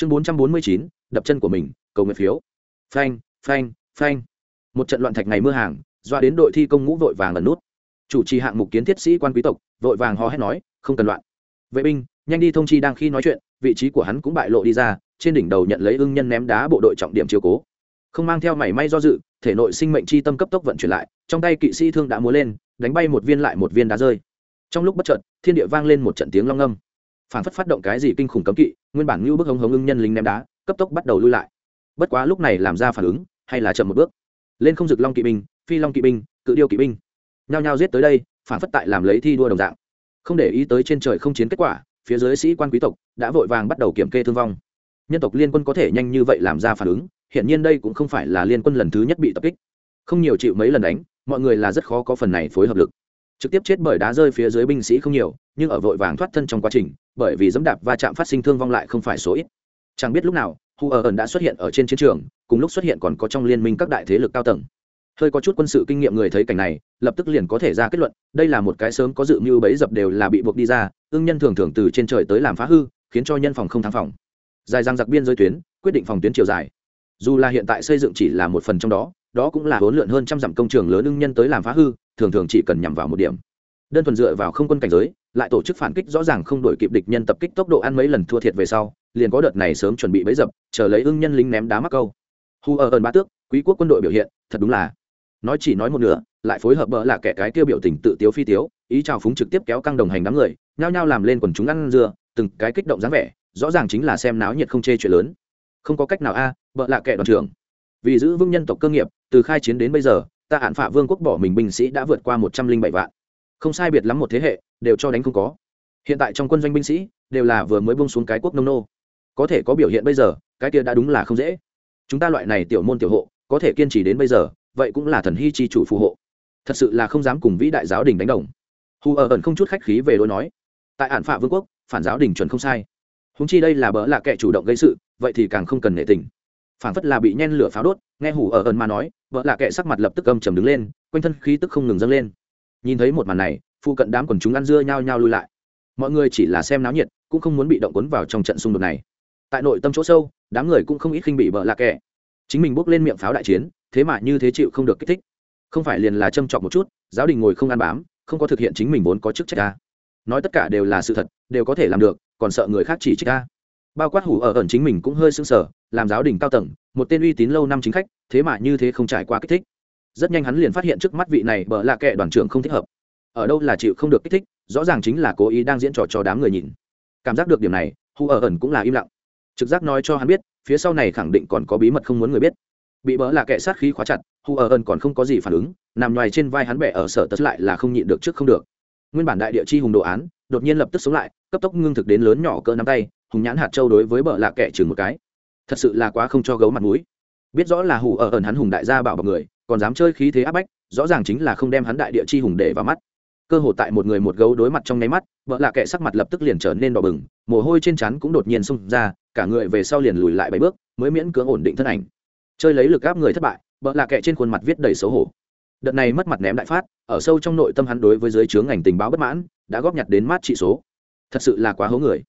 chương bốn trăm bốn mươi chín, đập chân của mình, cầu nguyện phiếu. Phanh phanh phanh. Một trận loạn thạch ngày mưa hàng, doa đến đội thi công ngũ vội vàng ẩn nút. Chủ trì hạng mục kiến thiết sĩ quan quý tộc, vội vàng hò hét nói, không cần loạn. Vệ binh, nhanh đi thông chi đang khi nói chuyện, vị trí của hắn cũng bại lộ đi ra, trên đỉnh đầu nhận lấy ưng nhân ném đá bộ đội trọng điểm chiếu cố. Không mang theo mảy may do dự, thể nội sinh mệnh chi tâm cấp tốc vận chuyển lại, trong tay kỵ sĩ thương đã múa lên, đánh bay một viên lại một viên đá rơi. Trong lúc bất chợt, thiên địa vang lên một trận tiếng long âm phản phất phát động cái gì kinh khủng cấm kỵ, nguyên bản ngưu bức hống hống ưng nhân lính ném đá, cấp tốc bắt đầu lui lại. Bất quá lúc này làm ra phản ứng, hay là chậm một bước. Lên không dực long kỵ binh, phi long kỵ binh, cự điêu kỵ binh. Nhao nhao giết tới đây phản phất tại làm lấy thi đua đồng dạng. Không để ý tới trên trời không chiến kết quả, phía dưới sĩ quan quý tộc đã vội vàng bắt đầu kiểm kê thương vong. Nhân tộc liên quân có thể nhanh như vậy làm ra phản ứng hiện nhiên đây cũng không phải là liên quân lần thứ nhất bị tập kích. Không nhiều chịu mấy lần đánh, mọi người là rất khó có phần này phối hợp lực trực tiếp chết bởi đá rơi phía dưới binh sĩ không nhiều, nhưng ở vội vàng thoát thân trong quá trình, bởi vì dẫm đạp va chạm phát sinh thương vong lại không phải số ít. Chẳng biết lúc nào, hu ở ẩn đã xuất hiện ở trên chiến trường, cùng lúc xuất hiện còn có trong liên minh các đại thế lực cao tầng. Hơi có chút quân sự kinh nghiệm người thấy cảnh này, lập tức liền có thể ra kết luận, đây là một cái sớm có dự mưu bấy dập đều là bị buộc đi ra, ương nhân thường thường từ trên trời tới làm phá hư, khiến cho nhân phòng không thắng phòng. Dài răng giặc biên giới tuyến, quyết định phòng tuyến chiều dài. Dù là hiện tại xây dựng chỉ là một phần trong đó đó cũng là huấn luyện hơn trăm dặm công trường lớn ưng nhân tới làm phá hư thường thường chỉ cần nhằm vào một điểm. Đơn thuần dựa vào không quân cảnh giới lại tổ chức phản kích rõ ràng không đổi kịp địch nhân tập kích tốc độ ăn mấy lần thua thiệt về sau liền có đợt này sớm chuẩn bị bấy dập chờ lấy ưng nhân lính ném đá mắc câu. Hu ở ơn ba tước quý quốc quân đội biểu hiện thật đúng là. Nói chỉ nói một nửa lại phối hợp bỡ là kẻ cái tiêu biểu tình tự tiếu phi tiếu ý chào phúng trực tiếp kéo căng đồng hành đám người nhao nhao làm lên quần chúng ăn dưa từng cái kích động dáng vẻ rõ ràng chính là xem náo nhiệt không chê chuyện lớn. Không có cách nào a à, bỡ là kẻ đoàn trưởng. Vì giữ vững nhân tộc cơ nghiệp từ khai chiến đến bây giờ ta hạn phạ vương quốc bỏ mình binh sĩ đã vượt qua một trăm linh bảy vạn. Không sai biệt lắm một thế hệ, đều cho đánh không có. Hiện tại trong quân doanh binh sĩ, đều là vừa mới bông xuống cái quốc nông nô. Có thể có biểu hiện bây giờ, cái kia đã đúng là không dễ. Chúng ta loại này tiểu môn tiểu hộ, có thể kiên trì đến bây giờ, vậy cũng là thần hy chi chủ phù hộ. Thật sự là không dám cùng vĩ đại giáo đình đánh đồng. Hù ở ẩn không chút khách khí về đối nói. Tại ản phạ vương quốc, phản giáo đình chuẩn không sai. Húng chi đây là bỡ là kẻ chủ động gây sự, vậy thì càng không cần nể tình phản phất là bị nhen lửa pháo đốt, nghe hủ ở ẩn mà nói, vợ lạ kệ sắc mặt lập tức âm trầm đứng lên, quanh thân khí tức không ngừng dâng lên. Nhìn thấy một màn này, phụ cận đám quần chúng ăn dưa nhao nhao lui lại. Mọi người chỉ là xem náo nhiệt, cũng không muốn bị động cuốn vào trong trận xung đột này. Tại nội tâm chỗ sâu, đám người cũng không ít khinh bị vợ lạ kệ. Chính mình bước lên miệng pháo đại chiến, thế mà như thế chịu không được kích thích. Không phải liền là châm chọc một chút, giáo đình ngồi không ăn bám, không có thực hiện chính mình vốn có chức trách ta. Nói tất cả đều là sự thật, đều có thể làm được, còn sợ người khác chỉ trích ta bao quát hủ ở ẩn chính mình cũng hơi sưng sở làm giáo đình cao tầng, một tên uy tín lâu năm chính khách, thế mà như thế không trải qua kích thích. Rất nhanh hắn liền phát hiện trước mắt vị này bỡ là kệ đoàn trưởng không thích hợp. Ở đâu là chịu không được kích thích, rõ ràng chính là cố ý đang diễn trò cho đám người nhìn. Cảm giác được điểm này, hủ ở ẩn cũng là im lặng. Trực giác nói cho hắn biết, phía sau này khẳng định còn có bí mật không muốn người biết. Bị bỡ là kệ sát khí khóa chặt, hủ ở ẩn còn không có gì phản ứng, nằm ngoài trên vai hắn bẻ ở sở tất lại là không nhịn được trước không được. Nguyên bản đại địa chi hùng đồ án, đột nhiên lập tức sống lại, cấp tốc ngưng thực đến lớn nhỏ cỡ nắm tay hùng nhãn hạt châu đối với bợ lạ kẻ chừng một cái. Thật sự là quá không cho gấu mặt mũi. Biết rõ là hủ ở ẩn hắn hùng đại gia bảo bọc người, còn dám chơi khí thế áp bách, rõ ràng chính là không đem hắn đại địa chi hùng để vào mắt. Cơ hồ tại một người một gấu đối mặt trong nháy mắt vợ lạ kệ sắc mặt lập tức liền trở nên đỏ bừng, mồ hôi trên chắn cũng đột nhiên xông ra, cả người về sau liền lùi lại bảy bước, mới miễn cưỡng ổn định thân ảnh. Chơi lấy lực áp người thất bại vợ lạ kệ trên khuôn mặt viết đầy xấu hổ. Đợt này mất mặt ném đại phát, ở sâu trong nội tâm hắn đối với giới chướng ngành tình báo bất mãn, đã góp nhặt đến mát trị số. Thật sự là quá hố người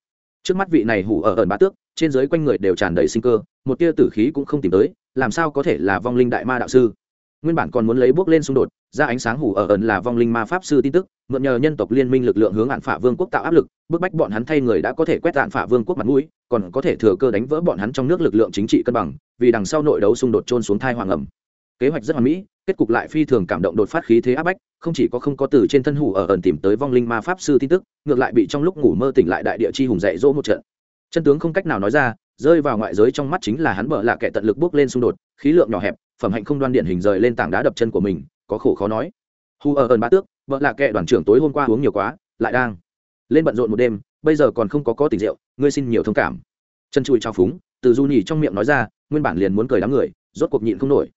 trước mắt vị này hủ ở ẩn bá tước, trên giới quanh người đều tràn đầy sinh cơ, một tia tử khí cũng không tìm tới, làm sao có thể là vong linh đại ma đạo sư? Nguyên bản còn muốn lấy bước lên xung đột, ra ánh sáng hủ ở ẩn là vong linh ma pháp sư tin tức, mượn nhờ nhân tộc liên minh lực lượng hướng hạn phả vương quốc tạo áp lực, bức bách bọn hắn thay người đã có thể quét hạn phả vương quốc mặt mũi, còn có thể thừa cơ đánh vỡ bọn hắn trong nước lực lượng chính trị cân bằng, vì đằng sau nội đấu xung đột trôn xuống thai hoàng ẩm. Kế hoạch rất hoàn mỹ kết cục lại phi thường cảm động đột phát khí thế áp bách, không chỉ có không có từ trên thân hủ ở ẩn tìm tới vong linh ma pháp sư tin tức, ngược lại bị trong lúc ngủ mơ tỉnh lại đại địa chi hùng dạy dỗ một trận. Chân tướng không cách nào nói ra, rơi vào ngoại giới trong mắt chính là hắn bợ lạ kẻ tận lực bước lên xung đột, khí lượng nhỏ hẹp, phẩm hạnh không đoan điện hình rời lên tảng đá đập chân của mình, có khổ khó nói. Hù ở ẩn ba tước vợ lạ kệ đoàn trưởng tối hôm qua uống nhiều quá, lại đang lên bận rộn một đêm, bây giờ còn không có có tình rượu, ngươi xin nhiều thông cảm. Chân chui trao phúng, từ du nhì trong miệng nói ra, nguyên bản liền muốn cười đám người, rốt cuộc nhịn không nổi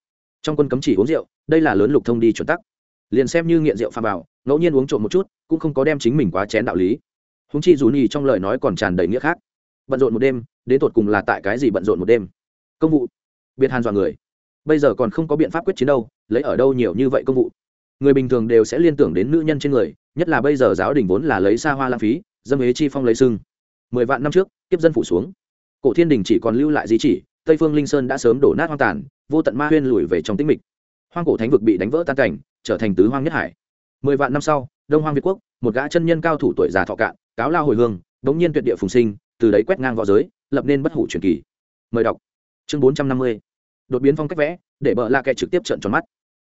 trong quân cấm chỉ uống rượu, đây là lớn lục thông đi chuẩn tắc. Liền xem như nghiện rượu pha vào, ngẫu nhiên uống trộm một chút, cũng không có đem chính mình quá chén đạo lý. Húng chi dù nhì trong lời nói còn tràn đầy nghĩa khác. Bận rộn một đêm, đến tột cùng là tại cái gì bận rộn một đêm? Công vụ. Biệt hàn dọa người. Bây giờ còn không có biện pháp quyết chiến đâu, lấy ở đâu nhiều như vậy công vụ? Người bình thường đều sẽ liên tưởng đến nữ nhân trên người, nhất là bây giờ giáo đình vốn là lấy xa hoa lãng phí, dâm ế chi phong lấy sưng. Mười vạn năm trước tiếp dân phủ xuống. Cổ thiên đình chỉ còn lưu lại di chỉ tây phương linh sơn đã sớm đổ nát hoang tàn, vô tận ma huyên lùi về trong tĩnh mịch. Hoang cổ thánh vực bị đánh vỡ tan cảnh, trở thành tứ hoang nhất hải. Mười vạn năm sau, đông hoang việt quốc, một gã chân nhân cao thủ tuổi già thọ cạn, cáo lao hồi hương, đống nhiên tuyệt địa phùng sinh, từ đấy quét ngang v õ giới, lập nên bất hủ truyền kỳ. Mời đọc. Chương bốn trăm năm mươi. Đột biến phong cách vẽ, để bợ la kệ trực tiếp trận tròn mắt.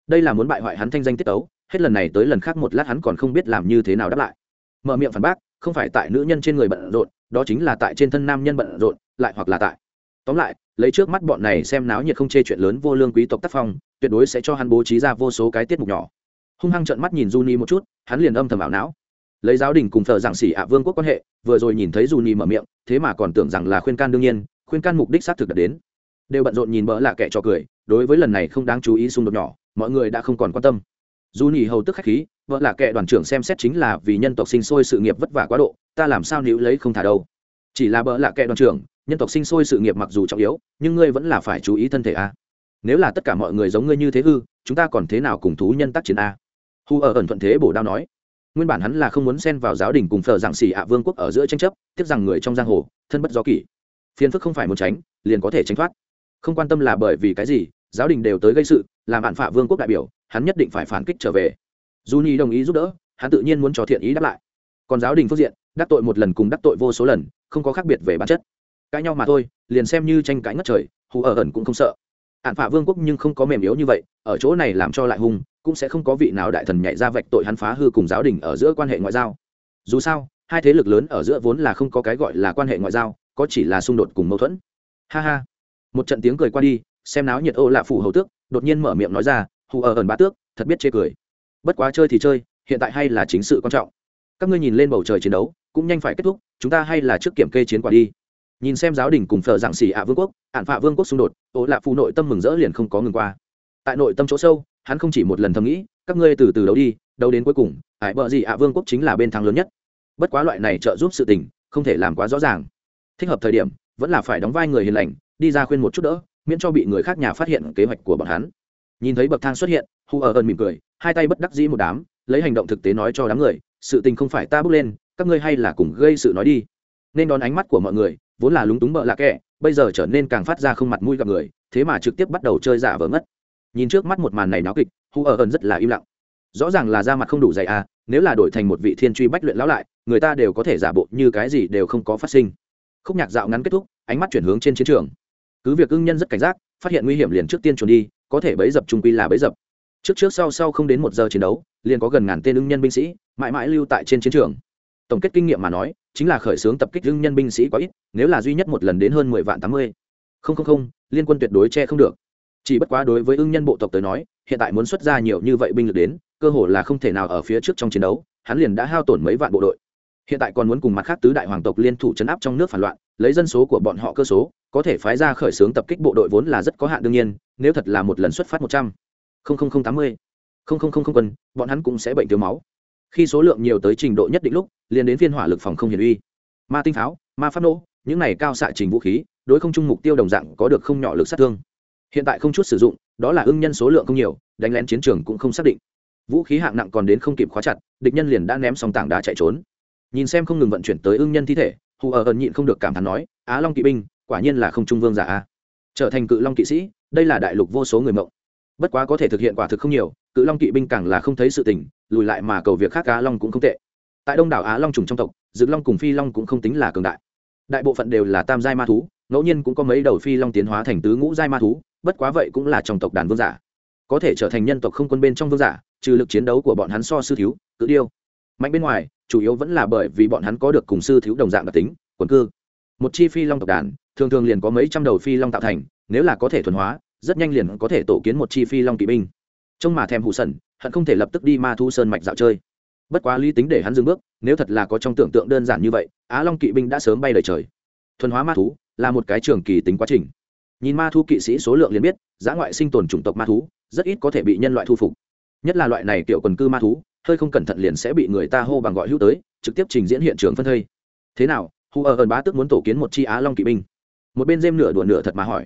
Đây là muốn bại hoại hắn thanh danh tiết tấu, hết lần này tới lần khác một lát hắn còn không biết làm như thế nào đáp lại. Mở miệng phản bác, không phải tại nữ nhân trên người bận rộn, đó chính là tại trên thân nam nhân bận rộn, lại hoặc là tại tóm lại, lấy trước mắt bọn này xem náo nhiệt không chê chuyện lớn vô lương quý tộc tác phong, tuyệt đối sẽ cho hắn bố trí ra vô số cái tiết mục nhỏ. Hung hăng trợn mắt nhìn Juni một chút, hắn liền âm thầm ảo não. Lấy giáo đình cùng thợ giảng sĩ ạ vương quốc quan hệ, vừa rồi nhìn thấy Juni mở miệng, thế mà còn tưởng rằng là khuyên can đương nhiên, khuyên can mục đích xác thực đã đến. Đều bận rộn nhìn bỡ lạ kệ trò cười, đối với lần này không đáng chú ý xung đột nhỏ, mọi người đã không còn quan tâm. Dù nhì hầu tức khách khí vợ là kệ đoàn trưởng xem xét chính là vì nhân tộc sinh sôi sự nghiệp vất vả quá độ, ta làm sao níu lấy không thả đâu chỉ là bỡ là kệ đoàn trưởng, nhân tộc sinh sôi sự nghiệp mặc dù trọng yếu, nhưng ngươi vẫn là phải chú ý thân thể a. Nếu là tất cả mọi người giống ngươi như thế hư, chúng ta còn thế nào cùng thú nhân tác chiến a? Hu ở ẩn thuận thế bổ đao nói. Nguyên bản hắn là không muốn xen vào giáo đình cùng phở giảng xỉ ạ vương quốc ở giữa tranh chấp, tiếc rằng người trong giang hồ, thân bất do kỷ. Phiền phức không phải muốn tránh, liền có thể tránh thoát. Không quan tâm là bởi vì cái gì, giáo đình đều tới gây sự, làm bạn phạ vương quốc đại biểu, hắn nhất định phải phản kích trở về. Dù nhi đồng ý giúp đỡ, hắn tự nhiên muốn cho thiện ý đáp lại còn giáo đình phương diện, đắc tội một lần cùng đắc tội vô số lần, không có khác biệt về bản chất. Cãi nhau mà thôi, liền xem như tranh cãi ngất trời, hù ở ẩn cũng không sợ. Hạn phả vương quốc nhưng không có mềm yếu như vậy, ở chỗ này làm cho lại hung, cũng sẽ không có vị nào đại thần nhảy ra vạch tội hắn phá hư cùng giáo đình ở giữa quan hệ ngoại giao. Dù sao, hai thế lực lớn ở giữa vốn là không có cái gọi là quan hệ ngoại giao, có chỉ là xung đột cùng mâu thuẫn. Ha ha. Một trận tiếng cười qua đi, xem náo nhiệt ô lạ phủ hầu tước, đột nhiên mở miệng nói ra, hù ở ẩn bá tước, thật biết chê cười. Bất quá chơi thì chơi, hiện tại hay là chính sự quan trọng các ngươi nhìn lên bầu trời chiến đấu, cũng nhanh phải kết thúc, chúng ta hay là trước kiểm kê chiến quả đi. Nhìn xem giáo đình cùng phờ giảng xỉ ạ vương quốc, ạn phạ vương quốc xung đột ố lạ phụ nội tâm mừng rỡ liền không có ngừng qua. Tại nội tâm chỗ sâu, hắn không chỉ một lần thầm nghĩ, các ngươi từ từ đấu đi, đấu đến cuối cùng hải bợ gì ạ vương quốc chính là bên thắng lớn nhất. Bất quá loại này trợ giúp sự tình, không thể làm quá rõ ràng. Thích hợp thời điểm, vẫn là phải đóng vai người hiền lành, đi ra khuyên một chút đỡ, miễn cho bị người khác nhà phát hiện kế hoạch của bọn hắn. Nhìn thấy bậc thang xuất hiện, hu ở ơn mỉm cười, hai tay bất đắc dĩ một đám, lấy hành động thực tế nói cho đám người sự tình không phải ta bước lên, các ngươi hay là cùng gây sự nói đi. Nên đón ánh mắt của mọi người, vốn là lúng túng bợ lạ kẹ, bây giờ trở nên càng phát ra không mặt mũi gặp người, thế mà trực tiếp bắt đầu chơi giả vờ mất nhìn trước mắt một màn này náo kịch, hu ở ẩn rất là im lặng. Rõ ràng là da mặt không đủ dày à nếu là đổi thành một vị thiên truy bách luyện lão lại, người ta đều có thể giả bộ như cái gì đều không có phát sinh. Khúc nhạc dạo ngắn kết thúc, ánh mắt chuyển hướng trên chiến trường. Cứ việc ưng nhân rất cảnh giác, phát hiện nguy hiểm liền trước tiên trốn đi, có thể bấy dập trung quy là bấy dập trước trước sau sau không đến một giờ chiến đấu, liền có gần ngàn tên ưng nhân binh sĩ mãi mãi lưu tại trên chiến trường. Tổng kết kinh nghiệm mà nói, chính là khởi xướng tập kích ưng nhân binh sĩ quá ít, nếu là duy nhất một lần đến hơn mười vạn tám mươi. Không không không, liên quân tuyệt đối che không được. Chỉ bất quá đối với ưng nhân bộ tộc tới nói, hiện tại muốn xuất ra nhiều như vậy binh lực đến, cơ hồ là không thể nào ở phía trước trong chiến đấu, hắn liền đã hao tổn mấy vạn bộ đội. Hiện tại còn muốn cùng mặt khác tứ đại hoàng tộc liên thủ chấn áp trong nước phản loạn, lấy dân số của bọn họ cơ số, có thể phái ra khởi xướng tập kích bộ đội vốn là rất có hạn đương nhiên, nếu thật là một lần xuất phát một trăm tám mươi quân, bọn hắn cũng sẽ bệnh thiếu máu. Khi số lượng nhiều tới trình độ nhất định lúc, liền đến phiên hỏa lực phòng không hiển uy. Ma tinh pháo, ma phát nổ những này cao xạ trình vũ khí, đối không chung mục tiêu đồng dạng có được không nhỏ lực sát thương. Hiện tại không chút sử dụng, đó là ưng nhân số lượng không nhiều, đánh lén chiến trường cũng không xác định. Vũ khí hạng nặng còn đến không kịp khóa chặt, địch nhân liền đã ném xong tảng đá chạy trốn. Nhìn xem không ngừng vận chuyển tới ưng nhân thi thể, hù ở ẩn nhịn không được cảm thán nói, á long kỵ binh, quả nhiên là không trung vương giả a. Trở thành cự long kỵ sĩ, đây là đại lục vô số người mộng bất quá có thể thực hiện quả thực không nhiều, cự long kỵ binh càng là không thấy sự tình, lùi lại mà cầu việc khác á long cũng không tệ. Tại đông đảo á long trùng trong tộc dựng long cùng phi long cũng không tính là cường đại. Đại bộ phận đều là tam giai ma thú, ngẫu nhiên cũng có mấy đầu phi long tiến hóa thành tứ ngũ giai ma thú, bất quá vậy cũng là trong tộc đàn vương giả. Có thể trở thành nhân tộc không quân bên trong vương giả, trừ lực chiến đấu của bọn hắn so sư thiếu, cự điêu. Mạnh bên ngoài, chủ yếu vẫn là bởi vì bọn hắn có được cùng sư thiếu đồng dạng đặc tính, quần cư. Một chi phi long tộc đàn, thường thường liền có mấy trăm đầu phi long tạo thành, nếu là có thể thuần hóa rất nhanh liền có thể tổ kiến một chi phi long kỵ binh. Trông mà thèm hụ sần, hận không thể lập tức đi ma thu sơn mạch dạo chơi. Bất quá lý tính để hắn dừng bước, nếu thật là có trong tưởng tượng đơn giản như vậy, á long kỵ binh đã sớm bay lời trời. Thuần hóa ma thú là một cái trường kỳ tính quá trình. Nhìn ma thu kỵ sĩ số lượng liền biết, giã ngoại sinh tồn chủng tộc ma thú, rất ít có thể bị nhân loại thu phục. Nhất là loại này kiểu quần cư ma thú, hơi không cẩn thận liền sẽ bị người ta hô bằng gọi hữu tới, trực tiếp trình diễn hiện trường phân thây. Thế nào hù ở ẩn bá tức muốn tổ kiến một chi á long kỵ binh? Một bên dêm nửa đùa nửa thật mà hỏi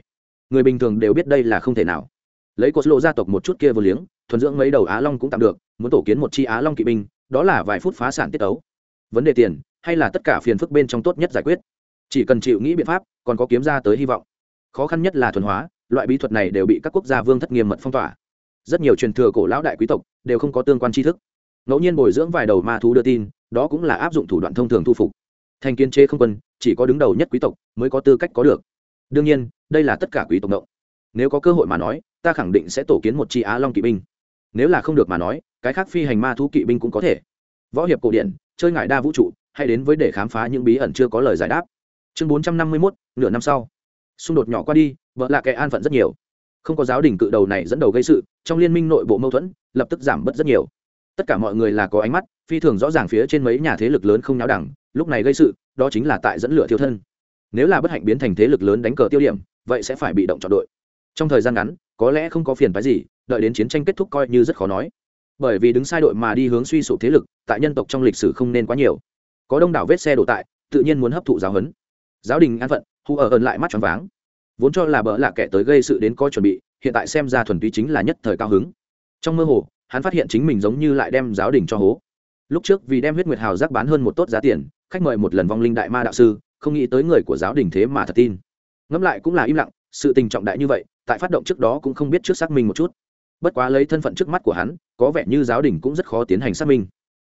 người bình thường đều biết đây là không thể nào. Lấy cột lộ gia tộc một chút kia vô liếng, thuần dưỡng mấy đầu á long cũng tạm được, muốn tổ kiến một chi á long kỵ binh, đó là vài phút phá sản tiết ấu vấn đề tiền, hay là tất cả phiền phức bên trong tốt nhất giải quyết? Chỉ cần chịu nghĩ biện pháp, còn có kiếm ra tới hy vọng. Khó khăn nhất là thuần hóa, loại bí thuật này đều bị các quốc gia vương thất nghiêm mật phong tỏa. Rất nhiều truyền thừa cổ lão đại quý tộc đều không có tương quan tri thức. Ngẫu nhiên bồi dưỡng vài đầu ma thú đưa tin, đó cũng là áp dụng thủ đoạn thông thường thu phục. Thành kiến chế không quân, chỉ có đứng đầu nhất quý tộc mới có tư cách có được. Đương nhiên đây là tất cả quý tộc động nếu có cơ hội mà nói, ta khẳng định sẽ tổ kiến một chi á long kỵ binh. Nếu là không được mà nói, cái khác phi hành ma thú kỵ binh cũng có thể. Võ hiệp cổ điển, chơi ngại đa vũ trụ hay đến với để khám phá những bí ẩn chưa có lời giải đáp. Chương bốn trăm năm mươi mốt, nửa năm sau. Xung đột nhỏ qua đi, vợ lạ kẻ an phận rất nhiều. Không có giáo đình cự đầu này dẫn đầu gây sự, trong liên minh nội bộ mâu thuẫn, lập tức giảm bớt rất nhiều. Tất cả mọi người là có ánh mắt, phi thường rõ ràng phía trên mấy nhà thế lực lớn không náo đẳng, lúc này gây sự, đó chính là tại dẫn lửa thiêu thân. Nếu là bất hạnh biến thành thế lực lớn đánh cờ tiêu điểm vậy sẽ phải bị động chọn đội. Trong thời gian ngắn, có lẽ không có phiền phái gì, đợi đến chiến tranh kết thúc coi như rất khó nói. Bởi vì đứng sai đội mà đi hướng suy sụp thế lực, tại nhân tộc trong lịch sử không nên quá nhiều. Có đông đảo vết xe đổ tại, tự nhiên muốn hấp thụ giáo huấn. Giáo đình an phận hù ở ơn lại mắt tròn váng. Vốn cho là bỡ lạ kẻ tới gây sự đến coi chuẩn bị, hiện tại xem ra thuần túy chính là nhất thời cao hứng. Trong mơ hồ, hắn phát hiện chính mình giống như lại đem giáo đình cho hố. Lúc trước vì đem huyết nguyệt hào giác bán hơn một tốt giá tiền, khách mời một lần vong linh đại ma đạo sư, không nghĩ tới người của giáo đình thế mà thật tin ngẫm lại cũng là im lặng, sự tình trọng đại như vậy, tại phát động trước đó cũng không biết trước xác minh một chút. Bất quá lấy thân phận trước mắt của hắn, có vẻ như giáo đình cũng rất khó tiến hành xác minh.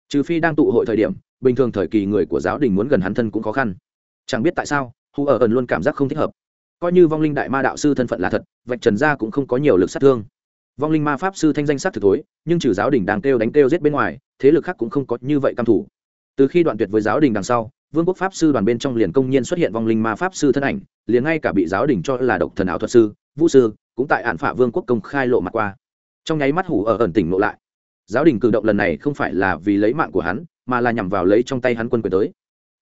Trừ phi đang tụ hội thời điểm, bình thường thời kỳ người của giáo đình muốn gần hắn thân cũng khó khăn. Chẳng biết tại sao, hù ở ẩn luôn cảm giác không thích hợp. Coi như vong linh đại ma đạo sư thân phận là thật, vạch trần ra cũng không có nhiều lực sát thương. Vong linh ma pháp sư thanh danh sát thực thối, nhưng trừ giáo đình đang kêu đánh kêu giết bên ngoài, thế lực khác cũng không có như vậy cam thủ. Từ khi đoạn tuyệt với giáo đình đằng sau vương quốc pháp sư đoàn bên trong liền công nhiên xuất hiện vong linh ma pháp sư thân ảnh, liền ngay cả bị giáo đình cho là độc thần ảo thuật sư, vũ sư, cũng tại ạn phả vương quốc công khai lộ mặt qua. Trong nháy mắt hủ ở ẩn tỉnh nộ lại. Giáo đình cử động lần này không phải là vì lấy mạng của hắn, mà là nhằm vào lấy trong tay hắn quân quyền tới.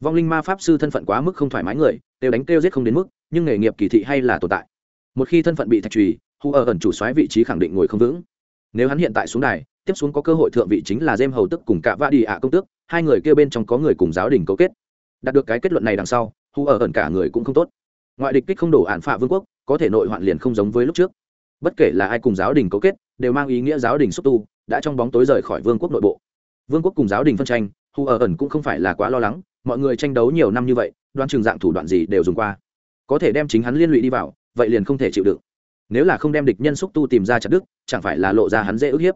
Vong linh ma pháp sư thân phận quá mức không thoải mái người, đều đánh kêu giết không đến mức, nhưng nghề nghiệp kỳ thị hay là tồn tại. Một khi thân phận bị thạch trùy hù ở ẩn chủ xoáy vị trí khẳng định ngồi không vững. Nếu hắn hiện tại xuống đài, tiếp xuống có cơ hội thượng vị chính là dêm hầu tức cùng cả va đi ạ công tước, hai người kia bên trong có người cùng giáo đình cấu kết đạt được cái kết luận này đằng sau, hù ở ẩn cả người cũng không tốt. Ngoại địch kích không đổ ạn phạ vương quốc, có thể nội hoạn liền không giống với lúc trước. Bất kể là ai cùng giáo đình cấu kết, đều mang ý nghĩa giáo đình xúc tu, đã trong bóng tối rời khỏi vương quốc nội bộ. Vương quốc cùng giáo đình phân tranh, hù ở ẩn cũng không phải là quá lo lắng, mọi người tranh đấu nhiều năm như vậy đoan trường dạng thủ đoạn gì đều dùng qua. Có thể đem chính hắn liên lụy đi vào, vậy liền không thể chịu đựng. Nếu là không đem địch nhân xúc tu tìm ra chặt đức chẳng phải là lộ ra hắn dễ ức hiếp.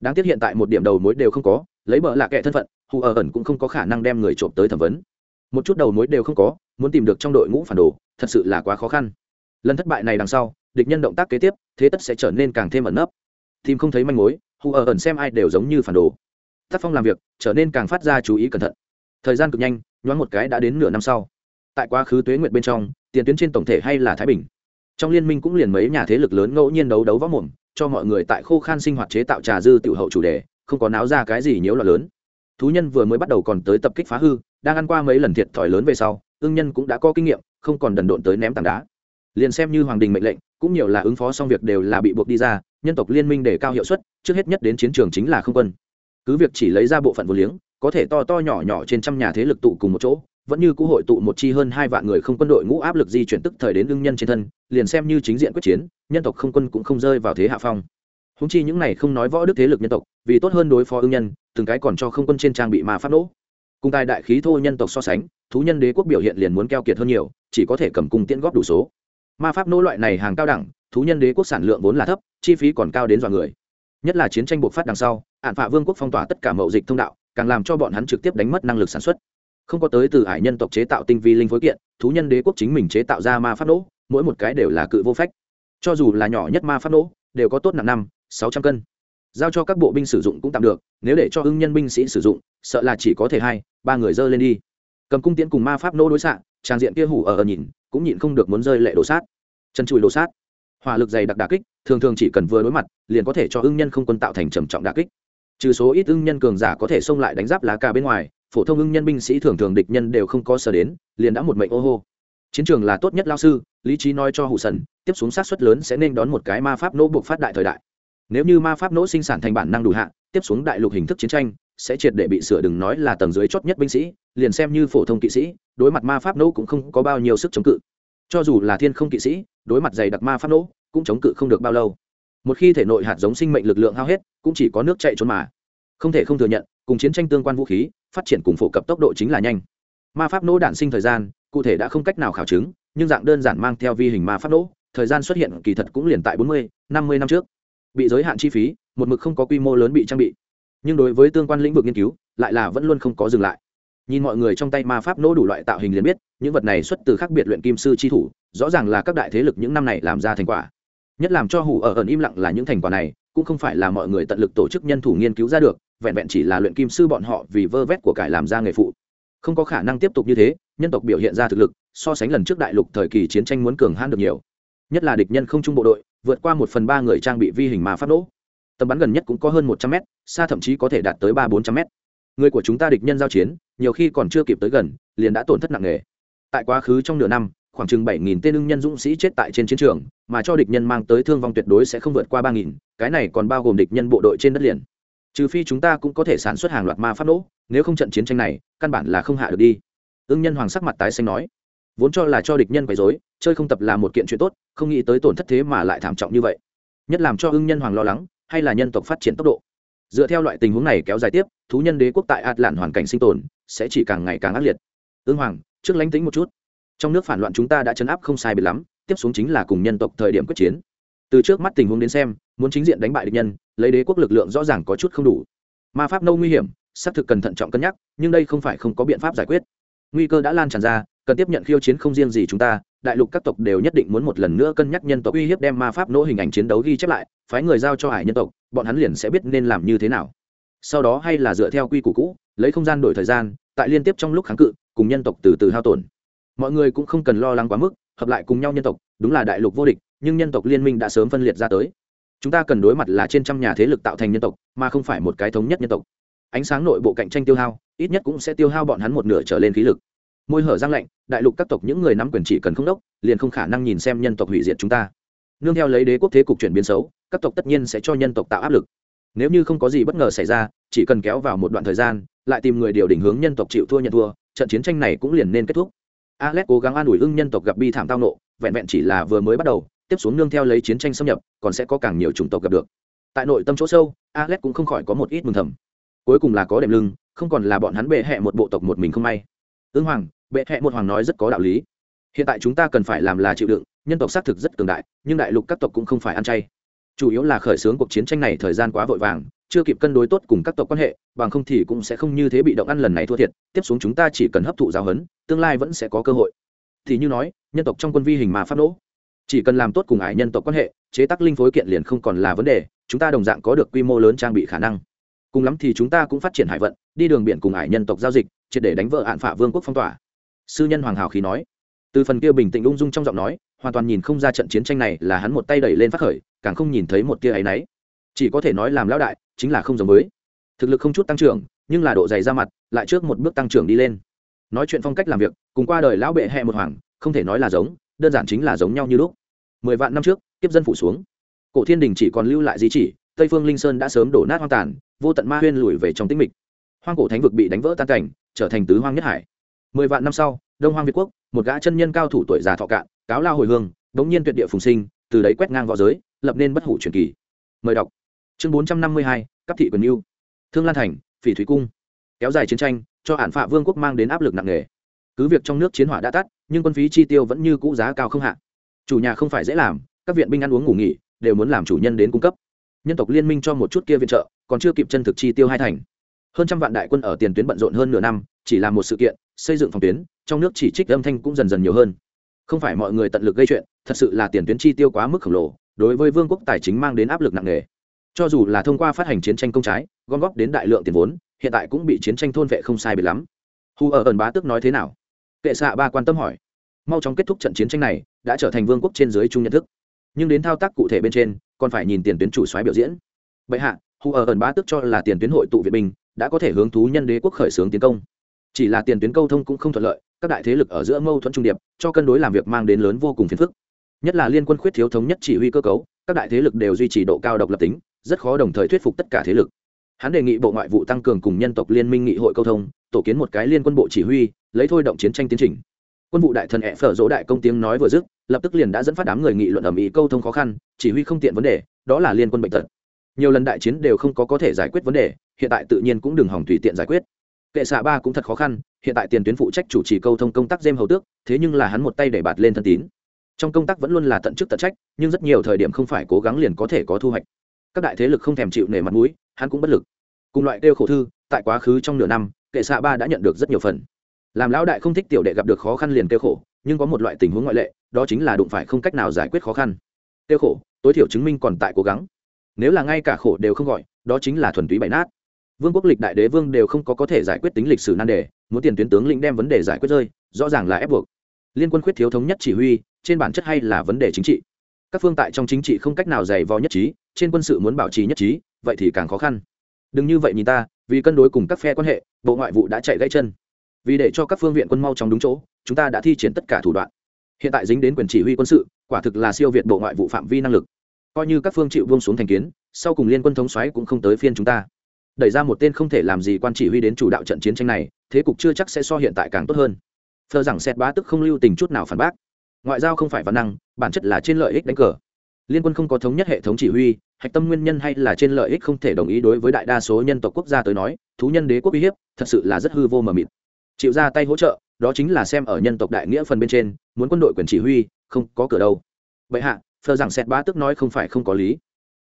Đáng tiếc hiện tại một điểm đầu mối đều không có, lấy bợ lạ kệ thân phận, hù ở ẩn cũng không có khả năng đem người trộm tới thẩm vấn một chút đầu mối đều không có, muốn tìm được trong đội ngũ phản đồ, thật sự là quá khó khăn. Lần thất bại này đằng sau, địch nhân động tác kế tiếp, thế tất sẽ trở nên càng thêm ẩn nấp. Tìm không thấy manh mối, hù ở ẩn xem ai đều giống như phản đồ. Tác phong làm việc, trở nên càng phát ra chú ý cẩn thận. Thời gian cực nhanh, nhoáng một cái đã đến nửa năm sau. Tại quá khứ tuế nguyệt bên trong, tiền tuyến trên tổng thể hay là thái bình. Trong liên minh cũng liền mấy nhà thế lực lớn ngẫu nhiên đấu đấu võ mồm, cho mọi người tại khô khan sinh hoạt chế tạo trà dư tiểu hậu chủ đề, không có náo ra cái gì nhiễu loạn lớn. Thú nhân vừa mới bắt đầu còn tới tập kích phá hư đang ăn qua mấy lần thiệt thòi lớn về sau ương nhân cũng đã có kinh nghiệm, không còn đần độn tới ném tảng đá. Liền xem như hoàng đình mệnh lệnh, cũng nhiều là ứng phó xong việc đều là bị buộc đi ra, nhân tộc liên minh để cao hiệu suất, trước hết nhất đến chiến trường chính là không quân. Cứ việc chỉ lấy ra bộ phận vô liếng, có thể to to nhỏ nhỏ trên trăm nhà thế lực tụ cùng một chỗ, vẫn như cũ hội tụ một chi hơn hai vạn người không quân đội ngũ áp lực di chuyển tức thời đến ưng nhân trên thân, liền xem như chính diện quyết chiến, nhân tộc không quân cũng không rơi vào thế hạ phong. Húng chi những này không nói võ đức thế lực nhân tộc, vì tốt hơn đối phó ưng nhân, từng cái còn cho không quân trên trang bị mà phát nỗ cùng tài đại khí thô nhân tộc so sánh, thú nhân đế quốc biểu hiện liền muốn keo kiệt hơn nhiều, chỉ có thể cầm cung tiễn góp đủ số. Ma pháp nô loại này hàng cao đẳng, thú nhân đế quốc sản lượng vốn là thấp, chi phí còn cao đến dọa người. Nhất là chiến tranh bộc phát đằng sau hạn phạ vương quốc phong tỏa tất cả mậu dịch thông đạo, càng làm cho bọn hắn trực tiếp đánh mất năng lực sản xuất. Không có tới từ hải nhân tộc chế tạo tinh vi linh phối kiện, thú nhân đế quốc chính mình chế tạo ra ma pháp nỗ mỗi một cái đều là cự vô phách. Cho dù là nhỏ nhất ma pháp nỗ đều có tốt nặng năm, sáu trăm cân. Giao cho các bộ binh sử dụng cũng tạm được, nếu để cho hưng nhân binh sĩ sử dụng, sợ là chỉ có thể hai ba người giơ lên đi. Cầm cung tiễn cùng ma pháp nô đối xạ, trang diện kia hủ ở ở nhìn, cũng nhịn không được muốn rơi lệ đổ sát. Chân chùi đổ sát. Hỏa lực dày đặc đà kích, thường thường chỉ cần vừa đối mặt, liền có thể cho ưng nhân không quân tạo thành trầm trọng đà kích. Trừ số ít ưng nhân cường giả có thể xông lại đánh giáp lá cà bên ngoài, phổ thông ưng nhân binh sĩ thường thường địch nhân đều không có sở đến, liền đã một mệnh ô hô. Chiến trường là tốt nhất lao sư, lý trí nói cho hụ sần, tiếp xuống sát xuất lớn sẽ nên đón một cái ma pháp nỗ buộc phát đại thời đại. Nếu như ma pháp nỗ sinh sản thành bản năng đủ hạ, tiếp xuống đại lục hình thức chiến tranh sẽ triệt để bị sửa đừng nói là tầng dưới chót nhất binh sĩ, liền xem như phổ thông kỵ sĩ, đối mặt ma pháp nỗ cũng không có bao nhiêu sức chống cự. Cho dù là thiên không kỵ sĩ, đối mặt dày đặc ma pháp nỗ cũng chống cự không được bao lâu. Một khi thể nội hạt giống sinh mệnh lực lượng hao hết, cũng chỉ có nước chạy trốn mà. Không thể không thừa nhận, cùng chiến tranh tương quan vũ khí, phát triển cùng phổ cập tốc độ chính là nhanh. Ma pháp nỗ đản sinh thời gian, cụ thể đã không cách nào khảo chứng, nhưng dạng đơn giản mang theo vi hình ma pháp nỗ thời gian xuất hiện kỳ thật cũng liền tại bốn mươi, năm mươi năm trước. Bị giới hạn chi phí, một mực không có quy mô lớn bị trang bị nhưng đối với tương quan lĩnh vực nghiên cứu, lại là vẫn luôn không có dừng lại. Nhìn mọi người trong tay ma pháp nỗ đủ loại tạo hình liền biết, những vật này xuất từ khác biệt luyện kim sư chi thủ, rõ ràng là các đại thế lực những năm này làm ra thành quả. Nhất làm cho hủ ở ẩn im lặng là những thành quả này, cũng không phải là mọi người tận lực tổ chức nhân thủ nghiên cứu ra được, vẹn vẹn chỉ là luyện kim sư bọn họ vì vơ vét của cải làm ra nghề phụ. Không có khả năng tiếp tục như thế, nhân tộc biểu hiện ra thực lực, so sánh lần trước đại lục thời kỳ chiến tranh muốn cường han được nhiều. Nhất là địch nhân không trung bộ đội, vượt qua một phần ba người trang bị vi hình ma pháp nỗ tầm bắn gần nhất cũng có hơn một trăm mét, xa thậm chí có thể đạt tới ba bốn trăm mét. Người của chúng ta địch nhân giao chiến, nhiều khi còn chưa kịp tới gần, liền đã tổn thất nặng nề. Tại quá khứ trong nửa năm, khoảng chừng bảy nghìn tên ưng nhân dũng sĩ chết tại trên chiến trường, mà cho địch nhân mang tới thương vong tuyệt đối sẽ không vượt qua ba nghìn, cái này còn bao gồm địch nhân bộ đội trên đất liền. Trừ phi chúng ta cũng có thể sản xuất hàng loạt ma pháp nỗ nếu không trận chiến tranh này, căn bản là không hạ được đi. Ưng nhân hoàng sắc mặt tái xanh nói, vốn cho là cho địch nhân quấy dối chơi không tập là một kiện chuyện tốt, không nghĩ tới tổn thất thế mà lại thảm trọng như vậy. Nhất làm cho ưng nhân hoàng lo lắng hay là nhân tộc phát triển tốc độ. Dựa theo loại tình huống này kéo dài tiếp, thú nhân đế quốc tại ạt lạn hoàn cảnh sinh tồn sẽ chỉ càng ngày càng ác liệt. Ưng hoàng, trước lánh tính một chút. Trong nước phản loạn chúng ta đã chấn áp không sai biệt lắm, tiếp xuống chính là cùng nhân tộc thời điểm quyết chiến. Từ trước mắt tình huống đến xem, muốn chính diện đánh bại địch nhân, lấy đế quốc lực lượng rõ ràng có chút không đủ. Ma pháp nâu nguy hiểm, xác thực cần thận trọng cân nhắc, nhưng đây không phải không có biện pháp giải quyết. Nguy cơ đã lan tràn ra, cần tiếp nhận khiêu chiến không riêng gì chúng ta đại lục các tộc đều nhất định muốn một lần nữa cân nhắc nhân tộc uy hiếp đem ma pháp nỗ hình ảnh chiến đấu ghi chép lại, phái người giao cho hải nhân tộc, bọn hắn liền sẽ biết nên làm như thế nào. Sau đó hay là dựa theo quy củ cũ, lấy không gian đổi thời gian, tại liên tiếp trong lúc kháng cự, cùng nhân tộc từ từ hao tổn. Mọi người cũng không cần lo lắng quá mức, hợp lại cùng nhau nhân tộc, đúng là đại lục vô địch, nhưng nhân tộc liên minh đã sớm phân liệt ra tới. Chúng ta cần đối mặt là trên trăm nhà thế lực tạo thành nhân tộc, mà không phải một cái thống nhất nhân tộc. Ánh sáng nội bộ cạnh tranh tiêu hao, ít nhất cũng sẽ tiêu hao bọn hắn một nửa trở lên khí lực môi hở giang lạnh, đại lục các tộc những người nắm quyền chỉ cần không đốc, liền không khả năng nhìn xem nhân tộc hủy diệt chúng ta. Nương theo lấy đế quốc thế cục chuyển biến xấu, các tộc tất nhiên sẽ cho nhân tộc tạo áp lực. Nếu như không có gì bất ngờ xảy ra, chỉ cần kéo vào một đoạn thời gian, lại tìm người điều đỉnh hướng nhân tộc chịu thua nhận thua, trận chiến tranh này cũng liền nên kết thúc. Alex cố gắng an ủi ưng nhân tộc gặp bi thảm tao nộ, vẹn vẹn chỉ là vừa mới bắt đầu, tiếp xuống nương theo lấy chiến tranh xâm nhập, còn sẽ có càng nhiều chủng tộc gặp được. Tại nội tâm chỗ sâu, alex cũng không khỏi có một ít mừng thầm. Cuối cùng là có đệm lưng, không còn là bọn hắn bệ hẹ một bộ tộc một mình không may. Ưng hoàng bệ hẹ một hoàng nói rất có đạo lý. Hiện tại chúng ta cần phải làm là chịu đựng, nhân tộc xác thực rất cường đại, nhưng đại lục các tộc cũng không phải ăn chay. Chủ yếu là khởi xướng cuộc chiến tranh này thời gian quá vội vàng, chưa kịp cân đối tốt cùng các tộc quan hệ, bằng không thì cũng sẽ không như thế bị động ăn lần này thua thiệt, tiếp xuống chúng ta chỉ cần hấp thụ giáo huấn, tương lai vẫn sẽ có cơ hội. Thì như nói, nhân tộc trong quân vi hình mà pháp nỗ chỉ cần làm tốt cùng ải nhân tộc quan hệ, chế tác linh phối kiện liền không còn là vấn đề, chúng ta đồng dạng có được quy mô lớn trang bị khả năng. Cùng lắm thì chúng ta cũng phát triển hải vận, đi đường biển cùng ải nhân tộc giao dịch, triệt để đánh vỡ hạn phả vương quốc phong tỏa sư nhân hoàng hào khí nói. Từ phần kia bình tĩnh ung dung trong giọng nói, hoàn toàn nhìn không ra trận chiến tranh này là hắn một tay đẩy lên phát khởi, càng không nhìn thấy một tia áy náy. Chỉ có thể nói làm lão đại, chính là không giống với. Thực lực không chút tăng trưởng, nhưng là độ dày ra mặt, lại trước một bước tăng trưởng đi lên. Nói chuyện phong cách làm việc, cùng qua đời lão bệ hẹ một hoàng, không thể nói là giống, đơn giản chính là giống nhau như lúc. Mười vạn năm trước, kiếp dân phủ xuống. Cổ thiên đình chỉ còn lưu lại di chỉ, tây phương linh sơn đã sớm đổ nát hoang tàn, vô tận ma huyên lùi về trong tĩnh mịch. Hoang cổ thánh vực bị đánh vỡ tan cảnh, trở thành tứ hoang nhất hải mười vạn năm sau, đông hoang việt quốc, một gã chân nhân cao thủ tuổi già thọ cạn, cáo lao hồi hương, đống nhiên tuyệt địa phùng sinh, từ đấy quét ngang v õ giới, lập nên bất hủ truyền kỳ. Mời đọc. Chương bốn trăm năm mươi hai cấp thị quần yêu thương lan thành, phỉ thủy cung. Kéo dài chiến tranh, cho hạn phạ vương quốc mang đến áp lực nặng nề. Cứ việc trong nước chiến hỏa đã tắt, nhưng quân phí chi tiêu vẫn như cũ giá cao không hạ. Chủ nhà không phải dễ làm, các viện binh ăn uống ngủ nghỉ, đều muốn làm chủ nhân đến cung cấp. Nhân tộc liên minh cho một chút kia viện trợ, còn chưa kịp chân thực chi tiêu hai thành hơn trăm vạn đại quân ở tiền tuyến bận rộn hơn nửa năm, chỉ là một sự kiện, xây dựng phòng tuyến, trong nước chỉ trích âm thanh cũng dần dần nhiều hơn. Không phải mọi người tận lực gây chuyện, thật sự là tiền tuyến chi tiêu quá mức khổng lồ, đối với vương quốc tài chính mang đến áp lực nặng nề. Cho dù là thông qua phát hành chiến tranh công trái, gom góp đến đại lượng tiền vốn, hiện tại cũng bị chiến tranh thôn vệ không sai biệt lắm. Hu ở ẩn bá tước nói thế nào? Kệ xạ ba quan tâm hỏi. Mau chóng kết thúc trận chiến tranh này, đã trở thành vương quốc trên dưới chung nhận thức. Nhưng đến thao tác cụ thể bên trên, còn phải nhìn tiền tuyến chủ soái biểu diễn. Bệ hạ, hu ở ẩn bá tước cho là tiền tuyến hội tụ viện binh đã có thể hướng thú nhân đế quốc khởi xướng tiến công. Chỉ là tiền tuyến câu thông cũng không thuận lợi, các đại thế lực ở giữa mâu thuẫn trung điệp, cho cân đối làm việc mang đến lớn vô cùng phiền phức. Nhất là liên quân khuyết thiếu thống nhất chỉ huy cơ cấu, các đại thế lực đều duy trì độ cao độc lập tính, rất khó đồng thời thuyết phục tất cả thế lực. Hắn đề nghị bộ ngoại vụ tăng cường cùng nhân tộc liên minh nghị hội câu thông, tổ kiến một cái liên quân bộ chỉ huy, lấy thôi động chiến tranh tiến trình. Quân vụ đại thần hẹ phở dỗ đại công tiếng nói vừa dứt, lập tức liền đã dẫn phát đám người nghị luận ẩm ý câu thông khó khăn, chỉ huy không tiện vấn đề, đó là liên quân bệnh tật. Nhiều lần đại chiến đều không có có thể giải quyết vấn đề hiện tại tự nhiên cũng đừng hỏng tùy tiện giải quyết. Kệ xạ ba cũng thật khó khăn, hiện tại tiền tuyến phụ trách chủ trì câu thông công tác dêm hầu tước, thế nhưng là hắn một tay để bạt lên thân tín. Trong công tác vẫn luôn là tận chức tận trách, nhưng rất nhiều thời điểm không phải cố gắng liền có thể có thu hoạch. Các đại thế lực không thèm chịu nể mặt mũi, hắn cũng bất lực. Cùng loại kêu khổ thư, tại quá khứ trong nửa năm, kệ xạ ba đã nhận được rất nhiều phần. Làm lão đại không thích tiểu đệ gặp được khó khăn liền kêu khổ, nhưng có một loại tình huống ngoại lệ, đó chính là đụng phải không cách nào giải quyết khó khăn. Kêu khổ, tối thiểu chứng minh còn tại cố gắng. Nếu là ngay cả khổ đều không gọi, đó chính là thuần túy bại nát vương quốc lịch đại đế vương đều không có có thể giải quyết tính lịch sử nan đề, muốn tiền tuyến tướng lĩnh đem vấn đề giải quyết rơi, rõ ràng là ép buộc. Liên quân khuyết thiếu thống nhất chỉ huy, trên bản chất hay là vấn đề chính trị. Các phương tại trong chính trị không cách nào dày vò nhất trí, trên quân sự muốn bảo trì nhất trí, vậy thì càng khó khăn. Đừng như vậy nhìn ta, vì cân đối cùng các phe quan hệ, bộ ngoại vụ đã chạy gãy chân. Vì để cho các phương viện quân mau chóng đúng chỗ, chúng ta đã thi triển tất cả thủ đoạn. Hiện tại dính đến quyền chỉ huy quân sự, quả thực là siêu việt bộ ngoại vụ phạm vi năng lực. Coi như các phương chịu buông xuống thành kiến, sau cùng liên quân thống xoáy cũng không tới phiên chúng ta đẩy ra một tên không thể làm gì quan chỉ huy đến chủ đạo trận chiến tranh này, thế cục chưa chắc sẽ so hiện tại càng tốt hơn. Phờ rằng xét bá tức không lưu tình chút nào phản bác. Ngoại giao không phải văn năng, bản chất là trên lợi ích đánh cờ. Liên quân không có thống nhất hệ thống chỉ huy, hạch tâm nguyên nhân hay là trên lợi ích không thể đồng ý đối với đại đa số nhân tộc quốc gia tới nói, thú nhân đế quốc uy hiếp, thật sự là rất hư vô mờ mịt. Chịu ra tay hỗ trợ, đó chính là xem ở nhân tộc đại nghĩa phần bên trên, muốn quân đội quyền chỉ huy, không có cửa đâu. Vậy hạ, phờ rằng xét bá tức nói không phải không có lý.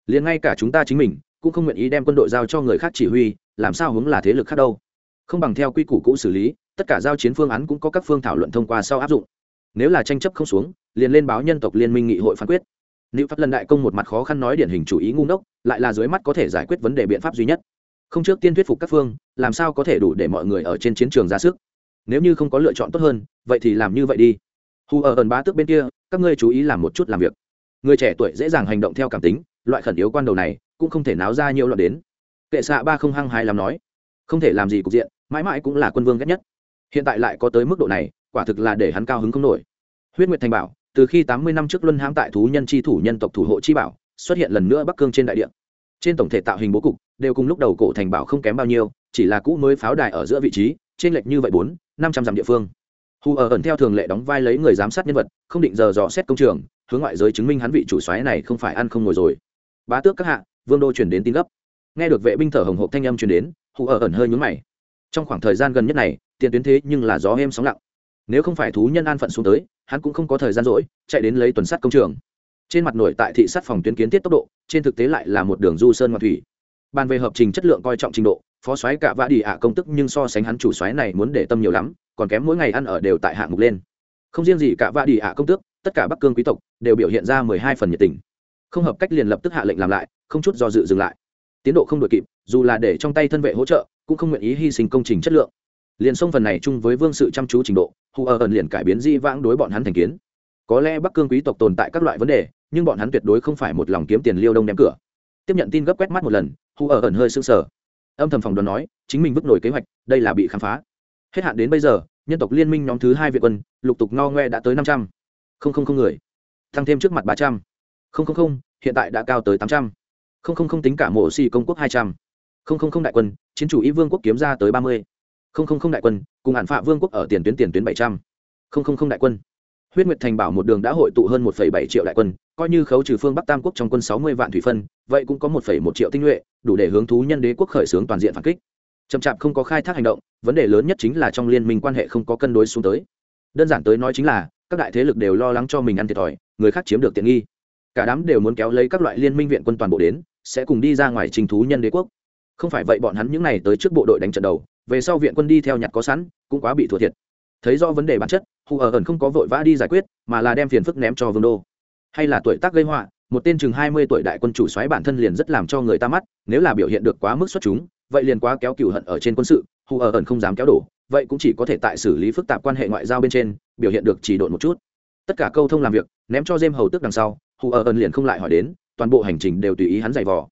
Liền ngay cả chúng ta chính mình cũng không nguyện ý đem quân đội giao cho người khác chỉ huy, làm sao hướng là thế lực khác đâu. Không bằng theo quy củ cũ xử lý, tất cả giao chiến phương án cũng có các phương thảo luận thông qua sau áp dụng. Nếu là tranh chấp không xuống, liền lên báo nhân tộc liên minh nghị hội phán quyết. Nữ pháp lần đại công một mặt khó khăn nói điển hình chủ ý ngu ngốc, lại là dưới mắt có thể giải quyết vấn đề biện pháp duy nhất. Không trước tiên thuyết phục các phương, làm sao có thể đủ để mọi người ở trên chiến trường ra sức? Nếu như không có lựa chọn tốt hơn, vậy thì làm như vậy đi. Hù ở ẩn bá tước bên kia, các ngươi chú ý làm một chút làm việc. Người trẻ tuổi dễ dàng hành động theo cảm tính, loại khẩn yếu quan đầu này cũng không thể náo ra nhiều loạn đến. Kệ xạ ba không hăng hái làm nói, không thể làm gì cục diện, mãi mãi cũng là quân vương ghét nhất. Hiện tại lại có tới mức độ này, quả thực là để hắn cao hứng không nổi. Huyết nguyệt thành bảo, từ khi tám mươi năm trước luân hãm tại thú nhân chi thủ nhân tộc thủ hộ chi bảo, xuất hiện lần nữa bắc cương trên đại địa. Trên tổng thể tạo hình bố cục, đều cùng lúc đầu cổ thành bảo không kém bao nhiêu, chỉ là cũ mới pháo đài ở giữa vị trí trên lệch như vậy bốn, năm trăm dặm địa phương. Hù ở ẩn theo thường lệ đóng vai lấy người giám sát nhân vật, không định giờ dò xét công trường, hướng ngoại giới chứng minh hắn vị chủ xoáy này không phải ăn không ngồi rồi. Bá tước các hạ vương đô chuyển đến tin gấp. Nghe được vệ binh thở hồng hộp thanh âm chuyển đến, hù ở ẩn hơi nhúng mày. Trong khoảng thời gian gần nhất này, tiền tuyến thế nhưng là gió êm sóng lặng. Nếu không phải thú nhân an phận xuống tới, hắn cũng không có thời gian rỗi, chạy đến lấy tuần sắt công trường. Trên mặt nổi tại thị sát phòng tuyến kiến thiết tốc độ, trên thực tế lại là một đường du sơn ngoại thủy. Bàn về hợp trình chất lượng coi trọng trình độ, phó soái cả vã đi ạ công tức nhưng so sánh hắn chủ soái này muốn để tâm nhiều lắm, còn kém mỗi ngày ăn ở đều tại hạng mục lên. Không riêng gì cả vã đi ạ công tước tất cả bắc cương quý tộc đều biểu hiện ra mười hai phần nhiệt tình. Không hợp cách liền lập tức hạ lệnh làm lại không chút do dự dừng lại. Tiến độ không đội kịp, dù là để trong tay thân vệ hỗ trợ, cũng không nguyện ý hy sinh công trình chất lượng. Liền sông phần này chung với vương sự chăm chú trình độ, hù ở ẩn liền cải biến di vãng đối bọn hắn thành kiến. Có lẽ bắc cương quý tộc tồn tại các loại vấn đề, nhưng bọn hắn tuyệt đối không phải một lòng kiếm tiền liêu đông đem cửa. Tiếp nhận tin gấp quét mắt một lần, hù ở ẩn hơi sững sờ. Âm thầm phòng đoán nói, chính mình vứt nổi kế hoạch, đây là bị khám phá. Hết hạn đến bây giờ, nhân tộc liên minh nhóm thứ hai việt quân, lục tục no ngoe đã tới năm trăm. Linh người. Tăng thêm trước mặt ba trăm. Linh hiện tại đã cao tới tám trăm không không không tính cả mộ xì công quốc hai trăm. Linh đại quân, chiến chủ ý vương quốc kiếm ra tới ba mươi. Đại quân, cùng hạn phạ vương quốc ở tiền tuyến tiền tuyến bảy trăm. Linh đại quân. Huyết nguyệt thành bảo một đường đã hội tụ hơn một bảy triệu đại quân, coi như khấu trừ phương bắc tam quốc trong quân sáu mươi vạn thủy phân, vậy cũng có một một triệu tinh nhuệ, đủ để hướng thú nhân đế quốc khởi xướng toàn diện phản kích. Chậm chạp không có khai thác hành động, vấn đề lớn nhất chính là trong liên minh quan hệ không có cân đối xuống tới. Đơn giản tới nói chính là, các đại thế lực đều lo lắng cho mình ăn thiệt thòi, người khác chiếm được tiện nghi. Cả đám đều muốn kéo lấy các loại liên minh viện quân toàn bộ đến sẽ cùng đi ra ngoài trình thú nhân đế quốc. Không phải vậy bọn hắn những n à y tới trước bộ đội đánh trận đầu, về sau viện quân đi theo nhặt có sẵn, cũng quá bị thua thiệt. Thấy do vấn đề bản chất, hù ở ẩn không có vội vã đi giải quyết, mà là đem phiền phức ném cho vương đô. Hay là tuổi tác gây họa, một tên chừng hai mươi tuổi đại quân chủ xoáy bản thân liền rất làm cho người ta mắt, nếu là biểu hiện được quá mức xuất chúng, vậy liền quá kéo cựu hận ở trên quân sự, hù ở ẩn không dám kéo đổ, vậy cũng chỉ có thể tại xử lý phức tạp quan hệ ngoại giao bên trên, biểu hiện được chỉ độn một chút. Tất cả câu thông làm việc, ném cho dêm hầu tức đằng sau, hù ở ẩn liền không lại hỏi đến toàn bộ hành trình đều tùy ý hắn giày vò.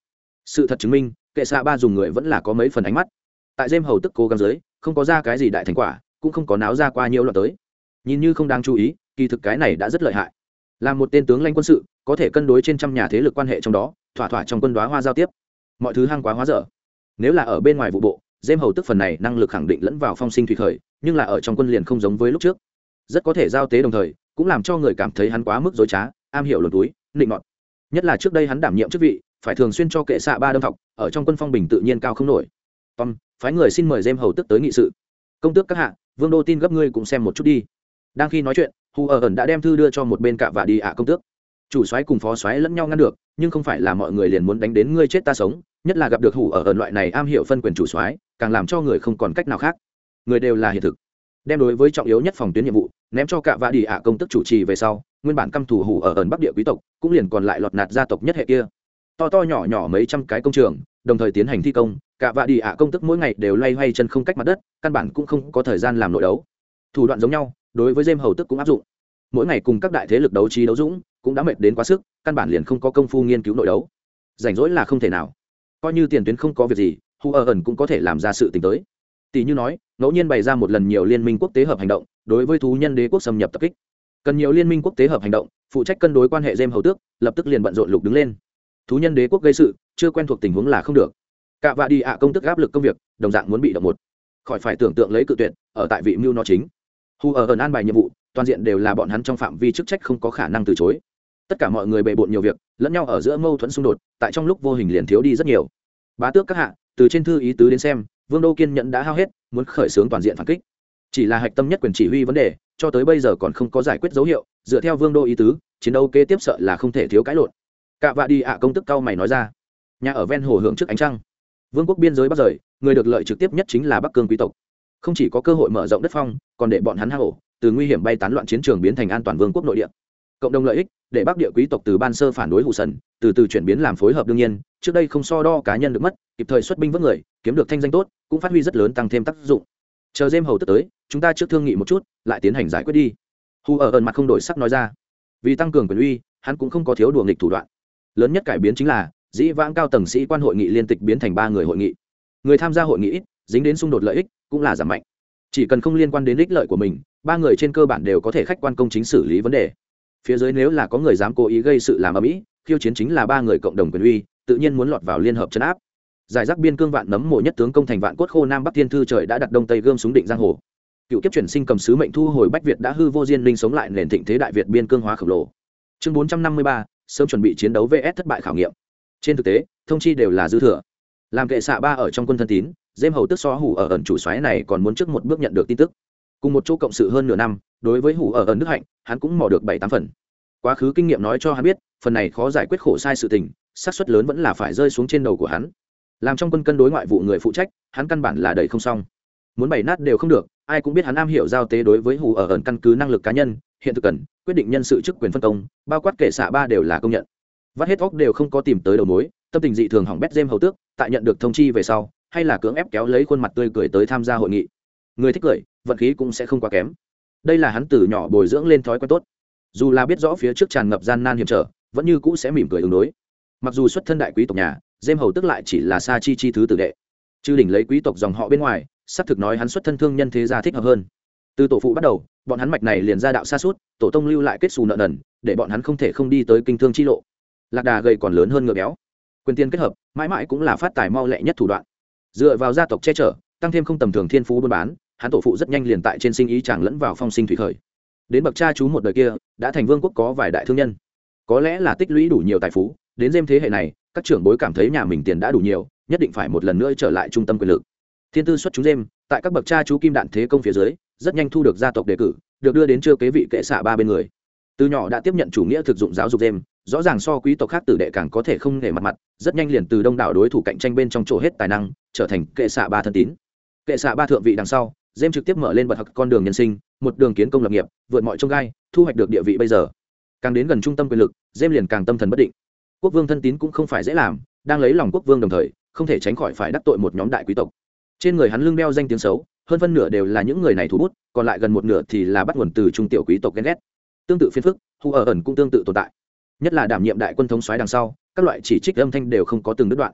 Sự thật chứng minh, kệ xạ ba dùng người vẫn là có mấy phần ánh mắt. Tại dêm hầu tức cố gắng dưới, không có ra cái gì đại thành quả, cũng không có náo ra qua nhiều loạt tới. Nhìn như không đáng chú ý, kỳ thực cái này đã rất lợi hại. Là một tên tướng lãnh quân sự, có thể cân đối trên trăm nhà thế lực quan hệ trong đó, thỏa thỏa trong quân đoá hoa giao tiếp. Mọi thứ hăng quá hóa dở. Nếu là ở bên ngoài vụ bộ dêm hầu tức phần này năng lực khẳng định lẫn vào phong sinh thủy khởi, nhưng là ở trong quân liền không giống với lúc trước. Rất có thể giao tế đồng thời, cũng làm cho người cảm thấy hắn quá mức dối trá, am hiểu lột túi, nịnh mọt nhất là trước đây hắn đảm nhiệm chức vị, phải thường xuyên cho kệ xạ ba đâm thọc ở trong quân phong bình tự nhiên cao không nổi. Tom, phái người xin mời dêm hầu tức tới nghị sự. Công tước các hạ, vương đô tin gấp ngươi cũng xem một chút đi. Đang khi nói chuyện hù ở ẩn đã đem thư đưa cho một bên cạ và đi ạ công tước. Chủ soái cùng phó soái lẫn nhau ngăn được, nhưng không phải là mọi người liền muốn đánh đến ngươi chết ta sống, nhất là gặp được hủ ở ẩn loại này am hiểu phân quyền chủ soái, càng làm cho người không còn cách nào khác. Người đều là hiện thực. Đem đối với trọng yếu nhất phòng tuyến nhiệm vụ, ném cho cạ và đi ạ công tức chủ trì về sau nguyên bản căm thủ hủ ở ẩn bắc địa quý tộc, cũng liền còn lại lọt nạt gia tộc nhất hệ kia. To to nhỏ nhỏ mấy trăm cái công trường, đồng thời tiến hành thi công, cả vạ đi ạ công tức mỗi ngày đều loay hoay chân không cách mặt đất, căn bản cũng không có thời gian làm nội đấu. Thủ đoạn giống nhau, đối với dêm hầu tức cũng áp dụng. Mỗi ngày cùng các đại thế lực đấu trí đấu dũng, cũng đã mệt đến quá sức, căn bản liền không có công phu nghiên cứu nội đấu. Rảnh rỗi là không thể nào. Coi như tiền tuyến không có việc gì hu ở ẩn cũng có thể làm ra sự t tới. Tỷ như nói, ngẫu nhiên bày ra một lần nhiều liên minh quốc tế hợp hành động, đối với thú nhân đế quốc xâm nhập tập kích cần nhiều liên minh quốc tế hợp hành động, phụ trách cân đối quan hệ dêm hầu tước, lập tức liền bận rộn lục đứng lên. Thú nhân đế quốc gây sự, chưa quen thuộc tình huống là không được. Cạ vạ đi ạ công tức áp lực công việc, đồng dạng muốn bị động một. Khỏi phải tưởng tượng lấy cự tuyệt, ở tại vị mưu nó chính. Hù ở ẩn an bài nhiệm vụ, toàn diện đều là bọn hắn trong phạm vi chức trách không có khả năng từ chối. Tất cả mọi người bề bộn nhiều việc, lẫn nhau ở giữa mâu thuẫn xung đột, tại trong lúc vô hình liền thiếu đi rất nhiều. Bá tước các hạ, từ trên thư ý tứ đến xem, vương đô kiên nhẫn đã hao hết, muốn khởi xướng toàn diện phản kích chỉ là hạch tâm nhất quyền chỉ huy vấn đề, cho tới bây giờ còn không có giải quyết dấu hiệu, dựa theo vương đô ý tứ, chiến đấu kế tiếp sợ là không thể thiếu cãi lộn. Cạ vạ đi ạ công tức cao mày nói ra. Nhà ở ven hồ hưởng trước ánh trăng. Vương quốc biên giới bắc rời, người được lợi trực tiếp nhất chính là bắc cương quý tộc. Không chỉ có cơ hội mở rộng đất phong, còn để bọn hắn hang ổ, từ nguy hiểm bay tán loạn chiến trường biến thành an toàn vương quốc nội địa. Cộng đồng lợi ích, để bắc địa quý tộc từ ban sơ phản đối hụ sần, từ từ chuyển biến làm phối hợp đương nhiên, trước đây không so đo cá nhân được mất, kịp thời xuất binh vớt người, kiếm được thanh danh tốt, cũng phát huy rất lớn tăng thêm tác dụng chờ dêm hầu tức tới, chúng ta trước thương nghị một chút, lại tiến hành giải quyết đi. Hù ở ẩn mặt không đổi sắc nói ra. Vì tăng cường quyền uy, hắn cũng không có thiếu đùa nghịch thủ đoạn. Lớn nhất cải biến chính là, dĩ vãng cao tầng sĩ quan hội nghị liên tịch biến thành ba người hội nghị. Người tham gia hội nghị ít, dính đến xung đột lợi ích, cũng là giảm mạnh. Chỉ cần không liên quan đến ích lợi của mình, ba người trên cơ bản đều có thể khách quan công chính xử lý vấn đề. Phía dưới nếu là có người dám cố ý gây sự làm ở mỹ khiêu chiến chính là ba người cộng đồng quyền uy, tự nhiên muốn lọt vào liên hợp chấn áp giải rác biên cương vạn nấm mộ nhất tướng công thành vạn cốt khô nam bắc thiên thư trời đã đặt đông tây gươm súng định giang hồ. Cựu kiếp chuyển sinh cầm sứ mệnh thu hồi bách việt đã hư vô diên linh sống lại nền thịnh thế đại việt biên cương hóa khổng lồ. Chương bốn trăm năm mươi ba, sớm chuẩn bị chiến đấu vs thất bại khảo nghiệm. Trên thực tế, thông chi đều là dư thừa. Làm kệ xạ ba ở trong quân thân tín, dêm hầu tức so hủ ở ẩn chủ xoáy này còn muốn trước một bước nhận được tin tức. Cùng một chỗ cộng sự hơn nửa năm, đối với hủ ở ẩn đức hạnh, hắn cũng mò được bảy tám phần. Quá khứ kinh nghiệm nói cho hắn biết, phần này khó giải quyết khổ sai sự tình, xác suất lớn vẫn là phải rơi xuống trên đầu của hắn làm trong quân cân đối ngoại vụ người phụ trách, hắn căn bản là đầy không xong. Muốn bày nát đều không được, ai cũng biết hắn am hiểu giao tế đối với hủ ở ẩn căn cứ năng lực cá nhân, hiện thực cần, quyết định nhân sự chức quyền phân công, bao quát kể xạ ba đều là công nhận. Vắt hết óc đều không có tìm tới đầu mối, tâm tình dị thường hỏng bét dêm hầu tước, tại nhận được thông chi về sau, hay là cưỡng ép kéo lấy khuôn mặt tươi cười tới tham gia hội nghị. Người thích cười, vận khí cũng sẽ không quá kém. Đây là hắn từ nhỏ bồi dưỡng lên thói quen tốt. Dù là biết rõ phía trước tràn ngập gian nan hiểm trở, vẫn như cũ sẽ mỉm cười ứng đối. Mặc dù xuất thân đại quý tộc nhà dêm hầu tức lại chỉ là sa chi chi thứ tử đệ. Chư đỉnh lấy quý tộc dòng họ bên ngoài, xác thực nói hắn xuất thân thương nhân thế gia thích hợp hơn. Từ tổ phụ bắt đầu, bọn hắn mạch này liền ra đạo xa suốt, tổ tông lưu lại kết xù nợ nần, để bọn hắn không thể không đi tới kinh thương chi lộ. Lạc đà gầy còn lớn hơn ngựa béo. Quyền tiên kết hợp, mãi mãi cũng là phát tài mau lẹ nhất thủ đoạn. Dựa vào gia tộc che chở, tăng thêm không tầm thường thiên phú buôn bán, hắn tổ phụ rất nhanh liền tại trên sinh ý chàng lẫn vào phong sinh thủy khởi. Đến bậc cha chú một đời kia, đã thành vương quốc có vài đại thương nhân. Có lẽ là tích lũy đủ nhiều tài phú, đến dêm thế hệ này các trưởng bối cảm thấy nhà mình tiền đã đủ nhiều, nhất định phải một lần nữa trở lại trung tâm quyền lực. Thiên tư xuất chú dêm tại các bậc cha chú kim đạn thế công phía dưới, rất nhanh thu được gia tộc đề cử, được đưa đến chưa kế vị kệ xạ ba bên người. Từ nhỏ đã tiếp nhận chủ nghĩa thực dụng giáo dục dêm rõ ràng so quý tộc khác tử đệ càng có thể không nể mặt mặt, rất nhanh liền từ đông đảo đối thủ cạnh tranh bên trong chỗ hết tài năng, trở thành kệ xạ ba thân tín. Kệ xạ ba thượng vị đằng sau dêm trực tiếp mở lên bật học con đường nhân sinh, một đường kiến công lập nghiệp, vượt mọi trông gai, thu hoạch được địa vị bây giờ. Càng đến gần trung tâm quyền lực dêm liền càng tâm thần bất định quốc vương thân tín cũng không phải dễ làm, đang lấy lòng quốc vương đồng thời, không thể tránh khỏi phải đắc tội một nhóm đại quý tộc. Trên người hắn lưng đeo danh tiếng xấu, hơn phân nửa đều là những người này thú bút, còn lại gần một nửa thì là bắt nguồn từ trung tiểu quý tộc ghen ghét. Tương tự phiên phức hù ở ẩn cũng tương tự tồn tại. Nhất là đảm nhiệm đại quân thống xoáy đằng sau, các loại chỉ trích âm thanh đều không có từng đứt đoạn.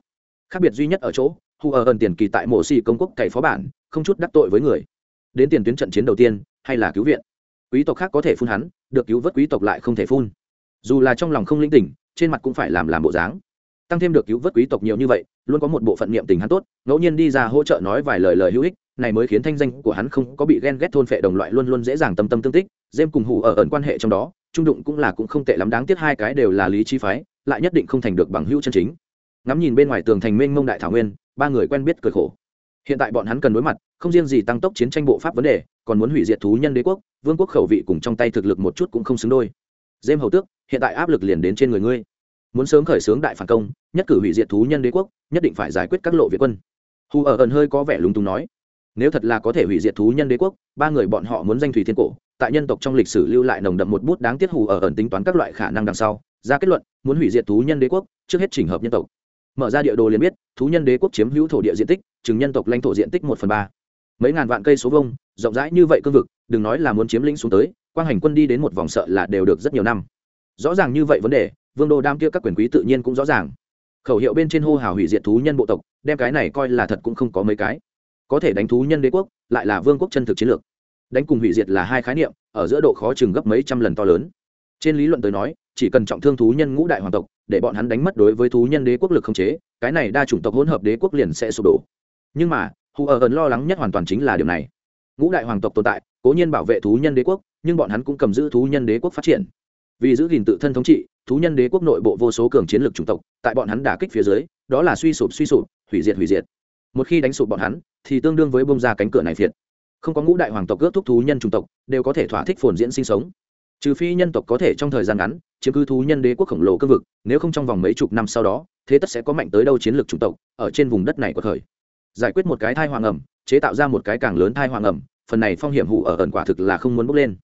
Khác biệt duy nhất ở chỗ hù ở ẩn tiền kỳ tại mộ xì công quốc cày phó bản, không chút đắc tội với người. Đến tiền tuyến trận chiến đầu tiên, hay là cứu viện. Quý tộc khác có thể phun hắn, được cứu vớt quý tộc lại không thể phun. Dù là trong lòng không linh tỉnh trên mặt cũng phải làm làm bộ dáng. Tăng thêm được cứu vớt quý tộc nhiều như vậy, luôn có một bộ phận niệm tình hắn tốt, ngẫu nhiên đi ra hỗ trợ nói vài lời lời hữu ích, này mới khiến thanh danh của hắn không có bị ghen ghét thôn phệ đồng loại luôn luôn dễ dàng tâm tâm tương tích, dêm cùng hủ ở ẩn quan hệ trong đó, trung đụng cũng là cũng không tệ lắm, đáng tiếc hai cái đều là lý trí phái, lại nhất định không thành được bằng hữu chân chính. Ngắm nhìn bên ngoài tường thành mênh mông đại thảo nguyên, ba người quen biết cười khổ. Hiện tại bọn hắn cần đối mặt, không riêng gì tăng tốc chiến tranh bộ pháp vấn đề, còn muốn hủy diệt thú nhân đế quốc, vương quốc khẩu vị cùng trong tay thực lực một chút cũng không xứng đôi. Dêm hầu tước hiện tại áp lực liền đến trên người ngươi. Muốn sớm khởi xướng đại phản công, nhất cử hủy diệt thú nhân đế quốc, nhất định phải giải quyết các lộ việt quân. Hù ở ẩn hơi có vẻ lúng túng nói. Nếu thật là có thể hủy diệt thú nhân đế quốc, ba người bọn họ muốn danh thủy thiên cổ, tại nhân tộc trong lịch sử lưu lại nồng đậm một bút đáng tiếc hù ở ẩn tính toán các loại khả năng đằng sau, ra kết luận, muốn hủy diệt thú nhân đế quốc, trước hết chỉnh hợp nhân tộc. Mở ra địa đồ liền biết, thú nhân đế quốc chiếm hữu thổ địa diện tích, chừng nhân tộc lãnh thổ diện tích một phần ba. Mấy ngàn vạn cây số vông rộng rãi như vậy cương vực, đừng nói là muốn chiếm lĩnh xuống tới, quang hành quân đi đến một vòng sợ là đều được rất nhiều năm rõ ràng như vậy vấn đề, vương đô đam kia các quyền quý tự nhiên cũng rõ ràng. Khẩu hiệu bên trên hô hào hủy diệt thú nhân bộ tộc, đem cái này coi là thật cũng không có mấy cái. Có thể đánh thú nhân đế quốc, lại là vương quốc chân thực chiến lược. Đánh cùng hủy diệt là hai khái niệm, ở giữa độ khó chừng gấp mấy trăm lần to lớn. Trên lý luận tới nói, chỉ cần trọng thương thú nhân ngũ đại hoàng tộc, để bọn hắn đánh mất đối với thú nhân đế quốc lực không chế, cái này đa chủng tộc hỗn hợp đế quốc liền sẽ sụp đổ. Nhưng mà, hù ở ẩn lo lắng nhất hoàn toàn chính là điều này. Ngũ đại hoàng tộc tồn tại, cố nhiên bảo vệ thú nhân đế quốc, nhưng bọn hắn cũng cầm giữ thú nhân đế quốc phát triển vì giữ gìn tự thân thống trị, thú nhân đế quốc nội bộ vô số cường chiến lược chủng tộc, tại bọn hắn đả kích phía dưới, đó là suy sụp suy sụp, hủy diệt hủy diệt. Một khi đánh sụp bọn hắn, thì tương đương với bông ra cánh cửa này thiệt không có ngũ đại hoàng tộc ước thúc thú nhân chủng tộc, đều có thể thỏa thích phồn diễn sinh sống. Trừ phi nhân tộc có thể trong thời gian ngắn, chiếm cứ thú nhân đế quốc khổng lồ cương vực, nếu không trong vòng mấy chục năm sau đó, thế tất sẽ có mạnh tới đâu chiến lược chủng tộc ở trên vùng đất này của thời. Giải quyết một cái thai hoàng ẩm, chế tạo ra một cái càng lớn thai hoàng ẩm, phần này phong hiểm hụ ở ẩn quả thực là không muốn bốc lên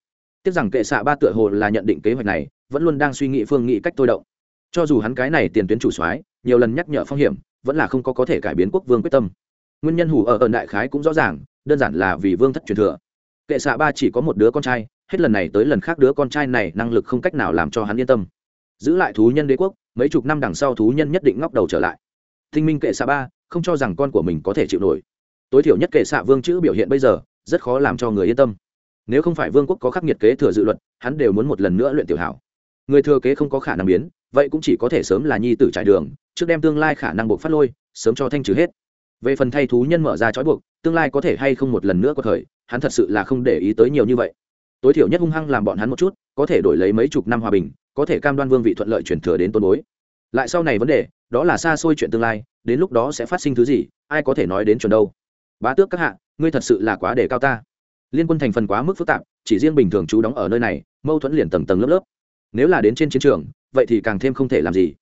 tiếc rằng kệ xạ ba tựa hồ là nhận định kế hoạch này, vẫn luôn đang suy nghĩ phương nghị cách tôi động. Cho dù hắn cái này tiền tuyến chủ soái, nhiều lần nhắc nhở phong hiểm, vẫn là không có có thể cải biến quốc vương quyết tâm. Nguyên nhân hủ ở ẩn đại khái cũng rõ ràng, đơn giản là vì vương thất truyền thừa. Kệ xạ ba chỉ có một đứa con trai, hết lần này tới lần khác đứa con trai này năng lực không cách nào làm cho hắn yên tâm. Giữ lại thú nhân đế quốc, mấy chục năm đằng sau thú nhân nhất định ngóc đầu trở lại. Thinh minh kệ xạ ba, không cho rằng con của mình có thể chịu nổi. Tối thiểu nhất kệ xạ vương chữ biểu hiện bây giờ, rất khó làm cho người yên tâm nếu không phải vương quốc có khắc nghiệt kế thừa dự luật, hắn đều muốn một lần nữa luyện tiểu hảo. Người thừa kế không có khả năng biến, vậy cũng chỉ có thể sớm là nhi tử trải đường, trước đem tương lai khả năng buộc phát lôi, sớm cho thanh trừ hết. Về phần thay thú nhân mở ra trói buộc, tương lai có thể hay không một lần nữa có thời, hắn thật sự là không để ý tới nhiều như vậy. Tối thiểu nhất hung hăng làm bọn hắn một chút, có thể đổi lấy mấy chục năm hòa bình, có thể cam đoan vương vị thuận lợi chuyển thừa đến tôn bối. Lại sau này vấn đề, đó là xa xôi chuyện tương lai, đến lúc đó sẽ phát sinh thứ gì, ai có thể nói đến chuẩn đâu. Bá tước các hạ, ngươi thật sự là quá đề cao ta liên quân thành phần quá mức phức tạp, chỉ riêng bình thường chú đóng ở nơi này, mâu thuẫn liền tầng tầng lớp lớp. Nếu là đến trên chiến trường, vậy thì càng thêm không thể làm gì.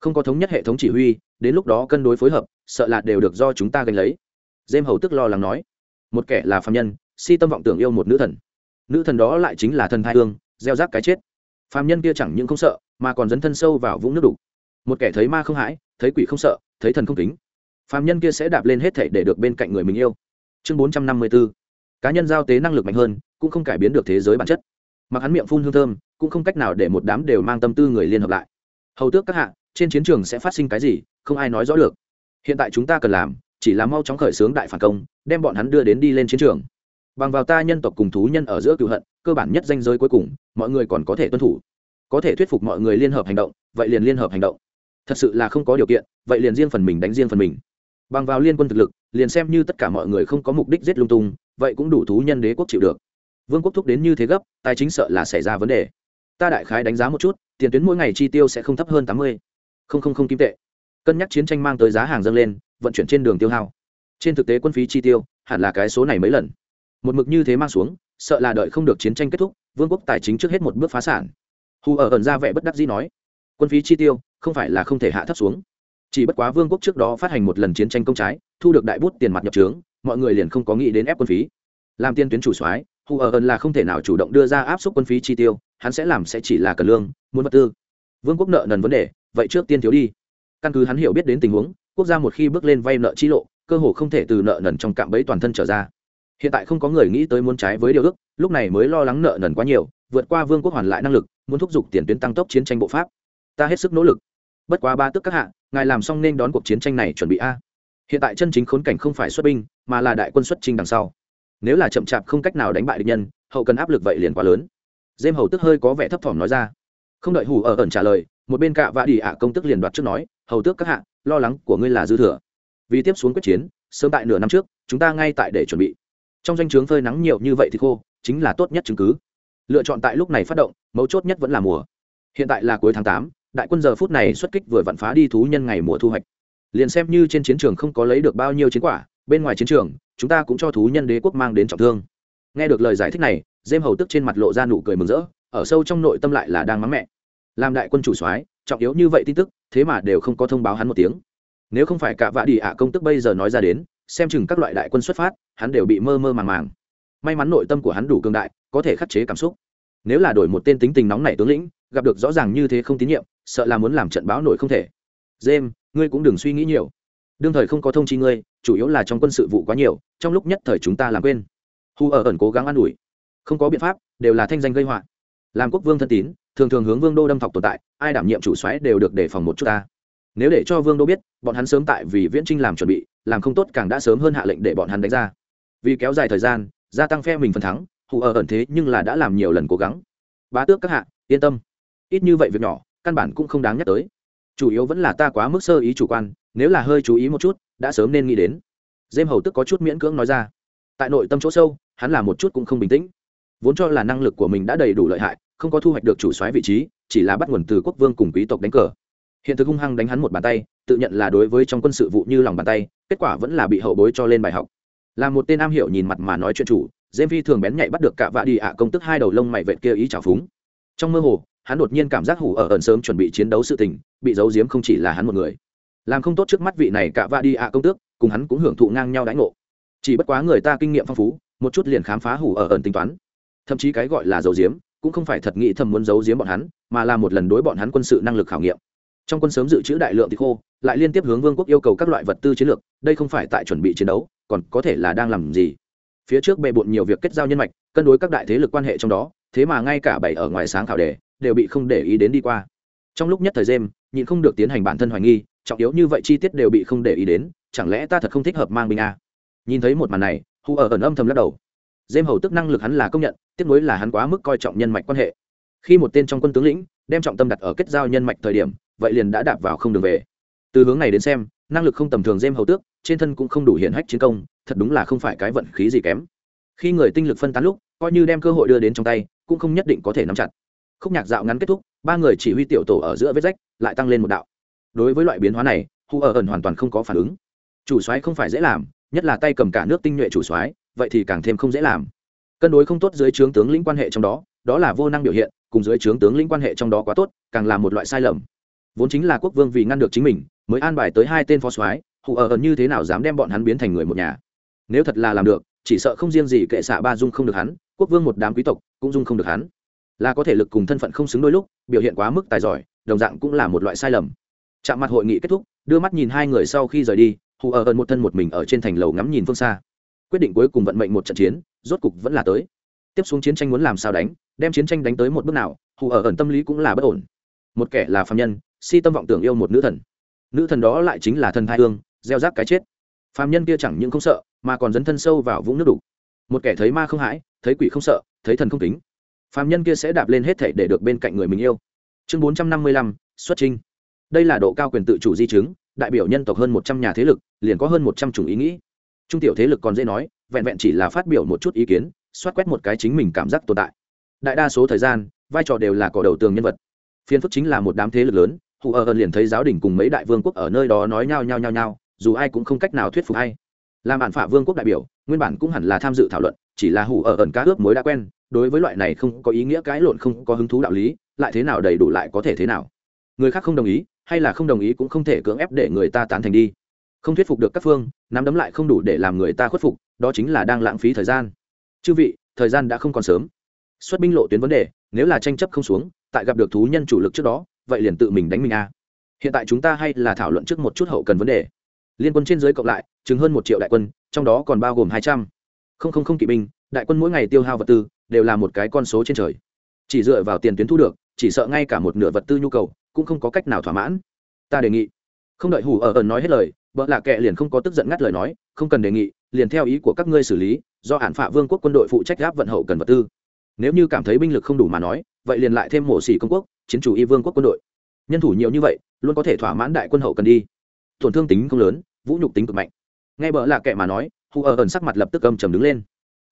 Không có thống nhất hệ thống chỉ huy, đến lúc đó cân đối phối hợp, sợ là đều được do chúng ta gánh lấy. Dêm hầu tức lo lắng nói, một kẻ là phạm nhân, si tâm vọng tưởng yêu một nữ thần. Nữ thần đó lại chính là thần thai hương, gieo rác cái chết. Phạm nhân kia chẳng những không sợ, mà còn dấn thân sâu vào vũng nước đục. Một kẻ thấy ma không hãi, thấy quỷ không sợ, thấy thần không kính. Phạm nhân kia sẽ đạp lên hết thể để được bên cạnh người mình yêu. Chương bốn trăm năm mươi b ố cá nhân giao tế năng lực mạnh hơn, cũng không cải biến được thế giới bản chất. Mặc hắn miệng phun hương thơm, cũng không cách nào để một đám đều mang tâm tư người liên hợp lại. Hầu tước các hạ, trên chiến trường sẽ phát sinh cái gì, không ai nói rõ được. Hiện tại chúng ta cần làm, chỉ là mau chóng khởi xướng đại phản công, đem bọn hắn đưa đến đi lên chiến trường. Bằng vào ta nhân tộc cùng thú nhân ở giữa cựu hận, cơ bản nhất danh giới cuối cùng, mọi người còn có thể tuân thủ. Có thể thuyết phục mọi người liên hợp hành động, vậy liền liên hợp hành động. Thật sự là không có điều kiện, vậy liền riêng phần mình đánh riêng phần mình. Bằng vào liên quân thực lực, liền xem như tất cả mọi người không có mục đích giết lung tung vậy cũng đủ thú nhân đế quốc chịu được. Vương quốc thúc đến như thế gấp, tài chính sợ là xảy ra vấn đề. Ta đại khái đánh giá một chút, tiền tuyến mỗi ngày chi tiêu sẽ không thấp hơn tám mươi. Không không không kim tệ. Cân nhắc chiến tranh mang tới giá hàng dâng lên, vận chuyển trên đường tiêu hao. Trên thực tế quân phí chi tiêu, hẳn là cái số này mấy lần. Một mực như thế mang xuống, sợ là đợi không được chiến tranh kết thúc, vương quốc tài chính trước hết một bước phá sản. Hù ở ẩn ra vẻ bất đắc dĩ nói, quân phí chi tiêu, không phải là không thể hạ thấp xuống. Chỉ bất quá vương quốc trước đó phát hành một lần chiến tranh công trái, thu được đại bút tiền mặt nhập trướng mọi người liền không có nghĩ đến ép quân phí. Làm tiên tuyến chủ soái hù ở ẩn là không thể nào chủ động đưa ra áp suất quân phí chi tiêu, hắn sẽ làm sẽ chỉ là cần lương, muốn vật tư. Vương quốc nợ nần vấn đề, vậy trước tiên thiếu đi. Căn cứ hắn hiểu biết đến tình huống, quốc gia một khi bước lên vay nợ chi lộ, cơ hồ không thể từ nợ nần trong cạm bẫy toàn thân trở ra. Hiện tại không có người nghĩ tới muốn trái với điều ước, lúc này mới lo lắng nợ nần quá nhiều, vượt qua vương quốc hoàn lại năng lực, muốn thúc giục tiền tuyến tăng tốc chiến tranh bộ pháp. Ta hết sức nỗ lực. Bất quá ba tức các hạ, ngài làm xong nên đón cuộc chiến tranh này chuẩn bị a hiện tại chân chính khốn cảnh không phải xuất binh, mà là đại quân xuất trinh đằng sau. Nếu là chậm chạp không cách nào đánh bại địch nhân, hậu cần áp lực vậy liền quá lớn. Dêm hầu tức hơi có vẻ thấp thỏm nói ra. Không đợi hù ở ẩn trả lời, một bên cạ vạ đi ạ công tức liền đoạt trước nói, hầu tước các hạ, lo lắng của ngươi là dư thừa. Vì tiếp xuống quyết chiến, sớm tại nửa năm trước, chúng ta ngay tại để chuẩn bị. Trong danh o chướng phơi nắng nhiều như vậy thì khô, chính là tốt nhất chứng cứ. Lựa chọn tại lúc này phát động, mấu chốt nhất vẫn là mùa. Hiện tại là cuối tháng tám, đại quân giờ phút này xuất kích vừa vặn phá đi thú nhân ngày mùa thu hoạch liền xem như trên chiến trường không có lấy được bao nhiêu chiến quả, bên ngoài chiến trường, chúng ta cũng cho thú nhân đế quốc mang đến trọng thương. Nghe được lời giải thích này, dêm hầu tức trên mặt lộ ra nụ cười mừng rỡ, ở sâu trong nội tâm lại là đang mắng mẹ. Làm đại quân chủ soái, trọng yếu như vậy tin tức, thế mà đều không có thông báo hắn một tiếng. Nếu không phải cả vạ đi ạ công tức bây giờ nói ra đến, xem chừng các loại đại quân xuất phát, hắn đều bị mơ mơ màng màng. May mắn nội tâm của hắn đủ cường đại, có thể khắc chế cảm xúc. Nếu là đổi một tên tính tình nóng này tướng lĩnh, gặp được rõ ràng như thế không tín nhiệm, sợ là muốn làm trận báo nổi không thể. James, ngươi cũng đừng suy nghĩ nhiều. Đương thời không có thông chi ngươi chủ yếu là trong quân sự vụ quá nhiều trong lúc nhất thời chúng ta làm quên. Hu ở ẩn cố gắng an ủi. Không có biện pháp đều là thanh danh gây họa. Làm quốc vương thân tín thường thường hướng vương đô đâm thọc tồn tại ai đảm nhiệm chủ xoáy đều được đề phòng một chút ta. Nếu để cho vương đô biết bọn hắn sớm tại vì viễn trinh làm chuẩn bị làm không tốt càng đã sớm hơn hạ lệnh để bọn hắn đánh ra. Vì kéo dài thời gian gia tăng phe mình phần thắng hù ở ẩn thế nhưng là đã làm nhiều lần cố gắng. Bá tước các hạ yên tâm. Ít như vậy việc nhỏ căn bản cũng không đáng nhắc tới chủ yếu vẫn là ta quá mức sơ ý chủ quan, nếu là hơi chú ý một chút, đã sớm nên nghĩ đến. Dêm hầu tức có chút miễn cưỡng nói ra. Tại nội tâm chỗ sâu, hắn là một chút cũng không bình tĩnh. Vốn cho là năng lực của mình đã đầy đủ lợi hại, không có thu hoạch được chủ soái vị trí, chỉ là bắt nguồn từ quốc vương cùng quý tộc đánh cờ. Hiện thực hung hăng đánh hắn một bàn tay, tự nhận là đối với trong quân sự vụ như lòng bàn tay, kết quả vẫn là bị hậu bối cho lên bài học. Là một tên am hiểu nhìn mặt mà nói chuyện chủ, dêm phi thường bén nhạy bắt được cả vạ đi ạ công tức hai đầu lông mày vệt kia ý trào phúng. Trong mơ hồ hắn đột nhiên cảm giác hủ ở ẩn sớm chuẩn bị chiến đấu sự tình, bị giấu giếm không chỉ là hắn một người. Làm không tốt trước mắt vị này cả va đi ạ công tước, cùng hắn cũng hưởng thụ ngang nhau đãi ngộ. Chỉ bất quá người ta kinh nghiệm phong phú, một chút liền khám phá hủ ở ẩn tính toán. Thậm chí cái gọi là giấu giếm, cũng không phải thật nghĩ thầm muốn giấu giếm bọn hắn, mà là một lần đối bọn hắn quân sự năng lực khảo nghiệm. Trong quân sớm dự trữ đại lượng thịt khô, lại liên tiếp hướng vương quốc yêu cầu các loại vật tư chiến lược, đây không phải tại chuẩn bị chiến đấu, còn có thể là đang làm gì? Phía trước bề bộn nhiều việc kết giao nhân mạch, cân đối các đại thế lực quan hệ trong đó, thế mà ngay cả bảy ở ngoài sáng khảo đề đều bị không để ý đến đi qua. Trong lúc nhất thời dêm nhịn không được tiến hành bản thân hoài nghi, trọng yếu như vậy chi tiết đều bị không để ý đến, chẳng lẽ ta thật không thích hợp mang binh a? Nhìn thấy một màn này hù ở ẩn âm thầm lắc đầu. Dêm hầu tức năng lực hắn là công nhận tiếp nối là hắn quá mức coi trọng nhân mạch quan hệ. Khi một tên trong quân tướng lĩnh đem trọng tâm đặt ở kết giao nhân mạch thời điểm, vậy liền đã đạp vào không đường về. Từ hướng này đến xem, năng lực không tầm thường dêm hầu tước, trên thân cũng không đủ hiển hách chiến công, thật đúng là không phải cái vận khí gì kém. Khi người tinh lực phân tán lúc, coi như đem cơ hội đưa đến trong tay, cũng không nhất định có thể nắm chặt khúc nhạc dạo ngắn kết thúc, ba người chỉ huy tiểu tổ ở giữa vết rách, lại tăng lên một đạo. Đối với loại biến hóa này, hu ở ẩn hoàn toàn không có phản ứng. Chủ soái không phải dễ làm, nhất là tay cầm cả nước tinh nhuệ chủ soái, vậy thì càng thêm không dễ làm. Cân đối không tốt dưới trướng tướng lĩnh quan hệ trong đó đó là vô năng biểu hiện, cùng dưới trướng tướng lĩnh quan hệ trong đó quá tốt, càng là một loại sai lầm. Vốn chính là quốc vương vì ngăn được chính mình, mới an bài tới hai tên phó soái hù ở ẩn như thế nào dám đem bọn hắn biến thành người một nhà. Nếu thật là làm được, chỉ sợ không riêng gì kệ xạ ba dung không được hắn, quốc vương một đám quý tộc cũng dung không được hắn là có thể lực cùng thân phận không xứng đôi lúc, biểu hiện quá mức tài giỏi, đồng dạng cũng là một loại sai lầm. Chạm mặt hội nghị kết thúc, đưa mắt nhìn hai người sau khi rời đi, hù ở gần một thân một mình ở trên thành lầu ngắm nhìn phương xa. Quyết định cuối cùng vận mệnh một trận chiến, rốt cục vẫn là tới. Tiếp xuống chiến tranh muốn làm sao đánh, đem chiến tranh đánh tới một bước nào, hù ở ẩn tâm lý cũng là bất ổn. Một kẻ là phạm nhân, si tâm vọng tưởng yêu một nữ thần. Nữ thần đó lại chính là thần thai hương gieo rác cái chết. Phạm nhân kia chẳng những không sợ, mà còn dấn thân sâu vào vũng nước đục. Một kẻ thấy ma không hãi, thấy quỷ không sợ, thấy thần không kính. Phàm nhân kia sẽ đạp lên hết thể để được bên cạnh người mình yêu. Chương bốn trăm năm mươi lăm, xuất trinh đây là độ cao quyền tự chủ di chứng, đại biểu nhân tộc hơn một trăm nhà thế lực, liền có hơn một trăm chủng ý nghĩ. Trung tiểu thế lực còn dễ nói, vẹn vẹn chỉ là phát biểu một chút ý kiến, xoát quét một cái chính mình cảm giác tồn tại. Đại đa số thời gian, vai trò đều là cỏ đầu tường nhân vật. Phiên phức chính là một đám thế lực lớn, hù ở ơn liền thấy giáo đình cùng mấy đại vương quốc ở nơi đó nói nhao nhao nhao nhao dù ai cũng không cách nào thuyết phục hay làm bản phả vương quốc đại biểu, nguyên bản cũng hẳn là tham dự thảo luận chỉ là hủ ở ẩn cá ướp mới đã quen, đối với loại này không có ý nghĩa cãi lộn không có hứng thú đạo lý, lại thế nào đầy đủ lại có thể thế nào. Người khác không đồng ý, hay là không đồng ý cũng không thể cưỡng ép để người ta tán thành đi. Không thuyết phục được các phương, nắm đấm lại không đủ để làm người ta khuất phục, đó chính là đang lãng phí thời gian. Chư vị, thời gian đã không còn sớm. Xuất binh lộ tuyến vấn đề, nếu là tranh chấp không xuống, tại gặp được thú nhân chủ lực trước đó, vậy liền tự mình đánh mình a. Hiện tại chúng ta hay là thảo luận trước một chút hậu cần vấn đề. Liên quân trên dưới cộng lại chứng hơn một triệu đại quân, trong đó còn bao gồm hai trăm không không không kỵ binh, đại quân mỗi ngày tiêu hao vật tư, đều là một cái con số trên trời. Chỉ dựa vào tiền tuyến thu được, chỉ sợ ngay cả một nửa vật tư nhu cầu, cũng không có cách nào thỏa mãn. Ta đề nghị. Không đợi hủ ở ẩn nói hết lời, vợ lạ kệ liền không có tức giận ngắt lời nói, không cần đề nghị, liền theo ý của các ngươi xử lý, do hạn phạ vương quốc quân đội phụ trách gáp vận hậu cần vật tư. Nếu như cảm thấy binh lực không đủ mà nói, vậy liền lại thêm mổ xỉ công quốc, chiến chủ y vương quốc quân đội. Nhân thủ nhiều như vậy, luôn có thể thỏa mãn đại quân hậu cần đi. Tổn thương tính không lớn, vũ nhục tính cực mạnh. Nghe bợ lạ kệ mà nói hù ở ẩn sắc mặt lập tức âm trầm đứng lên.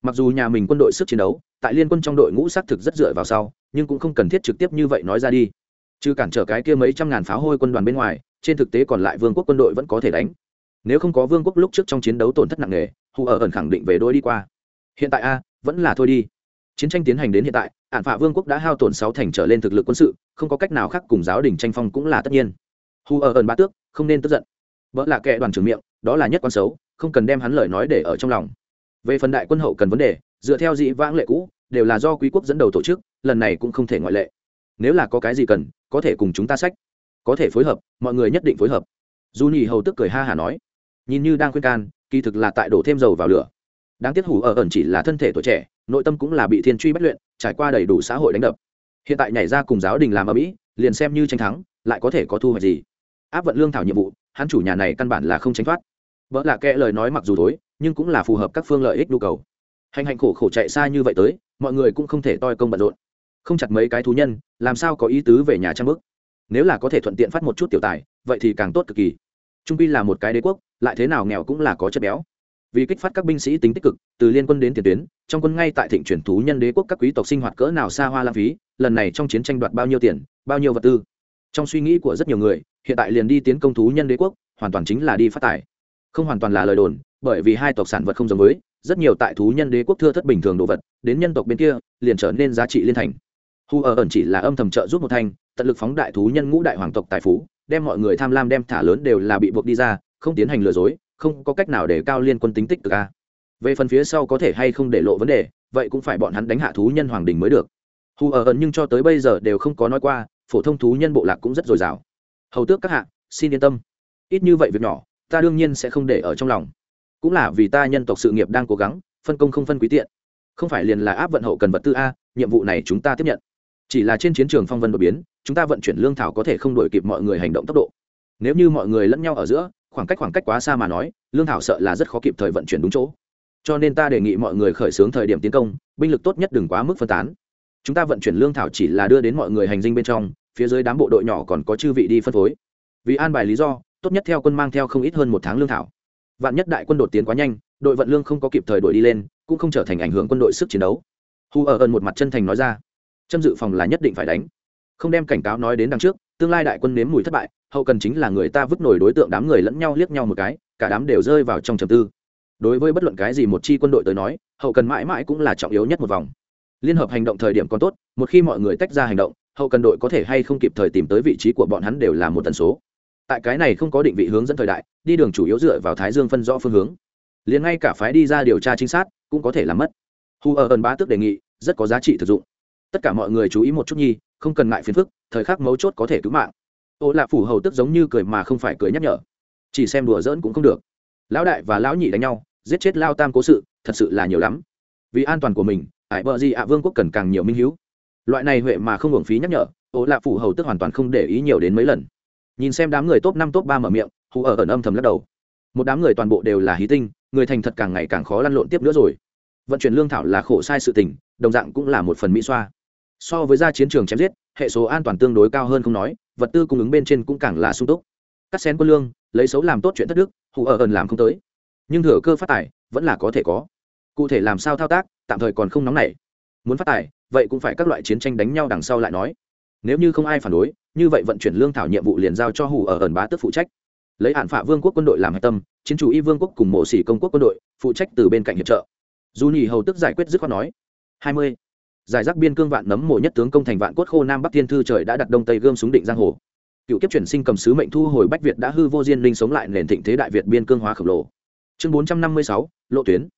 Mặc dù nhà mình quân đội sức chiến đấu, tại liên quân trong đội ngũ xác thực rất dựa vào sau, nhưng cũng không cần thiết trực tiếp như vậy nói ra đi. Chứ cản trở cái kia mấy trăm ngàn pháo hôi quân đoàn bên ngoài, trên thực tế còn lại vương quốc quân đội vẫn có thể đánh. Nếu không có vương quốc lúc trước trong chiến đấu tổn thất nặng nề, hù ở ẩn khẳng định về đôi đi qua. Hiện tại a, vẫn là thôi đi. Chiến tranh tiến hành đến hiện tại ạn phạ vương quốc đã hao tổn sáu thành trở lên thực lực quân sự, không có cách nào khác cùng giáo đình tranh phong cũng là tất nhiên. Hù ở ẩn ba tước, không nên tức giận. Vợ là kẻ đoàn trưởng miệng, đó là nhất con xấu không cần đem hắn lời nói để ở trong lòng. Về phần đại quân hậu cần vấn đề, dựa theo dị vãng lệ cũ, đều là do quý quốc dẫn đầu tổ chức, lần này cũng không thể ngoại lệ. Nếu là có cái gì cần, có thể cùng chúng ta sách. Có thể phối hợp, mọi người nhất định phối hợp. Dù nhì hầu tức cười ha hả nói. Nhìn như đang khuyên can, kỳ thực là tại đổ thêm dầu vào lửa. Đáng tiếc hủ ở ẩn chỉ là thân thể tuổi trẻ, nội tâm cũng là bị thiên truy bất luyện, trải qua đầy đủ xã hội đánh đập. Hiện tại nhảy ra cùng giáo đình làm ở mỹ liền xem như tranh thắng, lại có thể có thu hoạch gì. Áp vận lương thảo nhiệm vụ, hắn chủ nhà này căn bản là không tránh thoát vợ là kệ lời nói mặc dù thối, nhưng cũng là phù hợp các phương lợi ích nhu cầu. Hành hành khổ khổ chạy xa như vậy tới, mọi người cũng không thể toi công bận rộn. Không chặt mấy cái thú nhân, làm sao có ý tứ về nhà trang bức? Nếu là có thể thuận tiện phát một chút tiểu tài, vậy thì càng tốt cực kỳ. Trung pi là một cái đế quốc, lại thế nào nghèo cũng là có chất béo. Vì kích phát các binh sĩ tính tích cực, từ liên quân đến tiền tuyến, trong quân ngay tại thịnh chuyển thú nhân đế quốc các quý tộc sinh hoạt cỡ nào xa hoa lãng phí, lần này trong chiến tranh đoạt bao nhiêu tiền, bao nhiêu vật tư. Trong suy nghĩ của rất nhiều người, hiện tại liền đi tiến công thú nhân đế quốc, hoàn toàn chính là đi phát tài không hoàn toàn là lời đồn, bởi vì hai tộc sản vật không giống với, rất nhiều tại thú nhân đế quốc thưa thất bình thường đồ vật, đến nhân tộc bên kia, liền trở nên giá trị liên thành. Hu ở ẩn chỉ là âm thầm trợ giúp một thanh, tận lực phóng đại thú nhân ngũ đại hoàng tộc tài phú, đem mọi người tham lam đem thả lớn đều là bị buộc đi ra, không tiến hành lừa dối, không có cách nào để cao liên quân tính tích cực a. Về phần phía sau có thể hay không để lộ vấn đề, vậy cũng phải bọn hắn đánh hạ thú nhân hoàng đình mới được. Hù ở ẩn nhưng cho tới bây giờ đều không có nói qua, phổ thông thú nhân bộ lạc cũng rất dồi dào. Hầu tước các hạ, xin yên tâm. Ít như vậy việc nhỏ ta đương nhiên sẽ không để ở trong lòng. Cũng là vì ta nhân tộc sự nghiệp đang cố gắng, phân công không phân quý tiện. Không phải liền là áp vận hậu cần vật tư a, nhiệm vụ này chúng ta tiếp nhận. Chỉ là trên chiến trường phong vân đột biến, chúng ta vận chuyển lương thảo có thể không đổi kịp mọi người hành động tốc độ. Nếu như mọi người lẫn nhau ở giữa, khoảng cách khoảng cách quá xa mà nói, lương thảo sợ là rất khó kịp thời vận chuyển đúng chỗ. Cho nên ta đề nghị mọi người khởi xướng thời điểm tiến công, binh lực tốt nhất đừng quá mức phân tán. Chúng ta vận chuyển lương thảo chỉ là đưa đến mọi người hành dinh bên trong, phía dưới đám bộ đội nhỏ còn có chư vị đi phân phối. Vì an bài lý do tốt nhất theo quân mang theo không ít hơn một tháng lương thảo. Vạn nhất đại quân đột tiến quá nhanh, đội vận lương không có kịp thời đuổi đi lên, cũng không trở thành ảnh hưởng quân đội sức chiến đấu. Hu ở ơn một mặt chân thành nói ra. Châm dự phòng là nhất định phải đánh. Không đem cảnh cáo nói đến đằng trước, tương lai đại quân nếm mùi thất bại, hậu cần chính là người ta vứt nổi đối tượng đám người lẫn nhau liếc nhau một cái, cả đám đều rơi vào trong trầm tư. Đối với bất luận cái gì một chi quân đội tới nói, hậu cần mãi mãi cũng là trọng yếu nhất một vòng. Liên hợp hành động thời điểm còn tốt, một khi mọi người tách ra hành động, hậu cần đội có thể hay không kịp thời tìm tới vị trí của bọn hắn đều là một tần số tại cái này không có định vị hướng dẫn thời đại, đi đường chủ yếu dựa vào thái dương phân rõ phương hướng. Liền ngay cả phái đi ra điều tra chính xác cũng có thể làm mất. Hu ở ẩn bá tước đề nghị, rất có giá trị thực dụng. Tất cả mọi người chú ý một chút nhi không cần ngại phiền phức, thời khắc mấu chốt có thể cứu mạng. Ô lạ phủ hầu tức giống như cười mà không phải cười nhắc nhở. Chỉ xem đùa giỡn cũng không được. Lão đại và lão nhị đánh nhau, giết chết lao tam cố sự, thật sự là nhiều lắm. Vì an toàn của mình ải bờ gì ạ vương quốc cần càng nhiều minh hữu loại này huệ mà không hưởng phí nhắc nhở, ô lạ phủ hầu tức hoàn toàn không để ý nhiều đến mấy lần nhìn xem đám người top năm, top ba mở miệng, hù ở ẩn âm thầm lắc đầu. Một đám người toàn bộ đều là hí tinh, người thành thật càng ngày càng khó lăn lộn tiếp nữa rồi. Vận chuyển lương thảo là khổ sai sự tình, đồng dạng cũng là một phần mỹ xoa. So với ra chiến trường chém giết, hệ số an toàn tương đối cao hơn không nói, vật tư cung ứng bên trên cũng càng là sung túc. Cắt xén quân lương, lấy xấu làm tốt chuyện thất đức, hù ở ẩn làm không tới. Nhưng thừa cơ phát tài, vẫn là có thể có. Cụ thể làm sao thao tác, tạm thời còn không nóng nảy. Muốn phát tài, vậy cũng phải các loại chiến tranh đánh nhau đằng sau lại nói nếu như không ai phản đối, như vậy vận chuyển lương thảo nhiệm vụ liền giao cho hù ở ẩn bá tức phụ trách. Lấy hạn phạ vương quốc quân đội làm hạch tâm, chiến chủ y vương quốc cùng mộ sĩ công quốc quân đội, phụ trách từ bên cạnh hiệp trợ. Dù nhì hầu tức giải quyết dứt khoát nói, hai mươi. Giải rác biên cương vạn nấm mộ nhất tướng công thành vạn cốt khô nam bắc thiên thư trời đã đặt đông tây gươm súng định giang hồ. Cựu kiếp chuyển sinh cầm sứ mệnh thu hồi bách việt đã hư vô diên linh sống lại nền thịnh thế đại việt biên cương hóa khổng lồ. Chương bốn trăm năm mươi sáu, lộ tuyến.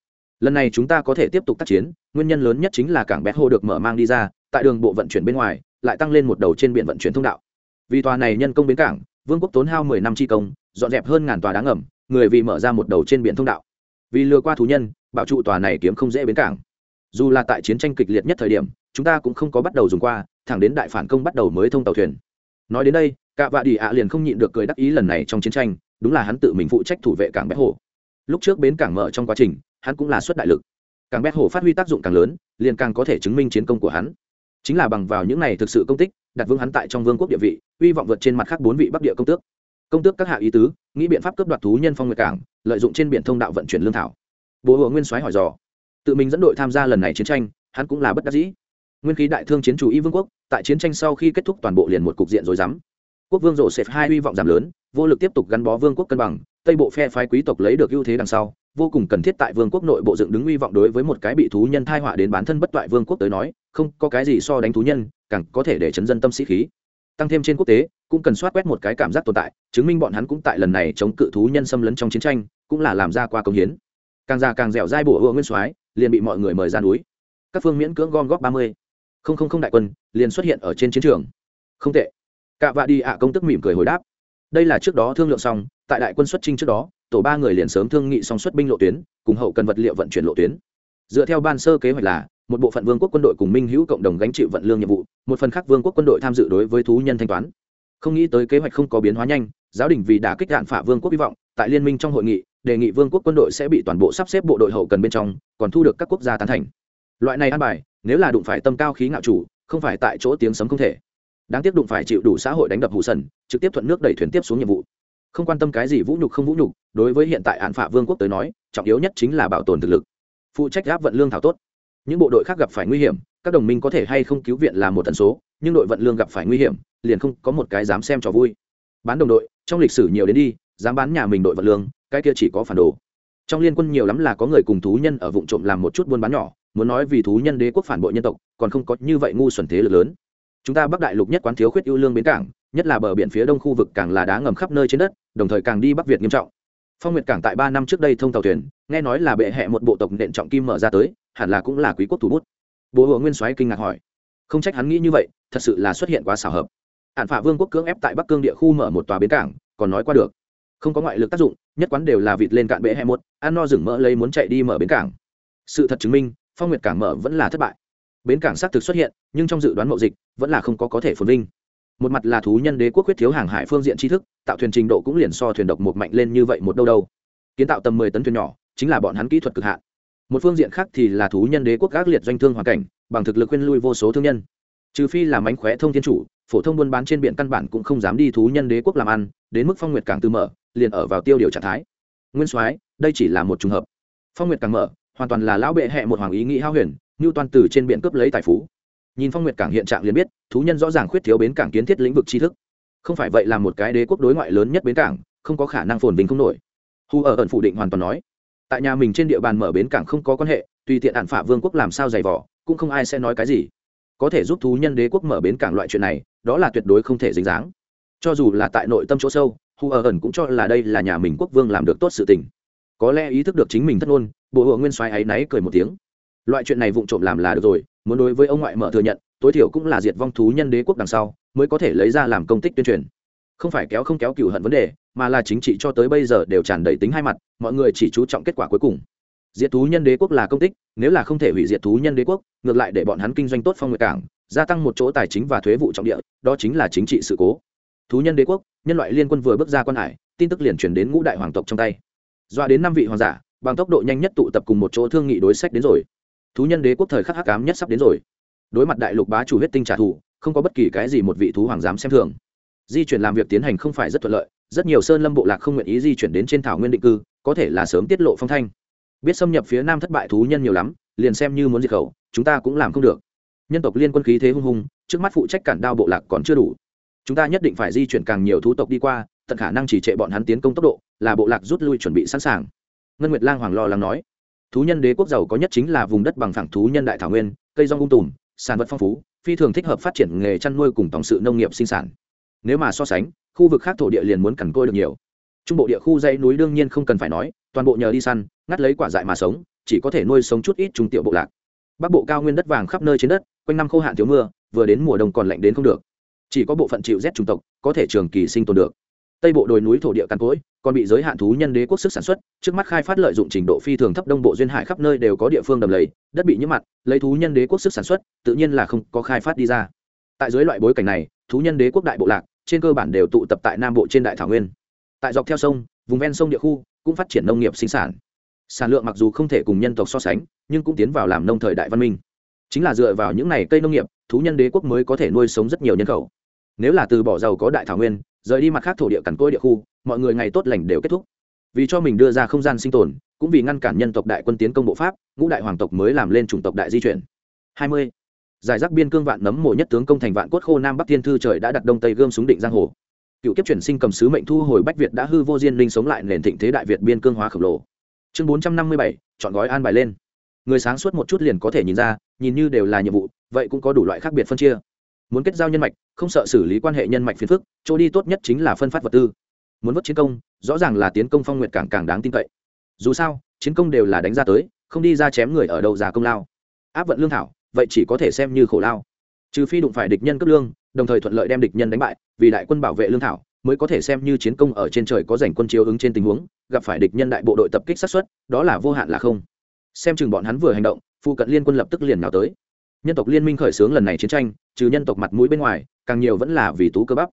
Lần này chúng ta có thể tiếp tục tác chiến, nguyên nhân lớn nhất chính là cảng bé hô được mở mang đi ra, tại đường bộ vận chuyển bên ngoài lại tăng lên một đầu trên biển vận chuyển thông đạo. Vì tòa này nhân công bến cảng, vương quốc tốn hao mười năm chi công, dọn dẹp hơn ngàn tòa đá ngầm, người vì mở ra một đầu trên biển thông đạo. Vì lừa qua thú nhân, bảo trụ tòa này kiếm không dễ bến cảng. Dù là tại chiến tranh kịch liệt nhất thời điểm, chúng ta cũng không có bắt đầu dùng qua, thẳng đến đại phản công bắt đầu mới thông tàu thuyền. Nói đến đây, cạ vạ đi ạ liền không nhịn được cười đắc ý lần này trong chiến tranh, đúng là hắn tự mình phụ trách thủ vệ cảng bét hồ. Lúc trước bến cảng mở trong quá trình, hắn cũng là xuất đại lực. Càng bét hồ phát huy tác dụng càng lớn, liền càng có thể chứng minh chiến công của hắn chính là bằng vào những này thực sự công tích, đặt vương hắn tại trong vương quốc địa vị uy vọng vượt trên mặt khác bốn vị bắc địa công tước. Công tước các hạ ý tứ, nghĩ biện pháp cướp đoạt thú nhân phong nguyệt cảng, lợi dụng trên biển thông đạo vận chuyển lương thảo. Bố hộ nguyên soái hỏi dò. Tự mình dẫn đội tham gia lần này chiến tranh, hắn cũng là bất đắc dĩ. Nguyên khí đại thương chiến chủ y vương quốc, tại chiến tranh sau khi kết thúc toàn bộ liền một cục diện rối rắm. Quốc vương rộ xếp hai hy vọng giảm lớn, vô lực tiếp tục gắn bó vương quốc cân bằng tây bộ phe phái quý tộc lấy được ưu thế đằng sau, vô cùng cần thiết tại vương quốc nội bộ dựng đứng hy vọng đối với một cái bị thú nhân thai họa đến bán thân bất toại vương quốc tới nói, không có cái gì so đánh thú nhân, càng có thể để chấn dân tâm sĩ khí. Tăng thêm trên quốc tế, cũng cần soát quét một cái cảm giác tồn tại, chứng minh bọn hắn cũng tại lần này chống cự thú nhân xâm lấn trong chiến tranh, cũng là làm ra qua công hiến. Càng già càng dẻo dai bổ ưa nguyên soái, liền bị mọi người mời ra núi. Các phương miễn cưỡng gom góp ba mươi. Không không không đại quân, liền xuất hiện ở trên chiến trường. Không tệ. Cạ vạ đi ạ công tức mỉm cười hồi đáp đây là trước đó thương lượng xong, tại đại quân xuất trinh trước đó, tổ ba người liền sớm thương nghị xong xuất binh lộ tuyến, cùng hậu cần vật liệu vận chuyển lộ tuyến. Dựa theo ban sơ kế hoạch là, một bộ phận vương quốc quân đội cùng minh hữu cộng đồng gánh chịu vận lương nhiệm vụ, một phần khác vương quốc quân đội tham dự đối với thú nhân thanh toán. Không nghĩ tới kế hoạch không có biến hóa nhanh, giáo đình vì đã kích đạn phả vương quốc hy vọng, tại liên minh trong hội nghị, đề nghị vương quốc quân đội sẽ bị toàn bộ sắp xếp bộ đội hậu cần bên trong, còn thu được các quốc gia tán thành. Loại này an bài, nếu là đụng phải tâm cao khí ngạo chủ, không phải tại chỗ tiếng sấm không thể đáng tiếc đụng phải chịu đủ xã hội đánh đập hụ sần, trực tiếp thuận nước đẩy thuyền tiếp xuống nhiệm vụ. Không quan tâm cái gì vũ nhục không vũ nhục, đối với hiện tại hạn phạ vương quốc tới nói, trọng yếu nhất chính là bảo tồn thực lực. Phụ trách áp vận lương thảo tốt. Những bộ đội khác gặp phải nguy hiểm, các đồng minh có thể hay không cứu viện là một tần số, nhưng đội vận lương gặp phải nguy hiểm, liền không có một cái dám xem trò vui. Bán đồng đội, trong lịch sử nhiều đến đi, dám bán nhà mình đội vận lương, cái kia chỉ có phản đồ. Trong liên quân nhiều lắm là có người cùng thú nhân ở vụ trộm làm một chút buôn bán nhỏ, muốn nói vì thú nhân đế quốc phản bội nhân tộc, còn không có như vậy ngu xuẩn thế lực lớn chúng ta bắc đại lục nhất quán thiếu khuyết ưu lương bến cảng, nhất là bờ biển phía đông khu vực càng là đá ngầm khắp nơi trên đất, đồng thời càng đi bắc việt nghiêm trọng. Phong nguyệt cảng tại ba năm trước đây thông tàu thuyền, nghe nói là bệ hẹ một bộ tộc nện trọng kim mở ra tới, hẳn là cũng là quý quốc thủ bút. Bố hùa nguyên soái kinh ngạc hỏi. Không trách hắn nghĩ như vậy, thật sự là xuất hiện quá xảo hợp. Hạn phả vương quốc cưỡng ép tại bắc cương địa khu mở một tòa bến cảng, còn nói qua được. Không có ngoại lực tác dụng, nhất quán đều là vịt lên cạn bệ hẹ một, ăn no rừng mỡ lấy muốn chạy đi mở bến cảng. Sự thật chứng minh, phong nguyệt cảng mở vẫn là thất bại bến cảng xác thực xuất hiện, nhưng trong dự đoán mậu dịch, vẫn là không có có thể phồn vinh. Một mặt là thú nhân đế quốc huyết thiếu hàng hải phương diện tri thức, tạo thuyền trình độ cũng liền so thuyền độc một mạnh lên như vậy một đâu đâu. Kiến tạo tầm mười tấn thuyền nhỏ, chính là bọn hắn kỹ thuật cực hạn. Một phương diện khác thì là thú nhân đế quốc gác liệt doanh thương hoàn cảnh, bằng thực lực khuyên lui vô số thương nhân. Trừ phi là mánh khóe thông thiên chủ, phổ thông buôn bán trên biển căn bản cũng không dám đi thú nhân đế quốc làm ăn, đến mức phong nguyệt càng từ mở, liền ở vào tiêu điều trạng thái. Nguyên soái, đây chỉ là một trường hợp. Phong nguyệt càng mở, hoàn toàn là lão bệ hẹ một hoàng ý nghĩ hao huyền như toàn từ trên biển cướp lấy tài phú. Nhìn phong nguyệt cảng hiện trạng liền biết, thú nhân rõ ràng khuyết thiếu bến cảng kiến thiết lĩnh vực tri thức. Không phải vậy là một cái đế quốc đối ngoại lớn nhất bến cảng, không có khả năng phồn vinh không nổi. Hu ở ẩn phủ định hoàn toàn nói, tại nhà mình trên địa bàn mở bến cảng không có quan hệ, tùy tiện ạn phả vương quốc làm sao dày vỏ cũng không ai sẽ nói cái gì. Có thể giúp thú nhân đế quốc mở bến cảng loại chuyện này, đó là tuyệt đối không thể dính dáng. Cho dù là tại nội tâm chỗ sâu, hu ở ẩn cũng cho là đây là nhà mình quốc vương làm được tốt sự tình. Có lẽ ý thức được chính mình thất ngôn, bộ hộ nguyên soái áy náy cười một tiếng loại chuyện này vụng trộm làm là được rồi, muốn đối với ông ngoại mở thừa nhận, tối thiểu cũng là diệt vong thú nhân đế quốc đằng sau, mới có thể lấy ra làm công tích tuyên truyền. Không phải kéo không kéo cựu hận vấn đề, mà là chính trị cho tới bây giờ đều tràn đầy tính hai mặt, mọi người chỉ chú trọng kết quả cuối cùng. Diệt thú nhân đế quốc là công tích, nếu là không thể hủy diệt thú nhân đế quốc, ngược lại để bọn hắn kinh doanh tốt phong nguyệt cảng, gia tăng một chỗ tài chính và thuế vụ trọng địa, đó chính là chính trị sự cố. Thú nhân đế quốc, nhân loại liên quân vừa bước ra quan hải, tin tức liền chuyển đến ngũ đại hoàng tộc trong tay. Doa đến năm vị hoàng giả, bằng tốc độ nhanh nhất tụ tập cùng một chỗ thương nghị đối sách đến rồi thú nhân đế quốc thời khắc hắc cám nhất sắp đến rồi. Đối mặt đại lục bá chủ huyết tinh trả thù, không có bất kỳ cái gì một vị thú hoàng dám xem thường. Di chuyển làm việc tiến hành không phải rất thuận lợi, rất nhiều sơn lâm bộ lạc không nguyện ý di chuyển đến trên thảo nguyên định cư, có thể là sớm tiết lộ phong thanh. Biết xâm nhập phía nam thất bại thú nhân nhiều lắm, liền xem như muốn diệt khẩu, chúng ta cũng làm không được. Nhân tộc liên quân khí thế hung hùng trước mắt phụ trách cản đao bộ lạc còn chưa đủ. Chúng ta nhất định phải di chuyển càng nhiều thú tộc đi qua, tận khả năng chỉ trệ bọn hắn tiến công tốc độ, là bộ lạc rút lui chuẩn bị sẵn sàng. Ngân nguyệt lang hoàng lo lắng nói thú nhân đế quốc giàu có nhất chính là vùng đất bằng phẳng thú nhân đại thảo nguyên, cây rong ung tùm, sản vật phong phú, phi thường thích hợp phát triển nghề chăn nuôi cùng tổng sự nông nghiệp sinh sản. Nếu mà so sánh, khu vực khác thổ địa liền muốn cằn côi được nhiều. Trung bộ địa khu dãy núi đương nhiên không cần phải nói, toàn bộ nhờ đi săn, ngắt lấy quả dại mà sống, chỉ có thể nuôi sống chút ít trung tiểu bộ lạc. Bắc bộ cao nguyên đất vàng khắp nơi trên đất, quanh năm khô hạn thiếu mưa, vừa đến mùa đông còn lạnh đến không được. Chỉ có bộ phận chịu rét chủng tộc có thể trường kỳ sinh tồn được tây bộ đồi núi thổ địa cằn cỗi, còn bị giới hạn thú nhân đế quốc sức sản xuất, trước mắt khai phát lợi dụng trình độ phi thường thấp đông bộ duyên hải khắp nơi đều có địa phương đầm lầy, đất bị nhiễm mặn, lấy thú nhân đế quốc sức sản xuất, tự nhiên là không có khai phát đi ra. Tại dưới loại bối cảnh này, thú nhân đế quốc đại bộ lạc, trên cơ bản đều tụ tập tại nam bộ trên đại thảo nguyên. Tại dọc theo sông, vùng ven sông địa khu, cũng phát triển nông nghiệp sinh sản. Sản lượng mặc dù không thể cùng nhân tộc so sánh, nhưng cũng tiến vào làm nông thời đại văn minh. Chính là dựa vào những này cây nông nghiệp, thú nhân đế quốc mới có thể nuôi sống rất nhiều nhân khẩu. Nếu là từ bỏ giàu có đại thảo nguyên rời đi mặt khác thổ địa cằn côi địa khu, mọi người ngày tốt lành đều kết thúc. Vì cho mình đưa ra không gian sinh tồn, cũng vì ngăn cản nhân tộc đại quân tiến công bộ pháp, ngũ đại hoàng tộc mới làm lên chủng tộc đại di chuyển. Hai mươi, giải rác biên cương vạn nấm mộ nhất tướng công thành vạn cốt khô nam bắc thiên thư trời đã đặt đông tây gươm xuống định giang hồ. Cựu kiếp chuyển sinh cầm sứ mệnh thu hồi bách việt đã hư vô diên linh sống lại nền thịnh thế đại việt biên cương hóa khổng lồ. Chương bốn trăm năm mươi bảy, chọn gói an bài lên. Người sáng suốt một chút liền có thể nhìn ra, nhìn như đều là nhiệm vụ, vậy cũng có đủ loại khác biệt phân chia muốn kết giao nhân mạch, không sợ xử lý quan hệ nhân mạch phiền phức, chỗ đi tốt nhất chính là phân phát vật tư. Muốn vớt chiến công, rõ ràng là tiến công phong nguyện càng càng đáng tin cậy. Dù sao, chiến công đều là đánh ra tới, không đi ra chém người ở đầu già công lao. Áp vận lương thảo, vậy chỉ có thể xem như khổ lao. Trừ phi đụng phải địch nhân cấp lương, đồng thời thuận lợi đem địch nhân đánh bại, vì đại quân bảo vệ lương thảo, mới có thể xem như chiến công ở trên trời có giành quân chiếu ứng trên tình huống, gặp phải địch nhân đại bộ đội tập kích sát xuất đó là vô hạn là không. Xem chừng bọn hắn vừa hành động phụ cận liên quân lập tức liền nào tới. Nhân tộc liên minh khởi xướng lần này chiến tranh trừ nhân tộc mặt mũi bên ngoài, càng nhiều vẫn là vì tú cơ bắp.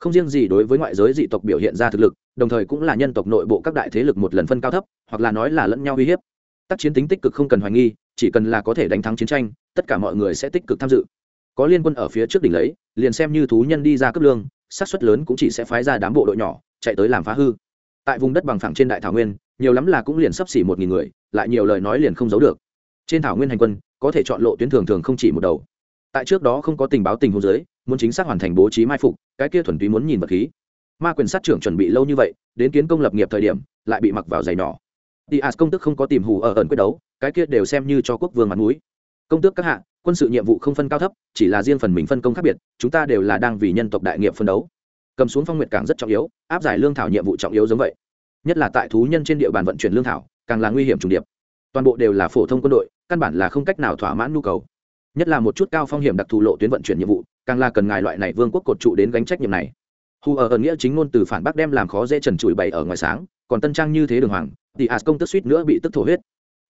Không riêng gì đối với ngoại giới dị tộc biểu hiện ra thực lực, đồng thời cũng là nhân tộc nội bộ các đại thế lực một lần phân cao thấp, hoặc là nói là lẫn nhau uy hiếp. Tác chiến tính tích cực không cần hoài nghi, chỉ cần là có thể đánh thắng chiến tranh, tất cả mọi người sẽ tích cực tham dự. Có liên quân ở phía trước đỉnh lấy, liền xem như thú nhân đi ra cấp lương sát suất lớn cũng chỉ sẽ phái ra đám bộ đội nhỏ, chạy tới làm phá hư. Tại vùng đất bằng phẳng trên đại thảo nguyên, nhiều lắm là cũng liền sắp xỉ một nghìn người, lại nhiều lời nói liền không giấu được. Trên thảo nguyên hành quân, có thể chọn lộ tuyến thường thường không chỉ một đầu tại trước đó không có tình báo tình huống giới muốn chính xác hoàn thành bố trí mai phục, cái kia thuần túy muốn nhìn vật khí. Ma quyền sát trưởng chuẩn bị lâu như vậy, đến kiến công lập nghiệp thời điểm, lại bị mặc vào giày nhỏ. Đi as công tức không có tìm hù ở ẩn quyết đấu, cái kia đều xem như cho quốc vương mặt mũi. Công tước các hạ, quân sự nhiệm vụ không phân cao thấp, chỉ là riêng phần mình phân công khác biệt, chúng ta đều là đang vì nhân tộc đại nghiệp phân đấu. Cầm xuống phong nguyệt cảng rất trọng yếu, áp giải lương thảo nhiệm vụ trọng yếu giống vậy. Nhất là tại thú nhân trên địa bàn vận chuyển lương thảo, càng là nguy hiểm trùng điệp. Toàn bộ đều là phổ thông quân đội, căn bản là không cách nào thỏa mãn nhu cầu nhất là một chút cao phong hiểm đặc thù lộ tuyến vận chuyển nhiệm vụ, càng là cần ngài loại này vương quốc cột trụ đến gánh trách nhiệm này. Hù ở ẩn nghĩa chính ngôn từ phản bác đem làm khó dễ trần trụi bày ở ngoài sáng, còn tân trang như thế đường hoàng, thì as công tức suýt nữa bị tức thổ huyết.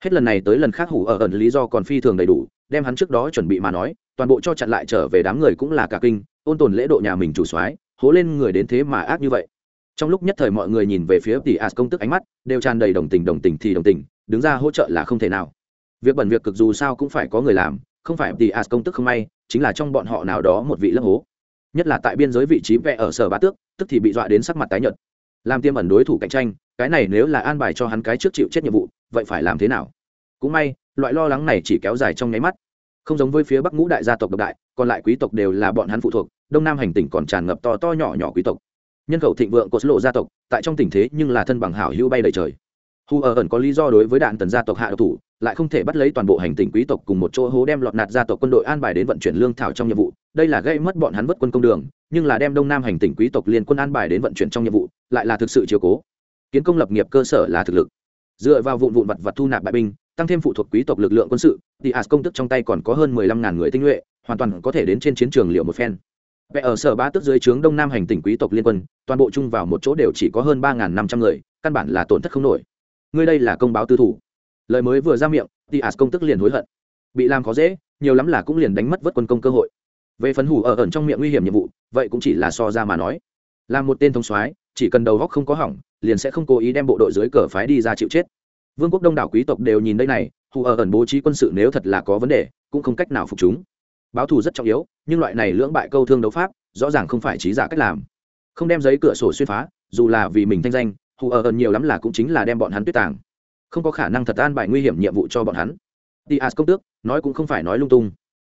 Hết lần này tới lần khác hủ ở ẩn lý do còn phi thường đầy đủ, đem hắn trước đó chuẩn bị mà nói, toàn bộ cho chặn lại trở về đám người cũng là cả kinh, ôn tồn lễ độ nhà mình chủ soái, hố lên người đến thế mà ác như vậy. Trong lúc nhất thời mọi người nhìn về phía tỷ as công tức ánh mắt, đều tràn đầy đồng tình đồng tình thì đồng tình, đứng ra hỗ trợ là không thể nào. Việc bẩn việc cực dù sao cũng phải có người làm không phải tỷ as công tức không may, chính là trong bọn họ nào đó một vị lâm hố. Nhất là tại biên giới vị trí vẽ ở sở bá tước, tức thì bị dọa đến sắc mặt tái nhợt. Làm tiêm ẩn đối thủ cạnh tranh, cái này nếu là an bài cho hắn cái trước chịu chết nhiệm vụ, vậy phải làm thế nào? Cũng may, loại lo lắng này chỉ kéo dài trong nháy mắt. Không giống với phía bắc ngũ đại gia tộc độc đại, còn lại quý tộc đều là bọn hắn phụ thuộc, đông nam hành tỉnh còn tràn ngập to to nhỏ nhỏ quý tộc. Nhân khẩu thịnh vượng của lộ gia tộc, tại trong tình thế nhưng là thân bằng hảo hữu bay đầy trời. Hù ở ẩn có lý do đối với đạn tần gia tộc hạ độc thủ lại không thể bắt lấy toàn bộ hành tinh quý tộc cùng một chỗ hố đem lọt nạt ra tộc quân đội an bài đến vận chuyển lương thảo trong nhiệm vụ. Đây là gây mất bọn hắn vất quân công đường, nhưng là đem đông nam hành tinh quý tộc liên quân an bài đến vận chuyển trong nhiệm vụ, lại là thực sự chiều cố. Kiến công lập nghiệp cơ sở là thực lực. Dựa vào vụn vụn vặt vặt thu nạp bại binh, tăng thêm phụ thuộc quý tộc lực lượng quân sự, thì as công tức trong tay còn có hơn mười lăm ngàn người tinh nhuệ, hoàn toàn có thể đến trên chiến trường liệu một phen. Vẽ ở sở ba tức dưới trướng đông nam hành tỉnh quý tộc liên quân, toàn bộ chung vào một chỗ đều chỉ có hơn ba ngàn năm trăm người, căn bản là tổn thất không nổi. Ngươi đây là công báo tư thủ lời mới vừa ra miệng thì công tức liền hối hận. Bị làm khó dễ, nhiều lắm là cũng liền đánh mất vớt quân công cơ hội. Về phấn hủ ở ẩn trong miệng nguy hiểm nhiệm vụ, vậy cũng chỉ là so ra mà nói. Là một tên thống soái, chỉ cần đầu góc không có hỏng, liền sẽ không cố ý đem bộ đội dưới cờ phái đi ra chịu chết. Vương quốc đông đảo quý tộc đều nhìn đây này hù ở ẩn bố trí quân sự nếu thật là có vấn đề, cũng không cách nào phục chúng. Báo thù rất trọng yếu, nhưng loại này lưỡng bại câu thương đấu pháp, rõ ràng không phải trí giả cách làm. Không đem giấy cửa sổ xuyên phá, dù là vì mình thanh danh hù ở ẩn nhiều lắm là cũng chính là đem bọn hắn tuyết tàng không có khả năng thật an bài nguy hiểm nhiệm vụ cho bọn hắn. Dias công tước, nói cũng không phải nói lung tung.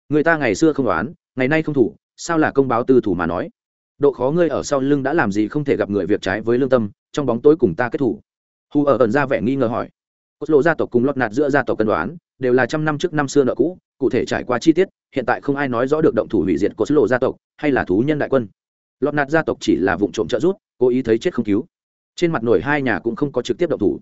Người ta ngày xưa không đoán, ngày nay không thủ, sao là công báo tư thủ mà nói? Độ khó ngươi ở sau lưng đã làm gì không thể gặp người việc trái với lương tâm, trong bóng tối cùng ta kết thủ. Hù ở ẩn ra vẻ nghi ngờ hỏi. Cốt lộ gia tộc cùng lót nạt giữa gia tộc cân đoán, đều là trăm năm trước năm xưa nợ cũ, cụ thể trải qua chi tiết, hiện tại không ai nói rõ được động thủ hủy diệt cốt lộ gia tộc hay là thú nhân đại quân. Lót nạt gia tộc chỉ là vụ trộm trợ rút cố ý thấy chết không cứu. Trên mặt nổi hai nhà cũng không có trực tiếp động thủ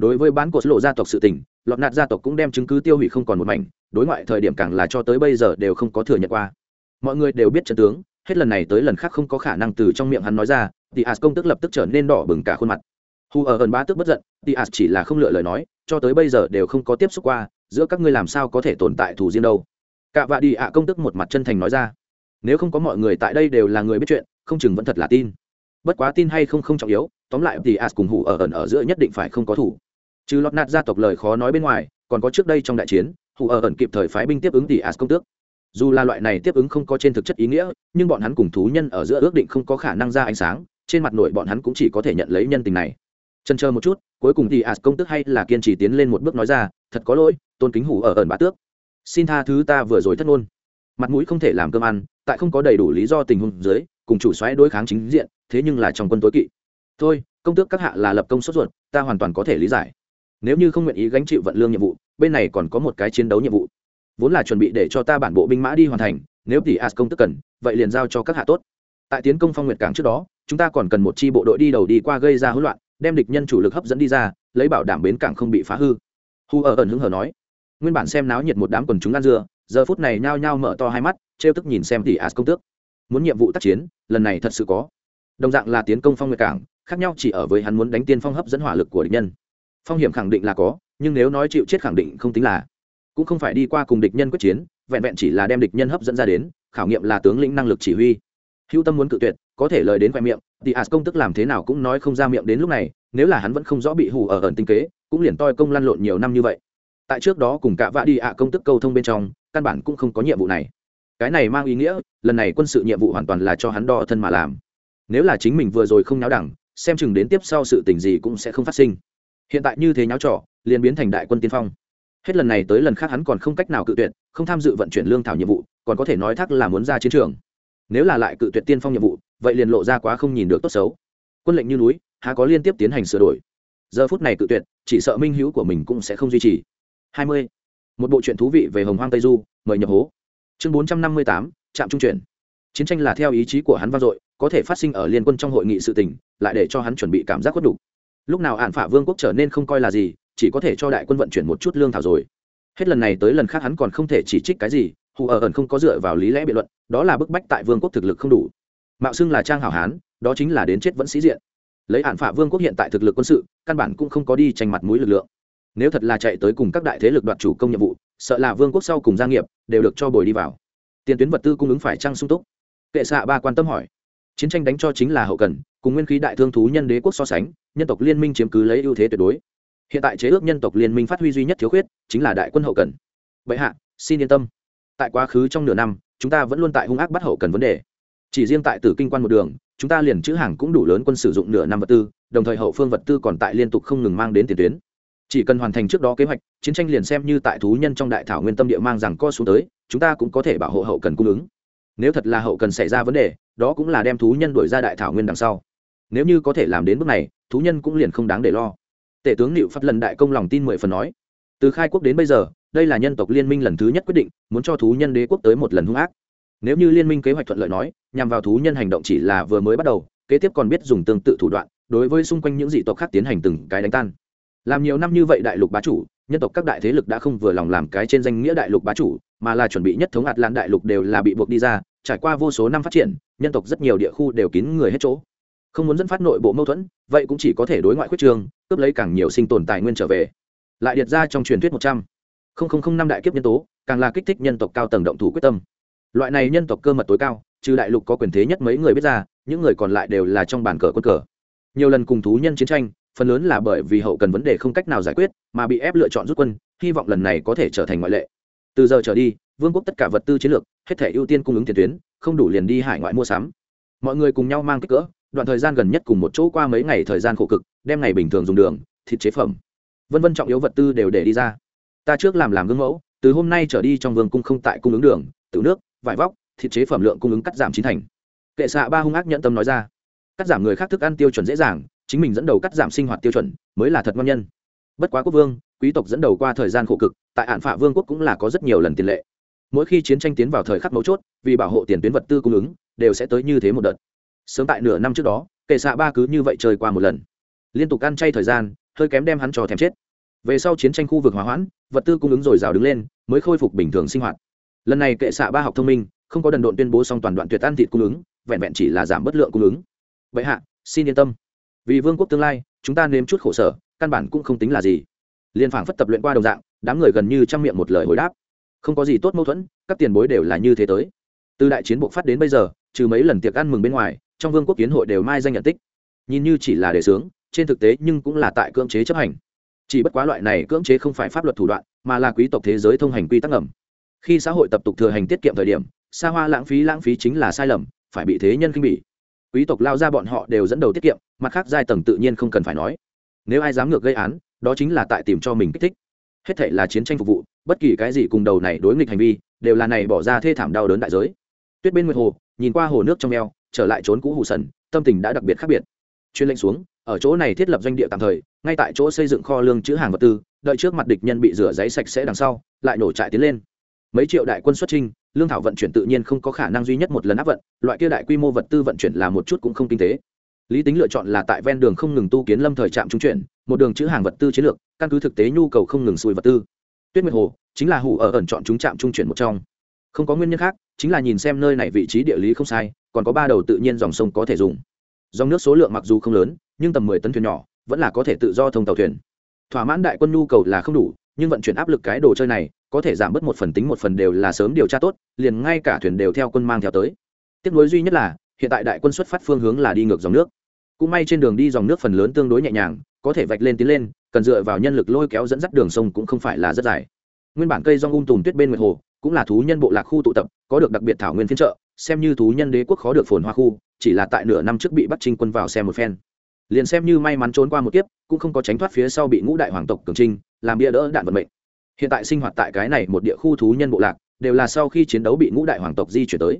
đối với bán cột lộ gia tộc sự tình, lọt nạt gia tộc cũng đem chứng cứ tiêu hủy không còn một mảnh, đối ngoại thời điểm càng là cho tới bây giờ đều không có thừa nhận qua. Mọi người đều biết trận tướng, hết lần này tới lần khác không có khả năng từ trong miệng hắn nói ra thì as công tức lập tức trở nên đỏ bừng cả khuôn mặt. Hù ở ẩn ba tức bất giận thì as chỉ là không lựa lời nói, cho tới bây giờ đều không có tiếp xúc qua, giữa các ngươi làm sao có thể tồn tại thù riêng đâu. Cạ vạ đi ạ công tức một mặt chân thành nói ra. Nếu không có mọi người tại đây đều là người biết chuyện, không chừng vẫn thật là tin. Bất quá tin hay không không trọng yếu, tóm lại thì as cùng hù ở ẩn ở giữa nhất định phải không có thủ trừ lọt nạt gia tộc lời khó nói bên ngoài, còn có trước đây trong đại chiến, hù ở ẩn kịp thời phái binh tiếp ứng tỷ as công tước. Dù là loại này tiếp ứng không có trên thực chất ý nghĩa, nhưng bọn hắn cùng thú nhân ở giữa ước định không có khả năng ra ánh sáng, trên mặt nội bọn hắn cũng chỉ có thể nhận lấy nhân tình này. Chân chờ một chút, cuối cùng thì as công tức hay là kiên trì tiến lên một bước nói ra, thật có lỗi, tôn kính hủ ở ẩn bá tước. Xin tha thứ ta vừa rồi thất ngôn. Mặt mũi không thể làm cơm ăn, tại không có đầy đủ lý do tình huống dưới, cùng chủ xoáy đối kháng chính diện, thế nhưng là trong quân tối kỵ. Thôi, công tước các hạ là lập công sốt ruột, ta hoàn toàn có thể lý giải nếu như không nguyện ý gánh chịu vận lương nhiệm vụ, bên này còn có một cái chiến đấu nhiệm vụ. Vốn là chuẩn bị để cho ta bản bộ binh mã đi hoàn thành, nếu tỷ as công tức cần, vậy liền giao cho các hạ tốt. Tại tiến công phong nguyệt cảng trước đó, chúng ta còn cần một chi bộ đội đi đầu đi qua gây ra hỗn loạn, đem địch nhân chủ lực hấp dẫn đi ra, lấy bảo đảm bến cảng không bị phá hư. Hu ở ẩn hứng hở nói. Nguyên bản xem náo nhiệt một đám quần chúng ăn dưa, giờ phút này nhao nhao mở to hai mắt, trêu tức nhìn xem tỷ as công tước. Muốn nhiệm vụ tác chiến, lần này thật sự có. Đồng dạng là tiến công phong nguyệt cảng, khác nhau chỉ ở với hắn muốn đánh tiên phong hấp dẫn hỏa lực của địch nhân phong hiểm khẳng định là có, nhưng nếu nói chịu chết khẳng định không tính là. Cũng không phải đi qua cùng địch nhân quyết chiến, vẹn vẹn chỉ là đem địch nhân hấp dẫn ra đến, khảo nghiệm là tướng lĩnh năng lực chỉ huy. Hữu tâm muốn cự tuyệt, có thể lời đến khoe miệng, thì as công tức làm thế nào cũng nói không ra miệng đến lúc này, nếu là hắn vẫn không rõ bị hù ở ẩn tinh kế, cũng liền toi công lăn lộn nhiều năm như vậy. Tại trước đó cùng cả vạ đi ạ công tức câu thông bên trong, căn bản cũng không có nhiệm vụ này. Cái này mang ý nghĩa, lần này quân sự nhiệm vụ hoàn toàn là cho hắn đo thân mà làm. Nếu là chính mình vừa rồi không nháo đẳng, xem chừng đến tiếp sau sự tình gì cũng sẽ không phát sinh hiện tại như thế nháo trò, liền biến thành đại quân tiên phong. Hết lần này tới lần khác hắn còn không cách nào cự tuyệt, không tham dự vận chuyển lương thảo nhiệm vụ, còn có thể nói thác là muốn ra chiến trường. Nếu là lại cự tuyệt tiên phong nhiệm vụ, vậy liền lộ ra quá không nhìn được tốt xấu. Quân lệnh như núi, há có liên tiếp tiến hành sửa đổi. Giờ phút này cự tuyệt, chỉ sợ minh hữu của mình cũng sẽ không duy trì. Hai mươi. Một bộ truyện thú vị về hồng hoang tây du, mời nhập hố. Chương bốn trăm năm mươi tám, trạm trung chuyển. Chiến tranh là theo ý chí của hắn vang dội, có thể phát sinh ở liên quân trong hội nghị sự tình, lại để cho hắn chuẩn bị cảm giác khuất đủ lúc nào hạn phả vương quốc trở nên không coi là gì, chỉ có thể cho đại quân vận chuyển một chút lương thảo rồi. Hết lần này tới lần khác hắn còn không thể chỉ trích cái gì, hù ở ẩn không có dựa vào lý lẽ biện luận, đó là bức bách tại vương quốc thực lực không đủ. Mạo xưng là trang hảo hán, đó chính là đến chết vẫn sĩ diện. Lấy hạn phả vương quốc hiện tại thực lực quân sự, căn bản cũng không có đi tranh mặt mũi lực lượng. Nếu thật là chạy tới cùng các đại thế lực đoạt chủ công nhiệm vụ, sợ là vương quốc sau cùng gia nghiệp đều được cho bồi đi vào. Tiền tuyến vật tư cung ứng phải trăng sung túc. Kệ xạ ba quan tâm hỏi. Chiến tranh đánh cho chính là hậu cần, cùng nguyên khí đại thương thú nhân đế quốc so sánh nhân tộc liên minh chiếm cứ lấy ưu thế tuyệt đối. Hiện tại chế ước nhân tộc liên minh phát huy duy nhất thiếu khuyết, chính là đại quân hậu cần. Vậy hạ, xin yên tâm. Tại quá khứ trong nửa năm, chúng ta vẫn luôn tại hung ác bắt hậu cần vấn đề. Chỉ riêng tại tử kinh quan một đường, chúng ta liền chữ hàng cũng đủ lớn quân sử dụng nửa năm vật tư, đồng thời hậu phương vật tư còn tại liên tục không ngừng mang đến tiền tuyến. Chỉ cần hoàn thành trước đó kế hoạch, chiến tranh liền xem như tại thú nhân trong đại thảo nguyên tâm địa mang rằng co xuống tới, chúng ta cũng có thể bảo hộ hậu cần cung ứng. Nếu thật là hậu cần xảy ra vấn đề, đó cũng là đem thú nhân đổi ra đại thảo nguyên đằng sau. Nếu như có thể làm đến bước này thú nhân cũng liền không đáng để lo. Tể tướng liệu phát lần đại công lòng tin mười phần nói, từ khai quốc đến bây giờ, đây là nhân tộc liên minh lần thứ nhất quyết định, muốn cho thú nhân đế quốc tới một lần hung ác. Nếu như liên minh kế hoạch thuận lợi nói, nhằm vào thú nhân hành động chỉ là vừa mới bắt đầu, kế tiếp còn biết dùng tương tự thủ đoạn, đối với xung quanh những dị tộc khác tiến hành từng cái đánh tan. Làm nhiều năm như vậy đại lục bá chủ, nhân tộc các đại thế lực đã không vừa lòng làm cái trên danh nghĩa đại lục bá chủ, mà là chuẩn bị nhất thống ạt lan đại lục đều là bị buộc đi ra, trải qua vô số năm phát triển, nhân tộc rất nhiều địa khu đều kín người hết chỗ không muốn dẫn phát nội bộ mâu thuẫn, vậy cũng chỉ có thể đối ngoại khuyết trường cướp lấy càng nhiều sinh tồn tài nguyên trở về. Lại điệt ra trong truyền thuyết một trăm linh năm đại kiếp nhân tố, càng là kích thích nhân tộc cao tầng động thủ quyết tâm. Loại này nhân tộc cơ mật tối cao, trừ đại lục có quyền thế nhất mấy người biết ra, những người còn lại đều là trong bàn cờ quân cờ. Nhiều lần cùng thú nhân chiến tranh, phần lớn là bởi vì hậu cần vấn đề không cách nào giải quyết, mà bị ép lựa chọn rút quân, hy vọng lần này có thể trở thành ngoại lệ. Từ giờ trở đi, vương quốc tất cả vật tư chiến lược, hết thể ưu tiên cung ứng tiền tuyến, không đủ liền đi hải ngoại mua sắm. Mọi người cùng nhau mang kích cỡ đoạn thời gian gần nhất cùng một chỗ qua mấy ngày thời gian khổ cực, đem ngày bình thường dùng đường, thịt chế phẩm. Vân vân trọng yếu vật tư đều để đi ra. Ta trước làm làm gương mẫu, từ hôm nay trở đi trong vương cung không tại cung ứng đường tự nước, vải vóc, thịt chế phẩm lượng cung ứng cắt giảm chín thành. Kệ xạ ba hung ác nhận tâm nói ra. Cắt giảm người khác thức ăn tiêu chuẩn dễ dàng, chính mình dẫn đầu cắt giảm sinh hoạt tiêu chuẩn, mới là thật ngon nhân. Bất quá quốc vương, quý tộc dẫn đầu qua thời gian khổ cực, tại hạn phạ vương quốc cũng là có rất nhiều lần tiền lệ. Mỗi khi chiến tranh tiến vào thời khắc mấu chốt, vì bảo hộ tiền tuyến vật tư cung ứng, đều sẽ tới như thế một đợt sớm tại nửa năm trước đó, kệ xạ ba cứ như vậy chơi qua một lần. Liên tục ăn chay thời gian, hơi kém đem hắn cho thèm chết. Về sau chiến tranh khu vực hòa hoãn, vật tư cung ứng dồi dào đứng lên, mới khôi phục bình thường sinh hoạt. Lần này kệ xạ ba học thông minh, không có đần độn tuyên bố xong toàn đoạn tuyệt ăn thịt cung ứng, vẹn vẹn chỉ là giảm bất lượng cung ứng. Vậy hạ, xin yên tâm. Vì vương quốc tương lai, chúng ta nếm chút khổ sở, căn bản cũng không tính là gì. Liên phảng phất tập luyện qua đồng dạng, đám người gần như trang miệng một lời hồi đáp. Không có gì tốt mâu thuẫn, các tiền bối đều là như thế tới. Từ đại chiến buộc phát đến bây giờ, trừ mấy lần tiệc ăn mừng bên ngoài trong vương quốc kiến hội đều mai danh nhận tích. Nhìn như chỉ là đề sướng trên thực tế nhưng cũng là tại cưỡng chế chấp hành. Chỉ bất quá loại này cưỡng chế không phải pháp luật thủ đoạn, mà là quý tộc thế giới thông hành quy tắc ngầm. Khi xã hội tập tục thừa hành tiết kiệm thời điểm, xa hoa lãng phí lãng phí chính là sai lầm, phải bị thế nhân khinh bỉ. Quý tộc lao ra bọn họ đều dẫn đầu tiết kiệm, mặt khác giai tầng tự nhiên không cần phải nói. Nếu ai dám ngược gây án, đó chính là tại tìm cho mình kích thích. Hết thể là chiến tranh phục vụ, bất kỳ cái gì cùng đầu này đối nghịch hành vi, đều là này bỏ ra thê thảm đau đớn đại giới. Tuyết bên nguyệt hồ, nhìn qua hồ nước trong eo trở lại trốn cũ hủ sần, tâm tình đã đặc biệt khác biệt. Chuyên lệnh xuống, ở chỗ này thiết lập doanh địa tạm thời, ngay tại chỗ xây dựng kho lương chữ hàng vật tư, đợi trước mặt địch nhân bị rửa giấy sạch sẽ đằng sau, lại nổ trại tiến lên. Mấy triệu đại quân xuất trinh, lương thảo vận chuyển tự nhiên không có khả năng duy nhất một lần áp vận, loại kia đại quy mô vật tư vận chuyển là một chút cũng không kinh tế. Lý tính lựa chọn là tại ven đường không ngừng tu kiến lâm thời trạm trung chuyển, một đường chữ hàng vật tư chiến lược, căn cứ thực tế nhu cầu không ngừng xùi vật tư. Tuyết nguyệt hồ chính là hủ ở ẩn chọn chúng trạm trung chuyển một trong không có nguyên nhân khác, chính là nhìn xem nơi này vị trí địa lý không sai, còn có ba đầu tự nhiên dòng sông có thể dùng. Dòng nước số lượng mặc dù không lớn, nhưng tầm mười tấn thuyền nhỏ, vẫn là có thể tự do thông tàu thuyền. Thỏa mãn đại quân nhu cầu là không đủ, nhưng vận chuyển áp lực cái đồ chơi này, có thể giảm bớt một phần tính một phần đều là sớm điều tra tốt, liền ngay cả thuyền đều theo quân mang theo tới. Tiếp nối duy nhất là, hiện tại đại quân xuất phát phương hướng là đi ngược dòng nước. Cũng may trên đường đi dòng nước phần lớn tương đối nhẹ nhàng, có thể vạch lên tiến lên, cần dựa vào nhân lực lôi kéo dẫn dắt đường sông cũng không phải là rất dài. Nguyên bản cây rong ung tùm tuyết bên nguyệt hồ cũng là thú nhân bộ lạc khu tụ tập, có được đặc biệt thảo nguyên phiên trợ xem như thú nhân đế quốc khó được phồn hoa khu, chỉ là tại nửa năm trước bị bắt trinh quân vào xem một phen. Liền xem như may mắn trốn qua một kiếp, cũng không có tránh thoát phía sau bị ngũ đại hoàng tộc cường trinh, làm bia đỡ đạn vận mệnh. Hiện tại sinh hoạt tại cái này một địa khu thú nhân bộ lạc, đều là sau khi chiến đấu bị ngũ đại hoàng tộc di chuyển tới.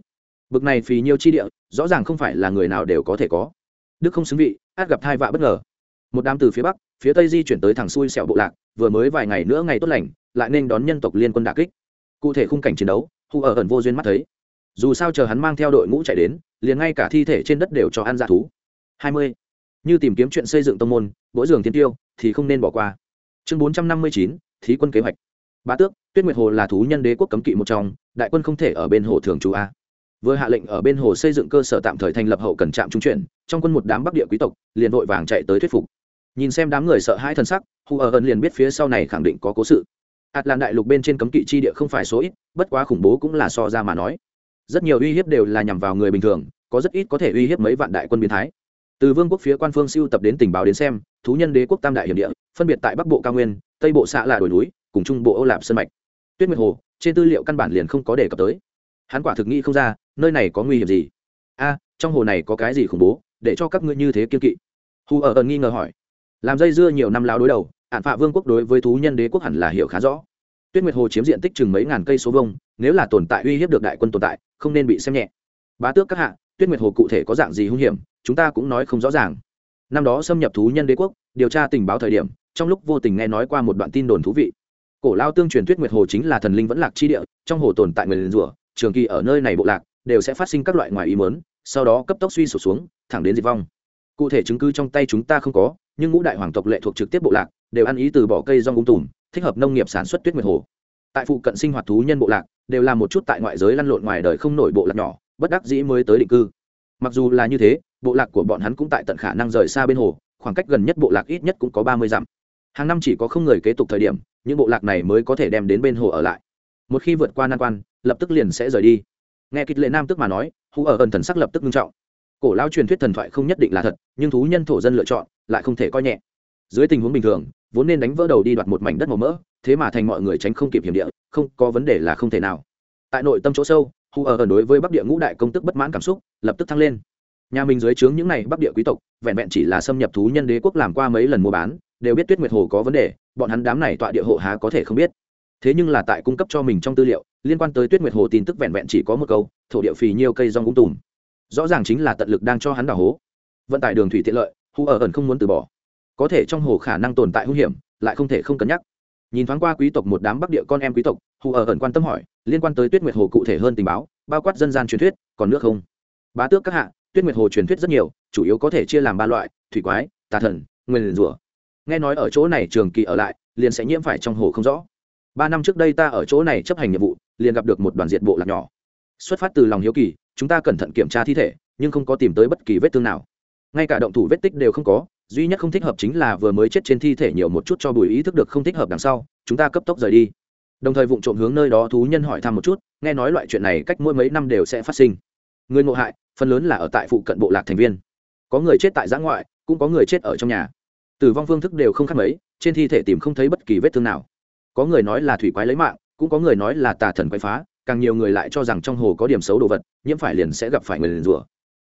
Bực này phì nhiêu chi địa, rõ ràng không phải là người nào đều có thể có. Đức không xứng vị, át gặp thai vạ bất ngờ. Một đám từ phía bắc, phía tây di chuyển tới thằng xuôi sẹo bộ lạc, vừa mới vài ngày nữa ngày tốt lành, lại nên đón nhân tộc liên quân đà kích cụ thể khung cảnh chiến đấu hù ở ẩn vô duyên mắt thấy. Dù sao chờ hắn mang theo đội ngũ chạy đến, liền ngay cả thi thể trên đất đều cho ăn dạ thú. Hai mươi. Như tìm kiếm chuyện xây dựng tông môn mỗi giường tiên tiêu, thì không nên bỏ qua. Chương bốn trăm năm mươi chín, thí quân kế hoạch. Bá tước, tuyết nguyệt hồ là thú nhân đế quốc cấm kỵ một trong, đại quân không thể ở bên hồ thường trú a. Vừa hạ lệnh ở bên hồ xây dựng cơ sở tạm thời thành lập hậu cần trạm trung chuyển, trong quân một đám bắc địa quý tộc, liền vội vàng chạy tới thuyết phục. Nhìn xem đám người sợ hãi thân sắc hù ở ẩn liền biết phía sau này khẳng định có cố sự ạt lan đại lục bên trên cấm kỵ chi địa không phải số ít, bất quá khủng bố cũng là so ra mà nói. Rất nhiều uy hiếp đều là nhằm vào người bình thường, có rất ít có thể uy hiếp mấy vạn đại quân biến thái. Từ vương quốc phía quan phương siêu tập đến tình báo đến xem, thú nhân đế quốc tam đại hiểm địa, phân biệt tại bắc bộ cao nguyên, tây bộ xã là đồi núi, cùng trung bộ ô lạp sân mạch. Tuyết nguyệt hồ, trên tư liệu căn bản liền không có đề cập tới. Hắn quả thực nghĩ không ra, nơi này có nguy hiểm gì. A, trong hồ này có cái gì khủng bố, để cho các ngươi như thế kiên kỵ? Hù ở ẩn nghi ngờ hỏi. Làm dây dưa nhiều năm lao đối đầu ạn phạ vương quốc đối với thú nhân đế quốc hẳn là hiểu khá rõ. Tuyết nguyệt hồ chiếm diện tích chừng mấy ngàn cây số vông nếu là tồn tại uy hiếp được đại quân tồn tại, không nên bị xem nhẹ. Bá tước các hạ, tuyết nguyệt hồ cụ thể có dạng gì hung hiểm, chúng ta cũng nói không rõ ràng. Năm đó xâm nhập thú nhân đế quốc, điều tra tình báo thời điểm, trong lúc vô tình nghe nói qua một đoạn tin đồn thú vị. Cổ lao tương truyền tuyết nguyệt hồ chính là thần linh vẫn lạc chi địa, trong hồ tồn tại người liền rủa, trường kỳ ở nơi này bộ lạc, đều sẽ phát sinh các loại ngoài ý mớn sau đó cấp tốc suy sụp xuống, thẳng đến diệt vong. Cụ thể chứng cứ trong tay chúng ta không có, nhưng ngũ đại hoàng tộc lệ thuộc trực tiếp bộ lạc đều ăn ý từ bỏ cây rong ung tùm, thích hợp nông nghiệp sản xuất tuyết nguyệt hồ. Tại phụ cận sinh hoạt thú nhân bộ lạc, đều là một chút tại ngoại giới lăn lộn ngoài đời không nổi bộ lạc nhỏ, bất đắc dĩ mới tới định cư. Mặc dù là như thế, bộ lạc của bọn hắn cũng tại tận khả năng rời xa bên hồ, khoảng cách gần nhất bộ lạc ít nhất cũng có ba mươi dặm. Hàng năm chỉ có không người kế tục thời điểm, những bộ lạc này mới có thể đem đến bên hồ ở lại. Một khi vượt qua nan quan, lập tức liền sẽ rời đi. Nghe kịch lệ nam tức mà nói, hú ở ẩn thần sắc lập tức nghiêm trọng. Cổ lao truyền thuyết thần thoại không nhất định là thật, nhưng thú nhân thổ dân lựa chọn, lại không thể coi nhẹ. Dưới tình huống bình thường vốn nên đánh vỡ đầu đi đoạt một mảnh đất màu mỡ, thế mà thành mọi người tránh không kịp hiểm địa, không có vấn đề là không thể nào. Tại nội tâm chỗ sâu hù ở đối với bắc địa ngũ đại công tức bất mãn cảm xúc lập tức thăng lên. Nhà mình dưới trướng những n à y bắc địa quý tộc, vẹn vẹn chỉ là xâm nhập thú nhân đế quốc làm qua mấy lần mua bán, đều biết tuyết nguyệt hồ có vấn đề, bọn hắn đám này tọa địa hộ há có thể không biết. Thế nhưng là tại cung cấp cho mình trong tư liệu, liên quan tới tuyết nguyệt hồ tin tức vẹn vẹn chỉ có một câu, thổ địa phì nhiều cây rong cũng tùm. Rõ ràng chính là tận lực đang cho hắn đào hố. Vận tải đường thủy tiện lợi hù ở ẩn không muốn từ bỏ có thể trong hồ khả năng tồn tại hung hiểm, lại không thể không cân nhắc. Nhìn thoáng qua quý tộc một đám bắc địa con em quý tộc, hù ở ẩn quan tâm hỏi, liên quan tới tuyết nguyệt hồ cụ thể hơn tình báo, bao quát dân gian truyền thuyết, còn nước không? Bá tước các hạ, tuyết nguyệt hồ truyền thuyết rất nhiều, chủ yếu có thể chia làm ba loại, thủy quái, tà thần, nguyên rủa nghe nói ở chỗ này trường kỳ ở lại, liền sẽ nhiễm phải trong hồ không rõ. Ba năm trước đây ta ở chỗ này chấp hành nhiệm vụ, liền gặp được một đoàn diện bộ lạc nhỏ. Xuất phát từ lòng hiếu kỳ, chúng ta cẩn thận kiểm tra thi thể, nhưng không có tìm tới bất kỳ vết thương nào. Ngay cả động thủ vết tích đều không có duy nhất không thích hợp chính là vừa mới chết trên thi thể nhiều một chút cho bùi ý thức được không thích hợp đằng sau, chúng ta cấp tốc rời đi. Đồng thời vụ trộm hướng nơi đó thú nhân hỏi thăm một chút, nghe nói loại chuyện này cách mỗi mấy năm đều sẽ phát sinh. Người ngộ hại, phần lớn là ở tại phụ cận bộ lạc thành viên. Có người chết tại giã ngoại, cũng có người chết ở trong nhà. Tử vong phương thức đều không khác mấy, trên thi thể tìm không thấy bất kỳ vết thương nào. Có người nói là thủy quái lấy mạng, cũng có người nói là tà thần quái phá, càng nhiều người lại cho rằng trong hồ có điểm xấu đồ vật, nhiễm phải liền sẽ gặp phải người liền rủa.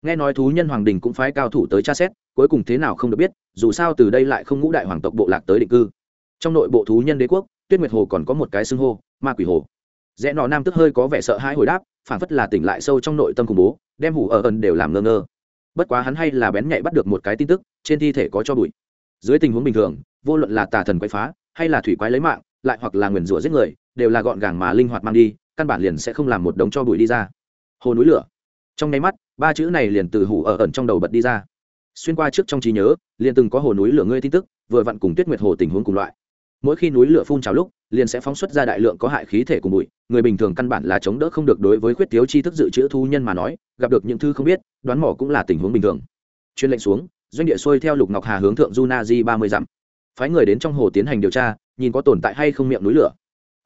Nghe nói thú nhân hoàng đình cũng phái cao thủ tới tra xét cuối cùng thế nào không được biết, dù sao từ đây lại không ngũ đại hoàng tộc bộ lạc tới định cư. Trong nội bộ thú nhân đế quốc, tuyết nguyệt hồ còn có một cái xưng hô, ma quỷ hồ. Rẽ nọ nam tức hơi có vẻ sợ hãi hồi đáp phản phất là tỉnh lại sâu trong nội tâm khủng bố, đem hủ ở ẩn đều làm ngơ ngơ. Bất quá hắn hay là bén nhạy bắt được một cái tin tức, trên thi thể có cho bụi. Dưới tình huống bình thường, vô luận là tà thần quay phá, hay là thủy quái lấy mạng, lại hoặc là nguyền rủa giết người, đều là gọn gàng mà linh hoạt mang đi, căn bản liền sẽ không làm một đống cho bụi đi ra. Hồ núi lửa. Trong nháy mắt, ba chữ này liền từ hủ ở ẩn trong đầu bật đi ra xuyên qua trước trong trí nhớ, liền từng có hồ núi lửa ngươi tin tức, vừa vặn cùng tuyết nguyệt hồ tình huống cùng loại. Mỗi khi núi lửa phun trào lúc, liền sẽ phóng xuất ra đại lượng có hại khí thể cùng bụi, người bình thường căn bản là chống đỡ không được đối với khuyết thiếu tri thức dự trữ thu nhân mà nói, gặp được những thứ không biết, đoán mỏ cũng là tình huống bình thường. Chuyên lệnh xuống, doanh địa xuôi theo lục ngọc hà hướng thượng du di ba mươi dặm. Phái người đến trong hồ tiến hành điều tra, nhìn có tồn tại hay không miệng núi lửa.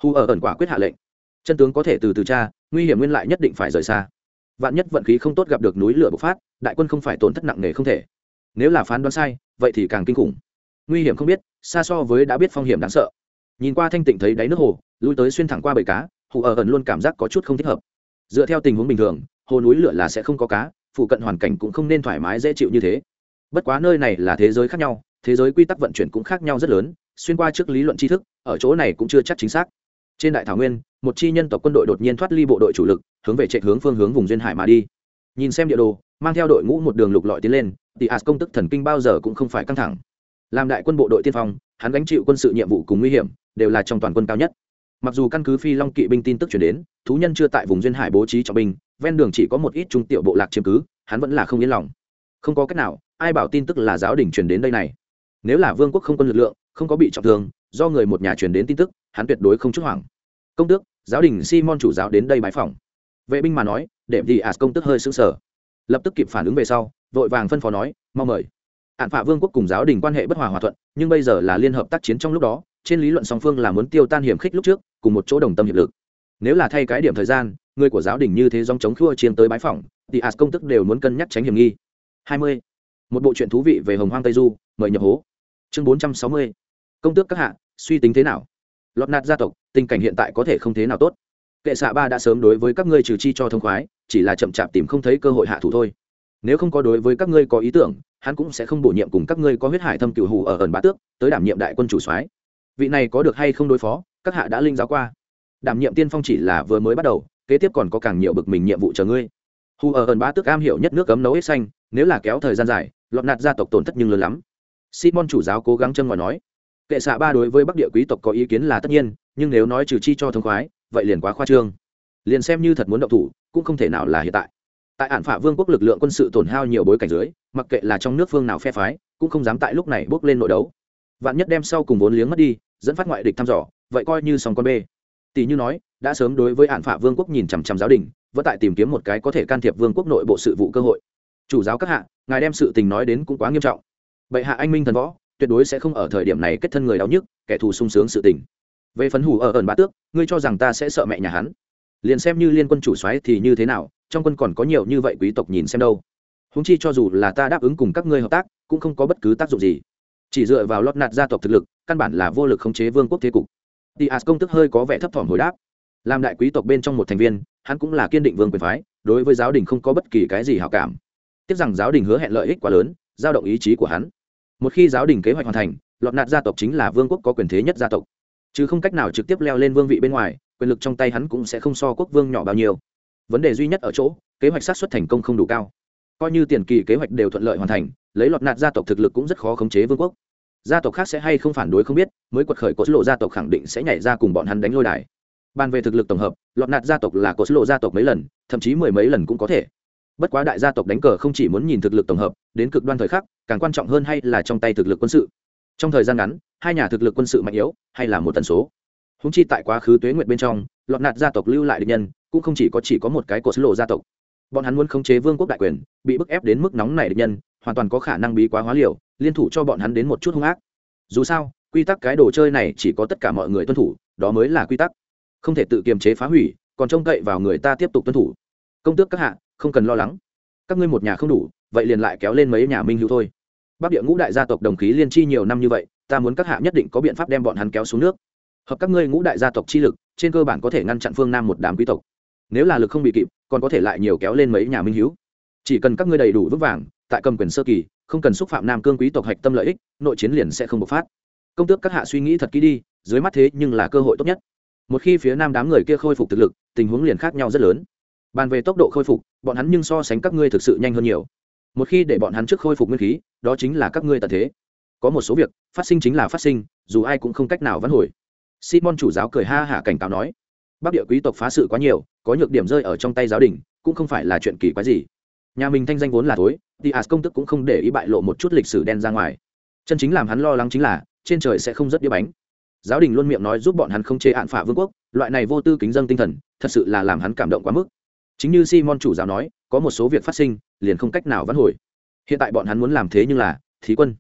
Hù ở ẩn quả quyết hạ lệnh. Chân tướng có thể từ từ tra, nguy hiểm nguyên lại nhất định phải rời xa. Vạn nhất vận khí không tốt gặp được núi lửa bộc phát, đại quân không phải tổn thất nặng nề không thể nếu là phán đoán sai, vậy thì càng kinh khủng. Nguy hiểm không biết, xa so với đã biết phong hiểm đáng sợ. Nhìn qua thanh tịnh thấy đáy nước hồ, lui tới xuyên thẳng qua bầy cá hụ ở ẩn luôn cảm giác có chút không thích hợp. Dựa theo tình huống bình thường, hồ núi lửa là sẽ không có cá, phụ cận hoàn cảnh cũng không nên thoải mái dễ chịu như thế. Bất quá nơi này là thế giới khác nhau, thế giới quy tắc vận chuyển cũng khác nhau rất lớn, xuyên qua trước lý luận tri thức, ở chỗ này cũng chưa chắc chính xác. Trên đại thảo nguyên, một chi nhân tộc quân đội đột nhiên thoát ly bộ đội chủ lực, hướng về chạy hướng phương hướng vùng duyên hải mà đi nhìn xem địa đồ, mang theo đội ngũ một đường lục lọi tiến lên, thì as công tức thần kinh bao giờ cũng không phải căng thẳng. Làm đại quân bộ đội tiên phong, hắn gánh chịu quân sự nhiệm vụ cùng nguy hiểm, đều là trong toàn quân cao nhất. Mặc dù căn cứ phi long kỵ binh tin tức chuyển đến, thú nhân chưa tại vùng duyên hải bố trí trọng binh, ven đường chỉ có một ít trung tiểu bộ lạc chiếm cứ, hắn vẫn là không yên lòng. Không có cách nào, ai bảo tin tức là giáo đình truyền đến đây này? Nếu là vương quốc không quân lực lượng, không có bị trọng thương, do người một nhà truyền đến tin tức, hắn tuyệt đối không chút hoảng. Công tước, giáo đình simon chủ giáo đến đây bãi phòng vệ binh mà nói để thì ạt công tức hơi sững sở, lập tức kịp phản ứng về sau vội vàng phân phó nói mau mời. Ạn phạ vương quốc cùng giáo đình quan hệ bất hòa hòa thuận nhưng bây giờ là liên hợp tác chiến trong lúc đó trên lý luận song phương là muốn tiêu tan hiểm khích lúc trước cùng một chỗ đồng tâm hiệp lực. Nếu là thay cái điểm thời gian người của giáo đình như thế dòng chống khua chiến tới bãi phỏng thì as công tức đều muốn cân nhắc tránh hiểm nghi. Hai mươi. Một bộ truyện thú vị về hồng hoang tây du mời nhập hố. Chương bốn trăm sáu mươi. Công tước các hạ suy tính thế nào? Lọt nạt gia tộc tình cảnh hiện tại có thể không thế nào tốt kệ xạ ba đã sớm đối với các ngươi trừ chi cho thông khoái, chỉ là chậm chạp tìm không thấy cơ hội hạ thủ thôi. Nếu không có đối với các ngươi có ý tưởng, hắn cũng sẽ không bổ nhiệm cùng các ngươi có huyết hải thâm cựu hù ở ẩn bá tước, tới đảm nhiệm đại quân chủ soái. Vị này có được hay không đối phó, các hạ đã linh giáo qua. Đảm nhiệm tiên phong chỉ là vừa mới bắt đầu, kế tiếp còn có càng nhiều bực mình nhiệm vụ chờ ngươi. Hù ở ẩn bá tước am hiểu nhất nước cấm nấu hết xanh, nếu là kéo thời gian dài, lọt nạt gia tộc tổn thất nhưng lớn lắm. Simon chủ giáo cố gắng chân ngoài nói. Kệ xạ ba đối với bắc địa quý tộc có ý kiến là tất nhiên, nhưng nếu nói trừ chi cho thông khoái vậy liền quá khoa trương. Liền xem như thật muốn động thủ, cũng không thể nào là hiện tại. Tại ản phả vương quốc lực lượng quân sự tổn hao nhiều bối cảnh dưới, mặc kệ là trong nước phương nào phe phái, cũng không dám tại lúc này bước lên nội đấu. Vạn nhất đem sau cùng vốn liếng mất đi, dẫn phát ngoại địch thăm dò, vậy coi như sòng con bê tỷ như nói, đã sớm đối với ản phả vương quốc nhìn chằm chằm giáo đình, vẫn tại tìm kiếm một cái có thể can thiệp vương quốc nội bộ sự vụ cơ hội. Chủ giáo các hạ, ngài đem sự tình nói đến cũng quá nghiêm trọng. Bệ hạ anh minh thần võ, tuyệt đối sẽ không ở thời điểm này kết thân người đau nhức, kẻ thù sung sướng sự tình về phần hủ ở ẩn bá tước, ngươi cho rằng ta sẽ sợ mẹ nhà hắn? Liền xem như liên quân chủ soái thì như thế nào, trong quân còn có nhiều như vậy quý tộc nhìn xem đâu. Húng chi cho dù là ta đáp ứng cùng các ngươi hợp tác, cũng không có bất cứ tác dụng gì. Chỉ dựa vào lót nạt gia tộc thực lực, căn bản là vô lực khống chế vương quốc thế cục. Dias công tức hơi có vẻ thấp thỏm hồi đáp. Làm đại quý tộc bên trong một thành viên, hắn cũng là kiên định vương quyền phái, đối với giáo đình không có bất kỳ cái gì hảo cảm. Tiếc rằng giáo đình hứa hẹn lợi ích quá lớn, giao động ý chí của hắn. Một khi giáo đình kế hoạch hoàn thành, lọt nạt gia tộc chính là vương quốc có quyền thế nhất gia tộc chứ không cách nào trực tiếp leo lên vương vị bên ngoài, quyền lực trong tay hắn cũng sẽ không so quốc vương nhỏ bao nhiêu. Vấn đề duy nhất ở chỗ, kế hoạch sát xuất thành công không đủ cao. Coi như tiền kỳ kế hoạch đều thuận lợi hoàn thành, lấy lọt nạt gia tộc thực lực cũng rất khó khống chế vương quốc. Gia tộc khác sẽ hay không phản đối không biết, mới quật khởi cột lộ gia tộc khẳng định sẽ nhảy ra cùng bọn hắn đánh lôi đài. Bàn về thực lực tổng hợp, lọt nạt gia tộc là cột lộ gia tộc mấy lần, thậm chí mười mấy lần cũng có thể. Bất quá đại gia tộc đánh cờ không chỉ muốn nhìn thực lực tổng hợp, đến cực đoan thời khắc, càng quan trọng hơn hay là trong tay thực lực quân sự trong thời gian ngắn, hai nhà thực lực quân sự mạnh yếu, hay là một tần số. Húng chi tại quá khứ tuế nguyệt bên trong, lọt nạt gia tộc lưu lại địch nhân, cũng không chỉ có chỉ có một cái cột lộ gia tộc. Bọn hắn muốn khống chế vương quốc đại quyền, bị bức ép đến mức nóng này địch nhân, hoàn toàn có khả năng bí quá hóa liều, liên thủ cho bọn hắn đến một chút hung ác. Dù sao, quy tắc cái đồ chơi này chỉ có tất cả mọi người tuân thủ, đó mới là quy tắc. Không thể tự kiềm chế phá hủy, còn trông cậy vào người ta tiếp tục tuân thủ. Công tước các hạ, không cần lo lắng. Các ngươi một nhà không đủ, vậy liền lại kéo lên mấy nhà minh hữu thôi bắc địa ngũ đại gia tộc đồng khí liên chi nhiều năm như vậy, ta muốn các hạ nhất định có biện pháp đem bọn hắn kéo xuống nước. Hợp các ngươi ngũ đại gia tộc chi lực, trên cơ bản có thể ngăn chặn phương nam một đám quý tộc. Nếu là lực không bị kịp, còn có thể lại nhiều kéo lên mấy nhà minh hữu chỉ cần các ngươi đầy đủ vững vàng, tại cầm quyền sơ kỳ, không cần xúc phạm nam cương quý tộc hạch tâm lợi ích, nội chiến liền sẽ không bộc phát. Công tước các hạ suy nghĩ thật kỹ đi, dưới mắt thế nhưng là cơ hội tốt nhất. Một khi phía nam đám người kia khôi phục thực lực, tình huống liền khác nhau rất lớn. Bàn về tốc độ khôi phục, bọn hắn nhưng so sánh các ngươi thực sự nhanh hơn nhiều. Một khi để bọn hắn trước khôi phục nguyên khí đó chính là các ngươi tận thế. Có một số việc, phát sinh chính là phát sinh, dù ai cũng không cách nào vãn hồi. Simon chủ giáo cười ha hả cảnh cáo nói, bắc địa quý tộc phá sự quá nhiều, có nhược điểm rơi ở trong tay giáo đình, cũng không phải là chuyện kỳ quái gì. Nhà mình thanh danh vốn là tối thì as công tức cũng không để ý bại lộ một chút lịch sử đen ra ngoài. Chân chính làm hắn lo lắng chính là, trên trời sẽ không rất đĩa bánh. Giáo đình luôn miệng nói giúp bọn hắn không chế hạn phả vương quốc, loại này vô tư kính dân tinh thần, thật sự là làm hắn cảm động quá mức. Chính như simon chủ giáo nói, có một số việc phát sinh, liền không cách nào vãn hồi hiện tại bọn hắn muốn làm thế nhưng là, thí quân.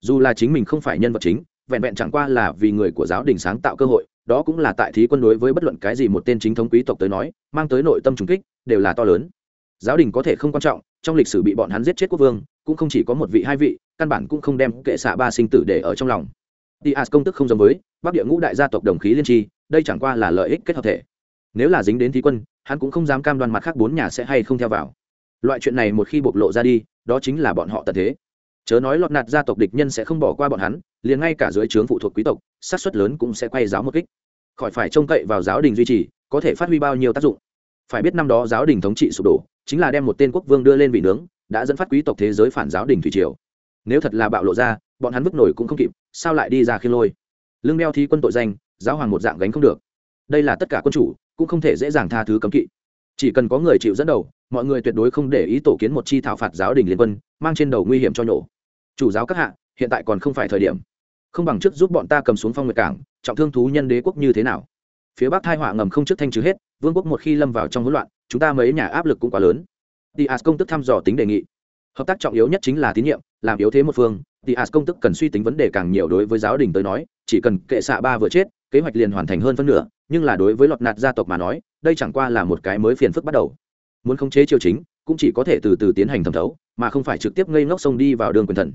Dù là chính mình không phải nhân vật chính, vẹn vẹn chẳng qua là vì người của giáo đình sáng tạo cơ hội, đó cũng là tại thí quân đối với bất luận cái gì một tên chính thống quý tộc tới nói, mang tới nội tâm trùng kích, đều là to lớn. Giáo đình có thể không quan trọng, trong lịch sử bị bọn hắn giết chết quốc vương, cũng không chỉ có một vị hai vị, căn bản cũng không đem kệ xạ ba sinh tử để ở trong lòng. Diaz công tức không giống với bắc địa ngũ đại gia tộc đồng khí liên tri, đây chẳng qua là lợi ích kết hợp thể. Nếu là dính đến thí quân, hắn cũng không dám cam đoan mặt khác bốn nhà sẽ hay không theo vào. Loại chuyện này một khi bộc lộ ra đi đó chính là bọn họ tận thế. Chớ nói lọt nạt gia tộc địch nhân sẽ không bỏ qua bọn hắn, liền ngay cả dưới trướng phụ thuộc quý tộc sát xuất lớn cũng sẽ quay giáo một kích. Khỏi phải trông cậy vào giáo đình duy trì, có thể phát huy bao nhiêu tác dụng? Phải biết năm đó giáo đình thống trị sụp đổ, chính là đem một tên quốc vương đưa lên vị nướng, đã dẫn phát quý tộc thế giới phản giáo đình thủy triều. Nếu thật là bạo lộ ra, bọn hắn vứt nổi cũng không kịp, sao lại đi ra khi lôi? Lương đeo thi quân tội danh, giáo hoàng một dạng gánh không được. Đây là tất cả quân chủ, cũng không thể dễ dàng tha thứ cấm kỵ chỉ cần có người chịu dẫn đầu, mọi người tuyệt đối không để ý tổ kiến một chi thảo phạt giáo đình liên quân, mang trên đầu nguy hiểm cho nhổ. Chủ giáo các hạ, hiện tại còn không phải thời điểm. Không bằng trước giúp bọn ta cầm xuống phong nguyệt cảng, trọng thương thú nhân đế quốc như thế nào? Phía bắc thai họa ngầm không trước thanh trừ hết, vương quốc một khi lâm vào trong hỗn loạn, chúng ta mấy nhà áp lực cũng quá lớn. Dias công tức thăm dò tính đề nghị. Hợp tác trọng yếu nhất chính là tín nhiệm, làm yếu thế một phương. Dias công tức cần suy tính vấn đề càng nhiều đối với giáo đình tới nói, chỉ cần kệ xạ ba vừa chết, kế hoạch liền hoàn thành hơn phân nửa, nhưng là đối với lọt nạt gia tộc mà nói đây chẳng qua là một cái mới phiền phức bắt đầu. Muốn khống chế triều chính, cũng chỉ có thể từ từ tiến hành thẩm thấu, mà không phải trực tiếp ngây ngốc xông đi vào đường quyền thần.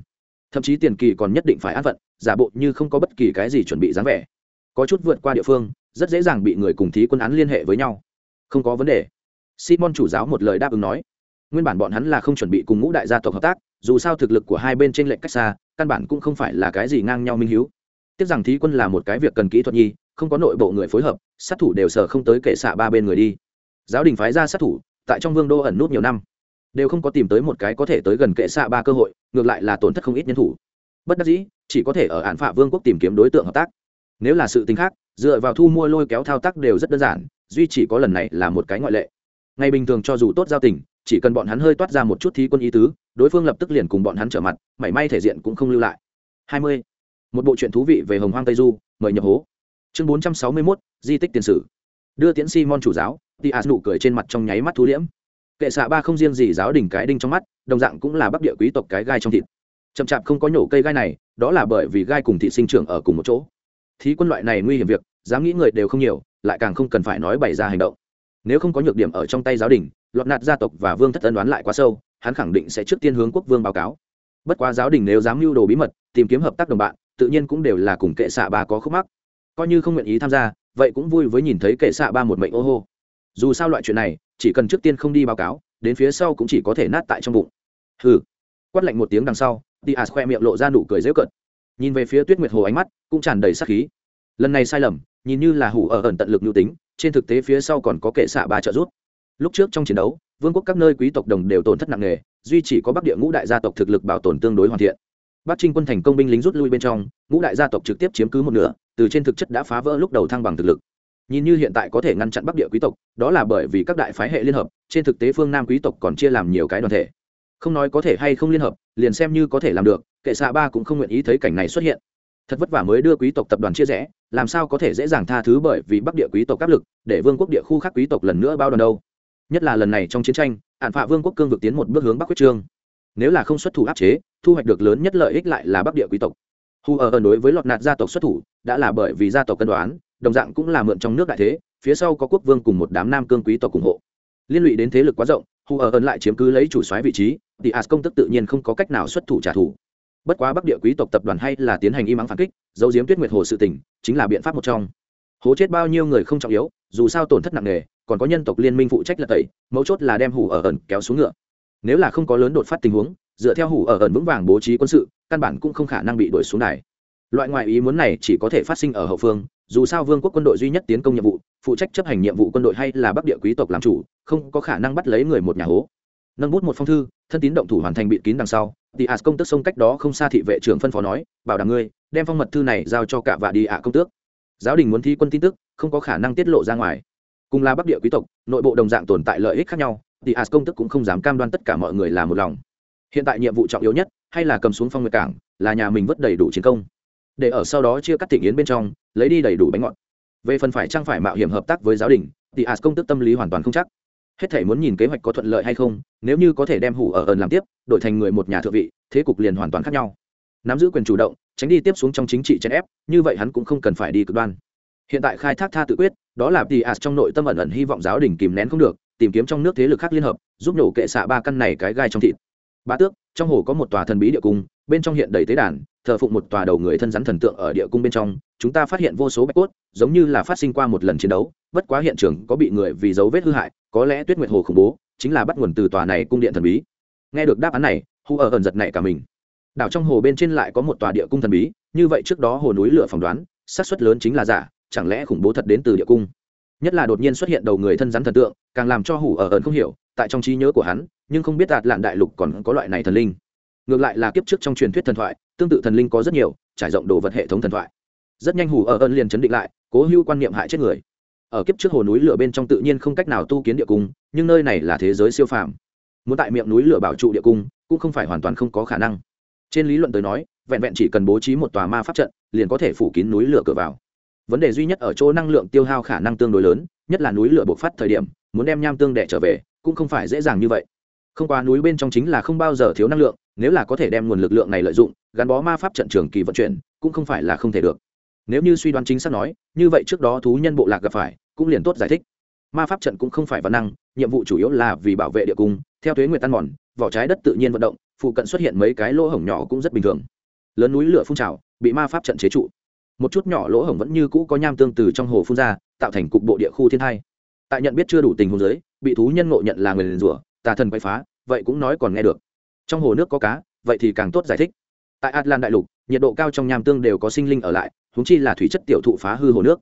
Thậm chí tiền kỳ còn nhất định phải an phận, giả bộ như không có bất kỳ cái gì chuẩn bị dáng vẻ. Có chút vượt qua địa phương, rất dễ dàng bị người cùng thí quân án liên hệ với nhau. Không có vấn đề. Simon chủ giáo một lời đáp ứng nói. Nguyên bản bọn hắn là không chuẩn bị cùng ngũ đại gia tộc hợp tác, dù sao thực lực của hai bên trên lệnh cách xa, căn bản cũng không phải là cái gì ngang nhau minh hiếu. Tiếc rằng thí quân là một cái việc cần kỹ thuật nhi không có nội bộ người phối hợp, sát thủ đều sở không tới kệ xạ ba bên người đi. Giáo đình phái ra sát thủ, tại trong vương đô ẩn nút nhiều năm, đều không có tìm tới một cái có thể tới gần kệ xạ ba cơ hội, ngược lại là tổn thất không ít nhân thủ. Bất đắc dĩ, chỉ có thể ở ạn phạ vương quốc tìm kiếm đối tượng hợp tác. Nếu là sự tính khác, dựa vào thu mua lôi kéo thao tác đều rất đơn giản, duy chỉ có lần này là một cái ngoại lệ. Ngày bình thường cho dù tốt giao tình, chỉ cần bọn hắn hơi toát ra một chút thí quân ý tứ, đối phương lập tức liền cùng bọn hắn trở mặt, mảy may thể diện cũng không lưu lại. Hai mươi. Một bộ chuyện thú vị về hồng hoang tây du, mời nhập hố chương bốn trăm sáu mươi mốt, di tích tiền sử. Đưa tiễn Simon chủ giáo thì a nụ cười trên mặt trong nháy mắt thu liễm. Kệ xạ ba không riêng gì giáo đỉnh cái đinh trong mắt, đồng dạng cũng là bắc địa quý tộc cái gai trong thịt. Chậm chạp không có nhổ cây gai này, đó là bởi vì gai cùng thị sinh trưởng ở cùng một chỗ. Thí quân loại này nguy hiểm việc, dám nghĩ người đều không nhiều, lại càng không cần phải nói bày ra hành động. Nếu không có nhược điểm ở trong tay giáo đình, lọt nạt gia tộc và vương thất ân đoán lại quá sâu, hắn khẳng định sẽ trước tiên hướng quốc vương báo cáo. Bất quá giáo đình nếu dám mưu đồ bí mật, tìm kiếm hợp tác đồng bạn, tự nhiên cũng đều là cùng kệ xạ ba có khúc mắc coi như không nguyện ý tham gia, vậy cũng vui với nhìn thấy kệ xạ ba một mệnh ô hô. Dù sao loại chuyện này, chỉ cần trước tiên không đi báo cáo, đến phía sau cũng chỉ có thể nát tại trong bụng. Hừ. Quát lạnh một tiếng đằng sau đi as khoe miệng lộ ra nụ cười dễu cợt. Nhìn về phía tuyết nguyệt hồ ánh mắt, cũng tràn đầy sắc khí. Lần này sai lầm, nhìn như là hủ ở ẩn tận lực nhu tính, trên thực tế phía sau còn có kệ xạ ba trợ giúp. lúc trước trong chiến đấu, vương quốc các nơi quý tộc đồng đều tổn thất nặng nề, duy chỉ có bắc địa ngũ đại gia tộc thực lực bảo tồn tương đối hoàn thiện. Bắc trinh quân thành công binh lính rút lui bên trong, ngũ đại gia tộc trực tiếp chiếm cứ một nửa từ trên thực chất đã phá vỡ lúc đầu thăng bằng thực lực. Nhìn như hiện tại có thể ngăn chặn bắc địa quý tộc, đó là bởi vì các đại phái hệ liên hợp, trên thực tế phương nam quý tộc còn chia làm nhiều cái đoàn thể. Không nói có thể hay không liên hợp, liền xem như có thể làm được, kệ xạ ba cũng không nguyện ý thấy cảnh này xuất hiện. Thật vất vả mới đưa quý tộc tập đoàn chia rẽ, làm sao có thể dễ dàng tha thứ bởi vì bắc địa quý tộc áp lực, để vương quốc địa khu khác quý tộc lần nữa bao đoàn đâu. Nhất là lần này trong chiến tranh ạn phạ vương quốc cương vực tiến một bước hướng bắc quyết trương. Nếu là không xuất thủ áp chế, thu hoạch được lớn nhất lợi ích lại là bắc địa quý tộc hù ở ẩn đối với lọt nạt gia tộc xuất thủ, đã là bởi vì gia tộc cân đoán, đồng dạng cũng là mượn trong nước đại thế, phía sau có quốc vương cùng một đám nam cương quý tộc ủng hộ. Liên lụy đến thế lực quá rộng hù ở ẩn lại chiếm cứ lấy chủ soái vị trí, thì as công tức tự nhiên không có cách nào xuất thủ trả thù. Bất quá bắc địa quý tộc tập đoàn hay là tiến hành im ắng phản kích dấu diếm tuyết nguyệt hồ sự tỉnh chính là biện pháp một trong. Hố chết bao nhiêu người không trọng yếu, dù sao tổn thất nặng nề, còn có nhân tộc liên minh phụ trách là tẩy, mấu chốt là đem hủ ở ẩn kéo xuống ngựa. Nếu là không có lớn đột phát tình huống, dựa theo hủ ở ẩn vững vàng bố trí quân sự căn bản cũng không khả năng bị đuổi xuống đài. Loại ngoại ý muốn này chỉ có thể phát sinh ở hậu phương, dù sao vương quốc quân đội duy nhất tiến công nhiệm vụ, phụ trách chấp hành nhiệm vụ quân đội hay là bắc địa quý tộc làm chủ, không có khả năng bắt lấy người một nhà hố. Nâng bút một phong thư, thân tín động thủ hoàn thành bịt kín đằng sau thì ạt công tức sông cách đó không xa thị vệ trưởng phân phó nói, bảo đảm ngươi, đem phong mật thư này giao cho cả vạ đi ạ công tước. Giáo đình muốn thi quân tin tức, không có khả năng tiết lộ ra ngoài. Cùng là bắc địa quý tộc, nội bộ đồng dạng tồn tại lợi ích khác nhau thì ạt công tức cũng không dám cam đoan tất cả mọi người là một lòng. Hiện tại nhiệm vụ trọng yếu nhất hay là cầm xuống phong nguyệt cảng, là nhà mình vất đầy đủ chiến công. Để ở sau đó chia cắt thị yến bên trong, lấy đi đầy đủ bánh ngọt. Về phần phải trang phải mạo hiểm hợp tác với giáo đình, thì as công tức tâm lý hoàn toàn không chắc. Hết thể muốn nhìn kế hoạch có thuận lợi hay không, nếu như có thể đem hủ ở ẩn làm tiếp, đổi thành người một nhà thượng vị, thế cục liền hoàn toàn khác nhau. Nắm giữ quyền chủ động, tránh đi tiếp xuống trong chính trị chèn ép, như vậy hắn cũng không cần phải đi cực đoan. Hiện tại khai thác tha tự quyết, đó là thì as trong nội tâm ẩn ẩn hy vọng giáo đình kìm nén không được, tìm kiếm trong nước thế lực khác liên hợp, giúp nổ kệ xạ ba căn này cái gai trong thịt. Bá tước, trong hồ có một tòa thần bí địa cung, bên trong hiện đầy tế đàn, thờ phụng một tòa đầu người thân rắn thần tượng ở địa cung bên trong. Chúng ta phát hiện vô số bạch cốt, giống như là phát sinh qua một lần chiến đấu, bất quá hiện trường có bị người vì dấu vết hư hại, có lẽ tuyết nguyệt hồ khủng bố, chính là bắt nguồn từ tòa này cung điện thần bí. Nghe được đáp án này hu ở ẩn giật này cả mình. Đảo trong hồ bên trên lại có một tòa địa cung thần bí, như vậy trước đó hồ núi lửa phỏng đoán, xác suất lớn chính là giả, chẳng lẽ khủng bố thật đến từ địa cung? Nhất là đột nhiên xuất hiện đầu người thân rắn thần tượng, càng làm cho hủ ở ẩn không hiểu, tại trong trí nhớ của hắn nhưng không biết đạt lạn đại lục còn có loại này thần linh. Ngược lại là kiếp trước trong truyền thuyết thần thoại, tương tự thần linh có rất nhiều, trải rộng đồ vật hệ thống thần thoại. Rất nhanh hủ ở ơn liền chấn định lại, cố hữu quan niệm hại chết người. Ở kiếp trước hồ núi lửa bên trong tự nhiên không cách nào tu kiến địa cung, nhưng nơi này là thế giới siêu phàm. Muốn tại miệng núi lửa bảo trụ địa cung, cũng không phải hoàn toàn không có khả năng. Trên lý luận tới nói, vẹn vẹn chỉ cần bố trí một tòa ma pháp trận, liền có thể phủ kín núi lửa cửa vào. Vấn đề duy nhất ở chỗ năng lượng tiêu hao khả năng tương đối lớn, nhất là núi lửa bộc phát thời điểm, muốn đem nham tương đẻ trở về, cũng không phải dễ dàng như vậy không qua núi bên trong chính là không bao giờ thiếu năng lượng, nếu là có thể đem nguồn lực lượng này lợi dụng, gắn bó ma pháp trận trường kỳ vận chuyển, cũng không phải là không thể được. Nếu như suy đoán chính xác nói, như vậy trước đó thú nhân bộ lạc gặp phải, cũng liền tốt giải thích. Ma pháp trận cũng không phải văn năng, nhiệm vụ chủ yếu là vì bảo vệ địa cung, theo thuế nguyệt tan mòn, vỏ trái đất tự nhiên vận động, phụ cận xuất hiện mấy cái lỗ hổng nhỏ cũng rất bình thường. Lớn núi lửa phun trào, bị ma pháp trận chế trụ. Một chút nhỏ lỗ hổng vẫn như cũ có nham tương từ trong hồ phun ra, tạo thành cục bộ địa khu thiên thai tại nhận biết chưa đủ tình huống giới bị thú nhân ngộ nhận là người liền rủa tà thần quay phá, vậy cũng nói còn nghe được. Trong hồ nước có cá, vậy thì càng tốt giải thích. Tại atlan đại lục, nhiệt độ cao trong nham tương đều có sinh linh ở lại húng chi là thủy chất tiểu thụ phá hư hồ nước.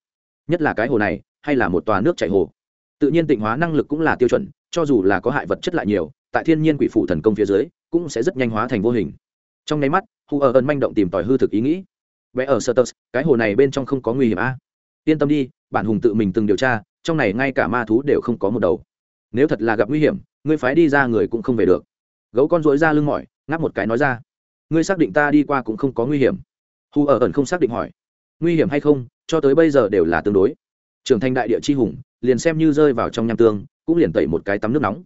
Nhất là cái hồ này, hay là một tòa nước chảy hồ. Tự nhiên tịnh hóa năng lực cũng là tiêu chuẩn, cho dù là có hại vật chất lại nhiều, tại thiên nhiên quỷ phụ thần công phía dưới, cũng sẽ rất nhanh hóa thành vô hình. Trong nháy mắt hù ở ơn manh động tìm tòi hư thực ý nghĩ. Vẽ ở sơ tơ cái hồ này bên trong không có nguy hiểm a. Yên tâm đi, bản hùng tự mình từng điều tra, trong này ngay cả ma thú đều không có một đầu. Nếu thật là gặp nguy hiểm ngươi phái đi ra người cũng không về được. Gấu con dối ra lưng mỏi, ngáp một cái nói ra. Ngươi xác định ta đi qua cũng không có nguy hiểm. Hù ở ẩn không xác định hỏi. Nguy hiểm hay không, cho tới bây giờ đều là tương đối. Trưởng thành đại địa chi hùng, liền xem như rơi vào trong nham tương, cũng liền tẩy một cái tắm nước nóng.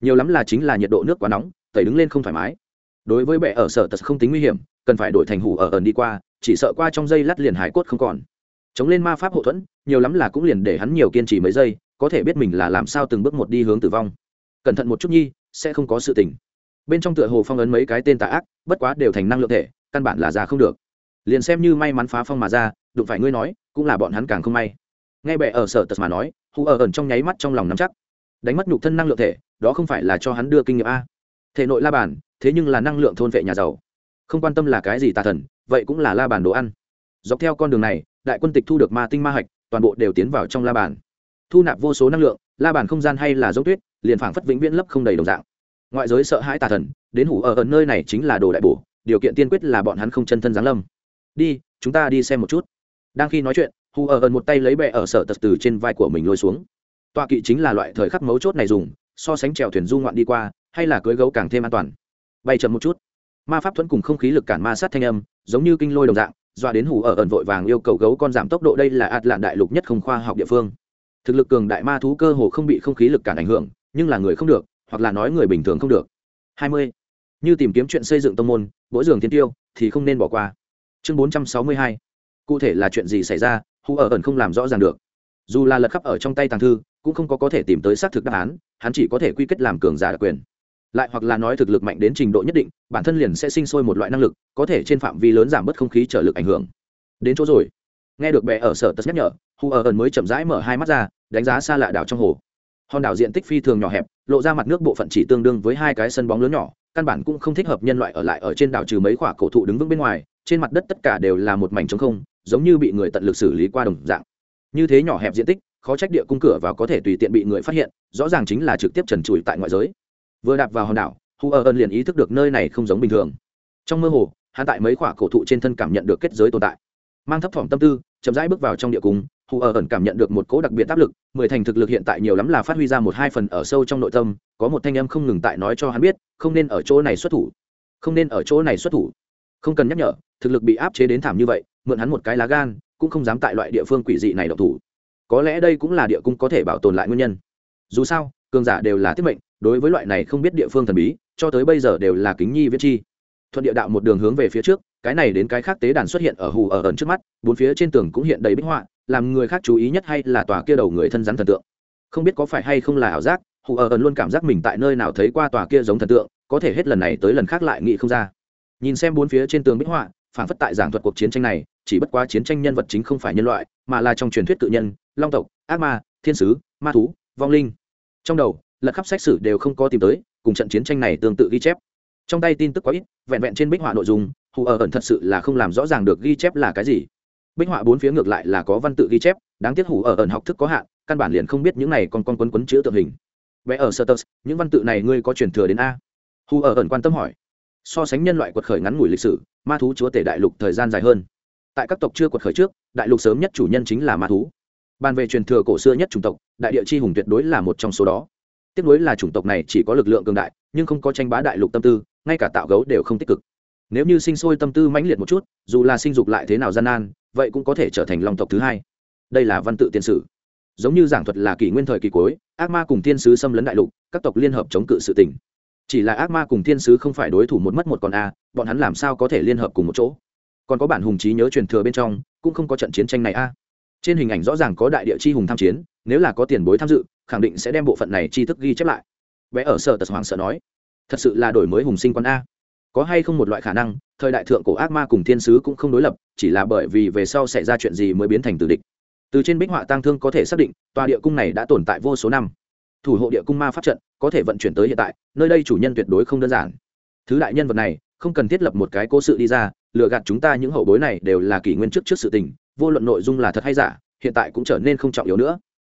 Nhiều lắm là chính là nhiệt độ nước quá nóng, tẩy đứng lên không thoải mái. Đối với bệ ở sở tật không tính nguy hiểm, cần phải đổi thành hủ ở ẩn đi qua, chỉ sợ qua trong dây lát liền hải cốt không còn. Chống lên ma pháp hậu thuẫn, nhiều lắm là cũng liền để hắn nhiều kiên trì mấy giây, có thể biết mình là làm sao từng bước một đi hướng tử vong cẩn thận một chút nhi, sẽ không có sự tình. Bên trong tựa hồ phong ấn mấy cái tên tà ác, bất quá đều thành năng lượng thể, căn bản là ra không được. Liền xem như may mắn phá phong mà ra, đụng phải ngươi nói, cũng là bọn hắn càng không may. Nghe bệ ở sở tật mà nói, hù ở ẩn trong nháy mắt trong lòng nắm chắc. Đánh mất nhục thân năng lượng thể, đó không phải là cho hắn đưa kinh nghiệm a. Thể nội la bàn, thế nhưng là năng lượng thôn vệ nhà giàu. Không quan tâm là cái gì tà thần, vậy cũng là la bàn đồ ăn. Dọc theo con đường này, đại quân tịch thu được ma tinh ma hạch, toàn bộ đều tiến vào trong la bàn. Thu nạp vô số năng lượng la bàn không gian hay là dấu tuyết, liền phảng phất vĩnh viễn lấp không đầy đồng dạng. Ngoại giới sợ hãi tà thần, đến hủ ở ẩn nơi này chính là đồ đại bổ, điều kiện tiên quyết là bọn hắn không chân thân giáng lâm. Đi, chúng ta đi xem một chút. Đang khi nói chuyện hù ở ẩn một tay lấy bẹ ở sở tật từ trên vai của mình lôi xuống. Tọa kỵ chính là loại thời khắc mấu chốt này dùng, so sánh trèo thuyền du ngoạn đi qua, hay là cưới gấu càng thêm an toàn. Bay chậm một chút. Ma pháp thuẫn cùng không khí lực cản ma sát thanh âm, giống như kinh lôi đồng dạng, dọa đến hủ ở ẩn vội vàng yêu cầu gấu con giảm tốc độ, đây là ạt lạn đại lục nhất không khoa học địa phương thực lực cường đại ma thú cơ hồ không bị không khí lực cản ảnh hưởng, nhưng là người không được, hoặc là nói người bình thường không được. Hai mươi. Như tìm kiếm chuyện xây dựng tông môn mỗi giường thiên tiêu, thì không nên bỏ qua. Chương bốn trăm sáu mươi hai. Cụ thể là chuyện gì xảy ra, hù ở ẩn không làm rõ ràng được. Dù là lật khắp ở trong tay tàng thư, cũng không có có thể tìm tới xác thực đáp án, hắn chỉ có thể quy kết làm cường giả đặc quyền. Lại hoặc là nói thực lực mạnh đến trình độ nhất định, bản thân liền sẽ sinh sôi một loại năng lực, có thể trên phạm vi lớn giảm bớt không khí trở lực ảnh hưởng. Đến chỗ rồi. Nghe được bệ ở sở tật nhắc nhở, hù ở ẩn mới chậm rãi mở hai mắt ra đánh giá xa lạ đảo trong hồ. Hòn đảo diện tích phi thường nhỏ hẹp, lộ ra mặt nước bộ phận chỉ tương đương với hai cái sân bóng lớn nhỏ, căn bản cũng không thích hợp nhân loại ở lại ở trên đảo trừ mấy khoả cổ thụ đứng vững bên ngoài, trên mặt đất tất cả đều là một mảnh trống không, giống như bị người tận lực xử lý qua đồng dạng. Như thế nhỏ hẹp diện tích, khó trách địa cung cửa vào có thể tùy tiện bị người phát hiện, rõ ràng chính là trực tiếp trần trụi tại ngoại giới. Vừa đạp vào hòn đảo, hu ơ ơn liền ý thức được nơi này không giống bình thường. Trong mơ hồ, hắn tại mấy khoả cổ thụ trên thân cảm nhận được kết giới tồn tại. Mang thấp thỏm tâm tư, chậm rãi bước vào trong địa cung hù ở ẩn cảm nhận được một cỗ đặc biệt áp lực, mười thành thực lực hiện tại nhiều lắm là phát huy ra một hai phần ở sâu trong nội tâm, có một thanh âm không ngừng tại nói cho hắn biết, không nên ở chỗ này xuất thủ. Không nên ở chỗ này xuất thủ. Không cần nhắc nhở, thực lực bị áp chế đến thảm như vậy, mượn hắn một cái lá gan, cũng không dám tại loại địa phương quỷ dị này độc thủ. Có lẽ đây cũng là địa cung có thể bảo tồn lại nguyên nhân. Dù sao, cường giả đều là tiết mệnh, đối với loại này không biết địa phương thần bí, cho tới bây giờ đều là kính nhi viết chi. Thuận địa đạo một đường hướng về phía trước, cái này đến cái khác tế đàn xuất hiện ở hù ở ẩn trước mắt, bốn phía trên tường cũng hiện đầy bích họa làm người khác chú ý nhất hay là tòa kia đầu người thân rắn thần tượng? Không biết có phải hay không là ảo giác, hù ở ẩn luôn cảm giác mình tại nơi nào thấy qua tòa kia giống thần tượng, có thể hết lần này tới lần khác lại nghĩ không ra. Nhìn xem bốn phía trên tường bích họa phản phất tại giảng thuật cuộc chiến tranh này, chỉ bất quá chiến tranh nhân vật chính không phải nhân loại, mà là trong truyền thuyết tự nhân, long tộc, ác ma, thiên sứ, ma thú, vong linh. Trong đầu, lật khắp sách sử đều không có tìm tới, cùng trận chiến tranh này tương tự ghi chép. Trong tay tin tức quá ít, vẹn vẹn trên bích họa nội dung, hù ở ẩn thật sự là không làm rõ ràng được ghi chép là cái gì bích họa bốn phía ngược lại là có văn tự ghi chép, đáng tiếc hủ ở ẩn học thức có hạn, căn bản liền không biết những này còn con quấn quấn chữ tượng hình. Vẽ ở sơ tơ, những văn tự này ngươi có truyền thừa đến a? Hù ở ẩn quan tâm hỏi. So sánh nhân loại quật khởi ngắn ngủi lịch sử, ma thú chúa tể đại lục thời gian dài hơn. Tại các tộc chưa quật khởi trước, đại lục sớm nhất chủ nhân chính là ma thú. Bàn về truyền thừa cổ xưa nhất chủng tộc, đại địa chi hùng tuyệt đối là một trong số đó. Tiếp nối là chủng tộc này chỉ có lực lượng cường đại, nhưng không có tranh bá đại lục tâm tư, ngay cả tạo gấu đều không tích cực. Nếu như sinh sôi tâm tư mãnh liệt một chút, dù là sinh dục lại thế nào gian nan vậy cũng có thể trở thành long tộc thứ hai. Đây là văn tự tiên sử. Giống như giảng thuật là kỷ nguyên thời kỳ cuối, ác ma cùng thiên sứ xâm lấn đại lục, các tộc liên hợp chống cự sự tỉnh chỉ là ác ma cùng thiên sứ không phải đối thủ một mất một còn a, bọn hắn làm sao có thể liên hợp cùng một chỗ? Còn có bản hùng trí nhớ truyền thừa bên trong, cũng không có trận chiến tranh này a. Trên hình ảnh rõ ràng có đại địa chi hùng tham chiến, nếu là có tiền bối tham dự, khẳng định sẽ đem bộ phận này chi thức ghi chép lại. Vẽ ở sở tật hoàng sợ nói, thật sự là đổi mới hùng sinh quan a có hay không một loại khả năng, thời đại thượng cổ ác ma cùng thiên sứ cũng không đối lập, chỉ là bởi vì về sau xảy ra chuyện gì mới biến thành tử địch. Từ trên bích họa tang thương có thể xác định, tòa địa cung này đã tồn tại vô số năm. Thủ hộ địa cung ma pháp trận có thể vận chuyển tới hiện tại, nơi đây chủ nhân tuyệt đối không đơn giản. Thứ đại nhân vật này, không cần thiết lập một cái cố sự đi ra, lừa gạt chúng ta những hậu bối này đều là kỷ nguyên trước trước sự tình, vô luận nội dung là thật hay giả, hiện tại cũng trở nên không trọng yếu nữa.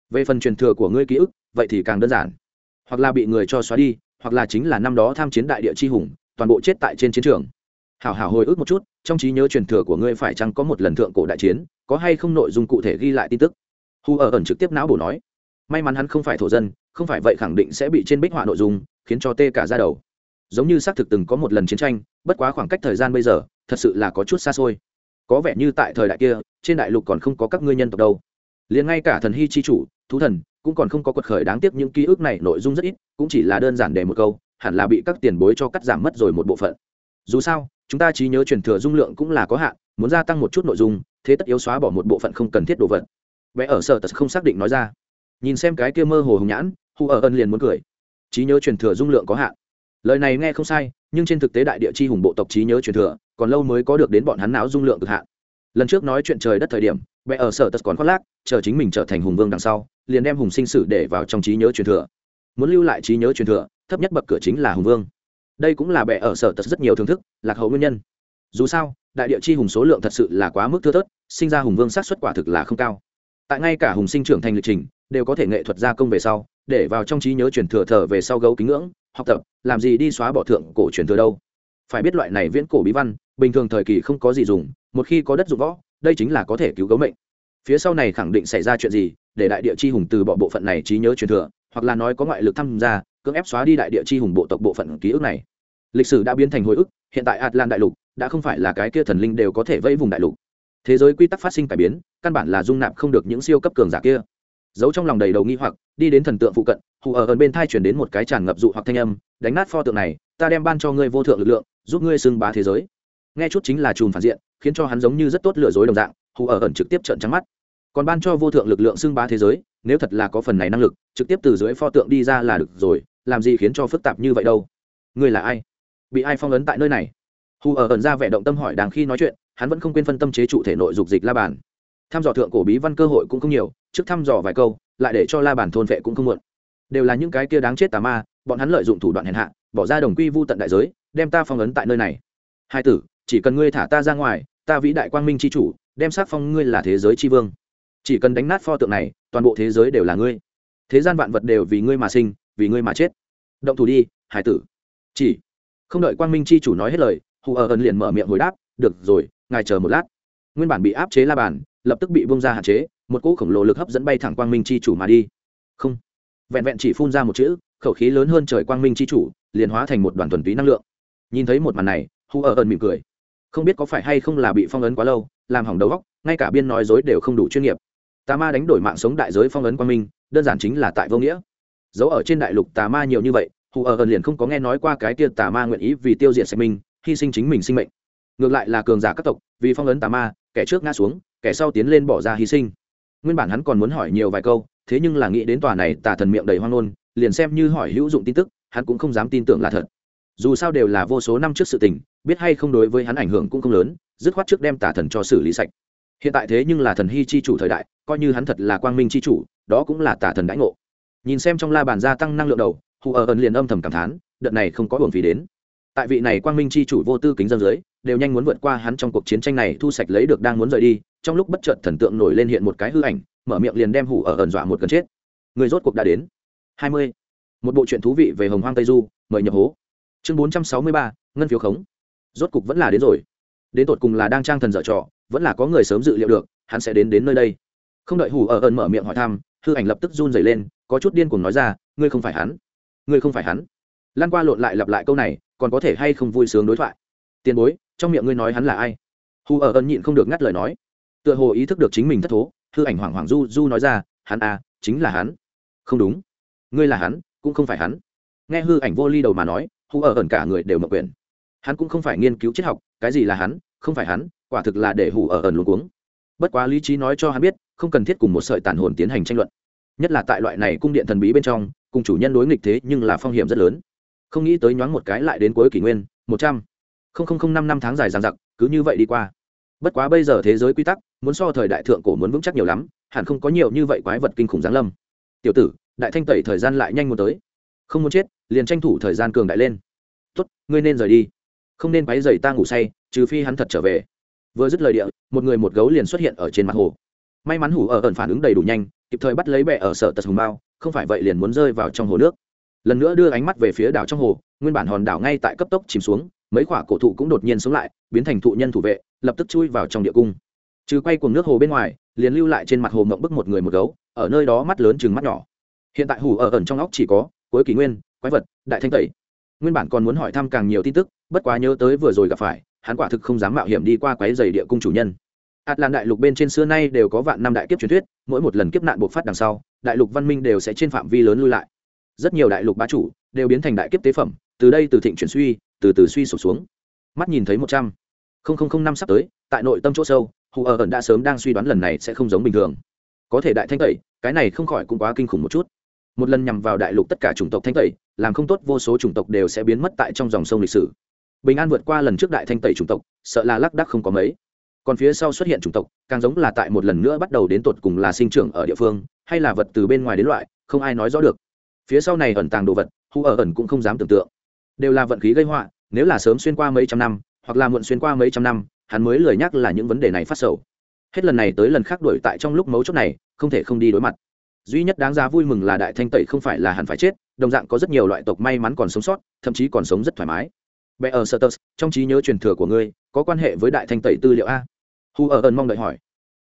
Về phần truyền thừa của ngươi ký ức, vậy thì càng đơn giản. Hoặc là bị người cho xóa đi, hoặc là chính là năm đó tham chiến đại địa chi hùng toàn bộ chết tại trên chiến trường. Hảo hảo hồi ức một chút, trong trí nhớ truyền thừa của ngươi phải chăng có một lần thượng cổ đại chiến, có hay không nội dung cụ thể ghi lại tin tức? Hu ở ẩn trực tiếp não bổ nói. May mắn hắn không phải thổ dân, không phải vậy khẳng định sẽ bị trên bích họa nội dung, khiến cho tê cả ra đầu. Giống như xác thực từng có một lần chiến tranh, bất quá khoảng cách thời gian bây giờ, thật sự là có chút xa xôi. Có vẻ như tại thời đại kia, trên đại lục còn không có các ngươi nhân tộc đâu. Liền ngay cả thần hy chi chủ, thú thần, cũng còn không có quật khởi đáng tiếc những ký ức này nội dung rất ít, cũng chỉ là đơn giản để một câu hẳn là bị các tiền bối cho cắt giảm mất rồi một bộ phận. Dù sao, chúng ta trí nhớ truyền thừa dung lượng cũng là có hạn, muốn gia tăng một chút nội dung, thế tất yếu xóa bỏ một bộ phận không cần thiết đồ vật. Vẽ ở sở tật không xác định nói ra. Nhìn xem cái kia mơ hồ hùng nhãn, hu ở ân liền muốn cười. Trí nhớ truyền thừa dung lượng có hạn. Lời này nghe không sai, nhưng trên thực tế đại địa chi hùng bộ tộc trí nhớ truyền thừa, còn lâu mới có được đến bọn hắn não dung lượng cực hạn. Lần trước nói chuyện trời đất thời điểm, vẽ ở sở tật còn khoác lác, chờ chính mình trở thành hùng vương đằng sau, liền đem hùng sinh sử để vào trong trí nhớ truyền thừa. Muốn lưu lại trí nhớ truyền thừa thấp nhất bậc cửa chính là hùng vương. Đây cũng là bệ ở sở tật rất nhiều thưởng thức, lạc hậu nguyên nhân. Dù sao, đại địa chi hùng số lượng thật sự là quá mức thưa thớt, sinh ra hùng vương sát xuất quả thực là không cao. Tại ngay cả hùng sinh trưởng thành lịch trình, đều có thể nghệ thuật gia công về sau, để vào trong trí nhớ truyền thừa thờ về sau gấu kính ngưỡng, học tập, làm gì đi xóa bỏ thượng cổ truyền thừa đâu. Phải biết loại này viễn cổ bí văn, bình thường thời kỳ không có gì dùng, một khi có đất dụng võ, đây chính là có thể cứu gấu mệnh. Phía sau này khẳng định xảy ra chuyện gì, để đại địa chi hùng từ bỏ bộ phận này trí nhớ truyền thừa, hoặc là nói có ngoại lực tham gia cưỡng ép xóa đi đại địa chi hùng bộ tộc bộ phận ký ức này. Lịch sử đã biến thành hồi ức, hiện tại atlan đại lục đã không phải là cái kia thần linh đều có thể vẫy vùng đại lục. Thế giới quy tắc phát sinh cải biến, căn bản là dung nạp không được những siêu cấp cường giả kia. Giấu trong lòng đầy đầu nghi hoặc, đi đến thần tượng phụ cận, hù ở gần bên thai chuyển đến một cái tràn ngập dụ hoặc thanh âm, đánh nát pho tượng này, ta đem ban cho ngươi vô thượng lực lượng, giúp ngươi xưng bá thế giới. Nghe chút chính là chùm phản diện, khiến cho hắn giống như rất tốt lừa dối đồng dạng, hù ở ẩn trực tiếp trợn trắng mắt. Còn ban cho vô thượng lực lượng xưng bá thế giới, nếu thật là có phần này năng lực, trực tiếp từ dưới pho tượng đi ra là được rồi làm gì khiến cho phức tạp như vậy đâu? Ngươi là ai? Bị ai phong ấn tại nơi này? Hù ở ẩn ra vẻ động tâm hỏi đàng khi nói chuyện, hắn vẫn không quên phân tâm chế trụ thể nội dục dịch la bàn. Thăm dò thượng cổ bí văn cơ hội cũng không nhiều, trước thăm dò vài câu, lại để cho la bàn thôn vệ cũng không muộn. Đều là những cái kia đáng chết tà ma, bọn hắn lợi dụng thủ đoạn hèn hạ, bỏ ra đồng quy vu tận đại giới, đem ta phong ấn tại nơi này. Hai tử, chỉ cần ngươi thả ta ra ngoài, ta vĩ đại quang minh c h i chủ, đem sát phong ngươi là thế giới c h i vương. Chỉ cần đánh nát pho tượng này, toàn bộ thế giới đều là ngươi. Thế gian vạn vật đều vì ngươi mà sinh vì ngươi mà chết. Động thủ đi, hải tử. Chỉ. Không đợi quang minh c h i chủ nói hết lời, hù ở ẩn liền mở miệng hồi đáp, được rồi, ngài chờ một lát. Nguyên bản bị áp chế la bàn, lập tức bị bông ra hạn chế, một cỗ khổng lồ lực hấp dẫn bay thẳng quang minh c h i chủ mà đi. Không. Vẹn vẹn chỉ phun ra một chữ, khẩu khí lớn hơn trời quang minh c h i chủ, liền hóa thành một đoàn thuần túy năng lượng. Nhìn thấy một màn này, hù ở ẩn mỉm cười. Không biết có phải hay không là bị phong ấn quá lâu, làm hỏng đầu góc ngay cả biên nói dối đều không đủ chuyên nghiệp. Tà ma đánh đổi mạng sống đại giới phong ấn quang minh, đơn giản chính là tại vô nghĩa dấu ở trên đại lục tà ma nhiều như vậy hù ở ẩn liền không có nghe nói qua cái kia tà ma nguyện ý vì tiêu diệt sạch mình, hy sinh chính mình sinh mệnh. Ngược lại là cường giả các tộc vì phong ấn tà ma kẻ trước ngã xuống kẻ sau tiến lên bỏ ra hy sinh. Nguyên bản hắn còn muốn hỏi nhiều vài câu thế nhưng là nghĩ đến tòa này tà thần miệng đầy hoang ngôn liền xem như hỏi hữu dụng tin tức hắn cũng không dám tin tưởng là thật. Dù sao đều là vô số năm trước sự tình biết hay không đối với hắn ảnh hưởng cũng không lớn dứt khoát trước đem tà thần cho xử lý sạch. Hiện tại thế nhưng là thần hy chi chủ thời đại coi như hắn thật là quang minh chi chủ đó cũng là tà thần đãi ngộ nhìn xem trong la bàn gia tăng năng lượng đầu, hù ở ẩn liền âm thầm cảm thán, đợt này không có buồn phí đến. Tại vị này quang minh chi chủ vô tư kính dân dưới, đều nhanh muốn vượt qua hắn trong cuộc chiến tranh này thu sạch lấy được đang muốn rời đi, trong lúc bất chợt thần tượng nổi lên hiện một cái hư ảnh, mở miệng liền đem hủ ở ẩn dọa một gần chết. Người rốt cuộc đã đến. Hai mươi. Một bộ truyện thú vị về hồng hoang tây du, mời nhập hố. Chương bốn trăm sáu mươi ba, ngân phiếu khống. Rốt cục vẫn là đến rồi. Đến tột cùng là đang trang thần dở trò, vẫn là có người sớm dự liệu được, hắn sẽ đến đến nơi đây. Không đợi hủ ở ẩn mở miệng hỏi thăm, hư ảnh lập tức run rẩy lên có chút điên cuồng nói ra, ngươi không phải hắn, ngươi không phải hắn. Lan qua lộn lại lặp lại câu này, còn có thể hay không vui sướng đối thoại? Tiền bối, trong miệng ngươi nói hắn là ai? Hù ở ẩn nhịn không được ngắt lời nói. Tựa hồ ý thức được chính mình thất thố, hư ảnh hoảng hoảng du du nói ra, hắn à chính là hắn. Không đúng, ngươi là hắn, cũng không phải hắn. Nghe hư ảnh vô ly đầu mà nói hù ở ẩn cả người đều mập quyền hắn cũng không phải nghiên cứu triết học, cái gì là hắn, không phải hắn, quả thực là để hù ở ẩn luôn cuống. Bất quá lý trí nói cho hắn biết, không cần thiết cùng một sợi tàn hồn tiến hành tranh luận nhất là tại loại này cung điện thần bí bên trong, cùng chủ nhân đối nghịch thế nhưng là phong hiểm rất lớn. Không nghĩ tới nhoáng một cái lại đến cuối kỷ nguyên, một trăm linh năm năm tháng dài dằng dặc, cứ như vậy đi qua. Bất quá bây giờ thế giới quy tắc, muốn so thời đại thượng cổ muốn vững chắc nhiều lắm, hẳn không có nhiều như vậy quái vật kinh khủng giáng lâm. Tiểu tử, đại thanh tẩy thời gian lại nhanh muốn tới. Không muốn chết, liền tranh thủ thời gian cường đại lên. Tốt, ngươi nên rời đi. Không nên quấy dày ta ngủ say, trừ phi hắn thật trở về. Vừa dứt lời địa, một người một gấu liền xuất hiện ở trên mặt hồ may mắn hủ ở ẩn phản ứng đầy đủ nhanh, kịp thời bắt lấy bẹ ở sở tật hùng bao, không phải vậy liền muốn rơi vào trong hồ nước. Lần nữa đưa ánh mắt về phía đảo trong hồ, nguyên bản hòn đảo ngay tại cấp tốc chìm xuống, mấy khoả cổ thụ cũng đột nhiên sống lại, biến thành thụ nhân thủ vệ, lập tức chui vào trong địa cung. Trừ quay cuồng nước hồ bên ngoài, liền lưu lại trên mặt hồ mộng bức một người một gấu, ở nơi đó mắt lớn chừng mắt nhỏ. Hiện tại hủ ở ẩn trong óc chỉ có cuối kỷ nguyên, quái vật, đại thanh tẩy. Nguyên bản còn muốn hỏi thăm càng nhiều tin tức, bất quá nhớ tới vừa rồi gặp phải, hắn quả thực không dám mạo hiểm đi qua quái dày địa cung chủ nhân ạt làn đại lục bên trên xưa nay đều có vạn năm đại kiếp truyền thuyết, mỗi một lần kiếp nạn bộc phát đằng sau, đại lục văn minh đều sẽ trên phạm vi lớn lui lại. Rất nhiều đại lục bá chủ đều biến thành đại kiếp tế phẩm, từ đây từ thịnh chuyển suy, từ từ suy sụp xuống. Mắt nhìn thấy một trăm linh năm sắp tới, tại nội tâm chỗ sâu, hù ở ẩn đã sớm đang suy đoán lần này sẽ không giống bình thường. Có thể đại thanh tẩy, cái này không khỏi cũng quá kinh khủng một chút. Một lần nhằm vào đại lục tất cả chủng tộc thanh tẩy, làm không tốt vô số chủng tộc đều sẽ biến mất tại trong dòng sông lịch sử. Bình an vượt qua lần trước đại thanh tẩy chủng tộc, sợ là lác đắc không có mấy còn phía sau xuất hiện chủng tộc, càng giống là tại một lần nữa bắt đầu đến tột cùng là sinh trưởng ở địa phương, hay là vật từ bên ngoài đến loại, không ai nói rõ được. Phía sau này ẩn tàng đồ vật, hù ở ẩn cũng không dám tưởng tượng. Đều là vận khí gây họa, nếu là sớm xuyên qua mấy trăm năm, hoặc là muộn xuyên qua mấy trăm năm, hắn mới lười nhắc là những vấn đề này phát sầu. Hết lần này tới lần khác đổi tại trong lúc mấu chốt này, không thể không đi đối mặt. Duy nhất đáng giá vui mừng là đại thanh tẩy không phải là hẳn phải chết, đồng dạng có rất nhiều loại tộc may mắn còn sống sót, thậm chí còn sống rất thoải mái. Bé ở sơ trong trí nhớ truyền thừa của ngươi, có quan hệ với đại thanh tẩy tư liệu a? Hù ở ẩn mong đợi hỏi.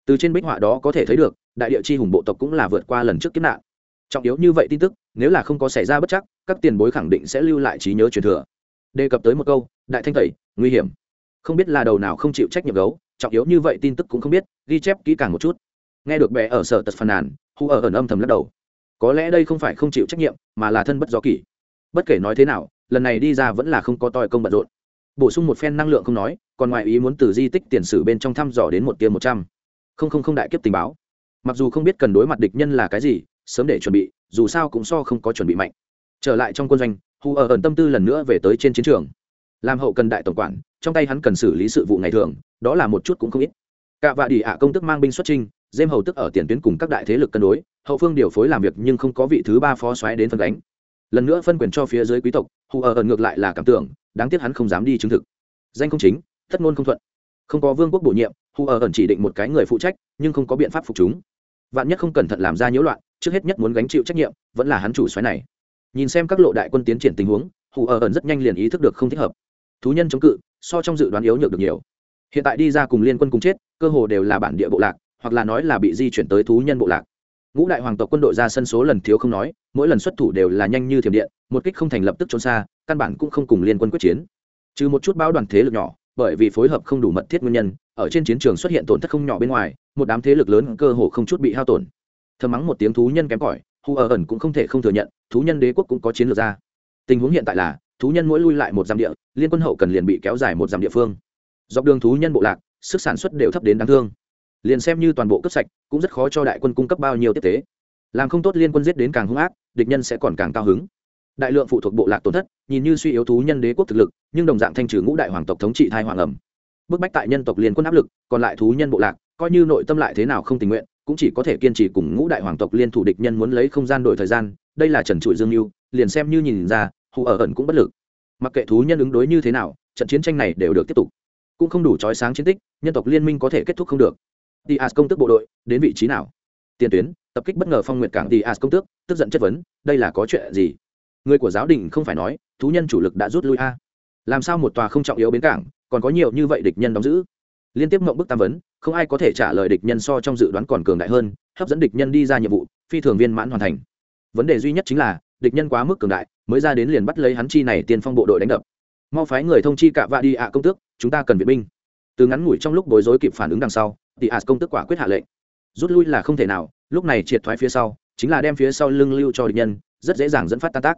Từ trên bích họa đó có thể thấy được, đại địa chi hùng bộ tộc cũng là vượt qua lần trước kiếp nạn. Trọng yếu như vậy tin tức, nếu là không có xảy ra bất chắc, các tiền bối khẳng định sẽ lưu lại trí nhớ truyền thừa. Đề cập tới một câu, đại thanh tẩy, nguy hiểm. Không biết là đầu nào không chịu trách nhiệm gấu, trọng yếu như vậy tin tức cũng không biết, ghi chép kỹ càng một chút. Nghe được bé ở sở tật phàn nàn Hù ở ẩn âm thầm lắc đầu. Có lẽ đây không phải không chịu trách nhiệm, mà là thân bất do kỷ. Bất kể nói thế nào, lần này đi ra vẫn là không có toi công bận rộn bổ sung một phen năng lượng không nói, còn ngoài ý muốn từ di tích tiền sử bên trong thăm dò đến một tiêm một trăm. Không không không đại kiếp tình báo. Mặc dù không biết cần đối mặt địch nhân là cái gì, sớm để chuẩn bị, dù sao cũng so không có chuẩn bị mạnh. Trở lại trong quân doanh hù ở ẩn tâm tư lần nữa về tới trên chiến trường. Làm hậu cần đại tổng quản, trong tay hắn cần xử lý sự vụ ngày thường, đó là một chút cũng không ít. Cả vạ đi ạ công tức mang binh xuất trinh dêm hầu tức ở tiền tuyến cùng các đại thế lực cân đối, hậu phương điều phối làm việc nhưng không có vị thứ ba phó xoáy đến phân đánh lần nữa phân quyền cho phía dưới quý tộc hù ở ẩn ngược lại là cảm tưởng đáng tiếc hắn không dám đi chứng thực. Danh không chính, thất ngôn không thuận. Không có vương quốc bổ nhiệm hù ở ẩn chỉ định một cái người phụ trách, nhưng không có biện pháp phục chúng. Vạn nhất không cẩn thận làm ra nhiễu loạn, trước hết nhất muốn gánh chịu trách nhiệm, vẫn là hắn chủ xoáy này. Nhìn xem các lộ đại quân tiến triển tình huống hù ở ẩn rất nhanh liền ý thức được không thích hợp. Thú nhân chống cự, so trong dự đoán yếu nhược được nhiều. Hiện tại đi ra cùng liên quân cùng chết, cơ hồ đều là bản địa bộ lạc, hoặc là nói là bị di chuyển tới thú nhân bộ lạc ngũ đại hoàng tộc quân đội ra sân số lần thiếu không nói, mỗi lần xuất thủ đều là nhanh như thiểm điện, một kích không thành lập tức trốn xa, căn bản cũng không cùng liên quân quyết chiến. Trừ một chút bao đoàn thế lực nhỏ, bởi vì phối hợp không đủ mật thiết nguyên nhân, ở trên chiến trường xuất hiện tổn thất không nhỏ bên ngoài, một đám thế lực lớn cơ hồ không chút bị hao tổn. Thơm mắng một tiếng thú nhân kém cỏi hù ở ẩn cũng không thể không thừa nhận, thú nhân đế quốc cũng có chiến lược ra. Tình huống hiện tại là, thú nhân mỗi lui lại một dặm địa, liên quân hậu cần liền bị kéo dài một dặm địa phương. Dọc đường thú nhân bộ lạc, sức sản xuất đều thấp đến đáng thương liền xem như toàn bộ cấp sạch, cũng rất khó cho đại quân cung cấp bao nhiêu tiếp tế. Làm không tốt liên quân giết đến càng hung ác, địch nhân sẽ còn càng cao hứng. Đại lượng phụ thuộc bộ lạc tổn thất, nhìn như suy yếu thú nhân đế quốc thực lực, nhưng đồng dạng thanh trừ ngũ đại hoàng tộc thống trị thai hoàng ẩm. Bức bách tại nhân tộc liên quân áp lực, còn lại thú nhân bộ lạc, coi như nội tâm lại thế nào không tình nguyện, cũng chỉ có thể kiên trì cùng ngũ đại hoàng tộc liên thủ địch nhân muốn lấy không gian đổi thời gian, đây là trần trụi dương mưu, liền xem như nhìn ra, hù ở ẩn cũng bất lực. Mặc kệ thú nhân ứng đối như thế nào, trận chiến tranh này đều được tiếp tục. Cũng không đủ trói sáng chiến tích, nhân tộc liên minh có thể kết thúc không được. Diaz công tước bộ đội đến vị trí nào? Tiền tuyến, tập kích bất ngờ phong nguyệt cảng Diaz công tước, tức giận chất vấn, đây là có chuyện gì? Người của giáo đình không phải nói, thú nhân chủ lực đã rút lui a? Làm sao một tòa không trọng yếu bến cảng, còn có nhiều như vậy địch nhân đóng giữ? Liên tiếp ngậm bức tam vấn, không ai có thể trả lời địch nhân so trong dự đoán còn cường đại hơn, hấp dẫn địch nhân đi ra nhiệm vụ, phi thường viên mãn hoàn thành. Vấn đề duy nhất chính là, địch nhân quá mức cường đại, mới ra đến liền bắt lấy hắn chi này tiên phong bộ đội đánh đập. Mau phái người thông chi cả vạ đi ạ công tước, chúng ta cần viện binh. Từ ngắn ngủi trong lúc bối rối kịp phản ứng đằng sau, thì as công tức quả quyết hạ lệnh. Rút lui là không thể nào, lúc này triệt thoái phía sau, chính là đem phía sau lưng lưu cho địch nhân, rất dễ dàng dẫn phát tan tác.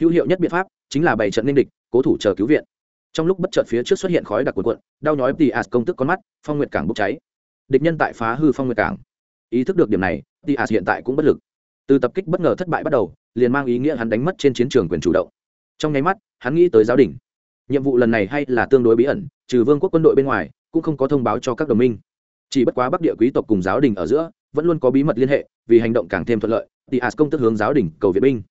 Hữu hiệu nhất biện pháp chính là bày trận ninh địch, cố thủ chờ cứu viện. Trong lúc bất chợt phía trước xuất hiện khói đặc cuộn cuộn, đau nhói thì as công tức con mắt, phong nguyệt cảng bốc cháy. Địch nhân tại phá hư phong nguyệt cảng. Ý thức được điểm này, thì as hiện tại cũng bất lực. Từ tập kích bất ngờ thất bại bắt đầu, liền mang ý nghĩa hắn đánh mất trên chiến trường quyền chủ động. Trong nháy mắt, hắn nghĩ tới giáo đình. Nhiệm vụ lần này hay là tương đối bí ẩn, trừ vương quốc quân đội bên ngoài, cũng không có thông báo cho các đồng minh chỉ bất quá bắc địa quý tộc cùng giáo đình ở giữa vẫn luôn có bí mật liên hệ vì hành động càng thêm thuận lợi thì as công tức hướng giáo đình cầu viện binh.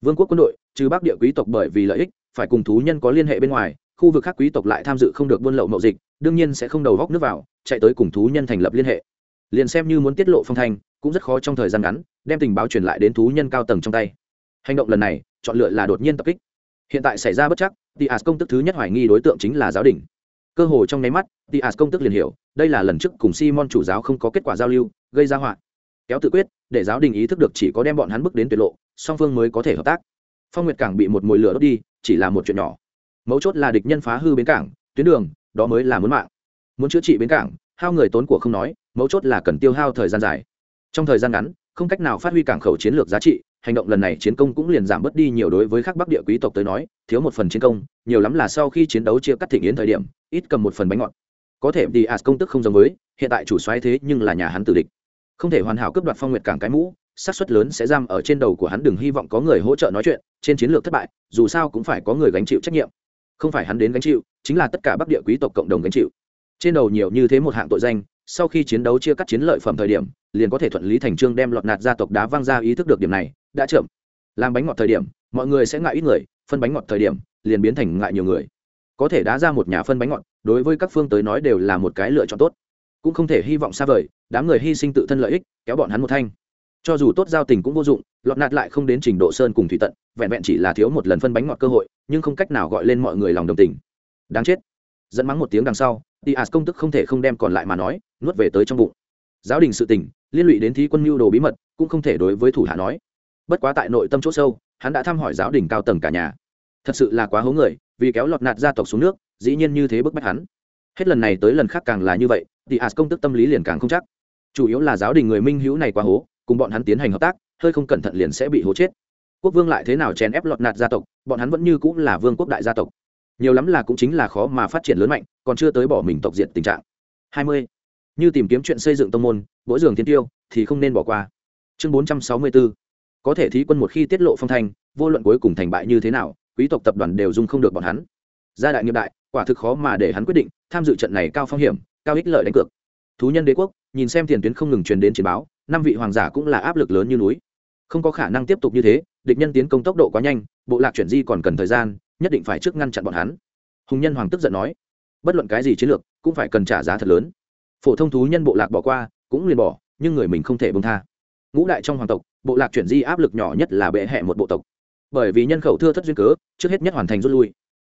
Vương quốc quân đội trừ bắc địa quý tộc bởi vì lợi ích phải cùng thú nhân có liên hệ bên ngoài khu vực khác quý tộc lại tham dự không được buôn lậu mậu dịch đương nhiên sẽ không đầu góc nước vào chạy tới cùng thú nhân thành lập liên hệ. Liền xem như muốn tiết lộ phong thanh cũng rất khó trong thời gian ngắn đem tình báo truyền lại đến thú nhân cao tầng trong tay. Hành động lần này chọn lựa là đột nhiên tập kích. Hiện tại xảy ra bất chắc thì as công tức thứ nhất hoài nghi đối tượng chính là giáo đình. Cơ hồ trong nháy mắt thì as công tức liền hiểu, đây là lần trước cùng Simon chủ giáo không có kết quả giao lưu, gây ra họa. Kéo tự quyết, để giáo đình ý thức được chỉ có đem bọn hắn bước đến tuyệt lộ, song phương mới có thể hợp tác. Phong Nguyệt cảng bị một mùi lửa đốt đi, chỉ là một chuyện nhỏ. Mấu chốt là địch nhân phá hư bến cảng, tuyến đường, đó mới là muốn mạng. Muốn chữa trị bến cảng, hao người tốn của không nói, mấu chốt là cần tiêu hao thời gian dài. Trong thời gian ngắn, không cách nào phát huy cảng khẩu chiến lược giá trị, hành động lần này chiến công cũng liền giảm bớt đi nhiều đối với các bắc địa quý tộc tới nói, thiếu một phần chiến công, nhiều lắm là sau khi chiến đấu chia cắt thịnh yến thời điểm, ít cầm một phần bánh ngọt có thể đi as công tức không giống với, hiện tại chủ xoáy thế nhưng là nhà hắn tử địch. Không thể hoàn hảo cướp đoạt phong nguyệt cảng cái mũ, xác suất lớn sẽ giam ở trên đầu của hắn đừng hy vọng có người hỗ trợ nói chuyện, trên chiến lược thất bại, dù sao cũng phải có người gánh chịu trách nhiệm. Không phải hắn đến gánh chịu, chính là tất cả bắc địa quý tộc cộng đồng gánh chịu. Trên đầu nhiều như thế một hạng tội danh, sau khi chiến đấu chia cắt chiến lợi phẩm thời điểm, liền có thể thuận lý thành trương đem lọt nạt gia tộc đá văng ra ý thức được điểm này, đã chậm. Làm bánh ngọt thời điểm, mọi người sẽ ngại ít người, phân bánh ngọt thời điểm, liền biến thành ngại nhiều người. Có thể đá ra một nhà phân bánh ngọt đối với các phương tới nói đều là một cái lựa chọn tốt. Cũng không thể hy vọng xa vời, đám người hy sinh tự thân lợi ích, kéo bọn hắn một thanh. Cho dù tốt giao tình cũng vô dụng, lọt nạt lại không đến trình độ sơn cùng thủy tận, vẹn vẹn chỉ là thiếu một lần phân bánh ngọt cơ hội, nhưng không cách nào gọi lên mọi người lòng đồng tình. Đáng chết. Dẫn mắng một tiếng đằng sau đi as công tức không thể không đem còn lại mà nói, nuốt về tới trong bụng. Giáo đình sự tình, liên lụy đến thí quân mưu đồ bí mật, cũng không thể đối với thủ hạ nói. Bất quá tại nội tâm chỗ sâu, hắn đã thăm hỏi giáo đình cao tầng cả nhà. Thật sự là quá hố người vì kéo lọt nạt gia tộc xuống nước, dĩ nhiên như thế bức bách hắn. Hết lần này tới lần khác càng là như vậy, thì as công tức tâm lý liền càng không chắc. Chủ yếu là giáo đình người minh hữu này quá hố, cùng bọn hắn tiến hành hợp tác, hơi không cẩn thận liền sẽ bị hố chết. Quốc vương lại thế nào chèn ép lọt nạt gia tộc, bọn hắn vẫn như cũng là vương quốc đại gia tộc. Nhiều lắm là cũng chính là khó mà phát triển lớn mạnh, còn chưa tới bỏ mình tộc diện tình trạng. Hai mươi. Như tìm kiếm chuyện xây dựng tông môn mỗi giường thiên tiêu, thì không nên bỏ qua. Chương bốn trăm sáu mươi bốn. Có thể thí quân một khi tiết lộ phong thanh, vô luận cuối cùng thành bại như thế nào quý tộc tập đoàn đều dung không được bọn hắn. Gia đại nghiệp đại, quả thực khó mà để hắn quyết định tham dự trận này cao phong hiểm, cao ích lợi đánh cược. Thú nhân đế quốc, nhìn xem tiền tuyến không ngừng truyền đến chiến báo, năm vị hoàng giả cũng là áp lực lớn như núi. Không có khả năng tiếp tục như thế, địch nhân tiến công tốc độ quá nhanh, bộ lạc chuyển di còn cần thời gian, nhất định phải trước ngăn chặn bọn hắn. Hùng nhân hoàng tức giận nói, bất luận cái gì chiến lược, cũng phải cần trả giá thật lớn. Phổ thông thú nhân bộ lạc bỏ qua, cũng liền bỏ, nhưng người mình không thể bông tha. Ngũ đại trong hoàng tộc, bộ lạc chuyển di áp lực nhỏ nhất là bệ hẹ một bộ tộc bởi vì nhân khẩu thưa thất duyên cớ, trước hết nhất hoàn thành rút lui.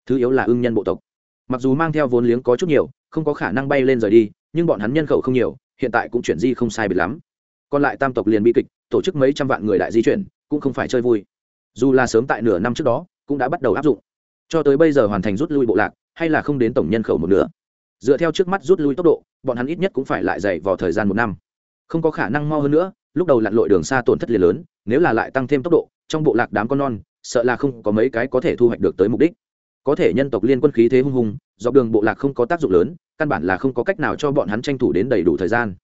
Thứ yếu là ưng nhân bộ tộc. Mặc dù mang theo vốn liếng có chút nhiều, không có khả năng bay lên rời đi, nhưng bọn hắn nhân khẩu không nhiều, hiện tại cũng chuyển di không sai biệt lắm. Còn lại tam tộc liền bi kịch, tổ chức mấy trăm vạn người đại di chuyển, cũng không phải chơi vui. Dù là sớm tại nửa năm trước đó, cũng đã bắt đầu áp dụng. Cho tới bây giờ hoàn thành rút lui bộ lạc, hay là không đến tổng nhân khẩu một nửa. Dựa theo trước mắt rút lui tốc độ, bọn hắn ít nhất cũng phải lại dày vào thời gian một năm. Không có khả năng mo hơn nữa, lúc đầu lặn lội đường xa tổn thất liền lớn, nếu là lại tăng thêm tốc độ trong bộ lạc đám con non, sợ là không có mấy cái có thể thu hoạch được tới mục đích. Có thể nhân tộc liên quân khí thế hung hùng dọc đường bộ lạc không có tác dụng lớn, căn bản là không có cách nào cho bọn hắn tranh thủ đến đầy đủ thời gian.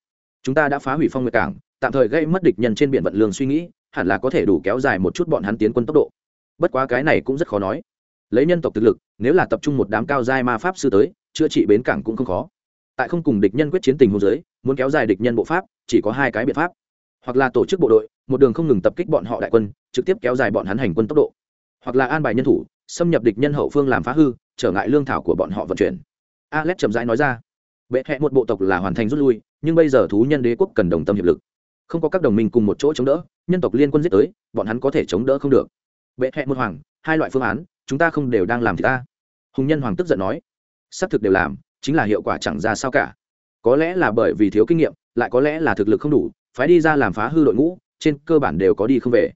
Chúng ta đã phá hủy phong nguyệt cảng, tạm thời gây mất địch nhân trên biển vận lương suy nghĩ, hẳn là có thể đủ kéo dài một chút bọn hắn tiến quân tốc độ. Bất quá cái này cũng rất khó nói. Lấy nhân tộc thực lực, nếu là tập trung một đám cao giai ma pháp sư tới, chữa trị bến cảng cũng không khó. Tại không cùng địch nhân quyết chiến tình hôn giới muốn kéo dài địch nhân bộ pháp, chỉ có hai cái biện pháp. Hoặc là tổ chức bộ đội một đường không ngừng tập kích bọn họ đại quân, trực tiếp kéo dài bọn hắn hành quân tốc độ. Hoặc là an bài nhân thủ, xâm nhập địch nhân hậu phương làm phá hư, trở ngại lương thảo của bọn họ vận chuyển. Alex chậm rãi nói ra, bệ hẹ một bộ tộc là hoàn thành rút lui, nhưng bây giờ thú nhân đế quốc cần đồng tâm hiệp lực. Không có các đồng minh cùng một chỗ chống đỡ, nhân tộc liên quân giết tới, bọn hắn có thể chống đỡ không được. Bệ hẹ một hoàng, hai loại phương án, chúng ta không đều đang làm thì ta. Hùng nhân hoàng tức giận nói, xác thực đều làm, chính là hiệu quả chẳng ra sao cả. Có lẽ là bởi vì thiếu kinh nghiệm, lại có lẽ là thực lực không đủ, phái đi ra làm phá hư đội ngũ trên cơ bản đều có đi không về.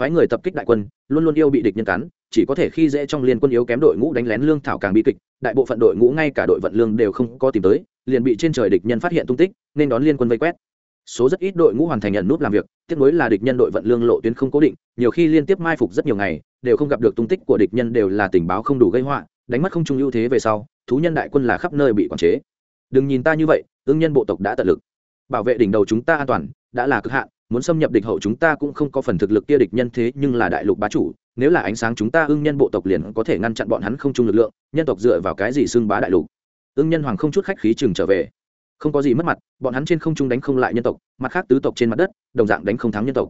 Phái người tập kích đại quân, luôn luôn yêu bị địch nhân cắn, chỉ có thể khi dễ trong liên quân yếu kém đội ngũ đánh lén lương thảo càng bi kịch, đại bộ phận đội ngũ ngay cả đội vận lương đều không có tìm tới, liền bị trên trời địch nhân phát hiện tung tích, nên đón liên quân vây quét. Số rất ít đội ngũ hoàn thành nhận nút làm việc tiếp nối là địch nhân đội vận lương lộ tuyến không cố định, nhiều khi liên tiếp mai phục rất nhiều ngày, đều không gặp được tung tích của địch nhân đều là tình báo không đủ gây họa, đánh mất không trung ưu thế về sau, thú nhân đại quân là khắp nơi bị quản chế. Đừng nhìn ta như vậy ương nhân bộ tộc đã tận lực. Bảo vệ đỉnh đầu chúng ta an toàn, đã là cực hạn muốn xâm nhập địch hậu chúng ta cũng không có phần thực lực kia địch nhân thế nhưng là đại lục bá chủ, nếu là ánh sáng chúng ta ưng nhân bộ tộc liền có thể ngăn chặn bọn hắn không chung lực lượng, nhân tộc dựa vào cái gì xưng bá đại lục? Ưng nhân hoàng không chút khách khí chừng trở về. Không có gì mất mặt, bọn hắn trên không trung đánh không lại nhân tộc, mặt khác tứ tộc trên mặt đất, đồng dạng đánh không thắng nhân tộc.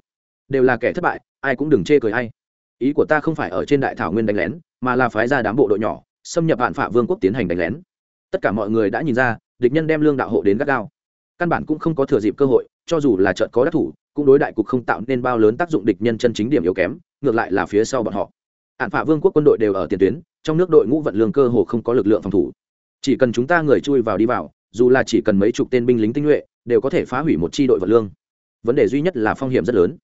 Đều là kẻ thất bại, ai cũng đừng chê cười ai. Ý của ta không phải ở trên đại thảo nguyên đánh lén, mà là phái ra đám bộ đội nhỏ, xâm nhập hạn phạ vương quốc tiến hành đánh lén. Tất cả mọi người đã nhìn ra, địch nhân đem lương đạo hộ đến gắt gao. Căn bản cũng không có thừa dịp cơ hội, cho dù là trận có đắc thủ cũng đối đại cục không tạo nên bao lớn tác dụng địch nhân chân chính điểm yếu kém, ngược lại là phía sau bọn họ. Hạn phả vương quốc quân đội đều ở tiền tuyến, trong nước đội ngũ vận lương cơ hồ không có lực lượng phòng thủ. Chỉ cần chúng ta người chui vào đi vào, dù là chỉ cần mấy chục tên binh lính tinh nhuệ, đều có thể phá hủy một chi đội vận lương. Vấn đề duy nhất là phong hiểm rất lớn.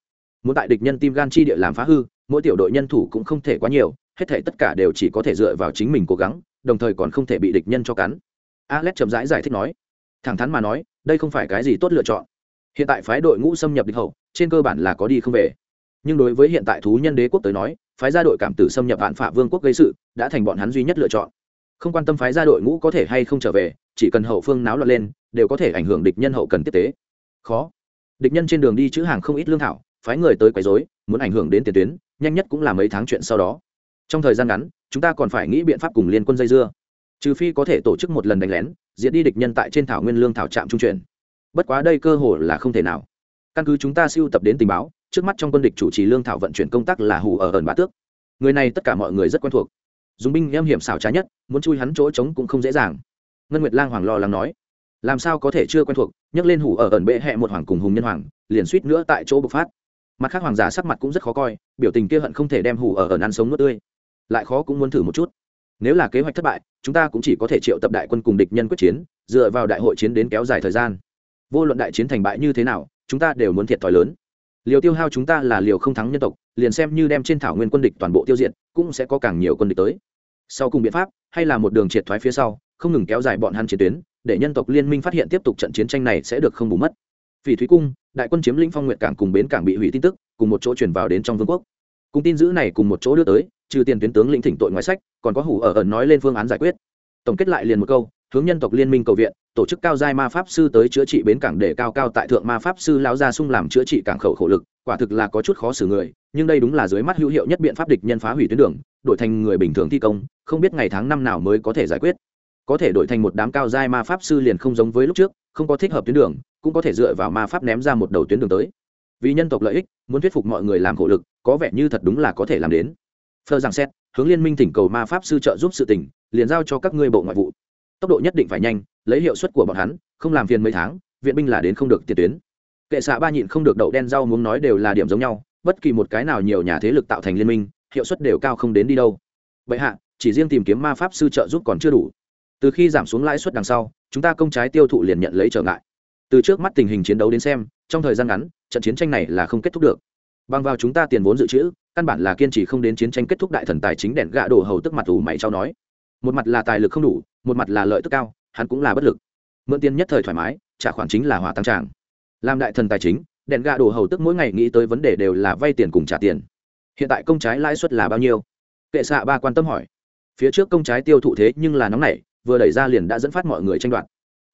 Muốn tại địch nhân tim gan chi địa làm phá hư, mỗi tiểu đội nhân thủ cũng không thể quá nhiều, hết thể tất cả đều chỉ có thể dựa vào chính mình cố gắng, đồng thời còn không thể bị địch nhân cho cắn. Alex chậm rãi giải thích nói, thẳng thắn mà nói, đây không phải cái gì tốt lựa chọn hiện tại phái đội ngũ xâm nhập địch hậu, trên cơ bản là có đi không về. Nhưng đối với hiện tại thú nhân đế quốc tới nói, phái gia đội cảm tử xâm nhập vạn phạ vương quốc gây sự, đã thành bọn hắn duy nhất lựa chọn. Không quan tâm phái gia đội ngũ có thể hay không trở về, chỉ cần hậu phương náo loạn lên, đều có thể ảnh hưởng địch nhân hậu cần tiếp tế. Khó. Địch nhân trên đường đi chữ hàng không ít lương thảo, phái người tới quấy rối, muốn ảnh hưởng đến tiền tuyến, nhanh nhất cũng là mấy tháng chuyện sau đó. Trong thời gian ngắn, chúng ta còn phải nghĩ biện pháp cùng liên quân dây dưa. Trừ phi có thể tổ chức một lần đánh lén, diệt đi địch nhân tại trên thảo nguyên lương thảo trạm trung chuyển bất quá đây cơ hội là không thể nào. Căn cứ chúng ta siêu tập đến tình báo, trước mắt trong quân địch chủ trì lương thảo vận chuyển công tác là hù ở ẩn bá tước. Người này tất cả mọi người rất quen thuộc. Dùng binh em hiểm xảo trá nhất, muốn chui hắn chỗ trống cũng không dễ dàng. Ngân nguyệt lang hoàng lo lắng nói, làm sao có thể chưa quen thuộc, nhắc lên hủ ở ẩn bệ hẹ một hoàng cùng hùng nhân hoàng, liền suýt nữa tại chỗ bộc phát. Mặt khác hoàng giả sắc mặt cũng rất khó coi, biểu tình kia hận không thể đem hủ ở ẩn ăn sống nước tươi. Lại khó cũng muốn thử một chút. Nếu là kế hoạch thất bại, chúng ta cũng chỉ có thể triệu tập đại quân cùng địch nhân quyết chiến, dựa vào đại hội chiến đến kéo dài thời gian vô luận đại chiến thành bại như thế nào, chúng ta đều muốn thiệt thòi lớn. Liều tiêu hao chúng ta là liều không thắng nhân tộc, liền xem như đem trên thảo nguyên quân địch toàn bộ tiêu diệt, cũng sẽ có càng nhiều quân địch tới. Sau cùng biện pháp, hay là một đường triệt thoái phía sau, không ngừng kéo dài bọn hắn chiến tuyến, để nhân tộc liên minh phát hiện tiếp tục trận chiến tranh này sẽ được không bù mất. Vì thúy cung, đại quân chiếm lĩnh phong nguyện cảng cùng bến cảng bị hủy tin tức, cùng một chỗ chuyển vào đến trong vương quốc. Cùng tin giữ này cùng một chỗ đưa tới, trừ tiền tuyến tướng lĩnh thỉnh tội ngoại sách, còn có hủ ở ẩn nói lên phương án giải quyết. Tổng kết lại liền một câu hướng nhân tộc liên minh cầu viện, tổ chức cao giai ma pháp sư tới chữa trị bến cảng để cao cao tại thượng ma pháp sư lão gia sung làm chữa trị cảng khẩu khổ lực, quả thực là có chút khó xử người, nhưng đây đúng là dưới mắt hữu hiệu nhất biện pháp địch nhân phá hủy tuyến đường, đổi thành người bình thường thi công, không biết ngày tháng năm nào mới có thể giải quyết. Có thể đổi thành một đám cao giai ma pháp sư liền không giống với lúc trước, không có thích hợp tuyến đường, cũng có thể dựa vào ma pháp ném ra một đầu tuyến đường tới. Vì nhân tộc lợi ích, muốn thuyết phục mọi người làm khổ lực, có vẻ như thật đúng là có thể làm đến. Phơ giảng xét, hướng liên minh thỉnh cầu ma pháp sư trợ giúp sự tình, liền giao cho các ngươi bộ ngoại vụ tốc độ nhất định phải nhanh, lấy hiệu suất của bọn hắn, không làm phiền mấy tháng, viện binh là đến không được tiền tuyến. Kệ xạ ba nhịn không được đậu đen rau muốn nói đều là điểm giống nhau, bất kỳ một cái nào nhiều nhà thế lực tạo thành liên minh, hiệu suất đều cao không đến đi đâu. Vậy hạ, chỉ riêng tìm kiếm ma pháp sư trợ giúp còn chưa đủ. Từ khi giảm xuống lãi suất đằng sau, chúng ta công trái tiêu thụ liền nhận lấy trở ngại. Từ trước mắt tình hình chiến đấu đến xem, trong thời gian ngắn, trận chiến tranh này là không kết thúc được. Bằng vào chúng ta tiền vốn dự trữ, căn bản là kiên trì không đến chiến tranh kết thúc đại thần tài chính đèn gạ đổ hầu tức mặt ủ mày trao nói một mặt là tài lực không đủ, một mặt là lợi tức cao, hắn cũng là bất lực. Mượn tiền nhất thời thoải mái, trả khoản chính là hỏa tăng tràng. Làm đại thần tài chính, đèn gà đổ hầu tức mỗi ngày nghĩ tới vấn đề đều là vay tiền cùng trả tiền. Hiện tại công trái lãi suất là bao nhiêu? Kệ xạ ba quan tâm hỏi. Phía trước công trái tiêu thụ thế nhưng là nóng nảy, vừa đẩy ra liền đã dẫn phát mọi người tranh đoạt.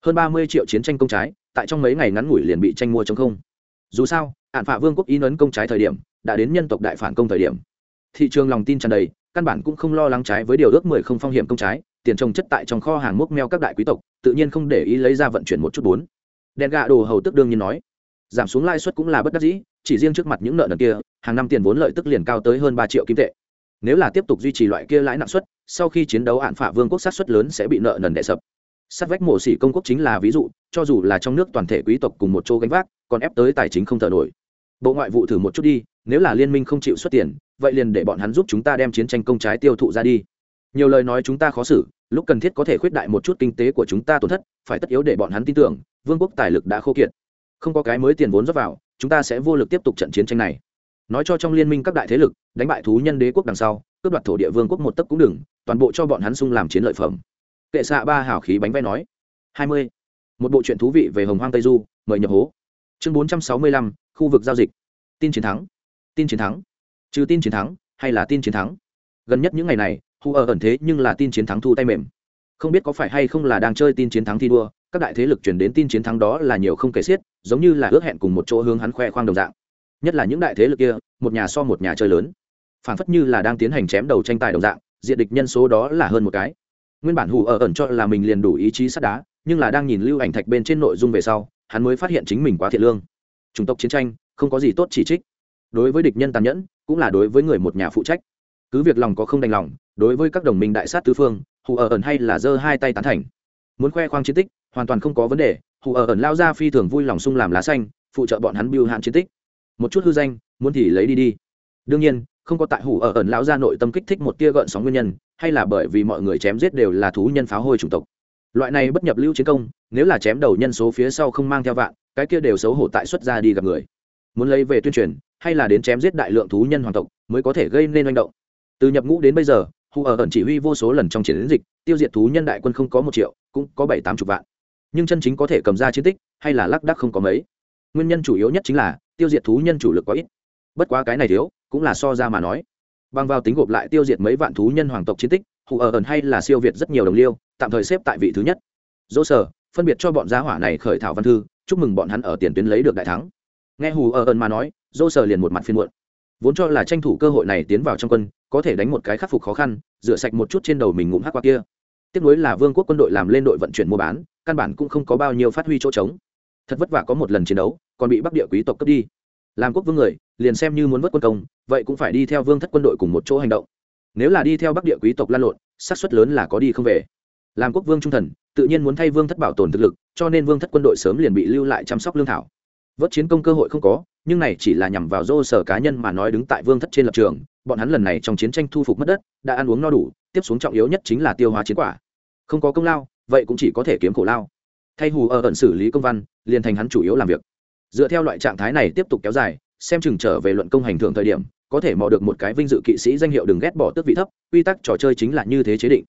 Hơn ba mươi triệu chiến tranh công trái, tại trong mấy ngày ngắn ngủi liền bị tranh mua chống không. Dù sao ạn phạ vương quốc ý nấn công trái thời điểm, đã đến nhân tộc đại phản công thời điểm. Thị trường lòng tin tràn đầy căn bản cũng không lo lắng trái với điều ước mười không phong hiểm công trái, tiền trồng chất tại trong kho hàng mốc meo các đại quý tộc, tự nhiên không để ý lấy ra vận chuyển một chút bốn. Đèn gà đồ hầu tức đương nhiên nói, giảm xuống lãi suất cũng là bất đắc dĩ, chỉ riêng trước mặt những nợ nần kia, hàng năm tiền vốn lợi tức liền cao tới hơn ba triệu kim tệ. Nếu là tiếp tục duy trì loại kia lãi nặng suất, sau khi chiến đấu hạn phả vương quốc sát suất lớn sẽ bị nợ nần đè sập. Sát vách mổ xỉ công quốc chính là ví dụ, cho dù là trong nước toàn thể quý tộc cùng một chỗ gánh vác, còn ép tới tài chính không thở nổi bộ ngoại vụ thử một chút đi, nếu là liên minh không chịu xuất tiền, vậy liền để bọn hắn giúp chúng ta đem chiến tranh công trái tiêu thụ ra đi. Nhiều lời nói chúng ta khó xử, lúc cần thiết có thể khuyết đại một chút kinh tế của chúng ta tổn thất, phải tất yếu để bọn hắn tin tưởng, vương quốc tài lực đã khô kiệt. Không có cái mới tiền vốn rót vào, chúng ta sẽ vô lực tiếp tục trận chiến tranh này. Nói cho trong liên minh các đại thế lực, đánh bại thú nhân đế quốc đằng sau, cướp đoạt thổ địa vương quốc một tấc cũng đừng, toàn bộ cho bọn hắn sung làm chiến lợi phẩm. Kệ xạ ba hảo khí bánh vẽ nói. Hai mươi. Một bộ truyện thú vị về hồng hoang tây du, mời nhập hố. Chương bốn trăm sáu mươi lăm khu vực giao dịch. Tin chiến thắng. Tin chiến thắng. Trừ tin chiến thắng hay là tin chiến thắng? Gần nhất những ngày này, hù ở ẩn thế nhưng là tin chiến thắng thu tay mềm. Không biết có phải hay không là đang chơi tin chiến thắng thi đua, các đại thế lực chuyển đến tin chiến thắng đó là nhiều không kể xiết, giống như là ước hẹn cùng một chỗ hướng hắn khoe khoang đồng dạng. Nhất là những đại thế lực kia, một nhà so một nhà chơi lớn. Phản phất như là đang tiến hành chém đầu tranh tài đồng dạng, diện địch nhân số đó là hơn một cái. Nguyên bản hù ở ẩn cho là mình liền đủ ý chí sắt đá, nhưng là đang nhìn lưu ảnh thạch bên trên nội dung về sau, hắn mới phát hiện chính mình quá thiệt lương chủng tộc chiến tranh, không có gì tốt chỉ trích. Đối với địch nhân tàn nhẫn, cũng là đối với người một nhà phụ trách. Cứ việc lòng có không đành lòng, đối với các đồng minh đại sát tứ phương, hù ở ẩn hay là giơ hai tay tán thành. Muốn khoe khoang chiến tích, hoàn toàn không có vấn đề, hù ở ẩn lao ra phi thường vui lòng sung làm lá xanh, phụ trợ bọn hắn biêu hạn chiến tích. Một chút hư danh, muốn thì lấy đi đi. Đương nhiên, không có tại hủ ở ẩn lão gia nội tâm kích thích một tia gợn sóng nguyên nhân, hay là bởi vì mọi người chém giết đều là thú nhân pháo hôi chủng tộc. Loại này bất nhập lưu chiến công, nếu là chém đầu nhân số phía sau không mang theo vạn cái kia đều xấu hổ tại xuất ra đi gặp người. Muốn lấy về tuyên truyền, hay là đến chém giết đại lượng thú nhân hoàng tộc, mới có thể gây nên manh động. Từ nhập ngũ đến bây giờ hù ở ẩn chỉ huy vô số lần trong chiến dịch, tiêu diệt thú nhân đại quân không có một triệu, cũng có bảy tám chục vạn. Nhưng chân chính có thể cầm ra chiến tích, hay là lác đắc không có mấy. Nguyên nhân chủ yếu nhất chính là, tiêu diệt thú nhân chủ lực quá ít. Bất quá cái này thiếu, cũng là so ra mà nói. Bằng vào tính gộp lại tiêu diệt mấy vạn thú nhân hoàng tộc chiến tích hù ở ẩn hay là siêu việt rất nhiều đồng liêu, tạm thời xếp tại vị thứ nhất. Dỗ sở, phân biệt cho bọn gia hỏa này khởi thảo văn thư chúc mừng bọn hắn ở tiền tuyến lấy được đại thắng. Nghe hù ở ẩn mà nói, dô sờ liền một mặt phiên muộn. Vốn cho là tranh thủ cơ hội này tiến vào trong quân, có thể đánh một cái khắc phục khó khăn, rửa sạch một chút trên đầu mình ngụm hắc qua kia. Tiếp nối là vương quốc quân đội làm lên đội vận chuyển mua bán, căn bản cũng không có bao nhiêu phát huy chỗ trống. Thật vất vả có một lần chiến đấu, còn bị bắc địa quý tộc cướp đi. Làm quốc vương người, liền xem như muốn vớt quân công, vậy cũng phải đi theo vương thất quân đội cùng một chỗ hành động. Nếu là đi theo bắc địa quý tộc lan lộn, xác suất lớn là có đi không về. Làm quốc vương trung thần, tự nhiên muốn thay vương thất bảo tồn thực lực cho nên vương thất quân đội sớm liền bị lưu lại chăm sóc lương thảo. Vớt chiến công cơ hội không có, nhưng này chỉ là nhằm vào dô sở cá nhân mà nói đứng tại vương thất trên lập trường, bọn hắn lần này trong chiến tranh thu phục mất đất, đã ăn uống no đủ, tiếp xuống trọng yếu nhất chính là tiêu hóa chiến quả. Không có công lao, vậy cũng chỉ có thể kiếm khổ lao. Thay hù ở ẩn xử lý công văn, liền thành hắn chủ yếu làm việc. Dựa theo loại trạng thái này tiếp tục kéo dài, xem chừng trở về luận công hành thưởng thời điểm, có thể mò được một cái vinh dự kỵ sĩ danh hiệu đừng ghét bỏ tước vị thấp, quy tắc trò chơi chính là như thế chế định.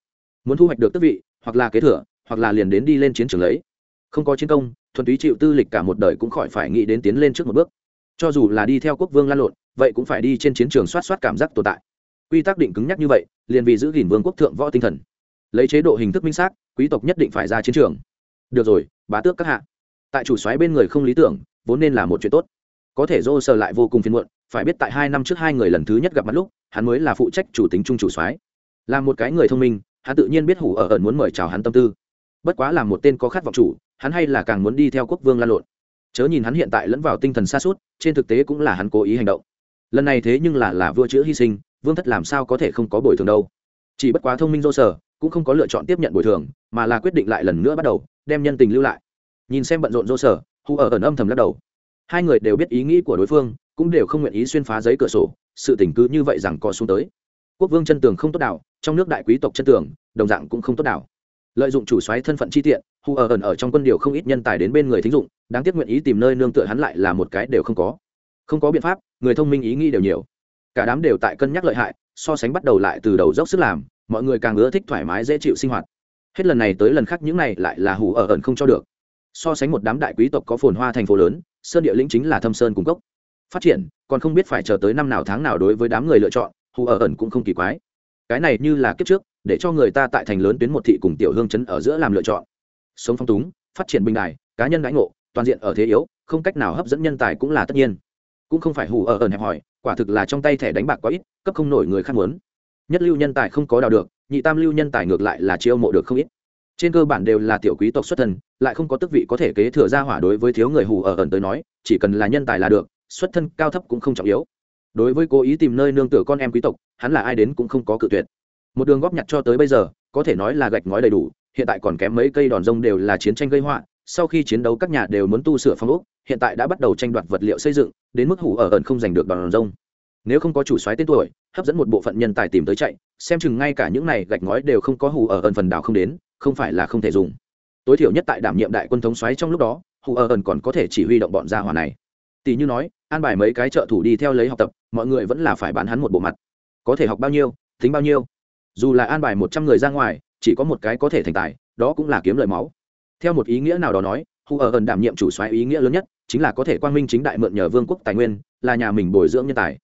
Muốn thu hoạch được tước vị, hoặc là kế thừa, hoặc là liền đến đi lên chiến trường lấy không có chiến công, thuần túy chịu tư lịch cả một đời cũng khỏi phải nghĩ đến tiến lên trước một bước. Cho dù là đi theo quốc vương lan lộn, vậy cũng phải đi trên chiến trường soát soát cảm giác tồn tại. Quy tắc định cứng nhắc như vậy, liền vì giữ gìn vương quốc thượng võ tinh thần. Lấy chế độ hình thức minh xác, quý tộc nhất định phải ra chiến trường. Được rồi, bá tước các hạ. Tại chủ xoáy bên người không lý tưởng, vốn nên là một chuyện tốt. Có thể dô sờ lại vô cùng phiền muộn, phải biết tại hai năm trước hai người lần thứ nhất gặp mặt lúc, hắn mới là phụ trách chủ tính trung chủ soái. Là một cái người thông minh, hắn tự nhiên biết hủ ở ẩn muốn mời chào hắn tâm tư bất quá là một tên có khát vọng chủ, hắn hay là càng muốn đi theo quốc vương lan lộn. Chớ nhìn hắn hiện tại lẫn vào tinh thần xa suốt trên thực tế cũng là hắn cố ý hành động. Lần này thế nhưng là là vua chữ hy sinh, vương thất làm sao có thể không có bồi thường đâu. Chỉ bất quá thông minh dô sở, cũng không có lựa chọn tiếp nhận bồi thường, mà là quyết định lại lần nữa bắt đầu, đem nhân tình lưu lại. Nhìn xem bận rộn dô sở hù ở ẩn âm thầm lắc đầu. Hai người đều biết ý nghĩ của đối phương, cũng đều không nguyện ý xuyên phá giấy cửa sổ, sự tình cứ như vậy rằng có xuống tới. Quốc vương chân tường không tốt đảo, trong nước đại quý tộc chân tường, đồng dạng cũng không tốt đảo lợi dụng chủ xoáy thân phận chi tiện hù ở ẩn ở trong quân điều không ít nhân tài đến bên người thính dụng, đáng tiếc nguyện ý tìm nơi nương tựa hắn lại là một cái đều không có. Không có biện pháp, người thông minh ý nghĩ đều nhiều. Cả đám đều tại cân nhắc lợi hại, so sánh bắt đầu lại từ đầu dốc sức làm, mọi người càng ưa thích thoải mái dễ chịu sinh hoạt. Hết lần này tới lần khác những này lại là hù ở ẩn không cho được. So sánh một đám đại quý tộc có phồn hoa thành phố lớn, sơn địa lĩnh chính là thâm sơn cung cấp phát triển, còn không biết phải chờ tới năm nào tháng nào đối với đám người lựa chọn hù ở ẩn cũng không kỳ quái. Cái này như là kiếp trước để cho người ta tại thành lớn tuyến một thị cùng tiểu hương chấn ở giữa làm lựa chọn. Sống phong túng, phát triển bình đài, cá nhân đãi ngộ, toàn diện ở thế yếu, không cách nào hấp dẫn nhân tài cũng là tất nhiên. Cũng không phải hù ở ẩn hẹp hòi quả thực là trong tay thẻ đánh bạc quá ít, cấp không nổi người khác muốn. Nhất lưu nhân tài không có đào được, nhị tam lưu nhân tài ngược lại là chiêu mộ được không ít. Trên cơ bản đều là tiểu quý tộc xuất thân lại không có tước vị có thể kế thừa ra hỏa đối với thiếu người hù ở ẩn tới nói, chỉ cần là nhân tài là được, xuất thân cao thấp cũng không trọng yếu. Đối với cố ý tìm nơi nương tựa con em quý tộc, hắn là ai đến cũng không có cự tuyệt một đường góp nhặt cho tới bây giờ, có thể nói là gạch ngói đầy đủ, hiện tại còn kém mấy cây đòn rông đều là chiến tranh gây họa, sau khi chiến đấu các nhà đều muốn tu sửa phong ốc, hiện tại đã bắt đầu tranh đoạt vật liệu xây dựng, đến mức hủ ở ẩn không giành được đòn rông. Nếu không có chủ soái tên tuổi, hấp dẫn một bộ phận nhân tài tìm tới chạy, xem chừng ngay cả những này gạch ngói đều không có hủ ở ẩn phần đảo không đến, không phải là không thể dùng. Tối thiểu nhất tại đảm nhiệm đại quân thống soái trong lúc đó, hủ ở ẩn còn có thể chỉ huy động bọn gia hỏa này. Tỷ như nói, an bài mấy cái trợ thủ đi theo lấy học tập, mọi người vẫn là phải bán hắn một bộ mặt. Có thể học bao nhiêu, tính bao nhiêu dù là an bài một trăm người ra ngoài, chỉ có một cái có thể thành tài, đó cũng là kiếm lời máu. Theo một ý nghĩa nào đó nói hù ở ẩn đảm nhiệm chủ xoáy ý nghĩa lớn nhất chính là có thể quang minh chính đại mượn nhờ vương quốc tài nguyên, là nhà mình bồi dưỡng nhân tài.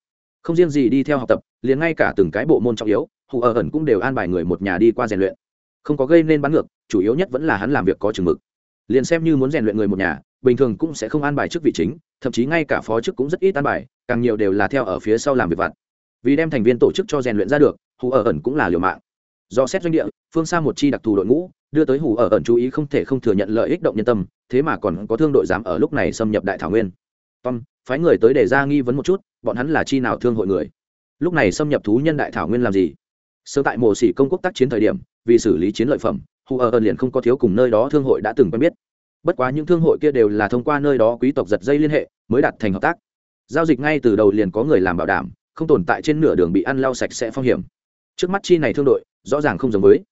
Không riêng gì đi theo học tập, liền ngay cả từng cái bộ môn trọng yếu hù ở ẩn cũng đều an bài người một nhà đi qua rèn luyện. Không có gây nên bắn ngược, chủ yếu nhất vẫn là hắn làm việc có chừng mực. Liền xem như muốn rèn luyện người một nhà, bình thường cũng sẽ không an bài chức vị chính, thậm chí ngay cả phó chức cũng rất ít an bài, càng nhiều đều là theo ở phía sau làm việc vặt vì đem thành viên tổ chức cho rèn luyện ra được, hù ở ẩn cũng là liều mạng. Do xét doanh địa, phương xa một chi đặc thù đội ngũ, đưa tới hù ở ẩn chú ý không thể không thừa nhận lợi ích động nhân tâm, thế mà còn có thương đội dám ở lúc này xâm nhập đại thảo nguyên. Tom, phái người tới để ra nghi vấn một chút, bọn hắn là chi nào thương hội người? Lúc này xâm nhập thú nhân đại thảo nguyên làm gì? Sơ tại mồ xỉ công quốc tác chiến thời điểm, vì xử lý chiến lợi phẩm, hù ở ẩn liền không có thiếu cùng nơi đó thương hội đã từng quen biết. Bất quá những thương hội kia đều là thông qua nơi đó quý tộc giật dây liên hệ, mới đạt thành hợp tác. Giao dịch ngay từ đầu liền có người làm bảo đảm không tồn tại trên nửa đường bị ăn lau sạch sẽ phong hiểm. Trước mắt chi này thương đội rõ ràng không giống với.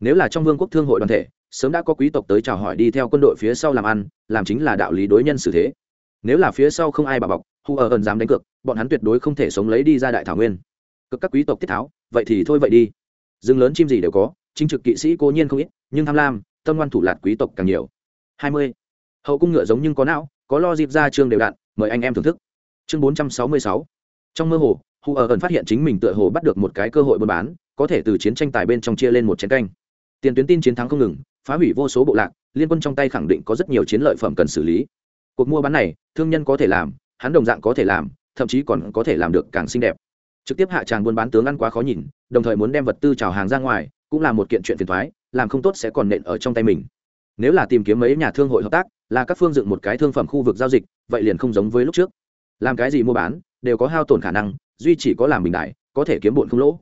Nếu là trong vương quốc thương hội đoàn thể sớm đã có quý tộc tới chào hỏi đi theo quân đội phía sau làm ăn làm chính là đạo lý đối nhân xử thế. Nếu là phía sau không ai bà bọc hu ở ẩn dám đánh cược bọn hắn tuyệt đối không thể sống lấy đi ra đại thảo nguyên. Cực các quý tộc tiết tháo vậy thì thôi vậy đi. Rừng lớn chim gì đều có chính trực kỵ sĩ cố nhiên không ít nhưng tham lam tâm ngoan thủ lạt quý tộc càng nhiều. Hai mươi. Hậu cung ngựa giống nhưng có não có lo dịp ra chương đều đạn, mời anh em thưởng thức. Chương bốn trăm sáu mươi sáu. Trong mơ hồ hù ở ẩn phát hiện chính mình tựa hồ bắt được một cái cơ hội buôn bán, có thể từ chiến tranh tài bên trong chia lên một chiến canh. Tiền tuyến tin chiến thắng không ngừng, phá hủy vô số bộ lạc, liên quân trong tay khẳng định có rất nhiều chiến lợi phẩm cần xử lý. Cuộc mua bán này, thương nhân có thể làm, hắn đồng dạng có thể làm, thậm chí còn có thể làm được càng xinh đẹp. Trực tiếp hạ tràng buôn bán tướng ăn quá khó nhìn, đồng thời muốn đem vật tư trào hàng ra ngoài, cũng là một kiện chuyện phiền thoái làm không tốt sẽ còn nện ở trong tay mình. Nếu là tìm kiếm mấy nhà thương hội hợp tác, là các phương dựng một cái thương phẩm khu vực giao dịch, vậy liền không giống với lúc trước. Làm cái gì mua bán, đều có hao tổn khả năng duy chỉ có làm bình đại, có thể kiếm bụn không lỗ.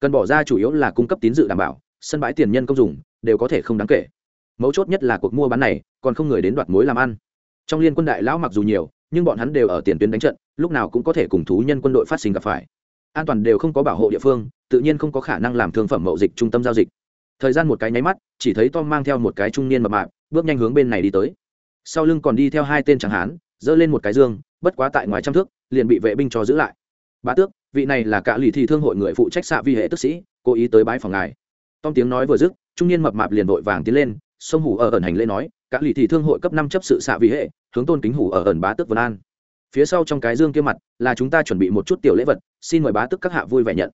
Cần bỏ ra chủ yếu là cung cấp tín dự đảm bảo, sân bãi tiền nhân công dùng đều có thể không đáng kể. Mấu chốt nhất là cuộc mua bán này, còn không người đến đoạt mối làm ăn. Trong liên quân đại lão mặc dù nhiều, nhưng bọn hắn đều ở tiền tuyến đánh trận, lúc nào cũng có thể cùng thú nhân quân đội phát sinh gặp phải. An toàn đều không có bảo hộ địa phương, tự nhiên không có khả năng làm thương phẩm mậu dịch trung tâm giao dịch. Thời gian một cái nháy mắt, chỉ thấy tom mang theo một cái trung niên mập mạp, bước nhanh hướng bên này đi tới. Sau lưng còn đi theo hai tên tráng hán, giơ lên một cái dương, bất quá tại ngoài trăm thước, liền bị vệ binh cho giữ lại bá tước, vị này là cả lì thị thương hội người phụ trách xạ vi hệ tức sĩ, cố ý tới bái phòng ngài. Tom tiếng nói vừa dứt, trung niên mập mạp liền vội vàng tiến lên, sông hủ ở ẩn hành lễ nói, cả lì thị thương hội cấp năm chấp sự xạ vi hệ, hướng tôn kính hủ ở ẩn bá tước vân an. Phía sau trong cái dương kia mặt, là chúng ta chuẩn bị một chút tiểu lễ vật, xin mời bá tước các hạ vui vẻ nhận.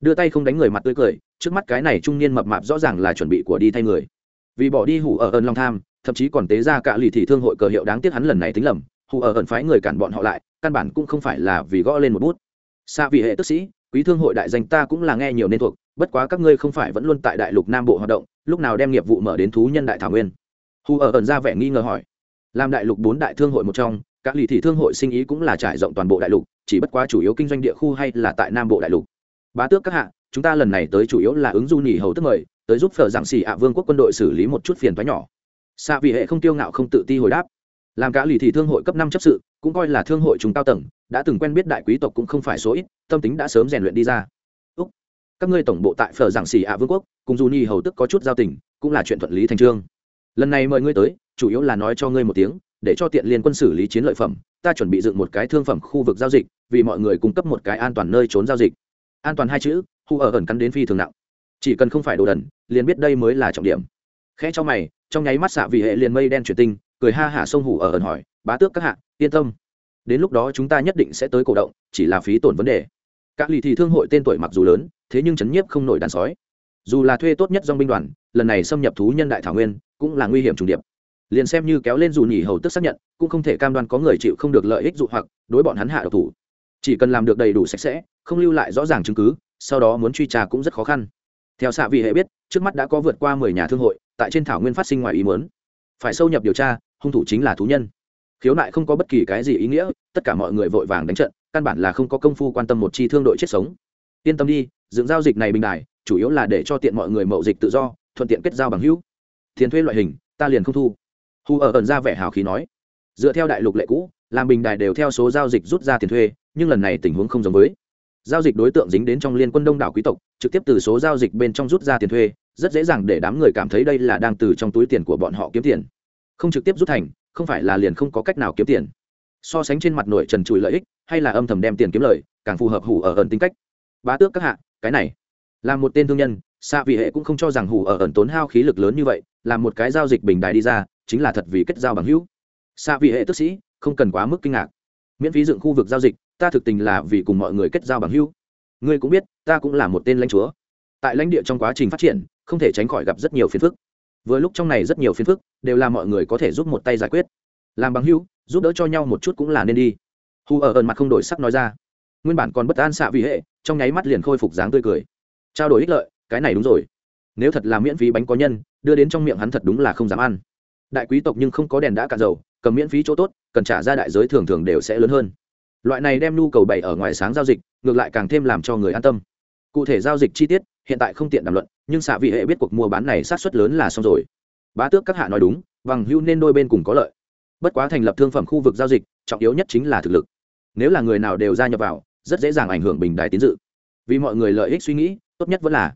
Đưa tay không đánh người mặt tươi cười, trước mắt cái này trung niên mập mạp rõ ràng là chuẩn bị của đi thay người. Vì bỏ đi hủ ở ẩn long tham, thậm chí còn tế ra cả lì thị thương hội cờ hiệu đáng tiếc hắn lần này tính lầm, hủ ở ẩn phái người cản bọn họ lại, căn bản cũng không phải là vì gõ lên một bút xa vì hệ tức sĩ, quý thương hội đại danh ta cũng là nghe nhiều nên thuộc, bất quá các ngươi không phải vẫn luôn tại đại lục nam bộ hoạt động, lúc nào đem nghiệp vụ mở đến thú nhân đại thảo nguyên. Hù ở ẩn ra vẻ nghi ngờ hỏi. Làm đại lục bốn đại thương hội một trong, các lì thị thương hội sinh ý cũng là trải rộng toàn bộ đại lục, chỉ bất quá chủ yếu kinh doanh địa khu hay là tại nam bộ đại lục. Bá tước các hạ, chúng ta lần này tới chủ yếu là ứng du nhì hầu tức mời, tới giúp phở giảng xì ạ vương quốc quân đội xử lý một chút phiền thoái nhỏ. Xạ vị hệ không tiêu ngạo không tự ti hồi đáp. Làm cả lì thị thương hội cấp năm chấp sự, cũng coi là thương hội chúng cao tầng đã từng quen biết đại quý tộc cũng không phải số ít, tâm tính đã sớm rèn luyện đi ra. Úc. các ngươi tổng bộ tại phở giảng xì ạ vương quốc, cùng Juni nhi hầu tức có chút giao tình, cũng là chuyện thuận lý thành trương. Lần này mời ngươi tới, chủ yếu là nói cho ngươi một tiếng, để cho tiện liên quân xử lý chiến lợi phẩm, ta chuẩn bị dựng một cái thương phẩm khu vực giao dịch, vì mọi người cung cấp một cái an toàn nơi trốn giao dịch. An toàn hai chữ hu ở ẩn cắn đến phi thường nặng. Chỉ cần không phải đồ đần, liền biết đây mới là trọng điểm. Khẽ cho mày, trong nháy mắt xạ vì hệ liền mây đen chuyển tinh, cười ha hả sông hủ ở ẩn hỏi, bá tước các hạ, yên tâm đến lúc đó chúng ta nhất định sẽ tới cổ động, chỉ là phí tổn vấn đề. Các lì thì thương hội tên tuổi mặc dù lớn, thế nhưng chấn nhiếp không nổi đàn sói. Dù là thuê tốt nhất dong binh đoàn, lần này xâm nhập thú nhân đại thảo nguyên, cũng là nguy hiểm trùng điệp. Liền xem như kéo lên dù nhỉ hầu tức xác nhận, cũng không thể cam đoan có người chịu không được lợi ích dụ hoặc, đối bọn hắn hạ độc thủ. Chỉ cần làm được đầy đủ sạch sẽ, không lưu lại rõ ràng chứng cứ, sau đó muốn truy tra cũng rất khó khăn. Theo xạ vị hệ biết, trước mắt đã có vượt qua mười nhà thương hội, tại trên thảo nguyên phát sinh ngoài ý muốn. Phải sâu nhập điều tra, hung thủ chính là thú nhân khiếu nại không có bất kỳ cái gì ý nghĩa, tất cả mọi người vội vàng đánh trận, căn bản là không có công phu quan tâm một chi thương đội chết sống. Yên tâm đi, dựng giao dịch này bình đại chủ yếu là để cho tiện mọi người mậu dịch tự do, thuận tiện kết giao bằng hữu. Tiền thuê loại hình, ta liền không thu. Hù ở ẩn ra vẻ hào khí nói. Dựa theo đại lục lệ cũ, làm bình đài đều theo số giao dịch rút ra tiền thuê, nhưng lần này tình huống không giống với. Giao dịch đối tượng dính đến trong liên quân đông đảo quý tộc, trực tiếp từ số giao dịch bên trong rút ra tiền thuê, rất dễ dàng để đám người cảm thấy đây là đang từ trong túi tiền của bọn họ kiếm tiền. Không trực tiếp rút thành không phải là liền không có cách nào kiếm tiền. So sánh trên mặt nổi trần trụi lợi ích, hay là âm thầm đem tiền kiếm lời, càng phù hợp hủ ở ẩn tính cách. Bá tước các hạ, cái này, là một tên thương nhân xạ vị hệ cũng không cho rằng hủ ở ẩn tốn hao khí lực lớn như vậy, là một cái giao dịch bình đài đi ra, chính là thật vì kết giao bằng hữu. Xạ vị hệ tức sĩ, không cần quá mức kinh ngạc. Miễn phí dựng khu vực giao dịch, ta thực tình là vì cùng mọi người kết giao bằng hữu. Ngươi cũng biết, ta cũng là một tên lãnh chúa. Tại lãnh địa trong quá trình phát triển, không thể tránh khỏi gặp rất nhiều phiền phức vừa lúc trong này rất nhiều phiền phức, đều là mọi người có thể giúp một tay giải quyết. Làm bằng hữu, giúp đỡ cho nhau một chút cũng là nên đi. Hù ở ẩn mặt không đổi sắc nói ra. Nguyên bản còn bất an xạ vì hệ, trong nháy mắt liền khôi phục dáng tươi cười. Trao đổi ích lợi, cái này đúng rồi. Nếu thật là miễn phí bánh có nhân, đưa đến trong miệng hắn thật đúng là không dám ăn. Đại quý tộc nhưng không có đèn đã cạn dầu, cầm miễn phí chỗ tốt, cần trả ra đại giới thường thường đều sẽ lớn hơn. Loại này đem nhu cầu bày ở ngoài sáng giao dịch, ngược lại càng thêm làm cho người an tâm. Cụ thể giao dịch chi tiết hiện tại không tiện đàm luận, nhưng xạ vị hệ biết cuộc mua bán này sát xuất lớn là xong rồi. Bá tước các hạ nói đúng, bằng hưu nên đôi bên cùng có lợi. Bất quá thành lập thương phẩm khu vực giao dịch, trọng yếu nhất chính là thực lực. Nếu là người nào đều gia nhập vào, rất dễ dàng ảnh hưởng bình đài tín dự. Vì mọi người lợi ích suy nghĩ, tốt nhất vẫn là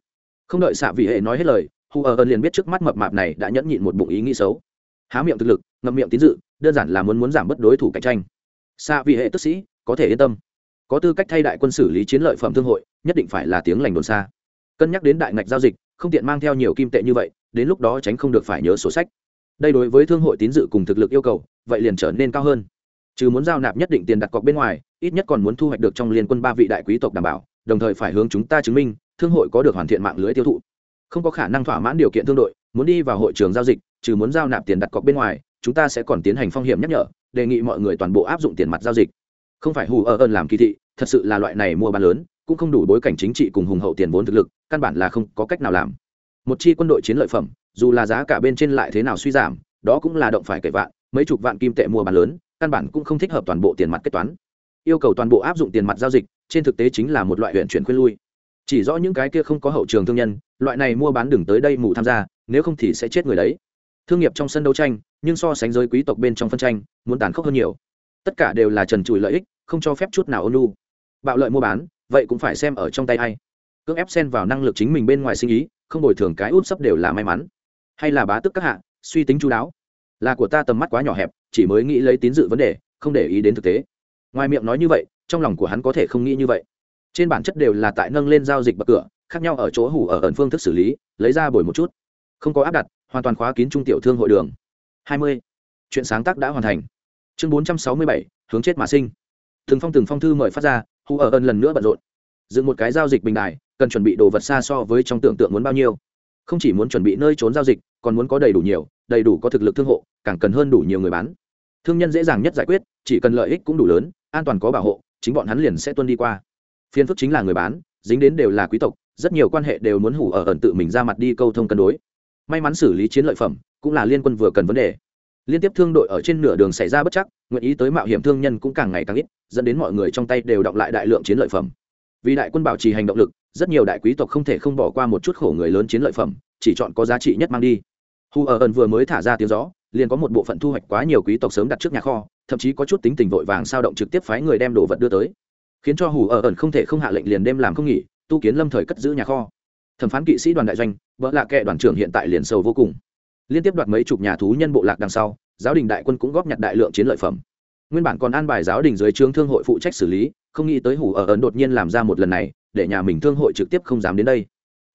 không đợi xạ vị hệ nói hết lời, hu ờ ở ơn liền biết trước mắt mập mạp này đã nhẫn nhịn một bụng ý nghĩ xấu. Há miệng thực lực, ngậm miệng tín dự, đơn giản là muốn muốn giảm bớt đối thủ cạnh tranh. Xạ vị hệ tức sĩ, có thể yên tâm. Có tư cách thay đại quân xử lý chiến lợi phẩm thương hội, nhất định phải là tiếng lành đồn xa cân nhắc đến đại ngạch giao dịch, không tiện mang theo nhiều kim tệ như vậy, đến lúc đó tránh không được phải nhớ sổ sách. Đây đối với thương hội tín dự cùng thực lực yêu cầu, vậy liền trở nên cao hơn. Trừ muốn giao nạp nhất định tiền đặt cọc bên ngoài, ít nhất còn muốn thu hoạch được trong liên quân ba vị đại quý tộc đảm bảo, đồng thời phải hướng chúng ta chứng minh, thương hội có được hoàn thiện mạng lưới tiêu thụ. Không có khả năng thỏa mãn điều kiện thương đội, muốn đi vào hội trường giao dịch, trừ muốn giao nạp tiền đặt cọc bên ngoài, chúng ta sẽ còn tiến hành phong hiểm nhắc nhở, đề nghị mọi người toàn bộ áp dụng tiền mặt giao dịch. Không phải hù ở ơn làm kỳ thị, thật sự là loại này mua bán lớn cũng không đủ bối cảnh chính trị cùng hùng hậu tiền vốn thực lực, căn bản là không có cách nào làm. Một chi quân đội chiến lợi phẩm, dù là giá cả bên trên lại thế nào suy giảm, đó cũng là động phải kể vạn, mấy chục vạn kim tệ mua bán lớn, căn bản cũng không thích hợp toàn bộ tiền mặt kết toán. Yêu cầu toàn bộ áp dụng tiền mặt giao dịch, trên thực tế chính là một loại huyện chuyển khuyên lui. Chỉ rõ những cái kia không có hậu trường thương nhân, loại này mua bán đừng tới đây mù tham gia, nếu không thì sẽ chết người đấy. Thương nghiệp trong sân đấu tranh, nhưng so sánh giới quý tộc bên trong phân tranh, muốn tàn khốc hơn nhiều. Tất cả đều là trần trụi lợi ích, không cho phép chút nào ôn lu bạo lợi mua bán vậy cũng phải xem ở trong tay ai. Cưỡng ép xen vào năng lực chính mình bên ngoài sinh ý, không bồi thường cái út sấp đều là may mắn. Hay là bá tức các hạ, suy tính chú đáo. Là của ta tầm mắt quá nhỏ hẹp, chỉ mới nghĩ lấy tín dự vấn đề, không để ý đến thực tế. Ngoài miệng nói như vậy, trong lòng của hắn có thể không nghĩ như vậy. Trên bản chất đều là tại nâng lên giao dịch bậc cửa, khác nhau ở chỗ hủ ở ẩn phương thức xử lý, lấy ra bồi một chút. Không có áp đặt, hoàn toàn khóa kín trung tiểu thương hội đường. Hai mươi. Chuyện sáng tác đã hoàn thành. Chương bốn trăm sáu mươi bảy, hướng chết mà sinh. Từng phong từng phong thư mời phát ra hủ ở ẩn lần nữa bận rộn. Dựng một cái giao dịch bình đài, cần chuẩn bị đồ vật xa so với trong tưởng tượng muốn bao nhiêu. Không chỉ muốn chuẩn bị nơi trốn giao dịch, còn muốn có đầy đủ nhiều, đầy đủ có thực lực thương hộ, càng cần hơn đủ nhiều người bán. Thương nhân dễ dàng nhất giải quyết, chỉ cần lợi ích cũng đủ lớn, an toàn có bảo hộ, chính bọn hắn liền sẽ tuân đi qua. Phiên phức chính là người bán, dính đến đều là quý tộc, rất nhiều quan hệ đều muốn hủ ở ẩn tự mình ra mặt đi câu thông cân đối. May mắn xử lý chiến lợi phẩm, cũng là liên quân vừa cần vấn đề liên tiếp thương đội ở trên nửa đường xảy ra bất chắc, nguyện ý tới mạo hiểm thương nhân cũng càng ngày càng ít, dẫn đến mọi người trong tay đều động lại đại lượng chiến lợi phẩm. Vì đại quân bảo trì hành động lực, rất nhiều đại quý tộc không thể không bỏ qua một chút khổ người lớn chiến lợi phẩm, chỉ chọn có giá trị nhất mang đi. Hù ở ẩn vừa mới thả ra tiếng gió, liền có một bộ phận thu hoạch quá nhiều quý tộc sớm đặt trước nhà kho, thậm chí có chút tính tình vội vàng sao động trực tiếp phái người đem đồ vật đưa tới. Khiến cho hù ở ẩn không thể không hạ lệnh liền đêm làm không nghỉ, tu kiến lâm thời cất giữ nhà kho. Thẩm phán kỵ sĩ đoàn đại doanh vợ lạ kệ đoàn trưởng hiện tại liền sầu vô cùng liên tiếp đoạt mấy chục nhà thú nhân bộ lạc đằng sau, giáo đình đại quân cũng góp nhặt đại lượng chiến lợi phẩm. Nguyên bản còn an bài giáo đình dưới trướng thương hội phụ trách xử lý, không nghĩ tới hủ ở ấn đột nhiên làm ra một lần này, để nhà mình thương hội trực tiếp không dám đến đây.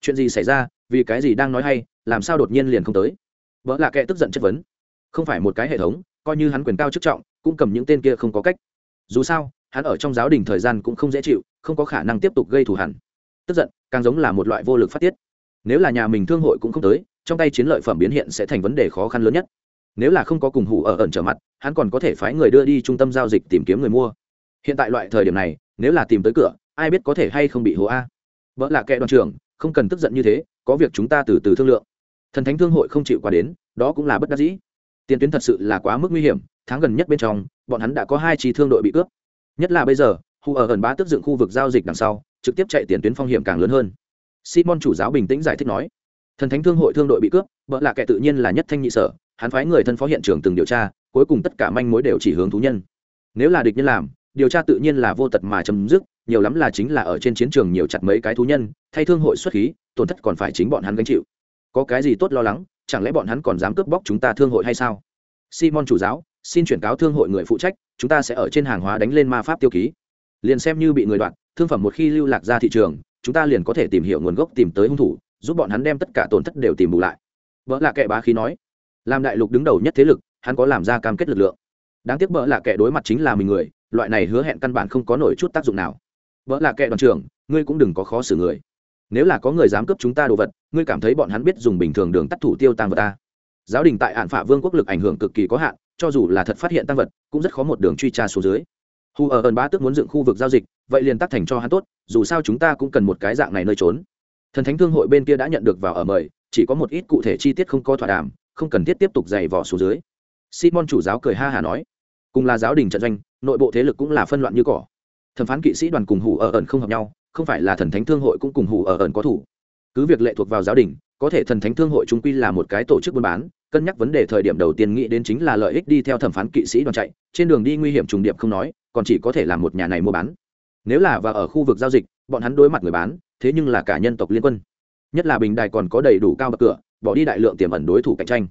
Chuyện gì xảy ra, vì cái gì đang nói hay, làm sao đột nhiên liền không tới? Vợ lạ kệ tức giận chất vấn. Không phải một cái hệ thống, coi như hắn quyền cao chức trọng, cũng cầm những tên kia không có cách. Dù sao, hắn ở trong giáo đình thời gian cũng không dễ chịu, không có khả năng tiếp tục gây thù hẳn tức giận, càng giống là một loại vô lực phát tiết. Nếu là nhà mình thương hội cũng không tới trong tay chiến lợi phẩm biến hiện sẽ thành vấn đề khó khăn lớn nhất. Nếu là không có cùng hủ ở ẩn trở mặt, hắn còn có thể phái người đưa đi trung tâm giao dịch tìm kiếm người mua. Hiện tại loại thời điểm này, nếu là tìm tới cửa, ai biết có thể hay không bị hố a. Vợ là kẻ đoàn trưởng, không cần tức giận như thế, có việc chúng ta từ từ thương lượng. Thần thánh thương hội không chịu qua đến, đó cũng là bất đắc dĩ. Tiền tuyến thật sự là quá mức nguy hiểm, tháng gần nhất bên trong, bọn hắn đã có hai chi thương đội bị cướp. Nhất là bây giờ hù ở gần bá tức dựng khu vực giao dịch đằng sau, trực tiếp chạy tiền tuyến phong hiểm càng lớn hơn. Simon chủ giáo bình tĩnh giải thích nói thần thánh thương hội thương đội bị cướp vợ là kẻ tự nhiên là nhất thanh nhị sở, hắn phái người thân phó hiện trường từng điều tra, cuối cùng tất cả manh mối đều chỉ hướng thú nhân. Nếu là địch nhân làm, điều tra tự nhiên là vô tật mà chấm dứt, nhiều lắm là chính là ở trên chiến trường nhiều chặt mấy cái thú nhân, thay thương hội xuất khí, tổn thất còn phải chính bọn hắn gánh chịu. Có cái gì tốt lo lắng, chẳng lẽ bọn hắn còn dám cướp bóc chúng ta thương hội hay sao? Simon chủ giáo, xin chuyển cáo thương hội người phụ trách, chúng ta sẽ ở trên hàng hóa đánh lên ma pháp tiêu ký. Liền xem như bị người đoạn thương phẩm một khi lưu lạc ra thị trường, chúng ta liền có thể tìm hiểu nguồn gốc tìm tới hung thủ giúp bọn hắn đem tất cả tổn thất đều tìm bù lại. Vợ là kẻ bá khí nói, làm đại lục đứng đầu nhất thế lực, hắn có làm ra cam kết lực lượng. Đáng tiếc vợ là kẻ đối mặt chính là mình người, loại này hứa hẹn căn bản không có nổi chút tác dụng nào. Vợ là kẻ đoàn trưởng, ngươi cũng đừng có khó xử người. Nếu là có người dám cướp chúng ta đồ vật, ngươi cảm thấy bọn hắn biết dùng bình thường đường tắt thủ tiêu tăng vật ta. Giáo đình tại hạn phả vương quốc lực ảnh hưởng cực kỳ có hạn, cho dù là thật phát hiện tăng vật, cũng rất khó một đường truy tra số dưới. Hù ở ẩn ba tức muốn dựng khu vực giao dịch, vậy liền tắt thành cho hắn tốt, dù sao chúng ta cũng cần một cái dạng này nơi trốn thần thánh thương hội bên kia đã nhận được vào ở mời, chỉ có một ít cụ thể chi tiết không có thỏa đàm, không cần thiết tiếp tục dày vỏ xuống dưới. Simon chủ giáo cười ha hà nói, cùng là giáo đình trận doanh, nội bộ thế lực cũng là phân loạn như cỏ. Thẩm phán kỵ sĩ đoàn cùng hủ ở ẩn không hợp nhau, không phải là thần thánh thương hội cũng cùng hủ ở ẩn có thủ. Cứ việc lệ thuộc vào giáo đình, có thể thần thánh thương hội chúng quy là một cái tổ chức buôn bán, cân nhắc vấn đề thời điểm đầu tiên nghĩ đến chính là lợi ích đi theo thẩm phán kỵ sĩ đoàn chạy, trên đường đi nguy hiểm trùng điệp không nói, còn chỉ có thể là một nhà này mua bán nếu là và ở khu vực giao dịch, bọn hắn đối mặt người bán, thế nhưng là cả nhân tộc liên quân. Nhất là bình đài còn có đầy đủ cao bậc cửa, bỏ đi đại lượng tiềm ẩn đối thủ cạnh tranh.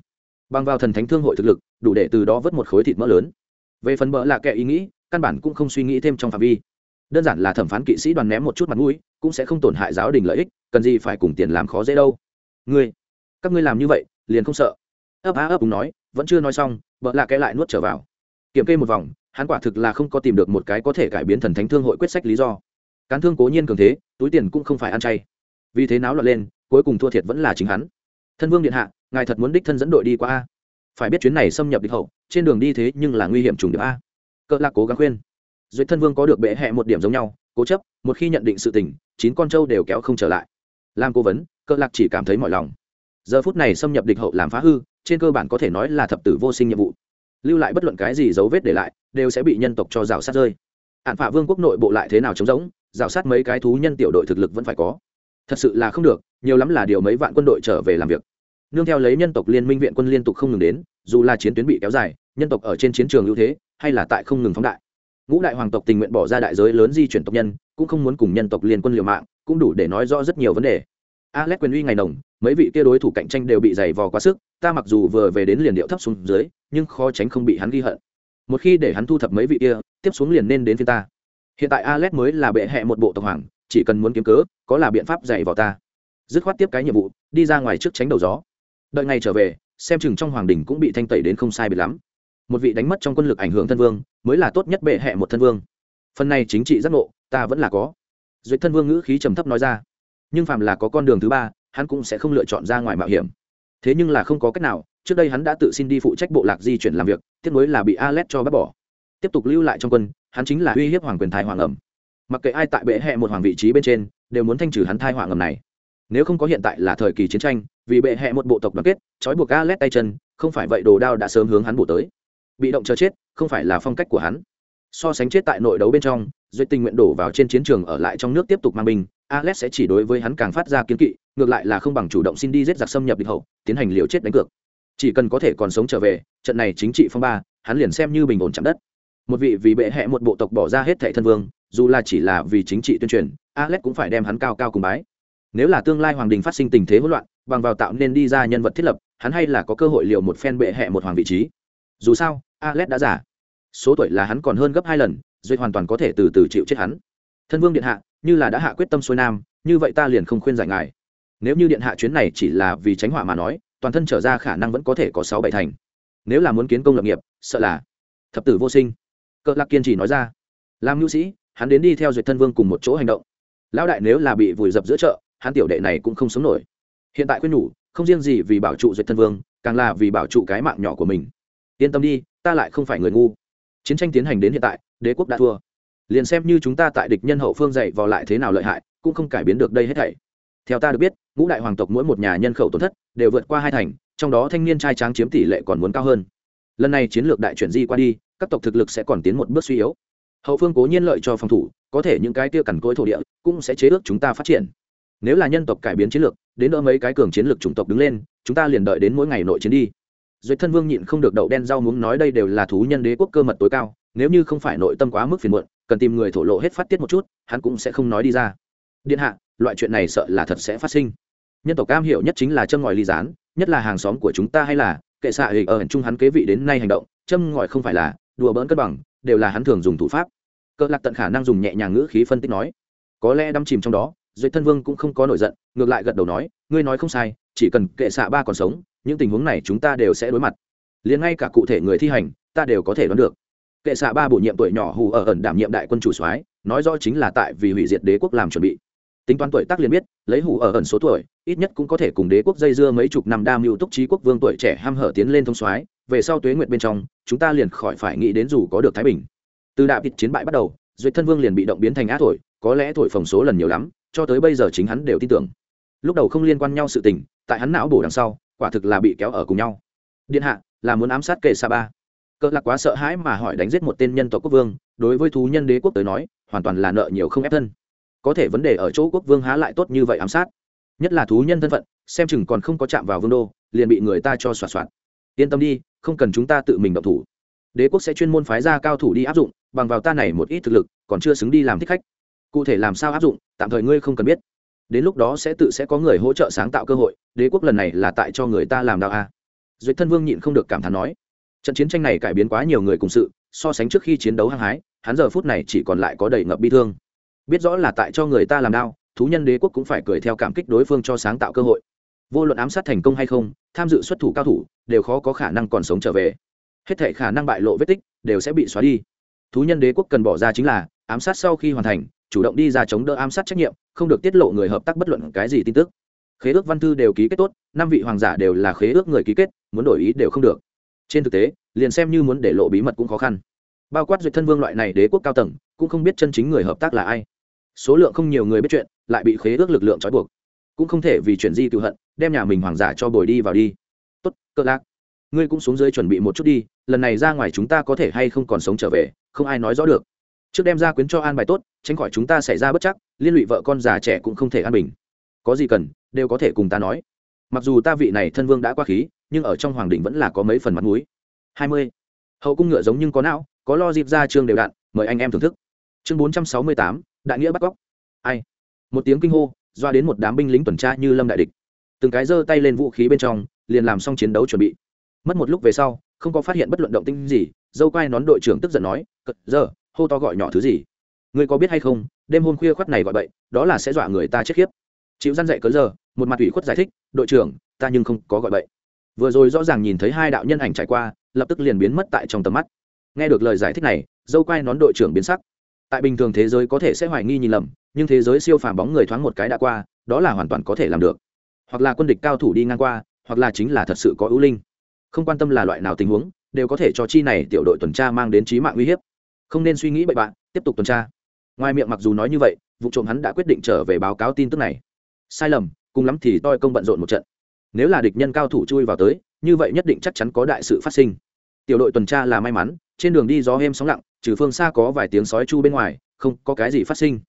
Bằng vào thần thánh thương hội thực lực, đủ để từ đó vớt một khối thịt mỡ lớn. Về phần bỡ là kẻ ý nghĩ, căn bản cũng không suy nghĩ thêm trong phạm vi. Đơn giản là thẩm phán kỵ sĩ đoàn ném một chút mặt mũi, cũng sẽ không tổn hại giáo đình lợi ích, cần gì phải cùng tiền làm khó dễ đâu. Ngươi, các ngươi làm như vậy, liền không sợ. Ấp á ấp cùng nói, vẫn chưa nói xong bỡ là kẻ lại nuốt trở vào. Kiểm kê một vòng hắn quả thực là không có tìm được một cái có thể cải biến thần thánh thương hội quyết sách lý do. Cán thương cố nhiên cường thế, túi tiền cũng không phải ăn chay. Vì thế náo loạn lên, cuối cùng thua thiệt vẫn là chính hắn. Thân vương điện hạ, ngài thật muốn đích thân dẫn đội đi qua a. Phải biết chuyến này xâm nhập địch hậu, trên đường đi thế nhưng là nguy hiểm trùng điệp a. Cỡ lạc cố gắng khuyên. Duyệt thân vương có được bệ hẹ một điểm giống nhau, cố chấp, một khi nhận định sự tình, chín con trâu đều kéo không trở lại. Làm cố vấn, cỡ lạc chỉ cảm thấy mọi lòng. Giờ phút này xâm nhập địch hậu làm phá hư, trên cơ bản có thể nói là thập tử vô sinh nhiệm vụ. Lưu lại bất luận cái gì dấu vết để lại đều sẽ bị nhân tộc cho rào sát rơi. Hạn phả vương quốc nội bộ lại thế nào chống rỗng, rào sát mấy cái thú nhân tiểu đội thực lực vẫn phải có. Thật sự là không được, nhiều lắm là điều mấy vạn quân đội trở về làm việc. Nương theo lấy nhân tộc liên minh viện quân liên tục không ngừng đến, dù là chiến tuyến bị kéo dài, nhân tộc ở trên chiến trường ưu thế, hay là tại không ngừng phóng đại. Ngũ đại hoàng tộc tình nguyện bỏ ra đại giới lớn di chuyển tộc nhân, cũng không muốn cùng nhân tộc liên quân liều mạng, cũng đủ để nói rõ rất nhiều vấn đề. Alex quyền uy ngày nồng, mấy vị kia đối thủ cạnh tranh đều bị dày vò quá sức, ta mặc dù vừa về đến liền điệu thấp xuống dưới, nhưng khó tránh không bị hắn ghi hận một khi để hắn thu thập mấy vị kia, tiếp xuống liền nên đến phía ta. Hiện tại alex mới là bệ hẹ một bộ tộc hoàng, chỉ cần muốn kiếm cớ, có là biện pháp dạy vào ta. Dứt khoát tiếp cái nhiệm vụ, đi ra ngoài trước tránh đầu gió. Đợi ngày trở về, xem chừng trong hoàng đình cũng bị thanh tẩy đến không sai bị lắm. Một vị đánh mất trong quân lực ảnh hưởng thân vương, mới là tốt nhất bệ hẹ một thân vương. Phần này chính trị giác ngộ, ta vẫn là có. Duyệt thân vương ngữ khí trầm thấp nói ra. Nhưng phàm là có con đường thứ ba, hắn cũng sẽ không lựa chọn ra ngoài mạo hiểm. Thế nhưng là không có cách nào trước đây hắn đã tự xin đi phụ trách bộ lạc di chuyển làm việc tiếp nối là bị alet cho bác bỏ. Tiếp tục lưu lại trong quân, hắn chính là uy hiếp hoàng quyền thai hoàng ẩm. Mặc kệ ai tại bệ hẹ một hoàng vị trí bên trên, đều muốn thanh trừ hắn thai hoàng ẩm này. Nếu không có hiện tại là thời kỳ chiến tranh, vì bệ hẹ một bộ tộc đoàn kết, trói buộc alet tay chân, không phải vậy đồ đao đã sớm hướng hắn bổ tới. Bị động chờ chết, không phải là phong cách của hắn. So sánh chết tại nội đấu bên trong duyệt tình nguyện đổ vào trên chiến trường ở lại trong nước tiếp tục mang binh alex sẽ chỉ đối với hắn càng phát ra kiến kỵ, ngược lại là không bằng chủ động xin đi giết giặc xâm nhập địch hậu, tiến hành liều chết đánh cược chỉ cần có thể còn sống trở về, trận này chính trị phong ba, hắn liền xem như bình ổn chạm đất. Một vị vì bệ hẹ một bộ tộc bỏ ra hết thệ thân vương, dù là chỉ là vì chính trị tuyên truyền, alex cũng phải đem hắn cao cao cùng bái. Nếu là tương lai hoàng đình phát sinh tình thế hỗn loạn, bằng vào tạo nên đi ra nhân vật thiết lập, hắn hay là có cơ hội liệu một phen bệ hẹ một hoàng vị trí. Dù sao, alex đã giả số tuổi là hắn còn hơn gấp hai lần duyệt hoàn toàn có thể từ từ chịu chết hắn. Thân vương điện hạ, như là đã hạ quyết tâm xuôi nam, như vậy ta liền không khuyên giải ngài. Nếu như điện hạ chuyến này chỉ là vì tránh họa mà nói toàn thân trở ra khả năng vẫn có thể có sáu bảy thành. Nếu là muốn kiến công lập nghiệp, sợ là thập tử vô sinh. Cỡ lạc kiên trì nói ra. Làm nhu sĩ, hắn đến đi theo duyệt thân vương cùng một chỗ hành động. Lão đại nếu là bị vùi dập giữa chợ, hắn tiểu đệ này cũng không sống nổi. Hiện tại khuyên nhủ, không riêng gì vì bảo trụ duyệt thân vương, càng là vì bảo trụ cái mạng nhỏ của mình. Yên tâm đi, ta lại không phải người ngu. Chiến tranh tiến hành đến hiện tại, đế quốc đã thua. Liền xem như chúng ta tại địch nhân hậu phương dạy vào lại thế nào lợi hại, cũng không cải biến được đây hết thảy theo ta được biết, ngũ đại hoàng tộc mỗi một nhà nhân khẩu tổn thất đều vượt qua hai thành, trong đó thanh niên trai tráng chiếm tỷ lệ còn muốn cao hơn. Lần này chiến lược đại chuyển di qua đi, các tộc thực lực sẽ còn tiến một bước suy yếu. Hậu phương cố nhiên lợi cho phòng thủ, có thể những cái tia cằn cối thổ địa cũng sẽ chế ước chúng ta phát triển. Nếu là nhân tộc cải biến chiến lược, đến đỡ mấy cái cường chiến lược chủng tộc đứng lên, chúng ta liền đợi đến mỗi ngày nội chiến đi. Duyệt thân vương nhịn không được đậu đen rau muốn nói đây đều là thú nhân đế quốc cơ mật tối cao, nếu như không phải nội tâm quá mức phiền muộn, cần tìm người thổ lộ hết phát tiết một chút, hắn cũng sẽ không nói đi ra. Điện hạ loại chuyện này sợ là thật sẽ phát sinh. Nhân tộc cam hiểu nhất chính là châm ngòi ly gián, nhất là hàng xóm của chúng ta hay là, kệ xạ hình ở chung hắn kế vị đến nay hành động, châm ngòi không phải là, đùa bỡn cân bằng, đều là hắn thường dùng thủ pháp. Cỡ lạc tận khả năng dùng nhẹ nhàng ngữ khí phân tích nói. Có lẽ đắm chìm trong đó, Duệ thân vương cũng không có nổi giận, ngược lại gật đầu nói, ngươi nói không sai, chỉ cần kệ xạ ba còn sống, những tình huống này chúng ta đều sẽ đối mặt. Liền ngay cả cụ thể người thi hành, ta đều có thể đoán được. Kệ xạ ba bổ nhiệm tuổi nhỏ hù ở ẩn đảm nhiệm đại quân chủ soái, nói rõ chính là tại vì hủy diệt đế quốc làm chuẩn bị tính toán tuổi tác liền biết, lấy hủ ở ẩn số tuổi, ít nhất cũng có thể cùng đế quốc dây dưa mấy chục năm đam mưu túc trí quốc vương tuổi trẻ ham hở tiến lên thông soái. Về sau tuế nguyệt bên trong, chúng ta liền khỏi phải nghĩ đến dù có được thái bình. Từ đạo vịt chiến bại bắt đầu, duyệt thân vương liền bị động biến thành á thổi, có lẽ thổi phồng số lần nhiều lắm, cho tới bây giờ chính hắn đều tin tưởng. Lúc đầu không liên quan nhau sự tình, tại hắn não bổ đằng sau, quả thực là bị kéo ở cùng nhau. Điện hạ, là muốn ám sát kệ sa ba. Cỡ lạc quá sợ hãi mà hỏi đánh giết một tên nhân tộc quốc vương, đối với thú nhân đế quốc tới nói, hoàn toàn là nợ nhiều không ép thân có thể vấn đề ở chỗ quốc vương há lại tốt như vậy ám sát. Nhất là thú nhân thân phận, xem chừng còn không có chạm vào vương đô, liền bị người ta cho soạt soạt yên tâm đi, không cần chúng ta tự mình động thủ. Đế quốc sẽ chuyên môn phái ra cao thủ đi áp dụng, bằng vào ta này một ít thực lực, còn chưa xứng đi làm thích khách. Cụ thể làm sao áp dụng, tạm thời ngươi không cần biết. Đến lúc đó sẽ tự sẽ có người hỗ trợ sáng tạo cơ hội, đế quốc lần này là tại cho người ta làm đạo a. À. thân vương nhịn không được cảm thán nói. Trận chiến tranh này cải biến quá nhiều người cùng sự, so sánh trước khi chiến đấu hăng hái, hắn giờ phút này chỉ còn lại có đầy ngập bi thương biết rõ là tại cho người ta làm đau thú nhân đế quốc cũng phải cười theo cảm kích đối phương cho sáng tạo cơ hội. Vô luận ám sát thành công hay không, tham dự xuất thủ cao thủ, đều khó có khả năng còn sống trở về. Hết thể khả năng bại lộ vết tích, đều sẽ bị xóa đi. Thú nhân đế quốc cần bỏ ra chính là, ám sát sau khi hoàn thành, chủ động đi ra chống đỡ ám sát trách nhiệm, không được tiết lộ người hợp tác bất luận cái gì tin tức. Khế ước văn thư đều ký kết tốt, năm vị hoàng giả đều là khế ước người ký kết, muốn đổi ý đều không được. Trên thực tế, liền xem như muốn để lộ bí mật cũng khó khăn. Bao quát duyệt thân vương loại này đế quốc cao tầng, cũng không biết chân chính người hợp tác là ai số lượng không nhiều người biết chuyện, lại bị khế ước lực lượng trói buộc. Cũng không thể vì chuyển di cựu hận, đem nhà mình hoàng giả cho bồi đi vào đi. Tốt cỡ lạc, ngươi cũng xuống dưới chuẩn bị một chút đi, lần này ra ngoài chúng ta có thể hay không còn sống trở về, không ai nói rõ được. Trước đem ra quyến cho an bài tốt, tránh khỏi chúng ta xảy ra bất chắc, liên lụy vợ con già trẻ cũng không thể an bình. Có gì cần, đều có thể cùng ta nói. Mặc dù ta vị này thân vương đã qua khí, nhưng ở trong hoàng đình vẫn là có mấy phần mặt mũi. Hai mươi. Hậu cung ngựa giống nhưng có não, có lo dịp ra chương đều đặn mời anh em thưởng thức. Chương bốn trăm sáu mươi tám đại nghĩa bắt cóc. Ai? Một tiếng kinh hô, doa đến một đám binh lính tuần tra như lâm đại địch. Từng cái giơ tay lên vũ khí bên trong, liền làm xong chiến đấu chuẩn bị. Mất một lúc về sau, không có phát hiện bất luận động tinh gì, dâu quai nón đội trưởng tức giận nói, cật giờ hô to gọi nhỏ thứ gì? Ngươi có biết hay không, đêm hôm khuya khoắt này gọi bậy, đó là sẽ dọa người ta chết khiếp. Chịu răn dậy cớ giờ một mặt ủy khuất giải thích, đội trưởng, ta nhưng không có gọi bậy. Vừa rồi rõ ràng nhìn thấy hai đạo nhân ảnh trải qua, lập tức liền biến mất tại trong tầm mắt. Nghe được lời giải thích này, dâu quai nón đội trưởng biến sắc tại bình thường thế giới có thể sẽ hoài nghi nhìn lầm, nhưng thế giới siêu phàm bóng người thoáng một cái đã qua, đó là hoàn toàn có thể làm được. Hoặc là quân địch cao thủ đi ngang qua, hoặc là chính là thật sự có ưu linh. Không quan tâm là loại nào tình huống, đều có thể cho chi này tiểu đội tuần tra mang đến trí mạng uy hiếp. Không nên suy nghĩ bậy bạn, tiếp tục tuần tra. Ngoài miệng mặc dù nói như vậy, vụ trộm hắn đã quyết định trở về báo cáo tin tức này. Sai lầm, cùng lắm thì toi công bận rộn một trận. Nếu là địch nhân cao thủ chui vào tới, như vậy nhất định chắc chắn có đại sự phát sinh tiểu đội tuần tra là may mắn, trên đường đi gió êm sóng lặng, trừ phương xa có vài tiếng sói chu bên ngoài, không có cái gì phát sinh.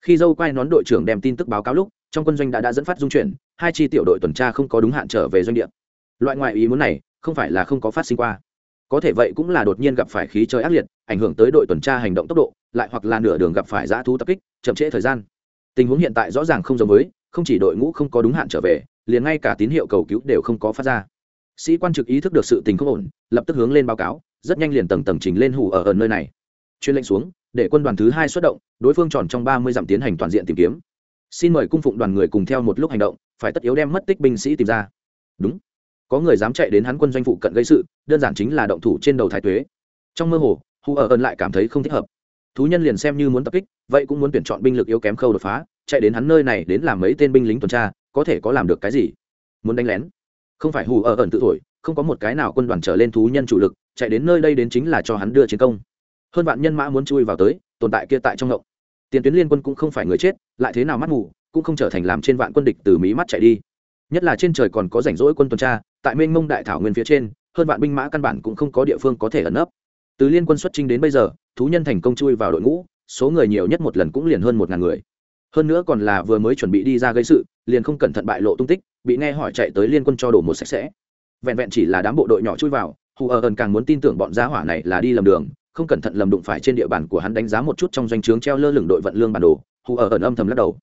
Khi dâu quay nón đội trưởng đem tin tức báo cáo lúc, trong quân doanh đã đã dẫn phát dung chuyển, hai chi tiểu đội tuần tra không có đúng hạn trở về doanh địa. Loại ngoại ý muốn này, không phải là không có phát sinh qua. Có thể vậy cũng là đột nhiên gặp phải khí trời ác liệt, ảnh hưởng tới đội tuần tra hành động tốc độ, lại hoặc là nửa đường gặp phải dã thú tập kích, chậm trễ thời gian. Tình huống hiện tại rõ ràng không giống với, không chỉ đội ngũ không có đúng hạn trở về, liền ngay cả tín hiệu cầu cứu đều không có phát ra sĩ quan trực ý thức được sự tình không ổn, lập tức hướng lên báo cáo, rất nhanh liền tầng tầng trình lên hủ ở ở nơi này. Chuyên lệnh xuống, để quân đoàn thứ hai xuất động, đối phương tròn trong ba mươi dặm tiến hành toàn diện tìm kiếm. Xin mời cung phụng đoàn người cùng theo một lúc hành động, phải tất yếu đem mất tích binh sĩ tìm ra. Đúng. Có người dám chạy đến hắn quân doanh phụ cận gây sự, đơn giản chính là động thủ trên đầu thái tuế. Trong mơ hồ hù ở ơn lại cảm thấy không thích hợp. Thú nhân liền xem như muốn tập kích, vậy cũng muốn tuyển chọn binh lực yếu kém khâu đột phá, chạy đến hắn nơi này đến làm mấy tên binh lính tuần tra, có thể có làm được cái gì? Muốn đánh lén không phải hù ở ẩn tự thổi, không có một cái nào quân đoàn trở lên thú nhân chủ lực, chạy đến nơi đây đến chính là cho hắn đưa chiến công. Hơn vạn nhân mã muốn chui vào tới, tồn tại kia tại trong ngộng. Tiền tuyến liên quân cũng không phải người chết, lại thế nào mắt mù, cũng không trở thành làm trên vạn quân địch từ mí mắt chạy đi. Nhất là trên trời còn có rảnh rỗi quân tuần tra, tại mênh mông đại thảo nguyên phía trên, hơn vạn binh mã căn bản cũng không có địa phương có thể ẩn nấp. Từ liên quân xuất trinh đến bây giờ, thú nhân thành công chui vào đội ngũ, số người nhiều nhất một lần cũng liền hơn một ngàn người. Hơn nữa còn là vừa mới chuẩn bị đi ra gây sự, liền không cẩn thận bại lộ tung tích bị nghe hỏi chạy tới liên quân cho đổ một sạch sẽ. Vẹn vẹn chỉ là đám bộ đội nhỏ chui vào, hù ở ẩn càng muốn tin tưởng bọn gia hỏa này là đi lầm đường, không cẩn thận lầm đụng phải trên địa bàn của hắn đánh giá một chút trong doanh trướng treo lơ lửng đội vận lương bản đồ, hù ở ẩn âm thầm lắc đầu.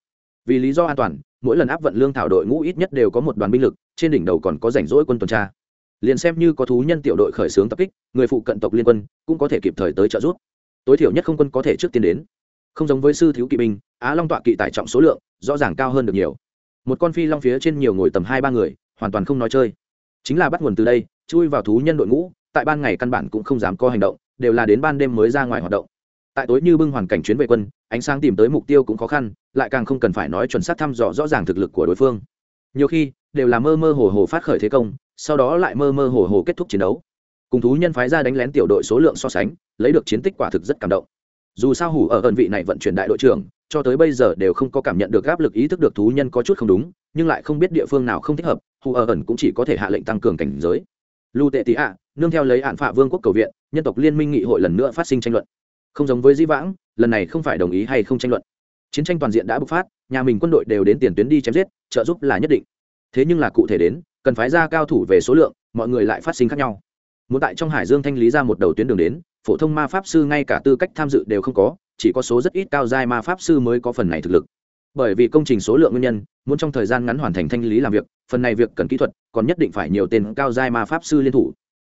Vì lý do an toàn, mỗi lần áp vận lương thảo đội ngũ ít nhất đều có một đoàn binh lực, trên đỉnh đầu còn có rảnh rỗi quân tuần tra. Liền xem như có thú nhân tiểu đội khởi xướng tập kích, người phụ cận tộc liên quân cũng có thể kịp thời tới trợ giúp. Tối thiểu nhất không quân có thể trước tiên đến. Không giống với sư thiếu kỵ binh, á long tọa kỵ tải trọng số lượng, rõ ràng cao hơn được nhiều một con phi long phía trên nhiều ngồi tầm hai ba người, hoàn toàn không nói chơi. Chính là bắt nguồn từ đây, chui vào thú nhân đội ngũ, tại ban ngày căn bản cũng không dám có hành động, đều là đến ban đêm mới ra ngoài hoạt động. Tại tối như bưng hoàn cảnh chuyến về quân, ánh sáng tìm tới mục tiêu cũng khó khăn, lại càng không cần phải nói chuẩn xác thăm dò rõ ràng thực lực của đối phương. Nhiều khi, đều là mơ mơ hồ hồ phát khởi thế công, sau đó lại mơ mơ hồ hồ kết thúc chiến đấu. Cùng thú nhân phái ra đánh lén tiểu đội số lượng so sánh, lấy được chiến tích quả thực rất cảm động. Dù sao hủ ở ơn vị này vận chuyển đại đội trưởng cho tới bây giờ đều không có cảm nhận được áp lực ý thức được thú nhân có chút không đúng, nhưng lại không biết địa phương nào không thích hợp, hù ở ẩn cũng chỉ có thể hạ lệnh tăng cường cảnh giới. Lưu tệ tị ạ, nương theo lấy hạn phạ vương quốc cầu viện, nhân tộc liên minh nghị hội lần nữa phát sinh tranh luận. Không giống với di vãng, lần này không phải đồng ý hay không tranh luận. Chiến tranh toàn diện đã bộc phát, nhà mình quân đội đều đến tiền tuyến đi chém giết, trợ giúp là nhất định. Thế nhưng là cụ thể đến, cần phái ra cao thủ về số lượng, mọi người lại phát sinh khác nhau. Muốn tại trong hải dương thanh lý ra một đầu tuyến đường đến, phổ thông ma pháp sư ngay cả tư cách tham dự đều không có chỉ có số rất ít cao giai ma pháp sư mới có phần này thực lực. Bởi vì công trình số lượng nguyên nhân, muốn trong thời gian ngắn hoàn thành thanh lý làm việc, phần này việc cần kỹ thuật, còn nhất định phải nhiều tên cao giai ma pháp sư liên thủ.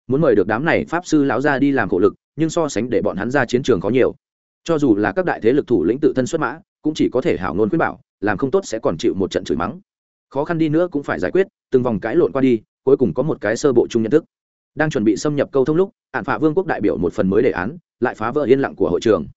Muốn mời được đám này pháp sư lão ra đi làm khổ lực, nhưng so sánh để bọn hắn ra chiến trường có nhiều. Cho dù là các đại thế lực thủ lĩnh tự thân xuất mã, cũng chỉ có thể hảo ngôn khuyên bảo, làm không tốt sẽ còn chịu một trận chửi mắng. Khó khăn đi nữa cũng phải giải quyết, từng vòng cãi lộn qua đi, cuối cùng có một cái sơ bộ chung nhận thức. Đang chuẩn bị xâm nhập câu thông lúc ạn phạ vương quốc đại biểu một phần mới đề án, lại phá vỡ yên lặng của hội trường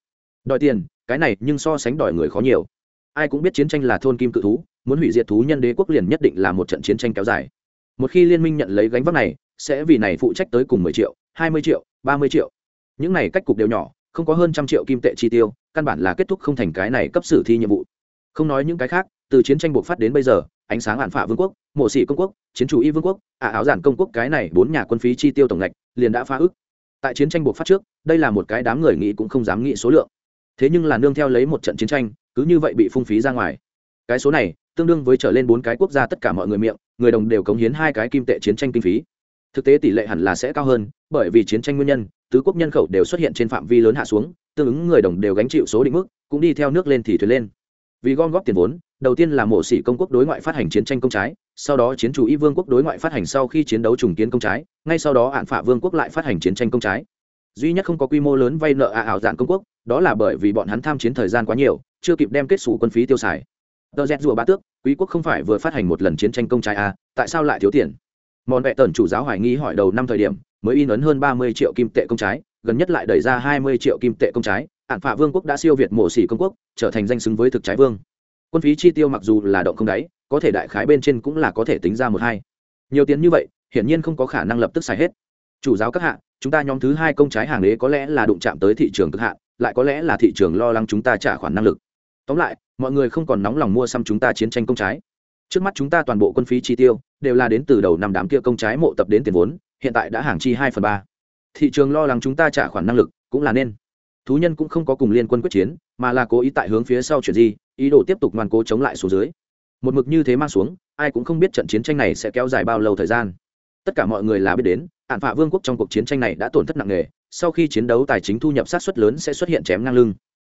đòi tiền, cái này nhưng so sánh đòi người khó nhiều. Ai cũng biết chiến tranh là thôn kim cự thú, muốn hủy diệt thú nhân đế quốc liền nhất định là một trận chiến tranh kéo dài. Một khi liên minh nhận lấy gánh vác này, sẽ vì này phụ trách tới cùng mười triệu, hai mươi triệu, ba mươi triệu. Những này cách cục đều nhỏ, không có hơn trăm triệu kim tệ chi tiêu, căn bản là kết thúc không thành cái này cấp sử thi nhiệm vụ. Không nói những cái khác, từ chiến tranh buộc phát đến bây giờ, ánh sáng hạn phả vương quốc, mộ sĩ công quốc, chiến chủ y vương quốc, ả áo giản công quốc cái này bốn nhà quân phí chi tiêu tổng ngạch liền đã phá ức. Tại chiến tranh buộc phát trước, đây là một cái đám người nghĩ cũng không dám nghĩ số lượng thế nhưng là nương theo lấy một trận chiến tranh, cứ như vậy bị phung phí ra ngoài. Cái số này, tương đương với trở lên bốn cái quốc gia tất cả mọi người miệng, người đồng đều cống hiến hai cái kim tệ chiến tranh kinh phí. Thực tế tỷ lệ hẳn là sẽ cao hơn, bởi vì chiến tranh nguyên nhân, tứ quốc nhân khẩu đều xuất hiện trên phạm vi lớn hạ xuống, tương ứng người đồng đều gánh chịu số định mức, cũng đi theo nước lên thì thuyền lên. Vì gom góp tiền vốn, đầu tiên là mộ sĩ công quốc đối ngoại phát hành chiến tranh công trái, sau đó chiến chủ y vương quốc đối ngoại phát hành sau khi chiến đấu trùng kiến công trái, ngay sau đó hạn phả vương quốc lại phát hành chiến tranh công trái duy nhất không có quy mô lớn vay nợ à ảo dạng công quốc đó là bởi vì bọn hắn tham chiến thời gian quá nhiều chưa kịp đem kết xù quân phí tiêu xài. Tờ z rùa ba tước quý quốc không phải vừa phát hành một lần chiến tranh công trái à, tại sao lại thiếu tiền? Mòn vẹ tần chủ giáo hoài nghi hỏi đầu năm thời điểm mới in ấn hơn ba mươi triệu kim tệ công trái gần nhất lại đẩy ra hai mươi triệu kim tệ công trái ạn phạ vương quốc đã siêu việt mổ xỉ công quốc trở thành danh xứng với thực trái vương. Quân phí chi tiêu mặc dù là động không đáy có thể đại khái bên trên cũng là có thể tính ra một hai. Nhiều tiền như vậy hiển nhiên không có khả năng lập tức xài hết. Chủ giáo các hạ chúng ta nhóm thứ hai công trái hàng đế có lẽ là đụng chạm tới thị trường cực hạn, lại có lẽ là thị trường lo lắng chúng ta trả khoản năng lực. Tóm lại, mọi người không còn nóng lòng mua xăm chúng ta chiến tranh công trái. Trước mắt chúng ta toàn bộ quân phí chi tiêu đều là đến từ đầu năm đám kia công trái mộ tập đến tiền vốn, hiện tại đã hàng chi hai phần ba. Thị trường lo lắng chúng ta trả khoản năng lực cũng là nên. Thú nhân cũng không có cùng liên quân quyết chiến, mà là cố ý tại hướng phía sau chuyển di, ý đồ tiếp tục ngoan cố chống lại số dưới. Một mực như thế mang xuống, ai cũng không biết trận chiến tranh này sẽ kéo dài bao lâu thời gian. Tất cả mọi người là biết đến hạn phạ vương quốc trong cuộc chiến tranh này đã tổn thất nặng nề, sau khi chiến đấu tài chính thu nhập sát xuất lớn sẽ xuất hiện chém ngang lưng.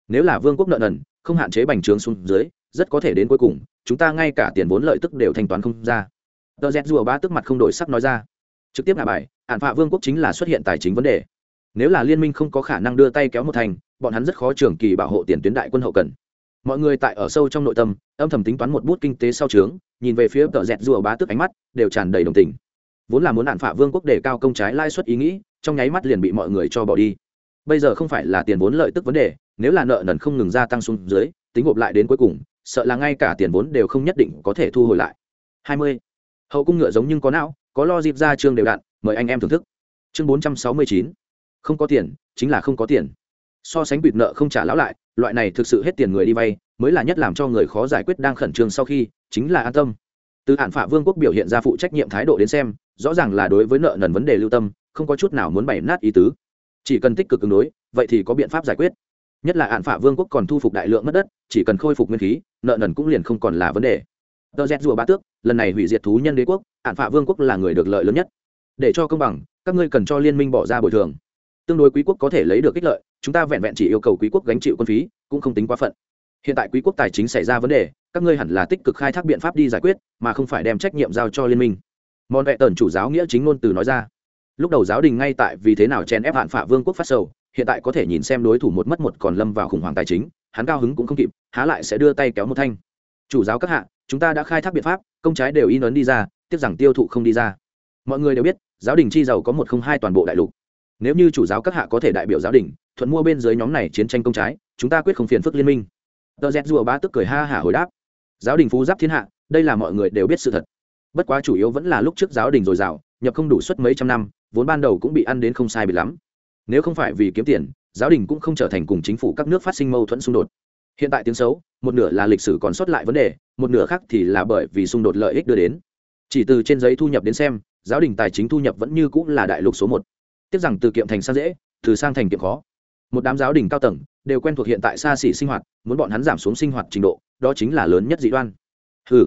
Nếu là vương quốc nợ nần, không hạn chế bành trướng xuống dưới, rất có thể đến cuối cùng, chúng ta ngay cả tiền vốn lợi tức đều thanh toán không ra. Tờ z rùa ba tức mặt không đổi sắc nói ra. Trực tiếp ngả bài hạn phạ vương quốc chính là xuất hiện tài chính vấn đề. Nếu là liên minh không có khả năng đưa tay kéo một thành, bọn hắn rất khó trường kỳ bảo hộ tiền tuyến đại quân hậu cần. Mọi người tại ở sâu trong nội tâm, âm thầm tính toán một bút kinh tế sau trướng, nhìn về phía tờ dẹt rùa bá tức ánh mắt đều tràn đầy đồng tình vốn là muốn hạn phạ vương quốc đề cao công trái lãi suất ý nghĩ, trong nháy mắt liền bị mọi người cho bỏ đi. Bây giờ không phải là tiền vốn lợi tức vấn đề, nếu là nợ nần không ngừng gia tăng xuống dưới, tính gộp lại đến cuối cùng, sợ là ngay cả tiền vốn đều không nhất định có thể thu hồi lại. Hai mươi. Hậu cung ngựa giống nhưng có não, có lo dịp ra chương đều đặn mời anh em thưởng thức. Chương bốn trăm sáu mươi chín. Không có tiền, chính là không có tiền. So sánh bịt nợ không trả lão lại, loại này thực sự hết tiền người đi vay, mới là nhất làm cho người khó giải quyết đang khẩn trương sau khi, chính là an tâm từ hạn phả vương quốc biểu hiện ra phụ trách nhiệm thái độ đến xem, rõ ràng là đối với nợ nần vấn đề lưu tâm, không có chút nào muốn bày nát ý tứ. Chỉ cần tích cực ứng đối, vậy thì có biện pháp giải quyết. Nhất là hạn phả vương quốc còn thu phục đại lượng mất đất, chỉ cần khôi phục nguyên khí, nợ nần cũng liền không còn là vấn đề. Tờ rét rùa ba tước, lần này hủy diệt thú nhân đế quốc, hạn phả vương quốc là người được lợi lớn nhất. Để cho công bằng, các ngươi cần cho liên minh bỏ ra bồi thường. Tương đối quý quốc có thể lấy được ích lợi, chúng ta vẹn vẹn chỉ yêu cầu quý quốc gánh chịu quân phí, cũng không tính quá phận. Hiện tại quý quốc tài chính xảy ra vấn đề các ngươi hẳn là tích cực khai thác biện pháp đi giải quyết, mà không phải đem trách nhiệm giao cho liên minh. Mòn vẹ tần chủ giáo nghĩa chính ngôn từ nói ra. Lúc đầu giáo đình ngay tại vì thế nào chen ép hạn phạ vương quốc phát sầu, hiện tại có thể nhìn xem đối thủ một mất một còn lâm vào khủng hoảng tài chính, hắn cao hứng cũng không kịp, há lại sẽ đưa tay kéo một thanh. Chủ giáo các hạ, chúng ta đã khai thác biện pháp, công trái đều in ấn đi ra tiếc rằng tiêu thụ không đi ra. Mọi người đều biết, giáo đình chi giàu có một không hai toàn bộ đại lục. Nếu như chủ giáo các hạ có thể đại biểu giáo đình, thuận mua bên dưới nhóm này chiến tranh công trái, chúng ta quyết không phiền phức liên minh. Tờ z rùa ba tức cười ha hả hồi đáp giáo đình phú giáp thiên hạ, đây là mọi người đều biết sự thật. Bất quá chủ yếu vẫn là lúc trước giáo đình dồi dào, nhập không đủ suất mấy trăm năm, vốn ban đầu cũng bị ăn đến không sai bị lắm. Nếu không phải vì kiếm tiền, giáo đình cũng không trở thành cùng chính phủ các nước phát sinh mâu thuẫn xung đột. Hiện tại tiếng xấu, một nửa là lịch sử còn sót lại vấn đề, một nửa khác thì là bởi vì xung đột lợi ích đưa đến. Chỉ từ trên giấy thu nhập đến xem, giáo đình tài chính thu nhập vẫn như cũng là đại lục số một. Tiếc rằng từ kiệm thành sang dễ, từ sang thành kiệm khó một đám giáo đình cao tầng đều quen thuộc hiện tại xa xỉ sinh hoạt, muốn bọn hắn giảm xuống sinh hoạt trình độ, đó chính là lớn nhất dị đoan. Ừ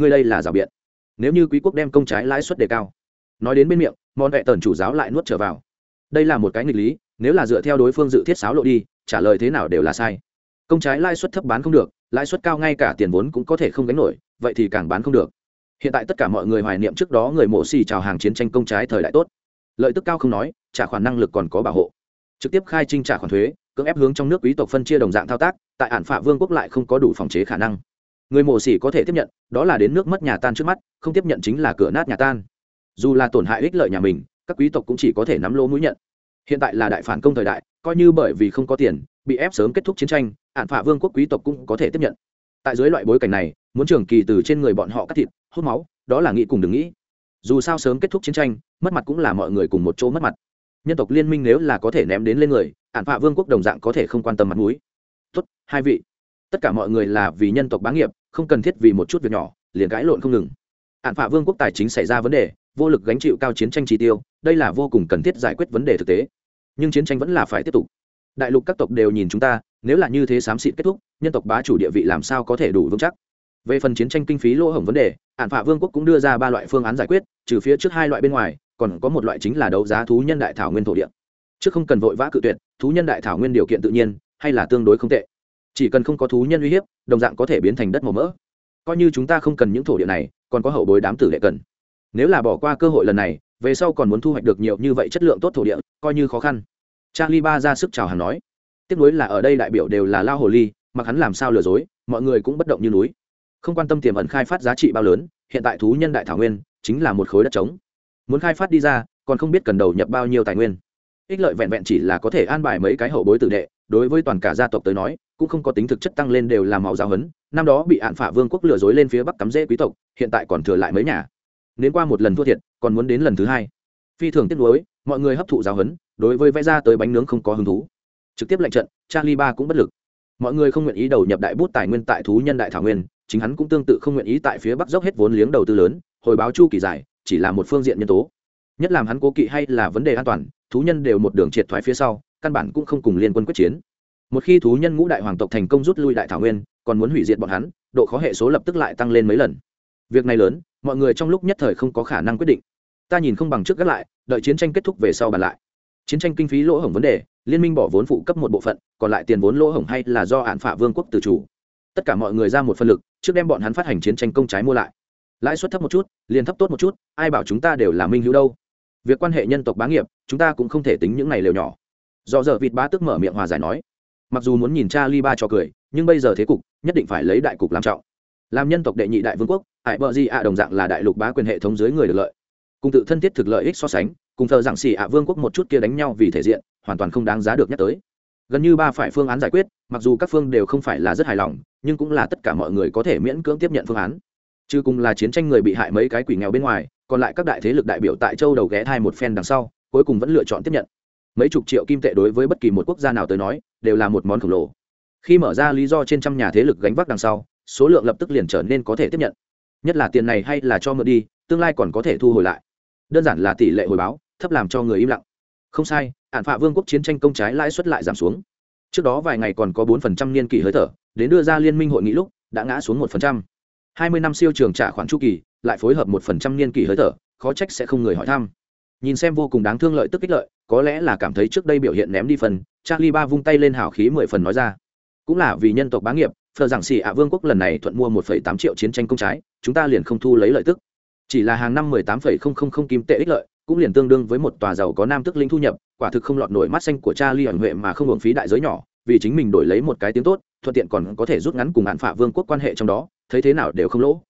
ngươi đây là rào biện. Nếu như quý quốc đem công trái lãi suất đề cao, nói đến bên miệng, món vệ tần chủ giáo lại nuốt trở vào. Đây là một cái nghịch lý, nếu là dựa theo đối phương dự thiết sáo lộ đi, trả lời thế nào đều là sai. Công trái lãi suất thấp bán không được, lãi suất cao ngay cả tiền vốn cũng có thể không gánh nổi, vậy thì càng bán không được. Hiện tại tất cả mọi người hoài niệm trước đó người mổ xì trào hàng chiến tranh công trái thời đại tốt. Lợi tức cao không nói, trả khoản năng lực còn có bảo hộ trực tiếp khai trinh trả khoản thuế, cưỡng ép hướng trong nước quý tộc phân chia đồng dạng thao tác, tại ản phạ vương quốc lại không có đủ phòng chế khả năng. Người mổ xỉ có thể tiếp nhận, đó là đến nước mất nhà tan trước mắt, không tiếp nhận chính là cửa nát nhà tan. Dù là tổn hại ích lợi nhà mình, các quý tộc cũng chỉ có thể nắm lỗ mũi nhận. Hiện tại là đại phản công thời đại, coi như bởi vì không có tiền, bị ép sớm kết thúc chiến tranh ạn phạ vương quốc quý tộc cũng có thể tiếp nhận. Tại dưới loại bối cảnh này, muốn trường kỳ từ trên người bọn họ cắt thịt, hút máu, đó là nghĩ cùng đừng nghĩ. Dù sao sớm kết thúc chiến tranh, mất mặt cũng là mọi người cùng một chỗ mất mặt nhân tộc liên minh nếu là có thể ném đến lên người ạn phạ vương quốc đồng dạng có thể không quan tâm mặt mũi. Tốt, hai vị. Tất cả mọi người là vì nhân tộc bá nghiệp, không cần thiết vì một chút việc nhỏ, liền cãi lộn không ngừng. Ạn phạ vương quốc tài chính xảy ra vấn đề, vô lực gánh chịu cao chiến tranh chi tiêu, đây là vô cùng cần thiết giải quyết vấn đề thực tế. Nhưng chiến tranh vẫn là phải tiếp tục. Đại lục các tộc đều nhìn chúng ta, nếu là như thế xám xịt kết thúc, nhân tộc bá chủ địa vị làm sao có thể đủ vững chắc? Về phần chiến tranh kinh phí lỗ hổng vấn đề ạn phạ vương quốc cũng đưa ra ba loại phương án giải quyết, trừ phía trước hai loại bên ngoài, còn có một loại chính là đấu giá thú nhân đại thảo nguyên thổ địa. Trước không cần vội vã cự tuyệt, thú nhân đại thảo nguyên điều kiện tự nhiên, hay là tương đối không tệ. Chỉ cần không có thú nhân uy hiếp, đồng dạng có thể biến thành đất màu mỡ. Coi như chúng ta không cần những thổ địa này, còn có hậu bối đám tử lệ cần. Nếu là bỏ qua cơ hội lần này, về sau còn muốn thu hoạch được nhiều như vậy chất lượng tốt thổ địa, coi như khó khăn. Charlie ba ra sức chào hàng nói. Tiếc nuối là ở đây đại biểu đều là lao hồ ly, mặc hắn làm sao lừa dối, mọi người cũng bất động như núi không quan tâm tiềm ẩn khai phát giá trị bao lớn, hiện tại thú nhân đại thảo nguyên chính là một khối đất trống. Muốn khai phát đi ra, còn không biết cần đầu nhập bao nhiêu tài nguyên. Ích lợi vẹn vẹn chỉ là có thể an bài mấy cái hậu bối tử đệ, đối với toàn cả gia tộc tới nói, cũng không có tính thực chất tăng lên đều làm màu giáo hấn năm đó bị hạn phả vương quốc lừa dối lên phía bắc cắm rễ quý tộc, hiện tại còn thừa lại mấy nhà. Nếu qua một lần thua thiệt, còn muốn đến lần thứ hai. Phi thường tiếc nuối, mọi người hấp thụ giáo hấn đối với vẽ ra tới bánh nướng không có hứng thú. Trực tiếp lệnh trận, charlie ba cũng bất lực. Mọi người không nguyện ý đầu nhập đại bút tài nguyên tại thú nhân đại thảo nguyên chính hắn cũng tương tự không nguyện ý tại phía bắc dốc hết vốn liếng đầu tư lớn, hồi báo chu kỳ dài chỉ là một phương diện nhân tố. Nhất làm hắn cố kỵ hay là vấn đề an toàn, thú nhân đều một đường triệt thoái phía sau, căn bản cũng không cùng liên quân quyết chiến. Một khi thú nhân ngũ đại hoàng tộc thành công rút lui đại thảo nguyên, còn muốn hủy diệt bọn hắn, độ khó hệ số lập tức lại tăng lên mấy lần. Việc này lớn, mọi người trong lúc nhất thời không có khả năng quyết định. Ta nhìn không bằng trước gác lại, đợi chiến tranh kết thúc về sau bàn lại. Chiến tranh kinh phí lỗ hổng vấn đề, liên minh bỏ vốn phụ cấp một bộ phận, còn lại tiền vốn lỗ hổng hay là do hạn phả vương quốc tự chủ tất cả mọi người ra một phân lực, trước đem bọn hắn phát hành chiến tranh công trái mua lại. Lãi suất thấp một chút, liền thấp tốt một chút, ai bảo chúng ta đều là minh hữu đâu. Việc quan hệ nhân tộc bá nghiệp, chúng ta cũng không thể tính những này lều nhỏ. Do giờ vịt bá tức mở miệng hòa giải nói, mặc dù muốn nhìn cha ly ba cho cười, nhưng bây giờ thế cục, nhất định phải lấy đại cục làm trọng. Làm nhân tộc đệ nhị đại vương quốc, hải bờ di ạ đồng dạng là đại lục bá quyền hệ thống dưới người được lợi. Cùng tự thân thiết thực lợi ích so sánh, cùng thờ giảng xì ạ vương quốc một chút kia đánh nhau vì thể diện, hoàn toàn không đáng giá được nhắc tới gần như ba phải phương án giải quyết, mặc dù các phương đều không phải là rất hài lòng, nhưng cũng là tất cả mọi người có thể miễn cưỡng tiếp nhận phương án. Chứ cùng là chiến tranh người bị hại mấy cái quỷ nghèo bên ngoài, còn lại các đại thế lực đại biểu tại châu đầu ghé thai một phen đằng sau, cuối cùng vẫn lựa chọn tiếp nhận. Mấy chục triệu kim tệ đối với bất kỳ một quốc gia nào tới nói, đều là một món khổng lồ. Khi mở ra lý do trên trăm nhà thế lực gánh vác đằng sau, số lượng lập tức liền trở nên có thể tiếp nhận. Nhất là tiền này hay là cho mượn đi, tương lai còn có thể thu hồi lại. Đơn giản là tỷ lệ hồi báo, thấp làm cho người im lặng không sai hạn phạ vương quốc chiến tranh công trái lãi suất lại giảm xuống. Trước đó vài ngày còn có bốn phần trăm niên kỷ hơi thở, đến đưa ra liên minh hội nghị lúc, đã ngã xuống một phần trăm. Hai mươi năm siêu trường trả khoản chu kỳ, lại phối hợp một phần trăm niên kỷ hơi thở, khó trách sẽ không người hỏi thăm. Nhìn xem vô cùng đáng thương lợi tức ích lợi, có lẽ là cảm thấy trước đây biểu hiện ném đi phần, charlie ba vung tay lên hào khí mười phần nói ra. Cũng là vì nhân tộc bá nghiệp phờ giảng xì ạ vương quốc lần này thuận mua một phẩy tám triệu chiến tranh công trái, chúng ta liền không thu lấy lợi tức. Chỉ là hàng năm mười tám phẩy không không không kim tệ ích lợi cũng liền tương đương với một tòa giàu có nam tức linh thu nhập, quả thực không lọt nổi mắt xanh của cha ly ẩn huệ mà không hưởng phí đại giới nhỏ, vì chính mình đổi lấy một cái tiếng tốt, thuận tiện còn có thể rút ngắn cùng hạn phả vương quốc quan hệ trong đó, thấy thế nào đều không lỗ.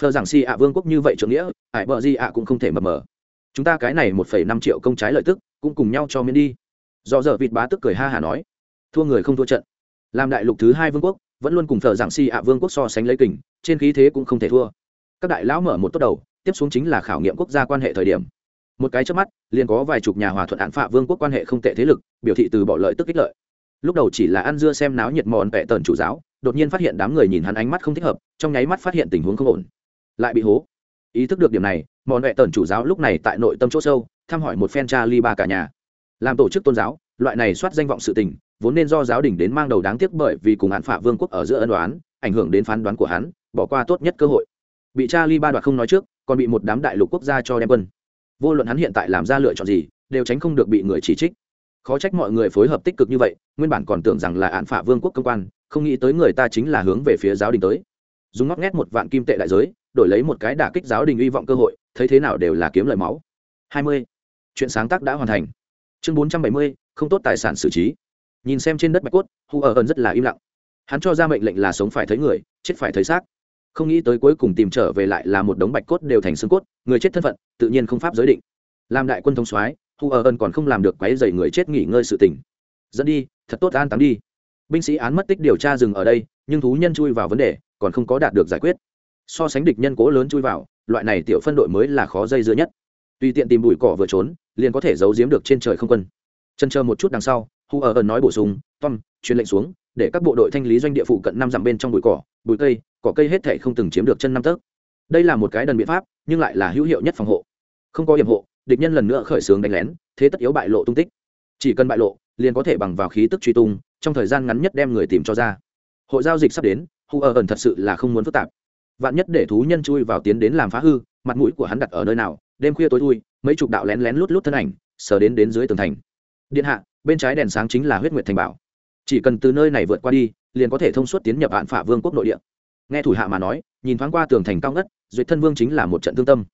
Phờ giảng si ạ vương quốc như vậy trưởng nghĩa, ải bờ di ạ cũng không thể mập mờ. Chúng ta cái này một phẩy năm triệu công trái lợi tức, cũng cùng nhau cho miễn đi. Do giờ vịt bá tức cười ha hả nói, thua người không thua trận. Làm đại lục thứ hai vương quốc, vẫn luôn cùng thờ giảng si ạ vương quốc so sánh lấy kình, trên khí thế cũng không thể thua. Các đại lão mở một tốt đầu, tiếp xuống chính là khảo nghiệm quốc gia quan hệ thời điểm một cái trước mắt, liền có vài chục nhà hòa thuận án phạ vương quốc quan hệ không tệ thế lực, biểu thị từ bỏ lợi tức ích lợi. Lúc đầu chỉ là ăn dưa xem náo nhiệt mòn vẹ tần chủ giáo, đột nhiên phát hiện đám người nhìn hắn ánh mắt không thích hợp, trong nháy mắt phát hiện tình huống không ổn. Lại bị hố. Ý thức được điểm này, mòn vẹ tần chủ giáo lúc này tại nội tâm chỗ sâu, thăm hỏi một phen cha ly ba cả nhà. Làm tổ chức tôn giáo, loại này soát danh vọng sự tình, vốn nên do giáo đình đến mang đầu đáng tiếc bởi vì cùng án phạ vương quốc ở giữa ân đoán ảnh hưởng đến phán đoán của hắn, bỏ qua tốt nhất cơ hội. Bị cha ly ba đoạt không nói trước, còn bị một đám đại lục quốc gia cho đem quân vô luận hắn hiện tại làm ra lựa chọn gì, đều tránh không được bị người chỉ trích. Khó trách mọi người phối hợp tích cực như vậy, nguyên bản còn tưởng rằng là án phả vương quốc cơ quan, không nghĩ tới người ta chính là hướng về phía giáo đình tới. Dùng ngóc ngét một vạn kim tệ đại giới, đổi lấy một cái đả kích giáo đình hy vọng cơ hội, thấy thế nào đều là kiếm lời máu. Hai mươi. Chuyện sáng tác đã hoàn thành. Chương bốn trăm bảy mươi, không tốt tài sản xử trí. Nhìn xem trên đất bạch cốt, hu ở ẩn rất là im lặng. Hắn cho ra mệnh lệnh là sống phải thấy người, chết phải thấy xác không nghĩ tới cuối cùng tìm trở về lại là một đống bạch cốt đều thành xương cốt, người chết thân phận, tự nhiên không pháp giới định. Làm đại quân thông soái, hu ở ân còn không làm được quấy dày người chết nghỉ ngơi sự tình. Dẫn đi, thật tốt an táng đi. Binh sĩ án mất tích điều tra dừng ở đây, nhưng thú nhân chui vào vấn đề, còn không có đạt được giải quyết. So sánh địch nhân cố lớn chui vào, loại này tiểu phân đội mới là khó dây dưa nhất. Tùy tiện tìm bụi cỏ vừa trốn, liền có thể giấu giếm được trên trời không quân. Chân chờ một chút đằng sau, hu ở ân nói bổ sung, tom, truyền lệnh xuống để các bộ đội thanh lý doanh địa phụ cận năm dặm bên trong bụi cỏ, bụi cây, cỏ cây hết thể không từng chiếm được chân năm tấc. Đây là một cái đần biện pháp, nhưng lại là hữu hiệu nhất phòng hộ. Không có hiểm hộ, địch nhân lần nữa khởi xướng đánh lén, thế tất yếu bại lộ tung tích. Chỉ cần bại lộ, liền có thể bằng vào khí tức truy tung, trong thời gian ngắn nhất đem người tìm cho ra. Hội giao dịch sắp đến, hu ở ẩn thật sự là không muốn phức tạp. Vạn nhất để thú nhân chui vào tiến đến làm phá hư, mặt mũi của hắn đặt ở nơi nào, đêm khuya tối thui, mấy chục đạo lén lén lút lút thân ảnh, sờ đến đến dưới tường thành. Điện hạ, bên trái đèn sáng chính là huyết nguyệt thành bảo chỉ cần từ nơi này vượt qua đi, liền có thể thông suốt tiến nhập hạn phả vương quốc nội địa. Nghe thủ hạ mà nói, nhìn thoáng qua tường thành cao ngất, duyệt thân vương chính là một trận thương tâm.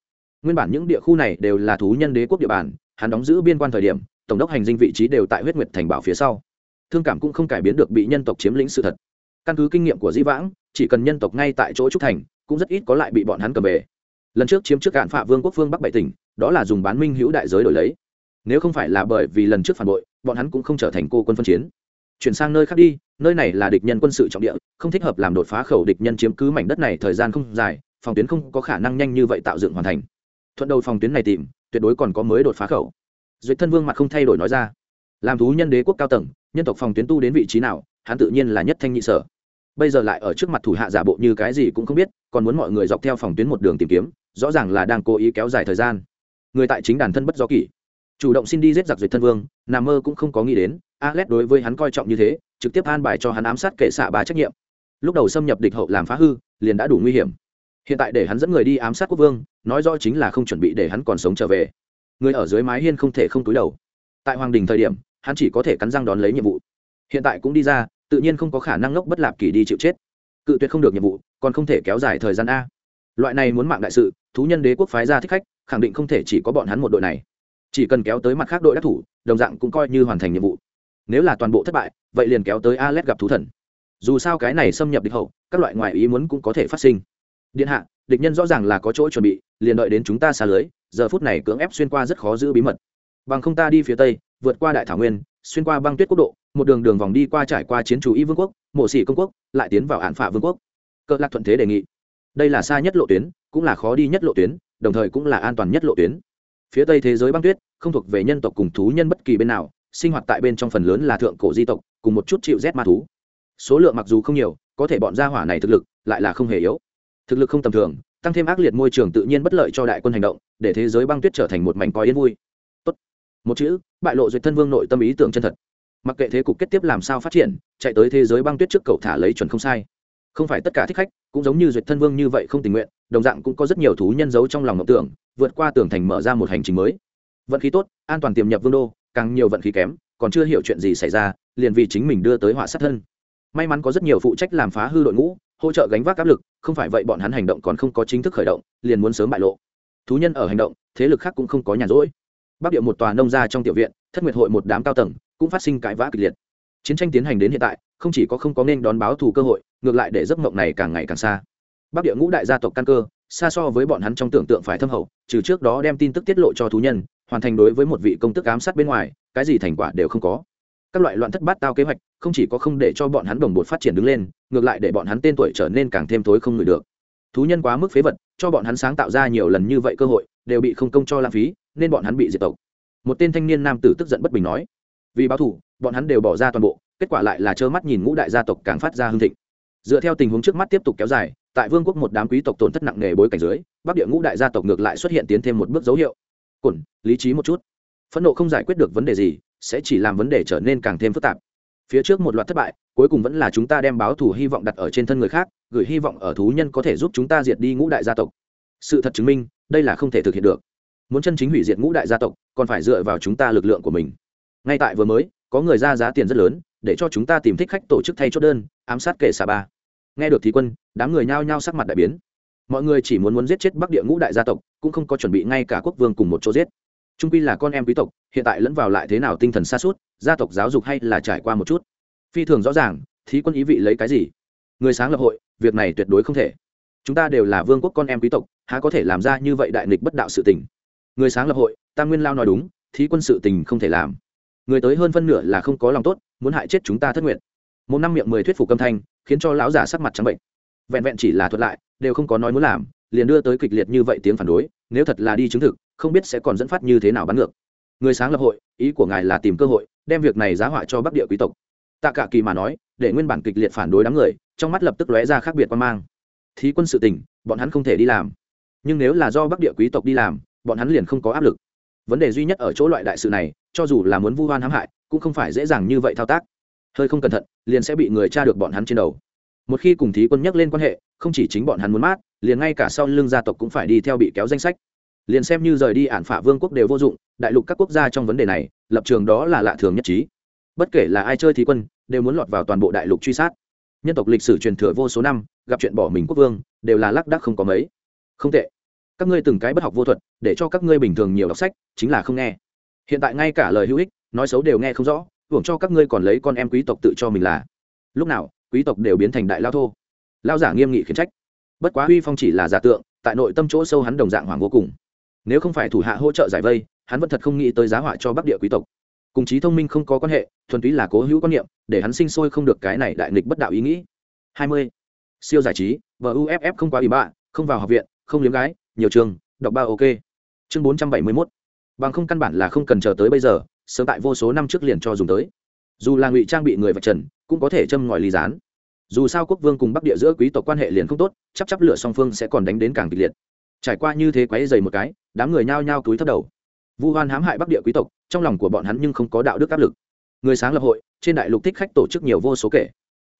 Nguyên bản những địa khu này đều là thú nhân đế quốc địa bàn, hắn đóng giữ biên quan thời điểm, tổng đốc hành dinh vị trí đều tại huyết nguyệt thành bảo phía sau. Thương cảm cũng không cải biến được bị nhân tộc chiếm lĩnh sự thật. Căn cứ kinh nghiệm của di vãng, chỉ cần nhân tộc ngay tại chỗ trúc thành, cũng rất ít có lại bị bọn hắn cầm về. Lần trước chiếm trước cạn phạ vương quốc phương bắc bảy tỉnh, đó là dùng bán minh hữu đại giới đổi lấy. Nếu không phải là bởi vì lần trước phản bội, bọn hắn cũng không trở thành cô quân phân chiến chuyển sang nơi khác đi, nơi này là địch nhân quân sự trọng địa, không thích hợp làm đột phá khẩu địch nhân chiếm cứ mảnh đất này thời gian không dài, phòng tuyến không có khả năng nhanh như vậy tạo dựng hoàn thành. Thuận đầu phòng tuyến này tìm, tuyệt đối còn có mới đột phá khẩu. Duyệt thân vương mặt không thay đổi nói ra. Làm thú nhân đế quốc cao tầng, nhân tộc phòng tuyến tu đến vị trí nào, hắn tự nhiên là nhất thanh nhị sở. Bây giờ lại ở trước mặt thủ hạ giả bộ như cái gì cũng không biết, còn muốn mọi người dọc theo phòng tuyến một đường tìm kiếm, rõ ràng là đang cố ý kéo dài thời gian. Người tại chính đàn thân bất do kỷ chủ động xin đi giết giặc duyệt thân vương, nà mơ cũng không có nghĩ đến alex đối với hắn coi trọng như thế, trực tiếp an bài cho hắn ám sát kệ xạ bà trách nhiệm. Lúc đầu xâm nhập địch hậu làm phá hư, liền đã đủ nguy hiểm. Hiện tại để hắn dẫn người đi ám sát quốc vương, nói rõ chính là không chuẩn bị để hắn còn sống trở về. Người ở dưới mái hiên không thể không túi đầu. Tại hoàng đình thời điểm, hắn chỉ có thể cắn răng đón lấy nhiệm vụ. Hiện tại cũng đi ra, tự nhiên không có khả năng ngốc bất lạp kỳ đi chịu chết. Cự tuyệt không được nhiệm vụ, còn không thể kéo dài thời gian a. Loại này muốn mạng đại sự, thú nhân đế quốc phái ra thích khách, khẳng định không thể chỉ có bọn hắn một đội này chỉ cần kéo tới mặt khác đội đắc thủ, đồng dạng cũng coi như hoàn thành nhiệm vụ. Nếu là toàn bộ thất bại, vậy liền kéo tới alet gặp thú thần. Dù sao cái này xâm nhập địch hậu, các loại ngoại ý muốn cũng có thể phát sinh. Điện hạ, địch nhân rõ ràng là có chỗ chuẩn bị, liền đợi đến chúng ta xa lưới, giờ phút này cưỡng ép xuyên qua rất khó giữ bí mật. Bằng không ta đi phía tây, vượt qua đại thảo nguyên, xuyên qua băng tuyết quốc độ, một đường đường vòng đi qua trải qua chiến chủ y vương quốc, mộ sĩ công quốc, lại tiến vào hạn phạ vương quốc. Cỡ lạc thuận thế đề nghị. Đây là xa nhất lộ tuyến, cũng là khó đi nhất lộ tuyến, đồng thời cũng là an toàn nhất lộ tuyến phía tây thế giới băng tuyết, không thuộc về nhân tộc cùng thú nhân bất kỳ bên nào, sinh hoạt tại bên trong phần lớn là thượng cổ di tộc, cùng một chút chịu rét ma thú. Số lượng mặc dù không nhiều, có thể bọn gia hỏa này thực lực lại là không hề yếu. Thực lực không tầm thường, tăng thêm ác liệt môi trường tự nhiên bất lợi cho đại quân hành động, để thế giới băng tuyết trở thành một mảnh coi yên vui. Tốt. một chữ, bại lộ duyệt thân vương nội tâm ý tưởng chân thật. Mặc kệ thế cục kết tiếp làm sao phát triển, chạy tới thế giới băng tuyết trước cầu thả lấy chuẩn không sai. Không phải tất cả thích khách, cũng giống như duyệt thân vương như vậy không tình nguyện đồng dạng cũng có rất nhiều thú nhân giấu trong lòng mộng tưởng, vượt qua tường thành mở ra một hành trình mới. Vận khí tốt, an toàn tiềm nhập vương đô, càng nhiều vận khí kém, còn chưa hiểu chuyện gì xảy ra, liền vì chính mình đưa tới họa sát thân. May mắn có rất nhiều phụ trách làm phá hư đội ngũ, hỗ trợ gánh vác áp lực, không phải vậy bọn hắn hành động còn không có chính thức khởi động, liền muốn sớm bại lộ. Thú nhân ở hành động, thế lực khác cũng không có nhàn rỗi. Bắc địa một tòa nông gia trong tiểu viện, thất nguyệt hội một đám cao tầng, cũng phát sinh cãi vã kịch liệt. Chiến tranh tiến hành đến hiện tại, không chỉ có không có nên đón báo thù cơ hội, ngược lại để giấc mộng này càng ngày càng xa bắc địa ngũ đại gia tộc căn cơ, xa so với bọn hắn trong tưởng tượng phải thâm hậu, trừ trước đó đem tin tức tiết lộ cho thú nhân, hoàn thành đối với một vị công tức ám sát bên ngoài, cái gì thành quả đều không có. Các loại loạn thất bát tao kế hoạch, không chỉ có không để cho bọn hắn đồng bột phát triển đứng lên, ngược lại để bọn hắn tên tuổi trở nên càng thêm thối không ngửi được. Thú nhân quá mức phế vật, cho bọn hắn sáng tạo ra nhiều lần như vậy cơ hội, đều bị không công cho lãng phí, nên bọn hắn bị diệt tộc. Một tên thanh niên nam tử tức giận bất bình nói, vì báo thủ bọn hắn đều bỏ ra toàn bộ, kết quả lại là trơ mắt nhìn ngũ đại gia tộc càng phát ra hưng thịnh. Dựa theo tình huống trước mắt tiếp tục kéo dài tại vương quốc một đám quý tộc tổn thất nặng nề bối cảnh dưới, bắc địa ngũ đại gia tộc ngược lại xuất hiện tiến thêm một bước dấu hiệu. Cổn, lý trí một chút. Phẫn nộ không giải quyết được vấn đề gì, sẽ chỉ làm vấn đề trở nên càng thêm phức tạp. Phía trước một loạt thất bại, cuối cùng vẫn là chúng ta đem báo thù hy vọng đặt ở trên thân người khác, gửi hy vọng ở thú nhân có thể giúp chúng ta diệt đi ngũ đại gia tộc. Sự thật chứng minh, đây là không thể thực hiện được. Muốn chân chính hủy diệt ngũ đại gia tộc, còn phải dựa vào chúng ta lực lượng của mình. Ngay tại vừa mới, có người ra giá tiền rất lớn, để cho chúng ta tìm thích khách tổ chức thay chốt đơn, ám sát kệ xà ba nghe được thì quân, đám người nhao nhao sắc mặt đại biến. Mọi người chỉ muốn muốn giết chết bắc địa ngũ đại gia tộc, cũng không có chuẩn bị ngay cả quốc vương cùng một chỗ giết. Trung quy là con em quý tộc, hiện tại lẫn vào lại thế nào tinh thần xa suốt gia tộc giáo dục hay là trải qua một chút. Phi thường rõ ràng, thí quân ý vị lấy cái gì? Người sáng lập hội, việc này tuyệt đối không thể. Chúng ta đều là vương quốc con em quý tộc, há có thể làm ra như vậy đại nghịch bất đạo sự tình? Người sáng lập hội, tam nguyên lao nói đúng, thí quân sự tình không thể làm. Người tới hơn phân nửa là không có lòng tốt, muốn hại chết chúng ta thất nguyện. Một năm miệng mười thuyết phục âm thanh khiến cho lão giả sắc mặt trắng bệnh. Vẹn vẹn chỉ là thuật lại, đều không có nói muốn làm, liền đưa tới kịch liệt như vậy tiếng phản đối, nếu thật là đi chứng thực, không biết sẽ còn dẫn phát như thế nào bắn ngược. Người sáng lập hội, ý của ngài là tìm cơ hội, đem việc này giá họa cho bắc địa quý tộc. Tạ cả kỳ mà nói, để nguyên bản kịch liệt phản đối đám người, trong mắt lập tức lóe ra khác biệt quan mang. Thí quân sự tình, bọn hắn không thể đi làm. Nhưng nếu là do bắc địa quý tộc đi làm, bọn hắn liền không có áp lực. Vấn đề duy nhất ở chỗ loại đại sự này, cho dù là muốn vu hoan hãm hại, cũng không phải dễ dàng như vậy thao tác hơi không cẩn thận, liền sẽ bị người tra được bọn hắn trên đầu. Một khi cùng thí quân nhắc lên quan hệ, không chỉ chính bọn hắn muốn mát, liền ngay cả sau lưng gia tộc cũng phải đi theo bị kéo danh sách. Liền xem như rời đi ản phả vương quốc đều vô dụng, đại lục các quốc gia trong vấn đề này, lập trường đó là lạ thường nhất trí. Bất kể là ai chơi thí quân, đều muốn lọt vào toàn bộ đại lục truy sát. Nhân tộc lịch sử truyền thừa vô số năm, gặp chuyện bỏ mình quốc vương, đều là lác đác không có mấy. Không tệ. Các ngươi từng cái bất học vô thuật, để cho các ngươi bình thường nhiều đọc sách, chính là không nghe. Hiện tại ngay cả lời hữu ích, nói xấu đều nghe không rõ hưởng cho các ngươi còn lấy con em quý tộc tự cho mình là. Lúc nào, quý tộc đều biến thành đại lao thô. Lao giả nghiêm nghị khiển trách. Bất quá huy phong chỉ là giả tượng, tại nội tâm chỗ sâu hắn đồng dạng hoàng vô cùng. Nếu không phải thủ hạ hỗ trợ giải vây, hắn vẫn thật không nghĩ tới giá họa cho bắc địa quý tộc. Cùng trí thông minh không có quan hệ, thuần túy là cố hữu quan niệm, để hắn sinh sôi không được cái này đại nghịch bất đạo ý nghĩ. Hai mươi. Siêu giải trí và uff không quá ủy bạ, không vào học viện, không liếm gái, nhiều trường, đọc ba ok. Chương bốn trăm bảy mươi mốt. Bằng không căn bản là không cần chờ tới bây giờ sớm tại vô số năm trước liền cho dùng tới. Dù là ngụy trang bị người vạch trần, cũng có thể châm ngòi ly gián. Dù sao quốc vương cùng bắc địa giữa quý tộc quan hệ liền không tốt chắc chắp lửa song phương sẽ còn đánh đến càng kịch liệt. Trải qua như thế quáy dày một cái, đám người nhao nhao túi thấp đầu. Vu hoan hãm hại bắc địa quý tộc, trong lòng của bọn hắn nhưng không có đạo đức áp lực. Người sáng lập hội, trên đại lục thích khách tổ chức nhiều vô số kể.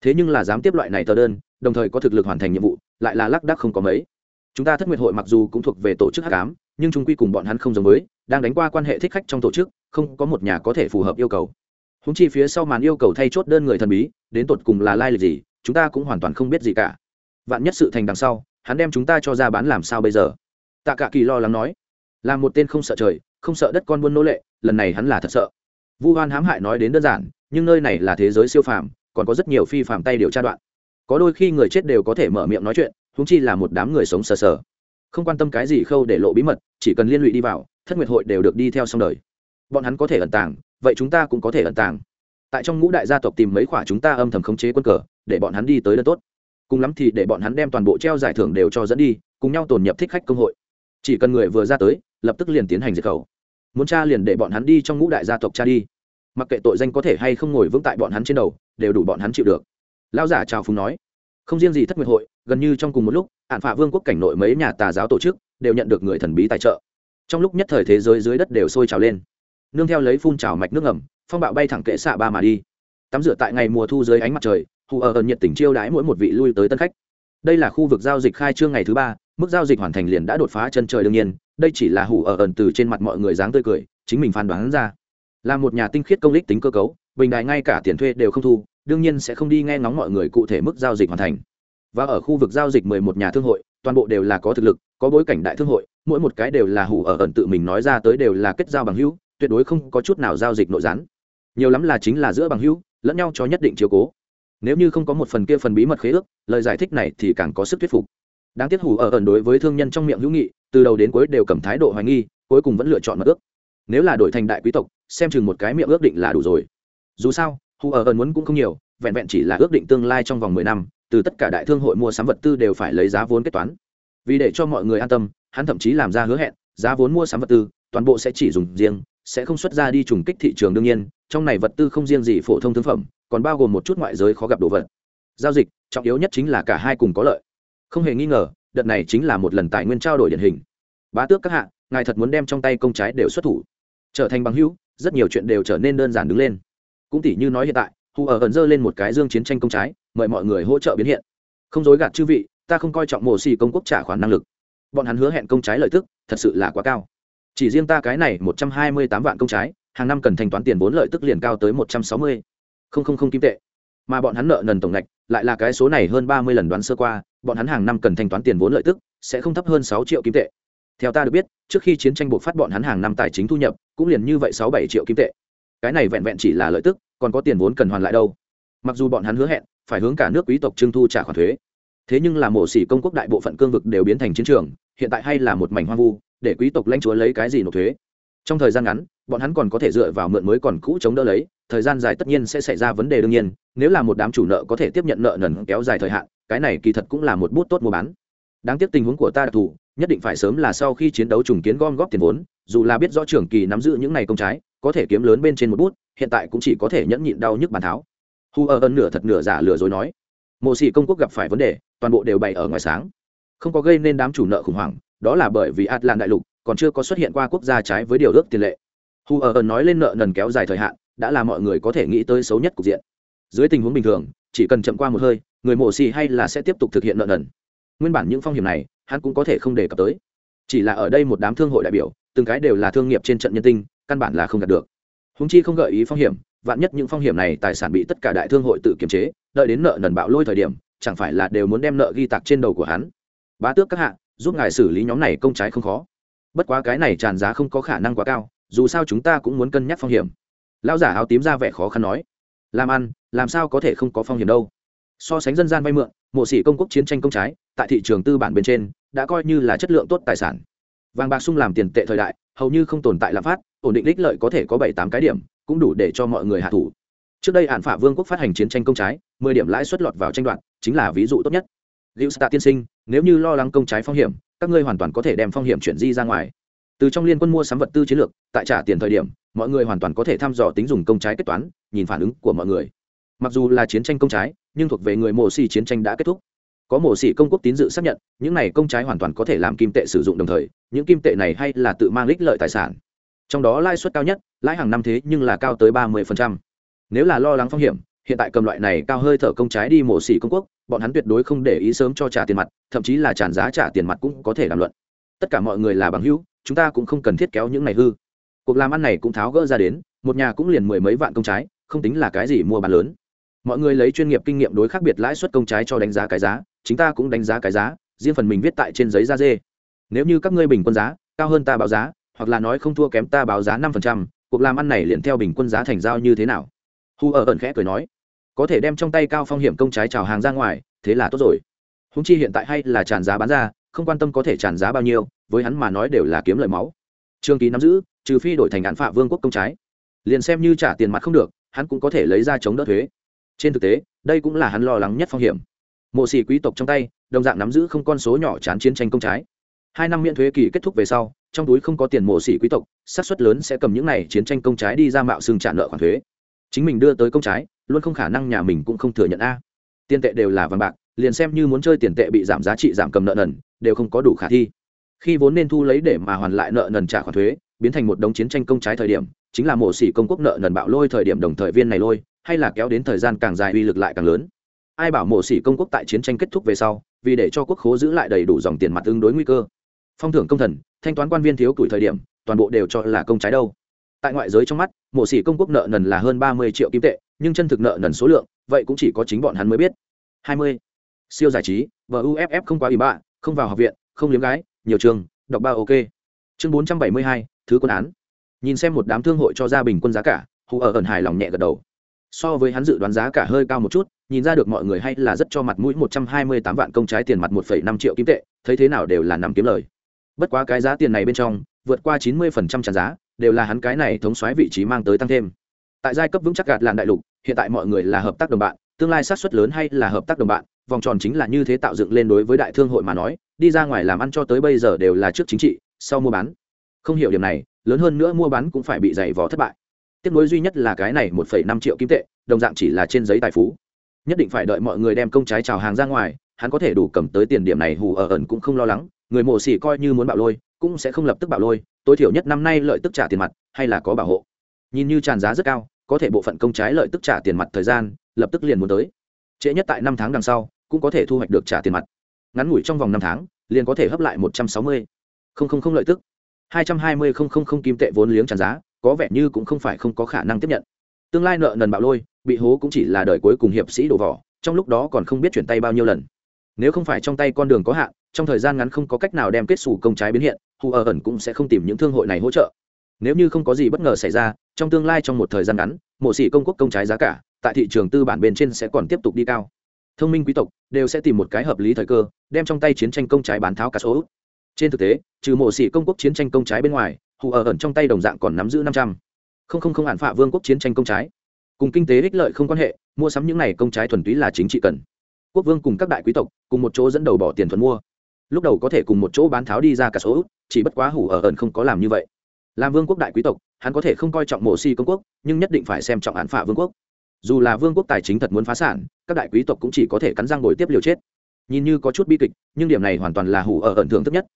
Thế nhưng là dám tiếp loại này tờ đơn, đồng thời có thực lực hoàn thành nhiệm vụ, lại là lác đác không có mấy. Chúng ta thất nguyệt hội mặc dù cũng thuộc về tổ chức hắc ám, nhưng chúng quy cùng bọn hắn không giống với, đang đánh qua quan hệ thích khách trong tổ chức không có một nhà có thể phù hợp yêu cầu. Húng chi phía sau màn yêu cầu thay chốt đơn người thần bí, đến tột cùng là lai lịch gì, chúng ta cũng hoàn toàn không biết gì cả. Vạn nhất sự thành đằng sau, hắn đem chúng ta cho ra bán làm sao bây giờ? Tạ cả kỳ lo lắng nói. Là một tên không sợ trời, không sợ đất con buôn nô lệ, lần này hắn là thật sợ. Vu hoan hãm hại nói đến đơn giản, nhưng nơi này là thế giới siêu phàm, còn có rất nhiều phi phàm tay điều tra đoạn. Có đôi khi người chết đều có thể mở miệng nói chuyện húng chi là một đám người sống sờ sờ. Không quan tâm cái gì khâu để lộ bí mật, chỉ cần liên lụy đi vào, thất nguyệt hội đều được đi theo xong đời bọn hắn có thể ẩn tàng, vậy chúng ta cũng có thể ẩn tàng. Tại trong ngũ đại gia tộc tìm mấy khoả chúng ta âm thầm khống chế quân cờ, để bọn hắn đi tới đơn tốt. Cùng lắm thì để bọn hắn đem toàn bộ treo giải thưởng đều cho dẫn đi, cùng nhau tồn nhập thích khách công hội. Chỉ cần người vừa ra tới, lập tức liền tiến hành diệt khẩu. Muốn cha liền để bọn hắn đi trong ngũ đại gia tộc cha đi. Mặc kệ tội danh có thể hay không ngồi vững tại bọn hắn trên đầu, đều đủ bọn hắn chịu được. Lão giả chào phúng nói, không riêng gì thất nguyệt hội, gần như trong cùng một lúc ạn phạ vương quốc cảnh nội mấy nhà tà giáo tổ chức đều nhận được người thần bí tài trợ. Trong lúc nhất thời thế giới dưới đất đều sôi trào lên nương theo lấy phun trào mạch nước ngầm, phong bạo bay thẳng kệ xạ ba mà đi. Tắm rửa tại ngày mùa thu dưới ánh mặt trời, hù ở ẩn nhiệt tình chiêu đãi mỗi một vị lui tới tân khách. Đây là khu vực giao dịch khai trương ngày thứ ba, mức giao dịch hoàn thành liền đã đột phá chân trời đương nhiên, đây chỉ là hủ ở ẩn từ trên mặt mọi người dáng tươi cười, chính mình phán đoán ra. Là một nhà tinh khiết công lích tính cơ cấu, bình đại ngay cả tiền thuê đều không thu, đương nhiên sẽ không đi nghe ngóng mọi người cụ thể mức giao dịch hoàn thành. Và ở khu vực giao dịch mười một nhà thương hội, toàn bộ đều là có thực lực, có bối cảnh đại thương hội, mỗi một cái đều là hủ ở ẩn tự mình nói ra tới đều là kết giao bằng hữu tuyệt đối không có chút nào giao dịch nội gián. Nhiều lắm là chính là giữa bằng hữu, lẫn nhau cho nhất định chiếu cố. Nếu như không có một phần kia phần bí mật khế ước, lời giải thích này thì càng có sức thuyết phục. Đáng tiếc hủ ở ẩn đối với thương nhân trong miệng hữu nghị, từ đầu đến cuối đều cầm thái độ hoài nghi, cuối cùng vẫn lựa chọn mật ước. Nếu là đổi thành đại quý tộc, xem chừng một cái miệng ước định là đủ rồi. Dù sao hủ ở ẩn muốn cũng không nhiều, vẹn vẹn chỉ là ước định tương lai trong vòng mười năm, từ tất cả đại thương hội mua sắm vật tư đều phải lấy giá vốn kết toán. Vì để cho mọi người an tâm, hắn thậm chí làm ra hứa hẹn, giá vốn mua sắm vật tư, toàn bộ sẽ chỉ dùng riêng sẽ không xuất ra đi trùng kích thị trường đương nhiên, trong này vật tư không riêng gì phổ thông thương phẩm, còn bao gồm một chút ngoại giới khó gặp đồ vật. Giao dịch, trọng yếu nhất chính là cả hai cùng có lợi. Không hề nghi ngờ, đợt này chính là một lần tài nguyên trao đổi điển hình. Bá tước các hạ, ngài thật muốn đem trong tay công trái đều xuất thủ. Trở thành bằng hữu, rất nhiều chuyện đều trở nên đơn giản đứng lên. Cũng tỉ như nói hiện tại hù ở ẩn dơ lên một cái dương chiến tranh công trái, mời mọi người hỗ trợ biến hiện. Không dối gạt chư vị, ta không coi trọng mổ xì công quốc trả khoản năng lực. Bọn hắn hứa hẹn công trái lợi tức, thật sự là quá cao chỉ riêng ta cái này một trăm hai mươi tám vạn công trái, hàng năm cần thanh toán tiền vốn lợi tức liền cao tới một trăm sáu mươi. Không không không kim tệ. Mà bọn hắn nợ nần tổng ngạch, lại là cái số này hơn ba mươi lần đoán sơ qua, bọn hắn hàng năm cần thanh toán tiền vốn lợi tức, sẽ không thấp hơn sáu triệu kim tệ. Theo ta được biết, trước khi chiến tranh buộc phát bọn hắn hàng năm tài chính thu nhập, cũng liền như vậy sáu bảy triệu kim tệ. Cái này vẹn vẹn chỉ là lợi tức, còn có tiền vốn cần hoàn lại đâu. Mặc dù bọn hắn hứa hẹn, phải hướng cả nước quý tộc trưng thu trả khoản thuế. Thế nhưng là mổ xỉ công quốc đại bộ phận cương vực đều biến thành chiến trường, hiện tại hay là một mảnh hoang vu để quý tộc lãnh chúa lấy cái gì nộp thuế. Trong thời gian ngắn, bọn hắn còn có thể dựa vào mượn mới còn cũ chống đỡ lấy, thời gian dài tất nhiên sẽ xảy ra vấn đề đương nhiên, nếu là một đám chủ nợ có thể tiếp nhận nợ nần kéo dài thời hạn, cái này kỳ thật cũng là một bút tốt mua bán. Đáng tiếc tình huống của ta đặc thù, nhất định phải sớm là sau khi chiến đấu trùng kiến gom góp tiền vốn, dù là biết rõ trưởng kỳ nắm giữ những này công trái, có thể kiếm lớn bên trên một bút, hiện tại cũng chỉ có thể nhẫn nhịn đau nhức bàn tháo. Hu ở ân nửa thật nửa giả lừa dối nói, mộ sĩ công quốc gặp phải vấn đề, toàn bộ đều bày ở ngoài sáng. Không có gây nên đám chủ nợ khủng hoảng đó là bởi vì atlan đại lục còn chưa có xuất hiện qua quốc gia trái với điều ước tiền lệ. Hu ở nói lên nợ nần kéo dài thời hạn, đã là mọi người có thể nghĩ tới xấu nhất cục diện. Dưới tình huống bình thường, chỉ cần chậm qua một hơi, người mổ xì hay là sẽ tiếp tục thực hiện nợ nần. Nguyên bản những phong hiểm này, hắn cũng có thể không đề cập tới. Chỉ là ở đây một đám thương hội đại biểu, từng cái đều là thương nghiệp trên trận nhân tinh, căn bản là không đạt được. Húng chi không gợi ý phong hiểm, vạn nhất những phong hiểm này tài sản bị tất cả đại thương hội tự kiềm chế, đợi đến nợ nần bạo lôi thời điểm, chẳng phải là đều muốn đem nợ ghi tạc trên đầu của hắn. Bá tước các hạ giúp ngài xử lý nhóm này công trái không khó. Bất quá cái này tràn giá không có khả năng quá cao dù sao chúng ta cũng muốn cân nhắc phong hiểm. Lão giả áo tím ra vẻ khó khăn nói làm ăn làm sao có thể không có phong hiểm đâu? So sánh dân gian vay mượn mộ sĩ công quốc chiến tranh công trái tại thị trường tư bản bên trên đã coi như là chất lượng tốt tài sản. Vàng bạc sung làm tiền tệ thời đại hầu như không tồn tại lạm phát ổn định đích lợi có thể có bảy tám cái điểm cũng đủ để cho mọi người hạ thủ. Trước đây hạn phả vương quốc phát hành chiến tranh công trái mười điểm lãi suất lọt vào tranh đoạn, chính là ví dụ tốt nhất. Liễu Tạ tiên sinh, nếu như lo lắng công trái phong hiểm, các ngươi hoàn toàn có thể đem phong hiểm chuyển di ra ngoài. Từ trong liên quân mua sắm vật tư chiến lược, tại trả tiền thời điểm, mọi người hoàn toàn có thể thăm dò tính dùng công trái kết toán, nhìn phản ứng của mọi người. Mặc dù là chiến tranh công trái, nhưng thuộc về người mổ xỉ chiến tranh đã kết thúc. Có mổ xỉ công quốc tín dự xác nhận, những này công trái hoàn toàn có thể làm kim tệ sử dụng đồng thời, những kim tệ này hay là tự mang ích lợi tài sản trong đó lãi suất cao nhất lãi hàng năm thế nhưng là cao tới ba mươi nếu là lo lắng phong hiểm hiện tại cầm loại này cao hơi thở công trái đi mổ xỉ công quốc bọn hắn tuyệt đối không để ý sớm cho trả tiền mặt, thậm chí là tràn giá trả tiền mặt cũng có thể đàm luận. Tất cả mọi người là bằng hữu, chúng ta cũng không cần thiết kéo những này hư. Cuộc làm ăn này cũng tháo gỡ ra đến, một nhà cũng liền mười mấy vạn công trái, không tính là cái gì mua bán lớn. Mọi người lấy chuyên nghiệp kinh nghiệm đối khác biệt lãi suất công trái cho đánh giá cái giá chúng ta cũng đánh giá cái giá, riêng phần mình viết tại trên giấy da dê. Nếu như các ngươi bình quân giá, cao hơn ta báo giá, hoặc là nói không thua kém ta báo giá năm phần trăm, cuộc làm ăn này liền theo bình quân giá thành giao như thế nào? Hu ở ẩn khẽ cười nói có thể đem trong tay cao phong hiểm công trái trào hàng ra ngoài, thế là tốt rồi. Húng chi hiện tại hay là tràn giá bán ra, không quan tâm có thể tràn giá bao nhiêu, với hắn mà nói đều là kiếm lời máu. Trương ký nắm giữ, trừ phi đổi thành án phạ vương quốc công trái. Liền xem như trả tiền mặt không được, hắn cũng có thể lấy ra chống đỡ thuế. Trên thực tế, đây cũng là hắn lo lắng nhất phong hiểm. Mộ sĩ quý tộc trong tay, đồng dạng nắm giữ không con số nhỏ chán chiến tranh công trái. Hai năm miễn thuế kỳ kết thúc về sau, trong túi không có tiền mộ xỉ quý tộc, xác suất lớn sẽ cầm những này chiến tranh công trái đi ra mạo xương trả nợ khoản thuế. Chính mình đưa tới công trái luôn không khả năng nhà mình cũng không thừa nhận a. Tiền tệ đều là vàng bạc, liền xem như muốn chơi tiền tệ bị giảm giá trị giảm cầm nợ nần, đều không có đủ khả thi. Khi vốn nên thu lấy để mà hoàn lại nợ nần trả khoản thuế, biến thành một đống chiến tranh công trái thời điểm, chính là mổ xỉ công quốc nợ nần bạo lôi thời điểm đồng thời viên này lôi, hay là kéo đến thời gian càng dài uy lực lại càng lớn. Ai bảo mổ xỉ công quốc tại chiến tranh kết thúc về sau, vì để cho quốc khố giữ lại đầy đủ dòng tiền mặt tương đối nguy cơ. Phong thưởng công thần, thanh toán quan viên thiếu tuổi thời điểm, toàn bộ đều cho là công trái đâu. Tại ngoại giới trong mắt, mổ xỉ công quốc nợ nần là hơn ba mươi triệu kim tệ nhưng chân thực nợ nần số lượng, vậy cũng chỉ có chính bọn hắn mới biết. Hai mươi. Siêu giải trí và uff không quá ủy bạ, không vào học viện, không liếm gái, nhiều trường, đọc ba ok. Chương bốn trăm bảy mươi hai, thứ quân án. Nhìn xem một đám thương hội cho ra bình quân giá cả, hù ở ẩn hài lòng nhẹ gật đầu. So với hắn dự đoán giá cả hơi cao một chút, nhìn ra được mọi người hay là rất cho mặt mũi một trăm hai mươi tám vạn công trái tiền mặt một phẩy năm triệu kim tệ, thấy thế nào đều là nằm kiếm lời. Bất quá cái giá tiền này bên trong, vượt qua chín mươi phần trăm tràn giá, đều là hắn cái này thống soái vị trí mang tới tăng thêm. Tại giai cấp vững chắc gạt làn đại lục hiện tại mọi người là hợp tác đồng bạn, tương lai sát xuất lớn hay là hợp tác đồng bạn, vòng tròn chính là như thế tạo dựng lên đối với đại thương hội mà nói, đi ra ngoài làm ăn cho tới bây giờ đều là trước chính trị, sau mua bán. Không hiểu điểm này, lớn hơn nữa mua bán cũng phải bị giày vò thất bại. Tiếp nối duy nhất là cái này một phẩy năm triệu kim tệ, đồng dạng chỉ là trên giấy tài phú. Nhất định phải đợi mọi người đem công trái chào hàng ra ngoài, hắn có thể đủ cầm tới tiền điểm này hù ở ẩn cũng không lo lắng, người mổ xỉ coi như muốn bạo lôi, cũng sẽ không lập tức bạo lôi, tối thiểu nhất năm nay lợi tức trả tiền mặt, hay là có bảo hộ. Nhìn như tràn giá rất cao có thể bộ phận công trái lợi tức trả tiền mặt thời gian, lập tức liền muốn tới. Trễ nhất tại năm tháng đằng sau, cũng có thể thu hoạch được trả tiền mặt. Ngắn ngủi trong vòng năm tháng, liền có thể hấp lại một trăm sáu mươi không không không lợi tức. hai trăm hai mươi không không không kim tệ vốn liếng tràn giá, có vẻ như cũng không phải không có khả năng tiếp nhận. Tương lai nợ nần bạo lôi, bị hố cũng chỉ là đời cuối cùng hiệp sĩ đổ vỏ, trong lúc đó còn không biết chuyển tay bao nhiêu lần. Nếu không phải trong tay con đường có hạn, trong thời gian ngắn không có cách nào đem kết xù công trái biến hiện hù ở ẩn cũng sẽ không tìm những thương hội này hỗ trợ. Nếu như không có gì bất ngờ xảy ra trong tương lai trong một thời gian ngắn, mộ sĩ công quốc công trái giá cả, tại thị trường tư bản bên trên sẽ còn tiếp tục đi cao. Thông minh quý tộc đều sẽ tìm một cái hợp lý thời cơ, đem trong tay chiến tranh công trái bán tháo cả số trên thực tế, trừ mộ sĩ công quốc chiến tranh công trái bên ngoài, hù ở ẩn trong tay đồng dạng còn nắm giữ năm trăm. Không không không hạn phạ vương quốc chiến tranh công trái. Cùng kinh tế ích lợi không quan hệ, mua sắm những này công trái thuần túy là chính trị cần. Quốc vương cùng các đại quý tộc cùng một chỗ dẫn đầu bỏ tiền thuần mua. Lúc đầu có thể cùng một chỗ bán tháo đi ra cả số chỉ bất quá hủ ở ẩn không có làm như vậy. Làm vương quốc đại quý tộc hắn có thể không coi trọng mộ si công quốc, nhưng nhất định phải xem trọng án phả vương quốc. Dù là vương quốc tài chính thật muốn phá sản, các đại quý tộc cũng chỉ có thể cắn răng ngồi tiếp liều chết. Nhìn như có chút bi kịch, nhưng điểm này hoàn toàn là hủ ở ẩn thưởng thấp nhất.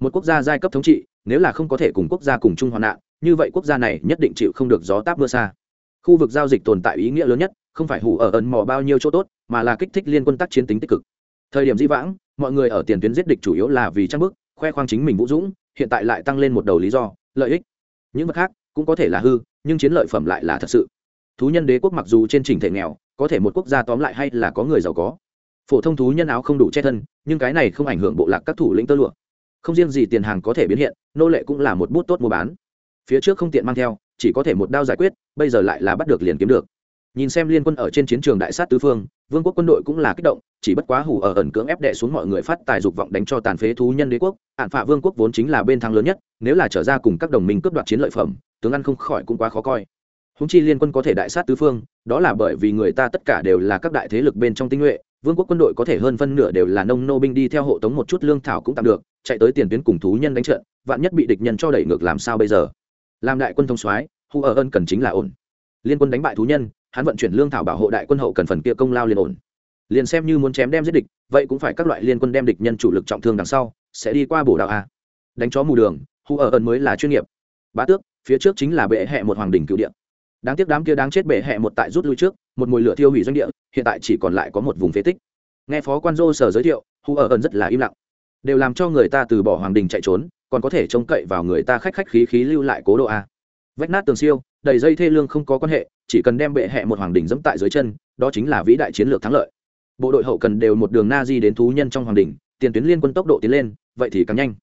Một quốc gia giai cấp thống trị, nếu là không có thể cùng quốc gia cùng chung hoạn nạn, như vậy quốc gia này nhất định chịu không được gió táp mưa xa. Khu vực giao dịch tồn tại ý nghĩa lớn nhất, không phải hủ ở ẩn mò bao nhiêu chỗ tốt, mà là kích thích liên quân tác chiến tính tích cực. Thời điểm di vãng, mọi người ở tiền tuyến giết địch chủ yếu là vì trang bức, khoe khoang chính mình vũ dũng, hiện tại lại tăng lên một đầu lý do, lợi ích. Những mặt khác cũng có thể là hư, nhưng chiến lợi phẩm lại là thật sự. Thú nhân đế quốc mặc dù trên trình thể nghèo, có thể một quốc gia tóm lại hay là có người giàu có. Phổ thông thú nhân áo không đủ che thân, nhưng cái này không ảnh hưởng bộ lạc các thủ lĩnh tơ lụa. Không riêng gì tiền hàng có thể biến hiện, nô lệ cũng là một bút tốt mua bán. Phía trước không tiện mang theo, chỉ có thể một đao giải quyết, bây giờ lại là bắt được liền kiếm được nhìn xem liên quân ở trên chiến trường đại sát tứ phương, vương quốc quân đội cũng là kích động, chỉ bất quá hủ ở ẩn cưỡng ép đệ xuống mọi người phát tài dục vọng đánh cho tàn phế thú nhân đế quốc. Hạn phạ vương quốc vốn chính là bên thắng lớn nhất, nếu là trở ra cùng các đồng minh cướp đoạt chiến lợi phẩm, tướng ăn không khỏi cũng quá khó coi. Húng chi liên quân có thể đại sát tứ phương, đó là bởi vì người ta tất cả đều là các đại thế lực bên trong tinh nhuệ, vương quốc quân đội có thể hơn phân nửa đều là nông nô binh đi theo hộ tống một chút lương thảo cũng tạm được, chạy tới tiền tuyến cùng thú nhân đánh trận, vạn nhất bị địch nhân cho đẩy ngược làm sao bây giờ? Làm đại quân thông soái, hù ở ân cần chính là ổn. Liên quân đánh bại thú nhân hắn vận chuyển lương thảo bảo hộ đại quân hậu cần phần kia công lao liền ổn. Liền xem như muốn chém đem giết địch, vậy cũng phải các loại liên quân đem địch nhân chủ lực trọng thương đằng sau, sẽ đi qua bổ đạo a. Đánh chó mù đường, hù ở ẩn mới là chuyên nghiệp. Bá tước, phía trước chính là bệ hẹ một hoàng đình cựu địa. Đáng tiếc đám kia đáng chết bệ hẹ một tại rút lui trước, một mùi lửa thiêu hủy doanh địa, hiện tại chỉ còn lại có một vùng phế tích. Nghe phó quan dô sở giới thiệu, hù ở ẩn rất là im lặng. Đều làm cho người ta từ bỏ hoàng đình chạy trốn, còn có thể trông cậy vào người ta khách khách khí khí lưu lại cố độ a. Vách nát tường siêu đầy dây thê lương không có quan hệ, chỉ cần đem bệ hẹ một hoàng đình dẫm tại dưới chân, đó chính là vĩ đại chiến lược thắng lợi. Bộ đội hậu cần đều một đường na di đến thú nhân trong hoàng đình tiền tuyến liên quân tốc độ tiến lên, vậy thì càng nhanh.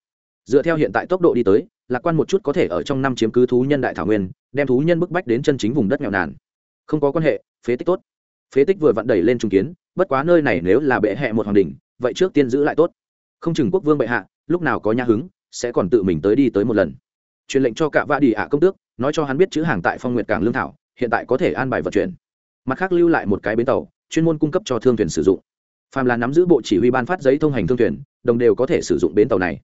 Dựa theo hiện tại tốc độ đi tới, lạc quan một chút có thể ở trong năm chiếm cứ thú nhân đại thảo nguyên, đem thú nhân bức bách đến chân chính vùng đất nghèo nàn. Không có quan hệ, phế tích tốt. Phế tích vừa vặn đẩy lên trung kiến, bất quá nơi này nếu là bệ hẹ một hoàng đình vậy trước tiên giữ lại tốt. Không chừng quốc vương bệ hạ, lúc nào có nhã hứng, sẽ còn tự mình tới đi tới một lần. Truyền lệnh cho cả vạ đi ạ công tước nói cho hắn biết chữ hàng tại phong nguyệt cảng lương thảo, hiện tại có thể an bài vận chuyển. Mặt khác lưu lại một cái bến tàu, chuyên môn cung cấp cho thương thuyền sử dụng. Phàm là nắm giữ bộ chỉ huy ban phát giấy thông hành thương thuyền, đồng đều có thể sử dụng bến tàu này.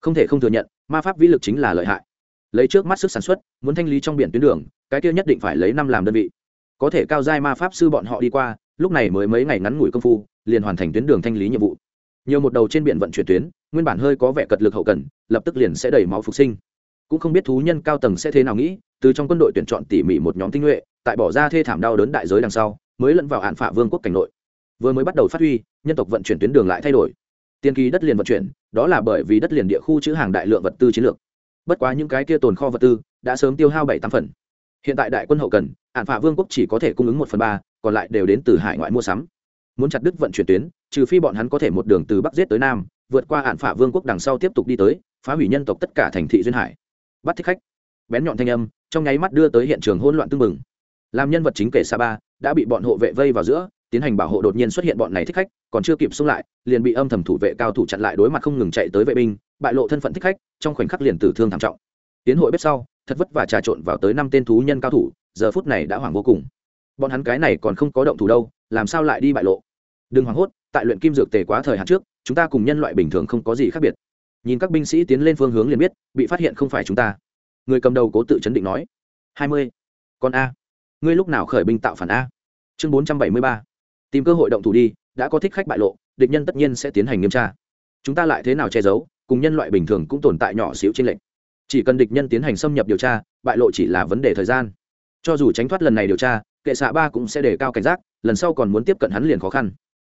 Không thể không thừa nhận, ma pháp vĩ lực chính là lợi hại. Lấy trước mắt sức sản xuất, muốn thanh lý trong biển tuyến đường, cái kia nhất định phải lấy năm làm đơn vị. Có thể cao giai ma pháp sư bọn họ đi qua, lúc này mới mấy ngày ngắn ngủi công phu, liền hoàn thành tuyến đường thanh lý nhiệm vụ. Nhiều một đầu trên biển vận chuyển tuyến, nguyên bản hơi có vẻ cật lực hậu cần, lập tức liền sẽ đẩy máu phục sinh cũng không biết thú nhân cao tầng sẽ thế nào nghĩ, từ trong quân đội tuyển chọn tỉ mỉ một nhóm tinh nhuệ, tại bỏ ra thê thảm đau đớn đại giới đằng sau, mới lẫn vào hạn phạ vương quốc cảnh nội. Vừa mới bắt đầu phát huy, nhân tộc vận chuyển tuyến đường lại thay đổi. Tiên kỳ đất liền vận chuyển, đó là bởi vì đất liền địa khu chữ hàng đại lượng vật tư chiến lược. Bất quá những cái kia tồn kho vật tư, đã sớm tiêu hao bảy tám phần. Hiện tại đại quân hậu cần, hạn phạ vương quốc chỉ có thể cung ứng một phần ba, còn lại đều đến từ hải ngoại mua sắm. Muốn chặt đứt vận chuyển tuyến, trừ phi bọn hắn có thể một đường từ bắc giết tới nam, vượt qua hạn phả vương quốc đằng sau tiếp tục đi tới, phá hủy nhân tộc tất cả thành thị duyên hải bắt thích khách. Bén nhọn thanh âm, trong nháy mắt đưa tới hiện trường hỗn loạn tưng bừng. Làm nhân vật chính kể sa ba đã bị bọn hộ vệ vây vào giữa, tiến hành bảo hộ đột nhiên xuất hiện bọn này thích khách, còn chưa kịp xông lại, liền bị âm thầm thủ vệ cao thủ chặn lại đối mặt không ngừng chạy tới vệ binh, bại lộ thân phận thích khách, trong khoảnh khắc liền tử thương thảm trọng. Tiến hội bếp sau, thật vất vả trà trộn vào tới năm tên thú nhân cao thủ, giờ phút này đã hoảng vô cùng. Bọn hắn cái này còn không có động thủ đâu, làm sao lại đi bại lộ? Đừng hoảng hốt, tại luyện kim dược tề quá thời hạn trước, chúng ta cùng nhân loại bình thường không có gì khác biệt nhìn các binh sĩ tiến lên phương hướng liền biết, bị phát hiện không phải chúng ta. Người cầm đầu cố tự chấn định nói. Hai mươi. Con a. Ngươi lúc nào khởi binh tạo phản a? Chương bốn trăm bảy mươi ba. Tìm cơ hội động thủ đi, đã có thích khách bại lộ, địch nhân tất nhiên sẽ tiến hành nghiêm tra. Chúng ta lại thế nào che giấu, cùng nhân loại bình thường cũng tồn tại nhỏ xíu trên lệnh chỉ cần địch nhân tiến hành xâm nhập điều tra, bại lộ chỉ là vấn đề thời gian. Cho dù tránh thoát lần này điều tra, kệ xạ ba cũng sẽ đề cao cảnh giác, lần sau còn muốn tiếp cận hắn liền khó khăn.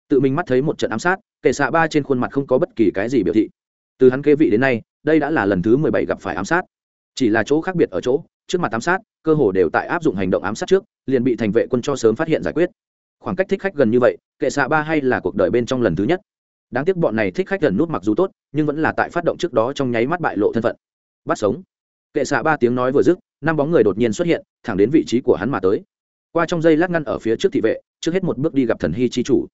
Tự mình mắt thấy một trận ám sát, kệ xạ ba trên khuôn mặt không có bất kỳ cái gì biểu thị từ hắn kế vị đến nay, đây đã là lần thứ mười bảy gặp phải ám sát. Chỉ là chỗ khác biệt ở chỗ, trước mặt ám sát, cơ hồ đều tại áp dụng hành động ám sát trước, liền bị thành vệ quân cho sớm phát hiện giải quyết. Khoảng cách thích khách gần như vậy, kệ xạ ba hay là cuộc đời bên trong lần thứ nhất. Đáng tiếc bọn này thích khách gần nút mặc dù tốt, nhưng vẫn là tại phát động trước đó trong nháy mắt bại lộ thân phận. Bắt sống. Kệ xạ ba tiếng nói vừa dứt, năm bóng người đột nhiên xuất hiện, thẳng đến vị trí của hắn mà tới. Qua trong dây lát ngăn ở phía trước thị vệ, trước hết một bước đi gặp thần hy chi chủ.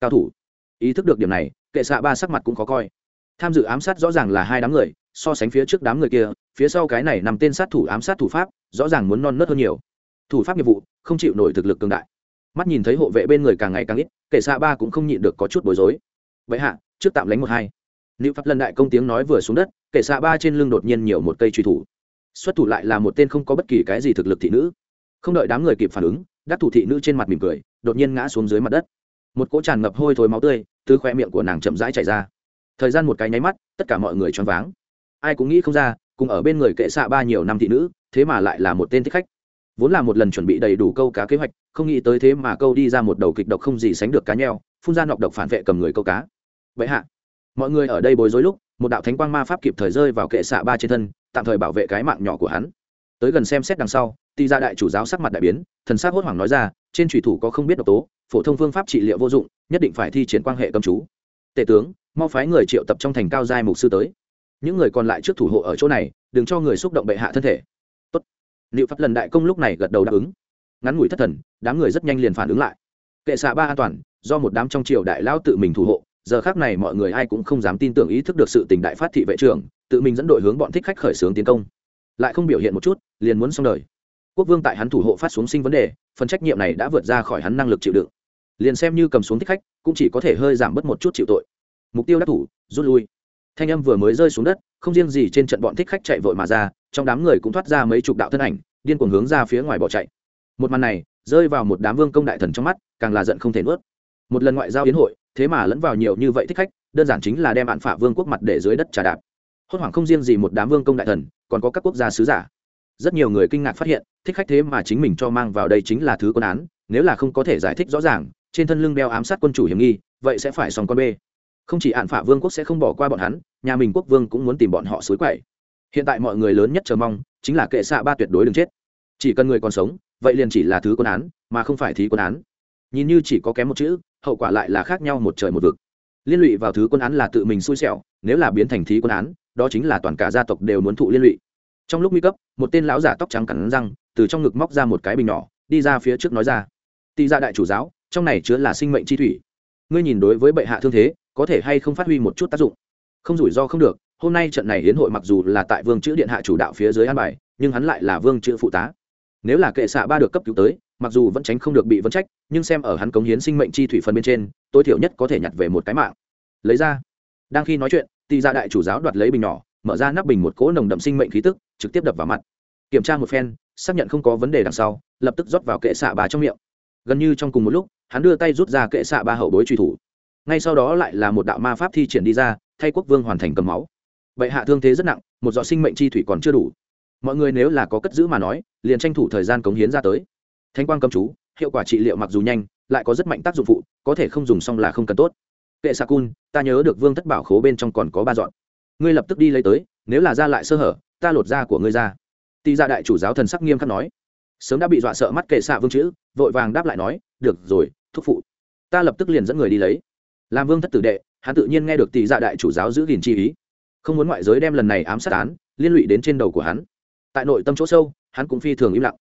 Cao thủ. Ý thức được điểm này, kệ xạ ba sắc mặt cũng khó coi tham dự ám sát rõ ràng là hai đám người, so sánh phía trước đám người kia, phía sau cái này nằm tên sát thủ ám sát thủ pháp, rõ ràng muốn non nớt hơn nhiều. Thủ pháp nghiệp vụ, không chịu nổi thực lực cường đại. Mắt nhìn thấy hộ vệ bên người càng ngày càng ít kể xa ba cũng không nhịn được có chút bối rối. Vậy hạ, trước tạm lánh một hai. Nữ pháp lần đại công tiếng nói vừa xuống đất kể xa ba trên lưng đột nhiên nhiều một cây truy thủ. Xuất thủ lại là một tên không có bất kỳ cái gì thực lực thị nữ. Không đợi đám người kịp phản ứng, đắc thủ thị nữ trên mặt mỉm cười, đột nhiên ngã xuống dưới mặt đất. Một cỗ tràn ngập hôi thối máu tươi từ khoe miệng của nàng chậm rãi chảy ra thời gian một cái nháy mắt, tất cả mọi người choáng váng. Ai cũng nghĩ không ra, cùng ở bên người kệ xạ ba nhiều năm thị nữ, thế mà lại là một tên thích khách. Vốn là một lần chuẩn bị đầy đủ câu cá kế hoạch, không nghĩ tới thế mà câu đi ra một đầu kịch độc không gì sánh được cá nheo, phun ra nọc độc phản vệ cầm người câu cá. Vậy hạ, mọi người ở đây bối rối lúc, một đạo thánh quang ma pháp kịp thời rơi vào kệ xạ ba trên thân, tạm thời bảo vệ cái mạng nhỏ của hắn. Tới gần xem xét đằng sau tì ra dạ đại chủ giáo sắc mặt đại biến, thần s hốt hoảng nói ra, trên thủy thủ có không biết độc tố, phổ thông phương pháp trị liệu vô dụng, nhất định phải thi triển quan hệ cầm chú. Tể tướng mau phái người triệu tập trong thành cao giai mục sư tới. Những người còn lại trước thủ hộ ở chỗ này, đừng cho người xúc động bệ hạ thân thể. Tốt. Liệu pháp lần đại công lúc này gật đầu đáp ứng. Ngắn ngủi thất thần, đám người rất nhanh liền phản ứng lại. Kệ xạ ba an toàn, do một đám trong triều đại lao tự mình thủ hộ, giờ khác này mọi người ai cũng không dám tin tưởng ý thức được sự tình đại phát thị vệ trưởng, tự mình dẫn đội hướng bọn thích khách khởi xướng tiến công. Lại không biểu hiện một chút, liền muốn xong đời. Quốc vương tại hắn thủ hộ phát xuống sinh vấn đề, phần trách nhiệm này đã vượt ra khỏi hắn năng lực chịu đựng. Liền xem như cầm xuống thích khách, cũng chỉ có thể hơi giảm bớt một chút chịu tội mục tiêu đắc thủ, rút lui. Thanh âm vừa mới rơi xuống đất, không riêng gì trên trận bọn thích khách chạy vội mà ra, trong đám người cũng thoát ra mấy chục đạo thân ảnh, điên cuồng hướng ra phía ngoài bỏ chạy. Một màn này, rơi vào một đám vương công đại thần trong mắt, càng là giận không thể nuốt. Một lần ngoại giao yến hội, thế mà lẫn vào nhiều như vậy thích khách, đơn giản chính là đem bạn phả vương quốc mặt để dưới đất trà đạp. Hốt hoảng không riêng gì một đám vương công đại thần, còn có các quốc gia sứ giả. Rất nhiều người kinh ngạc phát hiện, thích khách thế mà chính mình cho mang vào đây chính là thứ quân án, nếu là không có thể giải thích rõ ràng, trên thân lưng đeo ám sát quân chủ hiểm nghi, vậy sẽ phải xong con bê không chỉ ạn phả vương quốc sẽ không bỏ qua bọn hắn, nhà mình quốc vương cũng muốn tìm bọn họ xối quậy. Hiện tại mọi người lớn nhất chờ mong chính là kệ xạ ba tuyệt đối đừng chết. Chỉ cần người còn sống, vậy liền chỉ là thứ quân án, mà không phải thí quân án. Nhìn như chỉ có kém một chữ, hậu quả lại là khác nhau một trời một vực. Liên lụy vào thứ quân án là tự mình xui xẻo, nếu là biến thành thí quân án, đó chính là toàn cả gia tộc đều muốn thụ liên lụy. Trong lúc nguy cấp, một tên lão giả tóc trắng cắn răng, từ trong ngực móc ra một cái bình nhỏ, đi ra phía trước nói ra. Tị ra đại chủ giáo, trong này chứa là sinh mệnh chi thủy. Ngươi nhìn đối với bệ hạ thương thế có thể hay không phát huy một chút tác dụng. Không rủi ro không được, hôm nay trận này hiến hội mặc dù là tại vương chữ điện hạ chủ đạo phía dưới an bài, nhưng hắn lại là vương chữ phụ tá. Nếu là kệ xạ ba được cấp cứu tới, mặc dù vẫn tránh không được bị vấn trách, nhưng xem ở hắn cống hiến sinh mệnh chi thủy phần bên trên, tối thiểu nhất có thể nhặt về một cái mạng. Lấy ra. Đang khi nói chuyện tị gia dạ đại chủ giáo đoạt lấy bình nhỏ, mở ra nắp bình một cỗ nồng đậm sinh mệnh khí tức, trực tiếp đập vào mặt. Kiểm tra một phen, xác nhận không có vấn đề đằng sau, lập tức rót vào kệ xạ ba trong miệng. Gần như trong cùng một lúc, hắn đưa tay rút ra kệ xạ ba hậu bối truy thủ ngay sau đó lại là một đạo ma pháp thi triển đi ra, thay quốc vương hoàn thành cầm máu. Bệ hạ thương thế rất nặng, một giọt sinh mệnh chi thủy còn chưa đủ. Mọi người nếu là có cất giữ mà nói, liền tranh thủ thời gian cống hiến ra tới. Thanh quang cầm chú, hiệu quả trị liệu mặc dù nhanh, lại có rất mạnh tác dụng phụ, có thể không dùng xong là không cần tốt. Kệ sa cun, ta nhớ được vương thất bảo khố bên trong còn có ba dọn ngươi lập tức đi lấy tới, nếu là ra lại sơ hở, ta lột da của ngươi ra. Tị gia dạ đại chủ giáo thần sắc nghiêm khắc nói. Sớm đã bị dọa sợ mắt kệ xạ vương chữ, vội vàng đáp lại nói, được rồi, thúc phụ. Ta lập tức liền dẫn người đi lấy làm vương thất tử đệ, hắn tự nhiên nghe được tỷ dạ đại chủ giáo giữ gìn chi ý. Không muốn ngoại giới đem lần này ám sát án liên lụy đến trên đầu của hắn. Tại nội tâm chỗ sâu, hắn cũng phi thường im lặng.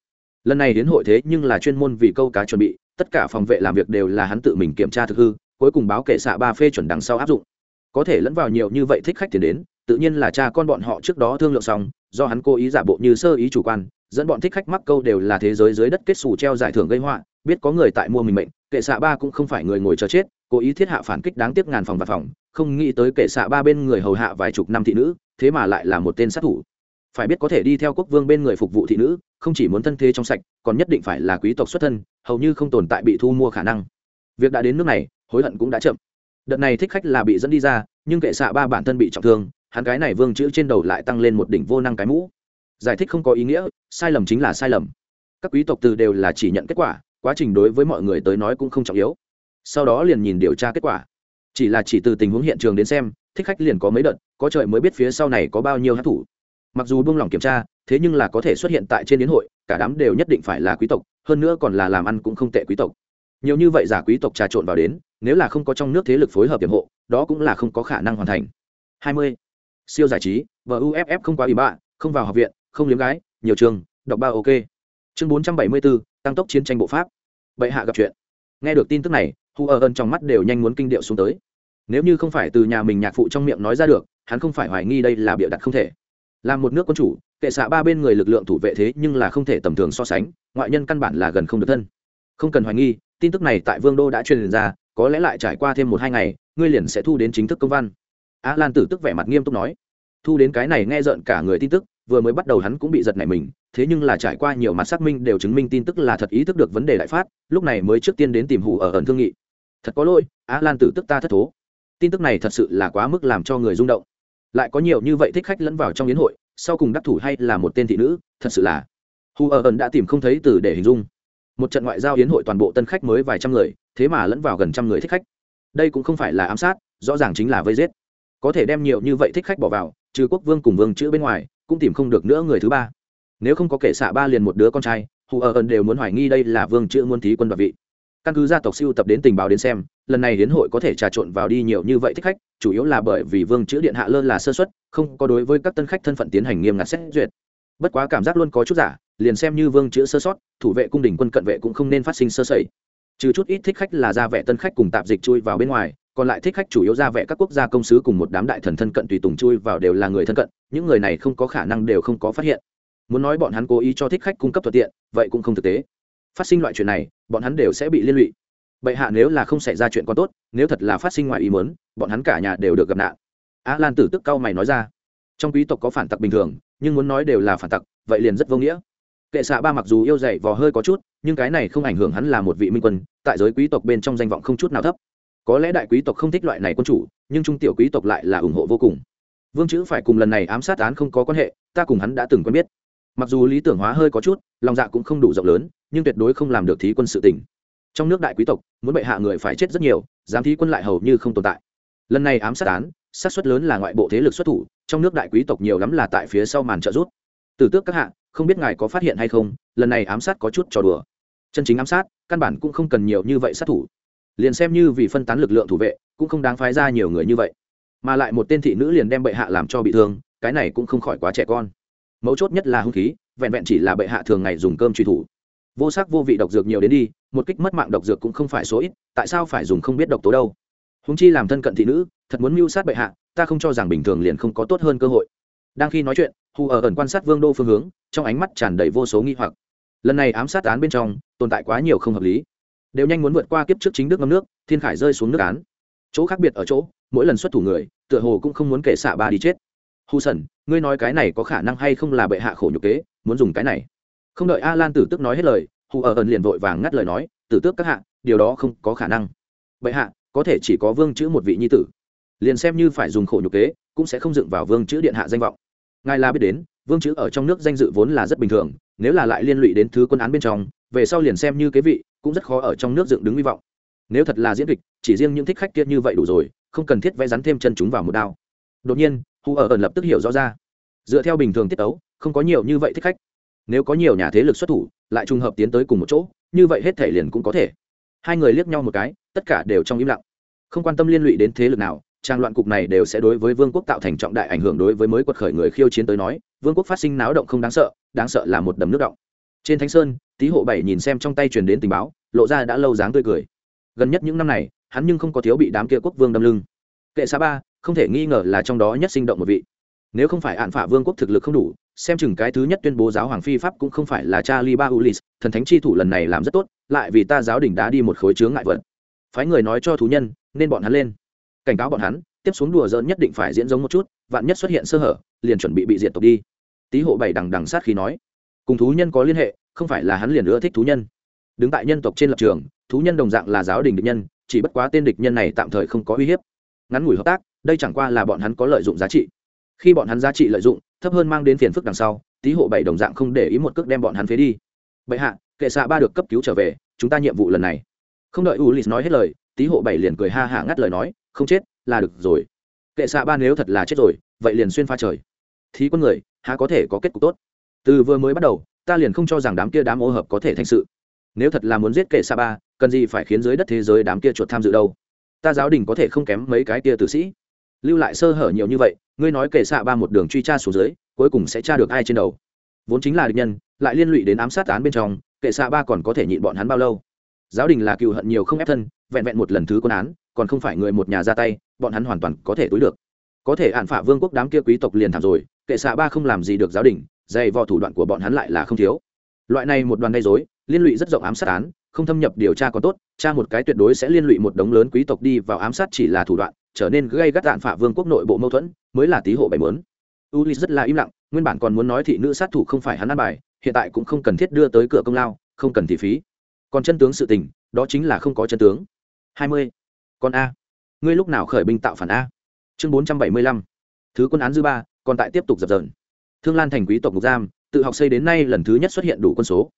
Lần này đến hội thế nhưng là chuyên môn vì câu cá chuẩn bị, tất cả phòng vệ làm việc đều là hắn tự mình kiểm tra thực hư, cuối cùng báo kệ xạ ba phê chuẩn đằng sau áp dụng. Có thể lẫn vào nhiều như vậy thích khách tiền đến, tự nhiên là cha con bọn họ trước đó thương lượng xong, do hắn cố ý giả bộ như sơ ý chủ quan, dẫn bọn thích khách mắc câu đều là thế giới dưới đất kết xù treo giải thưởng gây họa, biết có người tại mua mình mệnh, kệ xạ ba cũng không phải người ngồi chờ chết cố ý thiết hạ phản kích đáng tiếc ngàn phòng và phòng, không nghĩ tới kệ xạ ba bên người hầu hạ vài chục năm thị nữ, thế mà lại là một tên sát thủ. Phải biết có thể đi theo quốc vương bên người phục vụ thị nữ, không chỉ muốn thân thế trong sạch, còn nhất định phải là quý tộc xuất thân, hầu như không tồn tại bị thu mua khả năng. Việc đã đến nước này, hối hận cũng đã chậm. Đợt này thích khách là bị dẫn đi ra, nhưng kệ xạ ba bản thân bị trọng thương, hắn cái này vương chữ trên đầu lại tăng lên một đỉnh vô năng cái mũ. Giải thích không có ý nghĩa, sai lầm chính là sai lầm. Các quý tộc từ đều là chỉ nhận kết quả, quá trình đối với mọi người tới nói cũng không trọng yếu sau đó liền nhìn điều tra kết quả. Chỉ là chỉ từ tình huống hiện trường đến xem thích khách liền có mấy đợt có trời mới biết phía sau này có bao nhiêu hát thủ mặc dù buông lỏng kiểm tra thế nhưng là có thể xuất hiện tại trên đến hội cả đám đều nhất định phải là quý tộc hơn nữa còn là làm ăn cũng không tệ quý tộc. Nhiều như vậy giả quý tộc trà trộn vào đến nếu là không có trong nước thế lực phối hợp hiểm hộ đó cũng là không có khả năng hoàn thành. 20. siêu giải trí vợ uff không quá ủy bạ không vào học viện không liếm gái nhiều trường đọc ba ok. Chương 474, tăng tốc chiến tranh bộ pháp. Bệ hạ gặp chuyện nghe được tin tức này, hu ở ơn trong mắt đều nhanh muốn kinh điệu xuống tới. Nếu như không phải từ nhà mình nhạc phụ trong miệng nói ra được, hắn không phải hoài nghi đây là bịa đặt không thể. Làm một nước quân chủ, kệ xạ ba bên người lực lượng thủ vệ thế nhưng là không thể tầm thường so sánh, ngoại nhân căn bản là gần không được thân. Không cần hoài nghi, tin tức này tại vương đô đã truyền ra, có lẽ lại trải qua thêm một hai ngày, ngươi liền sẽ thu đến chính thức công văn. Á lan tử tức vẻ mặt nghiêm túc nói. Thu đến cái này nghe rợn cả người tin tức, vừa mới bắt đầu hắn cũng bị giật nảy mình thế nhưng là trải qua nhiều mặt xác minh đều chứng minh tin tức là thật ý thức được vấn đề đại phát, lúc này mới trước tiên đến tìm hủ ở ẩn thương nghị. Thật có lỗi, á lan tử tức ta thất thố. Tin tức này thật sự là quá mức làm cho người rung động. Lại có nhiều như vậy thích khách lẫn vào trong yến hội, sau cùng đắc thủ hay là một tên thị nữ, thật sự là. Hù ở ẩn đã tìm không thấy từ để hình dung. Một trận ngoại giao yến hội toàn bộ tân khách mới vài trăm người, thế mà lẫn vào gần trăm người thích khách. Đây cũng không phải là ám sát, rõ ràng chính là vây giết. Có thể đem nhiều như vậy thích khách bỏ vào, trừ quốc vương cùng vương chữ bên ngoài, cũng tìm không được nữa người thứ ba nếu không có kể xạ ba liền một đứa con trai, hù ở ẩn đều muốn hoài nghi đây là vương chữ muôn thí quân đoạt vị. Căn cứ gia tộc siêu tập đến tình báo đến xem, lần này hiến hội có thể trà trộn vào đi nhiều như vậy thích khách, chủ yếu là bởi vì vương chữ điện hạ lơ là sơ xuất không có đối với các tân khách thân phận tiến hành nghiêm ngặt xét duyệt. Bất quá cảm giác luôn có chút giả, liền xem như vương chữ sơ sót, thủ vệ cung đình quân cận vệ cũng không nên phát sinh sơ sẩy. Trừ chút ít thích khách là ra vẻ tân khách cùng tạp dịch chui vào bên ngoài, còn lại thích khách chủ yếu ra vẻ các quốc gia công sứ cùng một đám đại thần thân cận tùy tùng chui vào đều là người thân cận, những người này không có khả năng đều không có phát hiện muốn nói bọn hắn cố ý cho thích khách cung cấp thuận tiện, vậy cũng không thực tế. Phát sinh loại chuyện này, bọn hắn đều sẽ bị liên lụy. Bệ hạ nếu là không xảy ra chuyện còn tốt, nếu thật là phát sinh ngoài ý muốn, bọn hắn cả nhà đều được gặp nạn. Á lan tử tức cau mày nói ra. Trong quý tộc có phản tặc bình thường, nhưng muốn nói đều là phản tặc, vậy liền rất vô nghĩa. Kệ xạ ba mặc dù yêu dạy vò hơi có chút, nhưng cái này không ảnh hưởng hắn là một vị minh quân, tại giới quý tộc bên trong danh vọng không chút nào thấp. Có lẽ đại quý tộc không thích loại này quân chủ, nhưng trung tiểu quý tộc lại là ủng hộ vô cùng. Vương chữ phải cùng lần này ám sát án không có quan hệ, ta cùng hắn đã từng quen biết mặc dù lý tưởng hóa hơi có chút, lòng dạ cũng không đủ rộng lớn, nhưng tuyệt đối không làm được thí quân sự tỉnh trong nước đại quý tộc, muốn bệ hạ người phải chết rất nhiều, giám thí quân lại hầu như không tồn tại. Lần này ám sát án sát suất lớn là ngoại bộ thế lực xuất thủ, trong nước đại quý tộc nhiều lắm là tại phía sau màn trợ rút từ tước các hạ, không biết ngài có phát hiện hay không, lần này ám sát có chút trò đùa. Chân chính ám sát, căn bản cũng không cần nhiều như vậy sát thủ. Liền xem như vì phân tán lực lượng thủ vệ, cũng không đáng phái ra nhiều người như vậy. Mà lại một tên thị nữ liền đem bệ hạ làm cho bị thương, cái này cũng không khỏi quá trẻ con mấu chốt nhất là hung khí, vẹn vẹn chỉ là bệ hạ thường ngày dùng cơm truy thủ. Vô sắc vô vị độc dược nhiều đến đi, một kích mất mạng độc dược cũng không phải số ít, tại sao phải dùng không biết độc tố đâu? Húng chi làm thân cận thị nữ, thật muốn mưu sát bệ hạ, ta không cho rằng bình thường liền không có tốt hơn cơ hội. Đang khi nói chuyện hù ở ẩn quan sát vương đô phương hướng, trong ánh mắt tràn đầy vô số nghi hoặc. Lần này ám sát án bên trong, tồn tại quá nhiều không hợp lý. Đều nhanh muốn vượt qua kiếp trước chính đức ngâm nước, thiên khải rơi xuống nước án. Chỗ khác biệt ở chỗ, mỗi lần xuất thủ người, tựa hồ cũng không muốn kể xạ ba đi chết. Hu sần ngươi nói cái này có khả năng hay không là bệ hạ khổ nhục kế, muốn dùng cái này. Không đợi a lan tử Tước nói hết lời, hù ở ẩn liền vội vàng ngắt lời nói, tử tước các hạ, điều đó không có khả năng. Bệ hạ, có thể chỉ có vương chữ một vị nhi tử. Liền xem như phải dùng khổ nhục kế, cũng sẽ không dựng vào vương chữ điện hạ danh vọng. Ngài là biết đến, vương chữ ở trong nước danh dự vốn là rất bình thường, nếu là lại liên lụy đến thứ quân án bên trong, về sau liền xem như kế vị, cũng rất khó ở trong nước dựng đứng hy vọng. Nếu thật là diễn kịch, chỉ riêng những thích khách kia như vậy đủ rồi, không cần thiết vẽ rắn thêm chân chúng vào một đao. Đột nhiên hù ở ẩn lập tức hiểu rõ ra. Dựa theo bình thường tiết tấu, không có nhiều như vậy thích khách. Nếu có nhiều nhà thế lực xuất thủ, lại trùng hợp tiến tới cùng một chỗ, như vậy hết thể liền cũng có thể. Hai người liếc nhau một cái, tất cả đều trong im lặng. Không quan tâm liên lụy đến thế lực nào, trang loạn cục này đều sẽ đối với vương quốc tạo thành trọng đại ảnh hưởng đối với mới quật khởi người khiêu chiến tới nói, vương quốc phát sinh náo động không đáng sợ đáng sợ là một đầm nước động. Trên thánh sơn, tý hộ bảy nhìn xem trong tay truyền đến tình báo, lộ ra đã lâu dáng tươi cười. Gần nhất những năm này, hắn nhưng không có thiếu bị đám kia quốc vương đâm lưng. Kệ xa ba không thể nghi ngờ là trong đó nhất sinh động một vị. Nếu không phải ạn phả vương quốc thực lực không đủ, xem chừng cái thứ nhất tuyên bố giáo hoàng phi pháp cũng không phải là cha li ba ulis thần thánh chi thủ lần này làm rất tốt, lại vì ta giáo đình đã đi một khối chướng ngại vật. Phái người nói cho thú nhân, nên bọn hắn lên. Cảnh cáo bọn hắn, tiếp xuống đùa dỡn nhất định phải diễn giống một chút, vạn nhất xuất hiện sơ hở, liền chuẩn bị bị diệt tộc đi. Tý hộ bảy đằng đằng sát khi nói. Cùng thú nhân có liên hệ, không phải là hắn liền ưa thích thú nhân. Đứng tại nhân tộc trên lập trường, thú nhân đồng dạng là giáo đình địch nhân, chỉ bất quá tên địch nhân này tạm thời không có uy hiếp. Ngắn ngủi hợp tác đây chẳng qua là bọn hắn có lợi dụng giá trị. Khi bọn hắn giá trị lợi dụng, thấp hơn mang đến phiền phức đằng sau tý hộ bảy đồng dạng không để ý một cước đem bọn hắn phế đi. Bệ hạ, kệ xạ ba được cấp cứu trở về, chúng ta nhiệm vụ lần này. Không đợi ulis nói hết lời tý hộ bảy liền cười ha hả ngắt lời nói, không chết, là được rồi. Kệ xạ ba nếu thật là chết rồi, vậy liền xuyên pha trời. Thí quân người, há có thể có kết cục tốt? Từ vừa mới bắt đầu, ta liền không cho rằng đám kia đám ô hợp có thể thành sự. Nếu thật là muốn giết kệ xạ ba, cần gì phải khiến dưới đất thế giới đám kia chuột tham dự đâu? Ta giáo đình có thể không kém mấy cái kia tử sĩ lưu lại sơ hở nhiều như vậy, ngươi nói kể xạ ba một đường truy tra xuống dưới, cuối cùng sẽ tra được ai trên đầu. Vốn chính là địch nhân, lại liên lụy đến ám sát án bên trong kệ xạ ba còn có thể nhịn bọn hắn bao lâu? Giáo đình là cựu hận nhiều không ép thân, vẹn vẹn một lần thứ quân án, còn không phải người một nhà ra tay, bọn hắn hoàn toàn có thể túi được. Có thể ạn phả vương quốc đám kia quý tộc liền thảm rồi kệ xạ ba không làm gì được giáo đình, dày vò thủ đoạn của bọn hắn lại là không thiếu. Loại này một đoàn gây dối liên lụy rất rộng ám sát án, không thâm nhập điều tra còn tốt, tra một cái tuyệt đối sẽ liên lụy một đống lớn quý tộc đi vào ám sát chỉ là thủ đoạn trở nên gây gắt tạn phả vương quốc nội bộ mâu thuẫn, mới là tí hộ bảy mớn ulis rất là im lặng, nguyên bản còn muốn nói thị nữ sát thủ không phải hắn ăn bài, hiện tại cũng không cần thiết đưa tới cửa công lao, không cần thị phí. Còn chân tướng sự tình, đó chính là không có chân tướng. Hai mươi. Con a. Ngươi lúc nào khởi binh tạo phản a? Chương bốn trăm bảy mươi lăm. Thứ quân án dư ba, còn tại tiếp tục dập dờn. Thương lan thành quý tộc ngục giam, tự học xây đến nay lần thứ nhất xuất hiện đủ quân số.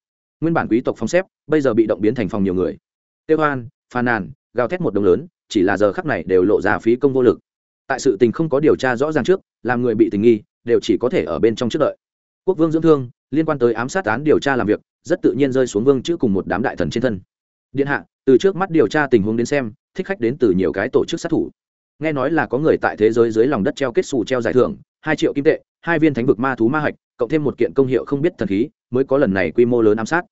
Nguyên bản quý tộc phong xếp, bây giờ bị động biến thành phòng nhiều người. Tê hoan, phàn nàn, gào thét một đồng lớn chỉ là giờ khắc này đều lộ ra phí công vô lực. Tại sự tình không có điều tra rõ ràng trước, làm người bị tình nghi, đều chỉ có thể ở bên trong trước đợi. Quốc vương dưỡng thương, liên quan tới ám sát án điều tra làm việc, rất tự nhiên rơi xuống vương chữ cùng một đám đại thần trên thân. Điện hạ, từ trước mắt điều tra tình huống đến xem, thích khách đến từ nhiều cái tổ chức sát thủ. Nghe nói là có người tại thế giới dưới lòng đất treo kết xù treo giải thưởng, hai triệu kim tệ, hai viên thánh vực ma thú ma hạch, cộng thêm một kiện công hiệu không biết thần khí, mới có lần này quy mô lớn ám sát.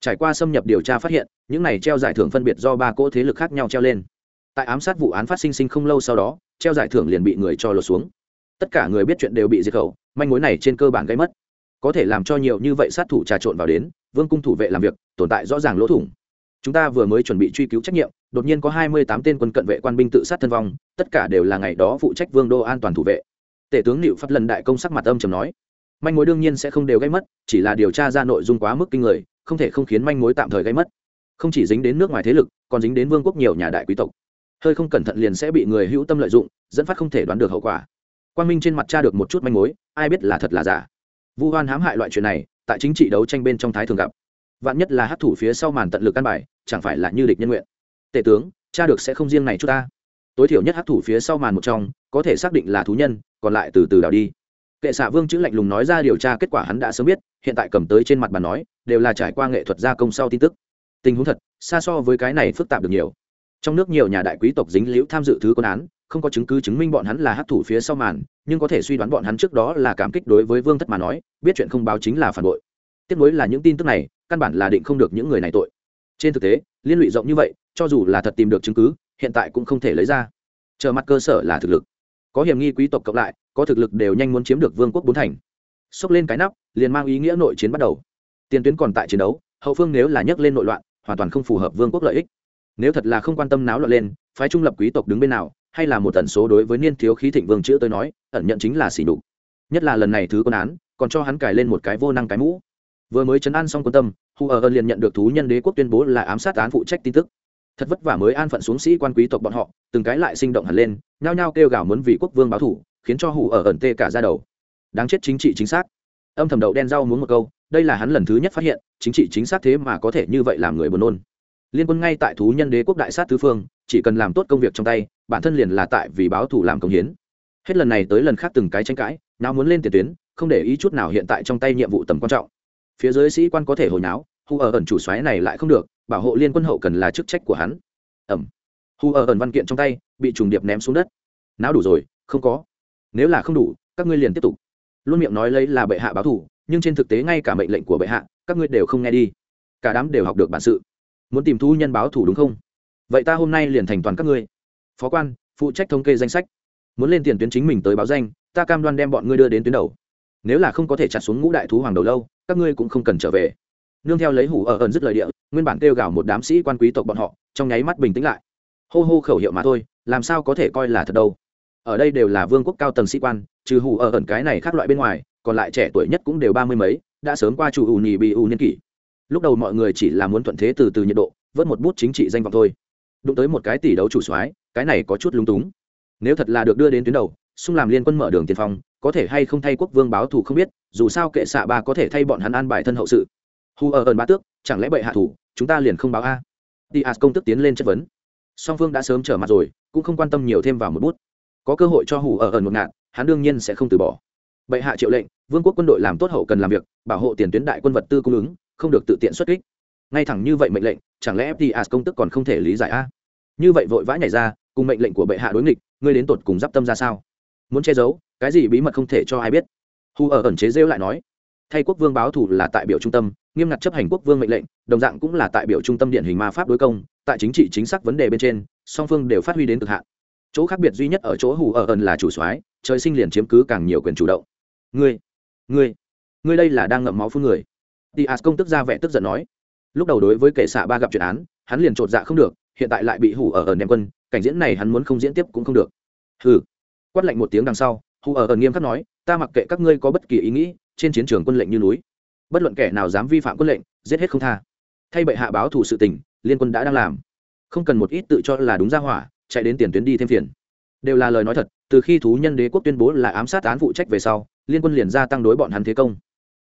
Trải qua xâm nhập điều tra phát hiện, những này treo giải thưởng phân biệt do ba cỗ thế lực khác nhau treo lên tại ám sát vụ án phát sinh sinh không lâu sau đó, treo giải thưởng liền bị người cho lột xuống. Tất cả người biết chuyện đều bị diệt khẩu, manh mối này trên cơ bản gây mất. Có thể làm cho nhiều như vậy sát thủ trà trộn vào đến, vương cung thủ vệ làm việc, tồn tại rõ ràng lỗ thủng. Chúng ta vừa mới chuẩn bị truy cứu trách nhiệm, đột nhiên có hai mươi tám tên quân cận vệ quan binh tự sát thân vong, tất cả đều là ngày đó phụ trách vương đô an toàn thủ vệ. Tể tướng liệu phát lần đại công sắc mặt âm trầm nói, manh mối đương nhiên sẽ không đều gây mất, chỉ là điều tra ra nội dung quá mức kinh người, không thể không khiến manh mối tạm thời gây mất. Không chỉ dính đến nước ngoài thế lực, còn dính đến vương quốc nhiều nhà đại quý tộc hơi không cẩn thận liền sẽ bị người hữu tâm lợi dụng, dẫn phát không thể đoán được hậu quả. Quang minh trên mặt cha được một chút manh mối, ai biết là thật là giả. Vu hoan hãm hại loại chuyện này, tại chính trị đấu tranh bên trong thái thường gặp. Vạn nhất là hát thủ phía sau màn tận lực căn bài, chẳng phải là như địch nhân nguyện. Tể tướng cha được sẽ không riêng này chút ta. Tối thiểu nhất hát thủ phía sau màn một trong, có thể xác định là thú nhân, còn lại từ từ đào đi. Kệ xạ vương chữ lạnh lùng nói ra điều tra kết quả hắn đã sớm biết, hiện tại cầm tới trên mặt bàn nói, đều là trải qua nghệ thuật gia công sau tin tức. Tình huống thật, xa so với cái này phức tạp được nhiều trong nước nhiều nhà đại quý tộc dính liễu tham dự thứ quân án, không có chứng cứ chứng minh bọn hắn là hát thủ phía sau màn, nhưng có thể suy đoán bọn hắn trước đó là cảm kích đối với vương thất mà nói, biết chuyện không báo chính là phản bội. Tiếp nối là những tin tức này, căn bản là định không được những người này tội. Trên thực tế, liên lụy rộng như vậy, cho dù là thật tìm được chứng cứ, hiện tại cũng không thể lấy ra. Trở mặt cơ sở là thực lực. Có hiểm nghi quý tộc cộng lại, có thực lực đều nhanh muốn chiếm được vương quốc bốn thành. Xốc lên cái nắp, liền mang ý nghĩa nội chiến bắt đầu. Tiền tuyến còn tại chiến đấu, hậu phương nếu là nhấc lên nội loạn, hoàn toàn không phù hợp vương quốc lợi ích nếu thật là không quan tâm náo loạn lên, phái trung lập quý tộc đứng bên nào, hay là một tần số đối với niên thiếu khí thịnh vương chữ tôi nói, ẩn nhận chính là xỉ đục nhất là lần này thứ quân án, còn cho hắn cài lên một cái vô năng cái mũ. Vừa mới chấn an xong quân tâm, hu ở ơn liền nhận được thú nhân đế quốc tuyên bố là ám sát án phụ trách tin tức. Thật vất vả mới an phận xuống sĩ quan quý tộc bọn họ, từng cái lại sinh động hẳn lên, nhao nhao kêu gào muốn vì quốc vương báo thủ, khiến cho hủ ở ẩn tê cả ra đầu. Đáng chết chính trị chính xác. Âm thầm đậu đen rau muốn một câu, đây là hắn lần thứ nhất phát hiện, chính trị chính xác thế mà có thể như vậy làm người buồn nôn liên quân ngay tại thú nhân đế quốc đại sát tứ phương, chỉ cần làm tốt công việc trong tay, bản thân liền là tại vì báo thủ làm công hiến. Hết lần này tới lần khác từng cái tranh cãi, nào muốn lên tiền tuyến, không để ý chút nào hiện tại trong tay nhiệm vụ tầm quan trọng. Phía dưới sĩ quan có thể hồi náo hù ở ẩn chủ xoáy này lại không được, bảo hộ liên quân hậu cần là chức trách của hắn. Ẩm. Hù ở ẩn văn kiện trong tay, bị trùng điệp ném xuống đất. Não đủ rồi, không có. Nếu là không đủ, các ngươi liền tiếp tục. Luôn miệng nói lấy là bệ hạ báo thủ nhưng trên thực tế ngay cả mệnh lệnh của bệ hạ, các ngươi đều không nghe đi. Cả đám đều học được bản sự muốn tìm thu nhân báo thủ đúng không? Vậy ta hôm nay liền thành toàn các ngươi. Phó quan, phụ trách thống kê danh sách. Muốn lên tiền tuyến chính mình tới báo danh, ta cam đoan đem bọn ngươi đưa đến tuyến đầu. Nếu là không có thể chặt xuống ngũ đại thú hoàng đầu lâu, các ngươi cũng không cần trở về. Nương theo lấy hủ ở ẩn dứt lời địa, nguyên bản kêu gào một đám sĩ quan quý tộc bọn họ, trong nháy mắt bình tĩnh lại. Hô hô khẩu hiệu mà thôi, làm sao có thể coi là thật đâu. Ở đây đều là vương quốc cao tầng sĩ quan, trừ hủ ở ẩn cái này khác loại bên ngoài, còn lại trẻ tuổi nhất cũng đều ba mươi mấy, đã sớm qua chủ ủ nhì bị ủ niên kỷ lúc đầu mọi người chỉ là muốn thuận thế từ từ nhiệt độ, vớt một bút chính trị danh vọng thôi. Đụng tới một cái tỷ đấu chủ soái, cái này có chút lúng túng. Nếu thật là được đưa đến tuyến đầu, xung làm liên quân mở đường tiền phong, có thể hay không thay quốc vương báo thù không biết, dù sao kệ xạ ba có thể thay bọn hắn an bài thân hậu sự. Hù ở ơn ba tước, chẳng lẽ bệ hạ thủ, chúng ta liền không báo a. Đi as công tức tiến lên chất vấn. Song phương đã sớm trở mặt rồi, cũng không quan tâm nhiều thêm vào một bút. Có cơ hội cho hù ở ẩn một ngạn, hắn đương nhiên sẽ không từ bỏ. Bệ hạ triệu lệnh, vương quốc quân đội làm tốt hậu cần làm việc, bảo hộ tiền tuyến đại quân vật tư cung ứng không được tự tiện xuất kích. Ngay thẳng như vậy mệnh lệnh, chẳng lẽ ftas công tức còn không thể lý giải a? Như vậy vội vã nhảy ra, cùng mệnh lệnh của bệ hạ đối nghịch, ngươi đến tột cùng d i p tâm ra sao? Muốn che giấu, cái gì bí mật không thể cho ai biết? Hù ở ẩn chế rêu lại nói, thay quốc vương báo thủ là tại biểu trung tâm, nghiêm ngặt chấp hành quốc vương mệnh lệnh, đồng dạng cũng là tại biểu trung tâm điện hình ma pháp đối công, tại chính trị chính xác vấn đề bên trên, song phương đều phát huy đến cực hạn. Chỗ khác biệt duy nhất ở chỗ hù ở ẩn là chủ soái, trời sinh liền chiếm cứ càng nhiều quyền chủ động. Ngươi ngươi ngươi đây là đang ngậm máu phun người. Diaz công tức ra vẻ tức giận nói. Lúc đầu đối với kẻ xạ ba gặp chuyện án, hắn liền trột dạ không được, hiện tại lại bị hủ ở ở ném quân, cảnh diễn này hắn muốn không diễn tiếp cũng không được. Hừ. Quát lạnh một tiếng đằng sau, hủ ở ở nghiêm khắc nói, ta mặc kệ các ngươi có bất kỳ ý nghĩ, trên chiến trường quân lệnh như núi, bất luận kẻ nào dám vi phạm quân lệnh, giết hết không tha. Thay bệ hạ báo thủ sự tình, liên quân đã đang làm. Không cần một ít tự cho là đúng ra hỏa, chạy đến tiền tuyến đi thêm phiền. Đều là lời nói thật, từ khi thú nhân đế quốc tuyên bố là ám sát án phụ trách về sau, liên quân liền gia tăng đối bọn hắn thế công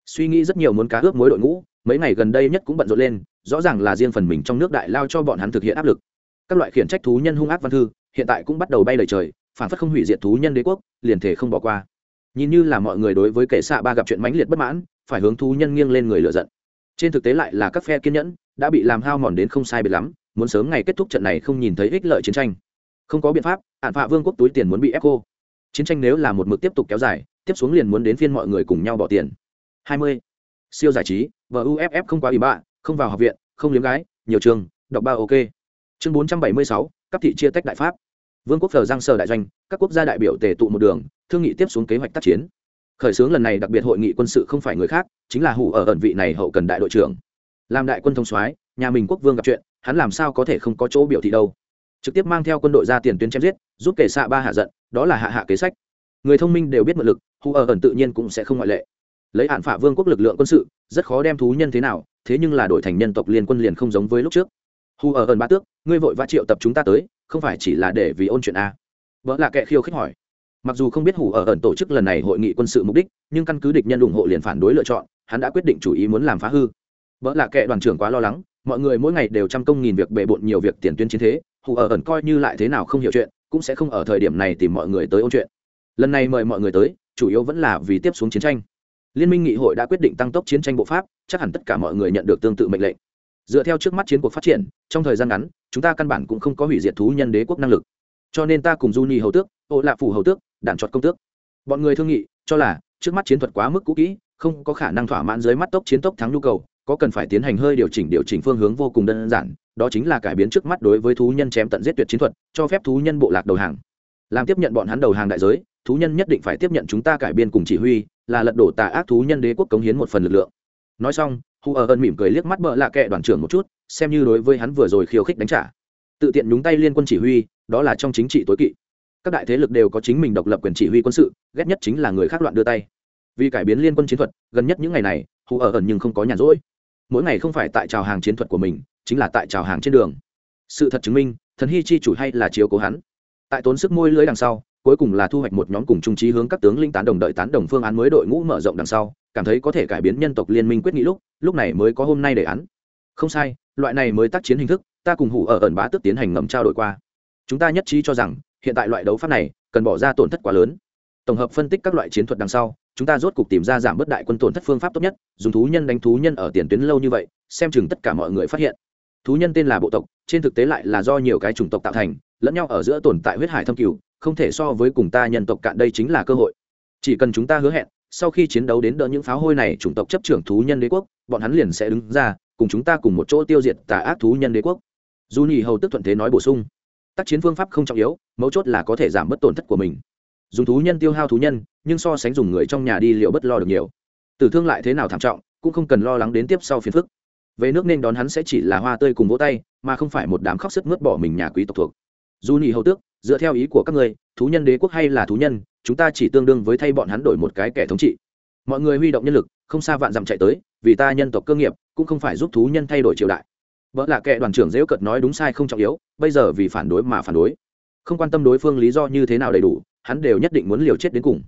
suy nghĩ rất nhiều muốn cá ướp mối đội ngũ, mấy ngày gần đây nhất cũng bận rộn lên, rõ ràng là riêng phần mình trong nước đại lao cho bọn hắn thực hiện áp lực. Các loại khiển trách thú nhân hung ác văn thư, hiện tại cũng bắt đầu bay lời trời, phản phất không hủy diệt thú nhân đế quốc, liền thể không bỏ qua. Nhìn như là mọi người đối với kẻ xạ ba gặp chuyện mãnh liệt bất mãn, phải hướng thú nhân nghiêng lên người lựa giận. Trên thực tế lại là các phe kiên nhẫn, đã bị làm hao mòn đến không sai biệt lắm, muốn sớm ngày kết thúc trận này không nhìn thấy ích lợi chiến tranh. Không có biện pháp hạn phạ vương quốc túi tiền muốn bị ép cô. Chiến tranh nếu là một mực tiếp tục kéo dài, tiếp xuống liền muốn đến phiên mọi người cùng nhau bỏ tiền. 20. siêu giải trí VUFF không quá ủy bạ không vào học viện không liếm gái nhiều trường đọc ba ok. Chương 476, cấp thị chia tách đại pháp. Vương quốc Phở giang sở đại doanh các quốc gia đại biểu tề tụ một đường thương nghị tiếp xuống kế hoạch tác chiến. Khởi xướng lần này đặc biệt hội nghị quân sự không phải người khác chính là hủ ở ẩn vị này hậu cần đại đội trưởng. Làm đại quân thông soái nhà mình quốc vương gặp chuyện hắn làm sao có thể không có chỗ biểu thị đâu. Trực tiếp mang theo quân đội ra tiền tuyến chém giết giúp kể xạ ba hạ giận đó là hạ hạ kế sách. Người thông minh đều biết mượn lực hủ ở ẩn tự nhiên cũng sẽ không ngoại lệ lấy hạn phả vương quốc lực lượng quân sự, rất khó đem thú nhân thế nào, thế nhưng là đổi thành nhân tộc liên quân liền không giống với lúc trước. Hù ở ẩn ba tước, ngươi vội vã triệu tập chúng ta tới, không phải chỉ là để vì ôn chuyện a vợ là kẻ khiêu khích hỏi. Mặc dù không biết Hù ở ẩn tổ chức lần này hội nghị quân sự mục đích, nhưng căn cứ địch nhân ủng hộ liền phản đối lựa chọn, hắn đã quyết định chủ ý muốn làm phá hư. Vợ lạ kệ đoàn trưởng quá lo lắng, mọi người mỗi ngày đều trăm công nghìn việc bề bộn nhiều việc tiền tuyến chiến thế hù ở ẩn coi như lại thế nào không hiểu chuyện, cũng sẽ không ở thời điểm này tìm mọi người tới ôn chuyện. Lần này mời mọi người tới, chủ yếu vẫn là vì tiếp xuống chiến tranh liên minh nghị hội đã quyết định tăng tốc chiến tranh bộ pháp chắc hẳn tất cả mọi người nhận được tương tự mệnh lệnh dựa theo trước mắt chiến cuộc phát triển trong thời gian ngắn chúng ta căn bản cũng không có hủy diệt thú nhân đế quốc năng lực cho nên ta cùng Juni hầu tước, Ô Lạ phủ hầu tước, đạn trọt công tước. Bọn người thương nghị, cho là trước mắt chiến thuật quá mức cũ kỹ, không có khả năng thỏa mãn dưới mắt tốc chiến tốc thắng nhu cầu, có cần phải tiến hành hơi điều chỉnh điều chỉnh phương hướng vô cùng đơn giản, đó chính là cải biến trước mắt đối với thú nhân chém tận giết tuyệt chiến thuật, cho phép thú nhân bộ lạc đầu hàng. Làm tiếp nhận bọn hắn đầu hàng đại giới, thú nhân nhất định phải tiếp nhận chúng ta cải biên cùng chỉ huy, là lật đổ tà ác thú nhân đế quốc cống hiến một phần lực lượng. Nói xong, Hù ở ơn mỉm cười liếc mắt bợ lạ kệ đoàn trưởng một chút, xem như đối với hắn vừa rồi khiêu khích đánh trả. Tự tiện nhúng tay liên quân chỉ huy, đó là trong chính trị tối kỵ. Các đại thế lực đều có chính mình độc lập quyền chỉ huy quân sự ghét nhất chính là người khác loạn đưa tay. Vì cải biến liên quân chiến thuật gần nhất những ngày này hù ở ẩn nhưng không có nhàn rỗi. Mỗi ngày không phải tại trào hàng chiến thuật của mình chính là tại trào hàng trên đường. Sự thật chứng minh thần hy chi chủ hay là chiếu cố hắn. Tại tốn sức môi lưới đằng sau cuối cùng là thu hoạch một nhóm cùng trung trí hướng các tướng linh tán đồng đợi tán đồng phương án mới đội ngũ mở rộng đằng sau, cảm thấy có thể cải biến nhân tộc liên minh quyết nghị lúc lúc này mới có hôm nay đề án. Không sai, loại này mới tác chiến hình thức, ta cùng hủ ở ẩn bá tức tiến hành ngầm trao đổi qua. Chúng ta nhất trí cho rằng, hiện tại loại đấu pháp này, cần bỏ ra tổn thất quá lớn. Tổng hợp phân tích các loại chiến thuật đằng sau, chúng ta rốt cục tìm ra giảm bớt đại quân tổn thất phương pháp tốt nhất, dùng thú nhân đánh thú nhân ở tiền tuyến lâu như vậy, xem chừng tất cả mọi người phát hiện. Thú nhân tên là bộ tộc, trên thực tế lại là do nhiều cái chủng tộc tạo thành, lẫn nhau ở giữa tồn tại huyết hải thâm cửu không thể so với cùng ta nhân tộc cạn đây chính là cơ hội. Chỉ cần chúng ta hứa hẹn, sau khi chiến đấu đến đỡ những pháo hôi này, chủng tộc chấp trưởng thú nhân đế quốc, bọn hắn liền sẽ đứng ra, cùng chúng ta cùng một chỗ tiêu diệt tà ác thú nhân đế quốc. Du nhì hầu tức thuận thế nói bổ sung, tác chiến phương pháp không trọng yếu, mấu chốt là có thể giảm bớt tổn thất của mình. Dùng thú nhân tiêu hao thú nhân, nhưng so sánh dùng người trong nhà đi liệu bất lo được nhiều. Tử thương lại thế nào thảm trọng, cũng không cần lo lắng đến tiếp sau phiền phức. Về nước nên đón hắn sẽ chỉ là hoa tươi cùng vỗ tay, mà không phải một đám khóc sức mướt bỏ mình nhà quý tộc thuộc. Dù nhì hầu tước dựa theo ý của các người thú nhân đế quốc hay là thú nhân, chúng ta chỉ tương đương với thay bọn hắn đổi một cái kẻ thống trị. Mọi người huy động nhân lực, không xa vạn dặm chạy tới, vì ta nhân tộc cơ nghiệp, cũng không phải giúp thú nhân thay đổi triều đại. Vợ là kệ đoàn trưởng dễu cợt nói đúng sai không trọng yếu, bây giờ vì phản đối mà phản đối. Không quan tâm đối phương lý do như thế nào đầy đủ, hắn đều nhất định muốn liều chết đến cùng.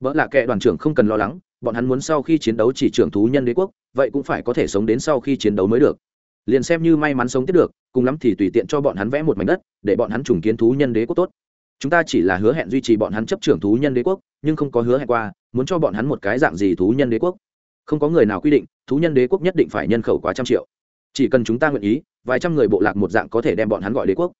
Vợ là kệ đoàn trưởng không cần lo lắng, bọn hắn muốn sau khi chiến đấu chỉ trưởng thú nhân đế quốc, vậy cũng phải có thể sống đến sau khi chiến đấu mới được liền xem như may mắn sống tiếp được, cùng lắm thì tùy tiện cho bọn hắn vẽ một mảnh đất, để bọn hắn trùng kiến thú nhân đế quốc tốt. Chúng ta chỉ là hứa hẹn duy trì bọn hắn chấp trưởng thú nhân đế quốc, nhưng không có hứa hẹn qua, muốn cho bọn hắn một cái dạng gì thú nhân đế quốc? Không có người nào quy định, thú nhân đế quốc nhất định phải nhân khẩu quá trăm triệu. Chỉ cần chúng ta nguyện ý, vài trăm người bộ lạc một dạng có thể đem bọn hắn gọi đế quốc.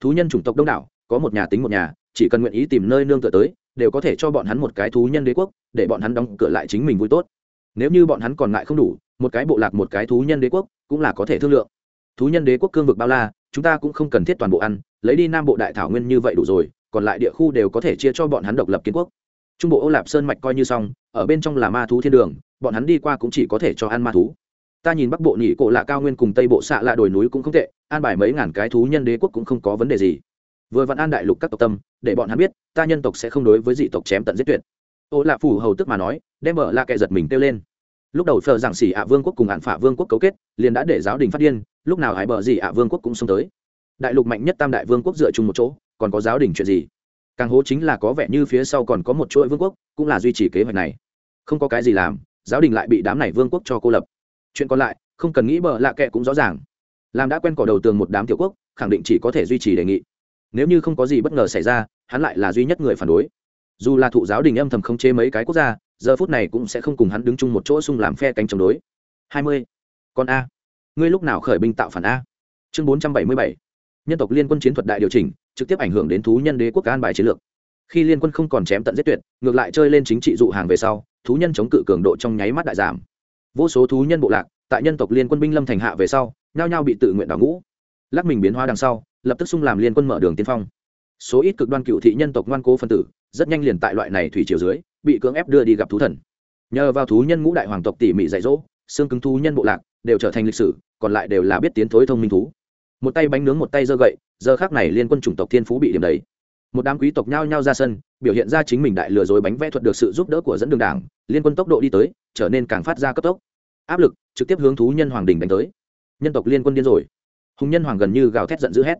Thú nhân chủng tộc đông đảo, có một nhà tính một nhà, chỉ cần nguyện ý tìm nơi nương tựa tới, đều có thể cho bọn hắn một cái thú nhân đế quốc, để bọn hắn đóng cửa lại chính mình vui tốt. Nếu như bọn hắn còn lại không đủ một cái bộ lạc một cái thú nhân đế quốc cũng là có thể thương lượng. Thú nhân đế quốc cương vực bao la, chúng ta cũng không cần thiết toàn bộ ăn, lấy đi nam bộ đại thảo nguyên như vậy đủ rồi, còn lại địa khu đều có thể chia cho bọn hắn độc lập kiến quốc. Trung bộ ô lạp sơn mạch coi như xong, ở bên trong là ma thú thiên đường, bọn hắn đi qua cũng chỉ có thể cho ăn ma thú. Ta nhìn bắc bộ nỉ cổ lạ cao nguyên cùng tây bộ xạ lạ đồi núi cũng không tệ, an bài mấy ngàn cái thú nhân đế quốc cũng không có vấn đề gì. Vừa vặn an đại lục các tộc tâm, để bọn hắn biết, ta nhân tộc sẽ không đối với dị tộc chém tận giết tuyệt. Ô lạ phủ hầu tức mà nói, đem mở lạ kệ giật mình kêu lên lúc đầu phờ giảng xỉ ạ vương quốc cùng hạn phả vương quốc cấu kết, liền đã để giáo đình phát điên, lúc nào hải bờ gì ạ vương quốc cũng xông tới. Đại lục mạnh nhất tam đại vương quốc dựa chung một chỗ, còn có giáo đình chuyện gì? Càng hố chính là có vẻ như phía sau còn có một chuỗi vương quốc, cũng là duy trì kế hoạch này. Không có cái gì làm, giáo đình lại bị đám này vương quốc cho cô lập. Chuyện còn lại, không cần nghĩ bờ lạ kệ cũng rõ ràng. Làm đã quen cỏ đầu tường một đám tiểu quốc, khẳng định chỉ có thể duy trì đề nghị. Nếu như không có gì bất ngờ xảy ra, hắn lại là duy nhất người phản đối dù là thụ giáo đình âm thầm không chế mấy cái quốc gia, giờ phút này cũng sẽ không cùng hắn đứng chung một chỗ xung làm phe cánh chống đối. Hai mươi. Con a. Ngươi lúc nào khởi binh tạo phản a? Chương bốn trăm bảy mươi bảy. Nhân tộc liên quân chiến thuật đại điều chỉnh, trực tiếp ảnh hưởng đến thú nhân đế quốc an bài chiến lược. Khi liên quân không còn chém tận giết tuyệt, ngược lại chơi lên chính trị dụ hàng về sau, thú nhân chống cự cường độ trong nháy mắt đại giảm. Vô số thú nhân bộ lạc, tại nhân tộc liên quân binh lâm thành hạ về sau, nhao nhao bị tự nguyện đảo ngũ. Lắc mình biến hóa đằng sau, lập tức xung làm liên quân mở đường tiên phong số ít cực đoan cựu thị nhân tộc ngoan cố phân tử, rất nhanh liền tại loại này thủy triều dưới, bị cưỡng ép đưa đi gặp thú thần. Nhờ vào thú nhân ngũ đại hoàng tộc tỉ mỉ dạy dỗ, xương cứng thú nhân bộ lạc đều trở thành lịch sử, còn lại đều là biết tiến thối thông minh thú. Một tay bánh nướng một tay dơ gậy, giờ khác này liên quân chủng tộc thiên phú bị điểm đấy một đám quý tộc nhao nhao ra sân, biểu hiện ra chính mình đại lừa dối bánh vẽ thuật được sự giúp đỡ của dẫn đường đảng, liên quân tốc độ đi tới, trở nên càng phát ra cấp tốc. Áp lực trực tiếp hướng thú nhân hoàng đình đánh tới. Nhân tộc liên quân điên rồi. Hùng nhân hoàng gần như gào thét giận dữ hét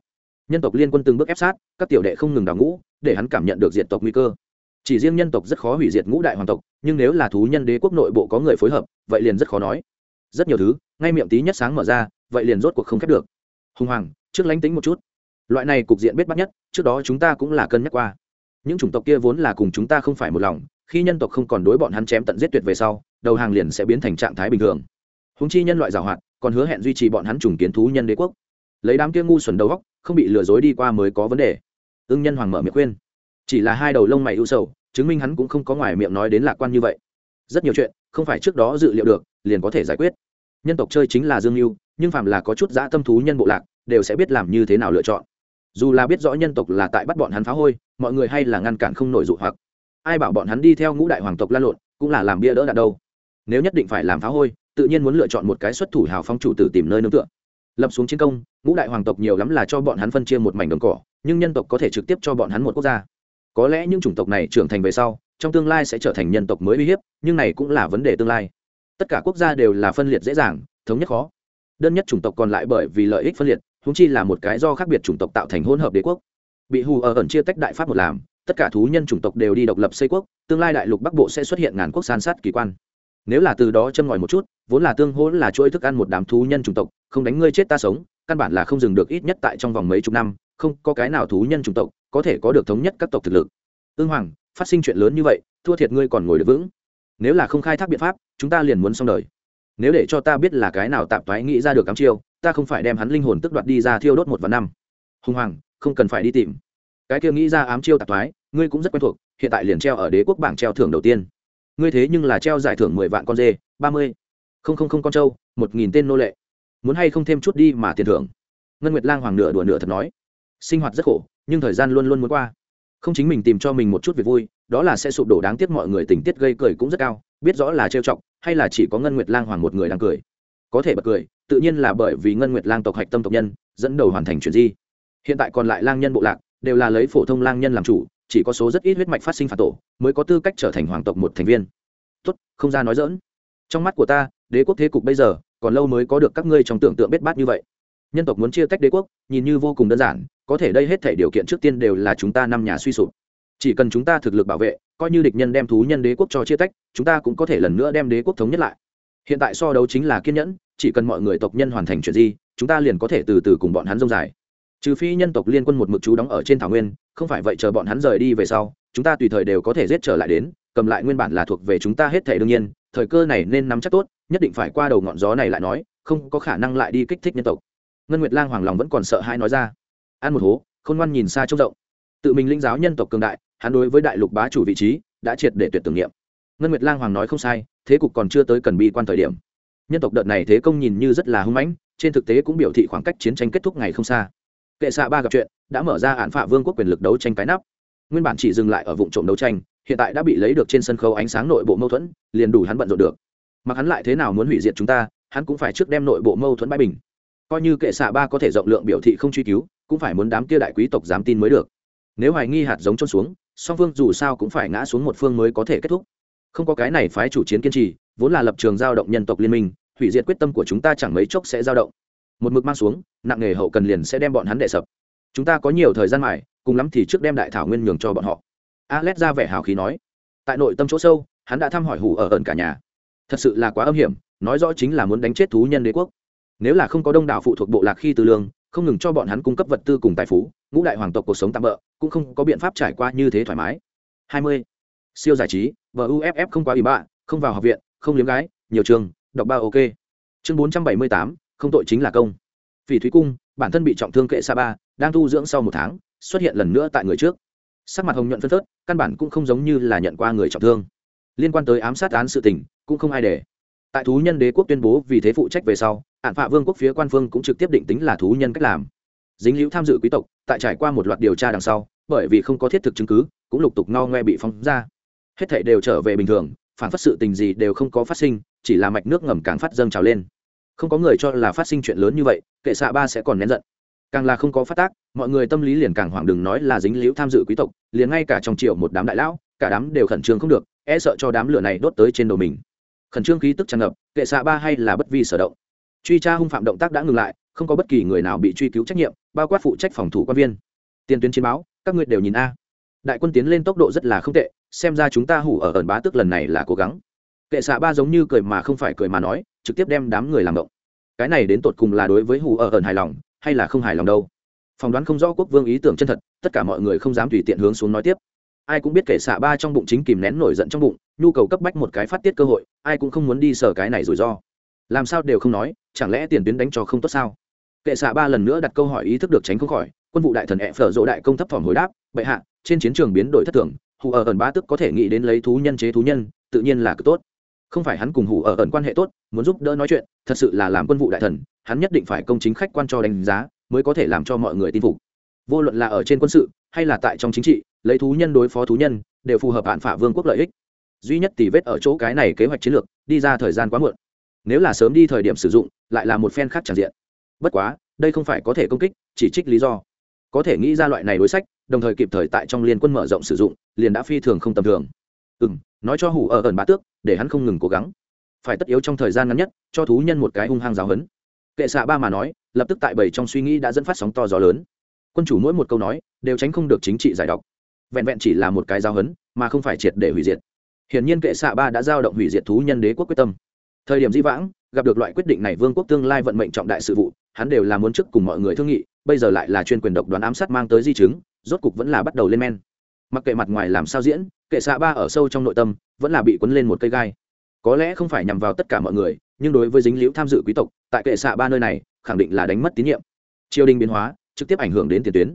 nhân tộc liên quân từng bước ép sát, các tiểu đệ không ngừng đào ngũ, để hắn cảm nhận được diện tộc nguy cơ. Chỉ riêng nhân tộc rất khó hủy diệt ngũ đại hoàng tộc, nhưng nếu là thú nhân đế quốc nội bộ có người phối hợp, vậy liền rất khó nói. Rất nhiều thứ, ngay miệng tí nhất sáng mở ra, vậy liền rốt cuộc không khép được. Hùng hoàng, trước lánh tính một chút. Loại này cục diện biết bắt nhất, trước đó chúng ta cũng là cân nhắc qua. Những chủng tộc kia vốn là cùng chúng ta không phải một lòng, khi nhân tộc không còn đối bọn hắn chém tận giết tuyệt về sau, đầu hàng liền sẽ biến thành trạng thái bình thường. Húng chi nhân loại giảo hoạt còn hứa hẹn duy trì bọn hắn trùng kiến thú nhân đế quốc. Lấy đám kia ngu xuẩn đầu góc không bị lừa dối đi qua mới có vấn đề. Ưng nhân hoàng mở miệng khuyên. Chỉ là hai đầu lông mày ưu sầu, chứng minh hắn cũng không có ngoài miệng nói đến lạc quan như vậy. Rất nhiều chuyện, không phải trước đó dự liệu được, liền có thể giải quyết. Nhân tộc chơi chính là dương mưu nhưng phàm là có chút dã tâm thú nhân bộ lạc, đều sẽ biết làm như thế nào lựa chọn. Dù là biết rõ nhân tộc là tại bắt bọn hắn phá hôi, mọi người hay là ngăn cản không nổi dụ hoặc. Ai bảo bọn hắn đi theo ngũ đại hoàng tộc lan lộn, cũng là làm bia đỡ đạn đâu. Nếu nhất định phải làm phá hôi, tự nhiên muốn lựa chọn một cái xuất thủ hào phong chủ tử tìm nơi nương tựa lập xuống chiến công, ngũ đại hoàng tộc nhiều lắm là cho bọn hắn phân chia một mảnh đồng cỏ, nhưng nhân tộc có thể trực tiếp cho bọn hắn một quốc gia. Có lẽ những chủng tộc này trưởng thành về sau, trong tương lai sẽ trở thành nhân tộc mới uy hiếp, nhưng này cũng là vấn đề tương lai. Tất cả quốc gia đều là phân liệt dễ dàng, thống nhất khó. Đơn nhất chủng tộc còn lại bởi vì lợi ích phân liệt húng chi là một cái do khác biệt chủng tộc tạo thành hỗn hợp đế quốc. Bị hù ở ẩn chia tách đại pháp một làm, tất cả thú nhân chủng tộc đều đi độc lập xây quốc, tương lai đại lục bắc bộ sẽ xuất hiện ngàn quốc san sát kỳ quan nếu là từ đó châm ngòi một chút, vốn là tương hỗ là chuỗi thức ăn một đám thú nhân chủng tộc, không đánh ngươi chết ta sống, căn bản là không dừng được ít nhất tại trong vòng mấy chục năm, không có cái nào thú nhân chủng tộc có thể có được thống nhất các tộc thực lực. Ương hoàng, phát sinh chuyện lớn như vậy, thua thiệt ngươi còn ngồi được vững. Nếu là không khai thác biện pháp, chúng ta liền muốn xong đời. Nếu để cho ta biết là cái nào tạm thoái nghĩ ra được cắm chiêu, ta không phải đem hắn linh hồn tức đoạt đi ra thiêu đốt một và năm. Hùng hoàng, không cần phải đi tìm. Cái kia nghĩ ra ám chiêu tạp thoái ngươi cũng rất quen thuộc, hiện tại liền treo ở đế quốc bảng treo thưởng đầu tiên ngươi thế nhưng là treo giải thưởng mười vạn con dê, ba mươi. Không không không, con trâu, một nghìn tên nô lệ. Muốn hay không thêm chút đi mà tiền thưởng? Ngân nguyệt lang hoàng nửa đùa nửa thật nói. Sinh hoạt rất khổ, nhưng thời gian luôn luôn muốn qua. Không chính mình tìm cho mình một chút việc vui, đó là sẽ sụp đổ đáng tiếc mọi người tình tiết gây cười cũng rất cao, biết rõ là trêu chọc, hay là chỉ có ngân nguyệt lang hoàng một người đang cười. Có thể bật cười, tự nhiên là bởi vì ngân nguyệt lang tộc hạch tâm tộc nhân, dẫn đầu hoàn thành chuyện di hiện tại còn lại lang nhân bộ lạc, đều là lấy phổ thông lang nhân làm chủ chỉ có số rất ít huyết mạch phát sinh phản tổ mới có tư cách trở thành hoàng tộc một thành viên. Tốt, không ra nói dỡn trong mắt của ta, đế quốc thế cục bây giờ còn lâu mới có được các ngươi trong tưởng tượng bết bát như vậy. Nhân tộc muốn chia tách đế quốc, nhìn như vô cùng đơn giản, có thể đây hết thể điều kiện trước tiên đều là chúng ta năm nhà suy sụp. Chỉ cần chúng ta thực lực bảo vệ, coi như địch nhân đem thú nhân đế quốc cho chia tách, chúng ta cũng có thể lần nữa đem đế quốc thống nhất lại. Hiện tại so đấu chính là kiên nhẫn, chỉ cần mọi người tộc nhân hoàn thành chuyện gì, chúng ta liền có thể từ từ cùng bọn hắn dông dài. Trừ phi nhân tộc liên quân một mực chú đóng ở trên thảo nguyên không phải vậy chờ bọn hắn rời đi về sau, chúng ta tùy thời đều có thể giết trở lại đến, cầm lại nguyên bản là thuộc về chúng ta hết thể đương nhiên, thời cơ này nên nắm chắc tốt, nhất định phải qua đầu ngọn gió này lại nói, không có khả năng lại đi kích thích nhân tộc. Ngân nguyệt lang hoàng lòng vẫn còn sợ hãi nói ra. Ăn một hố, khôn ngoan nhìn xa trông rộng. Tự mình linh giáo nhân tộc cường đại, hắn đối với đại lục bá chủ vị trí đã triệt để tuyệt tưởng niệm. Ngân nguyệt lang hoàng nói không sai, thế cục còn chưa tới cần bi quan thời điểm. Nhân tộc đợt này thế công nhìn như rất là hưng mãnh, trên thực tế cũng biểu thị khoảng cách chiến tranh kết thúc ngày không xa kệ xạ ba gặp chuyện, đã mở ra án phạ vương quốc quyền lực đấu tranh cái nắp. Nguyên bản chỉ dừng lại ở vụ trộm đấu tranh, hiện tại đã bị lấy được trên sân khấu ánh sáng nội bộ mâu thuẫn, liền đủ hắn bận rộn được. Mặc hắn lại thế nào muốn hủy diệt chúng ta, hắn cũng phải trước đem nội bộ mâu thuẫn bãi bình. Coi như kệ xạ ba có thể rộng lượng biểu thị không truy cứu, cũng phải muốn đám kia đại quý tộc dám tin mới được. Nếu hoài nghi hạt giống trôn xuống, song phương dù sao cũng phải ngã xuống một phương mới có thể kết thúc. Không có cái này phái chủ chiến kiên trì, vốn là lập trường giao động nhân tộc liên minh, hủy diệt quyết tâm của chúng ta chẳng mấy chốc sẽ giao động một mực mang xuống nặng nghề hậu cần liền sẽ đem bọn hắn đệ sập. Chúng ta có nhiều thời gian mải cùng lắm thì trước đem đại thảo nguyên nhường cho bọn họ. Alex ra vẻ hào khí nói. Tại nội tâm chỗ sâu hắn đã thăm hỏi hủ ở ẩn cả nhà. Thật sự là quá âm hiểm nói rõ chính là muốn đánh chết thú nhân đế quốc. Nếu là không có đông đảo phụ thuộc bộ lạc khi từ lương không ngừng cho bọn hắn cung cấp vật tư cùng tài phú ngũ đại hoàng tộc cuộc sống tạm bỡ cũng không có biện pháp trải qua như thế thoải mái. 20. siêu giải trí vợ uff không quá ủy bạ không vào học viện không liếm gái nhiều trường đọc ba ok. Chương 478, không tội chính là công. Phỉ thúy cung, bản thân bị trọng thương kệ sa ba, đang tu dưỡng sau một tháng, xuất hiện lần nữa tại người trước. Sắc mặt hồng nhuận phân phớt, căn bản cũng không giống như là nhận qua người trọng thương. Liên quan tới ám sát án sự tình, cũng không ai để. Tại thú nhân đế quốc tuyên bố vì thế phụ trách về sau ạn phạ vương quốc phía quan phương cũng trực tiếp định tính là thú nhân cách làm. Dính liễu tham dự quý tộc, tại trải qua một loạt điều tra đằng sau, bởi vì không có thiết thực chứng cứ, cũng lục tục no ngoe bị phóng ra. Hết thảy đều trở về bình thường, phản phát sự tình gì đều không có phát sinh, chỉ là mạch nước ngầm càng phát dâng trào lên không có người cho là phát sinh chuyện lớn như vậy, kệ xạ ba sẽ còn nén giận. Càng là không có phát tác, mọi người tâm lý liền càng hoảng đừng nói là dính liễu tham dự quý tộc, liền ngay cả trong triệu một đám đại lão, cả đám đều khẩn trương không được e sợ cho đám lửa này đốt tới trên đầu mình. Khẩn trương khí tức tràn ngập, kệ xạ ba hay là bất vi sở động. Truy tra hung phạm động tác đã ngừng lại, không có bất kỳ người nào bị truy cứu trách nhiệm, bao quát phụ trách phòng thủ quan viên. Tiền tuyến chiến báo, các ngươi đều nhìn a. Đại quân tiến lên tốc độ rất là không tệ, xem ra chúng ta hủ ở ẩn bá tức lần này là cố gắng kệ xạ ba giống như cười mà không phải cười mà nói, trực tiếp đem đám người làm động. Cái này đến tột cùng là đối với hủ ở ẩn hài lòng, hay là không hài lòng đâu? Phỏng đoán không rõ quốc vương ý tưởng chân thật, tất cả mọi người không dám tùy tiện hướng xuống nói tiếp. Ai cũng biết kệ xạ ba trong bụng chính kìm nén nổi giận trong bụng, nhu cầu cấp bách một cái phát tiết cơ hội, ai cũng không muốn đi sở cái này rủi ro. Làm sao đều không nói, chẳng lẽ tiền tuyến đánh cho không tốt sao? Kệ xạ ba lần nữa đặt câu hỏi ý thức được tránh không khỏi, quân vụ đại thần ẹ phở dỗ đại công thấp thỏm hồi đáp, bệ hạ, trên chiến trường biến đổi thất thường, hù ở ẩn ba tức có thể nghĩ đến lấy thú nhân chế thú nhân, tự nhiên là cực tốt không phải hắn cùng Hủ ở ẩn quan hệ tốt, muốn giúp đỡ nói chuyện, thật sự là làm quân vụ đại thần, hắn nhất định phải công chính khách quan cho đánh giá, mới có thể làm cho mọi người tin phục. Vô luận là ở trên quân sự, hay là tại trong chính trị, lấy thú nhân đối phó thú nhân, đều phù hợp hạn phả vương quốc lợi ích. Duy nhất tỷ vết ở chỗ cái này kế hoạch chiến lược, đi ra thời gian quá muộn. Nếu là sớm đi thời điểm sử dụng, lại là một phen khác tràn diện. Bất quá, đây không phải có thể công kích, chỉ trích lý do. Có thể nghĩ ra loại này đối sách, đồng thời kịp thời tại trong liên quân mở rộng sử dụng, liền đã phi thường không tầm thường. Ừ m nói cho hủ ở ẩn bá tước, để hắn không ngừng cố gắng. Phải tất yếu trong thời gian ngắn nhất, cho thú nhân một cái hung hăng giáo hấn kệ xạ ba mà nói, lập tức tại bảy trong suy nghĩ đã dẫn phát sóng to gió lớn. Quân chủ mỗi một câu nói, đều tránh không được chính trị giải độc. Vẹn vẹn chỉ là một cái giáo hấn mà không phải triệt để hủy diệt. Hiển nhiên kệ xạ ba đã giao động hủy diệt thú nhân đế quốc quyết tâm. Thời điểm di vãng, gặp được loại quyết định này vương quốc tương lai vận mệnh trọng đại sự vụ, hắn đều là muốn trước cùng mọi người thương nghị, bây giờ lại là chuyên quyền độc đoán ám sát mang tới di chứng, rốt cục vẫn là bắt đầu lên men mặc kệ mặt ngoài làm sao diễn, kệ xạ ba ở sâu trong nội tâm vẫn là bị quấn lên một cây gai. Có lẽ không phải nhằm vào tất cả mọi người, nhưng đối với dính liễu tham dự quý tộc, tại kệ xạ ba nơi này, khẳng định là đánh mất tín nhiệm. Triều đình biến hóa, trực tiếp ảnh hưởng đến tiền tuyến.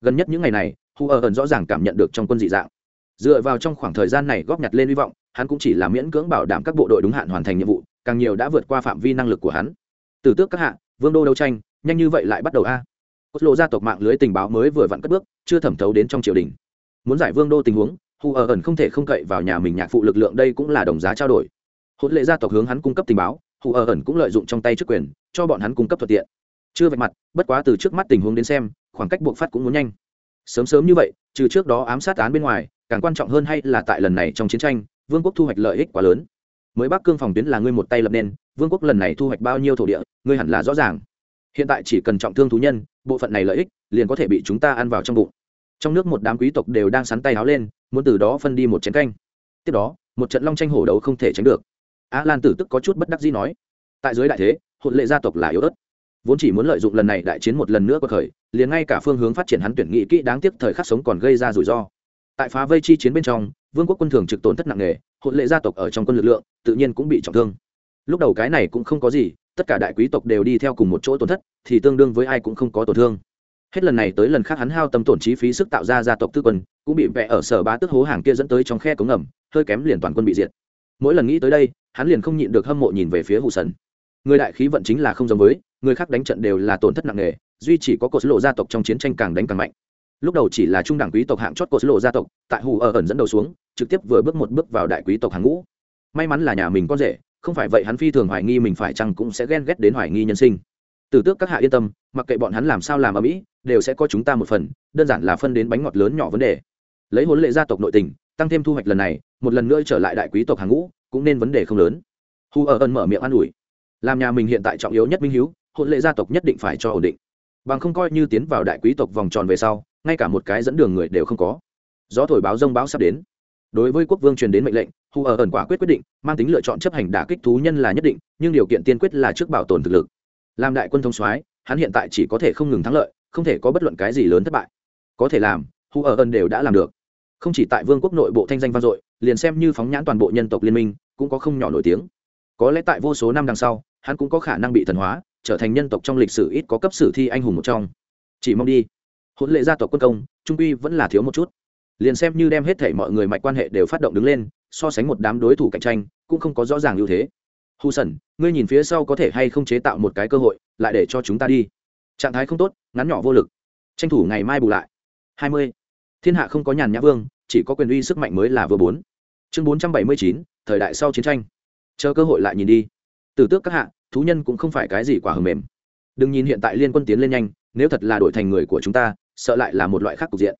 Gần nhất những ngày này, hu ở ẩn rõ ràng cảm nhận được trong quân dị dạng. Dựa vào trong khoảng thời gian này góp nhặt lên hy vọng, hắn cũng chỉ là miễn cưỡng bảo đảm các bộ đội đúng hạn hoàn thành nhiệm vụ, càng nhiều đã vượt qua phạm vi năng lực của hắn. Từ tước các hạ, vương đô đấu tranh, nhanh như vậy lại bắt đầu a. Cốt lộ gia tộc mạng lưới tình báo mới vừa vặn cất bước, chưa thẩm thấu đến trong triều đình muốn giải vương đô tình huống hù ở ẩn không thể không cậy vào nhà mình nhạc phụ lực lượng đây cũng là đồng giá trao đổi. Hôn lệ gia tộc hướng hắn cung cấp tình báo hù ở ẩn cũng lợi dụng trong tay chức quyền, cho bọn hắn cung cấp thuận tiện. Chưa vạch mặt, bất quá từ trước mắt tình huống đến xem, khoảng cách buộc phát cũng muốn nhanh. Sớm sớm như vậy, trừ trước đó ám sát án bên ngoài, càng quan trọng hơn hay là tại lần này trong chiến tranh, vương quốc thu hoạch lợi ích quá lớn. Mới bắc cương phòng tuyến là ngươi một tay lập nên, vương quốc lần này thu hoạch bao nhiêu thổ địa, ngươi hẳn là rõ ràng. Hiện tại chỉ cần trọng thương thú nhân, bộ phận này lợi ích, liền có thể bị chúng ta ăn vào trong bụng trong nước một đám quý tộc đều đang sắn tay háo lên, muốn từ đó phân đi một chén canh. Tiếp đó, một trận long tranh hổ đấu không thể tránh được. A lan tử tức có chút bất đắc dĩ nói, tại dưới đại thế hụt lệ gia tộc là yếu ớt. Vốn chỉ muốn lợi dụng lần này đại chiến một lần nữa có khởi, liền ngay cả phương hướng phát triển hắn tuyển nghị kỹ đáng tiếc thời khắc sống còn gây ra rủi ro. Tại phá vây chi chiến bên trong, vương quốc quân thường trực tổn thất nặng nề hụt lệ gia tộc ở trong quân lực lượng, tự nhiên cũng bị trọng thương. Lúc đầu cái này cũng không có gì, tất cả đại quý tộc đều đi theo cùng một chỗ tổn thất, thì tương đương với ai cũng không có tổn thương hết lần này tới lần khác hắn hao tâm tổn chi phí sức tạo ra gia tộc tư quân, cũng bị vẽ ở sở bá tức hố hàng kia dẫn tới trong khe cống ngầm, hơi kém liền toàn quân bị diệt. Mỗi lần nghĩ tới đây, hắn liền không nhịn được hâm mộ nhìn về phía hụ sần. Người đại khí vận chính là không giống với, người khác đánh trận đều là tổn thất nặng nề, duy chỉ có cột lộ gia tộc trong chiến tranh càng đánh càng mạnh. Lúc đầu chỉ là trung đẳng quý tộc hạng chót cột lộ gia tộc, tại hù ở ẩn dẫn đầu xuống, trực tiếp vừa bước một bước vào đại quý tộc hàng ngũ. May mắn là nhà mình con rể, không phải vậy hắn phi thường hoài nghi mình phải chăng cũng sẽ ghen ghét đến hoài nghi nhân sinh từ tước các hạ yên tâm, mặc kệ bọn hắn làm sao làm ở mỹ, đều sẽ có chúng ta một phần, đơn giản là phân đến bánh ngọt lớn nhỏ vấn đề. Lấy hôn lệ gia tộc nội tình, tăng thêm thu hoạch lần này, một lần nữa trở lại đại quý tộc hàng ngũ, cũng nên vấn đề không lớn. Hu ở ân mở miệng an ủi. Làm nhà mình hiện tại trọng yếu nhất minh hiếu hôn lệ gia tộc nhất định phải cho ổn định. Bằng không coi như tiến vào đại quý tộc vòng tròn về sau, ngay cả một cái dẫn đường người đều không có. Gió thổi báo rông báo sắp đến. Đối với quốc vương truyền đến mệnh lệnh, hu ở ẩn quả quyết quyết định, mang tính lựa chọn chấp hành đả kích thú nhân là nhất định, nhưng điều kiện tiên quyết là trước bảo tồn thực lực làm đại quân thông soái, hắn hiện tại chỉ có thể không ngừng thắng lợi, không thể có bất luận cái gì lớn thất bại. Có thể làm, hu ở ân đều đã làm được. Không chỉ tại vương quốc nội bộ thanh danh vang dội, liền xem như phóng nhãn toàn bộ nhân tộc liên minh, cũng có không nhỏ nổi tiếng. Có lẽ tại vô số năm đằng sau, hắn cũng có khả năng bị thần hóa, trở thành nhân tộc trong lịch sử ít có cấp sử thi anh hùng một trong. Chỉ mong đi. Hỗn lệ gia tộc quân công, trung quy vẫn là thiếu một chút. Liền xem như đem hết thể mọi người mạch quan hệ đều phát động đứng lên, so sánh một đám đối thủ cạnh tranh, cũng không có rõ ràng ưu thế hù sần ngươi nhìn phía sau có thể hay không chế tạo một cái cơ hội, lại để cho chúng ta đi. Trạng thái không tốt, ngắn nhỏ vô lực. Tranh thủ ngày mai bù lại. Hai mươi. Thiên hạ không có nhàn nhã vương, chỉ có quyền uy sức mạnh mới là vừa bốn. Chương bốn trăm bảy mươi chín, thời đại sau chiến tranh. Chờ cơ hội lại nhìn đi. Từ tước các hạ, thú nhân cũng không phải cái gì quả hầm mềm. Đừng nhìn hiện tại liên quân tiến lên nhanh, nếu thật là đổi thành người của chúng ta, sợ lại là một loại khác cục diện.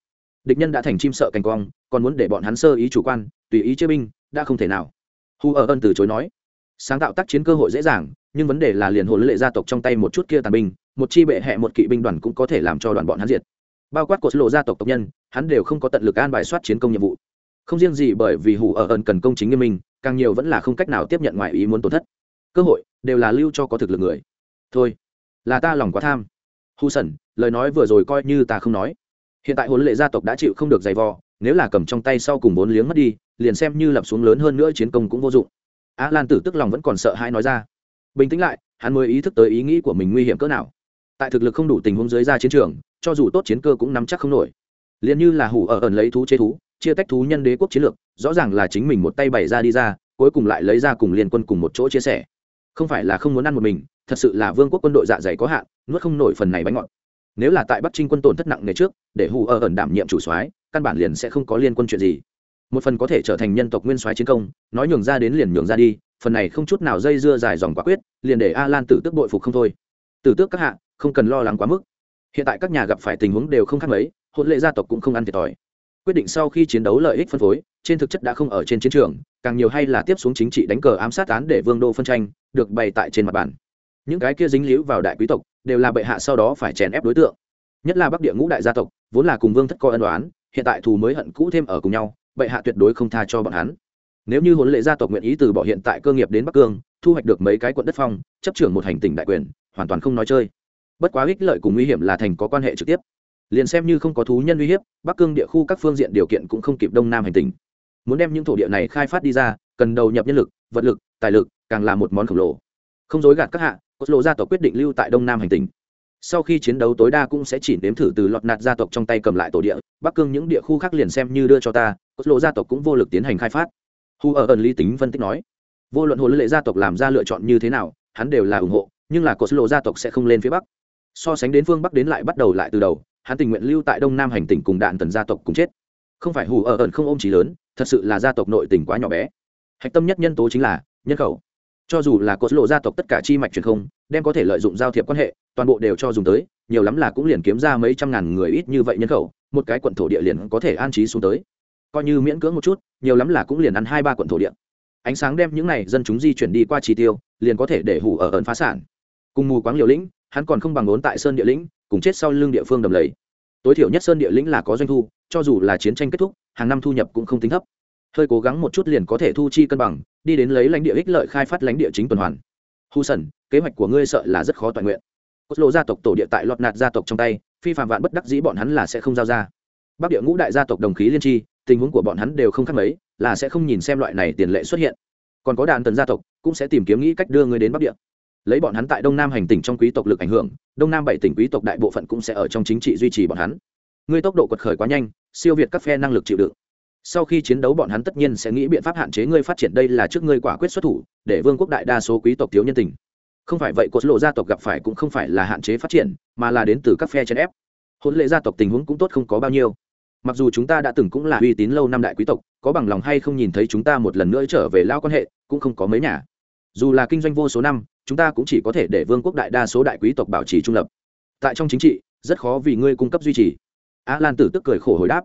Địch nhân đã thành chim sợ cành quang còn muốn để bọn hắn sơ ý chủ quan, tùy ý chế binh, đã không thể nào. Hu ở ân từ chối nói sáng tạo tác chiến cơ hội dễ dàng, nhưng vấn đề là liền hồn lệ gia tộc trong tay một chút kia tàn binh, một chi bệ hẹ một kỵ binh đoàn cũng có thể làm cho đoàn bọn hắn diệt. Bao quát cột lộ gia tộc tộc nhân, hắn đều không có tận lực an bài soát chiến công nhiệm vụ. Không riêng gì bởi vì hủ ở ẩn cần công chính nghiêm minh, càng nhiều vẫn là không cách nào tiếp nhận ngoài ý muốn tổn thất. Cơ hội đều là lưu cho có thực lực người. Thôi, là ta lòng quá tham. Hù sẩn, lời nói vừa rồi coi như ta không nói. Hiện tại huấn lệ gia tộc đã chịu không được giày vò, nếu là cầm trong tay sau cùng bốn liếng mất đi, liền xem như lập xuống lớn hơn nữa chiến công cũng vô dụng á lan tử tức lòng vẫn còn sợ hãi nói ra. Bình tĩnh lại, hắn mới ý thức tới ý nghĩ của mình nguy hiểm cỡ nào. Tại thực lực không đủ tình huống dưới ra chiến trường, cho dù tốt chiến cơ cũng nắm chắc không nổi. Liền như là hủ ở ẩn lấy thú chế thú, chia tách thú nhân đế quốc chiến lược, rõ ràng là chính mình một tay bày ra đi ra, cuối cùng lại lấy ra cùng liên quân cùng một chỗ chia sẻ. Không phải là không muốn ăn một mình, thật sự là vương quốc quân đội dạ dày có hạn, nuốt không nổi phần này bánh ngọt. Nếu là tại bắc trinh quân tổn thất nặng ngày trước, để hù ở ẩn đảm nhiệm chủ soái, căn bản liền sẽ không có liên quân chuyện gì một phần có thể trở thành nhân tộc nguyên soái chiến công, nói nhường ra đến liền nhường ra đi, phần này không chút nào dây dưa dài dòng quả quyết, liền để a lan tử tước bội phục không thôi. Tử tước các hạ, không cần lo lắng quá mức. Hiện tại các nhà gặp phải tình huống đều không khác mấy, hôn lệ gia tộc cũng không ăn thiệt thòi. Quyết định sau khi chiến đấu lợi ích phân phối, trên thực chất đã không ở trên chiến trường, càng nhiều hay là tiếp xuống chính trị đánh cờ ám sát án để vương đô phân tranh, được bày tại trên mặt bàn. Những cái kia dính líu vào đại quý tộc, đều là bệ hạ sau đó phải chèn ép đối tượng. Nhất là bắc địa ngũ đại gia tộc, vốn là cùng vương thất coi ân đoán hiện tại thù mới hận cũ thêm ở cùng nhau bệ hạ tuyệt đối không tha cho bọn hắn. Nếu như huấn lệ gia tộc nguyện ý từ bỏ hiện tại cơ nghiệp đến bắc cương, thu hoạch được mấy cái quận đất phong, chấp trưởng một hành tỉnh đại quyền, hoàn toàn không nói chơi. Bất quá ích lợi cùng nguy hiểm là thành có quan hệ trực tiếp. Liền xem như không có thú nhân uy hiếp, bắc cương địa khu các phương diện điều kiện cũng không kịp đông nam hành tỉnh. Muốn đem những thổ địa này khai phát đi ra, cần đầu nhập nhân lực, vật lực, tài lực, càng là một món khổng lồ. Không dối gạt các hạ cốt lộ gia tộc quyết định lưu tại đông nam hành tỉnh. Sau khi chiến đấu tối đa cũng sẽ chỉ nếm thử từ lọt nạt gia tộc trong tay cầm lại tổ địa, bắc cương những địa khu khác liền xem như đưa cho ta cốt lộ gia tộc cũng vô lực tiến hành khai phát. Hu ở ẩn lý tính phân tích nói, vô luận hồ lệ gia tộc làm ra lựa chọn như thế nào, hắn đều là ủng hộ, nhưng là cốt lộ gia tộc sẽ không lên phía bắc. So sánh đến phương bắc đến lại bắt đầu lại từ đầu, hắn tình nguyện lưu tại đông nam hành tỉnh cùng đạn tần gia tộc cùng chết. Không phải hù ở ẩn không ôm trí lớn, thật sự là gia tộc nội tỉnh quá nhỏ bé. Hạch tâm nhất nhân tố chính là nhân khẩu. Cho dù là cốt lộ gia tộc tất cả chi mạch truyền không, đem có thể lợi dụng giao thiệp quan hệ, toàn bộ đều cho dùng tới, nhiều lắm là cũng liền kiếm ra mấy trăm ngàn người ít như vậy nhân khẩu, một cái quận thổ địa liền có thể an trí xuống tới coi như miễn cưỡng một chút, nhiều lắm là cũng liền ăn hai ba quận thổ địa. Ánh sáng đem những này dân chúng di chuyển đi qua chi tiêu, liền có thể để hủ ở ẩn phá sản. Cùng mù quáng liều lĩnh, hắn còn không bằng vốn tại sơn địa lĩnh, cùng chết sau lưng địa phương đầm lầy. Tối thiểu nhất sơn địa lĩnh là có doanh thu, cho dù là chiến tranh kết thúc, hàng năm thu nhập cũng không tính thấp. Hơi cố gắng một chút liền có thể thu chi cân bằng, đi đến lấy lãnh địa ích lợi khai phát lãnh địa chính tuần hoàn. Hu sần, kế hoạch của ngươi sợ là rất khó toàn nguyện. Cốt lộ gia tộc tổ địa tại lọt nạt gia tộc trong tay, phi phạm vạn bất đắc dĩ bọn hắn là sẽ không giao ra. Bắc địa ngũ đại gia tộc đồng khí liên tri tình huống của bọn hắn đều không khác mấy, là sẽ không nhìn xem loại này tiền lệ xuất hiện. Còn có đàn tần gia tộc, cũng sẽ tìm kiếm nghĩ cách đưa ngươi đến bắc địa. Lấy bọn hắn tại đông nam hành tỉnh trong quý tộc lực ảnh hưởng, đông nam bảy tỉnh quý tộc đại bộ phận cũng sẽ ở trong chính trị duy trì bọn hắn. Ngươi tốc độ quật khởi quá nhanh, siêu việt các phe năng lực chịu đựng. Sau khi chiến đấu bọn hắn tất nhiên sẽ nghĩ biện pháp hạn chế ngươi phát triển đây là trước ngươi quả quyết xuất thủ, để vương quốc đại đa số quý tộc thiếu nhân tình. Không phải vậy, cột lộ gia tộc gặp phải cũng không phải là hạn chế phát triển, mà là đến từ các phe chèn ép. Hôn lệ gia tộc tình huống cũng tốt không có bao nhiêu mặc dù chúng ta đã từng cũng là uy tín lâu năm đại quý tộc, có bằng lòng hay không nhìn thấy chúng ta một lần nữa trở về lao quan hệ, cũng không có mấy nhà. Dù là kinh doanh vô số năm, chúng ta cũng chỉ có thể để vương quốc đại đa số đại quý tộc bảo trì trung lập. Tại trong chính trị, rất khó vì ngươi cung cấp duy trì. Á lan tử tức cười khổ hồi đáp.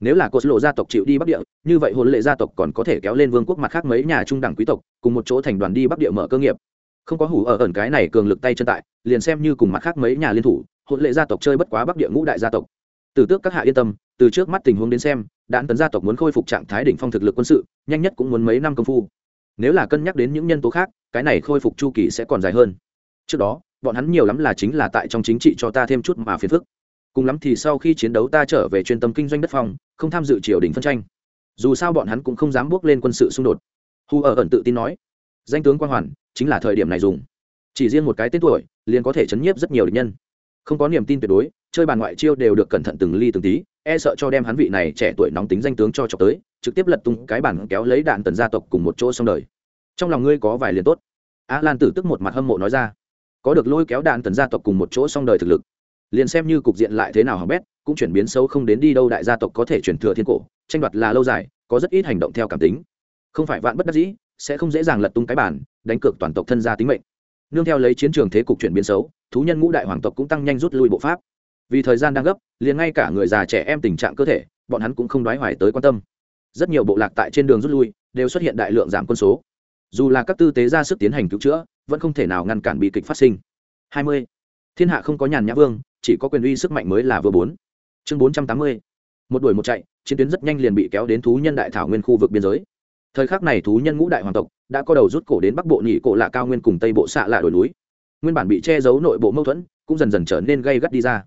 Nếu là cột lộ gia tộc chịu đi bắc địa, như vậy hôn lệ gia tộc còn có thể kéo lên vương quốc mặt khác mấy nhà trung đẳng quý tộc, cùng một chỗ thành đoàn đi bắc địa mở cơ nghiệp. Không có hủ ở ẩn cái này cường lực tay chân tại, liền xem như cùng mặt khác mấy nhà liên thủ hôn lệ gia tộc chơi bất quá bắc địa ngũ đại gia tộc. Tử tước các hạ yên tâm từ trước mắt tình huống đến xem, đạn tấn gia tộc muốn khôi phục trạng thái đỉnh phong thực lực quân sự, nhanh nhất cũng muốn mấy năm công phu. Nếu là cân nhắc đến những nhân tố khác, cái này khôi phục chu kỳ sẽ còn dài hơn. Trước đó, bọn hắn nhiều lắm là chính là tại trong chính trị cho ta thêm chút mà phiền phức. Cùng lắm thì sau khi chiến đấu ta trở về chuyên tâm kinh doanh đất phòng, không tham dự triều đình phân tranh. Dù sao bọn hắn cũng không dám bước lên quân sự xung đột. Hu ở ẩn tự tin nói, danh tướng quang hoàn, chính là thời điểm này dùng. Chỉ riêng một cái tên tuổi, liền có thể chấn nhiếp rất nhiều địch nhân. Không có niềm tin tuyệt đối, chơi bàn ngoại chiêu đều được cẩn thận từng ly từng tí e sợ cho đem hắn vị này trẻ tuổi nóng tính danh tướng cho chọc tới, trực tiếp lật tung cái bản kéo lấy đạn tần gia tộc cùng một chỗ xong đời. Trong lòng ngươi có vài liền tốt. A lan tử tức một mặt hâm mộ nói ra. Có được lôi kéo đạn tần gia tộc cùng một chỗ xong đời thực lực. Liền xem như cục diện lại thế nào hỏng bét, cũng chuyển biến xấu không đến đi đâu đại gia tộc có thể chuyển thừa thiên cổ, tranh đoạt là lâu dài, có rất ít hành động theo cảm tính. Không phải vạn bất đắc dĩ, sẽ không dễ dàng lật tung cái bản đánh cược toàn tộc thân gia tính mệnh. Nương theo lấy chiến trường thế cục chuyển biến xấu, thú nhân ngũ đại hoàng tộc cũng tăng nhanh rút lui bộ pháp vì thời gian đang gấp, liền ngay cả người già trẻ em tình trạng cơ thể, bọn hắn cũng không đoái hoài tới quan tâm. Rất nhiều bộ lạc tại trên đường rút lui, đều xuất hiện đại lượng giảm quân số. Dù là các tư tế ra sức tiến hành cứu chữa, vẫn không thể nào ngăn cản bị kịch phát sinh. 20. thiên hạ không có nhàn nhã vương, chỉ có quyền uy sức mạnh mới là vừa bốn. Chương bốn trăm tám mươi. Một đuổi một chạy, chiến tuyến rất nhanh liền bị kéo đến thú nhân đại thảo nguyên khu vực biên giới. Thời khắc này thú nhân ngũ đại hoàng tộc đã có đầu rút cổ đến bắc bộ nhị cổ lạ cao nguyên cùng tây bộ xạ lạ đồi núi. Nguyên bản bị che giấu nội bộ mâu thuẫn cũng dần dần trở nên gây gắt đi ra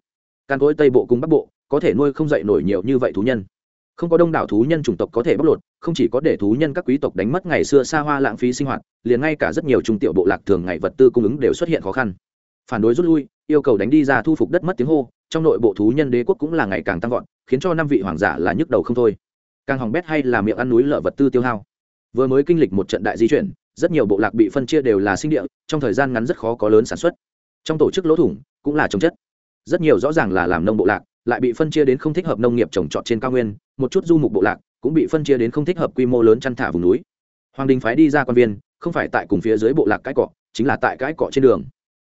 căn cối tây bộ cùng bắc bộ, có thể nuôi không dậy nổi nhiều như vậy thú nhân. Không có đông đảo thú nhân chủng tộc có thể bóc lột, không chỉ có để thú nhân các quý tộc đánh mất ngày xưa xa hoa lãng phí sinh hoạt, liền ngay cả rất nhiều trung tiểu bộ lạc thường ngày vật tư cung ứng đều xuất hiện khó khăn. Phản đối rút lui, yêu cầu đánh đi ra thu phục đất mất tiếng hô, trong nội bộ thú nhân đế quốc cũng là ngày càng tăng vọt, khiến cho năm vị hoàng giả là nhức đầu không thôi. Càng hỏng bét hay là miệng ăn núi lợ vật tư tiêu hao. Vừa mới kinh lịch một trận đại di chuyển, rất nhiều bộ lạc bị phân chia đều là sinh địa, trong thời gian ngắn rất khó có lớn sản xuất. Trong tổ chức lỗ thủng cũng là trồng chất rất nhiều rõ ràng là làm nông bộ lạc, lại bị phân chia đến không thích hợp nông nghiệp trồng trọt trên cao nguyên, một chút du mục bộ lạc cũng bị phân chia đến không thích hợp quy mô lớn chăn thả vùng núi. Hoàng đình phái đi ra quan viên, không phải tại cùng phía dưới bộ lạc cãi cọ, chính là tại cãi cọ trên đường.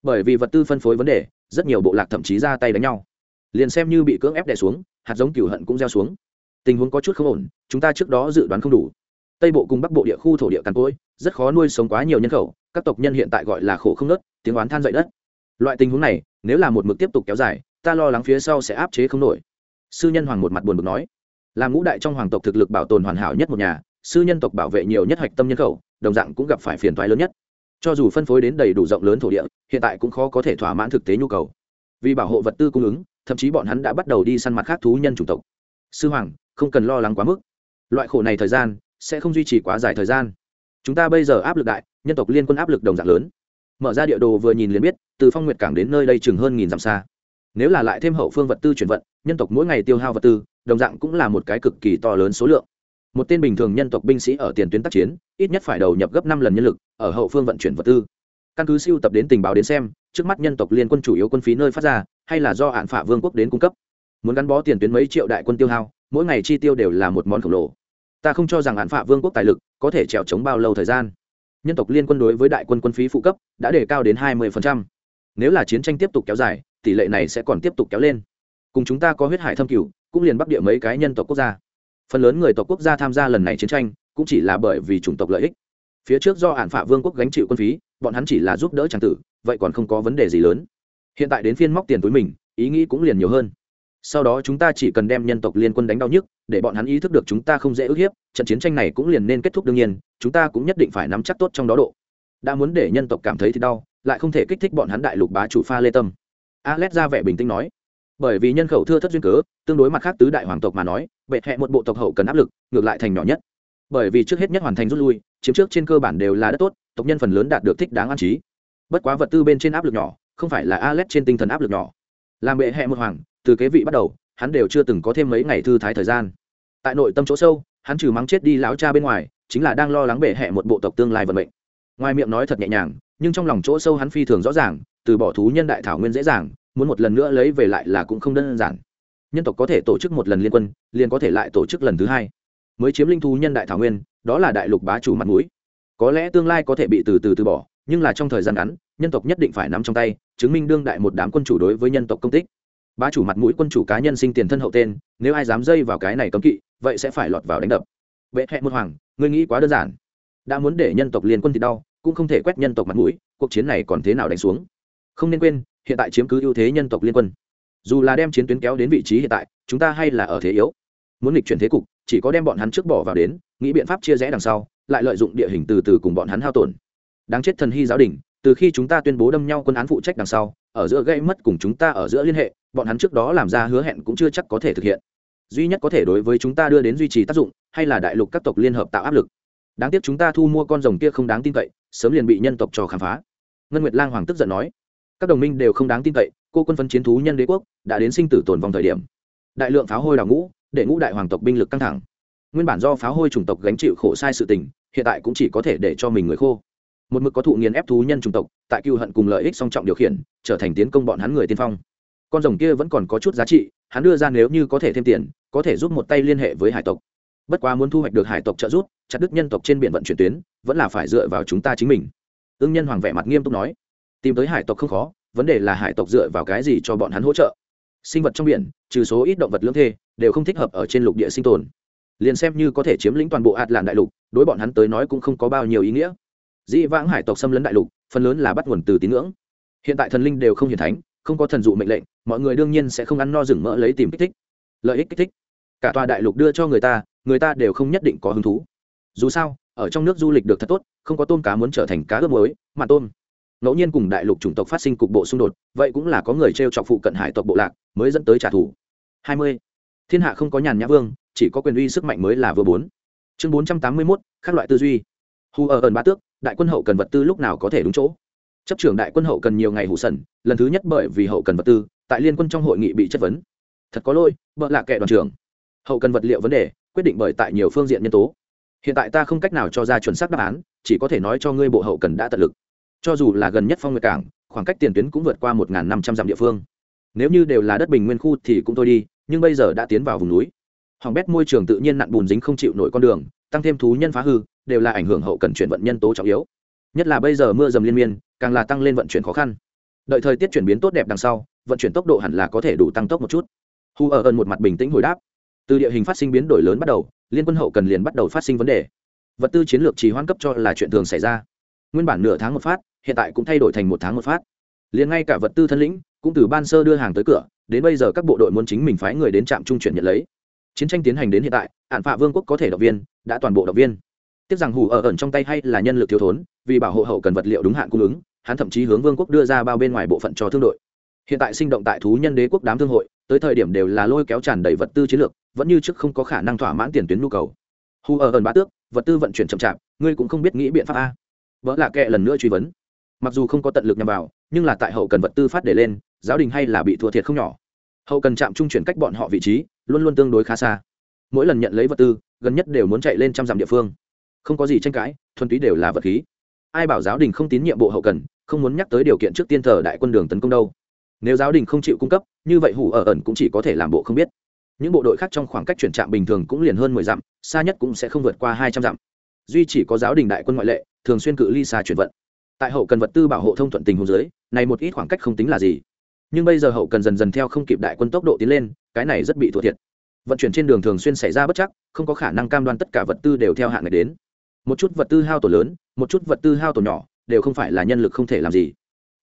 Bởi vì vật tư phân phối vấn đề, rất nhiều bộ lạc thậm chí ra tay đánh nhau. Liền xem như bị cưỡng ép đè xuống, hạt giống cửu hận cũng gieo xuống. Tình huống có chút không ổn, chúng ta trước đó dự đoán không đủ. Tây bộ cùng bắc bộ địa khu thổ địa cằn cỗi, rất khó nuôi sống quá nhiều nhân khẩu, các tộc nhân hiện tại gọi là khổ không nớt, tiếng oán than dậy đất loại tình huống này, nếu là một mực tiếp tục kéo dài, ta lo lắng phía sau sẽ áp chế không nổi. Sư nhân hoàng một mặt buồn bực nói. Làm ngũ đại trong hoàng tộc thực lực bảo tồn hoàn hảo nhất một nhà, sư nhân tộc bảo vệ nhiều nhất hạch tâm nhân khẩu, đồng dạng cũng gặp phải phiền thoái lớn nhất. Cho dù phân phối đến đầy đủ rộng lớn thổ địa, hiện tại cũng khó có thể thỏa mãn thực tế nhu cầu. Vì bảo hộ vật tư cung ứng, thậm chí bọn hắn đã bắt đầu đi săn mặt khác thú nhân chủng tộc. Sư hoàng, không cần lo lắng quá mức. Loại khổ này thời gian, sẽ không duy trì quá dài thời gian. Chúng ta bây giờ áp lực đại, nhân tộc liên quân áp lực đồng dạng lớn. Mở ra địa đồ vừa nhìn liền biết từ phong nguyệt cảng đến nơi đây chừng hơn nghìn dặm xa. Nếu là lại thêm hậu phương vật tư chuyển vận, nhân tộc mỗi ngày tiêu hao vật tư, đồng dạng cũng là một cái cực kỳ to lớn số lượng. Một tên bình thường nhân tộc binh sĩ ở tiền tuyến tác chiến, ít nhất phải đầu nhập gấp năm lần nhân lực ở hậu phương vận chuyển vật tư. Căn cứ siêu tập đến tình báo đến xem, trước mắt nhân tộc liên quân chủ yếu quân phí nơi phát ra, hay là do hạn phả vương quốc đến cung cấp. Muốn gắn bó tiền tuyến mấy triệu đại quân tiêu hao, mỗi ngày chi tiêu đều là một món khổng lồ. Ta không cho rằng hạn phả vương quốc tài lực có thể trèo chống bao lâu thời gian. Nhân tộc liên quân đối với đại quân quân phí phụ cấp đã đề cao đến hai mươi phần trăm nếu là chiến tranh tiếp tục kéo dài, tỷ lệ này sẽ còn tiếp tục kéo lên. Cùng chúng ta có huyết hải thâm cửu, cũng liền bắc địa mấy cái nhân tộc quốc gia. Phần lớn người tộc quốc gia tham gia lần này chiến tranh, cũng chỉ là bởi vì chủng tộc lợi ích. Phía trước do hạn phạ vương quốc gánh chịu quân phí, bọn hắn chỉ là giúp đỡ tràng tử, vậy còn không có vấn đề gì lớn. Hiện tại đến phiên móc tiền túi mình, ý nghĩ cũng liền nhiều hơn. Sau đó chúng ta chỉ cần đem nhân tộc liên quân đánh đau nhức, để bọn hắn ý thức được chúng ta không dễ ức hiếp, trận chiến tranh này cũng liền nên kết thúc đương nhiên, chúng ta cũng nhất định phải nắm chắc tốt trong đó độ. Đã muốn để nhân tộc cảm thấy thì đau lại không thể kích thích bọn hắn đại lục bá chủ pha lê tâm. Alex ra vẻ bình tĩnh nói, bởi vì nhân khẩu thưa thất duyên cớ, tương đối mặt khác tứ đại hoàng tộc mà nói, bệ hẹ một bộ tộc hậu cần áp lực, ngược lại thành nhỏ nhất. Bởi vì trước hết nhất hoàn thành rút lui, chiếm trước trên cơ bản đều là đất tốt, tộc nhân phần lớn đạt được thích đáng an trí. Bất quá vật tư bên trên áp lực nhỏ, không phải là alex trên tinh thần áp lực nhỏ. Làm bệ hẹ một hoàng, từ kế vị bắt đầu, hắn đều chưa từng có thêm mấy ngày thư thái thời gian. Tại nội tâm chỗ sâu, hắn trừ mắng chết đi láo cha bên ngoài, chính là đang lo lắng bệ hẹ một bộ tộc tương lai vận mệnh. Ngoài miệng nói thật nhẹ nhàng nhưng trong lòng chỗ sâu hắn phi thường rõ ràng, từ bỏ thú nhân đại thảo nguyên dễ dàng, muốn một lần nữa lấy về lại là cũng không đơn giản. Nhân tộc có thể tổ chức một lần liên quân, liền có thể lại tổ chức lần thứ hai. Mới chiếm linh thú nhân đại thảo nguyên, đó là đại lục bá chủ mặt mũi. Có lẽ tương lai có thể bị từ từ từ bỏ, nhưng là trong thời gian ngắn, nhân tộc nhất định phải nắm trong tay, chứng minh đương đại một đám quân chủ đối với nhân tộc công tích. Bá chủ mặt mũi quân chủ cá nhân sinh tiền thân hậu tên, nếu ai dám dây vào cái này cấm kỵ, vậy sẽ phải lọt vào đánh đập. Vệ hẹ một hoàng, ngươi nghĩ quá đơn giản. Đã muốn để nhân tộc liên quân thì đau cũng không thể quét nhân tộc mặt mũi, cuộc chiến này còn thế nào đánh xuống? Không nên quên, hiện tại chiếm cứ ưu thế nhân tộc liên quân. Dù là đem chiến tuyến kéo đến vị trí hiện tại, chúng ta hay là ở thế yếu. Muốn lịch chuyển thế cục, chỉ có đem bọn hắn trước bỏ vào đến, nghĩ biện pháp chia rẽ đằng sau, lại lợi dụng địa hình từ từ cùng bọn hắn hao tổn. Đáng chết thần hy giáo đình, từ khi chúng ta tuyên bố đâm nhau quân án phụ trách đằng sau, ở giữa gây mất cùng chúng ta ở giữa liên hệ, bọn hắn trước đó làm ra hứa hẹn cũng chưa chắc có thể thực hiện. Duy nhất có thể đối với chúng ta đưa đến duy trì tác dụng, hay là đại lục các tộc liên hợp tạo áp lực. Đáng tiếc chúng ta thu mua con rồng kia không đáng tin cậy sớm liền bị nhân tộc cho khám phá. Ngân nguyệt lang hoàng tức giận nói, các đồng minh đều không đáng tin cậy, cô quân phân chiến thú nhân đế quốc đã đến sinh tử tồn vòng thời điểm. Đại lượng pháo hôi đào ngũ, để ngũ đại hoàng tộc binh lực căng thẳng. Nguyên bản do pháo hôi chủng tộc gánh chịu khổ sai sự tình, hiện tại cũng chỉ có thể để cho mình người khô. Một mực có thụ nghiền ép thú nhân chủng tộc, tại cựu hận cùng lợi ích song trọng điều khiển, trở thành tiến công bọn hắn người tiên phong. Con rồng kia vẫn còn có chút giá trị, hắn đưa ra nếu như có thể thêm tiền, có thể giúp một tay liên hệ với hải tộc bất quá muốn thu hoạch được hải tộc trợ giúp, chặt đứt nhân tộc trên biển vận chuyển tuyến, vẫn là phải dựa vào chúng ta chính mình. Ương nhân hoàng vẻ mặt nghiêm túc nói. Tìm tới hải tộc không khó, vấn đề là hải tộc dựa vào cái gì cho bọn hắn hỗ trợ? Sinh vật trong biển, trừ số ít động vật lưỡng thê, đều không thích hợp ở trên lục địa sinh tồn. Liền xem như có thể chiếm lĩnh toàn bộ hạt làn đại lục, đối bọn hắn tới nói cũng không có bao nhiêu ý nghĩa. Dĩ vãng hải tộc xâm lấn đại lục, phần lớn là bắt nguồn từ tín ngưỡng. Hiện tại thần linh đều không hiển thánh, không có thần dụ mệnh lệnh, mọi người đương nhiên sẽ không ăn no rừng mỡ lấy tìm kích thích. Lợi ích kích thích. Cả tòa đại lục đưa cho người ta người ta đều không nhất định có hứng thú. Dù sao, ở trong nước du lịch được thật tốt, không có tôm cá muốn trở thành cá ướp muối, mà tôm. Ngẫu nhiên cùng đại lục chủng tộc phát sinh cục bộ xung đột, vậy cũng là có người t r e o chọc phụ cận hải tộc bộ lạc, mới dẫn tới trả thù. Hai mươi. Thiên hạ không có nhàn nhã vương, chỉ có quyền uy sức mạnh mới là vừa bốn. Chương bốn trăm tám mươi mốt các loại tư duy. Hù ở ẩn ba tước, đại quân hậu cần vật tư lúc nào có thể đúng chỗ? Chấp trưởng đại quân hậu cần nhiều ngày hủ sần, lần thứ nhất bởi vì hậu cần vật tư, tại liên quân trong hội nghị bị chất vấn. Thật có lỗi vợ lạ kệ đoàn trưởng. Hậu cần vật liệu vấn đề quyết định bởi tại nhiều phương diện nhân tố. Hiện tại ta không cách nào cho ra chuẩn xác đáp án, chỉ có thể nói cho ngươi bộ hậu cần đã tận lực. Cho dù là gần nhất phong nguyệt cảng, khoảng cách tiền tuyến cũng vượt qua một năm trăm dặm địa phương. Nếu như đều là đất bình nguyên khu thì cũng thôi đi, nhưng bây giờ đã tiến vào vùng núi. Hỏng bét môi trường tự nhiên nặn bùn dính không chịu nổi con đường, tăng thêm thú nhân phá hư, đều là ảnh hưởng hậu cần chuyển vận nhân tố trọng yếu. Nhất là bây giờ mưa dầm liên miên, càng là tăng lên vận chuyển khó khăn. Đợi thời tiết chuyển biến tốt đẹp đằng sau, vận chuyển tốc độ hẳn là có thể đủ tăng tốc một chút. Hu ở ơn một mặt bình tĩnh hồi đáp từ địa hình phát sinh biến đổi lớn bắt đầu, liên quân hậu cần liền bắt đầu phát sinh vấn đề. Vật tư chiến lược trì hoãn cấp cho là chuyện thường xảy ra. Nguyên bản nửa tháng một phát, hiện tại cũng thay đổi thành một tháng một phát. Liền ngay cả vật tư thân lĩnh, cũng từ ban sơ đưa hàng tới cửa, đến bây giờ các bộ đội muốn chính mình phái người đến trạm trung chuyển nhận lấy. Chiến tranh tiến hành đến hiện tại ạn phạ vương quốc có thể động viên, đã toàn bộ động viên. Tiếc rằng hủ ở ẩn trong tay hay là nhân lực thiếu thốn, vì bảo hộ hậu cần vật liệu đúng hạn cung ứng, hắn thậm chí hướng vương quốc đưa ra bao bên ngoài bộ phận cho thương đội. Hiện tại sinh động tại thú nhân đế quốc đám thương hội tới thời điểm đều là lôi kéo tràn đầy vật tư chiến lược, vẫn như trước không có khả năng thỏa mãn tiền tuyến nhu cầu. Hù ở ẩn bá tước, vật tư vận chuyển chậm chạp, ngươi cũng không biết nghĩ biện pháp a. Vỡ lạ kệ lần nữa truy vấn. Mặc dù không có tận lực nhằm vào, nhưng là tại hậu cần vật tư phát để lên, giáo đình hay là bị thua thiệt không nhỏ. Hậu cần trạm trung chuyển cách bọn họ vị trí, luôn luôn tương đối khá xa. Mỗi lần nhận lấy vật tư, gần nhất đều muốn chạy lên trăm dặm địa phương. Không có gì tranh cãi, thuần túy đều là vật khí. Ai bảo giáo đình không tín nhiệm bộ hậu cần, không muốn nhắc tới điều kiện trước tiên thờ đại quân đường tấn công đâu nếu giáo đình không chịu cung cấp, như vậy hủ ở ẩn cũng chỉ có thể làm bộ không biết. Những bộ đội khác trong khoảng cách chuyển trạm bình thường cũng liền hơn mười dặm, xa nhất cũng sẽ không vượt qua hai trăm dặm. Duy chỉ có giáo đình đại quân ngoại lệ, thường xuyên cự ly xa chuyển vận. Tại hậu cần vật tư bảo hộ thông thuận tình hồ dưới, này một ít khoảng cách không tính là gì. Nhưng bây giờ hậu cần dần dần theo không kịp đại quân tốc độ tiến lên, cái này rất bị thua thiệt. Vận chuyển trên đường thường xuyên xảy ra bất chắc, không có khả năng cam đoan tất cả vật tư đều theo hạn ngày đến. Một chút vật tư hao tổn lớn, một chút vật tư hao tổn nhỏ, đều không phải là nhân lực không thể làm gì.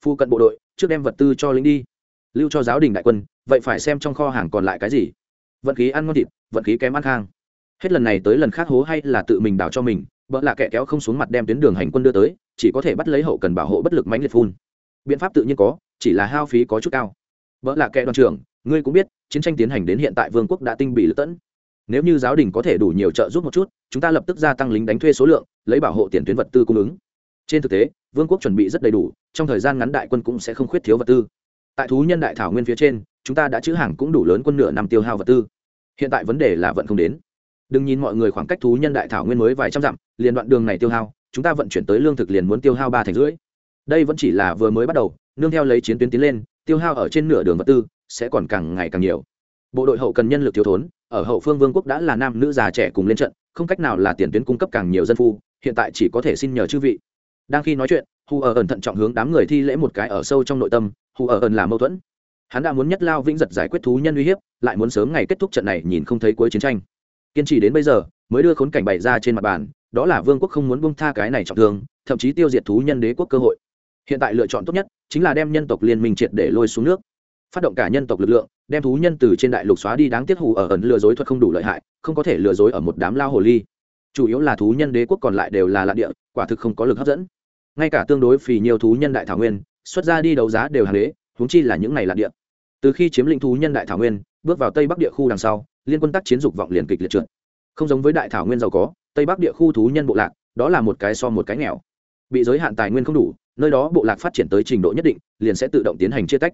Phu cận bộ đội, trước đem vật tư cho lính đi lưu cho giáo đình đại quân, vậy phải xem trong kho hàng còn lại cái gì. Vận khí ăn ngon thịt, vận khí kém ăn khang. Hết lần này tới lần khác hố hay là tự mình đào cho mình vợ là kẻ kéo không xuống mặt đem tuyến đường hành quân đưa tới, chỉ có thể bắt lấy hậu cần bảo hộ bất lực mãnh liệt phun. Biện pháp tự nhiên có, chỉ là hao phí có chút cao. Vợ là kẻ đoàn trưởng, ngươi cũng biết, chiến tranh tiến hành đến hiện tại vương quốc đã tinh bị lật tẫn. Nếu như giáo đình có thể đủ nhiều trợ giúp một chút, chúng ta lập tức gia tăng lính đánh thuê số lượng, lấy bảo hộ tiền tuyến vật tư cung ứng. Trên thực tế, vương quốc chuẩn bị rất đầy đủ, trong thời gian ngắn đại quân cũng sẽ không khuyết thiếu vật tư tại thú nhân đại thảo nguyên phía trên, chúng ta đã chữ hàng cũng đủ lớn quân nửa năm tiêu hao vật tư. Hiện tại vấn đề là vận không đến. Đừng nhìn mọi người khoảng cách thú nhân đại thảo nguyên mới vài trăm dặm, liền đoạn đường này tiêu hao, chúng ta vận chuyển tới lương thực liền muốn tiêu hao ba thành rưỡi. Đây vẫn chỉ là vừa mới bắt đầu, nương theo lấy chiến tuyến tiến lên, tiêu hao ở trên nửa đường vật tư sẽ còn càng ngày càng nhiều. Bộ đội hậu cần nhân lực thiếu thốn, ở hậu phương vương quốc đã là nam nữ già trẻ cùng lên trận, không cách nào là tiền tuyến cung cấp càng nhiều dân phu, hiện tại chỉ có thể xin nhờ chư vị đang khi nói chuyện, hù ở ẩn thận trọng hướng đám người thi lễ một cái ở sâu trong nội tâm, hù ở ẩn là mâu thuẫn. Hắn đã muốn nhất lao vĩnh giật giải quyết thú nhân uy hiếp, lại muốn sớm ngày kết thúc trận này nhìn không thấy cuối chiến tranh. Kiên trì đến bây giờ, mới đưa khốn cảnh bày ra trên mặt bàn, đó là vương quốc không muốn bông tha cái này trọng thương, thậm chí tiêu diệt thú nhân đế quốc cơ hội. Hiện tại lựa chọn tốt nhất, chính là đem nhân tộc liên minh triệt để lôi xuống nước. Phát động cả nhân tộc lực lượng, đem thú nhân từ trên đại lục xóa đi đáng tiếc hù ở ẩn lừa dối thuật không đủ lợi hại, không có thể lừa dối ở một đám lao hồ ly. Chủ yếu là thú nhân đế quốc còn lại đều là lạ địa quả thực không có lực hấp dẫn. Ngay cả tương đối phì nhiều thú nhân đại thảo nguyên, xuất ra đi đấu giá đều hàng đế, huống chi là những này lạc địa. Từ khi chiếm lĩnh thú nhân đại thảo nguyên, bước vào tây bắc địa khu đằng sau, liên quân tác chiến dục vọng liền kịch liệt trượt. Không giống với đại thảo nguyên giàu có, tây bắc địa khu thú nhân bộ lạc, đó là một cái so một cái nghèo. Bị giới hạn tài nguyên không đủ, nơi đó bộ lạc phát triển tới trình độ nhất định, liền sẽ tự động tiến hành chia tách.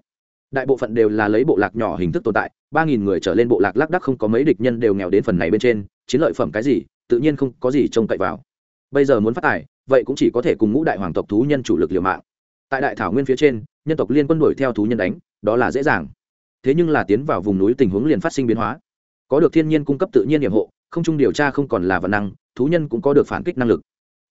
Đại bộ phận đều là lấy bộ lạc nhỏ hình thức tồn tại, ba nghìn người trở lên bộ lạc lác đắc không có mấy địch nhân đều nghèo đến phần này bên trên, chiến lợi phẩm cái gì, tự nhiên không có gì trông cậy vào bây giờ muốn phát tài, vậy cũng chỉ có thể cùng ngũ đại hoàng tộc thú nhân chủ lực liều mạng. Tại đại thảo nguyên phía trên, nhân tộc liên quân đuổi theo thú nhân đánh, đó là dễ dàng. Thế nhưng là tiến vào vùng núi tình huống liền phát sinh biến hóa. Có được thiên nhiên cung cấp tự nhiên nhiệm hộ, không chung điều tra không còn là vận năng, thú nhân cũng có được phản kích năng lực.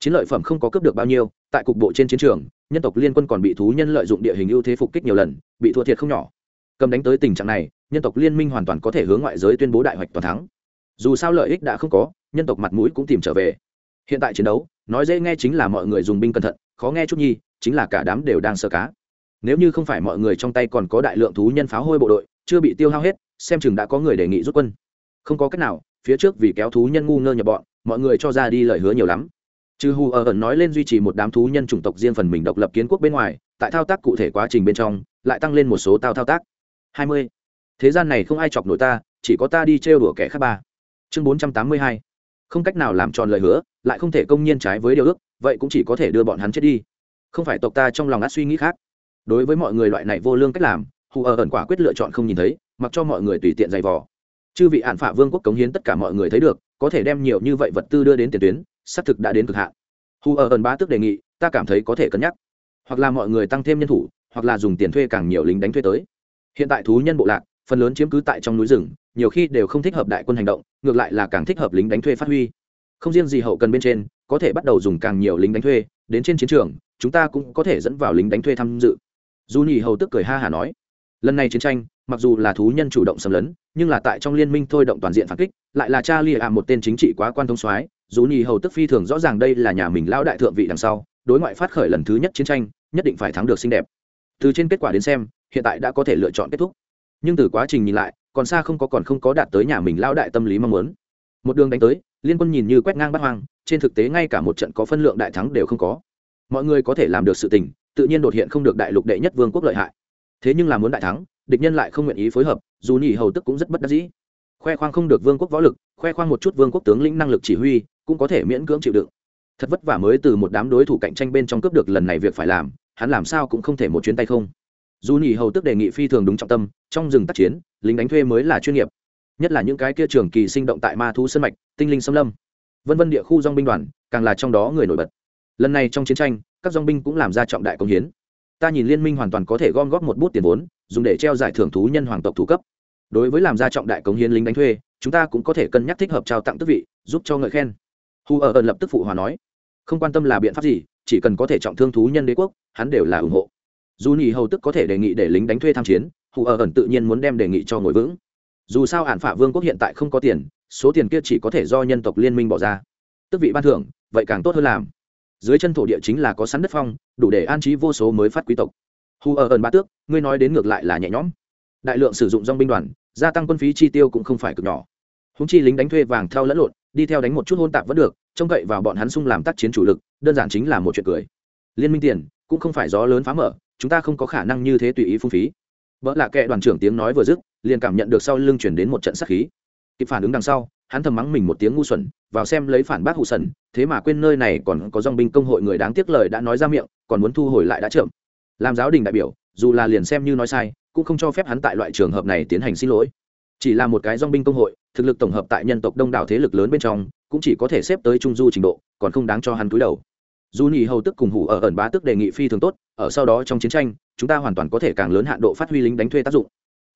Chiến lợi phẩm không có cấp được bao nhiêu, tại cục bộ trên chiến trường, nhân tộc liên quân còn bị thú nhân lợi dụng địa hình ưu thế phục kích nhiều lần, bị thua thiệt không nhỏ. Cầm đánh tới tình trạng này, nhân tộc liên minh hoàn toàn có thể hướng ngoại giới tuyên bố đại hoạch toàn thắng. Dù sao lợi ích đã không có, nhân tộc mặt mũi cũng tìm trở về hiện tại chiến đấu, nói dễ nghe chính là mọi người dùng binh cẩn thận, khó nghe chút nhi, chính là cả đám đều đang sơ cá. Nếu như không phải mọi người trong tay còn có đại lượng thú nhân pháo hôi bộ đội, chưa bị tiêu hao hết, xem chừng đã có người đề nghị rút quân. Không có cách nào, phía trước vì kéo thú nhân ngu ngơ nhập bọn, mọi người cho ra đi lời hứa nhiều lắm. Trừ hù ở ẩn nói lên duy trì một đám thú nhân chủng tộc riêng phần mình độc lập kiến quốc bên ngoài, tại thao tác cụ thể quá trình bên trong, lại tăng lên một số tao thao tác. Hai mươi. Thế gian này không ai chọc nổi ta, chỉ có ta đi trêu đùa kẻ khác ba. Chương bốn trăm tám mươi hai không cách nào làm tròn lời hứa, lại không thể công nhiên trái với điều ước, vậy cũng chỉ có thể đưa bọn hắn chết đi. Không phải tộc ta trong lòng át suy nghĩ khác. Đối với mọi người loại này vô lương cách làm, hù ở ẩn quả quyết lựa chọn không nhìn thấy, mặc cho mọi người tùy tiện giày vò. Chư vị hạn phả vương quốc cống hiến tất cả mọi người thấy được, có thể đem nhiều như vậy vật tư đưa đến tiền tuyến, xác thực đã đến cực hạn. Hù ở ẩn bá tức đề nghị, ta cảm thấy có thể cân nhắc. Hoặc là mọi người tăng thêm nhân thủ, hoặc là dùng tiền thuê càng nhiều lính đánh thuê tới. Hiện tại thú nhân bộ lạc, phần lớn chiếm cứ tại trong núi rừng nhiều khi đều không thích hợp đại quân hành động, ngược lại là càng thích hợp lính đánh thuê phát huy. Không riêng gì hậu cần bên trên, có thể bắt đầu dùng càng nhiều lính đánh thuê, đến trên chiến trường, chúng ta cũng có thể dẫn vào lính đánh thuê tham dự. Dù nhì hầu tức cười ha hả nói, lần này chiến tranh, mặc dù là thú nhân chủ động xâm lấn, nhưng là tại trong liên minh thôi động toàn diện phản kích, lại là cha lia à một tên chính trị quá quan thông soái, dù nhì hầu tức phi thường rõ ràng đây là nhà mình lão đại thượng vị đằng sau, đối ngoại phát khởi lần thứ nhất chiến tranh, nhất định phải thắng được xinh đẹp. Từ trên kết quả đến xem, hiện tại đã có thể lựa chọn kết thúc. Nhưng từ quá trình nhìn lại còn xa không có còn không có đạt tới nhà mình lão đại tâm lý mong muốn. Một đường đánh tới, liên quân nhìn như quét ngang bắt hoang, trên thực tế ngay cả một trận có phân lượng đại thắng đều không có. Mọi người có thể làm được sự tình, tự nhiên đột hiện không được đại lục đệ nhất vương quốc lợi hại. Thế nhưng là muốn đại thắng, địch nhân lại không nguyện ý phối hợp, dù nhị hầu tức cũng rất bất đắc dĩ. Khoe khoang không được vương quốc võ lực, khoe khoang một chút vương quốc tướng lĩnh năng lực chỉ huy, cũng có thể miễn cưỡng chịu đựng. Thật vất vả mới từ một đám đối thủ cạnh tranh bên trong cướp được lần này việc phải làm, hắn làm sao cũng không thể một chuyến tay không. Dù nhị hầu tức đề nghị phi thường đúng trọng tâm trong rừng tác chiến, lính đánh thuê mới là chuyên nghiệp. Nhất là những cái kia trường kỳ sinh động tại ma thu sân mạch, tinh linh xâm lâm. Vân vân địa khu dong binh đoàn, càng là trong đó người nổi bật. Lần này trong chiến tranh, các dong binh cũng làm ra trọng đại công hiến. Ta nhìn liên minh hoàn toàn có thể gom góp một bút tiền vốn, dùng để treo giải thưởng thú nhân hoàng tộc thủ cấp. Đối với làm ra trọng đại cống hiến lính đánh thuê, chúng ta cũng có thể cân nhắc thích hợp trao tặng tước vị, giúp cho ngợi khen. Hu ở ẩn lập tức phụ hòa nói, không quan tâm là biện pháp gì, chỉ cần có thể trọng thương thú nhân đế quốc, hắn đều là ủng hộ. Dù nhì hầu tức có thể đề nghị để lính đánh thuê tham chiến hù ở ẩn tự nhiên muốn đem đề nghị cho ngồi vững. Dù sao ản phả vương quốc hiện tại không có tiền, số tiền kia chỉ có thể do nhân tộc liên minh bỏ ra. Tức vị ban thưởng, vậy càng tốt hơn làm. Dưới chân thổ địa chính là có sẵn đất phong, đủ để an trí vô số mới phát quý tộc. Hù ở ẩn ba tước, ngươi nói đến ngược lại là nhẹ nhõm. Đại lượng sử dụng dong binh đoàn, gia tăng quân phí chi tiêu cũng không phải cực nhỏ. Húng chi lính đánh thuê vàng theo lẫn lộn, đi theo đánh một chút hôn tạp vẫn được, trông cậy vào bọn hắn sung làm tác chiến chủ lực, đơn giản chính là một chuyện cười. Liên minh tiền, cũng không phải gió lớn phá mở, chúng ta không có khả năng như thế tùy ý phung phí vợ lạ kệ đoàn trưởng tiếng nói vừa dứt, liền cảm nhận được sau lưng chuyển đến một trận sát khí. Kịp phản ứng đằng sau, hắn thầm mắng mình một tiếng ngu xuẩn, vào xem lấy phản bác hụ sần, thế mà quên nơi này còn có dong binh công hội người đáng tiếc lời đã nói ra miệng, còn muốn thu hồi lại đã chậm. Làm giáo đình đại biểu, dù là liền xem như nói sai, cũng không cho phép hắn tại loại trường hợp này tiến hành xin lỗi. Chỉ là một cái dong binh công hội, thực lực tổng hợp tại nhân tộc đông đảo thế lực lớn bên trong, cũng chỉ có thể xếp tới trung du trình độ, còn không đáng cho hắn cúi đầu. Dù nhì hầu tức cùng hủ ở ẩn bá tức đề nghị phi thường tốt, ở sau đó trong chiến tranh chúng ta hoàn toàn có thể càng lớn hạn độ phát huy lính đánh thuê tác dụng.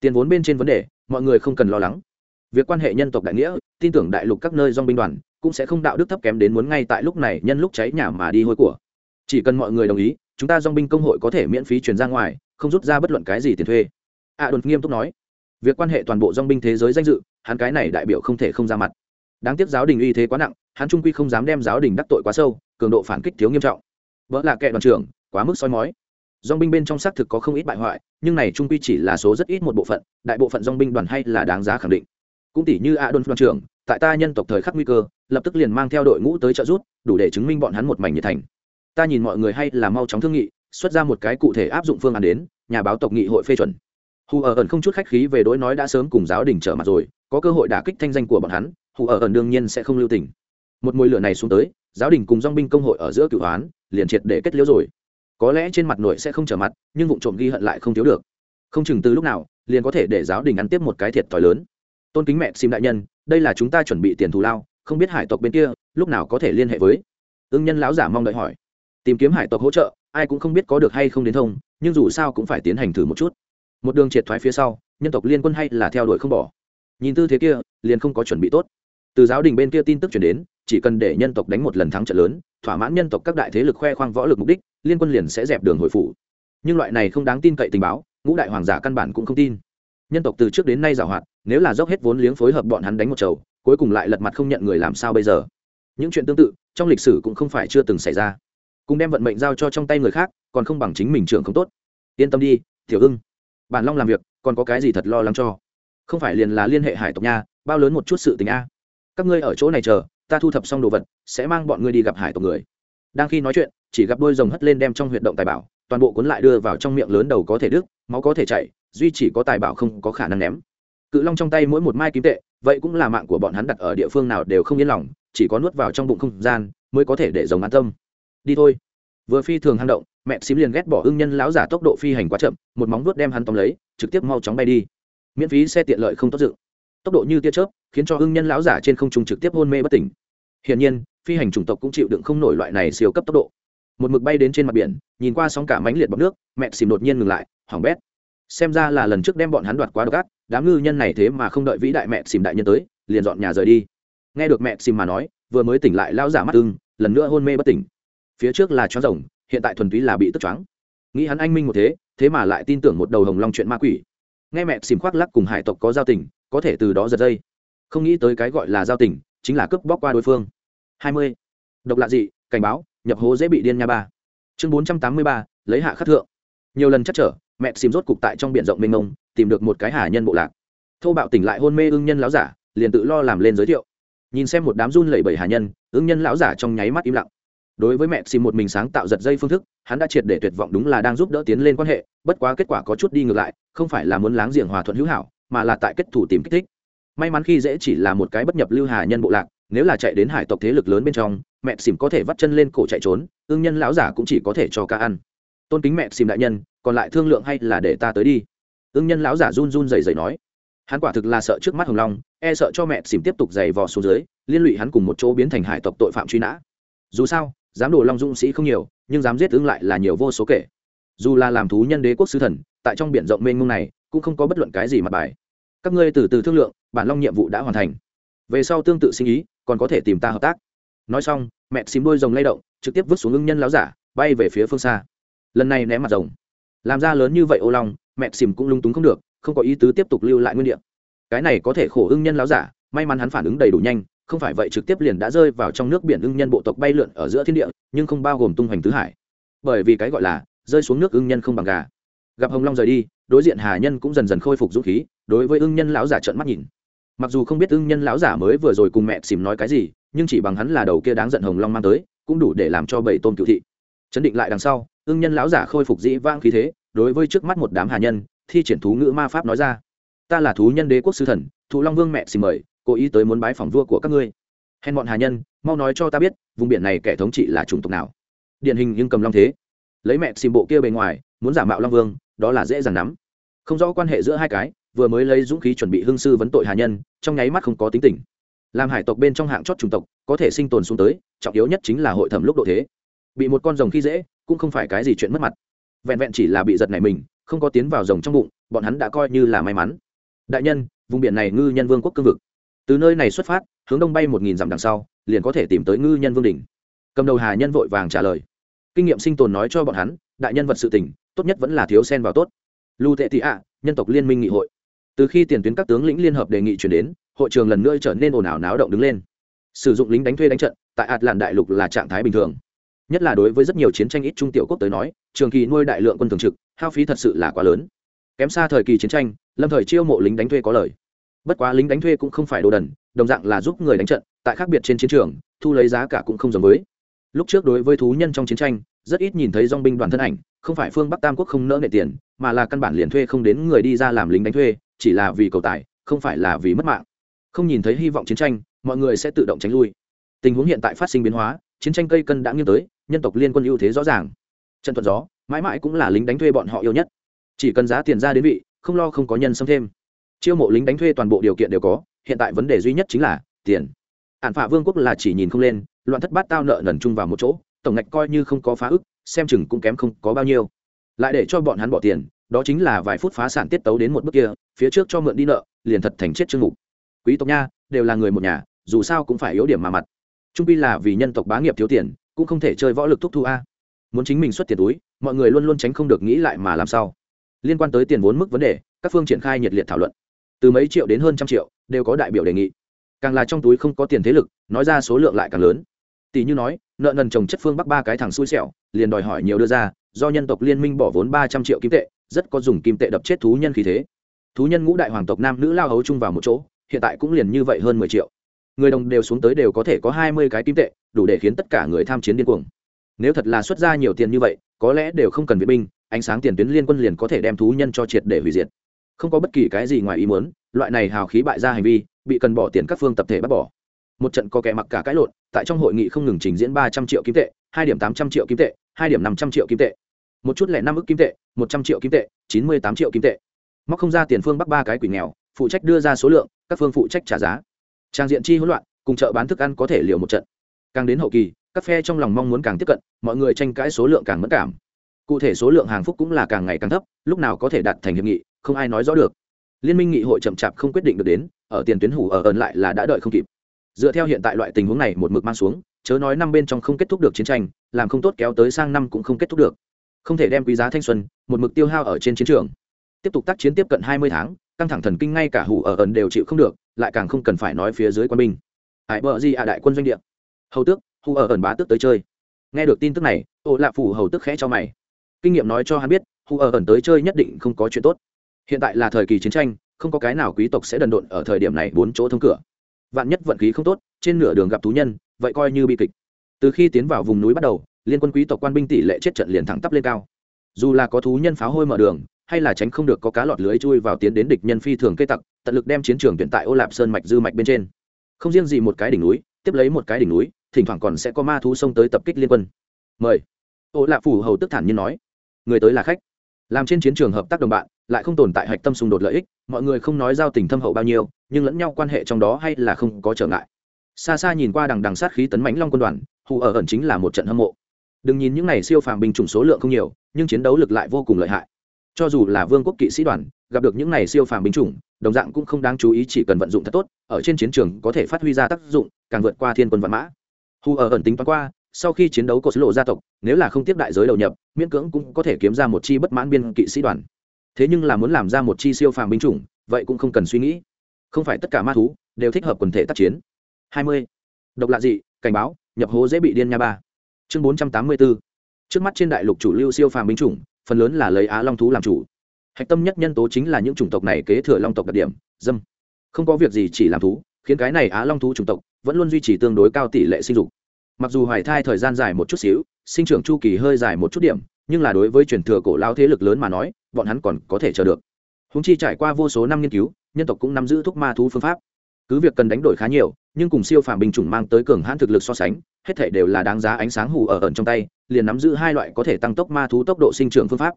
Tiền vốn bên trên vấn đề, mọi người không cần lo lắng. Việc quan hệ nhân tộc đại nghĩa, tin tưởng đại lục các nơi dong binh đoàn, cũng sẽ không đạo đức thấp kém đến muốn ngay tại lúc này nhân lúc cháy nhà mà đi hôi của. Chỉ cần mọi người đồng ý, chúng ta dong binh công hội có thể miễn phí chuyển ra ngoài, không rút ra bất luận cái gì tiền thuê. A đồn nghiêm túc nói. Việc quan hệ toàn bộ dong binh thế giới danh dự, hắn cái này đại biểu không thể không ra mặt. Đáng tiếc giáo đình uy thế quá nặng, hắn trung quy không dám đem giáo đình đắc tội quá sâu, cường độ phản kích thiếu nghiêm trọng. Vỡ là kệ đoàn trưởng, quá mức soi mói dong binh bên trong xác thực có không ít bại hoại, nhưng này trung quy chỉ là số rất ít một bộ phận, đại bộ phận dong binh đoàn hay là đáng giá khẳng định. Cũng tỷ như a đôn đoàn trưởng, tại ta nhân tộc thời khắc nguy cơ, lập tức liền mang theo đội ngũ tới trợ rút đủ để chứng minh bọn hắn một mảnh nhiệt thành. Ta nhìn mọi người hay là mau chóng thương nghị, xuất ra một cái cụ thể áp dụng phương án đến, nhà báo tộc nghị hội phê chuẩn. Hù ở ẩn không chút khách khí về đối nói đã sớm cùng giáo đình trở mặt rồi, có cơ hội đả kích thanh danh của bọn hắn, hù ở ẩn đương nhiên sẽ không lưu tình. Một mùi lửa này xuống tới, giáo đình cùng dong binh công hội ở giữa cửu hoán, liền triệt để kết liễu rồi có lẽ trên mặt nội sẽ không trở mặt, nhưng vụ trộm ghi hận lại không thiếu được. Không chừng từ lúc nào, liền có thể để giáo đình ăn tiếp một cái thiệt thòi lớn. Tôn kính mẹ xin đại nhân, đây là chúng ta chuẩn bị tiền thù lao, không biết hải tộc bên kia, lúc nào có thể liên hệ với? Ưng nhân lão giả mong đợi hỏi. Tìm kiếm hải tộc hỗ trợ, ai cũng không biết có được hay không đến thông, nhưng dù sao cũng phải tiến hành thử một chút. Một đường triệt thoái phía sau, nhân tộc liên quân hay là theo đuổi không bỏ. Nhìn tư thế kia, liền không có chuẩn bị tốt. Từ giáo đình bên kia tin tức chuyển đến, chỉ cần để nhân tộc đánh một lần thắng trận lớn thỏa mãn nhân tộc các đại thế lực khoe khoang võ lực mục đích, liên quân liền sẽ dẹp đường hồi phủ. Nhưng loại này không đáng tin cậy tình báo, ngũ đại hoàng giả căn bản cũng không tin. Nhân tộc từ trước đến nay giảo hoạt, nếu là dốc hết vốn liếng phối hợp bọn hắn đánh một chầu, cuối cùng lại lật mặt không nhận người làm sao bây giờ? Những chuyện tương tự, trong lịch sử cũng không phải chưa từng xảy ra. Cùng đem vận mệnh giao cho trong tay người khác, còn không bằng chính mình trưởng không tốt. Yên tâm đi, tiểu ưng. Bản long làm việc, còn có cái gì thật lo lắng cho? Không phải liền là liên hệ hải tộc nha, bao lớn một chút sự tình a. Các ngươi ở chỗ này chờ ta thu thập xong đồ vật, sẽ mang bọn ngươi đi gặp hải tộc người. Đang khi nói chuyện, chỉ gặp đôi rồng hất lên đem trong huyệt động tài bảo, toàn bộ cuốn lại đưa vào trong miệng lớn đầu có thể đứt, máu có thể chảy, duy chỉ có tài bảo không có khả năng ném. Cự long trong tay mỗi một mai kim tệ, vậy cũng là mạng của bọn hắn đặt ở địa phương nào đều không yên lòng, chỉ có nuốt vào trong bụng không gian mới có thể để rồng an tâm. Đi thôi. Vừa phi thường hang động, mẹ xím liền ghét bỏ ưng nhân lão giả tốc độ phi hành quá chậm, một móng vuốt đem hắn tóm lấy, trực tiếp mau chóng bay đi. Miễn phí xe tiện lợi không tốt dự tốc độ như tia chớp, khiến cho hưng nhân lão giả trên không trung trực tiếp hôn mê bất tỉnh. Hiển nhiên, phi hành chủng tộc cũng chịu đựng không nổi loại này siêu cấp tốc độ. Một mực bay đến trên mặt biển, nhìn qua sóng cả mánh liệt bọc nước, mẹ xìm đột nhiên ngừng lại hỏng bét. Xem ra là lần trước đem bọn hắn đoạt quá độc ác, đám ngư nhân này thế mà không đợi vĩ đại mẹ xìm đại nhân tới, liền dọn nhà rời đi. Nghe được mẹ xìm mà nói, vừa mới tỉnh lại lão giả mắt ưng, lần nữa hôn mê bất tỉnh. Phía trước là chó rồng, hiện tại thuần túy là bị tức choáng. Nghĩ hắn anh minh một thế thế mà lại tin tưởng một đầu hồng long chuyện ma quỷ. Nghe mẹ xìm khoác lắc cùng hải tộc có giao tình có thể từ đó giật dây. Không nghĩ tới cái gọi là giao tình, chính là cướp bóc qua đối phương. Hai mươi. Độc lạ dị, cảnh báo, nhập hố dễ bị điên nha ba. Chương bốn trăm tám mươi ba, lấy hạ khắc thượng. Nhiều lần chắc trở, mẹ xìm rốt cục tại trong b i ể n rộng mênh mông, tìm được một cái hà nhân bộ lạc. Thô bạo tỉnh lại hôn mê ưng nhân láo giả, liền tự lo làm lên giới thiệu. Nhìn xem một đám run lẩy bẩy hà nhân, ưng nhân lão giả trong nháy mắt im lặng. Đối với mẹ xìm một mình sáng tạo giật dây phương thức, hắn đã triệt để tuyệt vọng đúng là đang giúp đỡ tiến lên quan hệ, bất quá kết quả có chút đi ngược lại, không phải là muốn láng giềng hòa thuận hữu hảo mà là tại kết thủ tìm kích thích. May mắn khi dễ chỉ là một cái bất nhập lưu hà nhân bộ lạc, nếu là chạy đến hải tộc thế lực lớn bên trong, mẹ xìm có thể vắt chân lên cổ chạy trốn, ương nhân lão giả cũng chỉ có thể cho ca ăn. Tôn kính mẹ xìm đại nhân, còn lại thương lượng hay là để ta tới đi? Ương nhân lão giả run run dày dày nói. Hắn quả thực là sợ trước mắt hồng long e sợ cho mẹ xìm tiếp tục giày vò xuống dưới, liên lụy hắn cùng một chỗ biến thành hải tộc tội phạm truy nã. Dù sao dám đồ long dũng sĩ không nhiều, nhưng dám giết ứng lại là nhiều vô số kể. Dù là làm thú nhân đế quốc sứ thần, tại trong biển rộng mênh mông này, cũng không có bất luận cái gì mặt bài các ngươi từ từ thương lượng, bản long nhiệm vụ đã hoàn thành. Về sau tương tự sinh ý, còn có thể tìm ta hợp tác. Nói xong, mẹ xìm đôi rồng lay động, trực tiếp vứt xuống ưng nhân láo giả, bay về phía phương xa. Lần này ném mặt rồng. Làm ra lớn như vậy ô long, mẹ xìm cũng lung túng không được, không có ý tứ tiếp tục lưu lại nguyên đ ị a cái này có thể khổ ưng nhân láo giả, may mắn hắn phản ứng đầy đủ nhanh, không phải vậy trực tiếp liền đã rơi vào trong nước biển ưng nhân bộ tộc bay lượn ở giữa thiên địa, nhưng không bao gồm tung hoành tứ hải. Bởi vì cái gọi là, rơi xuống nước ưng nhân không bằng gà. Gặp hồng long rời đi, đối diện hà nhân cũng dần dần khôi phục dũng khí đối với ưng nhân lão giả trợn mắt nhìn. Mặc dù không biết ưng nhân lão giả mới vừa rồi cùng mẹ xìm nói cái gì, nhưng chỉ bằng hắn là đầu kia đáng giận hồng long mang tới, cũng đủ để làm cho bảy tôn cựu thị. Chấn định lại đằng sau, ưng nhân lão giả khôi phục dĩ vang khí thế, đối với trước mắt một đám hà nhân, thi triển thú ngữ ma pháp nói ra. Ta là thú nhân đế quốc sư thần, thụ long vương mẹ xìm mời, cố ý tới muốn bái phòng vua của các ngươi. Hèn bọn hà nhân, mau nói cho ta biết, vùng biển này kẻ thống trị là chủng tộc nào? Điển hình nhưng cầm long thế. Lấy mẹ xìm bộ kia bề ngoài, muốn giả mạo long vương, đó là dễ dàng nắm không rõ quan hệ giữa hai cái vừa mới lấy dũng khí chuẩn bị hương sư vấn tội hà nhân, trong nháy mắt không có tính tình. Làm hải tộc bên trong hạng chót chủng tộc, có thể sinh tồn xuống tới, trọng yếu nhất chính là hội thẩm lúc độ thế. Bị một con rồng khi dễ, cũng không phải cái gì chuyện mất mặt. Vẹn vẹn chỉ là bị giật này mình, không có tiến vào rồng trong bụng, bọn hắn đã coi như là may mắn. Đại nhân, vùng biển này ngư nhân vương quốc cương vực. Từ nơi này xuất phát, hướng đông bay một nghìn dặm đằng sau, liền có thể tìm tới ngư nhân vương đỉnh. Cầm đầu hà nhân vội vàng trả lời. Kinh nghiệm sinh tồn nói cho bọn hắn, đại nhân vật sự tỉnh tốt nhất vẫn là thiếu sen vào tốt. Lưu tệ thị ạ, nhân tộc liên minh nghị hội từ khi tiền tuyến các tướng lĩnh liên hợp đề nghị chuyển đến, hội trường lần nữa trở nên ồn ào náo động đứng lên. Sử dụng lính đánh thuê đánh trận, tại ạt làn đại lục là trạng thái bình thường. Nhất là đối với rất nhiều chiến tranh ít trung tiểu quốc tới nói, trường kỳ nuôi đại lượng quân thường trực, hao phí thật sự là quá lớn. Kém xa thời kỳ chiến tranh, lâm thời chiêu mộ lính đánh thuê có lời. Bất quá lính đánh thuê cũng không phải đồ đần, đồng dạng là giúp người đánh trận, tại khác biệt trên chiến trường, thu lấy giá cả cũng không giống với. Lúc trước đối với thú nhân trong chiến tranh, rất ít nhìn thấy dong binh đoàn thân ảnh, không phải phương bắc tam quốc không nỡ nệ tiền, mà là căn bản liền thuê không đến người đi ra làm lính đánh thuê chỉ là vì cầu tài, không phải là vì mất mạng. Không nhìn thấy hy vọng chiến tranh, mọi người sẽ tự động tránh lui. Tình huống hiện tại phát sinh biến hóa, chiến tranh cây cân đã nghiêng tới, nhân tộc liên quân ưu thế rõ ràng. Trần thuận gió, mãi mãi cũng là lính đánh thuê bọn họ yêu nhất. Chỉ cần giá tiền ra đến vị, không lo không có nhân xâm thêm. Chiêu mộ lính đánh thuê toàn bộ điều kiện đều có, hiện tại vấn đề duy nhất chính là tiền. Ản phạ vương quốc là chỉ nhìn không lên, loạn thất bát tao nợ nần chung vào một chỗ, tổng ngạch coi như không có phá ức, xem chừng cũng kém không có bao nhiêu. Lại để cho bọn hắn bỏ tiền đó chính là vài phút phá sản tiết tấu đến một bước kia, phía trước cho mượn đi nợ, liền thật thành chết chương mục. Quý tộc nha, đều là người một nhà, dù sao cũng phải yếu điểm mà mặt. Trung pi là vì nhân tộc bá nghiệp thiếu tiền, cũng không thể chơi võ lực thúc thu a. Muốn chính mình xuất tiền túi, mọi người luôn luôn tránh không được nghĩ lại mà làm sao. Liên quan tới tiền vốn mức vấn đề, các phương triển khai nhiệt liệt thảo luận. Từ mấy triệu đến hơn trăm triệu, đều có đại biểu đề nghị. Càng là trong túi không có tiền thế lực, nói ra số lượng lại càng lớn. Tỷ như nói, nợ nần trồng chất phương bắc ba cái thằng xui xẻo, liền đòi hỏi nhiều đưa ra, do nhân tộc liên minh bỏ vốn ba trăm triệu kim tệ rất có dùng kim tệ đập chết thú nhân khí thế. Thú nhân ngũ đại hoàng tộc nam nữ lao hấu chung vào một chỗ, hiện tại cũng liền như vậy hơn mười triệu. Người đồng đều xuống tới đều có thể có hai mươi cái kim tệ, đủ để khiến tất cả người tham chiến điên cuồng. Nếu thật là xuất ra nhiều tiền như vậy, có lẽ đều không cần viện binh, ánh sáng tiền tuyến liên quân liền có thể đem thú nhân cho triệt để hủy diệt. Không có bất kỳ cái gì ngoài ý muốn, loại này hào khí bại ra hành vi, bị cần bỏ tiền các phương tập thể bắt bỏ. Một trận có kẻ mặc cả cãi lộn, tại trong hội nghị không ngừng trình diễn ba trăm triệu kim tệ, hai điểm tám trăm triệu kim tệ, hai điểm năm trăm triệu kim tệ một chút lẻ năm ức kim tệ, một trăm triệu kim tệ, chín mươi tám triệu kim tệ. Móc không ra tiền phương bắc ba cái quỷ nghèo, phụ trách đưa ra số lượng, các phương phụ trách trả giá. Trang diện chi hỗn loạn, cùng chợ bán thức ăn có thể liều một trận. Càng đến hậu kỳ, các phe trong lòng mong muốn càng tiếp cận, mọi người tranh cãi số lượng càng mất cảm. Cụ thể số lượng hàng phúc cũng là càng ngày càng thấp, lúc nào có thể đạt thành hiệp nghị, không ai nói rõ được. Liên minh nghị hội chậm chạp không quyết định được đến, ở tiền tuyến hủ ở ẩn lại là đã đợi không kịp. Dựa theo hiện tại loại tình huống này một mực mang xuống, chớ nói năm bên trong không kết thúc được chiến tranh, làm không tốt kéo tới sang năm cũng không kết thúc được không thể đem quý giá thanh xuân, một mực tiêu hao ở trên chiến trường. Tiếp tục tác chiến tiếp cận hai mươi tháng, căng thẳng thần kinh ngay cả hủ ở ẩn đều chịu không được, lại càng không cần phải nói phía dưới quân binh. Hải bờ gì à đại quân doanh địa. Hầu tước, hủ ở ẩn bá tước tới chơi. Nghe được tin tức này, ô lạ phủ hầu tước khẽ cho mày. Kinh nghiệm nói cho hắn biết, hủ ở ẩn tới chơi nhất định không có chuyện tốt. Hiện tại là thời kỳ chiến tranh, không có cái nào quý tộc sẽ đần độn ở thời điểm này bốn chỗ thông cửa. Vạn nhất vận khí không tốt, trên nửa đường gặp thú nhân, vậy coi như bi kịch. Từ khi tiến vào vùng núi bắt đầu liên quân quý tộc quan binh tỷ lệ chết trận liền thẳng tắp lên cao. Dù là có thú nhân pháo hôi mở đường, hay là tránh không được có cá lọt lưới chui vào tiến đến địch nhân phi thường cây tặc, tận lực đem chiến trường tuyển tại ô lạp sơn mạch dư mạch bên trên. Không riêng gì một cái đỉnh núi, tiếp lấy một cái đỉnh núi, thỉnh thoảng còn sẽ có ma thú xông tới tập kích liên quân. Mời. Ô lạp phủ hầu tức thản nhiên nói. Người tới là khách. Làm trên chiến trường hợp tác đồng bạn, lại không tồn tại hạch tâm xung đột lợi ích, mọi người không nói giao tình thâm hậu bao nhiêu, nhưng lẫn nhau quan hệ trong đó hay là không có trở ngại. Xa xa nhìn qua đằng đằng sát khí tấn mãnh long quân đoàn, hù ở ẩn chính là một trận hâm mộ đừng nhìn những này siêu phàm binh chủng số lượng không nhiều, nhưng chiến đấu lực lại vô cùng lợi hại. Cho dù là vương quốc kỵ sĩ đoàn, gặp được những này siêu phàm binh chủng, đồng dạng cũng không đáng chú ý chỉ cần vận dụng thật tốt, ở trên chiến trường có thể phát huy ra tác dụng, càng vượt qua thiên quân văn mã. Hù ở ẩn tính toán qua, sau khi chiến đấu cột lộ gia tộc, nếu là không tiếp đại giới đầu nhập, miễn cưỡng cũng có thể kiếm ra một chi bất mãn biên kỵ sĩ đoàn. Thế nhưng là muốn làm ra một chi siêu phàm binh chủng, vậy cũng không cần suy nghĩ. Không phải tất cả ma thú đều thích hợp quần thể tác chiến. 20. độc lạ dị, cảnh báo, nhập hố dễ bị điên nha ba chương 484. trước mắt trên đại lục chủ lưu siêu phàm binh chủng, phần lớn là lấy á long thú làm chủ. Hạch tâm nhất nhân tố chính là những chủng tộc này kế thừa long tộc đặc điểm, dâm. Không có việc gì chỉ làm thú, khiến cái này á long thú chủng tộc vẫn luôn duy trì tương đối cao tỷ lệ sinh dục. Mặc dù hoài thai thời gian dài một chút xíu, sinh trưởng chu kỳ hơi dài một chút điểm, nhưng là đối với truyền thừa cổ lao thế lực lớn mà nói, bọn hắn còn có thể chờ được. Húng chi trải qua vô số năm nghiên cứu, nhân tộc cũng nắm giữ thuốc ma thú phương pháp cứ việc cần đánh đổi khá nhiều, nhưng cùng siêu phàm binh chủng mang tới cường hãn thực lực so sánh, hết thể đều là đáng giá ánh sáng hù ở ẩn trong tay, liền nắm giữ hai loại có thể tăng tốc ma thú tốc độ sinh trưởng phương pháp.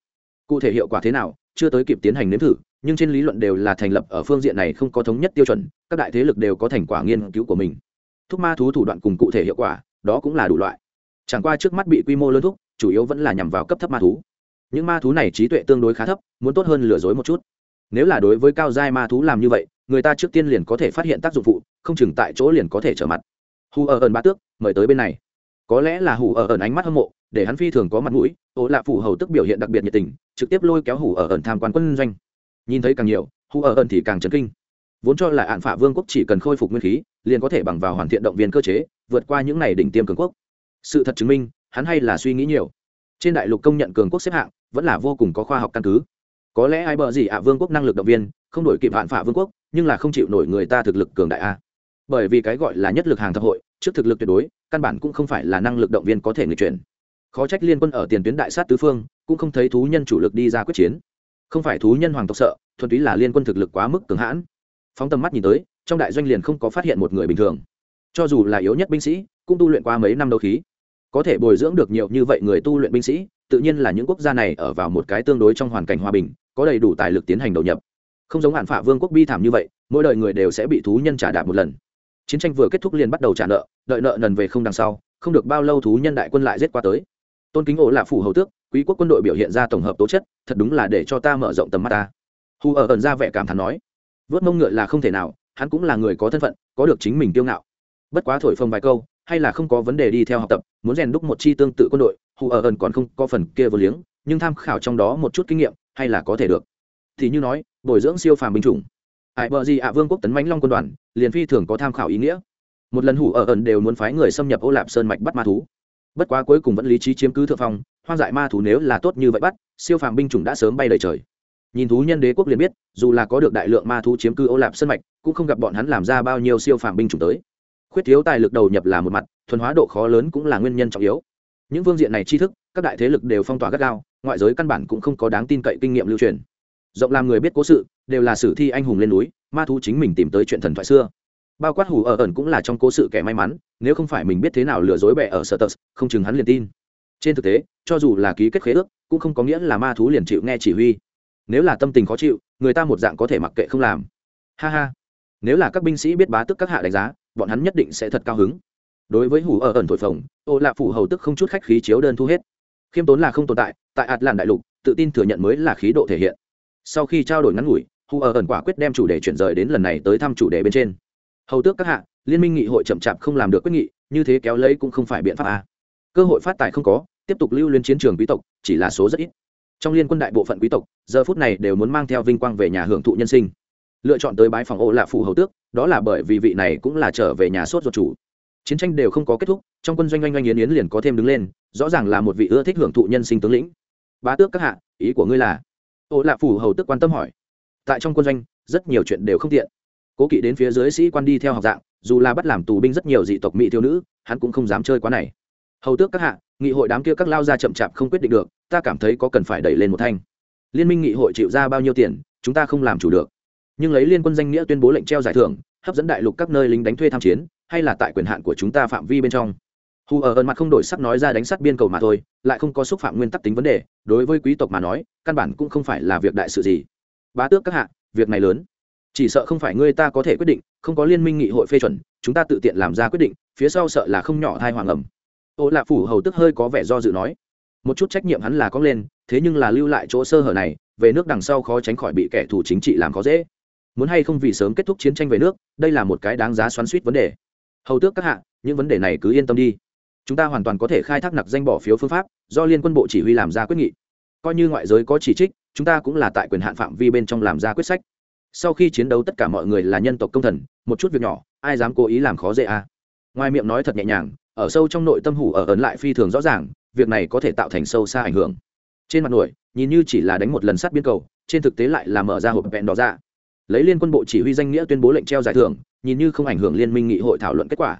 Cụ thể hiệu quả thế nào, chưa tới kịp tiến hành nếm thử, nhưng trên lý luận đều là thành lập ở phương diện này không có thống nhất tiêu chuẩn, các đại thế lực đều có thành quả nghiên cứu của mình. Thuốc ma thú thủ đoạn cùng cụ thể hiệu quả, đó cũng là đủ loại. Chẳng qua trước mắt bị quy mô lớn thuốc chủ yếu vẫn là nhằm vào cấp thấp ma thú. Những ma thú này trí tuệ tương đối khá thấp, muốn tốt hơn lừa dối một chút. Nếu là đối với cao giai ma thú làm như vậy người ta trước tiên liền có thể phát hiện tác dụng phụ, không chừng tại chỗ liền có thể trở mặt. Hù ở ẩn ba tước, mời tới bên này. Có lẽ là hù ở ẩn ánh mắt hâm mộ, để hắn phi thường có mặt mũi ố lạ phủ hầu tức biểu hiện đặc biệt nhiệt tình, trực tiếp lôi kéo hù ở ẩn tham quan quân doanh. Nhìn thấy càng nhiều, hù ở ẩn thì càng chấn kinh. Vốn cho là ạn phả vương quốc chỉ cần khôi phục nguyên khí, liền có thể bằng vào hoàn thiện động viên cơ chế, vượt qua những ngày đỉnh tiêm cường quốc. Sự thật chứng minh, hắn hay là suy nghĩ nhiều. Trên đại lục công nhận cường quốc xếp hạng, vẫn là vô cùng có khoa học căn cứ có lẽ ai bờ gì ạ, vương quốc năng lực động viên, không đổi kịp hạn phả vương quốc, nhưng là không chịu nổi người ta thực lực cường đại a. Bởi vì cái gọi là nhất lực hàng thập hội, trước thực lực tuyệt đối, căn bản cũng không phải là năng lực động viên có thể người chuyển. Khó trách liên quân ở tiền tuyến đại sát tứ phương, cũng không thấy thú nhân chủ lực đi ra quyết chiến. Không phải thú nhân hoàng tộc sợ, thuần túy là liên quân thực lực quá mức cường hãn. Phóng tầm mắt nhìn tới, trong đại doanh liền không có phát hiện một người bình thường. Cho dù là yếu nhất binh sĩ, cũng tu luyện qua mấy năm đấu khí. Có thể bồi dưỡng được nhiều như vậy người tu luyện binh sĩ, tự nhiên là những quốc gia này ở vào một cái tương đối trong hoàn cảnh hòa bình có đầy đủ tài lực tiến hành đầu nhập. Không giống hạn phả vương quốc bi thảm như vậy, mỗi đời người đều sẽ bị thú nhân trả đạp một lần. Chiến tranh vừa kết thúc liền bắt đầu trả nợ, đợi nợ nần về không đằng sau, không được bao lâu thú nhân đại quân lại giết qua tới. Tôn kính ổ là phủ hầu tước, quý quốc quân đội biểu hiện ra tổng hợp tố chất, thật đúng là để cho ta mở rộng tầm mắt ta. Hù ở ẩn ra vẻ cảm thán nói, vớt mông ngựa là không thể nào, hắn cũng là người có thân phận, có được chính mình tiêu ngạo. Bất quá thổi phồng vài câu, hay là không có vấn đề đi theo học tập, muốn rèn đúc một chi tương tự quân đội hù ở ẩn còn không có phần kia vô liếng nhưng tham khảo trong đó một chút kinh nghiệm, hay là có thể được. Thì như nói, bồi dưỡng siêu phàm binh chủng. Ải bờ gì ạ, vương quốc tấn mãnh long quân đoàn, liền phi thường có tham khảo ý nghĩa. Một lần hủ ở ẩn đều muốn phái người xâm nhập ô lạp sơn mạch bắt ma thú. Bất quá cuối cùng vẫn lý trí chiếm cứ thượng phong, hoang dại ma thú nếu là tốt như vậy bắt, siêu phàm binh chủng đã sớm bay đầy trời. Nhìn thú nhân đế quốc liền biết, dù là có được đại lượng ma thú chiếm cư ô lạp sơn mạch, cũng không gặp bọn hắn làm ra bao nhiêu siêu phàm binh chủng tới. Khuyết thiếu tài lực đầu nhập là một mặt, thuần hóa độ khó lớn cũng là nguyên nhân trọng yếu. Những phương diện này tri thức, các đại thế lực đều phong tỏa gắt gao ngoại giới căn bản cũng không có đáng tin cậy kinh nghiệm lưu truyền. Rộng làm người biết cố sự, đều là sử thi anh hùng lên núi, ma thú chính mình tìm tới chuyện thần thoại xưa. Bao quát hủ ở ẩn cũng là trong cố sự kẻ may mắn, nếu không phải mình biết thế nào lừa dối bẹ ở sở tờ, không chừng hắn liền tin. Trên thực tế, cho dù là ký kết khế ước, cũng không có nghĩa là ma thú liền chịu nghe chỉ huy. Nếu là tâm tình khó chịu, người ta một dạng có thể mặc kệ không làm. Ha ha. Nếu là các binh sĩ biết bá tức các hạ đánh giá, bọn hắn nhất định sẽ thật cao hứng. Đối với hủ ở ẩn thổi phồng, ô lạ phủ hầu tức không chút khách khí chiếu đơn thu hết. Khiêm tốn là không tồn tại tại ạt làn đại lục, tự tin thừa nhận mới là khí độ thể hiện. Sau khi trao đổi ngắn ngủi, hu ở ẩn quả quyết đem chủ đề chuyển rời đến lần này tới thăm chủ đề bên trên. Hầu tước các hạ, liên minh nghị hội chậm chạp không làm được quyết nghị, như thế kéo lấy cũng không phải biện pháp à. cơ hội phát tài không có, tiếp tục lưu liên chiến trường quý tộc, chỉ là số rất ít. Trong liên quân đại bộ phận quý tộc, giờ phút này đều muốn mang theo vinh quang về nhà hưởng thụ nhân sinh. Lựa chọn tới bái phòng ô là phủ hầu tước, đó là bởi vì vị này cũng là trở về nhà sốt ruột chủ. Chiến tranh đều không có kết thúc, trong quân doanh doanh doanh yến yến liền có thêm đứng lên, rõ ràng là một vị ưa thích hưởng thụ nhân sinh tướng lĩnh bá tước các hạ, ý của ngươi là? Ô lạ phủ hầu tước quan tâm hỏi. Tại trong quân doanh, rất nhiều chuyện đều không tiện. Cố kỵ đến phía dưới sĩ quan đi theo học dạng, dù là bắt làm tù binh rất nhiều dị tộc mỹ thiếu nữ, hắn cũng không dám chơi quá này. Hầu tước các hạ, nghị hội đám kia các lao ra chậm chạp không quyết định được, ta cảm thấy có cần phải đẩy lên một thanh. Liên minh nghị hội chịu ra bao nhiêu tiền, chúng ta không làm chủ được. Nhưng lấy liên quân danh nghĩa tuyên bố lệnh treo giải thưởng, hấp dẫn đại lục các nơi lính đánh thuê tham chiến, hay là tại quyền hạn của chúng ta phạm vi bên trong hù ở ẩn mặt không đổi sắc nói ra đánh sát biên cầu mà thôi, lại không có xúc phạm nguyên tắc tính vấn đề, đối với quý tộc mà nói, căn bản cũng không phải là việc đại sự gì. Bá tước các hạ, việc này lớn. Chỉ sợ không phải ngươi ta có thể quyết định, không có liên minh nghị hội phê chuẩn, chúng ta tự tiện làm ra quyết định, phía sau sợ là không nhỏ thai hoàng ẩm. Ô lạ phủ hầu tức hơi có vẻ do dự nói. Một chút trách nhiệm hắn là có lên, thế nhưng là lưu lại chỗ sơ hở này, về nước đằng sau khó tránh khỏi bị kẻ thù chính trị làm khó dễ. Muốn hay không vì sớm kết thúc chiến tranh về nước, đây là một cái đáng giá xoắn suýt vấn đề. Hầu tước các hạ, những vấn đề này cứ yên tâm đi chúng ta hoàn toàn có thể khai thác nặc danh bỏ phiếu phương pháp, do liên quân bộ chỉ huy làm ra quyết nghị. Coi như ngoại giới có chỉ trích, chúng ta cũng là tại quyền hạn phạm vi bên trong làm ra quyết sách. Sau khi chiến đấu tất cả mọi người là nhân tộc công thần, một chút việc nhỏ, ai dám cố ý làm khó dễ à. ngoài miệng nói thật nhẹ nhàng, ở sâu trong nội tâm hủ ở ấn lại phi thường rõ ràng, việc này có thể tạo thành sâu xa ảnh hưởng. Trên mặt nổi, nhìn như chỉ là đánh một lần sát biên cầu, trên thực tế lại là mở ra hộp vẹn đó ra. Lấy liên quân bộ chỉ huy danh nghĩa tuyên bố lệnh treo giải thưởng, nhìn như không ảnh hưởng liên minh nghị hội thảo luận kết quả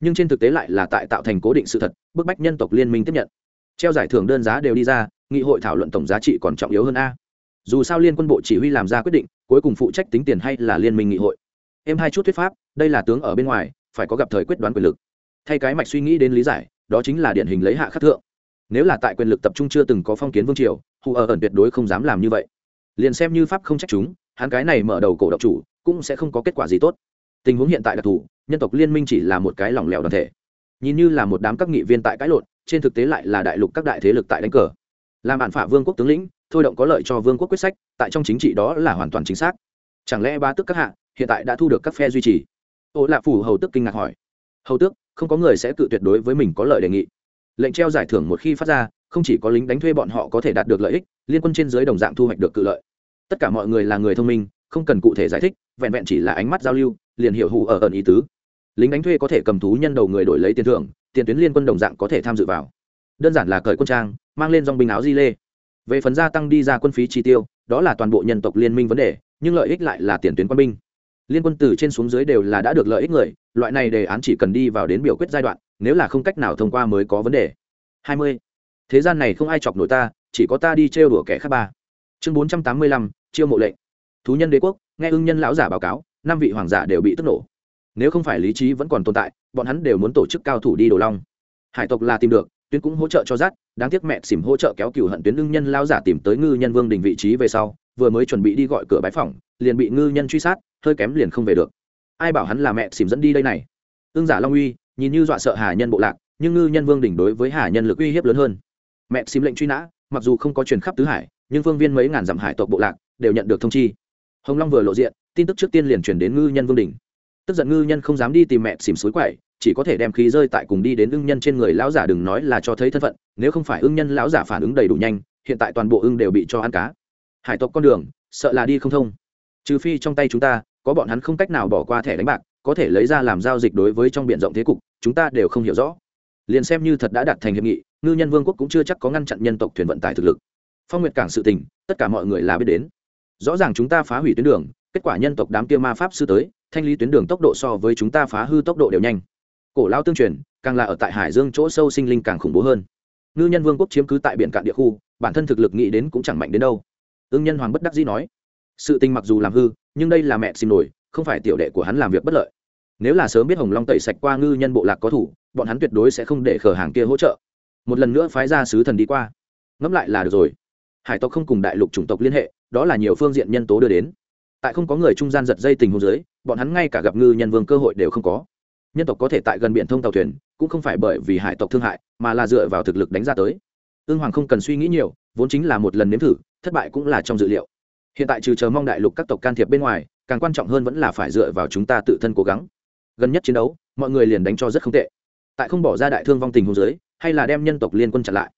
nhưng trên thực tế lại là tại tạo thành cố định sự thật, bức bách nhân tộc liên minh tiếp nhận. Treo giải thưởng đơn giá đều đi ra, nghị hội thảo luận tổng giá trị còn trọng yếu hơn a. Dù sao liên quân bộ chỉ huy làm ra quyết định, cuối cùng phụ trách tính tiền hay là liên minh nghị hội. Em hai chút thuyết pháp, đây là tướng ở bên ngoài, phải có gặp thời quyết đoán quyền lực. Thay cái mạch suy nghĩ đến lý giải, đó chính là điển hình lấy hạ khắc thượng. Nếu là tại quyền lực tập trung chưa từng có phong kiến vương triều, hù ở ẩn tuyệt đối không dám làm như vậy. Liền xem như pháp không trách chúng, hắn cái này mở đầu cổ độc chủ, cũng sẽ không có kết quả gì tốt. Tình huống hiện tại đặc thù nhân tộc liên minh chỉ là một cái lỏng lẻo đoàn thể. Nhìn như là một đám các nghị viên tại cãi lộn, trên thực tế lại là đại lục các đại thế lực tại đánh cờ. Làm bản phả vương quốc tướng lĩnh, thôi động có lợi cho vương quốc quyết sách, tại trong chính trị đó là hoàn toàn chính xác. Chẳng lẽ ba tước các hạ, hiện tại đã thu được các phe duy trì? Ô Lạp phủ hầu tước kinh ngạc hỏi. Hầu tước, không có người sẽ cự tuyệt đối với mình có lợi đề nghị. Lệnh treo giải thưởng một khi phát ra, không chỉ có lính đánh thuê bọn họ có thể đạt được lợi ích, liên quân trên dưới đồng dạng thu hoạch được cự lợi. Tất cả mọi người là người thông minh, không cần cụ thể giải thích, vẹn vẹn chỉ là ánh mắt giao lưu, liền hiểu hù ở ẩn ý tứ lính đánh thuê có thể cầm thú nhân đầu người đổi lấy tiền thưởng, tiền tuyến liên quân đồng dạng có thể tham dự vào. Đơn giản là cởi quân trang, mang lên dòng binh áo di lê. Về phần gia tăng đi ra quân phí chi tiêu, đó là toàn bộ nhân tộc liên minh vấn đề, nhưng lợi ích lại là tiền tuyến quân binh. Liên quân từ trên xuống dưới đều là đã được lợi ích người, loại này đề án chỉ cần đi vào đến biểu quyết giai đoạn, nếu là không cách nào thông qua mới có vấn đề. Hai mươi. Thế gian này không ai chọc nổi ta, chỉ có ta đi trêu đùa kẻ khác ba. Chương bốn trăm tám mươi lăm, chiêu mộ lệnh. Thú nhân đế quốc, nghe ưng nhân lão giả báo cáo, năm vị hoàng giả đều bị tức nổ nếu không phải lý trí vẫn còn tồn tại, bọn hắn đều muốn tổ chức cao thủ đi đồ long. Hải tộc là tìm được, tuyến cũng hỗ trợ cho rát, đáng tiếc mẹ xỉm hỗ trợ kéo cựu hận tuyến ưng nhân lao giả tìm tới ngư nhân vương đình vị trí về sau, vừa mới chuẩn bị đi gọi cửa bái phòng liền bị ngư nhân truy sát, hơi kém liền không về được. Ai bảo hắn là mẹ xỉm dẫn đi đây này? Ưng giả long uy, nhìn như dọa sợ hà nhân bộ lạc, nhưng ngư nhân vương đỉnh đối với hà nhân lực uy hiếp lớn hơn. Mẹ xỉm lệnh truy nã, mặc dù không có truyền khắp tứ hải, nhưng phương viên mấy ngàn dặm hải tộc bộ lạc đều nhận được thông chi. Hồng long vừa lộ diện, tin tức trước tiên liền truyền đến ngư nhân vương đỉnh tức giận ngư nhân không dám đi tìm mẹ xỉm suối quậy, chỉ có thể đem khí rơi tại cùng đi đến ưng nhân trên người lão giả đừng nói là cho thấy thân phận, nếu không phải ưng nhân lão giả phản ứng đầy đủ nhanh, hiện tại toàn bộ ưng đều bị cho ăn cá. Hải tộc con đường, sợ là đi không thông. Trừ phi trong tay chúng ta, có bọn hắn không cách nào bỏ qua thẻ đánh bạc, có thể lấy ra làm giao dịch đối với trong b i ể n rộng thế cục, chúng ta đều không hiểu rõ. Liền xem như thật đã đạt thành hiệp nghị, ngư nhân vương quốc cũng chưa chắc có ngăn chặn nhân tộc thuyền vận tải thực lực. Phong nguyệt cảng sự tình, tất cả mọi người là biết đến. Rõ ràng chúng ta phá hủy tuyến đường, kết quả nhân tộc đám kia ma pháp sư tới thanh lý tuyến đường tốc độ so với chúng ta phá hư tốc độ đều nhanh. Cổ lao tương truyền, càng là ở tại hải dương chỗ sâu sinh linh càng khủng bố hơn. Ngư nhân vương quốc chiếm cứ tại biển cạn địa khu, bản thân thực lực nghĩ đến cũng chẳng mạnh đến đâu. Ương nhân hoàng bất đắc dĩ nói, sự tình mặc dù làm hư, nhưng đây là mẹ xin nổi không phải tiểu đệ của hắn làm việc bất lợi. Nếu là sớm biết hồng long tẩy sạch qua ngư nhân bộ lạc có thủ, bọn hắn tuyệt đối sẽ không để khở hàng kia hỗ trợ. Một lần nữa phái ra sứ thần đi qua. Ngẫm lại là được rồi. Hải tộc không cùng đại lục chủng tộc liên hệ, đó là nhiều phương diện nhân tố đưa đến tại không có người trung gian giật dây tình hồ dưới, bọn hắn ngay cả gặp ngư nhân vương cơ hội đều không có. Nhân tộc có thể tại gần biển thông tàu thuyền, cũng không phải bởi vì hải tộc thương hại, mà là dựa vào thực lực đánh ra tới. Ương hoàng không cần suy nghĩ nhiều, vốn chính là một lần nếm thử, thất bại cũng là trong dự liệu. Hiện tại trừ chờ mong đại lục các tộc can thiệp bên ngoài, càng quan trọng hơn vẫn là phải dựa vào chúng ta tự thân cố gắng. Gần nhất chiến đấu, mọi người liền đánh cho rất không tệ. Tại không bỏ ra đại thương vong tình hồ dưới, hay là đem nhân tộc liên quân chặn lại.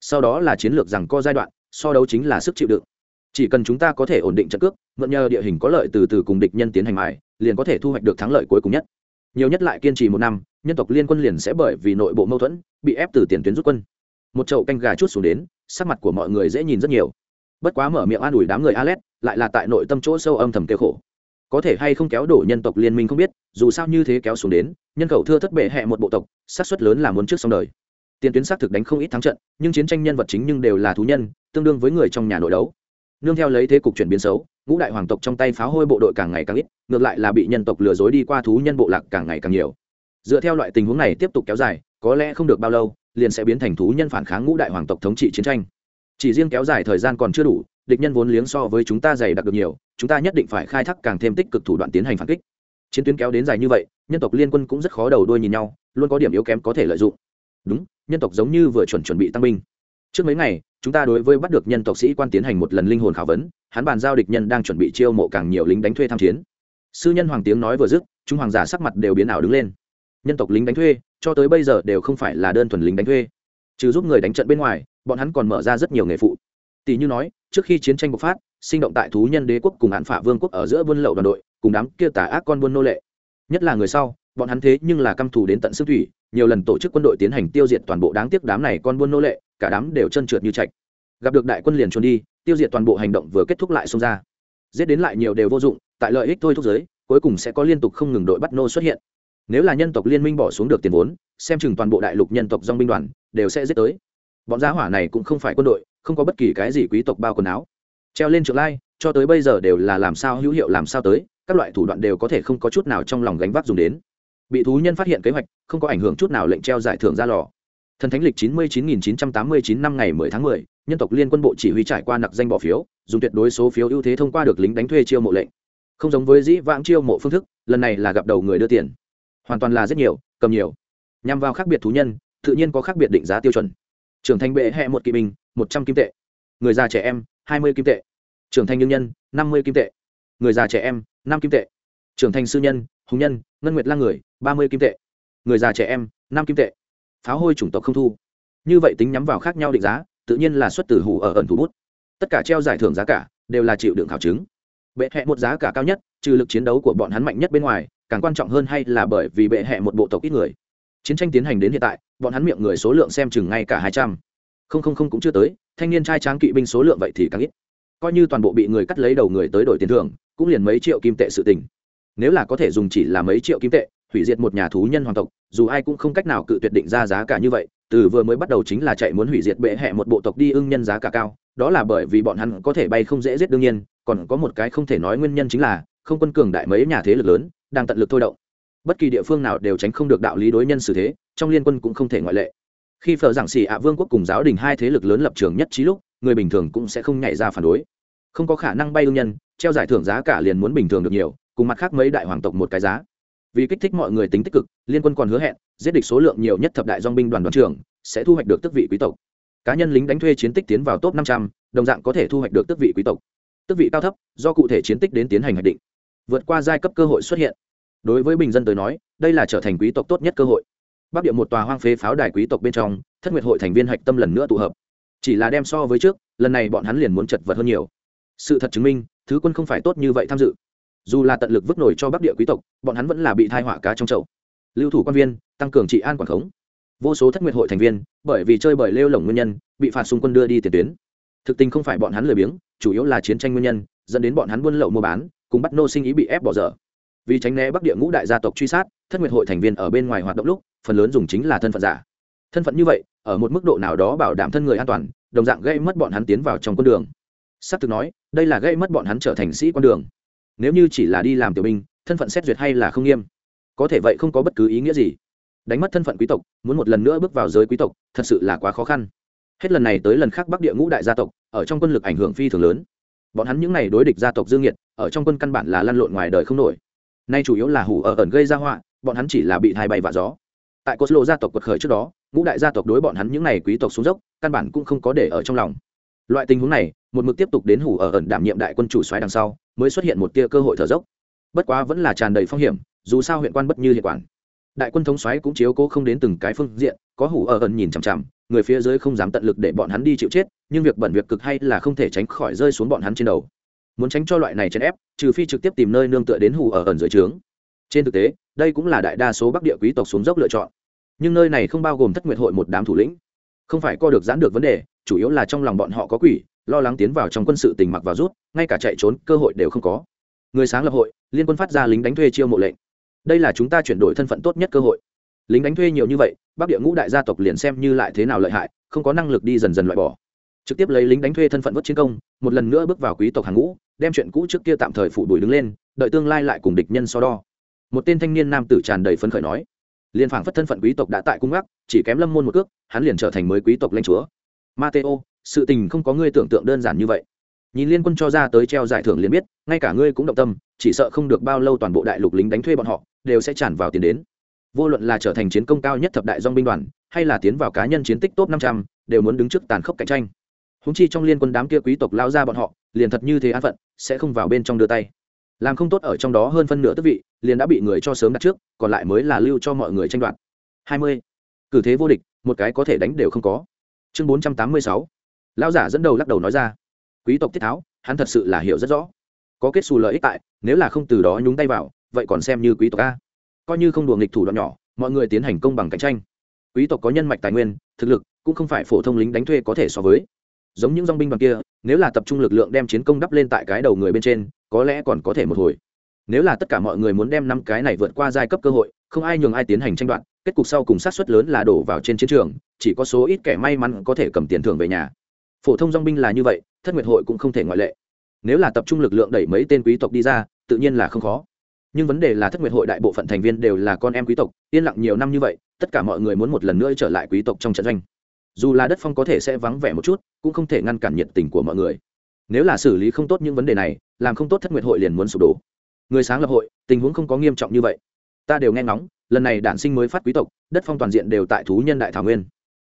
Sau đó là chiến lược rằng co giai đoạn, so đấu chính là sức chịu đựng chỉ cần chúng ta có thể ổn định trận cước, mượn nhờ địa hình có lợi từ từ cùng địch nhân tiến hành mài, liền có thể thu hoạch được thắng lợi cuối cùng nhất. Nhiều nhất lại kiên trì một năm, nhân tộc liên quân liền sẽ bởi vì nội bộ mâu thuẫn, bị ép từ tiền tuyến rút quân. Một chậu canh gà chút xuống đến, sắc mặt của mọi người dễ nhìn rất nhiều. Bất quá mở miệng an ủi đám người alet, lại là tại nội tâm chỗ sâu âm thầm kêu khổ. Có thể hay không kéo đổ nhân tộc liên minh không biết, dù sao như thế kéo xuống đến, nhân khẩu thưa thất bệ hẹ một bộ tộc sát xuất lớn là muốn trước xong đời. Tiền tuyến xác thực đánh không ít thắng trận, nhưng chiến tranh nhân vật chính nhưng đều là thú nhân, tương đương với người trong nhà nội đấu nương theo lấy thế cục chuyển biến xấu, ngũ đại hoàng tộc trong tay pháo hôi bộ đội càng ngày càng ít, ngược lại là bị nhân tộc lừa dối đi qua thú nhân bộ lạc càng ngày càng nhiều. Dựa theo loại tình huống này tiếp tục kéo dài, có lẽ không được bao lâu, liền sẽ biến thành thú nhân phản kháng ngũ đại hoàng tộc thống trị chiến tranh. Chỉ riêng kéo dài thời gian còn chưa đủ, địch nhân vốn liếng so với chúng ta dày đặc được nhiều, chúng ta nhất định phải khai thác càng thêm tích cực thủ đoạn tiến hành phản kích. Chiến tuyến kéo đến dài như vậy, nhân tộc liên quân cũng rất khó đầu đuôi nhìn nhau, luôn có điểm yếu kém có thể lợi dụng. Đúng, nhân tộc giống như vừa chuẩn chuẩn bị tăng binh trước mấy ngày, chúng ta đối với bắt được nhân tộc sĩ quan tiến hành một lần linh hồn khảo vấn, hắn bàn giao địch nhân đang chuẩn bị chiêu mộ càng nhiều lính đánh thuê tham chiến. Sư nhân hoàng tiếng nói vừa dứt, chúng hoàng giả sắc mặt đều biến ảo đứng lên. Nhân tộc lính đánh thuê, cho tới bây giờ đều không phải là đơn thuần lính đánh thuê. Trừ giúp người đánh trận bên ngoài, bọn hắn còn mở ra rất nhiều nghề phụ. Tỷ như nói, trước khi chiến tranh bộc phát, sinh động tại thú nhân đế quốc cùng hạn phả vương quốc ở giữa buôn lậu đoàn đội, cùng đám kia tà ác con buôn nô lệ. Nhất là người sau, bọn hắn thế nhưng là căm thù đến tận xương thủy nhiều lần tổ chức quân đội tiến hành tiêu diệt toàn bộ đáng tiếc đám này con buôn nô lệ, cả đám đều chân trượt như trạch. Gặp được đại quân liền trốn đi, tiêu diệt toàn bộ hành động vừa kết thúc lại xông ra. Giết đến lại nhiều đều vô dụng, tại lợi ích thôi thúc giới, cuối cùng sẽ có liên tục không ngừng đội bắt nô xuất hiện. Nếu là nhân tộc liên minh bỏ xuống được tiền vốn, xem chừng toàn bộ đại lục nhân tộc dong binh đoàn đều sẽ giết tới. Bọn giá hỏa này cũng không phải quân đội, không có bất kỳ cái gì quý tộc bao quần áo. Treo lên trượng lai, cho tới bây giờ đều là làm sao hữu hiệu làm sao tới, các loại thủ đoạn đều có thể không có chút nào trong lòng gánh vác dùng đến bị thú nhân phát hiện kế hoạch, không có ảnh hưởng chút nào lệnh treo giải thưởng ra lò. Thần thánh lịch chín mươi chín nghìn chín trăm tám mươi chín năm ngày mười tháng mười, nhân tộc liên quân bộ chỉ huy trải qua nặc danh bỏ phiếu, dùng tuyệt đối số phiếu ưu thế thông qua được lính đánh thuê chiêu mộ lệnh. Không giống với dĩ vãng chiêu mộ phương thức, lần này là gặp đầu người đưa tiền. Hoàn toàn là rất nhiều, cầm nhiều. Nhằm vào khác biệt thú nhân, tự nhiên có khác biệt định giá tiêu chuẩn. Trưởng thành bệ hẹ một kỵ binh, một trăm kim tệ. Người già trẻ em, hai mươi kim tệ. Trưởng thành nhân nhân, năm mươi kim tệ. Người già trẻ em, năm kim tệ. Trưởng thành sư nhân, hùng nhân ngân nguyệt lang người, ba mươi kim tệ. Người già trẻ em, năm kim tệ. Pháo hôi chủng tộc không thu. Như vậy tính nhắm vào khác nhau định giá, tự nhiên là xuất từ hủ ở ẩn thủ bút. Tất cả treo giải thưởng giá cả đều là chịu đựng khảo chứng. Bệ hẹ một giá cả cao nhất, trừ lực chiến đấu của bọn hắn mạnh nhất bên ngoài, càng quan trọng hơn hay là bởi vì bệ hẹ một bộ tộc ít người. Chiến tranh tiến hành đến hiện tại, bọn hắn miệng người số lượng xem chừng ngay cả hai trăm. Không không không cũng chưa tới, thanh niên trai tráng kỵ binh số lượng vậy thì càng ít. Coi như toàn bộ bị người cắt lấy đầu người tới đổi tiền thưởng, cũng liền mấy triệu kim tệ sự tình nếu là có thể dùng chỉ là mấy triệu kim tệ, hủy diệt một nhà thú nhân hoàng tộc, dù ai cũng không cách nào cự tuyệt định ra giá cả như vậy, từ vừa mới bắt đầu chính là chạy muốn hủy diệt bệ hẹ một bộ tộc đi ưng nhân giá cả cao, đó là bởi vì bọn hắn có thể bay không dễ giết đương nhiên, còn có một cái không thể nói nguyên nhân chính là, không quân cường đại mấy nhà thế lực lớn, đang tận lực thôi động. Bất kỳ địa phương nào đều tránh không được đạo lý đối nhân xử thế, trong liên quân cũng không thể ngoại lệ. Khi phở giảng xì ạ vương quốc cùng giáo đình hai thế lực lớn lập trường nhất trí lúc, người bình thường cũng sẽ không nhảy ra phản đối. Không có khả năng bay ương nhân, treo giải thưởng giá cả liền muốn bình thường được nhiều cùng mặt khác mấy đại hoàng tộc một cái giá. Vì kích thích mọi người tính tích cực, liên quân còn hứa hẹn, giết địch số lượng nhiều nhất thập đại dong binh đoàn đoàn trưởng, sẽ thu hoạch được tước vị quý tộc. Cá nhân lính đánh thuê chiến tích tiến vào top năm trăm, đồng dạng có thể thu hoạch được tước vị quý tộc. Tước vị cao thấp, do cụ thể chiến tích đến tiến hành hoạch định. Vượt qua giai cấp cơ hội xuất hiện. Đối với bình dân tới nói, đây là trở thành quý tộc tốt nhất cơ hội. Bắc địa một tòa hoang phế pháo đài quý tộc bên trong, thất nguyệt hội thành viên hạch tâm lần nữa tụ hợp. Chỉ là đem so với trước, lần này bọn hắn liền muốn chật vật hơn nhiều. Sự thật chứng minh, thứ quân không phải tốt như vậy tham dự dù là tận lực vứt nổi cho bắc địa quý tộc, bọn hắn vẫn là bị thai họa cá trong chậu. Lưu thủ quan viên, tăng cường trị an quản khống. Vô số thất nguyệt hội thành viên, bởi vì chơi bởi lêu lỏng nguyên nhân, bị phạt xung quân đưa đi tiền tuyến. Thực tình không phải bọn hắn lười biếng, chủ yếu là chiến tranh nguyên nhân, dẫn đến bọn hắn buôn lậu mua bán, cùng bắt nô sinh ý bị ép bỏ dở. Vì tránh né bắc địa ngũ đại gia tộc truy sát, thất nguyệt hội thành viên ở bên ngoài hoạt động lúc, phần lớn dùng chính là thân phận giả. Thân phận như vậy, ở một mức độ nào đó bảo đảm thân người an toàn, đồng dạng gây mất bọn hắn tiến vào trong con đường. S ắ thực nói, đây là gây mất bọn hắn trở thành sĩ con đường nếu như chỉ là đi làm tiểu binh, thân phận xét duyệt hay là không nghiêm, có thể vậy không có bất cứ ý nghĩa gì. Đánh mất thân phận quý tộc, muốn một lần nữa bước vào giới quý tộc, thật sự là quá khó khăn. Hết lần này tới lần khác bắc địa ngũ đại gia tộc, ở trong quân lực ảnh hưởng phi thường lớn. Bọn hắn những n à y đối địch gia tộc dương nhiệt ở trong quân căn bản là lăn lộn ngoài đời không nổi. Nay chủ yếu là hủ ở ẩn gây ra họa, bọn hắn chỉ là bị hai bay vạ gió. Tại cốt lộ gia tộc quật khởi trước đó, ngũ đại gia tộc đối bọn hắn những n à y quý tộc xuống dốc, căn bản cũng không có để ở trong lòng. Loại tình huống này, một mực tiếp tục đến hủ ở ẩn đảm nhiệm đại quân chủ xoáy đằng sau mới xuất hiện một tia cơ hội thở dốc. Bất quá vẫn là tràn đầy phong hiểm, dù sao huyện quan bất như hiện quản. Đại quân thống xoáy cũng chiếu cố không đến từng cái phương diện, có hủ ở ẩn nhìn chằm chằm, người phía dưới không dám tận lực để bọn hắn đi chịu chết, nhưng việc bẩn việc cực hay là không thể tránh khỏi rơi xuống bọn hắn trên đầu. Muốn tránh cho loại này chèn ép, trừ phi trực tiếp tìm nơi nương tựa đến hủ ở ẩn dưới trướng. Trên thực tế, đây cũng là đại đa số bắc địa quý tộc xuống dốc lựa chọn. Nhưng nơi này không bao gồm thất nguyệt hội một đám thủ lĩnh. Không phải co được giãn được vấn đề chủ yếu là trong lòng bọn họ có quỷ, lo lắng tiến vào trong quân sự tình mặc vào rút, ngay cả chạy trốn, cơ hội đều không có. Người sáng lập hội, liên quân phát ra lính đánh thuê chiêu mộ lệnh. Đây là chúng ta chuyển đổi thân phận tốt nhất cơ hội. Lính đánh thuê nhiều như vậy, bắc địa ngũ đại gia tộc liền xem như lại thế nào lợi hại, không có năng lực đi dần dần loại bỏ. Trực tiếp lấy lính đánh thuê thân phận vất chiến công, một lần nữa bước vào quý tộc hàng ngũ, đem chuyện cũ trước kia tạm thời phụ đuổi đứng lên, đợi tương lai lại cùng địch nhân so đo. Một tên thanh niên nam tử tràn đầy phấn khởi nói, liên phảng phất thân phận quý tộc đã tại cung gác chỉ kém lâm môn một cước, hắn liền trở thành mới quý tộc lãnh chúa mateo, sự tình không có ngươi tưởng tượng đơn giản như vậy. Nhìn liên quân cho ra tới treo giải thưởng liền biết, ngay cả ngươi cũng động tâm, chỉ sợ không được bao lâu toàn bộ đại lục lính đánh thuê bọn họ đều sẽ tràn vào tiền đến. Vô luận là trở thành chiến công cao nhất thập đại dong binh đoàn, hay là tiến vào cá nhân chiến tích top năm trăm, đều muốn đứng trước tàn khốc cạnh tranh. Húng chi trong liên quân đám kia quý tộc lao ra bọn họ, liền thật như thế an phận, sẽ không vào bên trong đưa tay. Làm không tốt ở trong đó hơn phân nửa tức vị, liền đã bị người cho sớm đặt trước, còn lại mới là lưu cho mọi người tranh đoạt. Hai mươi. Cử thế vô địch, một cái có thể đánh đều không có chương bốn trăm tám mươi sáu. Lao giả dẫn đầu lắc đầu nói ra. Quý tộc tiết tháo, hắn thật sự là hiểu rất rõ. Có kết xù lợi ích tại, nếu là không từ đó nhúng tay vào, vậy còn xem như quý tộc a. Coi như không đùa nghịch thủ đoạn nhỏ, mọi người tiến hành công bằng cạnh tranh. Quý tộc có nhân mạch tài nguyên, thực lực cũng không phải phổ thông lính đánh thuê có thể so với. Giống những dong binh bằng kia, nếu là tập trung lực lượng đem chiến công đắp lên tại cái đầu người bên trên, có lẽ còn có thể một hồi. Nếu là tất cả mọi người muốn đem năm cái này vượt qua giai cấp cơ hội, không ai nhường ai tiến hành tranh đoạt kết cục sau cùng sát suất lớn là đổ vào trên chiến trường, chỉ có số ít kẻ may mắn có thể cầm tiền thưởng về nhà. Phổ thông dong binh là như vậy, thất nguyệt hội cũng không thể ngoại lệ. Nếu là tập trung lực lượng đẩy mấy tên quý tộc đi ra, tự nhiên là không khó. Nhưng vấn đề là thất nguyệt hội đại bộ phận thành viên đều là con em quý tộc, yên lặng nhiều năm như vậy, tất cả mọi người muốn một lần nữa trở lại quý tộc trong trận doanh. Dù là đất phong có thể sẽ vắng vẻ một chút, cũng không thể ngăn cản nhiệt tình của mọi người. Nếu là xử lý không tốt những vấn đề này, làm không tốt thất nguyệt hội liền muốn sụp đổ. Người sáng lập hội, tình huống không có nghiêm trọng như vậy. Ta đều nghe ngóng lần này đản sinh mới phát quý tộc, đất phong toàn diện đều tại thú nhân đại thảo nguyên.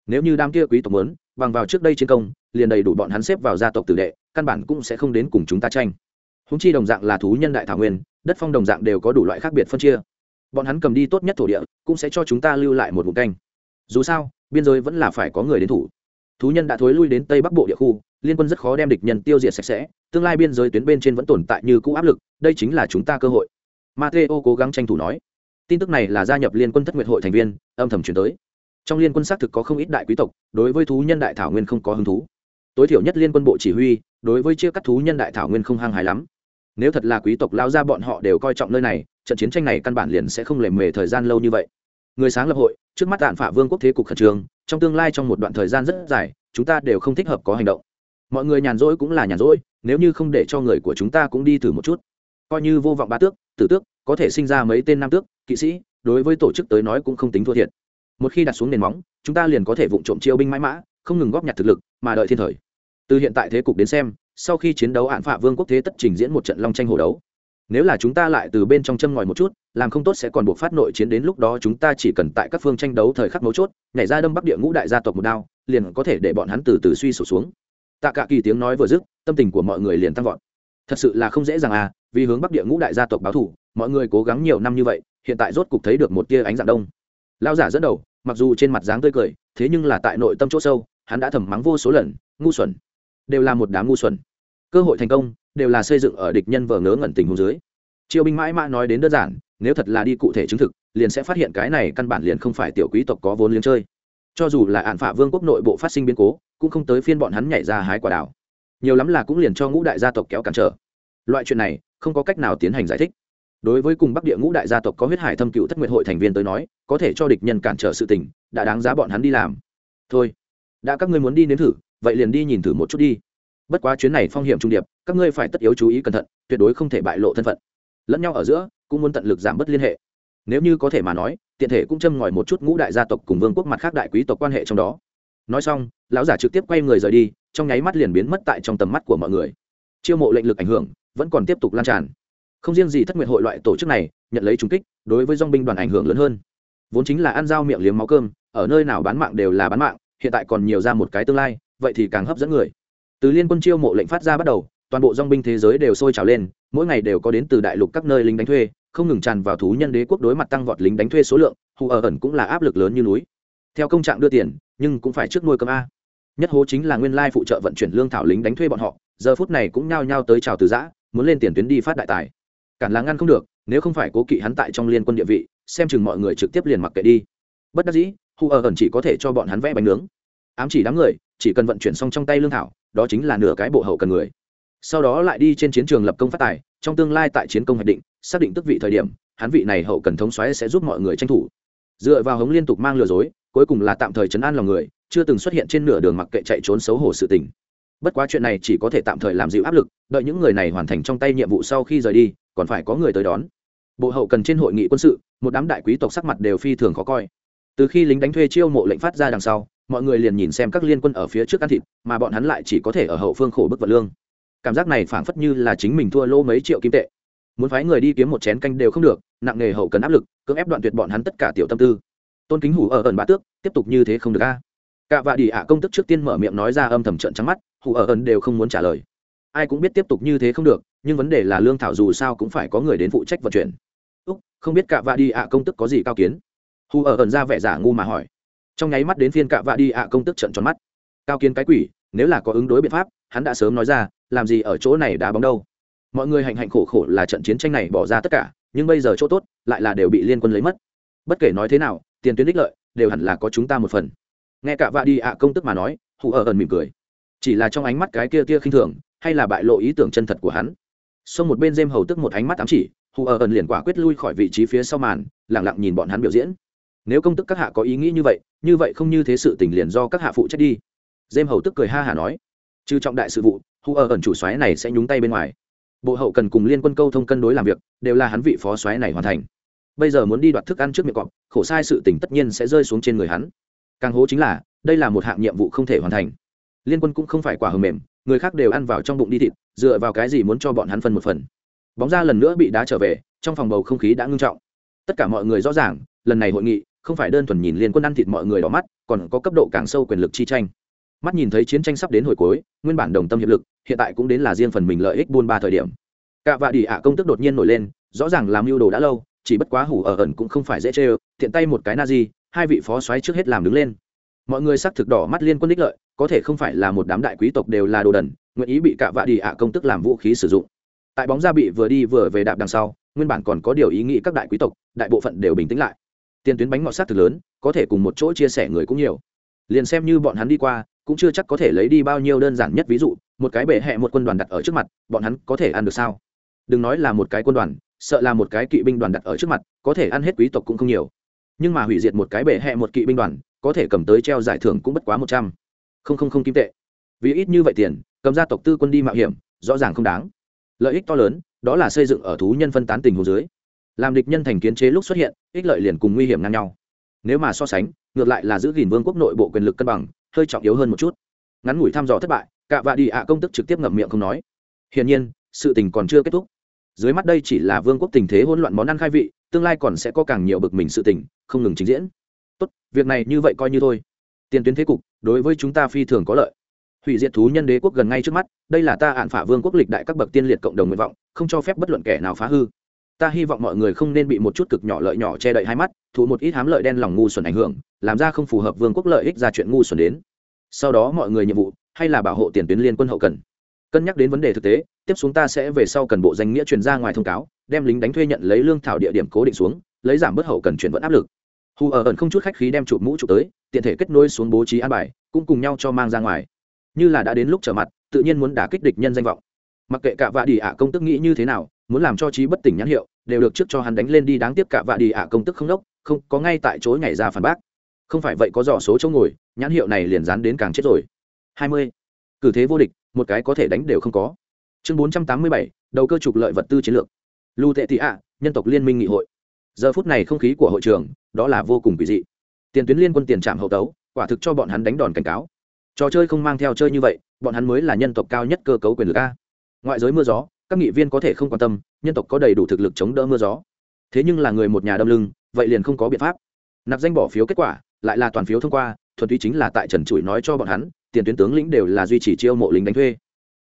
Nếu như đám kia quý tộc muốn, bằng vào trước đây chiến công, liền đầy đủ bọn hắn xếp vào gia tộc tử đệ, căn bản cũng sẽ không đến cùng chúng ta tranh. Húng chi đồng dạng là thú nhân đại thảo nguyên, đất phong đồng dạng đều có đủ loại khác biệt phân chia. Bọn hắn cầm đi tốt nhất thổ địa, cũng sẽ cho chúng ta lưu lại một vùng canh. Dù sao, biên giới vẫn là phải có người đến thủ. Thú nhân đã thối lui đến tây bắc bộ địa khu, liên quân rất khó đem địch nhân tiêu diệt sạch sẽ, tương lai biên giới tuyến bên trên vẫn tồn tại như cũ áp lực, đây chính là chúng ta cơ hội. Mateo cố gắng tranh thủ nói tin tức này là gia nhập liên quân thất nguyệt hội thành viên, âm thầm chuyển tới. Trong liên quân xác thực có không ít đại quý tộc, đối với thú nhân đại thảo nguyên không có hứng thú. Tối thiểu nhất liên quân bộ chỉ huy, đối với chia cắt thú nhân đại thảo nguyên không hăng hài lắm. Nếu thật là quý tộc lao ra bọn họ đều coi trọng nơi này, trận chiến tranh này căn bản liền sẽ không lề mề thời gian lâu như vậy. Người sáng lập hội, trước mắt đạn phả vương quốc thế cục khẩn trương, trong tương lai trong một đoạn thời gian rất dài, chúng ta đều không thích hợp có hành động. Mọi người nhàn rỗi cũng là nhàn rỗi, nếu như không để cho người của chúng ta cũng đi thử một chút. Coi như vô vọng ba tước, tử tước có thể sinh ra mấy tên nam tước, kỵ sĩ, đối với tổ chức tới nói cũng không tính thua thiệt. Một khi đặt xuống nền móng, chúng ta liền có thể vụ trộm chiêu binh mãi mã, không ngừng góp nhặt thực lực, mà đợi thiên thời. Từ hiện tại thế cục đến xem, sau khi chiến đấu hạn phạ vương quốc thế tất trình diễn một trận long tranh hồ đấu. Nếu là chúng ta lại từ bên trong châm ngòi một chút, làm không tốt sẽ còn buộc phát nội chiến đến lúc đó chúng ta chỉ cần tại các phương tranh đấu thời khắc mấu chốt, nhảy ra đâm bắc địa ngũ đại gia tộc một đao, liền có thể để bọn hắn từ từ suy sụp xuống. Tạ cả kỳ tiếng nói vừa dứt, tâm tình của mọi người liền tăng vọt thật sự là không dễ dàng à vì hướng bắc địa ngũ đại gia tộc báo thủ, mọi người cố gắng nhiều năm như vậy, hiện tại rốt cục thấy được một tia ánh dạng đông. Lao giả dẫn đầu, mặc dù trên mặt dáng tươi cười, thế nhưng là tại nội tâm chỗ sâu, hắn đã thầm mắng vô số lần, ngu xuẩn. Đều là một đám ngu xuẩn. Cơ hội thành công, đều là xây dựng ở địch nhân vờ ngớ ngẩn tình hùng dưới. Triều binh mãi mãi nói đến đơn giản, nếu thật là đi cụ thể chứng thực, liền sẽ phát hiện cái này căn bản liền không phải tiểu quý tộc có vốn liếng chơi. Cho dù là ạn phả vương quốc nội bộ phát sinh biến cố, cũng không tới phiên bọn hắn nhảy ra hái quả đảo nhiều lắm là cũng liền cho ngũ đại gia tộc kéo cản trở. Loại chuyện này, không có cách nào tiến hành giải thích. Đối với cùng bắc địa ngũ đại gia tộc có huyết hải thâm cựu thất nguyệt hội thành viên tới nói, có thể cho địch nhân cản trở sự tình, đã đáng giá bọn hắn đi làm. Thôi, đã các ngươi muốn đi nếm thử, vậy liền đi nhìn thử một chút đi. Bất quá chuyến này phong hiểm trung điệp, các ngươi phải tất yếu chú ý cẩn thận, tuyệt đối không thể bại lộ thân phận. Lẫn nhau ở giữa, cũng muốn tận lực giảm bớt liên hệ. Nếu như có thể mà nói, tiện thể cũng châm ngòi một chút ngũ đại gia tộc cùng vương quốc mặt khác đại quý tộc quan hệ trong đó. Nói xong, lão giả trực tiếp quay người rời đi trong nháy mắt liền biến mất tại trong tầm mắt của mọi người. Chiêu mộ lệnh lực ảnh hưởng vẫn còn tiếp tục lan tràn. Không riêng gì thất nguyện hội loại tổ chức này nhận lấy trúng kích, đối với dong binh đoàn ảnh hưởng lớn hơn. Vốn chính là ăn dao miệng liếm máu cơm, ở nơi nào bán mạng đều là bán mạng, hiện tại còn nhiều ra một cái tương lai, vậy thì càng hấp dẫn người. Từ liên quân chiêu mộ lệnh phát ra bắt đầu, toàn bộ dong binh thế giới đều sôi trào lên, mỗi ngày đều có đến từ đại lục các nơi lính đánh thuê, không ngừng tràn vào thú nhân đế quốc đối mặt tăng vọt lính đánh thuê số lượng, hù ở ẩn cũng là áp lực lớn như núi. Theo công trạng đưa tiền, nhưng cũng phải trước nuôi cơm a nhất hố chính là nguyên lai phụ trợ vận chuyển lương thảo lính đánh thuê bọn họ, giờ phút này cũng nhao nhao tới chào từ giã, muốn lên tiền tuyến đi phát đại tài. Cản là ngăn không được, nếu không phải cố kỵ hắn tại trong liên quân địa vị, xem chừng mọi người trực tiếp liền mặc kệ đi. Bất đắc dĩ hù ở ẩn chỉ có thể cho bọn hắn vẽ bánh nướng. Ám chỉ đám người, chỉ cần vận chuyển xong trong tay lương thảo, đó chính là nửa cái bộ hậu cần người. Sau đó lại đi trên chiến trường lập công phát tài, trong tương lai tại chiến công hoạch định, xác định tức vị thời điểm, hắn vị này hậu cần thống xoáy sẽ giúp mọi người tranh thủ. Dựa vào hống liên tục mang lừa dối, cuối cùng là tạm thời chấn an lòng người chưa từng xuất hiện trên nửa đường mặc kệ chạy trốn xấu hổ sự tình. Bất quá chuyện này chỉ có thể tạm thời làm dịu áp lực, đợi những người này hoàn thành trong tay nhiệm vụ sau khi rời đi, còn phải có người tới đón. Bộ hậu cần trên hội nghị quân sự, một đám đại quý tộc sắc mặt đều phi thường khó coi. Từ khi lính đánh thuê chiêu mộ lệnh phát ra đằng sau, mọi người liền nhìn xem các liên quân ở phía trước ăn thịt, mà bọn hắn lại chỉ có thể ở hậu phương khổ bức vật lương. Cảm giác này phảng phất như là chính mình thua lỗ mấy triệu kim tệ. Muốn phái người đi kiếm một chén canh đều không được, nặng nghề hậu cần áp lực, cưỡng ép đoạn tuyệt bọn hắn tất cả tiểu tâm tư. Tôn kính hủ ở ẩn bá tước, tiếp tục như thế không được a cả vạ đi ạ công tức trước tiên mở miệng nói ra âm thầm trận trắng mắt, Hù ở ẩn đều không muốn trả lời. Ai cũng biết tiếp tục như thế không được, nhưng vấn đề là lương thảo dù sao cũng phải có người đến phụ trách vận chuyển. Úc, không biết cả vạ đi ạ công tức có gì cao kiến? Hù ở ẩn ra vẻ giả ngu mà hỏi. Trong nháy mắt đến phiên cạ vạ đi ạ công tức trận tròn mắt. Cao kiến cái quỷ, nếu là có ứng đối biện pháp, hắn đã sớm nói ra, làm gì ở chỗ này đá bóng đâu. Mọi người hạnh hạnh khổ khổ là trận chiến tranh này bỏ ra tất cả, nhưng bây giờ chỗ tốt, lại là đều bị liên quân lấy mất. Bất kể nói thế nào, tiền tuyến đích lợi, đều hẳn là có chúng ta một phần nghe cả vạ đi ạ công tức mà nói, hù ở ẩn mỉm cười. Chỉ là trong ánh mắt cái kia tia khinh thường, hay là bại lộ ý tưởng chân thật của hắn. Xông một bên dêm hầu tức một ánh mắt ám chỉ, hù ở ẩn liền quả quyết lui khỏi vị trí phía sau màn lẳng lặng nhìn bọn hắn biểu diễn. Nếu công tức các hạ có ý nghĩ như vậy như vậy không như thế sự tình liền do các hạ phụ trách đi. Dêm hầu tức cười ha hả nói. Trừ trọng đại sự vụ, hù ở ẩn chủ xoáy này sẽ nhúng tay bên ngoài. Bộ hậu cần cùng liên quân câu thông cân đối làm việc, đều là hắn vị phó xoáy này hoàn thành. Bây giờ muốn đi đoạt thức ăn trước miệng cọp, khổ sai sự tình tất nhiên sẽ rơi xuống trên người hắn càng hố chính là, đây là một hạng nhiệm vụ không thể hoàn thành. Liên quân cũng không phải quả hờ mềm, người khác đều ăn vào trong bụng đi thịt, dựa vào cái gì muốn cho bọn hắn phân một phần. Bóng ra lần nữa bị đá trở về, trong phòng bầu không khí đã ngưng trọng. Tất cả mọi người rõ ràng, lần này hội nghị, không phải đơn thuần nhìn liên quân ăn thịt mọi người đỏ mắt, còn có cấp độ càng sâu quyền lực chi tranh. Mắt nhìn thấy chiến tranh sắp đến hồi cuối, nguyên bản đồng tâm hiệp lực, hiện tại cũng đến là riêng phần mình lợi ích buôn ba thời điểm. Cả vạ đỉ ạ công tức đột nhiên nổi lên, rõ ràng làm mưu đồ đã lâu, chỉ bất quá hủ ở ẩn cũng không phải dễ chê thiện tay một cái na di hai vị phó soái trước hết làm đứng lên. Mọi người xác thực đỏ mắt liên quân đích lợi, có thể không phải là một đám đại quý tộc đều là đồ đần, nguyện ý bị cả vạ đi ạ công tức làm vũ khí sử dụng. Tại bóng ra bị vừa đi vừa về đạp đằng sau, nguyên bản còn có điều ý nghĩ các đại quý tộc, đại bộ phận đều bình tĩnh lại. Tiền tuyến bánh ngọt sát thực lớn, có thể cùng một chỗ chia sẻ người cũng nhiều. Liền xem như bọn hắn đi qua, cũng chưa chắc có thể lấy đi bao nhiêu đơn giản nhất ví dụ, một cái bể hẹ một quân đoàn đặt ở trước mặt, bọn hắn có thể ăn được sao? Đừng nói là một cái quân đoàn, sợ là một cái kỵ binh đoàn đặt ở trước mặt, có thể ăn hết quý tộc cũng không nhiều nhưng mà hủy diệt một cái bể hẹ một kỵ binh đoàn, có thể cầm tới treo giải thưởng cũng bất quá một trăm. Không không không kim tệ. Vì ít như vậy tiền, cầm gia tộc tư quân đi mạo hiểm, rõ ràng không đáng. Lợi ích to lớn, đó là xây dựng ở thú nhân phân tán tình hồ dưới. Làm địch nhân thành kiến chế lúc xuất hiện, ích lợi liền cùng nguy hiểm ngang nhau. Nếu mà so sánh, ngược lại là giữ gìn vương quốc nội bộ quyền lực cân bằng, hơi trọng yếu hơn một chút. Ngắn ngủi thăm dò thất bại, cạ vạ đi ạ công tức trực tiếp ngậm miệng không nói. Hiển nhiên, sự tình còn chưa kết thúc dưới mắt đây chỉ là vương quốc tình thế hỗn loạn món ăn khai vị, tương lai còn sẽ có càng nhiều bực mình sự tình, không ngừng trình diễn. Tốt, việc này như vậy coi như thôi. Tiền tuyến thế cục, đối với chúng ta phi thường có lợi. Hủy diệt thú nhân đế quốc gần ngay trước mắt, đây là ta hạn phả vương quốc lịch đại các bậc tiên liệt cộng đồng nguyện vọng, không cho phép bất luận kẻ nào phá hư. Ta hy vọng mọi người không nên bị một chút cực nhỏ lợi nhỏ che đậy hai mắt, thụ một ít hám lợi đen lòng ngu xuẩn ảnh hưởng, làm ra không phù hợp vương quốc lợi ích ra chuyện ngu xuẩn đến. Sau đó mọi người nhiệm vụ, hay là bảo hộ tiền tuyến liên quân hậu cần cân nhắc đến vấn đề thực tế, tiếp xuống ta sẽ về sau cần bộ danh nghĩa truyền ra ngoài thông cáo, đem lính đánh thuê nhận lấy lương thảo địa điểm cố định xuống, lấy giảm bớt hậu cần chuyển vận áp lực. Hù ở ẩn không chút khách khí đem chụp mũ chụp tới, tiện thể kết nối xuống bố trí an bài, cũng cùng nhau cho mang ra ngoài. Như là đã đến lúc trở mặt, tự nhiên muốn đả kích địch nhân danh vọng. Mặc kệ cả vạ đi ạ công tức nghĩ như thế nào, muốn làm cho trí bất tỉnh nhãn hiệu, đều được trước cho hắn đánh lên đi đáng tiếc cả vạ đi ạ công tức không đốc, không, có ngay tại chỗ nhảy ra phản bác. Không phải vậy có dò số chỗ ngồi, nhãn hiệu này liền dán đến càng chết rồi. Hai mươi. Cử thế vô địch một cái có thể đánh đều không có. Chương bốn trăm tám mươi bảy, đầu cơ trục lợi vật tư chiến lược. Lưu tệ thị ạ, nhân tộc liên minh nghị hội. Giờ phút này không khí của hội trường, đó là vô cùng kỳ dị. Tiền tuyến liên quân tiền trạm hậu tấu, quả thực cho bọn hắn đánh đòn cảnh cáo. Trò chơi không mang theo chơi như vậy, bọn hắn mới là nhân tộc cao nhất cơ cấu quyền lực a. Ngoại giới mưa gió, các nghị viên có thể không quan tâm, nhân tộc có đầy đủ thực lực chống đỡ mưa gió. Thế nhưng là người một nhà đâm lưng, vậy liền không có biện pháp. Nạp danh bỏ phiếu kết quả, lại là toàn phiếu thông qua, thuần túy chính là tại trần trụi nói cho bọn hắn tiền tuyến tướng lĩnh đều là duy trì chiêu mộ lính đánh thuê.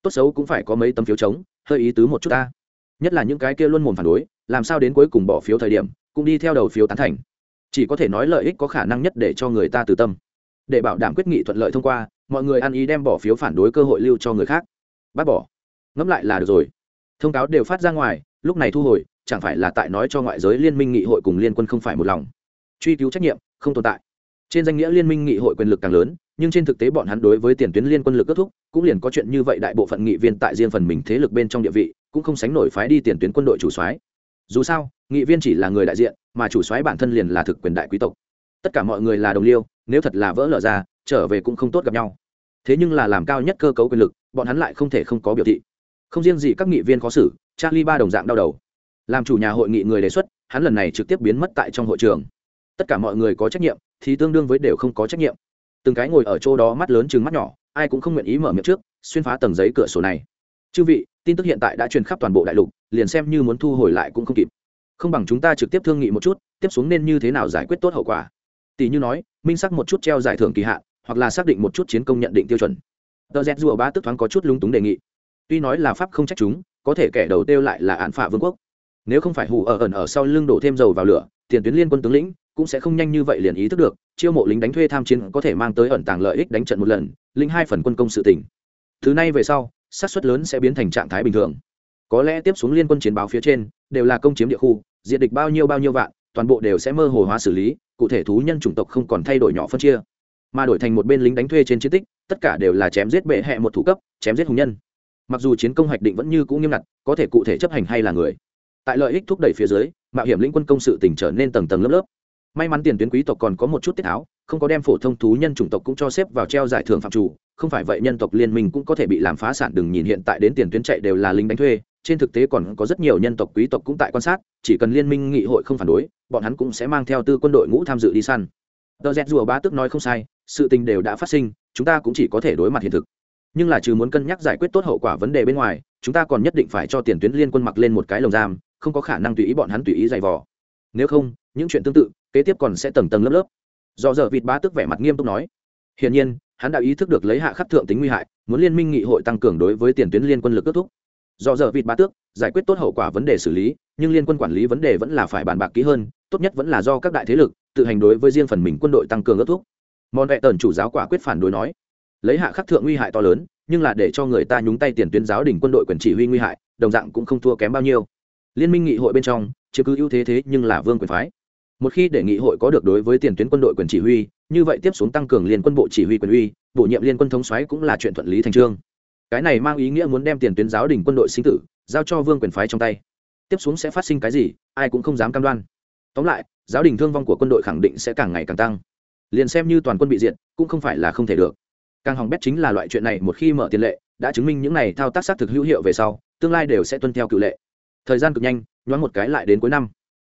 Tốt xấu cũng phải có mấy tấm phiếu chống, hơi ý tứ một chút ta. Nhất là những cái kia luôn mồm phản đối, làm sao đến cuối cùng bỏ phiếu thời điểm, cũng đi theo đầu phiếu tán thành. Chỉ có thể nói lợi ích có khả năng nhất để cho người ta từ tâm. Để bảo đảm quyết nghị thuận lợi thông qua, mọi người ăn ý đem bỏ phiếu phản đối cơ hội lưu cho người khác. Bác bỏ. Ngẫm lại là được rồi. Thông cáo đều phát ra ngoài, lúc này thu hồi, chẳng phải là tại nói cho ngoại giới liên minh nghị hội cùng liên quân không phải một lòng. Truy cứu trách nhiệm, không tồn tại trên danh nghĩa liên minh nghị hội quyền lực càng lớn, nhưng trên thực tế bọn hắn đối với tiền tuyến liên quân lực kết thúc, cũng liền có chuyện như vậy đại bộ phận nghị viên tại riêng phần mình thế lực bên trong địa vị, cũng không sánh nổi phái đi tiền tuyến quân đội chủ soái. Dù sao, nghị viên chỉ là người đại diện, mà chủ soái bản thân liền là thực quyền đại quý tộc. Tất cả mọi người là đồng liêu, nếu thật là vỡ lở ra, trở về cũng không tốt gặp nhau. Thế nhưng là làm cao nhất cơ cấu quyền lực, bọn hắn lại không thể không có biểu thị. Không riêng gì các nghị viên khó xử, charlie ba đồng dạng đau đầu. Làm chủ nhà hội nghị người đề xuất, hắn lần này trực tiếp biến mất tại trong hội trường. Tất cả mọi người có trách nhiệm thì tương đương với đều không có trách nhiệm. Từng cái ngồi ở chỗ đó mắt lớn chừng mắt nhỏ, ai cũng không nguyện ý mở miệng trước, xuyên phá tầng giấy cửa sổ này. Chư vị, tin tức hiện tại đã truyền khắp toàn bộ đại lục, liền xem như muốn thu hồi lại cũng không kịp. Không bằng chúng ta trực tiếp thương nghị một chút, tiếp xuống nên như thế nào giải quyết tốt hậu quả. Tỷ như nói, minh sắc một chút treo giải thưởng kỳ hạn, hoặc là xác định một chút chiến công nhận định tiêu chuẩn. Tờ z rùa ba tức thoáng có chút lung túng đề nghị. Tuy nói là pháp không trách chúng, có thể kẻ đầu tiêu lại là án phạ vương quốc. Nếu không phải hủ ở ẩn ở sau lưng đổ thêm dầu vào lửa, tiền tuyến liên quân tướng lĩnh cũng sẽ không nhanh như vậy liền ý thức được, chiêu mộ lính đánh thuê tham chiến có thể mang tới ẩn tàng lợi ích đánh trận một lần linh hai phần quân công sự tỉnh thứ này về sau sát suất lớn sẽ biến thành trạng thái bình thường. Có lẽ tiếp xuống liên quân chiến báo phía trên, đều là công chiếm địa khu, diện địch bao nhiêu bao nhiêu vạn, toàn bộ đều sẽ mơ hồ hóa xử lý, cụ thể thú nhân chủng tộc không còn thay đổi nhỏ phân chia. Mà đổi thành một bên lính đánh thuê trên chiến tích, tất cả đều là chém giết bệ hẹ một thủ cấp, chém giết hùng nhân. Mặc dù chiến công hoạch định vẫn như cũ nghiêm ngặt, có thể cụ thể chấp hành hay là người. Tại lợi ích thúc đẩy phía dưới, mạo hiểm lĩnh quân công sự tỉnh trở nên tầng tầng lớp lớp may mắn tiền tuyến quý tộc còn có một chút tiết tháo, không có đem phổ thông thú nhân chủng tộc cũng cho xếp vào treo giải thưởng phạm chủ, không phải vậy nhân tộc liên minh cũng có thể bị làm phá sản. Đừng nhìn hiện tại đến tiền tuyến chạy đều là lính đánh thuê, trên thực tế còn có rất nhiều nhân tộc quý tộc cũng tại quan sát, chỉ cần liên minh nghị hội không phản đối, bọn hắn cũng sẽ mang theo tư quân đội ngũ tham dự đi săn. Tờ z rùa ba tức nói không sai, sự tình đều đã phát sinh, chúng ta cũng chỉ có thể đối mặt hiện thực. Nhưng là trừ muốn cân nhắc giải quyết tốt hậu quả vấn đề bên ngoài, chúng ta còn nhất định phải cho tiền tuyến liên quân mặc lên một cái lồng giam, không có khả năng tùy ý bọn hắn tùy ý giày vò. Nếu không, những chuyện tương tự kế tiếp còn sẽ tầng tầng lớp lớp. Do giờ vịt bá tức vẻ mặt nghiêm túc nói. Hiển nhiên, hắn đã ý thức được lấy hạ khắc thượng tính nguy hại, muốn liên minh nghị hội tăng cường đối với tiền tuyến liên quân lực kết thúc. Do giờ vịt bá tước, giải quyết tốt hậu quả vấn đề xử lý, nhưng liên quân quản lý vấn đề vẫn là phải bàn bạc kỹ hơn, tốt nhất vẫn là do các đại thế lực tự hành đối với riêng phần mình quân đội tăng cường ước thúc. Mòn vẹ tần chủ giáo quả quyết phản đối nói, lấy hạ khắc thượng nguy hại to lớn, nhưng là để cho người ta nhúng tay tiền tuyến giáo đình quân đội quyền chỉ huy nguy hại, đồng dạng cũng không thua kém bao nhiêu. Liên minh nghị hội bên trong chưa cứ ưu thế thế nhưng là vương quyền phái một khi để nghị hội có được đối với tiền tuyến quân đội quyền chỉ huy, như vậy tiếp xuống tăng cường liên quân bộ chỉ huy quyền uy, bổ nhiệm liên quân thống xoáy cũng là chuyện thuận lý thành trương. Cái này mang ý nghĩa muốn đem tiền tuyến giáo đình quân đội sinh tử, giao cho vương quyền phái trong tay. Tiếp xuống sẽ phát sinh cái gì, ai cũng không dám cam đoan. Tóm lại, giáo đình thương vong của quân đội khẳng định sẽ càng ngày càng tăng. Liền xem như toàn quân bị diện cũng không phải là không thể được. Càng hỏng bét chính là loại chuyện này một khi mở tiền lệ, đã chứng minh những này thao tác xác thực hữu hiệu về sau, tương lai đều sẽ tuân theo cự lệ. Thời gian cực nhanh, nhoáng một cái lại đến cuối năm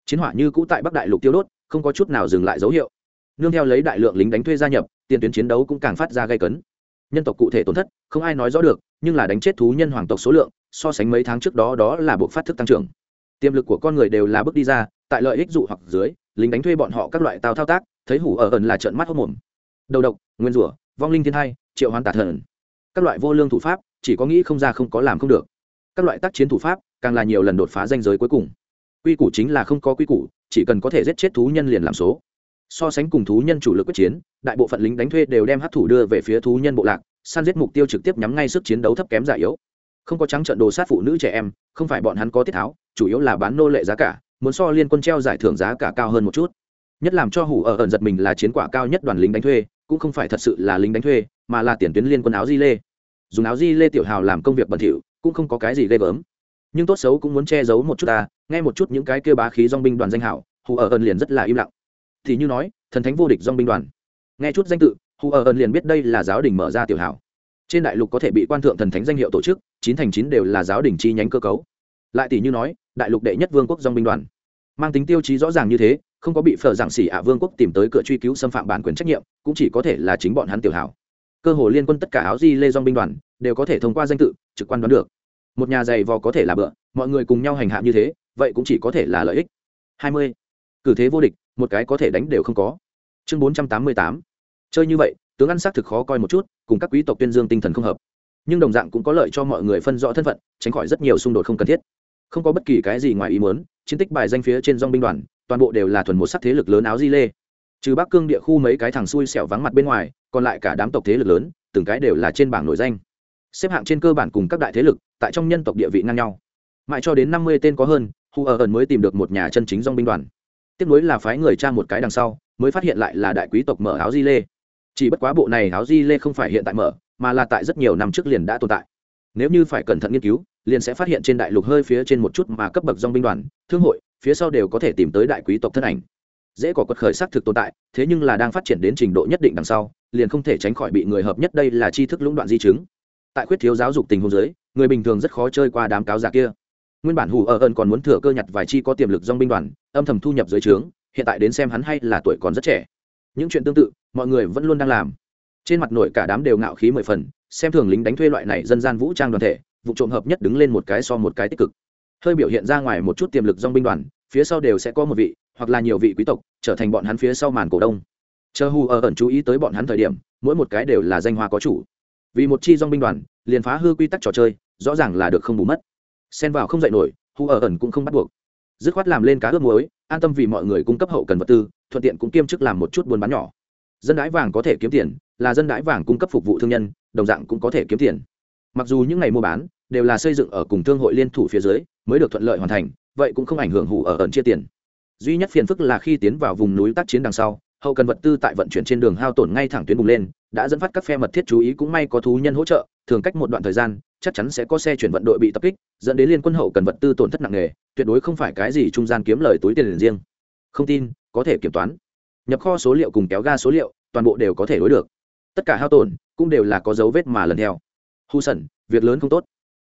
chiến hỏa như cũ tại bắc đại lục tiêu đốt, không có chút nào dừng lại dấu hiệu. Nương theo lấy đại lượng lính đánh thuê gia nhập, tiền tuyến chiến đấu cũng càng phát ra gây cấn. Nhân tộc cụ thể tổn thất, không ai nói rõ được, nhưng là đánh chết thú nhân hoàng tộc số lượng, so sánh mấy tháng trước đó đó là buộc phát thức tăng trưởng. Tiềm lực của con người đều là bước đi ra, tại lợi ích dụ hoặc dưới, lính đánh thuê bọn họ các loại tàu thao tác, thấy hủ ở ẩn là trận mắt hốc mồm. Đầu độc, nguyên rủa, vong linh thiên hai triệu hoán tả thần. Các loại vô lương thủ pháp, chỉ có nghĩ không ra không có làm không được. Các loại tác chiến thủ pháp, càng là nhiều lần đột phá danh giới cuối cùng quy củ chính là không có quy củ, chỉ cần có thể giết chết thú nhân liền làm số. So sánh cùng thú nhân chủ lực quyết chiến, đại bộ phận lính đánh thuê đều đem hát thủ đưa về phía thú nhân bộ lạc, săn giết mục tiêu trực tiếp nhắm ngay sức chiến đấu thấp kém giả yếu. Không có trắng trận đồ sát phụ nữ trẻ em, không phải bọn hắn có tiết tháo, chủ yếu là bán nô lệ giá cả, muốn so liên quân treo giải thưởng giá cả cao hơn một chút. Nhất làm cho hủ ở ẩn giật mình là chiến quả cao nhất đoàn lính đánh thuê, cũng không phải thật sự là lính đánh thuê, mà là tiền tuyến liên quân áo di lê. Dùng áo di lê tiểu hào làm công việc bẩn thỉu, cũng không có cái gì ghê gớm. Nhưng tốt xấu cũng muốn che giấu một chút ta nghe một chút những cái kêu bá khí dong binh đoàn danh hảo, hù ở ẩn liền rất là im lặng. Thì như nói, thần thánh vô địch dong binh đoàn. Nghe chút danh tự, hù ở ẩn liền biết đây là giáo đình mở ra tiểu hảo. Trên đại lục có thể bị quan thượng thần thánh danh hiệu tổ chức, chín thành chín đều là giáo đình chi nhánh cơ cấu. Lại tỷ như nói, đại lục đệ nhất vương quốc dong binh đoàn. Mang tính tiêu chí rõ ràng như thế, không có bị phở giảng xỉ ạ vương quốc tìm tới cửa truy cứu xâm phạm bản quyền trách nhiệm, cũng chỉ có thể là chính bọn hắn tiểu hảo. Cơ hồ liên quân tất cả áo di lê dong binh đoàn, đều có thể thông qua danh tự, trực quan đoán được. Một nhà giày vò có thể là bựa, mọi người cùng nhau hành hạ như thế vậy cũng chỉ có thể là lợi ích. Hai mươi. Cử thế vô địch, một cái có thể đánh đều không có. Chương bốn trăm tám mươi tám. Chơi như vậy, tướng ăn xác thực khó coi một chút, cùng các quý tộc tuyên dương tinh thần không hợp. Nhưng đồng dạng cũng có lợi cho mọi người phân rõ thân phận, tránh khỏi rất nhiều xung đột không cần thiết. Không có bất kỳ cái gì ngoài ý muốn, chiến tích bài danh phía trên dong binh đoàn, toàn bộ đều là thuần một sắc thế lực lớn áo di lê. Trừ bắc cương địa khu mấy cái thằng xui xẻo vắng mặt bên ngoài, còn lại cả đám tộc thế lực lớn, từng cái đều là trên bảng nổi danh. Xếp hạng trên cơ bản cùng các đại thế lực, tại trong nhân tộc địa vị ngang nhau. Mãi cho đến năm mươi tên có hơn hù ở ẩn mới tìm được một nhà chân chính dong binh đoàn. Tiếp nối là phái người tra một cái đằng sau, mới phát hiện lại là đại quý tộc mở áo di lê. Chỉ bất quá bộ này áo di lê không phải hiện tại mở, mà là tại rất nhiều năm trước liền đã tồn tại. Nếu như phải cẩn thận nghiên cứu, liền sẽ phát hiện trên đại lục hơi phía trên một chút mà cấp bậc dong binh đoàn, thương hội, phía sau đều có thể tìm tới đại quý tộc thân ảnh. Dễ có quật khởi xác thực tồn tại, thế nhưng là đang phát triển đến trình độ nhất định đằng sau, liền không thể tránh khỏi bị người hợp nhất đây là tri thức lũng đoạn di chứng. Tại khuyết thiếu giáo dục tình huống giới người bình thường rất khó chơi qua đám cáo giả kia nguyên bản hù ở ẩn còn muốn thừa cơ nhặt vài chi có tiềm lực dong binh đoàn, âm thầm thu nhập dưới trướng, hiện tại đến xem hắn hay là tuổi còn rất trẻ. Những chuyện tương tự, mọi người vẫn luôn đang làm. Trên mặt nổi cả đám đều ngạo khí mười phần, xem thường lính đánh thuê loại này dân gian vũ trang đoàn thể, vụ trộm hợp nhất đứng lên một cái so một cái tích cực. Hơi biểu hiện ra ngoài một chút tiềm lực dong binh đoàn, phía sau đều sẽ có một vị, hoặc là nhiều vị quý tộc, trở thành bọn hắn phía sau màn cổ đông. Chờ hù ở ẩn chú ý tới bọn hắn thời điểm, mỗi một cái đều là danh hoa có chủ. Vì một chi dong binh đoàn, liền phá hư quy tắc trò chơi, rõ ràng là được không bù mất xen vào không dạy nổi, hù ở ẩn cũng không bắt buộc. Dứt khoát làm lên cá ướp muối, an tâm vì mọi người cung cấp hậu cần vật tư, thuận tiện cũng kiêm chức làm một chút buôn bán nhỏ. Dân đái vàng có thể kiếm tiền, là dân đái vàng cung cấp phục vụ thương nhân, đồng dạng cũng có thể kiếm tiền. Mặc dù những ngày mua bán đều là xây dựng ở cùng thương hội liên thủ phía dưới, mới được thuận lợi hoàn thành, vậy cũng không ảnh hưởng hủ ở ẩn chia tiền. Duy nhất phiền phức là khi tiến vào vùng núi tác chiến đằng sau, hậu cần vật tư tại vận chuyển trên đường hao tổn ngay thẳng tuyến bùng lên, đã dẫn phát các phe mật thiết chú ý cũng may có thú nhân hỗ trợ, thường cách một đoạn thời gian chắc chắn sẽ có xe chuyển vận đội bị tập kích, dẫn đến liên quân hậu cần vật tư tổn thất nặng nề, tuyệt đối không phải cái gì trung gian kiếm lời túi tiền liền riêng. Không tin, có thể kiểm toán. Nhập kho số liệu cùng kéo ga số liệu, toàn bộ đều có thể đối được. Tất cả hao tổn, cũng đều là có dấu vết mà lần theo. Hu sẩn, việc lớn không tốt.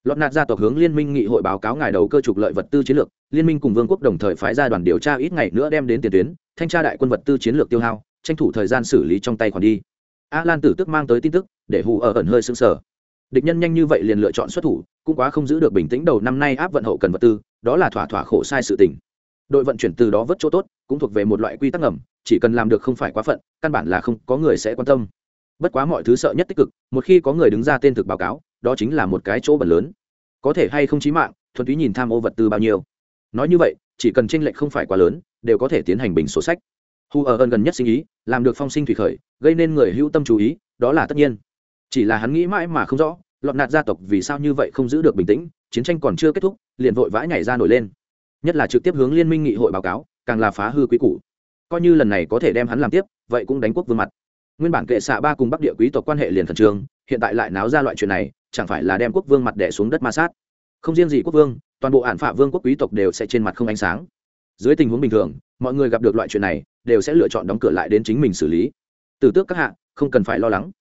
Lọt nạt gia tộc hướng liên minh nghị hội báo cáo ngài đầu cơ trục lợi vật tư chiến lược, liên minh cùng vương quốc đồng thời phái ra đoàn điều tra ít ngày nữa đem đến tiền tuyến, thanh tra đại quân vật tư chiến lược tiêu hao, tranh thủ thời gian xử lý trong tay còn đi. A lan tử tức mang tới tin tức, để hù ở ẩn hơi sưng sờ địch nhân nhanh như vậy liền lựa chọn xuất thủ, cũng quá không giữ được bình tĩnh đầu năm nay áp vận hậu cần vật tư, đó là thỏa thỏa khổ sai sự tình. Đội vận chuyển từ đó vớt chỗ tốt, cũng thuộc về một loại quy tắc ngầm, chỉ cần làm được không phải quá phận, căn bản là không có người sẽ quan tâm. Bất quá mọi thứ sợ nhất tích cực, một khi có người đứng ra tên thực báo cáo, đó chính là một cái chỗ bẩn lớn. Có thể hay không chí mạng, thuần túy nhìn tham ô vật tư bao nhiêu. Nói như vậy, chỉ cần tranh lệch không phải quá lớn, đều có thể tiến hành bình sổ sách. Hu ở ơn gần nhất sinh ý, làm được phong sinh thủy khởi, gây nên người hữu tâm chú ý, đó là tất nhiên chỉ là hắn nghĩ mãi mà không rõ, lọt nạt gia tộc vì sao như vậy không giữ được bình tĩnh, chiến tranh còn chưa kết thúc, liền vội vã nhảy ra nổi lên. Nhất là trực tiếp hướng liên minh nghị hội báo cáo, càng là phá hư quý cũ coi như lần này có thể đem hắn làm tiếp, vậy cũng đánh quốc vương mặt. Nguyên bản kệ xạ ba cùng bắc địa quý tộc quan hệ liền khẩn trương, hiện tại lại náo ra loại chuyện này, chẳng phải là đem quốc vương mặt đẻ xuống đất ma sát? Không riêng gì quốc vương, toàn bộ ản phạ vương quốc quý tộc đều sẽ trên mặt không ánh sáng. Dưới tình huống bình thường, mọi người gặp được loại chuyện này, đều sẽ lựa chọn đóng cửa lại đến chính mình xử lý. Từ tước các hạ, không cần phải lo lắng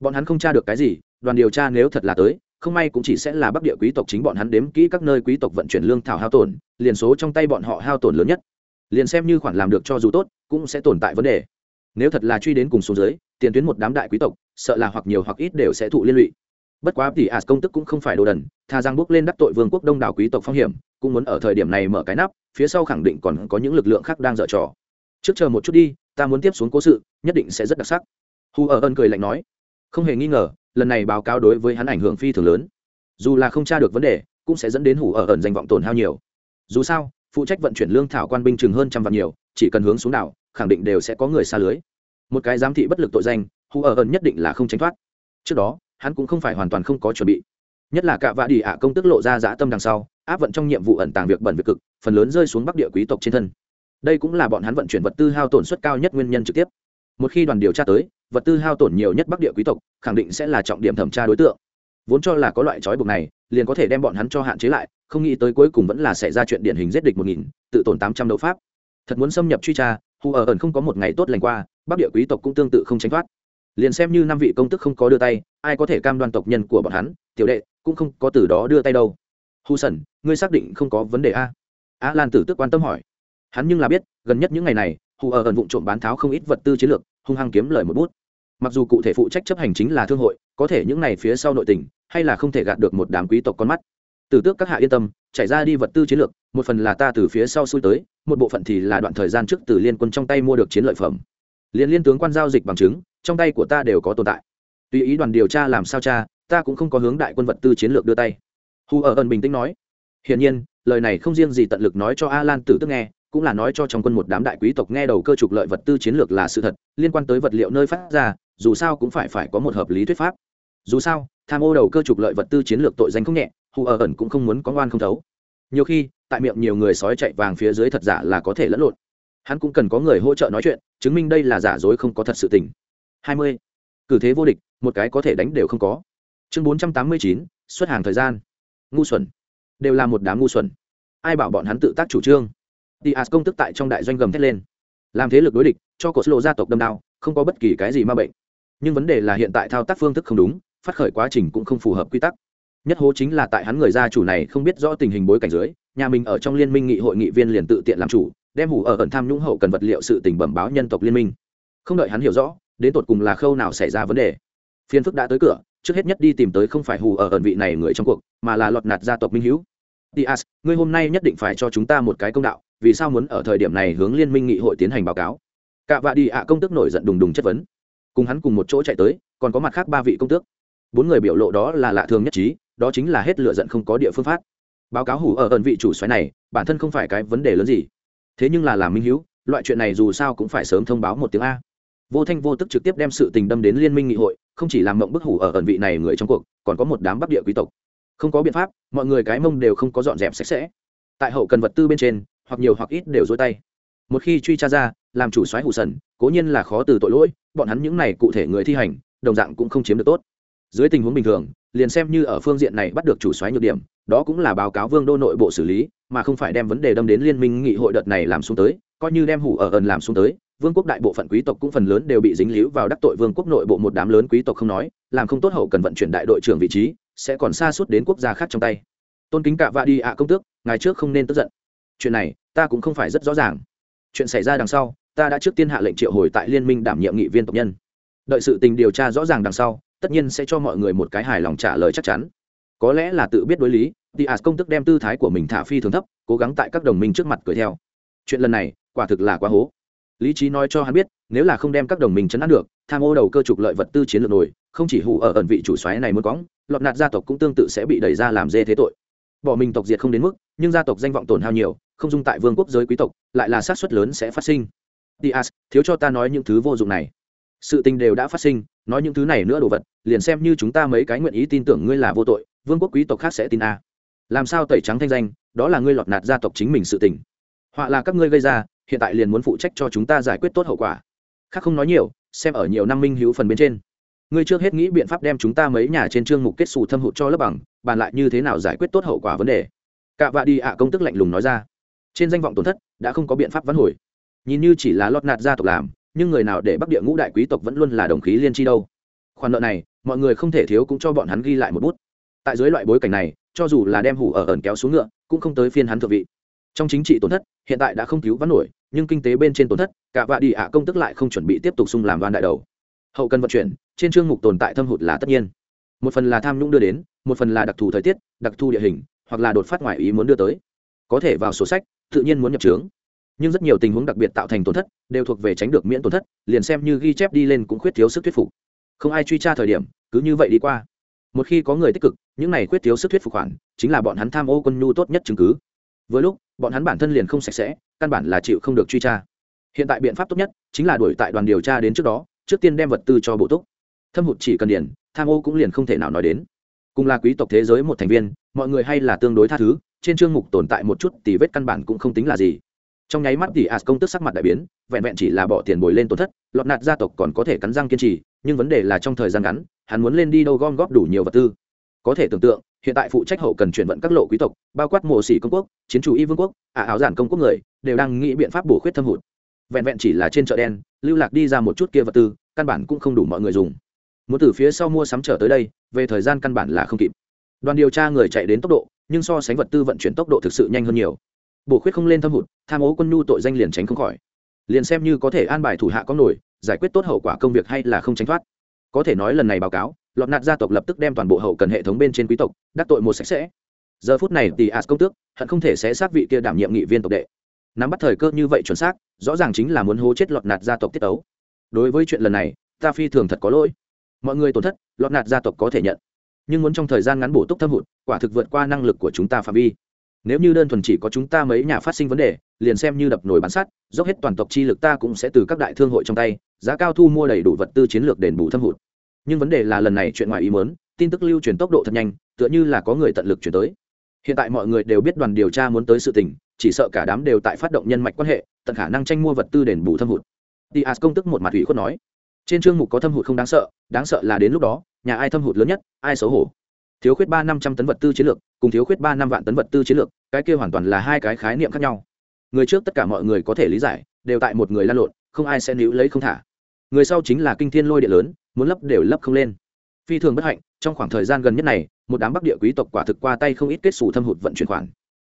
bọn hắn không tra được cái gì, đoàn điều tra nếu thật là tới, không may cũng chỉ sẽ là bắc địa quý tộc chính bọn hắn đếm kỹ các nơi quý tộc vận chuyển lương thảo hao tổn, liền số trong tay bọn họ hao tổn lớn nhất. Liền xem như khoản làm được cho dù tốt, cũng sẽ tồn tại vấn đề. Nếu thật là truy đến cùng số dưới, tiền tuyến một đám đại quý tộc, sợ là hoặc nhiều hoặc ít đều sẽ thụ liên lụy. Bất quá thì as công tức cũng không phải đồ đần, tha giang bước lên đắc tội vương quốc đông đảo quý tộc phong hiểm, cũng muốn ở thời điểm này mở cái nắp, phía sau khẳng định còn có những lực lượng khác đang dở trò. Trước chờ một chút đi, ta muốn tiếp xuống cố sự, nhất định sẽ rất đặc sắc. Hu ở ơn cười lạnh nói không hề nghi ngờ, lần này báo cáo đối với hắn ảnh hưởng phi thường lớn. Dù là không tra được vấn đề, cũng sẽ dẫn đến hủ ở ẩn danh vọng tổn hao nhiều. Dù sao, phụ trách vận chuyển lương thảo quan binh chừng hơn trăm vạn nhiều, chỉ cần hướng xuống đảo, khẳng định đều sẽ có người xa lưới. Một cái giám thị bất lực tội danh, hủ ở ẩn nhất định là không tránh thoát. Trước đó, hắn cũng không phải hoàn toàn không có chuẩn bị. Nhất là cả vạ đi ạ công tức lộ ra dã tâm đằng sau, áp vận trong nhiệm vụ ẩn tàng việc bẩn việc cực, phần lớn rơi xuống bắc địa quý tộc trên thân. Đây cũng là bọn hắn vận chuyển vật tư hao tổn suất cao nhất nguyên nhân trực tiếp. Một khi đoàn điều tra tới vật tư hao tổn nhiều nhất bắc địa quý tộc, khẳng định sẽ là trọng điểm thẩm tra đối tượng. Vốn cho là có loại trói buộc này, liền có thể đem bọn hắn cho hạn chế lại, không nghĩ tới cuối cùng vẫn là xảy ra chuyện điển hình giết địch một nghìn, tự tổn tám trăm đấu pháp. Thật muốn xâm nhập truy tra hù ở ẩn không có một ngày tốt lành qua, bắc địa quý tộc cũng tương tự không tránh thoát. Liền xem như năm vị công tức không có đưa tay, ai có thể cam đoan tộc nhân của bọn hắn, tiểu đệ, cũng không có từ đó đưa tay đâu. Hù sẩn, ngươi xác định không có vấn đề a? A lan tử tức quan tâm hỏi. Hắn nhưng là biết, gần nhất những ngày này hù ở ẩn vụ trộm bán tháo không ít vật tư chiến lược hung hăng kiếm lời một bút. Mặc dù cụ thể phụ trách chấp hành chính là thương hội, có thể những này phía sau nội tình, hay là không thể gạt được một đám quý tộc con mắt. Tử tước các hạ yên tâm, chạy ra đi vật tư chiến lược, một phần là ta từ phía sau xuôi tới, một bộ phận thì là đoạn thời gian trước từ liên quân trong tay mua được chiến lợi phẩm. Liên liên tướng quan giao dịch bằng chứng, trong tay của ta đều có tồn tại. Tùy ý đoàn điều tra làm sao cha ta cũng không có hướng đại quân vật tư chiến lược đưa tay. Hù ở ẩn bình tĩnh nói, hiển nhiên, lời này không riêng gì tận lực nói cho a lan tử tức nghe cũng là nói cho trong quân một đám đại quý tộc nghe đầu cơ trục lợi vật tư chiến lược là sự thật, liên quan tới vật liệu nơi phát ra, dù sao cũng phải phải có một hợp lý thuyết pháp. Dù sao, tham ô đầu cơ trục lợi vật tư chiến lược tội danh không nhẹ, hù ở ẩn cũng không muốn có ngoan không thấu. Nhiều khi, tại miệng nhiều người sói chạy vàng phía dưới thật giả là có thể lẫn lộn. Hắn cũng cần có người hỗ trợ nói chuyện, chứng minh đây là giả dối không có thật sự tình. Hai mươi. Cử thế vô địch, một cái có thể đánh đều không có. Chương bốn trăm tám mươi chín, xuất hàng thời gian. Ngu xuẩn. Đều là một đám ngu xuẩn. Ai bảo bọn hắn tự tác chủ trương? Diaz công tức tại trong đại doanh gầm thét lên. Làm thế lực đối địch, cho cột lộ gia tộc đâm đao, không có bất kỳ cái gì ma bệnh. Nhưng vấn đề là hiện tại thao tác phương thức không đúng, phát khởi quá trình cũng không phù hợp quy tắc. Nhất hố chính là tại hắn người gia chủ này không biết rõ tình hình bối cảnh dưới, nhà mình ở trong liên minh nghị hội nghị viên liền tự tiện làm chủ, đem hủ ở ẩn tham nhũng hậu cần vật liệu sự tình bẩm báo nhân tộc liên minh. Không đợi hắn hiểu rõ, đến tột cùng là khâu nào xảy ra vấn đề. Phiên phức đã tới cửa, trước hết nhất đi tìm tới không phải hù ở ẩn vị này người trong cuộc, mà là lọt nạt gia tộc minh hữu tias ngươi hôm nay nhất định phải cho chúng ta một cái công đạo, vì sao muốn ở thời điểm này hướng liên minh nghị hội tiến hành báo cáo? Cả vạ đi ạ công tước nổi giận đùng đùng chất vấn. Cùng hắn cùng một chỗ chạy tới, còn có mặt khác ba vị công tước. Bốn người biểu lộ đó là lạ thường nhất trí, đó chính là hết lửa giận không có địa phương phát. Báo cáo hủ ở ẩn vị chủ xoáy này, bản thân không phải cái vấn đề lớn gì. Thế nhưng là làm minh hữu, loại chuyện này dù sao cũng phải sớm thông báo một tiếng a. Vô Thanh vô tức trực tiếp đem sự tình đâm đến liên minh nghị hội, không chỉ làm mộng bức hủ ở ẩn vị này người trong cuộc, còn có một đám bắc địa quý tộc không có biện pháp, mọi người cái mông đều không có dọn dẹp sạch sẽ. Tại hậu cần vật tư bên trên, hoặc nhiều hoặc ít đều dối tay. Một khi truy tra ra, làm chủ soái hủ sần, cố nhiên là khó từ tội lỗi, bọn hắn những này cụ thể người thi hành, đồng dạng cũng không chiếm được tốt. Dưới tình huống bình thường, liền xem như ở phương diện này bắt được chủ soái nhược điểm, đó cũng là báo cáo vương đô nội bộ xử lý, mà không phải đem vấn đề đâm đến liên minh nghị hội đợt này làm xuống tới, coi như đem hủ ở ẩn làm xuống tới, vương quốc đại bộ phận quý tộc cũng phần lớn đều bị dính líu vào đắc tội vương quốc nội bộ một đám lớn quý tộc không nói, làm không tốt hậu cần vận chuyển đại đội trưởng vị trí sẽ còn xa suốt đến quốc gia khác trong tay. Tôn kính cạ vạ đi ạ công tước ngày trước không nên tức giận. Chuyện này, ta cũng không phải rất rõ ràng. Chuyện xảy ra đằng sau, ta đã trước tiên hạ lệnh triệu hồi tại liên minh đảm nhiệm nghị viên tộc nhân. Đợi sự tình điều tra rõ ràng đằng sau, tất nhiên sẽ cho mọi người một cái hài lòng trả lời chắc chắn. Có lẽ là tự biết đối lý Diaz công tức đem tư thái của mình thả phi thường thấp, cố gắng tại các đồng minh trước mặt cười theo. Chuyện lần này, quả thực là quá hố. Lý trí nói cho hắn biết, nếu là không đem các đồng minh chấn áp được, tham ô đầu cơ trục lợi vật tư chiến lược nổi không chỉ hủ ở ẩn vị chủ xoáy này muốn cóng lọt nạt gia tộc cũng tương tự sẽ bị đẩy ra làm dê thế tội. Bỏ mình tộc diệt không đến mức nhưng gia tộc danh vọng tổn hao nhiều không dung tại vương quốc giới quý tộc lại là sát suất lớn sẽ phát sinh. Dias, thiếu cho ta nói những thứ vô dụng này. Sự tình đều đã phát sinh nói những thứ này nữa đồ vật liền xem như chúng ta mấy cái nguyện ý tin tưởng ngươi là vô tội vương quốc quý tộc khác sẽ tin a. Làm sao tẩy trắng thanh danh đó là ngươi lọt nạt gia tộc chính mình sự tình. Họa là các ngươi gây ra hiện tại liền muốn phụ trách cho chúng ta giải quyết tốt hậu quả. Khác không nói nhiều xem ở nhiều năm minh hữu phần bên trên ngươi trước hết nghĩ biện pháp đem chúng ta mấy nhà trên chương mục kết xù thâm hụt cho lớp bằng, bàn lại như thế nào giải quyết tốt hậu quả vấn đề. Cạ vạ đi ạ công tức lạnh lùng nói ra. Trên danh vọng tổn thất, đã không có biện pháp vãn hồi. Nhìn như chỉ là lót nạt gia tộc làm, nhưng người nào để bắc địa ngũ đại quý tộc vẫn luôn là đồng khí liên tri đâu. Khoản nợ này, mọi người không thể thiếu cũng cho bọn hắn ghi lại một bút. Tại dưới loại bối cảnh này, cho dù là đem hủ ở ẩn kéo xuống ngựa, cũng không tới phiên hắn thượng vị. Trong chính trị tổn thất, hiện tại đã không cứu vãn nổi, nhưng kinh tế bên trên tổn thất cả vạ đi ạ công tức lại không chuẩn bị tiếp tục xung làm đoàn đại đầu. Hậu cần vận chuyển trên chương mục tồn tại thâm hụt là tất nhiên. Một phần là tham nhũng đưa đến, một phần là đặc thù thời tiết, đặc thù địa hình, hoặc là đột phát ngoại ý muốn đưa tới. Có thể vào sổ sách, tự nhiên muốn nhập trướng. Nhưng rất nhiều tình huống đặc biệt tạo thành tổn thất, đều thuộc về tránh được miễn tổn thất, liền xem như ghi chép đi lên cũng khuyết thiếu sức thuyết phục. Không ai truy tra thời điểm, cứ như vậy đi qua. Một khi có người tích cực, những này khuyết thiếu sức thuyết phục khoản, chính là bọn hắn tham ô quân nhu tốt nhất chứng cứ. Với lúc, bọn hắn bản thân liền không sạch sẽ, căn bản là chịu không được truy tra. Hiện tại biện pháp tốt nhất, chính là đuổi tại đoàn điều tra đến trước đó, trước tiên đem vật tư cho bổ túc thâm hụt chỉ cần điển, tham ô cũng liền không thể nào nói đến. Cùng là quý tộc thế giới một thành viên, mọi người hay là tương đối tha thứ, trên chương mục tồn tại một chút thì vết căn bản cũng không tính là gì. Trong nháy mắt thì as công tức sắc mặt đại biến, vẹn vẹn chỉ là bỏ tiền bồi lên tổn thất, lọt nạt gia tộc còn có thể cắn răng kiên trì, nhưng vấn đề là trong thời gian ngắn, hắn muốn lên đi đâu gom góp đủ nhiều vật tư. Có thể tưởng tượng, hiện tại phụ trách hậu cần chuyển vận các lộ quý tộc, bao quát mộ sĩ công quốc, chiến chủ y vương quốc, ả áo giản công quốc người, đều đang nghĩ biện pháp bổ khuyết thâm hụt. Vẹn vẹn chỉ là trên chợ đen, lưu lạc đi ra một chút kia vật tư, căn bản cũng không đủ mọi người dùng muốn từ phía sau mua sắm trở tới đây, về thời gian căn bản là không kịp. Đoàn điều tra người chạy đến tốc độ, nhưng so sánh vật tư vận chuyển tốc độ thực sự nhanh hơn nhiều. Bổ khuyết không lên thâm hụt, tham ô quân nhu tội danh liền tránh không khỏi. Liền xem như có thể an bài thủ hạ có nổi, giải quyết tốt hậu quả công việc hay là không tránh thoát. Có thể nói lần này báo cáo, lọt nạt gia tộc lập tức đem toàn bộ hậu cần hệ thống bên trên quý tộc, đắc tội một sạch sẽ. Giờ phút này tỷ as công tước, hận không thể sẽ xác vị kia đảm nhiệm nghị viên tộc đệ. Nắm bắt thời cơ như vậy chuẩn xác, rõ ràng chính là muốn hố chết lọt nạt gia tộc tiết tấu. Đối với chuyện lần này, ta phi thường thật có lỗi mọi người tổn thất, lọt nạt gia tộc có thể nhận. Nhưng muốn trong thời gian ngắn bổ túc thâm hụt, quả thực vượt qua năng lực của chúng ta phạm vi. Nếu như đơn thuần chỉ có chúng ta mấy nhà phát sinh vấn đề, liền xem như đập nổi bán sắt, dốc hết toàn tộc chi lực ta cũng sẽ từ các đại thương hội trong tay, giá cao thu mua đầy đủ vật tư chiến lược đền bù thâm hụt. Nhưng vấn đề là lần này chuyện ngoài ý mớn tin tức lưu truyền tốc độ thật nhanh, tựa như là có người tận lực chuyển tới. Hiện tại mọi người đều biết đoàn điều tra muốn tới sự tình, chỉ sợ cả đám đều tại phát động nhân mạch quan hệ, tận khả năng tranh mua vật tư đền bù thâm hụt. Diaz công tức một mặt ủy khuất nói trên chương mục có thâm hụt không đáng sợ đáng sợ là đến lúc đó, nhà ai thâm hụt lớn nhất, ai xấu hổ? Thiếu khuyết ba năm trăm tấn vật tư chiến lược, cùng thiếu khuyết ba năm vạn tấn vật tư chiến lược, cái kia hoàn toàn là hai cái khái niệm khác nhau. Người trước tất cả mọi người có thể lý giải, đều tại một người lan lộn, không ai sẽ níu lấy không thả. Người sau chính là kinh thiên lôi địa lớn, muốn lấp đều lấp không lên. Phi thường bất hạnh, trong khoảng thời gian gần nhất này, một đám bắc địa quý tộc quả thực qua tay không ít kết xù thâm hụt vận chuyển khoản.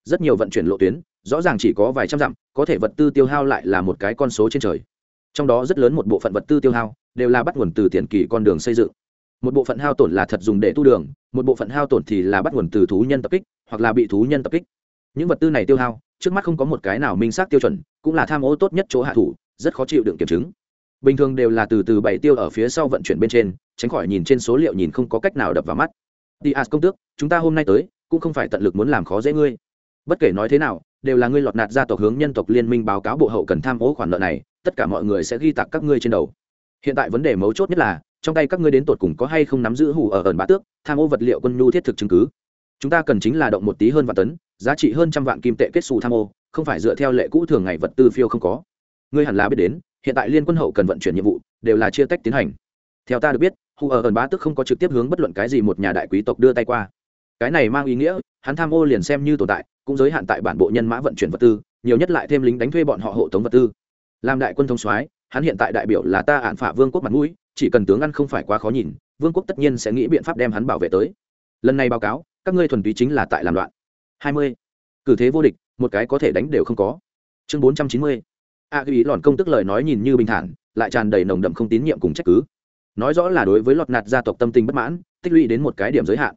Rất nhiều vận chuyển lộ tuyến, rõ ràng chỉ có vài trăm dặm, có thể vật tư tiêu hao lại là một cái con số trên trời. Trong đó rất lớn một bộ phận vật tư tiêu hao đều là bắt nguồn từ tiền kỳ con đường xây dựng. Một bộ phận hao tổn là thật dùng để tu đường, một bộ phận hao tổn thì là bắt nguồn từ thú nhân tập kích, hoặc là bị thú nhân tập kích. Những vật tư này tiêu hao, trước mắt không có một cái nào minh xác tiêu chuẩn, cũng là tham ô tốt nhất chỗ hạ thủ, rất khó chịu đựng kiểm chứng. Bình thường đều là từ từ bảy tiêu ở phía sau vận chuyển bên trên, tránh khỏi nhìn trên số liệu nhìn không có cách nào đập vào mắt. Dias à, công tước, chúng ta hôm nay tới, cũng không phải tận lực muốn làm khó dễ ngươi. Bất kể nói thế nào, đều là ngươi lọt nạt gia tộc hướng nhân tộc liên minh báo cáo bộ hậu cần tham ô khoản nợ này, tất cả mọi người sẽ ghi tạc các ngươi trên đầu hiện tại vấn đề mấu chốt nhất là, trong tay các ngươi đến tột cùng có hay không nắm giữ hủ ở ẩn bá tước, tham ô vật liệu quân nhu thiết thực chứng cứ. Chúng ta cần chính là động một tí hơn vạn tấn, giá trị hơn trăm vạn kim tệ kết xù tham ô, không phải dựa theo lệ cũ thường ngày vật tư phiêu không có. Ngươi hẳn là biết đến, hiện tại liên quân hậu cần vận chuyển nhiệm vụ, đều là chia tách tiến hành. Theo ta được biết, hù ở ẩn bá tức không có trực tiếp hướng bất luận cái gì một nhà đại quý tộc đưa tay qua. Cái này mang ý nghĩa, hắn tham ô liền xem như tồn tại, cũng giới hạn tại bản bộ nhân mã vận chuyển vật tư, nhiều nhất lại thêm lính đánh thuê bọn họ hộ tống vật tư. Làm đại quân thông soái hắn hiện tại đại biểu là ta ạn phả vương quốc mặt mũi, chỉ cần tướng ăn không phải quá khó nhìn, vương quốc tất nhiên sẽ nghĩ biện pháp đem hắn bảo vệ tới. Lần này báo cáo, các ngươi thuần túy chính là tại làm loạn. Hai mươi. Cử thế vô địch, một cái có thể đánh đều không có. Chương bốn trăm chín mươi. A ghi lòn công tức lời nói nhìn như bình thản, lại tràn đầy nồng đậm không tín nhiệm cùng trách cứ. Nói rõ là đối với lọt nạt gia tộc tâm tình bất mãn, tích lũy đến một cái điểm giới hạn.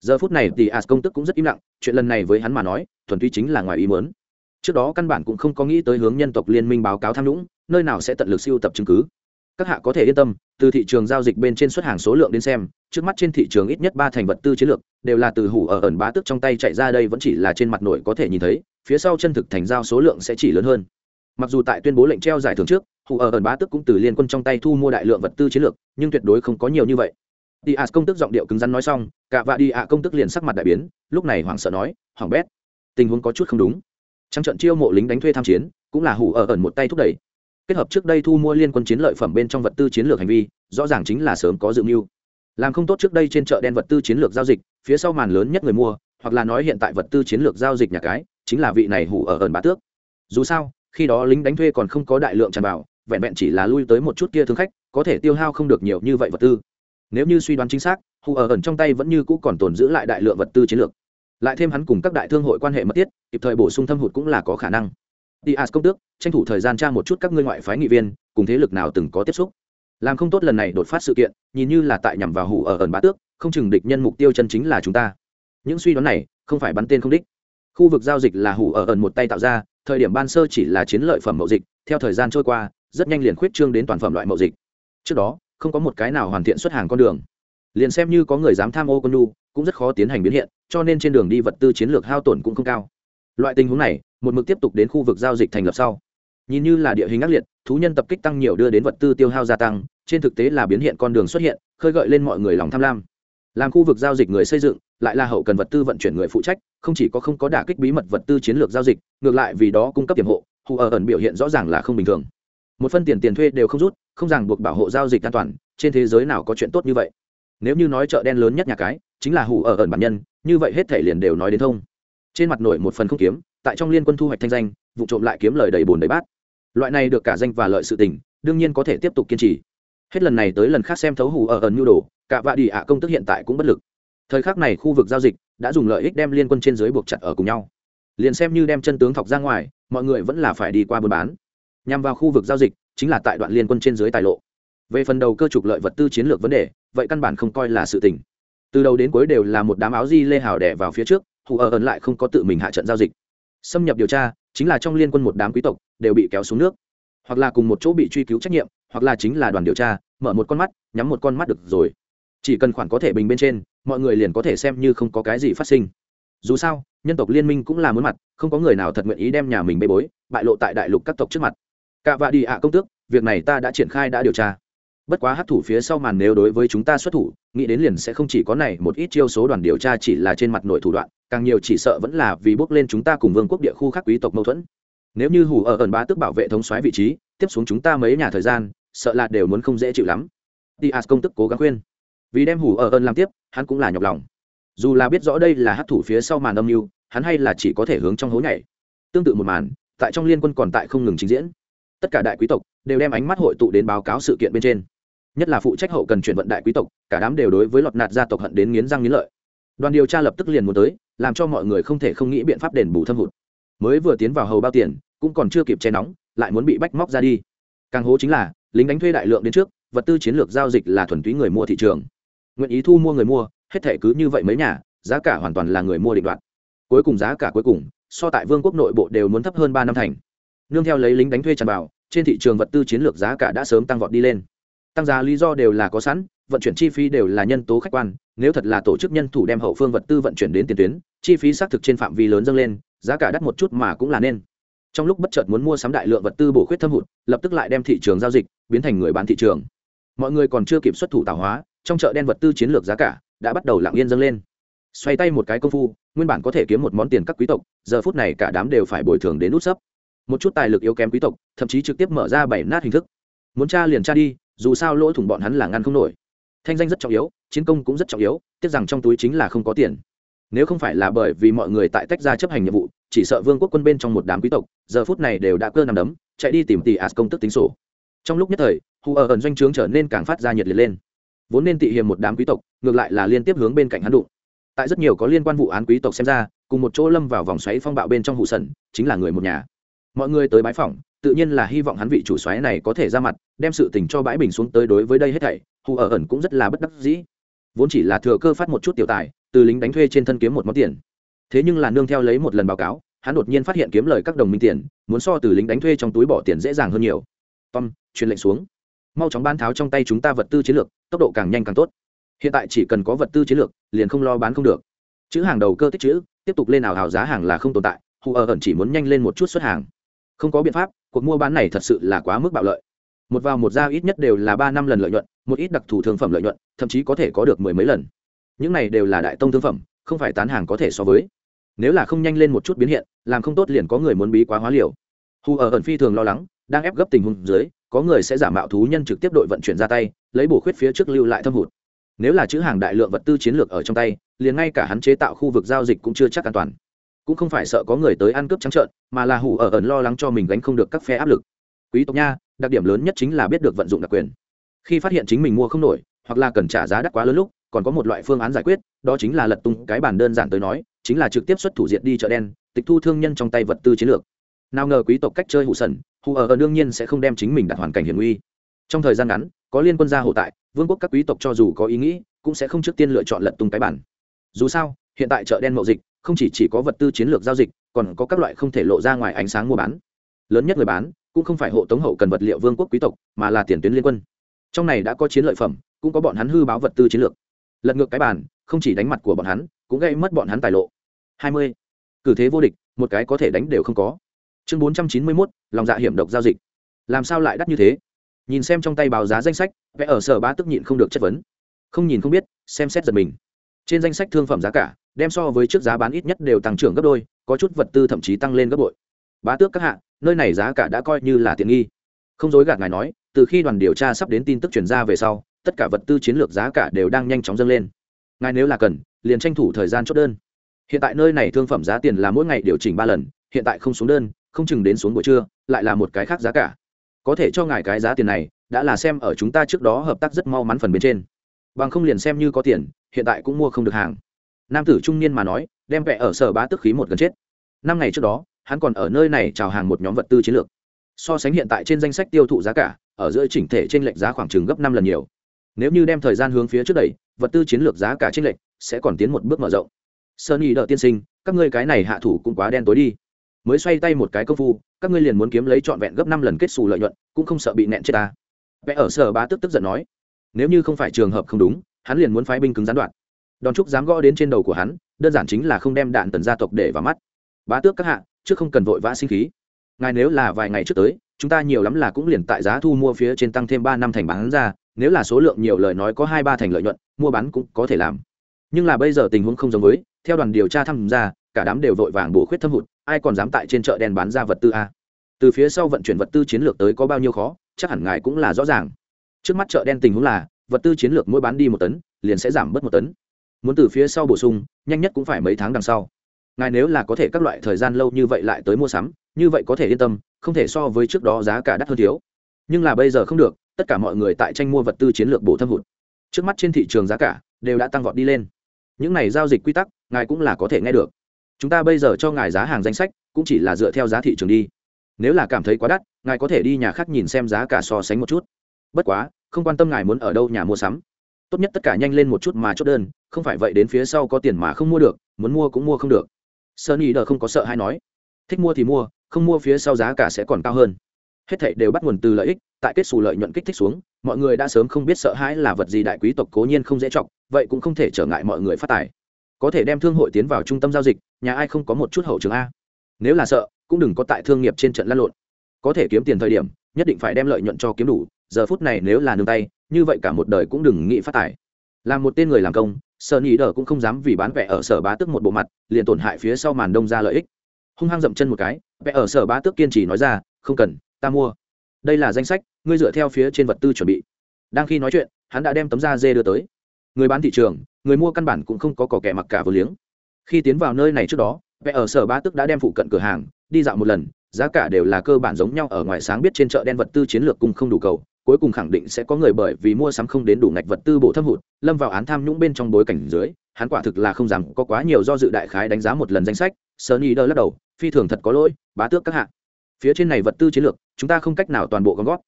Giờ phút này thì as công tức cũng rất im lặng, chuyện lần này với hắn mà nói, thuần túy chính là ngoài ý muốn. Trước đó căn bản cũng không có nghĩ tới hướng nhân tộc liên minh báo cáo tham nhũng nơi nào sẽ tận lực siêu tập chứng cứ. Các hạ có thể yên tâm, từ thị trường giao dịch bên trên xuất hàng số lượng đến xem, trước mắt trên thị trường ít nhất ba thành vật tư chiến lược, đều là từ hủ ở ẩn bá tức trong tay chạy ra đây vẫn chỉ là trên mặt nổi có thể nhìn thấy, phía sau chân thực thành giao số lượng sẽ chỉ lớn hơn. Mặc dù tại tuyên bố lệnh treo giải thưởng trước, hủ ở ẩn bá tức cũng từ liên quân trong tay thu mua đại lượng vật tư chiến lược, nhưng tuyệt đối không có nhiều như vậy. Đi a công tức giọng điệu cứng rắn nói xong, cả vạ đi ạ công tức liền sắc mặt đại biến, lúc này hoảng sợ nói hoảng bét, tình huống có chút không đúng. Trắng trận chiêu mộ lính đánh thuê tham chiến, cũng là hủ ở ẩn một tay thúc đẩy kết hợp trước đây thu mua liên quân chiến lợi phẩm bên trong vật tư chiến lược hành vi, rõ ràng chính là sớm có dự mưu. Làm không tốt trước đây trên chợ đen vật tư chiến lược giao dịch, phía sau màn lớn nhất người mua, hoặc là nói hiện tại vật tư chiến lược giao dịch nhà cái, chính là vị này hủ ở ẩn bá tước. Dù sao, khi đó lính đánh thuê còn không có đại lượng tràn vào, vẹn vẹn chỉ là lui tới một chút kia thương khách, có thể tiêu hao không được nhiều như vậy vật tư. Nếu như suy đoán chính xác, hủ ở ẩn trong tay vẫn như cũ còn tồn giữ lại đại lượng vật tư chiến lược. Lại thêm hắn cùng các đại thương hội quan hệ mật thiết, kịp thời bổ sung thâm hụt cũng là có khả năng. Diaz công tước, tranh thủ thời gian tra một chút các ngươi ngoại phái nghị viên, cùng thế lực nào từng có tiếp xúc. Làm không tốt lần này đột phát sự kiện, nhìn như là tại nhằm vào hủ ở ẩn bá tước, không chừng địch nhân mục tiêu chân chính là chúng ta. Những suy đoán này, không phải bắn tên không đích. Khu vực giao dịch là hủ ở ẩn một tay tạo ra, thời điểm ban sơ chỉ là chiến lợi phẩm mậu dịch, theo thời gian trôi qua, rất nhanh liền khuyết trương đến toàn phẩm loại mậu dịch. Trước đó, không có một cái nào hoàn thiện xuất hàng con đường. Liền xem như có người dám tham ô con nu, cũng rất khó tiến hành biến hiện, cho nên trên đường đi vật tư chiến lược hao tổn cũng không cao. Loại tình huống này, một mực tiếp tục đến khu vực giao dịch thành lập sau. Nhìn như là địa hình ác liệt, thú nhân tập kích tăng nhiều đưa đến vật tư tiêu hao gia tăng, trên thực tế là biến hiện con đường xuất hiện, khơi gợi lên mọi người lòng tham lam. Làm khu vực giao dịch người xây dựng, lại là hậu cần vật tư vận chuyển người phụ trách, không chỉ có không có đả kích bí mật vật tư chiến lược giao dịch, ngược lại vì đó cung cấp tiềm hộ, hù ở ẩn biểu hiện rõ ràng là không bình thường. Một phân tiền tiền thuê đều không rút, không ràng buộc bảo hộ giao dịch an toàn, trên thế giới nào có chuyện tốt như vậy? Nếu như nói chợ đen lớn nhất nhà cái, chính là hủ ở ẩn bản nhân, như vậy hết thể liền đều nói đến thông. Trên mặt nổi một phần không kiếm tại trong liên quân thu hoạch thanh danh, vụ trộm lại kiếm lời đầy bồn đầy bát. Loại này được cả danh và lợi sự tình, đương nhiên có thể tiếp tục kiên trì. Hết lần này tới lần khác xem thấu hủ ở ẩn nhu đồ, cả vạ đi ạ công tức hiện tại cũng bất lực. Thời khắc này khu vực giao dịch đã dùng lợi ích đem liên quân trên dưới buộc chặt ở cùng nhau. Liền xem như đem chân tướng thọc ra ngoài, mọi người vẫn là phải đi qua buôn bán. Nhằm vào khu vực giao dịch, chính là tại đoạn liên quân trên dưới tài lộ. Về phần đầu cơ trục lợi vật tư chiến lược vấn đề, vậy căn bản không coi là sự tình. Từ đầu đến cuối đều là một đám áo di lê hào đẻ vào phía trước, hù ở ẩn lại không có tự mình hạ trận giao dịch xâm nhập điều tra, chính là trong liên quân một đám quý tộc đều bị kéo xuống nước. Hoặc là cùng một chỗ bị truy cứu trách nhiệm, hoặc là chính là đoàn điều tra, mở một con mắt, nhắm một con mắt được rồi. Chỉ cần khoản có thể bình bên trên, mọi người liền có thể xem như không có cái gì phát sinh. Dù sao, nhân tộc liên minh cũng là muốn mặt, không có người nào thật nguyện ý đem nhà mình bê bối, bại lộ tại đại lục các tộc trước mặt. Cả vạ đi ạ công tước, việc này ta đã triển khai đã điều tra bất quá hát thủ phía sau màn nếu đối với chúng ta xuất thủ, nghĩ đến liền sẽ không chỉ có này một ít chiêu số đoàn điều tra chỉ là trên mặt nội thủ đoạn, càng nhiều chỉ sợ vẫn là vì bước lên chúng ta cùng vương quốc địa khu khác quý tộc mâu thuẫn. Nếu như hủ ở ẩn bá tức bảo vệ thống xoáy vị trí, tiếp xuống chúng ta mấy nhà thời gian, sợ là đều muốn không dễ chịu lắm. Tias công tức cố gắng khuyên. Vì đem hủ ở ẩn làm tiếp, hắn cũng là nhọc lòng. Dù là biết rõ đây là hát thủ phía sau màn âm mưu, hắn hay là chỉ có thể hướng trong hố nhảy. Tương tự một màn, tại trong liên quân còn tại không ngừng trình diễn. Tất cả đại quý tộc đều đem ánh mắt hội tụ đến báo cáo sự kiện bên trên nhất là phụ trách hậu cần chuyển vận đại quý tộc, cả đám đều đối với lọt nạt gia tộc hận đến nghiến răng nghiến lợi. Đoàn điều tra lập tức liền muốn tới, làm cho mọi người không thể không nghĩ biện pháp đền bù thâm hụt. Mới vừa tiến vào hầu bao tiền, cũng còn chưa kịp che nóng, lại muốn bị bách móc ra đi. Càng hố chính là, lính đánh thuê đại lượng đến trước, vật tư chiến lược giao dịch là thuần túy người mua thị trường. Nguyện ý thu mua người mua, hết thể cứ như vậy mấy nhà, giá cả hoàn toàn là người mua định đoạt. Cuối cùng giá cả cuối cùng, so tại vương quốc nội bộ đều muốn thấp hơn ba năm thành. Nương theo lấy lính đánh thuê tràn vào, trên thị trường vật tư chiến lược giá cả đã sớm tăng vọt đi lên tăng giá lý do đều là có sẵn, vận chuyển chi phí đều là nhân tố khách quan, nếu thật là tổ chức nhân thủ đem hậu phương vật tư vận chuyển đến tiền tuyến, chi phí xác thực trên phạm vi lớn dâng lên, giá cả đắt một chút mà cũng là nên. Trong lúc bất chợt muốn mua sắm đại lượng vật tư bổ khuyết thâm hụt, lập tức lại đem thị trường giao dịch biến thành người bán thị trường. Mọi người còn chưa kịp xuất thủ tạo hóa, trong chợ đen vật tư chiến lược giá cả đã bắt đầu lặng yên dâng lên. Xoay tay một cái công phu, nguyên bản có thể kiếm một món tiền các quý tộc, giờ phút này cả đám đều phải bồi thường đến nút sấp. Một chút tài lực yếu kém quý tộc, thậm chí trực tiếp mở ra bảy nát hình thức. Muốn tra liền tra đi dù sao lỗ thủng bọn hắn là ngăn không nổi. Thanh danh rất trọng yếu, chiến công cũng rất trọng yếu, tiếc rằng trong túi chính là không có tiền. Nếu không phải là bởi vì mọi người tại tách ra chấp hành nhiệm vụ, chỉ sợ vương quốc quân bên trong một đám quý tộc, giờ phút này đều đã cơ nằm đấm, chạy đi tìm tỷ as công tức tính sổ. Trong lúc nhất thời, hù ở ẩn doanh trướng trở nên càng phát ra nhiệt liệt lên. Vốn nên tị hiềm một đám quý tộc, ngược lại là liên tiếp hướng bên cạnh hắn đụng. Tại rất nhiều có liên quan vụ án quý tộc xem ra, cùng một chỗ lâm vào vòng xoáy phong bạo bên trong hụ sần, chính là người một nhà. Mọi người tới bãi phòng tự nhiên là hy vọng hắn vị chủ xoáy này có thể ra mặt, đem sự tình cho bãi bình xuống tới đối với đây hết thảy, hù ở ẩn cũng rất là bất đắc dĩ. Vốn chỉ là thừa cơ phát một chút tiểu tài, từ lính đánh thuê trên thân kiếm một món tiền. Thế nhưng là nương theo lấy một lần báo cáo, hắn đột nhiên phát hiện kiếm lời các đồng minh tiền, muốn so từ lính đánh thuê trong túi bỏ tiền dễ dàng hơn nhiều. Tom, truyền lệnh xuống. Mau chóng ban tháo trong tay chúng ta vật tư chiến lược, tốc độ càng nhanh càng tốt. Hiện tại chỉ cần có vật tư chiến lược, liền không lo bán không được. Chữ hàng đầu cơ tích chữ, tiếp tục lên nào hào giá hàng là không tồn tại, hù ở ẩn chỉ muốn nhanh lên một chút xuất hàng không có biện pháp, cuộc mua bán này thật sự là quá mức bạo lợi. Một vào một ra ít nhất đều là ba năm lần lợi nhuận, một ít đặc thù thương phẩm lợi nhuận, thậm chí có thể có được mười mấy lần. Những này đều là đại tông thương phẩm, không phải tán hàng có thể so với. Nếu là không nhanh lên một chút biến hiện, làm không tốt liền có người muốn bí quá hóa liều. Hù ở ẩn phi thường lo lắng, đang ép gấp tình huống dưới, có người sẽ giả mạo thú nhân trực tiếp đội vận chuyển ra tay, lấy bổ khuyết phía trước lưu lại thâm hụt. Nếu là chữ hàng đại lượng vật tư chiến lược ở trong tay, liền ngay cả hắn chế tạo khu vực giao dịch cũng chưa chắc an toàn cũng không phải sợ có người tới ăn cướp trắng trợn, mà là hủ ở ẩn lo lắng cho mình gánh không được các phe áp lực. Quý tộc nha, đặc điểm lớn nhất chính là biết được vận dụng đặc quyền. Khi phát hiện chính mình mua không nổi, hoặc là cần trả giá đắt quá lớn lúc, còn có một loại phương án giải quyết, đó chính là lật tung cái bản đơn giản tới nói, chính là trực tiếp xuất thủ diện đi chợ đen, tịch thu thương nhân trong tay vật tư chiến lược. Nào ngờ quý tộc cách chơi hụ sần, hù ở ẩn đương nhiên sẽ không đem chính mình đặt hoàn cảnh hiểm nguy. Trong thời gian ngắn, có liên quân gia hộ tại, vương quốc các quý tộc cho dù có ý nghĩ, cũng sẽ không trước tiên lựa chọn lật tung cái bản. Dù sao, hiện tại chợ đen mậu dịch không chỉ, chỉ có vật tư chiến lược giao dịch còn có các loại không thể lộ ra ngoài ánh sáng mua bán. Lớn nhất người bán cũng không phải hộ tống hậu cần vật liệu vương quốc quý tộc mà là tiền tuyến liên quân. Trong này đã có chiến lợi phẩm cũng có bọn hắn hư báo vật tư chiến lược. Lật ngược cái bàn không chỉ đánh mặt của bọn hắn cũng gây mất bọn hắn tài lộ. Hai mươi. Cử thế vô địch một cái có thể đánh đều không có. Chương bốn trăm chín mươi mốt lòng dạ hiểm độc giao dịch. Làm sao lại đắt như thế? Nhìn xem trong tay báo giá danh sách vẽ ở sở ba tức nhịn không được chất vấn. Không nhìn không biết xem xét giật mình. Trên danh sách thương phẩm giá cả đem so với trước giá bán ít nhất đều tăng trưởng gấp đôi, có chút vật tư thậm chí tăng lên gấp bội. Bá tước các hạ, nơi này giá cả đã coi như là tiện nghi. Không dối gạt ngài nói, từ khi đoàn điều tra sắp đến tin tức chuyển ra về sau, tất cả vật tư chiến lược giá cả đều đang nhanh chóng dâng lên. Ngài nếu là cần, liền tranh thủ thời gian chốt đơn. Hiện tại nơi này thương phẩm giá tiền là mỗi ngày điều chỉnh ba lần, hiện tại không xuống đơn, không chừng đến xuống buổi trưa, lại là một cái khác giá cả. Có thể cho ngài cái giá tiền này, đã là xem ở chúng ta trước đó hợp tác rất mau mắn phần bên trên. Bằng không liền xem như có tiền, hiện tại cũng mua không được hàng nam tử trung niên mà nói, đem vẽ ở sở bá tức khí một gần chết. Năm ngày trước đó, hắn còn ở nơi này chào hàng một nhóm vật tư chiến lược. So sánh hiện tại trên danh sách tiêu thụ giá cả, ở giữa chỉnh thể trên lệnh giá khoảng chừng gấp năm lần nhiều. Nếu như đem thời gian hướng phía trước đẩy, vật tư chiến lược giá cả trên lệnh sẽ còn tiến một bước mở rộng. Sơn đợi tiên sinh, các ngươi cái này hạ thủ cũng quá đen tối đi. Mới xoay tay một cái công phu, các ngươi liền muốn kiếm lấy trọn vẹn gấp năm lần kết xù lợi nhuận, cũng không sợ bị nẹn chết ta. Vẽ ở sở bá tức tức giận nói, nếu như không phải trường hợp không đúng, hắn liền muốn phái binh cứng gián đoạn đòn trúc dám gõ đến trên đầu của hắn, đơn giản chính là không đem đạn tần gia tộc để vào mắt. Bá tước các hạ chứ không cần vội vã sinh khí. Ngài nếu là vài ngày trước tới, chúng ta nhiều lắm là cũng liền tại giá thu mua phía trên tăng thêm ba năm thành bán ra, nếu là số lượng nhiều lời nói có hai ba thành lợi nhuận, mua bán cũng có thể làm. Nhưng là bây giờ tình huống không giống với, theo đoàn điều tra tham gia cả đám đều vội vàng bổ khuyết thâm hụt, ai còn dám tại trên chợ đen bán ra vật tư a? Từ phía sau vận chuyển vật tư chiến lược tới có bao nhiêu khó, chắc hẳn ngài cũng là rõ ràng. Trước mắt chợ đen tình huống là, vật tư chiến lược mỗi bán đi một tấn, liền sẽ giảm bớt một tấn muốn từ phía sau bổ sung, nhanh nhất cũng phải mấy tháng đằng sau. Ngài nếu là có thể các loại thời gian lâu như vậy lại tới mua sắm, như vậy có thể yên tâm, không thể so với trước đó giá cả đắt hơn thiếu. Nhưng là bây giờ không được, tất cả mọi người tại tranh mua vật tư chiến lược bổ thâm hụt. Trước mắt trên thị trường giá cả đều đã tăng vọt đi lên. Những này giao dịch quy tắc, ngài cũng là có thể nghe được. Chúng ta bây giờ cho ngài giá hàng danh sách, cũng chỉ là dựa theo giá thị trường đi. Nếu là cảm thấy quá đắt, ngài có thể đi nhà khác nhìn xem giá cả so sánh một chút. Bất quá, không quan tâm ngài muốn ở đâu nhà mua sắm tốt nhất tất cả nhanh lên một chút mà chốt đơn, không phải vậy đến phía sau có tiền mà không mua được, muốn mua cũng mua không được. Sơn ý đờ không có sợ hay nói. Thích mua thì mua, không mua phía sau giá cả sẽ còn cao hơn. Hết thảy đều bắt nguồn từ lợi ích, tại kết xù lợi nhuận kích thích xuống, mọi người đã sớm không biết sợ hãi là vật gì đại quý tộc cố nhiên không dễ trọng vậy cũng không thể trở ngại mọi người phát tài. Có thể đem thương hội tiến vào trung tâm giao dịch, nhà ai không có một chút hậu trường a. Nếu là sợ, cũng đừng có tại thương nghiệp trên trận lăn lộn. Có thể kiếm tiền thời điểm, nhất định phải đem lợi nhuận cho kiếm đủ, giờ phút này nếu là nương tay như vậy cả một đời cũng đừng nghĩ phát tài. Làm một tên người làm công, sợ nhị đờ cũng không dám vì bán vẽ ở sở bá tức một bộ mặt, liền tổn hại phía sau màn đông ra lợi ích. Hung hăng dậm chân một cái vẽ ở sở bá tước kiên trì nói ra, không cần, ta mua. Đây là danh sách, ngươi dựa theo phía trên vật tư chuẩn bị. Đang khi nói chuyện, hắn đã đem tấm da dê đưa tới. Người bán thị trường, người mua căn bản cũng không có cỏ kẻ mặc cả vừa liếng. Khi tiến vào nơi này trước đó vẽ ở sở bá tức đã đem phụ cận cửa hàng, đi dạo một lần, giá cả đều là cơ bản giống nhau ở ngoài sáng biết trên chợ đen vật tư chiến lược cùng không đủ cầu cuối cùng khẳng định sẽ có người bởi vì mua sắm không đến đủ ngạch vật tư bộ thâm hụt, lâm vào án tham nhũng bên trong bối cảnh dưới, hắn quả thực là không dám có quá nhiều do dự đại khái đánh giá một lần danh sách Sunny đơ lắc đầu, phi thường thật có lỗi, bá tước các hạ. Phía trên này vật tư chiến lược, chúng ta không cách nào toàn bộ gom góp.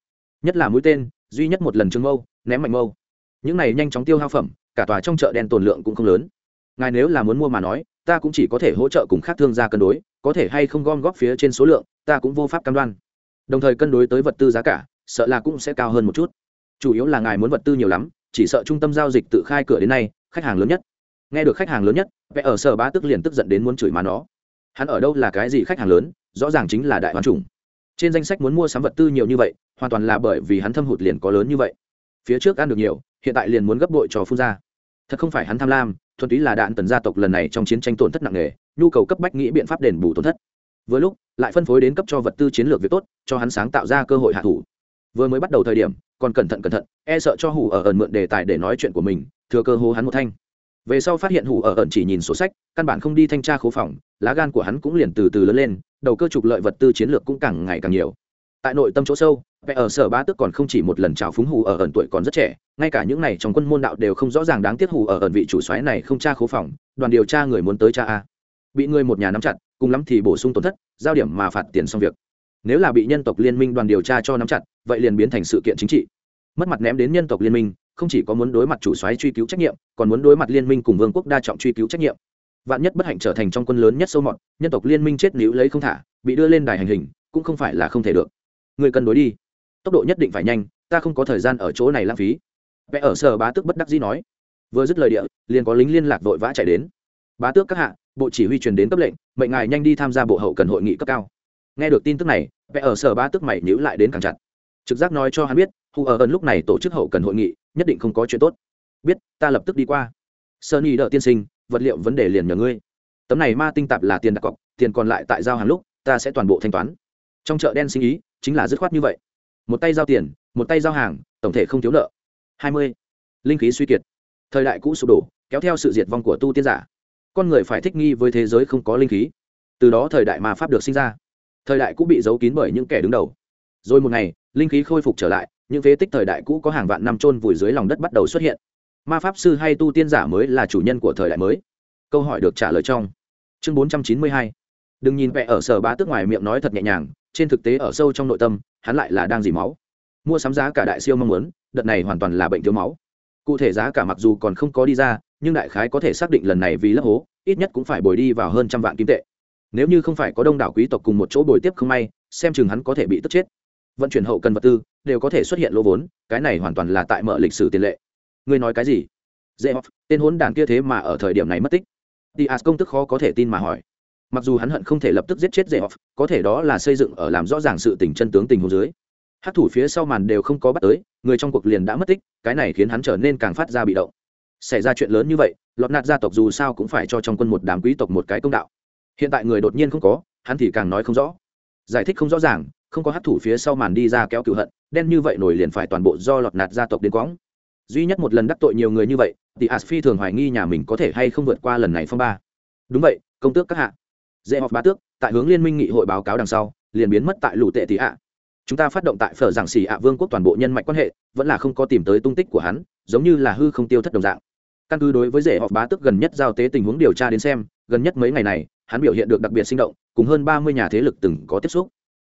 Nhất là mũi tên, duy nhất một lần trưng mâu, ném mạnh mâu. Những này nhanh chóng tiêu hao phẩm, cả tòa trong chợ đen tồn lượng cũng không lớn. Ngài nếu là muốn mua mà nói, ta cũng chỉ có thể hỗ trợ cùng khác thương gia cân đối, có thể hay không gom góp phía trên số lượng, ta cũng vô pháp cam đoan. Đồng thời cân đối tới vật tư giá cả sợ là cũng sẽ cao hơn một chút. Chủ yếu là ngài muốn vật tư nhiều lắm, chỉ sợ trung tâm giao dịch tự khai cửa đến nay, khách hàng lớn nhất. Nghe được khách hàng lớn nhất vẽ ở sở bá tức liền tức giận đến muốn chửi má nó. Hắn ở đâu là cái gì khách hàng lớn, rõ ràng chính là đại hoàn chủng. Trên danh sách muốn mua sắm vật tư nhiều như vậy, hoàn toàn là bởi vì hắn thâm hụt liền có lớn như vậy. Phía trước ăn được nhiều, hiện tại liền muốn gấp bội cho phun ra. Thật không phải hắn tham lam, thuần túy là đạn tần gia tộc lần này trong chiến tranh tổn thất nặng nề, nhu cầu cấp bách nghĩ biện pháp đền bù tổn thất. Vừa lúc, lại phân phối đến cấp cho vật tư chiến lược việc tốt, cho hắn sáng tạo ra cơ hội hạ thủ vừa mới bắt đầu thời điểm, còn cẩn thận cẩn thận e sợ cho hủ ở ẩn mượn đề tài để nói chuyện của mình, thừa cơ hô hắn một thanh. Về sau phát hiện hủ ở ẩn chỉ nhìn sổ sách, căn bản không đi thanh tra khố phòng, lá gan của hắn cũng liền từ từ lớn lên, đầu cơ trục lợi vật tư chiến lược cũng càng ngày càng nhiều. Tại nội tâm chỗ sâu vẽ ở sở ba tức còn không chỉ một lần chào phúng hủ ở ẩn tuổi còn rất trẻ, ngay cả những này trong quân môn đạo đều không rõ ràng đáng tiếc hủ ở ẩn vị chủ xoáy này không tra khố phòng, đoàn điều tra người muốn tới cha a. Bị người một nhà nắm chặt, cùng lắm thì bổ sung tổn thất, giao điểm mà phạt tiền xong việc nếu là bị nhân tộc liên minh đoàn điều tra cho nắm chặt, vậy liền biến thành sự kiện chính trị. Mất mặt ném đến nhân tộc liên minh, không chỉ có muốn đối mặt chủ soái truy cứu trách nhiệm, còn muốn đối mặt liên minh cùng vương quốc đa trọng truy cứu trách nhiệm. Vạn nhất bất hạnh trở thành trong quân lớn nhất sâu mọt, nhân tộc liên minh chết níu lấy không thả, bị đưa lên đài hành hình, cũng không phải là không thể được. Người cân đối đi. Tốc độ nhất định phải nhanh, ta không có thời gian ở chỗ này lãng phí. Vẽ ở sở bá tước bất đắc dĩ nói. Vừa dứt lời địa, liền có lính liên lạc vội vã chạy đến. Bá tước các hạ, bộ chỉ huy truyền đến cấp lệnh, mệnh ngài nhanh đi tham gia bộ hậu cần hội nghị cấp cao nghe được tin tức này vẽ ở sở ba tức mày nhữ lại đến càng chặt. Trực giác nói cho hắn biết, hù ở ẩn lúc này tổ chức hậu cần hội nghị, nhất định không có chuyện tốt. Biết, ta lập tức đi qua. Sơn y đợi tiên sinh, vật liệu vấn đề liền nhờ ngươi. Tấm này ma tinh tạp là tiền đặt cọc, tiền còn lại tại giao hàng lúc, ta sẽ toàn bộ thanh toán. Trong chợ đen sinh ý, chính là dứt khoát như vậy. Một tay giao tiền, một tay giao hàng, tổng thể không thiếu nợ. Hai mươi. Linh khí suy kiệt. Thời đại cũ sụp đổ, kéo theo sự diệt vong của tu tiên giả. Con người phải thích nghi với thế giới không có linh khí. Từ đó thời đại ma pháp được sinh ra thời đại cũ bị giấu kín bởi những kẻ đứng đầu. Rồi một ngày, linh khí khôi phục trở lại, những phế tích thời đại cũ có hàng vạn năm trôn vùi dưới lòng đất bắt đầu xuất hiện. Ma pháp sư hay tu tiên giả mới là chủ nhân của thời đại mới. Câu hỏi được trả lời trong chương bốn trăm chín mươi hai. Đừng nhìn vẽ ở sở bá tước ngoài miệng nói thật nhẹ nhàng, trên thực tế ở sâu trong nội tâm, hắn lại là đang dì máu. Mua sắm giá cả đại siêu mong muốn, đợt này hoàn toàn là bệnh thiếu máu. Cụ thể giá cả mặc dù còn không có đi ra, nhưng đại khái có thể xác định lần này vì lấp hố, ít nhất cũng phải bồi đi vào hơn trăm vạn kim tệ nếu như không phải có đông đảo quý tộc cùng một chỗ bồi tiếp không may, xem chừng hắn có thể bị tức chết. Vận chuyển hậu cần vật tư, đều có thể xuất hiện lỗ vốn, cái này hoàn toàn là tại mở lịch sử tiền lệ. Ngươi nói cái gì? Dễ học tên hốn đàn kia thế mà ở thời điểm này mất tích. Dias công tức khó có thể tin mà hỏi. Mặc dù hắn hận không thể lập tức giết chết dễ học có thể đó là xây dựng ở làm rõ ràng sự tình chân tướng tình hồ dưới. Hát thủ phía sau màn đều không có bắt tới, người trong cuộc liền đã mất tích, cái này khiến hắn trở nên càng phát ra bị động. Xảy ra chuyện lớn như vậy, lọt nạt gia tộc dù sao cũng phải cho trong quân một đám quý tộc một cái công đạo hiện tại người đột nhiên không có, hắn thì càng nói không rõ. Giải thích không rõ ràng, không có hát thủ phía sau màn đi ra kéo cựu hận, đen như vậy nổi liền phải toàn bộ do lọt nạt gia tộc đến quõng. Duy nhất một lần đắc tội nhiều người như vậy, thì asphi thường hoài nghi nhà mình có thể hay không vượt qua lần này phong ba. Đúng vậy, công tước các hạ. Dễ họp ba tước, tại hướng liên minh nghị hội báo cáo đằng sau, liền biến mất tại lũ tệ tỷ ạ. Chúng ta phát động tại phở giảng xỉ ạ vương quốc toàn bộ nhân mạch quan hệ, vẫn là không có tìm tới tung tích của hắn, giống như là hư không tiêu thất đồng dạng. Căn cứ đối với rể họp bá tức gần nhất giao tế tình huống điều tra đến xem, gần nhất mấy ngày này hắn biểu hiện được đặc biệt sinh động, cùng hơn ba mươi nhà thế lực từng có tiếp xúc.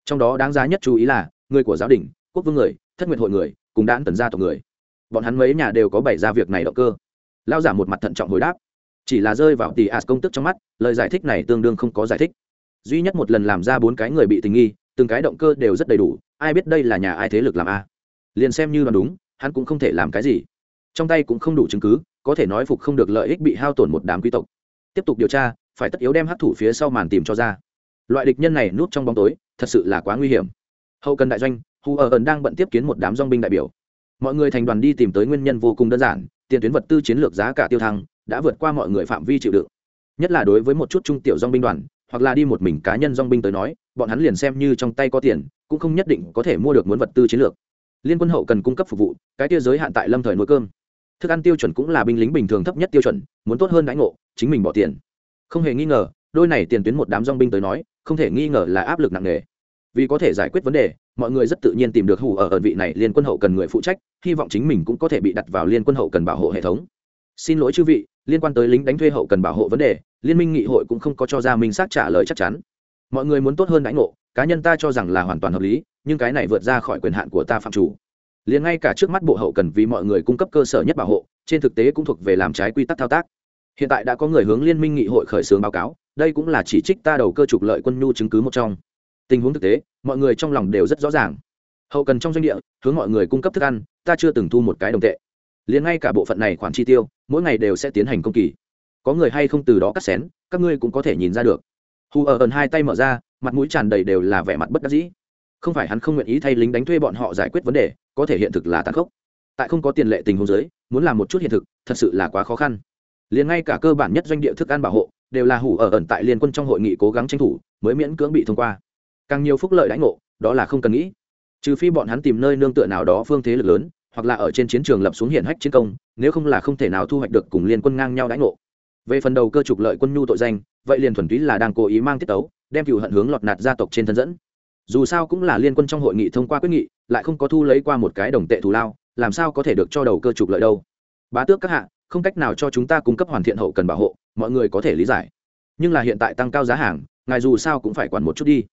Trong đó đáng giá nhất chú ý là, người của giáo đình, quốc vương người, thất nguyện hội người, cùng đãn tần gia tộc người. Bọn hắn mấy nhà đều có bày ra việc này động cơ. Lao giả một mặt thận trọng hồi đáp. Chỉ là rơi vào tỷ as công tức trong mắt, lời giải thích này tương đương không có giải thích. Duy nhất một lần làm ra bốn cái người bị tình nghi, từng cái động cơ đều rất đầy đủ, ai biết đây là nhà ai thế lực làm a? Liền xem như là đúng, hắn cũng không thể làm cái gì. Trong tay cũng không đủ chứng cứ, có thể nói phục không được lợi ích bị hao tổn một đám quý tộc. Tiếp tục điều tra phải tất yếu đem hắc thủ phía sau màn tìm cho ra. Loại địch nhân này núp trong bóng tối, thật sự là quá nguy hiểm. Hậu cần đại doanh hù ở ẩn đang bận tiếp kiến một đám dong binh đại biểu. Mọi người thành đoàn đi tìm tới nguyên nhân vô cùng đơn giản, tiền tuyến vật tư chiến lược giá cả tiêu thăng, đã vượt qua mọi người phạm vi chịu đựng. Nhất là đối với một chút trung tiểu dong binh đoàn, hoặc là đi một mình cá nhân dong binh tới nói, bọn hắn liền xem như trong tay có tiền, cũng không nhất định có thể mua được muốn vật tư chiến lược. Liên quân hậu cần cung cấp phục vụ, cái tiêu giới hạn tại lâm thời nuôi cơm. Thức ăn tiêu chuẩn cũng là binh lính bình thường thấp nhất tiêu chuẩn, muốn tốt hơn đãi ngộ, chính mình bỏ tiền không hề nghi ngờ, đôi này tiền tuyến một đám dong binh tới nói, không thể nghi ngờ là áp lực nặng nề. Vì có thể giải quyết vấn đề, mọi người rất tự nhiên tìm được hủ ở ẩn vị này liên quân hậu cần người phụ trách, hy vọng chính mình cũng có thể bị đặt vào liên quân hậu cần bảo hộ hệ thống. Xin lỗi chư vị, liên quan tới lính đánh thuê hậu cần bảo hộ vấn đề, liên minh nghị hội cũng không có cho ra minh xác trả lời chắc chắn. Mọi người muốn tốt hơn đãi ngộ, cá nhân ta cho rằng là hoàn toàn hợp lý, nhưng cái này vượt ra khỏi quyền hạn của ta phạm chủ. Liền ngay cả trước mắt bộ hậu cần vì mọi người cung cấp cơ sở nhất bảo hộ, trên thực tế cũng thuộc về làm trái quy tắc thao tác hiện tại đã có người hướng liên minh nghị hội khởi xướng báo cáo, đây cũng là chỉ trích ta đầu cơ trục lợi quân nhu chứng cứ một trong. Tình huống thực tế, mọi người trong lòng đều rất rõ ràng. Hậu cần trong doanh địa, hướng mọi người cung cấp thức ăn, ta chưa từng thu một cái đồng tệ. Liền ngay cả bộ phận này khoản chi tiêu, mỗi ngày đều sẽ tiến hành công kỳ. Có người hay không từ đó cắt xén, các ngươi cũng có thể nhìn ra được. Hù ở ẩn hai tay mở ra, mặt mũi tràn đầy đều là vẻ mặt bất đắc dĩ. Không phải hắn không nguyện ý thay lính đánh thuê bọn họ giải quyết vấn đề, có thể hiện thực là tàn khốc. Tại không có tiền lệ tình huống giới muốn làm một chút hiện thực, thật sự là quá khó khăn liền ngay cả cơ bản nhất doanh địa thức ăn bảo hộ đều là hủ ở ẩn tại liên quân trong hội nghị cố gắng tranh thủ mới miễn cưỡng bị thông qua. Càng nhiều phúc lợi đãi ngộ, đó là không cần nghĩ. Trừ phi bọn hắn tìm nơi nương tựa nào đó phương thế lực lớn, hoặc là ở trên chiến trường lập xuống hiển hách chiến công, nếu không là không thể nào thu hoạch được cùng liên quân ngang nhau đãi ngộ. Về phần đầu cơ trục lợi quân nhu tội danh, vậy liền thuần túy là đang cố ý mang tiết tấu, đem cựu hận hướng lọt nạt gia tộc trên thân dẫn. Dù sao cũng là liên quân trong hội nghị thông qua quyết nghị, lại không có thu lấy qua một cái đồng tệ thù lao, làm sao có thể được cho đầu cơ trục lợi đâu. Bá tước các hạ không cách nào cho chúng ta cung cấp hoàn thiện hậu cần bảo hộ, mọi người có thể lý giải. Nhưng là hiện tại tăng cao giá hàng, ngài dù sao cũng phải quản một chút đi.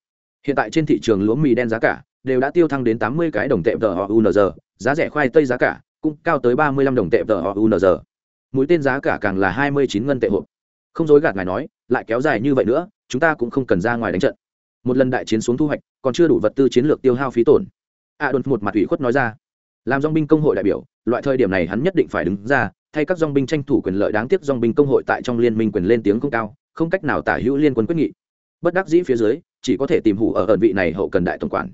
Hiện tại trên thị trường lúa mì đen giá cả đều đã tiêu thăng đến tám mươi cái đồng tệ tờ họ unz giá rẻ khoai tây giá cả cũng cao tới ba mươi lăm đồng tệ tờ họ unz mũi tên giá cả càng là hai mươi chín ngân tệ hộp. Không dối gạt ngài nói, lại kéo dài như vậy nữa, chúng ta cũng không cần ra ngoài đánh trận. Một lần đại chiến xuống thu hoạch, còn chưa đủ vật tư chiến lược tiêu hao phí tổn. A đồn một mặt ủy khuất nói ra. Làm dong binh công hội đại biểu, loại thời điểm này hắn nhất định phải đứng ra thay các dong binh tranh thủ quyền lợi, đáng tiếc dong binh công hội tại trong liên minh quyền lên tiếng không cao, không cách nào tả hữu liên quân quyết nghị. Bất đắc dĩ phía dưới, chỉ có thể tìm hủ ở ẩn vị này hậu cần đại tổng quản.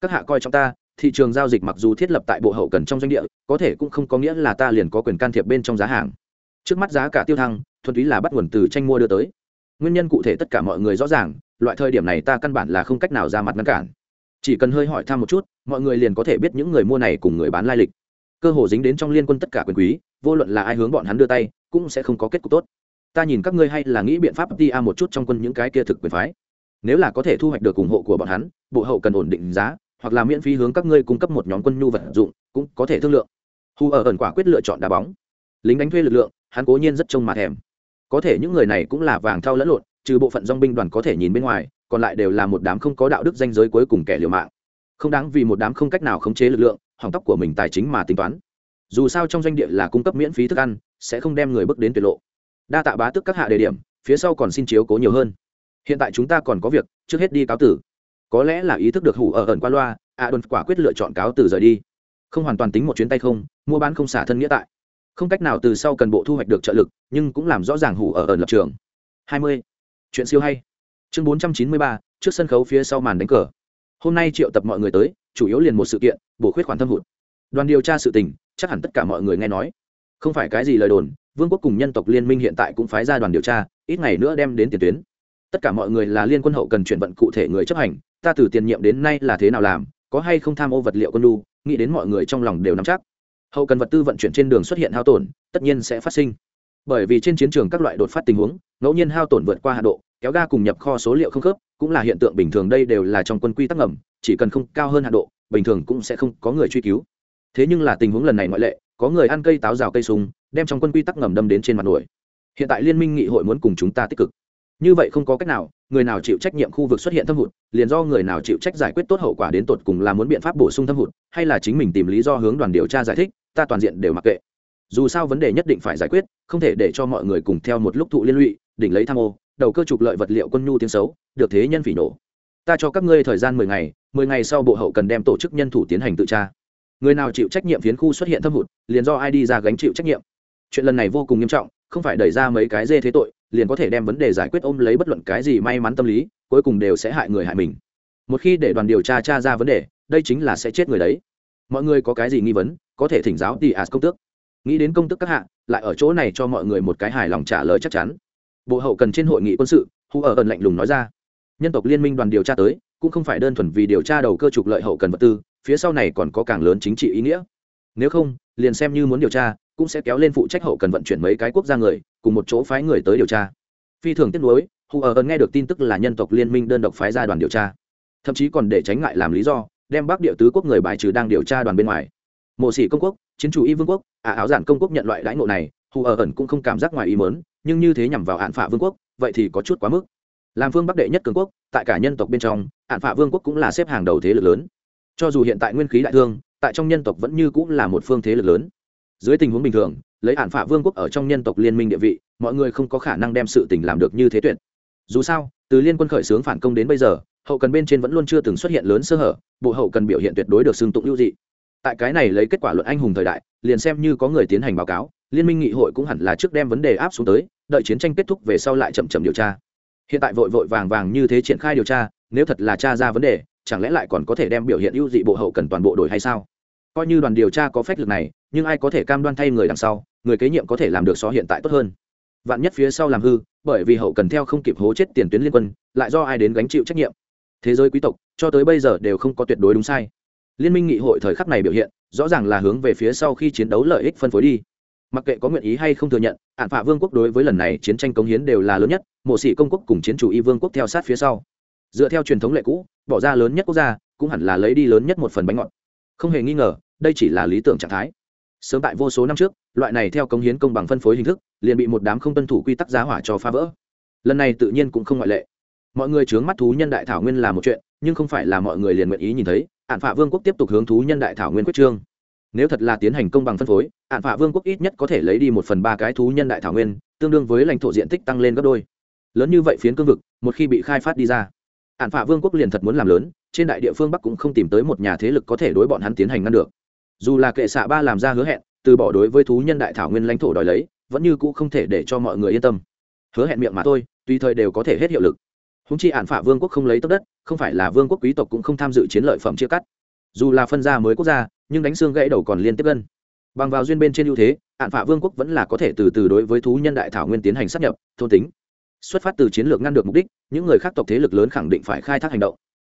Các hạ coi trong ta, thị trường giao dịch mặc dù thiết lập tại bộ hậu cần trong doanh địa, có thể cũng không có nghĩa là ta liền có quyền can thiệp bên trong giá hàng. Trước mắt giá cả tiêu thăng, thuần túy là bắt nguồn từ tranh mua đưa tới. Nguyên nhân cụ thể tất cả mọi người rõ ràng, loại thời điểm này ta căn bản là không cách nào ra mặt ngăn cản. Chỉ cần hơi hỏi thăm một chút, mọi người liền có thể biết những người mua này cùng người bán lai lịch cơ hồ dính đến trong liên quân tất cả quyền quý, vô luận là ai hướng bọn hắn đưa tay, cũng sẽ không có kết cục tốt. Ta nhìn các ngươi hay là nghĩ biện pháp đi a một chút trong quân những cái kia thực quyền phái. Nếu là có thể thu hoạch được ủng hộ của bọn hắn, bộ hậu cần ổn định giá, hoặc là miễn phí hướng các ngươi cung cấp một nhóm quân nhu vật dụng, cũng có thể thương lượng. Hù ở ẩn quả quyết lựa chọn đá bóng. Lính đánh thuê lực lượng, hắn cố nhiên rất trông mà thèm. Có thể những người này cũng là vàng thao lẫn lộn, trừ bộ phận dong binh đoàn có thể nhìn bên ngoài, còn lại đều là một đám không có đạo đức danh giới cuối cùng kẻ liều mạng. Không đáng vì một đám không cách nào khống chế lực lượng hỏng tóc của mình tài chính mà tính toán. Dù sao trong doanh địa là cung cấp miễn phí thức ăn, sẽ không đem người bước đến tuyệt lộ. Đa tạ bá tức các hạ đề điểm, phía sau còn xin chiếu cố nhiều hơn. Hiện tại chúng ta còn có việc, trước hết đi cáo tử. Có lẽ là ý thức được hủ ở ẩn qua loa a đồn quả quyết lựa chọn cáo từ rời đi. Không hoàn toàn tính một chuyến tay không, mua bán không xả thân nghĩa tại. Không cách nào từ sau cần bộ thu hoạch được trợ lực, nhưng cũng làm rõ ràng hủ ở ẩn lập trường. Hai mươi. Chuyện siêu hay. Chương bốn trăm chín mươi ba, trước sân khấu phía sau màn đánh cờ hôm nay triệu tập mọi người tới, chủ yếu liền một sự kiện, bổ khuyết khoản thâm hụt. Đoàn điều tra sự tình, chắc hẳn tất cả mọi người nghe nói. Không phải cái gì lời đồn, vương quốc cùng nhân tộc liên minh hiện tại cũng phái ra đoàn điều tra, ít ngày nữa đem đến tiền tuyến. Tất cả mọi người là liên quân hậu cần chuyển vận cụ thể người chấp hành, ta từ tiền nhiệm đến nay là thế nào làm, có hay không tham ô vật liệu quân lu nghĩ đến mọi người trong lòng đều nắm chắc. Hậu cần vật tư vận chuyển trên đường xuất hiện hao tổn, tất nhiên sẽ phát sinh bởi vì trên chiến trường các loại đột phát tình huống, ngẫu nhiên hao tổn vượt qua hạ độ, kéo ga cùng nhập kho số liệu không khớp, cũng là hiện tượng bình thường đây đều là trong quân quy tắc ngầm, chỉ cần không cao hơn hạ độ, bình thường cũng sẽ không có người truy cứu. Thế nhưng là tình huống lần này ngoại lệ, có người ăn cây táo rào cây súng, đem trong quân quy tắc ngầm đâm đến trên mặt nổi. Hiện tại liên minh nghị hội muốn cùng chúng ta tích cực. Như vậy không có cách nào, người nào chịu trách nhiệm khu vực xuất hiện thâm hụt, liền do người nào chịu trách giải quyết tốt hậu quả đến tột cùng là muốn biện pháp bổ sung thâm hụt, hay là chính mình tìm lý do hướng đoàn điều tra giải thích, ta toàn diện đều mặc kệ dù sao vấn đề nhất định phải giải quyết, không thể để cho mọi người cùng theo một lúc thụ liên lụy, đỉnh lấy tham ô, đầu cơ trục lợi vật liệu quân nhu tiếng xấu, được thế nhân phỉ nổ ta cho các ngươi thời gian mười ngày mười ngày sau bộ hậu cần đem tổ chức nhân thủ tiến hành tự tra. Người nào chịu trách nhiệm phiến khu xuất hiện thâm hụt, liền do ai đi ra gánh chịu trách nhiệm. Chuyện lần này vô cùng nghiêm trọng, không phải đẩy ra mấy cái dê thế tội, liền có thể đem vấn đề giải quyết ôm lấy bất luận cái gì may mắn tâm lý, cuối cùng đều sẽ hại người hại mình. Một khi để đoàn điều tra tra ra vấn đề, đây chính là sẽ chết người đấy. Mọi người có cái gì nghi vấn, có thể thỉnh giáo tỷ as công tước nghĩ đến công tức các hạ, lại ở chỗ này cho mọi người một cái hài lòng trả lời chắc chắn. Bộ hậu cần trên hội nghị quân sự hù ở ẩn lạnh lùng nói ra. Nhân tộc liên minh đoàn điều tra tới, cũng không phải đơn thuần vì điều tra đầu cơ trục lợi hậu cần vật tư, phía sau này còn có càng lớn chính trị ý nghĩa. Nếu không, liền xem như muốn điều tra, cũng sẽ kéo lên phụ trách hậu cần vận chuyển mấy cái quốc gia người, cùng một chỗ phái người tới điều tra. Phi thường tiếc nuối hù ở ẩn nghe được tin tức là nhân tộc liên minh đơn độc phái ra đoàn điều tra. Thậm chí còn để tránh ngại làm lý do, đem bắc địa tứ quốc người bài trừ đang điều tra đoàn bên ngoài mộ sĩ công quốc, chiến chủ y vương quốc, ả áo giản công quốc nhận loại đãi ngộ này, hù ở ẩn cũng không cảm giác ngoài ý mớn nhưng như thế nhằm vào hạn phạ vương quốc, vậy thì có chút quá mức. Làm phương bắc đệ nhất cường quốc, tại cả nhân tộc bên trong, hạn phạ vương quốc cũng là xếp hàng đầu thế lực lớn. Cho dù hiện tại nguyên khí đại thương, tại trong nhân tộc vẫn như cũng là một phương thế lực lớn. Dưới tình huống bình thường, lấy hạn phạ vương quốc ở trong nhân tộc liên minh địa vị, mọi người không có khả năng đem sự tình làm được như thế tuyệt. Dù sao, từ liên quân khởi xướng phản công đến bây giờ, hậu cần bên trên vẫn luôn chưa từng xuất hiện lớn sơ hở, bộ hậu cần biểu hiện tuyệt đối được xưng tụng ưu dị tại cái này lấy kết quả luận anh hùng thời đại, liền xem như có người tiến hành báo cáo, liên minh nghị hội cũng hẳn là trước đem vấn đề áp xuống tới, đợi chiến tranh kết thúc về sau lại chậm chậm điều tra. Hiện tại vội vội vàng vàng như thế triển khai điều tra, nếu thật là tra ra vấn đề, chẳng lẽ lại còn có thể đem biểu hiện ưu dị bộ hậu cần toàn bộ đổi hay sao? Coi như đoàn điều tra có phép lực này, nhưng ai có thể cam đoan thay người đằng sau, người kế nhiệm có thể làm được so hiện tại tốt hơn. Vạn nhất phía sau làm hư, bởi vì hậu cần theo không kịp hố chết tiền tuyến liên quân, lại do ai đến gánh chịu trách nhiệm? Thế giới quý tộc, cho tới bây giờ đều không có tuyệt đối đúng sai liên minh nghị hội thời khắc này biểu hiện, rõ ràng là hướng về phía sau khi chiến đấu lợi ích phân phối đi. Mặc kệ có nguyện ý hay không thừa nhận ạn phạ vương quốc đối với lần này chiến tranh cống hiến đều là lớn nhất, mộ sĩ công quốc cùng chiến chủ y vương quốc theo sát phía sau. Dựa theo truyền thống lệ cũ, bỏ ra lớn nhất quốc gia, cũng hẳn là lấy đi lớn nhất một phần bánh ngọt. Không hề nghi ngờ, đây chỉ là lý tưởng trạng thái. Sớm tại vô số năm trước, loại này theo cống hiến công bằng phân phối hình thức, liền bị một đám không tuân thủ quy tắc giá hỏa cho phá vỡ. Lần này tự nhiên cũng không ngoại lệ. Mọi người chướng mắt thú nhân đại thảo nguyên là một chuyện, nhưng không phải là mọi người liền nguyện ý nhìn thấy ạn phạ vương quốc tiếp tục hướng thú nhân đại thảo nguyên quyết trương. Nếu thật là tiến hành công bằng phân phối, ạn phạ vương quốc ít nhất có thể lấy đi một phần ba cái thú nhân đại thảo nguyên, tương đương với lãnh thổ diện tích tăng lên gấp đôi. Lớn như vậy phiến cương vực, một khi bị khai phát đi ra, ạn phạ vương quốc liền thật muốn làm lớn, trên đại địa phương bắc cũng không tìm tới một nhà thế lực có thể đối bọn hắn tiến hành ngăn được. Dù là kệ xạ ba làm ra hứa hẹn, từ bỏ đối với thú nhân đại thảo nguyên lãnh thổ đòi lấy, vẫn như cũ không thể để cho mọi người yên tâm. Hứa hẹn miệng mà thôi, tùy thời đều có thể hết hiệu lực húng chi ạn phả vương quốc không lấy tốc đất, không phải là vương quốc quý tộc cũng không tham dự chiến lợi phẩm chia cắt. Dù là phân gia mới quốc gia, nhưng đánh xương gãy đầu còn liên tiếp gân. Bằng vào duyên bên trên ưu thế ạn phả vương quốc vẫn là có thể từ từ đối với thú nhân đại thảo nguyên tiến hành sắp nhập, thôn tính. Xuất phát từ chiến lược ngăn được mục đích, những người khác tộc thế lực lớn khẳng định phải khai thác hành động.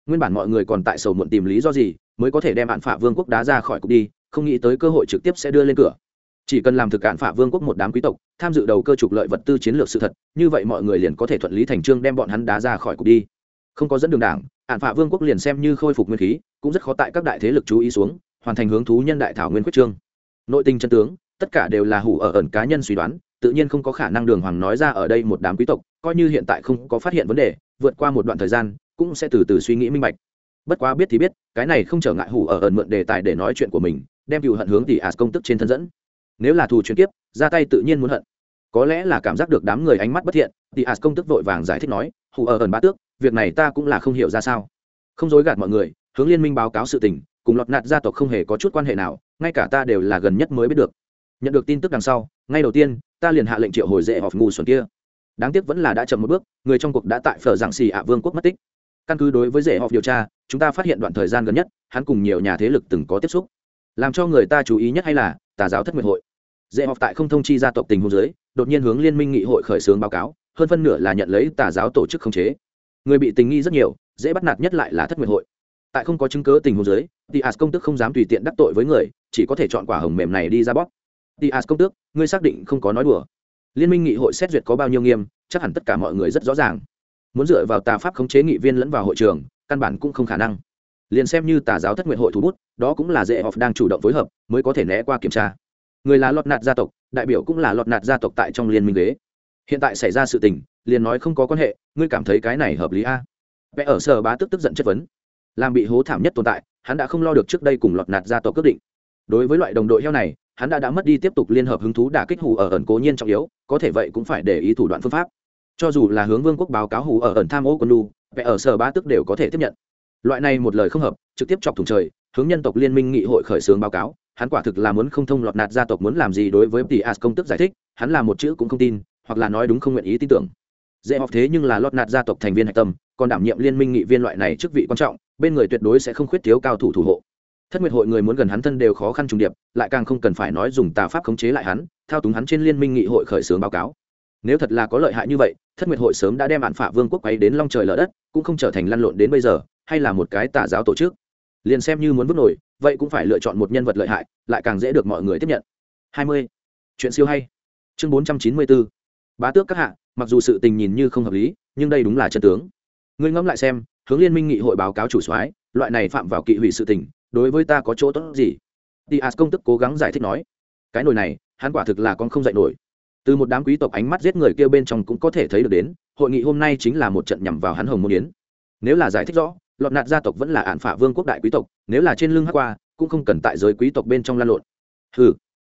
Nguyên bản mọi người còn tại sầu muộn tìm lý do gì, mới có thể đem ạn phả vương quốc đá ra khỏi cục đi, không nghĩ tới cơ hội trực tiếp sẽ đưa lên cửa chỉ cần làm thực cạn phả vương quốc một đám quý tộc, tham dự đầu cơ trục lợi vật tư chiến lược sự thật, như vậy mọi người liền có thể thuận lý thành trương đem bọn hắn đá ra khỏi cục đi. Không có dẫn đường đảng ạn phả vương quốc liền xem như khôi phục nguyên khí, cũng rất khó tại các đại thế lực chú ý xuống, hoàn thành hướng thú nhân đại thảo nguyên quyết trương. Nội tình chân tướng, tất cả đều là hủ ở ẩn cá nhân suy đoán, tự nhiên không có khả năng đường hoàng nói ra ở đây một đám quý tộc, coi như hiện tại không có phát hiện vấn đề, vượt qua một đoạn thời gian, cũng sẽ từ từ suy nghĩ minh bạch. Bất quá biết thì biết, cái này không trở ngại hủ ở ẩn mượn đề tài để nói chuyện của mình, đem cựu hận hướng tỷ as công tức trên thân dẫn nếu là thù chuyển tiếp ra tay tự nhiên muốn hận. Có lẽ là cảm giác được đám người ánh mắt bất thiện, thì as công tức vội vàng giải thích nói hủ ở ẩn bá tước, việc này ta cũng là không hiểu ra sao. Không dối gạt mọi người, hướng liên minh báo cáo sự tình, cùng lọt nạt gia tộc không hề có chút quan hệ nào, ngay cả ta đều là gần nhất mới biết được. Nhận được tin tức đằng sau, ngay đầu tiên, ta liền hạ lệnh triệu hồi dễ họp ngu xuẩn kia. Đáng tiếc vẫn là đã chậm một bước, người trong cuộc đã tại phở giảng xì ạ vương quốc mất tích. Căn cứ đối với dễ họp điều tra, chúng ta phát hiện đoạn thời gian gần nhất, hắn cùng nhiều nhà thế lực từng có tiếp xúc. Làm cho người ta chú ý nhất hay là tà giáo thất nguyệt hội dễ họp tại không thông chi gia tộc tình hôn giới đột nhiên hướng liên minh nghị hội khởi xướng báo cáo, hơn phân nửa là nhận lấy tà giáo tổ chức khống chế. Người bị tình nghi rất nhiều, dễ bắt nạt nhất lại là thất nguyện hội. Tại không có chứng cớ tình hôn giới thì as công tức không dám tùy tiện đắc tội với người, chỉ có thể chọn quả hồng mềm này đi ra bóp. Thì as công tước, ngươi xác định không có nói đùa. Liên minh nghị hội xét duyệt có bao nhiêu nghiêm, chắc hẳn tất cả mọi người rất rõ ràng. Muốn dựa vào tà pháp khống chế nghị viên lẫn vào hội trường, căn bản cũng không khả năng. Liền xem như tà giáo thất nguyện hội thủ bút, đó cũng là dễ học đang chủ động phối hợp, mới có thể né qua kiểm tra người là lọt nạt gia tộc, đại biểu cũng là lọt nạt gia tộc tại trong liên minh ghế. Hiện tại xảy ra sự tình, liền nói không có quan hệ, ngươi cảm thấy cái này hợp lý a? Vẽ ở sở bá tức tức giận chất vấn. Làm bị hố thảm nhất tồn tại, hắn đã không lo được trước đây cùng lọt nạt gia tộc quyết định. Đối với loại đồng đội heo này, hắn đã đã mất đi tiếp tục liên hợp hứng thú đả kích hù ở ẩn cố nhiên trọng yếu, có thể vậy cũng phải để ý thủ đoạn phương pháp. Cho dù là hướng vương quốc báo cáo hù ở ẩn tham ô quân lu, vẽ ở sở bá tức đều có thể tiếp nhận. Loại này một lời không hợp, trực tiếp chọc thủng trời, hướng nhân tộc liên minh nghị hội khởi xướng báo cáo hắn quả thực là muốn không thông lọt nạt gia tộc muốn làm gì đối với tỷ as công tức giải thích, hắn là một chữ cũng không tin, hoặc là nói đúng không nguyện ý tin tưởng. Dễ học thế nhưng là lọt nạt gia tộc thành viên hạch tâm, còn đảm nhiệm liên minh nghị viên loại này chức vị quan trọng, bên người tuyệt đối sẽ không khuyết thiếu cao thủ thủ hộ. Thất nguyệt hội người muốn gần hắn thân đều khó khăn trùng điệp, lại càng không cần phải nói dùng tà pháp khống chế lại hắn, thao túng hắn trên liên minh nghị hội khởi xướng báo cáo. Nếu thật là có lợi hại như vậy, thất nguyệt hội sớm đã đem hạn phạt vương quốc ấy đến long trời lở đất, cũng không trở thành lăn lộn đến bây giờ, hay là một cái tà giáo tổ chức. Liền xem như muốn vứt nổi vậy cũng phải lựa chọn một nhân vật lợi hại, lại càng dễ được mọi người tiếp nhận. 20. chuyện siêu hay. Chương 494. bá tước các hạ, mặc dù sự tình nhìn như không hợp lý, nhưng đây đúng là chân tướng. Ngươi ngẫm lại xem, hướng liên minh nghị hội báo cáo chủ soái, loại này phạm vào kỵ hủy sự tình, đối với ta có chỗ tốt gì? Diaz công tức cố gắng giải thích nói. Cái nồi này, hắn quả thực là con không dạy nổi. Từ một đám quý tộc ánh mắt giết người kia bên trong cũng có thể thấy được đến, hội nghị hôm nay chính là một trận nhằm vào hắn hồng môn yến. Nếu là giải thích rõ lọt nạt gia tộc vẫn là ạn phả vương quốc đại quý tộc nếu là trên lưng hắc qua cũng không cần tại giới quý tộc bên trong lan lộn. Hừ.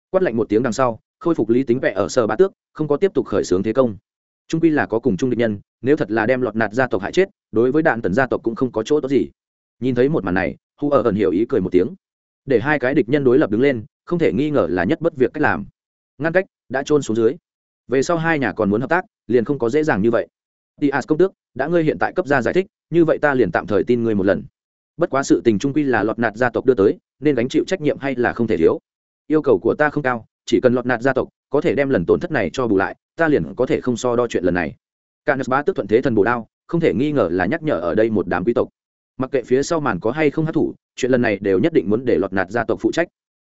Quát lạnh một tiếng đằng sau khôi phục lý tính vẽ ở sở bá tước không có tiếp tục khởi xướng thế công. Trung quy là có cùng chung địch nhân nếu thật là đem lọt nạt gia tộc hại chết đối với đạn tần gia tộc cũng không có chỗ tốt gì. Nhìn thấy một màn này hu ở ẩn hiểu ý cười một tiếng. Để hai cái địch nhân đối lập đứng lên không thể nghi ngờ là nhất bất việc cách làm. Ngăn cách đã trôn xuống dưới. Về sau hai nhà còn muốn hợp tác liền không có dễ dàng như vậy. Diaz công tước, đã ngươi hiện tại cấp ra giải thích, như vậy ta liền tạm thời tin ngươi một lần. Bất quá sự tình trung quy là lọt nạt gia tộc đưa tới, nên gánh chịu trách nhiệm hay là không thể thiếu. Yêu cầu của ta không cao, chỉ cần lọt nạt gia tộc có thể đem lần tổn thất này cho bù lại, ta liền có thể không so đo chuyện lần này. Canis bá tức thuận thế thần bồ đao, không thể nghi ngờ là nhắc nhở ở đây một đám quý tộc. Mặc kệ phía sau màn có hay không hát thủ, chuyện lần này đều nhất định muốn để lọt nạt gia tộc phụ trách.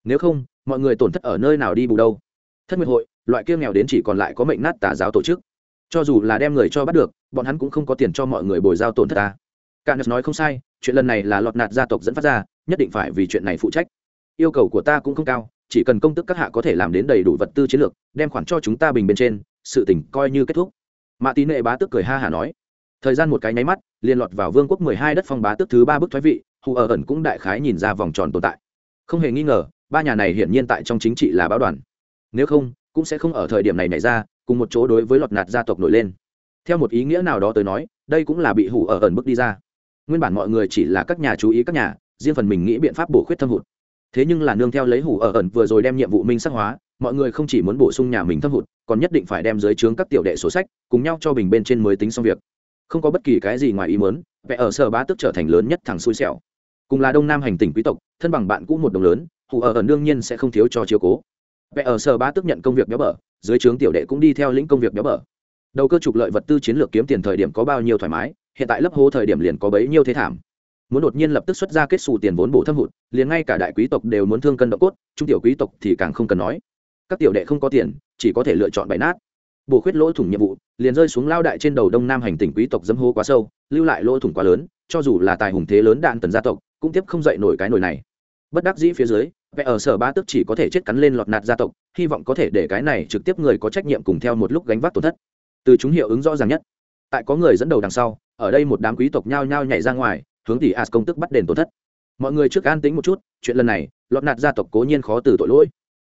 Nếu không, mọi người tổn thất ở nơi nào đi bù đâu? Thất Nguyệt hội, loại kia nghèo đến chỉ còn lại có mệnh nát tà giáo tổ chức cho dù là đem người cho bắt được bọn hắn cũng không có tiền cho mọi người bồi giao tổn thất ta Canis nói không sai, chuyện lần này là lọt nạt gia tộc dẫn phát ra, nhất định phải vì chuyện này phụ trách. Yêu cầu của ta cũng không cao, chỉ cần công tức các hạ có thể làm đến đầy đủ vật tư chiến lược, đem khoản cho chúng ta bình bên trên, sự tình coi như kết thúc. Mã Tín Nệ bá tước cười ha hả nói. Thời gian một cái nháy mắt, liền lọt vào vương quốc mười hai đất phong bá tước thứ ba bức thoái vị, hù ở ẩn cũng đại khái nhìn ra vòng tròn tồn tại. Không hề nghi ngờ, ba nhà này hiển nhiên tại trong chính trị là báo đoàn. Nếu không, cũng sẽ không ở thời điểm này nảy ra, cùng một chỗ đối với lọt nạt gia tộc nổi lên. Theo một ý nghĩa nào đó tới nói, đây cũng là bị hủ ở ẩn bước đi ra. Nguyên bản mọi người chỉ là các nhà chú ý các nhà, riêng phần mình nghĩ biện pháp bổ khuyết thâm hụt. Thế nhưng là nương theo lấy hủ ở ẩn vừa rồi đem nhiệm vụ minh sắc hóa, mọi người không chỉ muốn bổ sung nhà mình thâm hụt, còn nhất định phải đem dưới trướng các tiểu đệ sổ sách, cùng nhau cho bình bên trên mới tính xong việc. Không có bất kỳ cái gì ngoài ý muốn vẽ ở sở bá tức trở thành lớn nhất thằng xui xẻo. Cùng là đông nam hành tỉnh quý tộc, thân bằng bạn cũ một đồng lớn, hủ ở ẩn đương nhiên sẽ không thiếu cho chiếu cố vẽ ở sở bá tức nhận công việc béo bở, dưới trướng tiểu đệ cũng đi theo lĩnh công việc béo bở. Đầu cơ trục lợi vật tư chiến lược kiếm tiền thời điểm có bao nhiêu thoải mái, hiện tại lấp hố thời điểm liền có bấy nhiêu thế thảm. Muốn đột nhiên lập tức xuất ra kết xù tiền vốn bổ thâm hụt, liền ngay cả đại quý tộc đều muốn thương cân độ cốt, trung tiểu quý tộc thì càng không cần nói. Các tiểu đệ không có tiền, chỉ có thể lựa chọn bại nát. Bổ khuyết lỗ thủng nhiệm vụ, liền rơi xuống lao đại trên đầu đông nam hành tỉnh quý tộc dâm hố quá sâu, lưu lại lỗ thủng quá lớn, cho dù là tài hùng thế lớn đạn tần gia tộc, cũng tiếp không dậy nổi cái nồi này. Bất đắc dĩ phía dưới vẽ ở sở ba tức chỉ có thể chết cắn lên lọt nạt gia tộc, hy vọng có thể để cái này trực tiếp người có trách nhiệm cùng theo một lúc gánh vác tổn thất. Từ chúng hiệu ứng rõ ràng nhất. Tại có người dẫn đầu đằng sau, ở đây một đám quý tộc nhao nhao nhảy ra ngoài, hướng tỷ as công tức bắt đền tổn thất. Mọi người trước an tính một chút, chuyện lần này, lọt nạt gia tộc cố nhiên khó từ tội lỗi.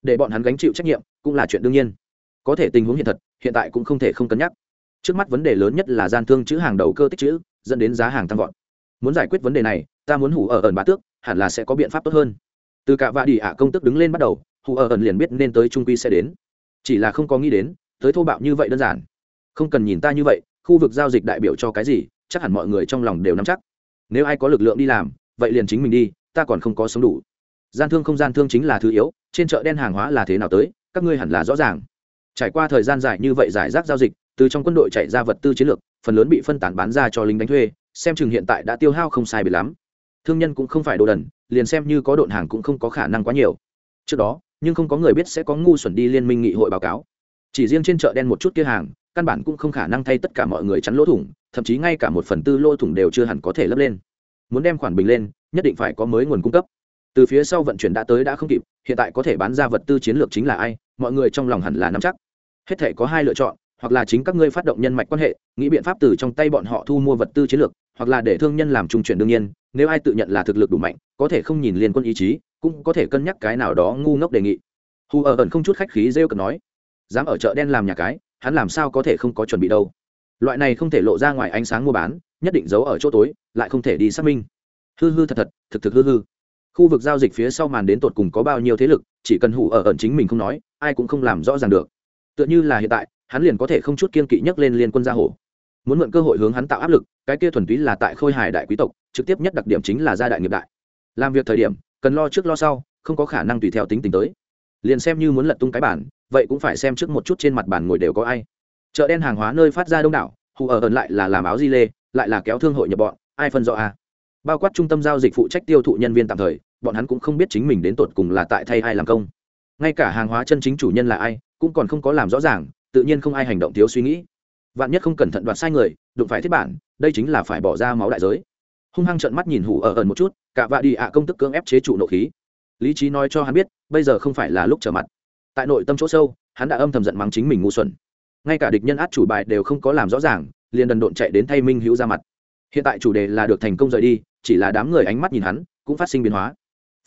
Để bọn hắn gánh chịu trách nhiệm, cũng là chuyện đương nhiên. Có thể tình huống hiện thật, hiện tại cũng không thể không cân nhắc. Trước mắt vấn đề lớn nhất là gian thương chữ hàng đầu cơ tích chữ, dẫn đến giá hàng tăng vọt. Muốn giải quyết vấn đề này, ta muốn hủ ở ẩn bá tước, hẳn là sẽ có biện pháp tốt hơn từ cả vạ đi ạ công tức đứng lên bắt đầu, hù ở ẩn liền biết nên tới trung quy sẽ đến. Chỉ là không có nghĩ đến, tới thô bạo như vậy đơn giản. Không cần nhìn ta như vậy, khu vực giao dịch đại biểu cho cái gì, chắc hẳn mọi người trong lòng đều nắm chắc. Nếu ai có lực lượng đi làm, vậy liền chính mình đi, ta còn không có sống đủ. Gian thương không gian thương chính là thứ yếu, trên chợ đen hàng hóa là thế nào tới, các ngươi hẳn là rõ ràng. Trải qua thời gian dài như vậy giải rác giao dịch, từ trong quân đội chạy ra vật tư chiến lược, phần lớn bị phân tán bán ra cho lính đánh thuê, xem chừng hiện tại đã tiêu hao không sai bị lắm thương nhân cũng không phải đồ đần, liền xem như có độn hàng cũng không có khả năng quá nhiều. Trước đó, nhưng không có người biết sẽ có ngu xuẩn đi liên minh nghị hội báo cáo. Chỉ riêng trên chợ đen một chút kia hàng, căn bản cũng không khả năng thay tất cả mọi người chắn lỗ thủng, thậm chí ngay cả một phần tư lỗ thủng đều chưa hẳn có thể lấp lên. Muốn đem khoản bình lên, nhất định phải có mới nguồn cung cấp. Từ phía sau vận chuyển đã tới đã không kịp, hiện tại có thể bán ra vật tư chiến lược chính là ai, mọi người trong lòng hẳn là nắm chắc. Hết thể có hai lựa chọn, hoặc là chính các ngươi phát động nhân mạch quan hệ, nghĩ biện pháp từ trong tay bọn họ thu mua vật tư chiến lược, hoặc là để thương nhân làm trung chuyển đương nhiên nếu ai tự nhận là thực lực đủ mạnh, có thể không nhìn liên quân ý chí, cũng có thể cân nhắc cái nào đó ngu ngốc đề nghị. Hù ở ẩn không chút khách khí rêu cần nói, dám ở chợ đen làm nhà cái, hắn làm sao có thể không có chuẩn bị đâu? Loại này không thể lộ ra ngoài ánh sáng mua bán, nhất định giấu ở chỗ tối, lại không thể đi xác minh. Hư hư thật thật, thực thực hư hư. Khu vực giao dịch phía sau màn đến tột cùng có bao nhiêu thế lực, chỉ cần hủ ở ẩn chính mình không nói, ai cũng không làm rõ ràng được. Tựa như là hiện tại, hắn liền có thể không chút kiên kỵ nhấc lên liên quân gia hổ muốn mượn cơ hội hướng hắn tạo áp lực, cái kia thuần túy là tại khôi hài đại quý tộc trực tiếp nhất đặc điểm chính là gia đại nghiệp đại. Làm việc thời điểm, cần lo trước lo sau, không có khả năng tùy theo tính tình tới. Liền xem như muốn lật tung cái bản, vậy cũng phải xem trước một chút trên mặt bàn ngồi đều có ai. Chợ đen hàng hóa nơi phát ra đông đảo, hù ở ẩn lại là làm áo di lê, lại là kéo thương hội nhập bọn, ai phân rõ à bao quát trung tâm giao dịch phụ trách tiêu thụ nhân viên tạm thời, bọn hắn cũng không biết chính mình đến tột cùng là tại thay ai làm công. Ngay cả hàng hóa chân chính chủ nhân là ai, cũng còn không có làm rõ ràng, tự nhiên không ai hành động thiếu suy nghĩ. Vạn nhất không cẩn thận đoạt sai người, đụng phải thiết bản, đây chính là phải bỏ ra máu đại giới hung hăng trợn mắt nhìn hủ ở ẩn một chút, cả vạ đi ạ công tức cưỡng ép chế trụ nộ khí. Lý trí nói cho hắn biết, bây giờ không phải là lúc trở mặt. Tại nội tâm chỗ sâu, hắn đã âm thầm giận mắng chính mình ngu xuẩn. Ngay cả địch nhân át chủ bài đều không có làm rõ ràng, liền đần độn chạy đến thay minh hữu ra mặt. Hiện tại chủ đề là được thành công rời đi, chỉ là đám người ánh mắt nhìn hắn, cũng phát sinh biến hóa.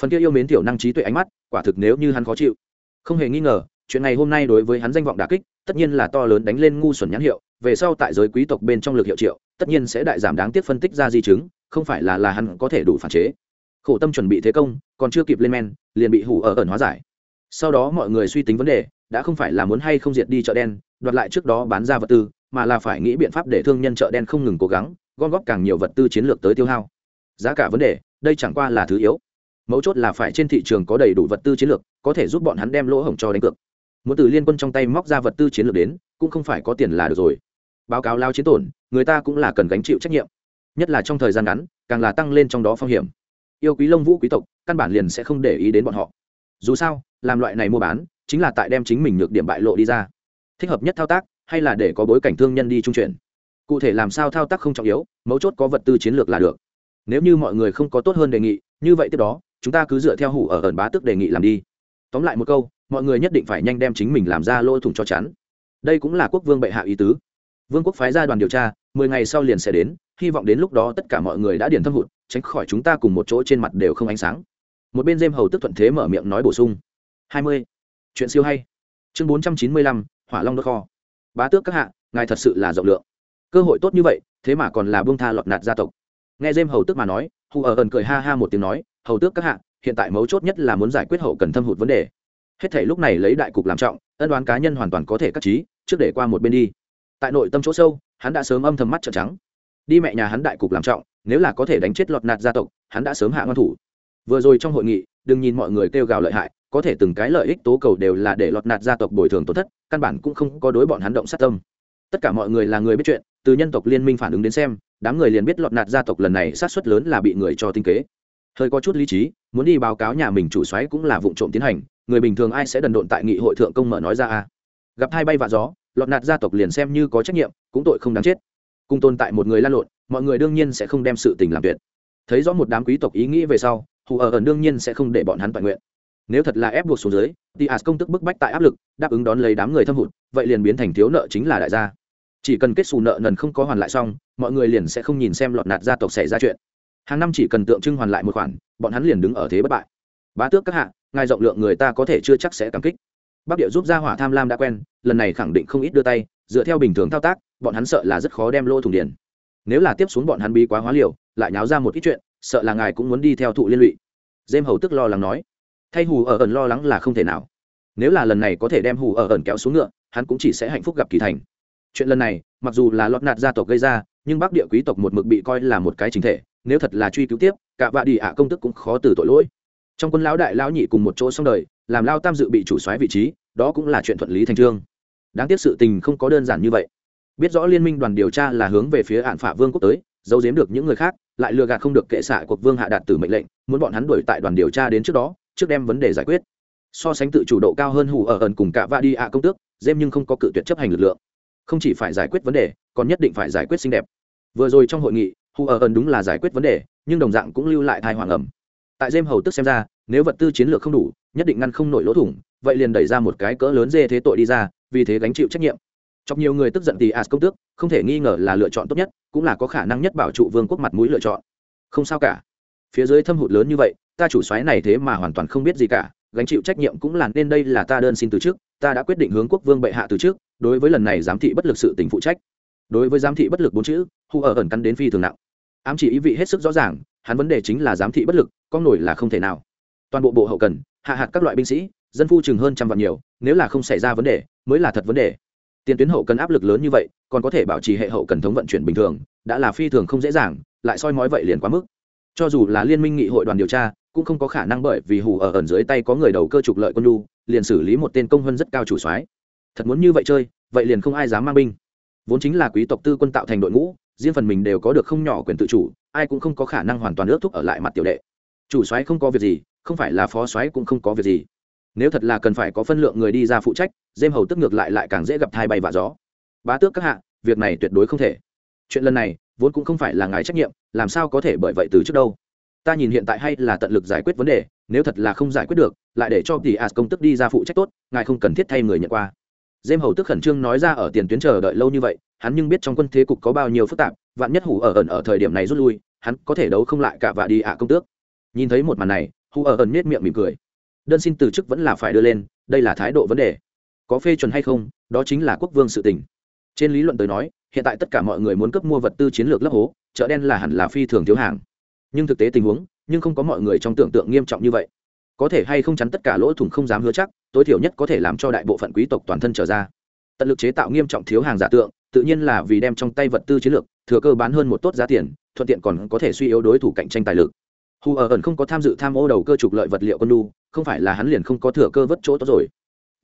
Phần kia yêu mến tiểu năng trí tuệ ánh mắt, quả thực nếu như hắn khó chịu. Không hề nghi ngờ, chuyện này hôm nay đối với hắn danh vọng đà kích, tất nhiên là to lớn đánh lên ngu xuẩn nhãn hiệu, về sau tại giới quý tộc bên trong lực hiệu triệu, tất nhiên sẽ đại giảm đáng tiếc phân tích ra di chứng không phải là là hắn có thể đủ phản chế. Khổ tâm chuẩn bị thế công, còn chưa kịp lên men, liền bị hủ ở ẩn hóa giải. Sau đó mọi người suy tính vấn đề, đã không phải là muốn hay không diệt đi chợ đen, đoạt lại trước đó bán ra vật tư, mà là phải nghĩ biện pháp để thương nhân chợ đen không ngừng cố gắng, gom góp càng nhiều vật tư chiến lược tới tiêu hao. Giá cả vấn đề, đây chẳng qua là thứ yếu. Mấu chốt là phải trên thị trường có đầy đủ vật tư chiến lược, có thể giúp bọn hắn đem lỗ hổng cho đánh cược. Muốn từ liên quân trong tay móc ra vật tư chiến lược đến, cũng không phải có tiền là được rồi. Báo cáo lao chiến tổn, người ta cũng là cần gánh chịu trách nhiệm nhất là trong thời gian ngắn, càng là tăng lên trong đó phong hiểm. Yêu quý lông vũ quý tộc, căn bản liền sẽ không để ý đến bọn họ. Dù sao, làm loại này mua bán, chính là tại đem chính mình nhược điểm bại lộ đi ra. Thích hợp nhất thao tác, hay là để có bối cảnh thương nhân đi trung chuyển. Cụ thể làm sao thao tác không trọng yếu, mấu chốt có vật tư chiến lược là được. Nếu như mọi người không có tốt hơn đề nghị, như vậy tiếp đó, chúng ta cứ dựa theo hủ ở ẩn bá tức đề nghị làm đi. Tóm lại một câu, mọi người nhất định phải nhanh đem chính mình làm ra lỗ thủng cho chắn. Đây cũng là quốc vương bệ hạ ý tứ. Vương quốc phái ra đoàn điều tra, mười ngày sau liền sẽ đến hy vọng đến lúc đó tất cả mọi người đã điền thâm hụt, tránh khỏi chúng ta cùng một chỗ trên mặt đều không ánh sáng. Một bên dêm hầu tức thuận thế mở miệng nói bổ sung. Hai mươi. Chuyện siêu hay. Chương bốn trăm chín mươi lăm, hỏa long đốt kho. Bá tước các hạ, ngài thật sự là rộng lượng. Cơ hội tốt như vậy, thế mà còn là buông tha lọt nạt gia tộc. Nghe dêm hầu tức mà nói hù ở ờ ẩn cười ha ha một tiếng nói, hầu tước các hạ, hiện tại mấu chốt nhất là muốn giải quyết hậu cần thâm hụt vấn đề. Hết thể lúc này lấy đại cục làm trọng, ân đoán cá nhân hoàn toàn có thể cắt trí, trước để qua một bên đi. Tại nội tâm chỗ sâu, hắn đã sớm âm thầm mắt trợn trắng đi mẹ nhà hắn đại cục làm trọng, nếu là có thể đánh chết lọt nạt gia tộc, hắn đã sớm hạ ngăn thủ. Vừa rồi trong hội nghị, đừng nhìn mọi người kêu gào lợi hại, có thể từng cái lợi ích tố cầu đều là để lọt nạt gia tộc bồi thường tổn thất, căn bản cũng không có đối bọn hắn động sát tâm. Tất cả mọi người là người biết chuyện, từ nhân tộc liên minh phản ứng đến xem, đám người liền biết lọt nạt gia tộc lần này sát xuất lớn là bị người cho tinh kế. Hơi có chút lý trí, muốn đi báo cáo nhà mình chủ xoáy cũng là vụ trộm tiến hành, người bình thường ai sẽ đần độn tại nghị hội thượng công mở nói ra a? Gặp hai bay vạ gió, lọt nạt gia tộc liền xem như có trách nhiệm, cũng tội không đáng chết cùng tồn tại một người lan lộn, mọi người đương nhiên sẽ không đem sự tình làm tuyệt. Thấy rõ một đám quý tộc ý nghĩ về sau, hù ở ẩn đương nhiên sẽ không để bọn hắn toàn nguyện. Nếu thật là ép buộc xuống dưới, thì as công tức bức bách tại áp lực, đáp ứng đón lấy đám người thâm hụt, vậy liền biến thành thiếu nợ chính là đại gia. Chỉ cần kết xù nợ nần không có hoàn lại xong, mọi người liền sẽ không nhìn xem lọt nạt gia tộc xảy ra chuyện. Hàng năm chỉ cần tượng trưng hoàn lại một khoản, bọn hắn liền đứng ở thế bất bại. Bá tước các hạ, ngài rộng lượng người ta có thể chưa chắc sẽ cảm kích. Bắc địa giúp gia hỏa tham lam đã quen, lần này khẳng định không ít đưa tay, dựa theo bình thường thao tác bọn hắn sợ là rất khó đem lô thủng điển nếu là tiếp xuống bọn hắn bí quá hóa liều, lại nháo ra một ít chuyện, sợ là ngài cũng muốn đi theo thụ liên lụy. Dêm hầu tức lo lắng nói. Thay hù ở ẩn lo lắng là không thể nào. Nếu là lần này có thể đem hù ở ẩn kéo xuống ngựa, hắn cũng chỉ sẽ hạnh phúc gặp kỳ thành. Chuyện lần này, mặc dù là lọt nạt gia tộc gây ra, nhưng bắc địa quý tộc một mực bị coi là một cái chính thể, nếu thật là truy cứu tiếp, cả vạ đi ạ công tức cũng khó từ tội lỗi. Trong quân lão đại lão nhị cùng một chỗ xong đời, làm lao tam dự bị chủ soái vị trí, đó cũng là chuyện thuận lý thành trương. Đáng tiếc sự tình không có đơn giản như vậy biết rõ liên minh đoàn điều tra là hướng về phía hạn phả vương quốc tới, giấu giếm được những người khác, lại lừa gạt không được kệ xạ cuộc vương hạ đạt từ mệnh lệnh, muốn bọn hắn đuổi tại đoàn điều tra đến trước đó, trước đem vấn đề giải quyết. So sánh tự chủ độ cao hơn Hù ở ẩn cùng cả va đi ạ công tước dêm nhưng không có cự tuyệt chấp hành lực lượng. Không chỉ phải giải quyết vấn đề, còn nhất định phải giải quyết xinh đẹp. Vừa rồi trong hội nghị, Hù ở ẩn đúng là giải quyết vấn đề, nhưng đồng dạng cũng lưu lại thai hoàng ẩm. Tại dêm hầu tức xem ra, nếu vật tư chiến lược không đủ, nhất định ngăn không nổi lỗ thủng, vậy liền đẩy ra một cái cỡ lớn dê thế tội đi ra, vì thế gánh chịu trách nhiệm trong nhiều người tức giận thì as công tước, không thể nghi ngờ là lựa chọn tốt nhất, cũng là có khả năng nhất bảo trụ vương quốc mặt mũi lựa chọn. Không sao cả. Phía dưới thâm hụt lớn như vậy, ta chủ xoáy này thế mà hoàn toàn không biết gì cả, gánh chịu trách nhiệm cũng là nên đây là ta đơn xin từ trước ta đã quyết định hướng quốc vương bệ hạ từ trước đối với lần này giám thị bất lực sự tình phụ trách. Đối với giám thị bất lực bốn chữ, hu ở ẩn cắn đến phi thường nặng. Ám chỉ ý vị hết sức rõ ràng, hắn vấn đề chính là giám thị bất lực con nổi là không thể nào. Toàn bộ bộ hậu cần, hạ hạt các loại binh sĩ, dân phu chừng hơn trăm vạn nhiều, nếu là không xảy ra vấn đề, mới là thật vấn đề tiền tuyến hậu cần áp lực lớn như vậy, còn có thể bảo trì hệ hậu cần thống vận chuyển bình thường, đã là phi thường không dễ dàng, lại soi mói vậy liền quá mức. Cho dù là liên minh nghị hội đoàn điều tra, cũng không có khả năng bởi vì hù ở ẩn dưới tay có người đầu cơ trục lợi quân lu liền xử lý một tên công hơn rất cao chủ soái. Thật muốn như vậy chơi, vậy liền không ai dám mang binh. Vốn chính là quý tộc tư quân tạo thành đội ngũ, riêng phần mình đều có được không nhỏ quyền tự chủ, ai cũng không có khả năng hoàn toàn ước thúc ở lại mặt tiểu đệ. Chủ soái không có việc gì, không phải là phó soái cũng không có việc gì. Nếu thật là cần phải có phân lượng người đi ra phụ trách dêm hầu tức ngược lại lại càng dễ gặp thai bay và gió. Bá tước các hạ, việc này tuyệt đối không thể. Chuyện lần này, vốn cũng không phải là ngài trách nhiệm, làm sao có thể bởi vậy từ trước đâu? Ta nhìn hiện tại hay là tận lực giải quyết vấn đề, nếu thật là không giải quyết được, lại để cho tỷ as công tức đi ra phụ trách tốt, ngài không cần thiết thay người nhận qua. Dêm hầu tức khẩn trương nói ra ở tiền tuyến chờ đợi lâu như vậy, hắn nhưng biết trong quân thế cục có bao nhiêu phức tạp, vạn nhất hủ ở ẩn ở thời điểm này rút lui, hắn có thể đấu không lại cả và đi ạ công tước. Nhìn thấy một màn này, hủ ở ẩn nết miệng mỉm cười. Đơn xin từ chức vẫn là phải đưa lên, đây là thái độ vấn đề có phê chuẩn hay không, đó chính là quốc vương sự tình. Trên lý luận tới nói, hiện tại tất cả mọi người muốn cấp mua vật tư chiến lược lấp hố, chợ đen là hẳn là phi thường thiếu hàng. Nhưng thực tế tình huống, nhưng không có mọi người trong tưởng tượng nghiêm trọng như vậy. Có thể hay không chắn tất cả lỗ thủng không dám hứa chắc, tối thiểu nhất có thể làm cho đại bộ phận quý tộc toàn thân trở ra. Tận lực chế tạo nghiêm trọng thiếu hàng giả tượng, tự nhiên là vì đem trong tay vật tư chiến lược, thừa cơ bán hơn một tốt giá tiền, thuận tiện còn có thể suy yếu đối thủ cạnh tranh tài lực. Hù ở ẩn không có tham dự tham ô đầu cơ trục lợi vật liệu con đu không phải là hắn liền không có thừa cơ vất chỗ tốt rồi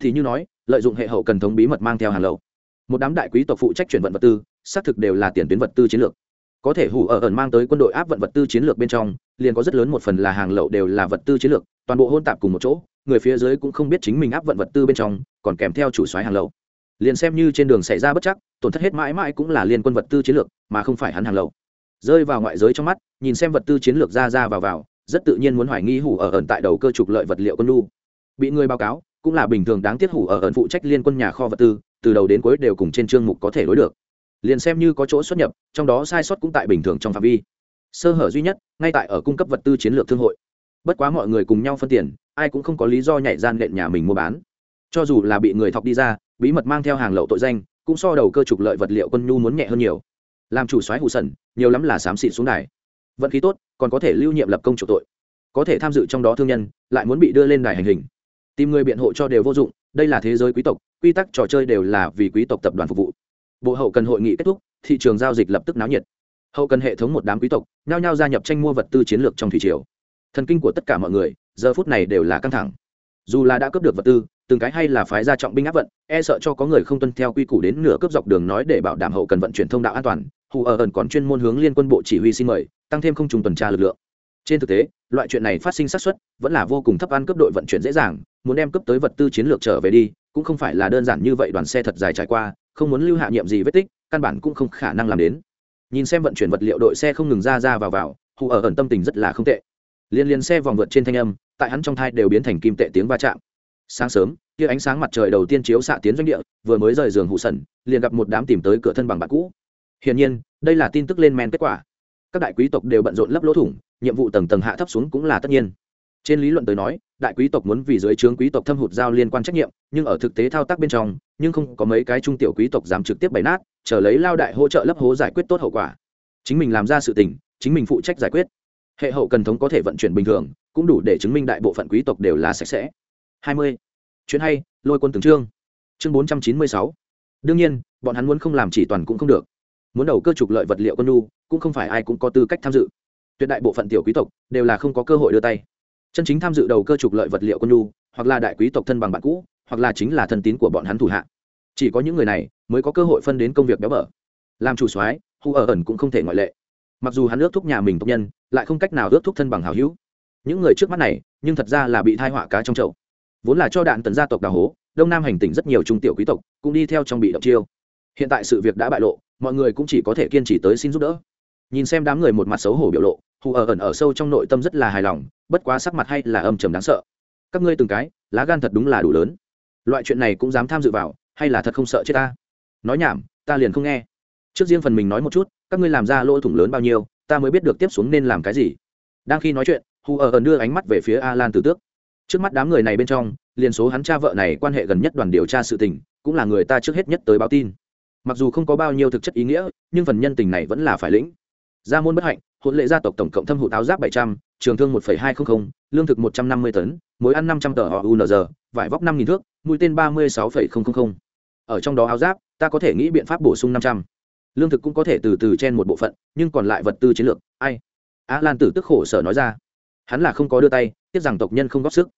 thì như nói, lợi dụng hệ hậu cần thống bí mật mang theo hàng lậu. Một đám đại quý tộc phụ trách chuyển vận vật tư, xác thực đều là tiền tuyến vật tư chiến lược. Có thể hủ ở ẩn mang tới quân đội áp vận vật tư chiến lược bên trong, liền có rất lớn một phần là hàng lậu đều là vật tư chiến lược, toàn bộ hôn tạp cùng một chỗ, người phía dưới cũng không biết chính mình áp vận vật tư bên trong, còn kèm theo chủ xoáy hàng lậu. Liền xem như trên đường xảy ra bất chắc, tổn thất hết mãi mãi cũng là liên quân vật tư chiến lược, mà không phải hắn hàng lậu. Rơi vào ngoại giới trong mắt, nhìn xem vật tư chiến lược ra ra vào vào, rất tự nhiên muốn hoài nghi hủ ở ẩn tại đầu cơ trục lợi vật liệu quân lu bị người báo cáo cũng là bình thường đáng tiếc hủ ở ẩn phụ trách liên quân nhà kho vật tư, từ đầu đến cuối đều cùng trên chương mục có thể đối được. Liền xem như có chỗ xuất nhập, trong đó sai sót cũng tại bình thường trong phạm vi. Sơ hở duy nhất, ngay tại ở cung cấp vật tư chiến lược thương hội. Bất quá mọi người cùng nhau phân tiền, ai cũng không có lý do nhảy gian nện nhà mình mua bán. Cho dù là bị người thọc đi ra, bí mật mang theo hàng lậu tội danh, cũng so đầu cơ trục lợi vật liệu quân nhu muốn nhẹ hơn nhiều. Làm chủ soái hụ sần nhiều lắm là xám xịt xuống đài. Vận khí tốt, còn có thể lưu nhiệm lập công chủ tội. Có thể tham dự trong đó thương nhân, lại muốn bị đưa lên đài hành hình tìm người biện hộ cho đều vô dụng, đây là thế giới quý tộc, quy tắc trò chơi đều là vì quý tộc tập đoàn phục vụ. Bộ hậu cần hội nghị kết thúc, thị trường giao dịch lập tức náo nhiệt. Hậu cần hệ thống một đám quý tộc, nhao nhao gia nhập tranh mua vật tư chiến lược trong thủy triều. Thần kinh của tất cả mọi người, giờ phút này đều là căng thẳng. Dù là đã cướp được vật tư, từng cái hay là phái ra trọng binh áp vận e sợ cho có người không tuân theo quy củ đến nửa cướp dọc đường nói để bảo đảm hậu cần vận chuyển thông đạo an toàn, hù ở ẩn còn chuyên môn hướng liên quân bộ chỉ huy xin mời, tăng thêm không trùng tuần tra lực lượng. Trên thực tế loại chuyện này phát sinh xác suất, vẫn là vô cùng thấp ăn cấp đội vận chuyển dễ dàng, muốn đem cấp tới vật tư chiến lược trở về đi, cũng không phải là đơn giản như vậy đoàn xe thật dài trải qua, không muốn lưu hạ nhiệm gì vết tích, căn bản cũng không khả năng làm đến. Nhìn xem vận chuyển vật liệu đội xe không ngừng ra ra vào vào, hù ở ẩn tâm tình rất là không tệ. Liên liên xe vòng vượt trên thanh âm, tại hắn trong thai đều biến thành kim tệ tiếng va chạm. Sáng sớm, kia ánh sáng mặt trời đầu tiên chiếu xạ tiến doanh địa, vừa mới rời giường hụ sần, liền gặp một đám tìm tới cửa thân bằng bạn cũ. Hiển nhiên, đây là tin tức lên men kết quả. Các đại quý tộc đều bận rộn lấp lỗ thủng nhiệm vụ tầng tầng hạ thấp xuống cũng là tất nhiên. Trên lý luận tới nói, đại quý tộc muốn vì dưới trướng quý tộc thâm hụt giao liên quan trách nhiệm, nhưng ở thực tế thao tác bên trong, nhưng không có mấy cái trung tiểu quý tộc dám trực tiếp bày nát, chờ lấy lao đại hỗ trợ lấp hố giải quyết tốt hậu quả. Chính mình làm ra sự tình, chính mình phụ trách giải quyết. Hệ hậu cần thống có thể vận chuyển bình thường, cũng đủ để chứng minh đại bộ phận quý tộc đều là sạch sẽ. Hai mươi. Chuyến hay, lôi quân từng trương chương bốn trăm chín mươi sáu. Đương nhiên, bọn hắn muốn không làm chỉ toàn cũng không được. Muốn đầu cơ trục lợi vật liệu quân nu cũng không phải ai cũng có tư cách tham dự tuyệt đại bộ phận tiểu quý tộc đều là không có cơ hội đưa tay. Chân chính tham dự đầu cơ trục lợi vật liệu quân nhu, hoặc là đại quý tộc thân bằng bạn cũ, hoặc là chính là thân tín của bọn hắn thủ hạ. Chỉ có những người này mới có cơ hội phân đến công việc béo bở. Làm chủ soái, hu ở ẩn cũng không thể ngoại lệ. Mặc dù hắn ước thúc nhà mình tộc nhân, lại không cách nào ước thúc thân bằng hào hữu. Những người trước mắt này, nhưng thật ra là bị thai họa cá trong chậu. Vốn là cho đạn tần gia tộc đào hố, đông nam hành tỉnh rất nhiều trung tiểu quý tộc cũng đi theo trong bị động chiêu. Hiện tại sự việc đã bại lộ, mọi người cũng chỉ có thể kiên trì tới xin giúp đỡ. Nhìn xem đám người một mặt xấu hổ biểu lộ hù ở ẩn ở sâu trong nội tâm rất là hài lòng, bất quá sắc mặt hay là âm trầm đáng sợ. Các ngươi từng cái, lá gan thật đúng là đủ lớn. Loại chuyện này cũng dám tham dự vào, hay là thật không sợ chết ta? Nói nhảm, ta liền không nghe. Trước riêng phần mình nói một chút, các ngươi làm ra lỗ thủng lớn bao nhiêu, ta mới biết được tiếp xuống nên làm cái gì. Đang khi nói chuyện, hù ở ẩn đưa ánh mắt về phía a lan tử tước. Trước mắt đám người này bên trong, liền số hắn cha vợ này quan hệ gần nhất đoàn điều tra sự tình, cũng là người ta trước hết nhất tới báo tin. Mặc dù không có bao nhiêu thực chất ý nghĩa, nhưng phần nhân tình này vẫn là phải lĩnh gia môn bất hạnh, hôn lệ gia tộc tổng cộng thâm hụt áo giáp bảy trăm, trường thương một hai trăm linh lương thực một trăm năm mươi tấn, mối ăn năm trăm tờ họ unr vải vóc năm nghìn thước, mũi tên ba mươi sáu ở trong đó áo giáp, ta có thể nghĩ biện pháp bổ sung năm trăm. Lương thực cũng có thể từ từ trên một bộ phận, nhưng còn lại vật tư chiến lược, ai? Á lan tử tức khổ sở nói ra. Hắn là không có đưa tay, tiếc rằng tộc nhân không góp sức.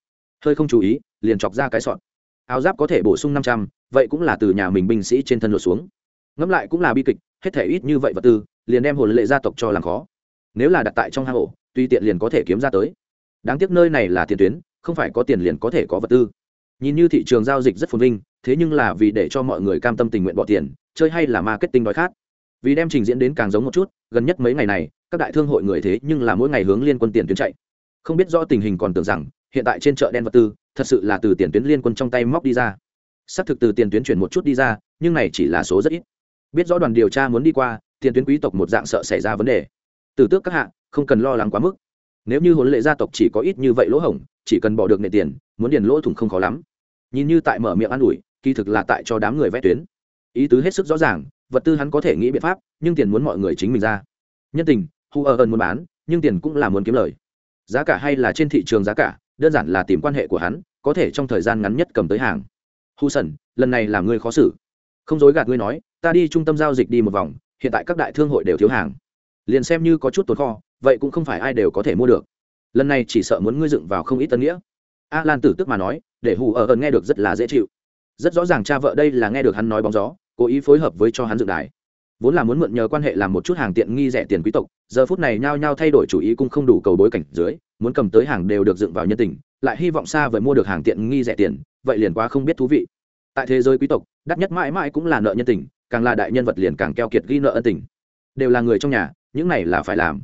Hơi không chú ý, liền chọc ra cái sọn áo giáp có thể bổ sung năm trăm, vậy cũng là từ nhà mình binh sĩ trên thân lột xuống. Ngẫm lại cũng là bi kịch, hết thể ít như vậy vật tư liền đem hồn lệ gia tộc cho làm khó. Nếu là đặt tại trong hang ổ, tuy tiện liền có thể kiếm ra tới. Đáng tiếc nơi này là tiền tuyến, không phải có tiền liền có thể có vật tư. Nhìn như thị trường giao dịch rất phồn vinh, thế nhưng là vì để cho mọi người cam tâm tình nguyện bỏ tiền, chơi hay là marketing đói khát. Vì đem trình diễn đến càng giống một chút, gần nhất mấy ngày này, các đại thương hội người thế nhưng là mỗi ngày hướng liên quân tiền tuyến chạy. Không biết rõ tình hình còn tưởng rằng, hiện tại trên chợ đen vật tư, thật sự là từ tiền tuyến liên quân trong tay móc đi ra. Xác thực từ tiền tuyến chuyển một chút đi ra, nhưng này chỉ là số rất ít. Biết rõ đoàn điều tra muốn đi qua tiền tuyến quý tộc một dạng sợ xảy ra vấn đề. Từ tước các hạ, không cần lo lắng quá mức. Nếu như hồn lệ gia tộc chỉ có ít như vậy lỗ hổng, chỉ cần bỏ được nệ tiền, muốn điền lỗ thủng không khó lắm. Nhìn như tại mở miệng an ủi, kỳ thực là tại cho đám người vẽ tuyến. Ý tứ hết sức rõ ràng, vật tư hắn có thể nghĩ biện pháp, nhưng tiền muốn mọi người chính mình ra. Nhân tình, hu ở ơn muốn bán, nhưng tiền cũng là muốn kiếm lời. Giá cả hay là trên thị trường giá cả, đơn giản là tìm quan hệ của hắn, có thể trong thời gian ngắn nhất cầm tới hàng. Hu sần, lần này làm ngươi khó xử. Không dối gạt ngươi nói, ta đi trung tâm giao dịch đi một vòng hiện tại các đại thương hội đều thiếu hàng. Liền xem như có chút tồn kho, vậy cũng không phải ai đều có thể mua được. Lần này chỉ sợ muốn ngươi dựng vào không ít tân nghĩa. A lan tử tức mà nói, để hù ở ẩn nghe được rất là dễ chịu. Rất rõ ràng cha vợ đây là nghe được hắn nói bóng gió, cố ý phối hợp với cho hắn dựng đài. Vốn là muốn mượn nhờ quan hệ làm một chút hàng tiện nghi rẻ tiền quý tộc, giờ phút này nhao nhao thay đổi chủ ý cũng không đủ cầu bối cảnh dưới, muốn cầm tới hàng đều được dựng vào nhân tình, lại hy vọng xa vời mua được hàng tiện nghi rẻ tiền, vậy liền quá không biết thú vị. Tại thế giới quý tộc, đắt nhất mãi mãi cũng là nợ nhân tình càng là đại nhân vật liền càng keo kiệt ghi nợ ân tình. Đều là người trong nhà, những này là phải làm.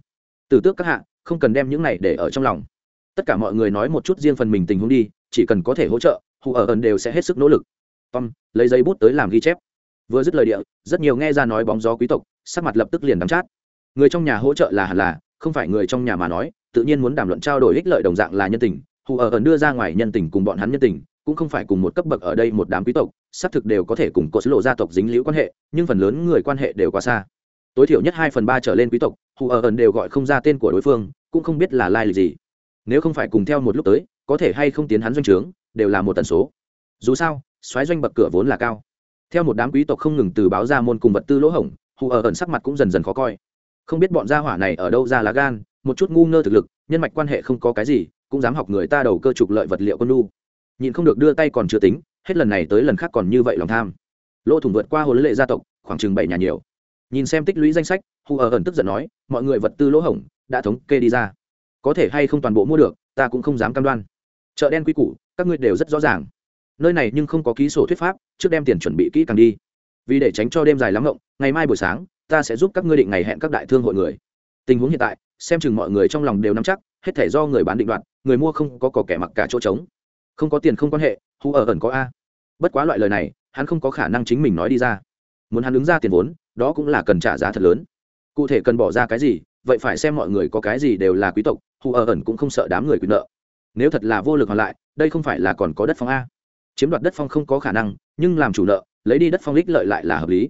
Từ tước các hạ, không cần đem những này để ở trong lòng. Tất cả mọi người nói một chút riêng phần mình tình huống đi, chỉ cần có thể hỗ trợ, hù ở ẩn đều sẽ hết sức nỗ lực. Tom, lấy giấy bút tới làm ghi chép. Vừa dứt lời địa, rất nhiều nghe ra nói bóng gió quý tộc, sắc mặt lập tức liền đắm chát. Người trong nhà hỗ trợ là hẳn là, không phải người trong nhà mà nói, tự nhiên muốn đàm luận trao đổi ích lợi đồng dạng là nhân tình, hù ở ẩn đưa ra ngoài nhân tình cùng bọn hắn nhân tình cũng không phải cùng một cấp bậc ở đây một đám quý tộc, xác thực đều có thể cùng cột lộ gia tộc dính liễu quan hệ, nhưng phần lớn người quan hệ đều quá xa. Tối thiểu nhất hai phần ba trở lên quý tộc, hù ở ẩn đều gọi không ra tên của đối phương, cũng không biết là lai lịch gì. Nếu không phải cùng theo một lúc tới, có thể hay không tiến hắn doanh trướng, đều là một tần số. Dù sao xoáy doanh bậc cửa vốn là cao. Theo một đám quý tộc không ngừng từ báo ra môn cùng vật tư lỗ hổng, hù ở ẩn sắc mặt cũng dần dần khó coi. Không biết bọn gia hỏa này ở đâu ra lá gan, một chút ngu ngơ thực lực, nhân mạch quan hệ không có cái gì, cũng dám học người ta đầu cơ trục lợi vật liệu quân lu nhìn không được đưa tay còn chưa tính, hết lần này tới lần khác còn như vậy lòng tham. Lỗ thủng vượt qua hồ lệ gia tộc, khoảng chừng bảy nhà nhiều. Nhìn xem tích lũy danh sách hù ở ẩn tức giận nói, mọi người vật tư lỗ hổng, đã thống kê đi ra. Có thể hay không toàn bộ mua được, ta cũng không dám cam đoan. Chợ đen quy củ, các ngươi đều rất rõ ràng. Nơi này nhưng không có ký sổ thuyết pháp, trước đem tiền chuẩn bị kỹ càng đi. Vì để tránh cho đêm dài lắm rộng ngày mai buổi sáng, ta sẽ giúp các ngươi định ngày hẹn các đại thương hội người. Tình huống hiện tại, xem chừng mọi người trong lòng đều nắm chắc, hết thể do người bán định đoạt, người mua không có cỏ kẻ mặc cả chỗ trống không có tiền không quan hệ hù ở ẩn có a. Bất quá loại lời này, hắn không có khả năng chính mình nói đi ra. Muốn hắn đứng ra tiền vốn, đó cũng là cần trả giá thật lớn. Cụ thể cần bỏ ra cái gì, vậy phải xem mọi người có cái gì đều là quý tộc hù ở ẩn cũng không sợ đám người quyền nợ. Nếu thật là vô lực hoàn lại, đây không phải là còn có đất phong a. Chiếm đoạt đất phong không có khả năng, nhưng làm chủ nợ, lấy đi đất phong lích lợi lại là hợp lý.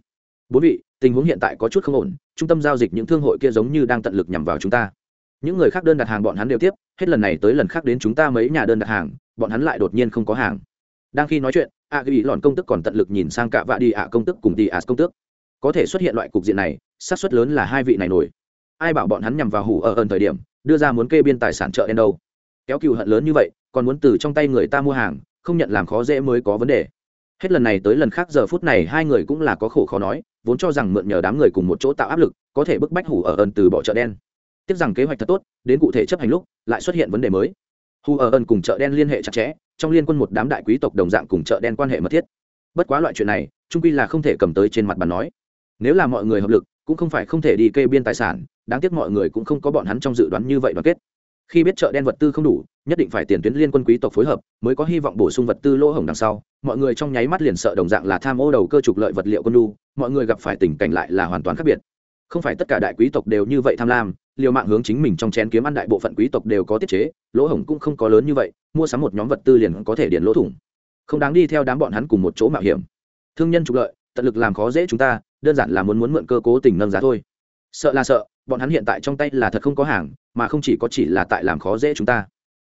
Bốn vị, tình huống hiện tại có chút không ổn, trung tâm giao dịch những thương hội kia giống như đang tận lực nhằm vào chúng ta. Những người khác đơn đặt hàng bọn hắn đều tiếp, hết lần này tới lần khác đến chúng ta mấy nhà đơn đặt hàng bọn hắn lại đột nhiên không có hàng. Đang khi nói chuyện, a ghi lòn công tức còn tận lực nhìn sang cả vạ đi ạ công tức cùng đi ạ công tức. Có thể xuất hiện loại cục diện này, xác suất lớn là hai vị này nổi. Ai bảo bọn hắn nhằm vào hủ ở ẩn thời điểm, đưa ra muốn kê biên tài sản chợ đen đâu? Kéo cựu hận lớn như vậy, còn muốn từ trong tay người ta mua hàng, không nhận làm khó dễ mới có vấn đề. Hết lần này tới lần khác giờ phút này hai người cũng là có khổ khó nói, vốn cho rằng mượn nhờ đám người cùng một chỗ tạo áp lực, có thể bức bách hủ ở ẩn từ bỏ chợ đen. Tiếc rằng kế hoạch thật tốt, đến cụ thể chấp hành lúc, lại xuất hiện vấn đề mới hù ở ẩn cùng chợ đen liên hệ chặt chẽ, trong liên quân một đám đại quý tộc đồng dạng cùng chợ đen quan hệ mật thiết. Bất quá loại chuyện này, trung quy là không thể cầm tới trên mặt bàn nói. Nếu là mọi người hợp lực, cũng không phải không thể đi kê biên tài sản, đáng tiếc mọi người cũng không có bọn hắn trong dự đoán như vậy đoàn kết. Khi biết chợ đen vật tư không đủ, nhất định phải tiền tuyến liên quân quý tộc phối hợp, mới có hy vọng bổ sung vật tư lỗ hổng đằng sau. Mọi người trong nháy mắt liền sợ đồng dạng là tham ô đầu cơ trục lợi vật liệu quân đu mọi người gặp phải tình cảnh lại là hoàn toàn khác biệt. Không phải tất cả đại quý tộc đều như vậy tham lam liều mạng hướng chính mình trong chén kiếm ăn đại bộ phận quý tộc đều có tiết chế, lỗ hổng cũng không có lớn như vậy, mua sắm một nhóm vật tư liền có thể điền lỗ thủng. Không đáng đi theo đám bọn hắn cùng một chỗ mạo hiểm. Thương nhân trục lợi, tận lực làm khó dễ chúng ta, đơn giản là muốn muốn mượn cơ cố tình nâng giá thôi. Sợ là sợ, bọn hắn hiện tại trong tay là thật không có hàng, mà không chỉ có chỉ là tại làm khó dễ chúng ta.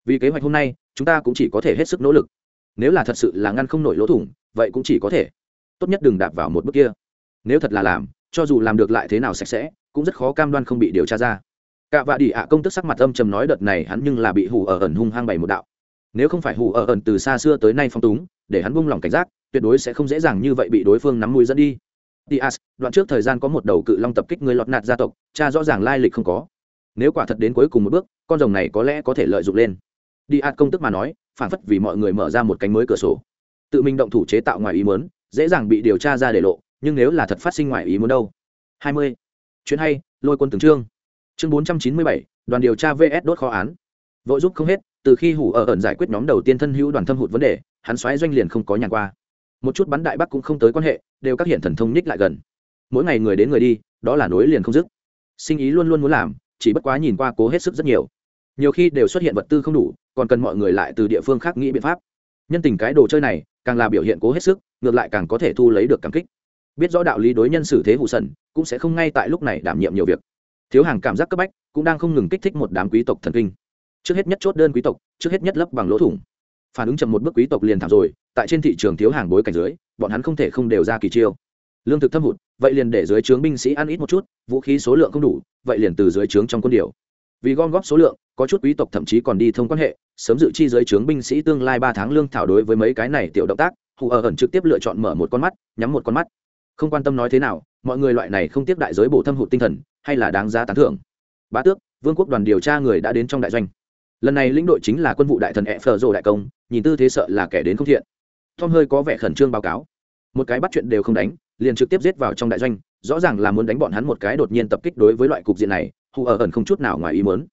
Vì kế hoạch hôm nay, chúng ta cũng chỉ có thể hết sức nỗ lực. Nếu là thật sự là ngăn không nổi lỗ thủng, vậy cũng chỉ có thể. Tốt nhất đừng đạp vào một bước kia. Nếu thật là làm, cho dù làm được lại thế nào sạch sẽ, cũng rất khó cam đoan không bị điều tra ra cả vạ đi ạ công tức sắc mặt âm trầm nói đợt này hắn nhưng là bị hù ở ẩn hung hăng bày một đạo nếu không phải hù ở ẩn từ xa xưa tới nay phong túng để hắn buông lỏng cảnh giác tuyệt đối sẽ không dễ dàng như vậy bị đối phương nắm mũi dẫn đi Dias, đoạn trước thời gian có một đầu cự long tập kích người lọt nạt gia tộc, cha rõ ràng lai lịch không có. Nếu quả thật đến cuối cùng một bước, con rồng này có lẽ có thể lợi dụng lên. Dias công tức mà nói, phản phất vì mọi người mở ra một cánh mới cửa sổ. Tự mình động thủ chế tạo ngoài ý muốn, dễ dàng bị điều tra ra để lộ, nhưng nếu là thật phát sinh ngoài ý muốn đâu? 20. Chuyện hay, lôi quân từng chương. Chương 497, đoàn điều tra VS đốt kho án. Vội giúp không hết, từ khi hủ ở ẩn giải quyết nhóm đầu tiên thân hữu đoàn thâm hụt vấn đề, hắn xoáy doanh liền không có nhàn qua. Một chút bắn đại bắc cũng không tới quan hệ đều các hiện thần thông ních lại gần. Mỗi ngày người đến người đi đó là nối liền không dứt. Sinh ý luôn luôn muốn làm chỉ bất quá nhìn qua cố hết sức rất nhiều. Nhiều khi đều xuất hiện vật tư không đủ còn cần mọi người lại từ địa phương khác nghĩ biện pháp. Nhân tình cái đồ chơi này càng là biểu hiện cố hết sức ngược lại càng có thể thu lấy được cảm kích. Biết rõ đạo lý đối nhân xử thế hụ sần cũng sẽ không ngay tại lúc này đảm nhiệm nhiều việc thiếu hàng cảm giác cấp bách, cũng đang không ngừng kích thích một đám quý tộc thần kinh. Trước hết nhất chốt đơn quý tộc, trước hết nhất lấp bằng lỗ thủng. Phản ứng chậm một bước quý tộc liền thảm rồi, tại trên thị trường thiếu hàng bối cảnh dưới, bọn hắn không thể không đều ra kỳ chiêu. Lương thực thâm hụt, vậy liền để dưới trướng binh sĩ ăn ít một chút, vũ khí số lượng không đủ, vậy liền từ dưới trướng trong quân điều. Vì gom góp số lượng, có chút quý tộc thậm chí còn đi thông quan hệ, sớm dự chi dưới trướng binh sĩ tương lai ba tháng lương thảo đối với mấy cái này tiểu động tác, hù ở ẩn trực tiếp lựa chọn mở một con mắt, nhắm một con mắt. Không quan tâm nói thế nào, mọi người loại này không tiếp đại giới bổ thâm hụt tinh thần hay là đáng giá tán thưởng. Bá tước, vương quốc đoàn điều tra người đã đến trong đại doanh. Lần này lĩnh đội chính là quân vụ đại thần e phờ rồ đại công, nhìn tư thế sợ là kẻ đến không thiện. Tom hơi có vẻ khẩn trương báo cáo. Một cái bắt chuyện đều không đánh, liền trực tiếp giết vào trong đại doanh, rõ ràng là muốn đánh bọn hắn một cái đột nhiên tập kích đối với loại cục diện này, hù ở ẩn không chút nào ngoài ý muốn.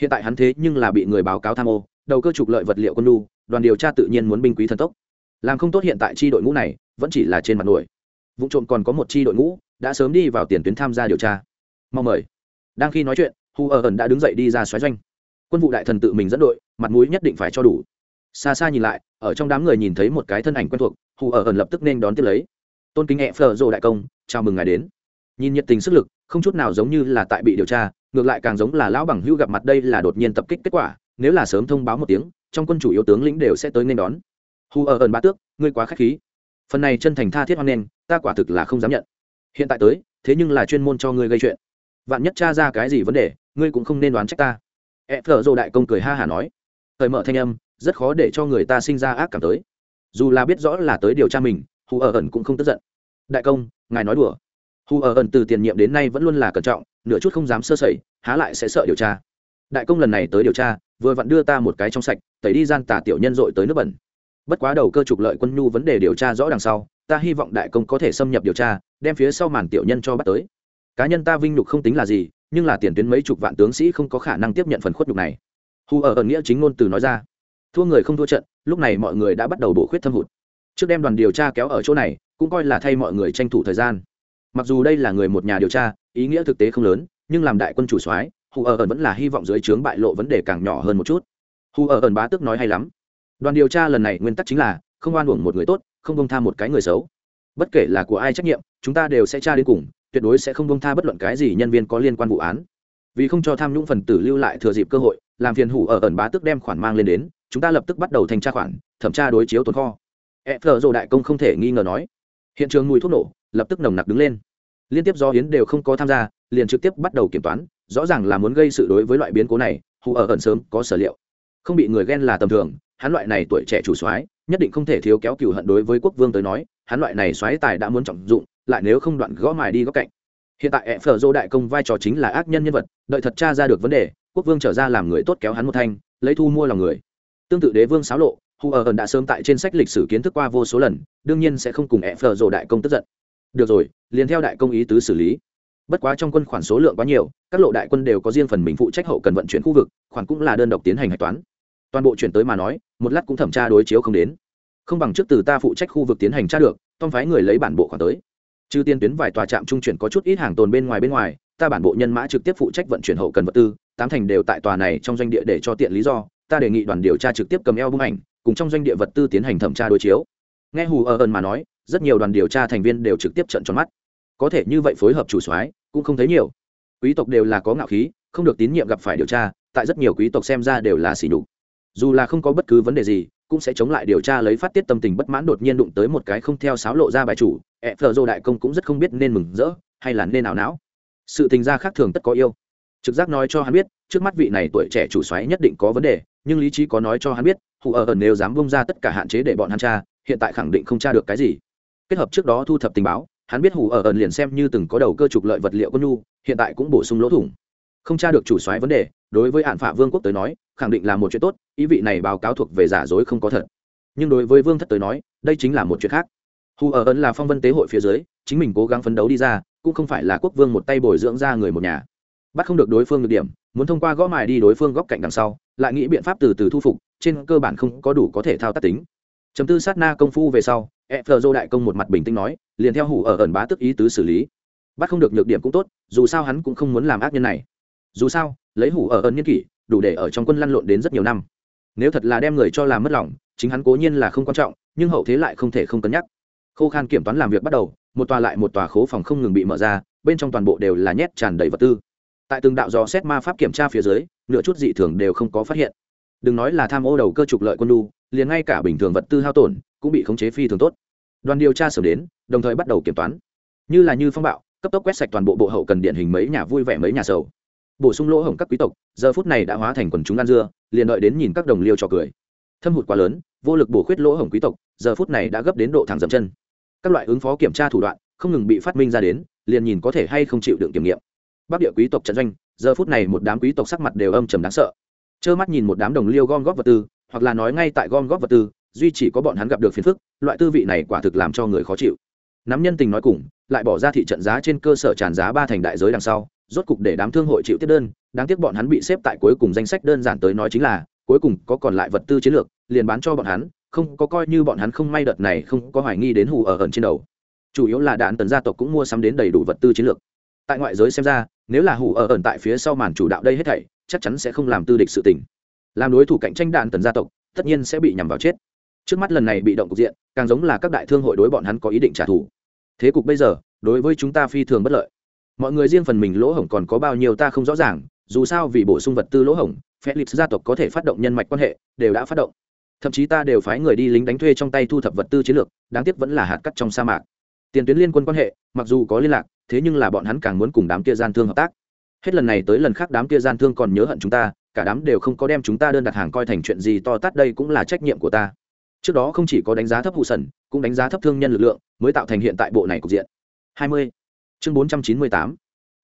Hiện tại hắn thế nhưng là bị người báo cáo tham ô, đầu cơ trục lợi vật liệu quân lu đoàn điều tra tự nhiên muốn binh quý thần tốc. Làm không tốt hiện tại chi đội ngũ này, vẫn chỉ là trên mặt nổi. Vụ trộm còn có một chi đội ngũ, đã sớm đi vào tiền tuyến tham gia điều tra mong mời. Đang khi nói chuyện hù ở ẩn đã đứng dậy đi ra xoáy doanh. Quân vụ đại thần tự mình dẫn đội, mặt mũi nhất định phải cho đủ. Xa xa nhìn lại, ở trong đám người nhìn thấy một cái thân ảnh quen thuộc hù ở ẩn lập tức nên đón tiếp lấy. Tôn kính hẹ phờ rộ đại công, chào mừng ngài đến. Nhìn nhiệt tình sức lực, không chút nào giống như là tại bị điều tra, ngược lại càng giống là lão bằng hưu gặp mặt đây là đột nhiên tập kích kết quả, nếu là sớm thông báo một tiếng, trong quân chủ yếu tướng lĩnh đều sẽ tới nên đón. Hù ở ẩn ba tước, ngươi quá k h á c h khí. Phần này chân thành tha thiết hoan nghênh, ta quả thực là không dám nhận. Hiện tại tới, thế nhưng là chuyên môn cho ngươi gây chuyện vạn nhất tra ra cái gì vấn đề, ngươi cũng không nên đoán trách ta. E thợ rồ đại công cười ha hả nói. Thời mở thanh âm, rất khó để cho người ta sinh ra ác cảm tới. Dù là biết rõ là tới điều tra mình, hù ở ẩn cũng không tức giận. Đại công, ngài nói đùa. Hù ở ẩn từ tiền nhiệm đến nay vẫn luôn là cẩn trọng, nửa chút không dám sơ sẩy, há lại sẽ sợ điều tra. Đại công lần này tới điều tra, vừa vặn đưa ta một cái trong sạch, tẩy đi gian tả tiểu nhân dội tới nước bẩn. Bất quá đầu cơ trục lợi quân nhu vấn đề điều tra rõ đằng sau, ta hy vọng đại công có thể xâm nhập điều tra, đem phía sau màn tiểu nhân cho bắt tới cá nhân ta vinh nhục không tính là gì, nhưng là tiền tuyến mấy chục vạn tướng sĩ không có khả năng tiếp nhận phần khuất nhục này. Hù ở ẩn nghĩa chính ngôn từ nói ra. Thua người không thua trận, lúc này mọi người đã bắt đầu bổ khuyết thâm hụt. Trước đem đoàn điều tra kéo ở chỗ này, cũng coi là thay mọi người tranh thủ thời gian. Mặc dù đây là người một nhà điều tra, ý nghĩa thực tế không lớn, nhưng làm đại quân chủ soái, hù ở ẩn vẫn là hy vọng dưới trướng bại lộ vấn đề càng nhỏ hơn một chút. Hù ở ẩn bá tước nói hay lắm. Đoàn điều tra lần này nguyên tắc chính là, không oan uổng một người tốt, không công tha một cái người xấu. Bất kể là của ai trách nhiệm, chúng ta đều sẽ tra đến cùng tuyệt đối sẽ không bông tha bất luận cái gì nhân viên có liên quan vụ án. Vì không cho tham nhũng phần tử lưu lại thừa dịp cơ hội, làm phiền hủ ở ẩn bá tức đem khoản mang lên đến, chúng ta lập tức bắt đầu thanh tra khoản, thẩm tra đối chiếu tồn kho. E phờ dồ đại công không thể nghi ngờ nói. Hiện trường mùi thuốc nổ, lập tức nồng nặc đứng lên. Liên tiếp do hiến đều không có tham gia, liền trực tiếp bắt đầu kiểm toán, rõ ràng là muốn gây sự đối với loại biến cố này hù ở ẩn sớm có sở liệu. Không bị người ghen là tầm thường, hắn loại này tuổi trẻ chủ soái, nhất định không thể thiếu kéo cựu hận đối với quốc vương tới nói, hắn loại này soái tài đã muốn trọng dụng lại nếu không đoạn gõ mài đi góc cạnh. Hiện tại ẹ phở dô đại công vai trò chính là ác nhân nhân vật, đợi thật tra ra được vấn đề, quốc vương trở ra làm người tốt kéo hắn một thanh, lấy thu mua lòng người. Tương tự đế vương xáo lộ, hu ở ẩn đã sớm tại trên sách lịch sử kiến thức qua vô số lần, đương nhiên sẽ không cùng ẹ phở dô đại công tức giận. Được rồi, liền theo đại công ý tứ xử lý. Bất quá trong quân khoản số lượng quá nhiều, các lộ đại quân đều có riêng phần mình phụ trách hậu cần vận chuyển khu vực, khoản cũng là đơn độc tiến hành hạch toán. Toàn bộ chuyển tới mà nói, một lát cũng thẩm tra đối chiếu không đến. Không bằng trước từ ta phụ trách khu vực tiến hành tra được, tom phái người lấy bản bộ khoản tới trừ tiên tuyến vài tòa trạm trung chuyển có chút ít hàng tồn bên ngoài bên ngoài, ta bản bộ nhân mã trực tiếp phụ trách vận chuyển hậu cần vật tư, tám thành đều tại tòa này trong doanh địa để cho tiện lý do, ta đề nghị đoàn điều tra trực tiếp cầm eo bức ảnh, cùng trong doanh địa vật tư tiến hành thẩm tra đối chiếu. Nghe hù ờ ở ơn mà nói, rất nhiều đoàn điều tra thành viên đều trực tiếp trận tròn mắt. Có thể như vậy phối hợp chủ soái, cũng không thấy nhiều. Quý tộc đều là có ngạo khí, không được tín nhiệm gặp phải điều tra, tại rất nhiều quý tộc xem ra đều là xỉ đục dù là không có bất cứ vấn đề gì cũng sẽ chống lại điều tra lấy phát tiết tâm tình bất mãn đột nhiên đụng tới một cái không theo sáo lộ ra bài chủ, ẹ phờ dô đại công cũng rất không biết nên mừng rỡ hay là nên ảo não. Sự tình gia khác thường tất có yêu. Trực giác nói cho hắn biết, trước mắt vị này tuổi trẻ chủ xoáy nhất định có vấn đề, nhưng lý trí có nói cho hắn biết, hù ở ẩn nếu dám bông ra tất cả hạn chế để bọn hắn tra, hiện tại khẳng định không tra được cái gì. Kết hợp trước đó thu thập tình báo, hắn biết hù ở ẩn liền xem như từng có đầu cơ trục lợi vật liệu con nhu, hiện tại cũng bổ sung lỗ thủng. Không tra được chủ xoáy vấn đề, đối với hạn phạ vương quốc tới nói khẳng định là một chuyện tốt, ý vị này báo cáo thuộc về giả dối không có thật. Nhưng đối với vương thất tới nói, đây chính là một chuyện khác. Hù ở ấn là phong vân tế hội phía dưới, chính mình cố gắng phấn đấu đi ra, cũng không phải là quốc vương một tay bồi dưỡng ra người một nhà. Bắt không được đối phương được điểm, muốn thông qua gõ mài đi đối phương góc cạnh đằng sau, lại nghĩ biện pháp từ từ thu phục, trên cơ bản không có đủ có thể thao tác tính. Chấm tư sát na công phu về sau e phờ dô đại công một mặt bình tĩnh nói, liền theo hủ ở ẩn bá tức ý tứ xử lý. Bắt không được nhược điểm cũng tốt, dù sao hắn cũng không muốn làm ác nhân này. Dù sao, lấy hủ ở ẩn niên kỷ đủ để ở trong quân lăn lộn đến rất nhiều năm. Nếu thật là đem người cho làm mất lòng, chính hắn cố nhiên là không quan trọng, nhưng hậu thế lại không thể không cân nhắc. Khô khan kiểm toán làm việc bắt đầu, một tòa lại một tòa khố phòng không ngừng bị mở ra, bên trong toàn bộ đều là nhét tràn đầy vật tư. Tại từng đạo dò xét ma pháp kiểm tra phía dưới, nửa chút dị thường đều không có phát hiện. Đừng nói là tham ô đầu cơ trục lợi quân đu, liền ngay cả bình thường vật tư hao tổn cũng bị khống chế phi thường tốt. Đoàn điều tra sớm đến, đồng thời bắt đầu kiểm toán. Như là như phong bạo, cấp tốc quét sạch toàn bộ bộ hậu cần điện hình mấy nhà vui vẻ mấy nhà sầu bổ sung lỗ hổng các quý tộc, giờ phút này đã hóa thành quần chúng ăn dưa, liền đợi đến nhìn các đồng liêu cho cười. Thâm hụt quá lớn, vô lực bổ khuyết lỗ hổng quý tộc, giờ phút này đã gấp đến độ thẳng dậm chân. Các loại ứng phó kiểm tra thủ đoạn, không ngừng bị phát minh ra đến, liền nhìn có thể hay không chịu đựng kiểm nghiệm. Bắc địa quý tộc trận doanh, giờ phút này một đám quý tộc sắc mặt đều âm trầm đáng sợ. Trơ mắt nhìn một đám đồng liêu gom góp vật tư, hoặc là nói ngay tại gom góp vật tư, duy chỉ có bọn hắn gặp được phiền phức, loại tư vị này quả thực làm cho người khó chịu. Nắm nhân tình nói cùng, lại bỏ ra thị trận giá trên cơ sở tràn giá ba thành đại giới đằng sau rốt cục để đám thương hội chịu tiếp đơn, đáng tiếc bọn hắn bị xếp tại cuối cùng danh sách đơn giản tới nói chính là, cuối cùng có còn lại vật tư chiến lược, liền bán cho bọn hắn, không có coi như bọn hắn không may đợt này không có hoài nghi đến hù ở ẩn trên đầu. Chủ yếu là đạn tần gia tộc cũng mua sắm đến đầy đủ vật tư chiến lược. Tại ngoại giới xem ra, nếu là hù ở ẩn tại phía sau màn chủ đạo đây hết thảy, chắc chắn sẽ không làm tư địch sự tình. Làm đối thủ cạnh tranh đạn tần gia tộc, tất nhiên sẽ bị nhằm vào chết. Trước mắt lần này bị động cục diện, càng giống là các đại thương hội đối bọn hắn có ý định trả thù. Thế cục bây giờ, đối với chúng ta phi thường bất lợi mọi người riêng phần mình lỗ hổng còn có bao nhiêu ta không rõ ràng, dù sao vì bổ sung vật tư lỗ hổng felix gia tộc có thể phát động nhân mạch quan hệ, đều đã phát động. Thậm chí ta đều phái người đi lính đánh thuê trong tay thu thập vật tư chiến lược, đáng tiếc vẫn là hạt cắt trong sa mạc. Tiền tuyến liên quân quan hệ, mặc dù có liên lạc, thế nhưng là bọn hắn càng muốn cùng đám kia gian thương hợp tác. Hết lần này tới lần khác đám kia gian thương còn nhớ hận chúng ta, cả đám đều không có đem chúng ta đơn đặt hàng coi thành chuyện gì to tát đây cũng là trách nhiệm của ta. Trước đó không chỉ có đánh giá thấp hụ sần, cũng đánh giá thấp thương nhân lực lượng, mới tạo thành hiện tại bộ này cục diện. 20 chương 498.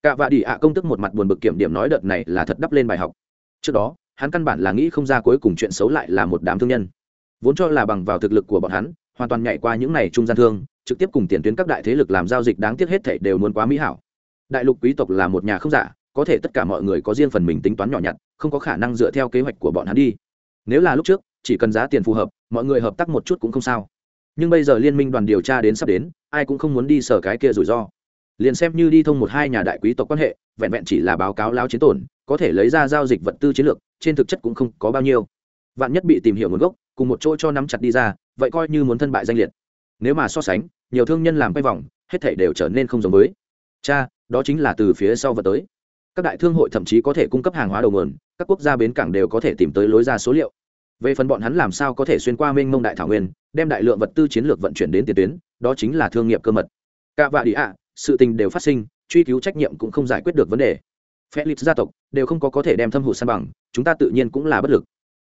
Cả vạ đi ạ công tức một mặt buồn bực kiểm điểm nói đợt này là thật đắp lên bài học. Trước đó, hắn căn bản là nghĩ không ra cuối cùng chuyện xấu lại là một đám thương nhân. Vốn cho là bằng vào thực lực của bọn hắn, hoàn toàn nhảy qua những này trung gian thương, trực tiếp cùng tiền tuyến các đại thế lực làm giao dịch đáng tiếc hết thảy đều muốn quá mỹ hảo. Đại lục quý tộc là một nhà không giả, có thể tất cả mọi người có riêng phần mình tính toán nhỏ nhặt, không có khả năng dựa theo kế hoạch của bọn hắn đi. Nếu là lúc trước, chỉ cần giá tiền phù hợp, mọi người hợp tác một chút cũng không sao. Nhưng bây giờ liên minh đoàn điều tra đến sắp đến, ai cũng không muốn đi sở cái kia rủi ro liền xem như đi thông một hai nhà đại quý tộc quan hệ, vẹn vẹn chỉ là báo cáo lao chiến tổn, có thể lấy ra giao dịch vật tư chiến lược, trên thực chất cũng không có bao nhiêu. Vạn nhất bị tìm hiểu nguồn gốc, cùng một chỗ cho nắm chặt đi ra, vậy coi như muốn thân bại danh liệt. Nếu mà so sánh, nhiều thương nhân làm quay vòng, hết thể đều trở nên không giống với. Cha, đó chính là từ phía sau vật tới. Các đại thương hội thậm chí có thể cung cấp hàng hóa đầu nguồn, các quốc gia bến cảng đều có thể tìm tới lối ra số liệu. Về phần bọn hắn làm sao có thể xuyên qua mênh mông đại thảo nguyên, đem đại lượng vật tư chiến lược vận chuyển đến tiền tuyến, đó chính là thương nghiệp cơ mật. Cạ vạ đi ạ sự tình đều phát sinh, truy cứu trách nhiệm cũng không giải quyết được vấn đề. Felix gia tộc đều không có có thể đem thâm hụt san bằng, chúng ta tự nhiên cũng là bất lực.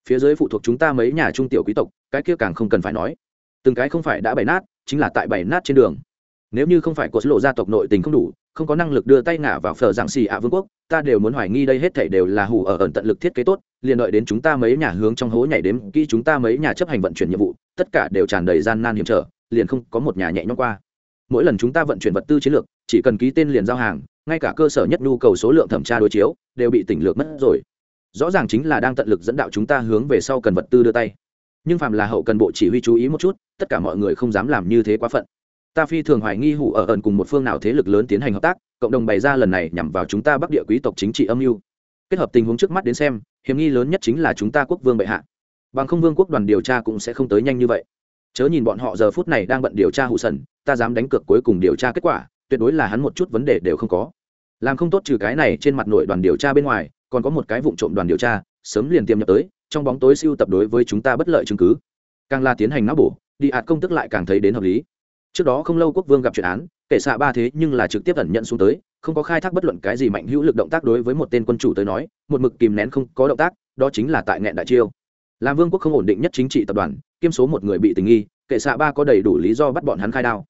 Phía dưới phụ thuộc chúng ta mấy nhà trung tiểu quý tộc, cái kia càng không cần phải nói. Từng cái không phải đã bày nát, chính là tại bày nát trên đường. Nếu như không phải của lộ gia tộc nội tình không đủ, không có năng lực đưa tay ngả vào phở giảng xì ạ vương quốc, ta đều muốn hoài nghi đây hết thảy đều là hủ ở ẩn tận lực thiết kế tốt, liền đợi đến chúng ta mấy nhà hướng trong hố nhảy đếm kỹ chúng ta mấy nhà chấp hành vận chuyển nhiệm vụ, tất cả đều tràn đầy gian nan hiểm trở, liền không có một nhà nhẹ nhõm qua mỗi lần chúng ta vận chuyển vật tư chiến lược, chỉ cần ký tên liền giao hàng, ngay cả cơ sở nhất nhu cầu số lượng thẩm tra đối chiếu, đều bị tỉnh lược mất rồi. Rõ ràng chính là đang tận lực dẫn đạo chúng ta hướng về sau cần vật tư đưa tay. Nhưng phàm là hậu cần bộ chỉ huy chú ý một chút, tất cả mọi người không dám làm như thế quá phận. Ta phi thường hoài nghi hủ ở ẩn cùng một phương nào thế lực lớn tiến hành hợp tác, cộng đồng bày ra lần này nhằm vào chúng ta bắc địa quý tộc chính trị âm mưu. Kết hợp tình huống trước mắt đến xem, hiểm nghi lớn nhất chính là chúng ta quốc vương bệ hạ. Bằng không vương quốc đoàn điều tra cũng sẽ không tới nhanh như vậy chớ nhìn bọn họ giờ phút này đang bận điều tra hụ sần, ta dám đánh cược cuối cùng điều tra kết quả, tuyệt đối là hắn một chút vấn đề đều không có. Làm không tốt trừ cái này trên mặt nội đoàn điều tra bên ngoài, còn có một cái vụ trộm đoàn điều tra, sớm liền tiêm nhập tới, trong bóng tối siêu tập đối với chúng ta bất lợi chứng cứ. Càng là tiến hành não bổ, đi hạt công tức lại càng thấy đến hợp lý. Trước đó không lâu quốc vương gặp chuyện án, kể xạ ba thế nhưng là trực tiếp ẩn nhận xuống tới, không có khai thác bất luận cái gì mạnh hữu lực động tác đối với một tên quân chủ tới nói, một mực kìm nén không có động tác, đó chính là tại nghẹn đại chiêu. Làm vương quốc không ổn định nhất chính trị tập đoàn kiêm số một người bị tình nghi, kệ xạ ba có đầy đủ lý do bắt bọn hắn khai đao.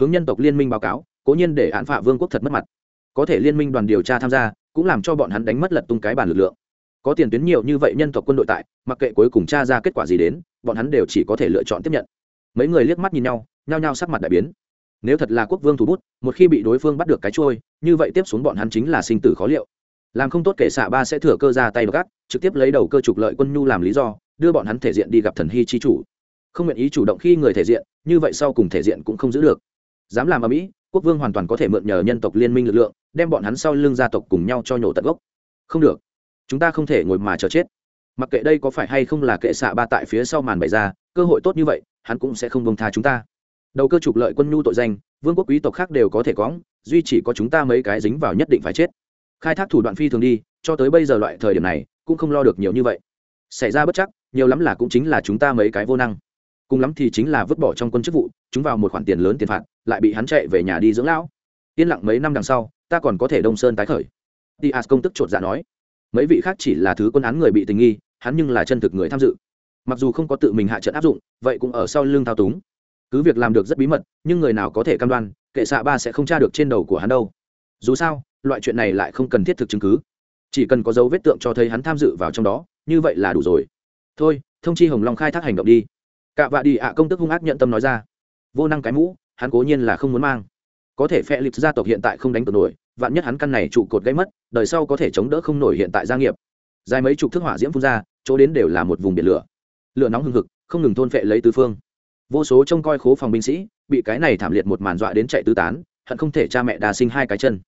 Hướng nhân tộc liên minh báo cáo, cố nhiên để án phạ vương quốc thật mất mặt. Có thể liên minh đoàn điều tra tham gia, cũng làm cho bọn hắn đánh mất lật tung cái bàn lực lượng. Có tiền tuyến nhiều như vậy nhân tộc quân đội tại, mặc kệ cuối cùng tra ra kết quả gì đến, bọn hắn đều chỉ có thể lựa chọn tiếp nhận. Mấy người liếc mắt nhìn nhau, nhao nhao sắc mặt đại biến. Nếu thật là quốc vương thủ bút, một khi bị đối phương bắt được cái trôi, như vậy tiếp xuống bọn hắn chính là sinh tử khó liệu. Làm không tốt kệ xạ ba sẽ thừa cơ ra tay gác trực tiếp lấy đầu cơ trục lợi quân nhu làm lý do, đưa bọn hắn thể diện đi gặp thần hy chi chủ không nguyện ý chủ động khi người thể diện, như vậy sau cùng thể diện cũng không giữ được. Dám làm ở mỹ, quốc vương hoàn toàn có thể mượn nhờ nhân tộc liên minh lực lượng, đem bọn hắn sau lưng gia tộc cùng nhau cho nhổ tận gốc. Không được. Chúng ta không thể ngồi mà chờ chết. Mặc kệ đây có phải hay không là kệ xạ ba tại phía sau màn bày ra, cơ hội tốt như vậy, hắn cũng sẽ không bông tha chúng ta. Đầu cơ trục lợi quân nhu tội danh, vương quốc quý tộc khác đều có thể có duy chỉ có chúng ta mấy cái dính vào nhất định phải chết. Khai thác thủ đoạn phi thường đi, cho tới bây giờ loại thời điểm này, cũng không lo được nhiều như vậy. Xảy ra bất chắc, nhiều lắm là cũng chính là chúng ta mấy cái vô năng cùng lắm thì chính là vứt bỏ trong quân chức vụ, chúng vào một khoản tiền lớn tiền phạt, lại bị hắn chạy về nhà đi dưỡng lão. Yên lặng mấy năm đằng sau, ta còn có thể đông sơn tái khởi. Tias công tức chột dạ nói. Mấy vị khác chỉ là thứ quân án người bị tình nghi, hắn nhưng là chân thực người tham dự. Mặc dù không có tự mình hạ trận áp dụng, vậy cũng ở sau lưng thao túng. Cứ việc làm được rất bí mật, nhưng người nào có thể cam đoan, kệ xạ ba sẽ không tra được trên đầu của hắn đâu. Dù sao, loại chuyện này lại không cần thiết thực chứng cứ. Chỉ cần có dấu vết tượng cho thấy hắn tham dự vào trong đó, như vậy là đủ rồi. Thôi, thông chi hồng long khai thác hành động đi cạ vạ đi ạ công tức hung ác nhận tâm nói ra. Vô năng cái mũ, hắn cố nhiên là không muốn mang. Có thể phe lip gia tộc hiện tại không đánh cược nổi, vạn nhất hắn căn này trụ cột gây mất, đời sau có thể chống đỡ không nổi hiện tại gia nghiệp. Dài mấy chục thước hỏa diễm phun ra, chỗ đến đều là một vùng biển lửa. Lửa nóng hừng hực, không ngừng thôn phệ lấy tứ phương. Vô số trông coi khố phòng binh sĩ, bị cái này thảm liệt một màn dọa đến chạy tứ tán, hận không thể cha mẹ đà sinh hai cái chân.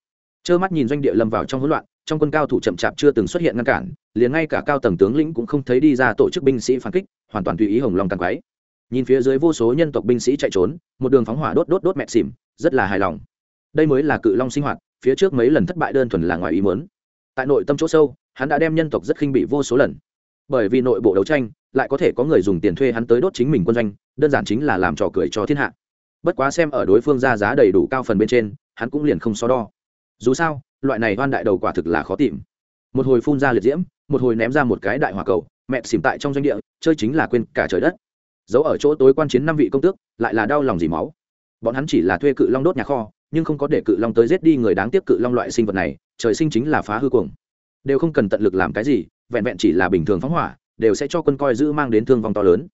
Trơ mắt nhìn doanh địa lâm vào trong hỗn loạn, trong quân cao thủ chậm chạp chưa từng xuất hiện ngăn cản, liền ngay cả cao tầng tướng lĩnh cũng không thấy đi ra tổ chức binh sĩ phản kích, hoàn toàn tùy ý hồng lòng tàn quái nhìn phía dưới vô số nhân tộc binh sĩ chạy trốn, một đường phóng hỏa đốt đốt đốt mẹ xỉm, rất là hài lòng. Đây mới là cự long sinh hoạt, phía trước mấy lần thất bại đơn thuần là ngoài ý muốn. Tại nội tâm chỗ sâu, hắn đã đem nhân tộc rất khinh bị vô số lần. Bởi vì nội bộ đấu tranh, lại có thể có người dùng tiền thuê hắn tới đốt chính mình quân doanh, đơn giản chính là làm trò cười cho thiên hạ. Bất quá xem ở đối phương ra giá đầy đủ cao phần bên trên, hắn cũng liền không so đo. Dù sao, loại này oan đại đầu quả thực là khó tìm. Một hồi phun ra liệt diễm, một hồi ném ra một cái đại hỏa cầu, mẹ xìm tại trong doanh địa, chơi chính là quên cả trời đất giấu ở chỗ tối quan chiến năm vị công tước, lại là đau lòng dì máu. Bọn hắn chỉ là thuê cự long đốt nhà kho, nhưng không có để cự long tới giết đi người đáng tiếc cự long loại sinh vật này, trời sinh chính là phá hư cuồng. Đều không cần tận lực làm cái gì, vẹn vẹn chỉ là bình thường phóng hỏa, đều sẽ cho quân coi giữ mang đến thương vong to lớn.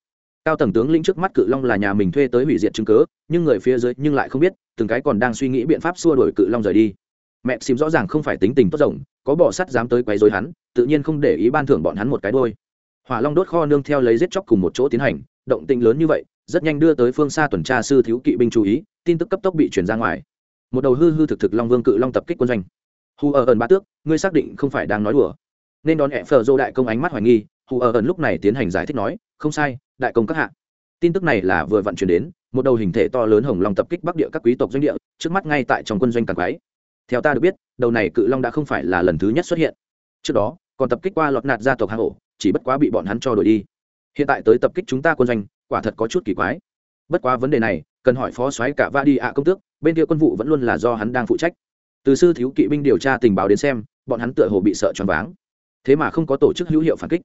Cao tầng tướng lĩnh trước mắt cự long là nhà mình thuê tới hủy diệt chứng cớ, nhưng người phía dưới nhưng lại không biết, từng cái còn đang suy nghĩ biện pháp xua đuổi cự long rời đi. Mẹ xìm rõ ràng không phải tính tình tốt rộng, có bỏ sắt dám tới quấy rối hắn, tự nhiên không để ý ban thưởng bọn hắn một cái đôi hỏa long đốt kho nương theo lấy giết chóc cùng một chỗ tiến hành động tĩnh lớn như vậy, rất nhanh đưa tới phương xa tuần tra sư thiếu kỵ binh chú ý, tin tức cấp tốc bị chuyển ra ngoài. Một đầu hư hư thực thực long vương cự long tập kích quân doanh. Hù ở ẩn ba tước, ngươi xác định không phải đang nói đùa. Nên đón hẹp phờ dô đại công ánh mắt hoài nghi, hù ở ẩn lúc này tiến hành giải thích nói, không sai, đại công các hạ. Tin tức này là vừa vận chuyển đến, một đầu hình thể to lớn hồng long tập kích bắc địa các quý tộc doanh địa, trước mắt ngay tại trong quân doanh càng quái. Theo ta được biết, đầu này cự long đã không phải là lần thứ nhất xuất hiện. Trước đó, còn tập kích qua lọt nạt gia tộc Hà hổ, chỉ bất quá bị bọn hắn cho đổi đi hiện tại tới tập kích chúng ta quân doanh, quả thật có chút kỳ quái. Bất quá vấn đề này, cần hỏi phó soái cả va đi ạ công tước, bên kia quân vụ vẫn luôn là do hắn đang phụ trách. Từ sư thiếu kỵ binh điều tra tình báo đến xem, bọn hắn tựa hồ bị sợ choáng váng. Thế mà không có tổ chức hữu hiệu phản kích.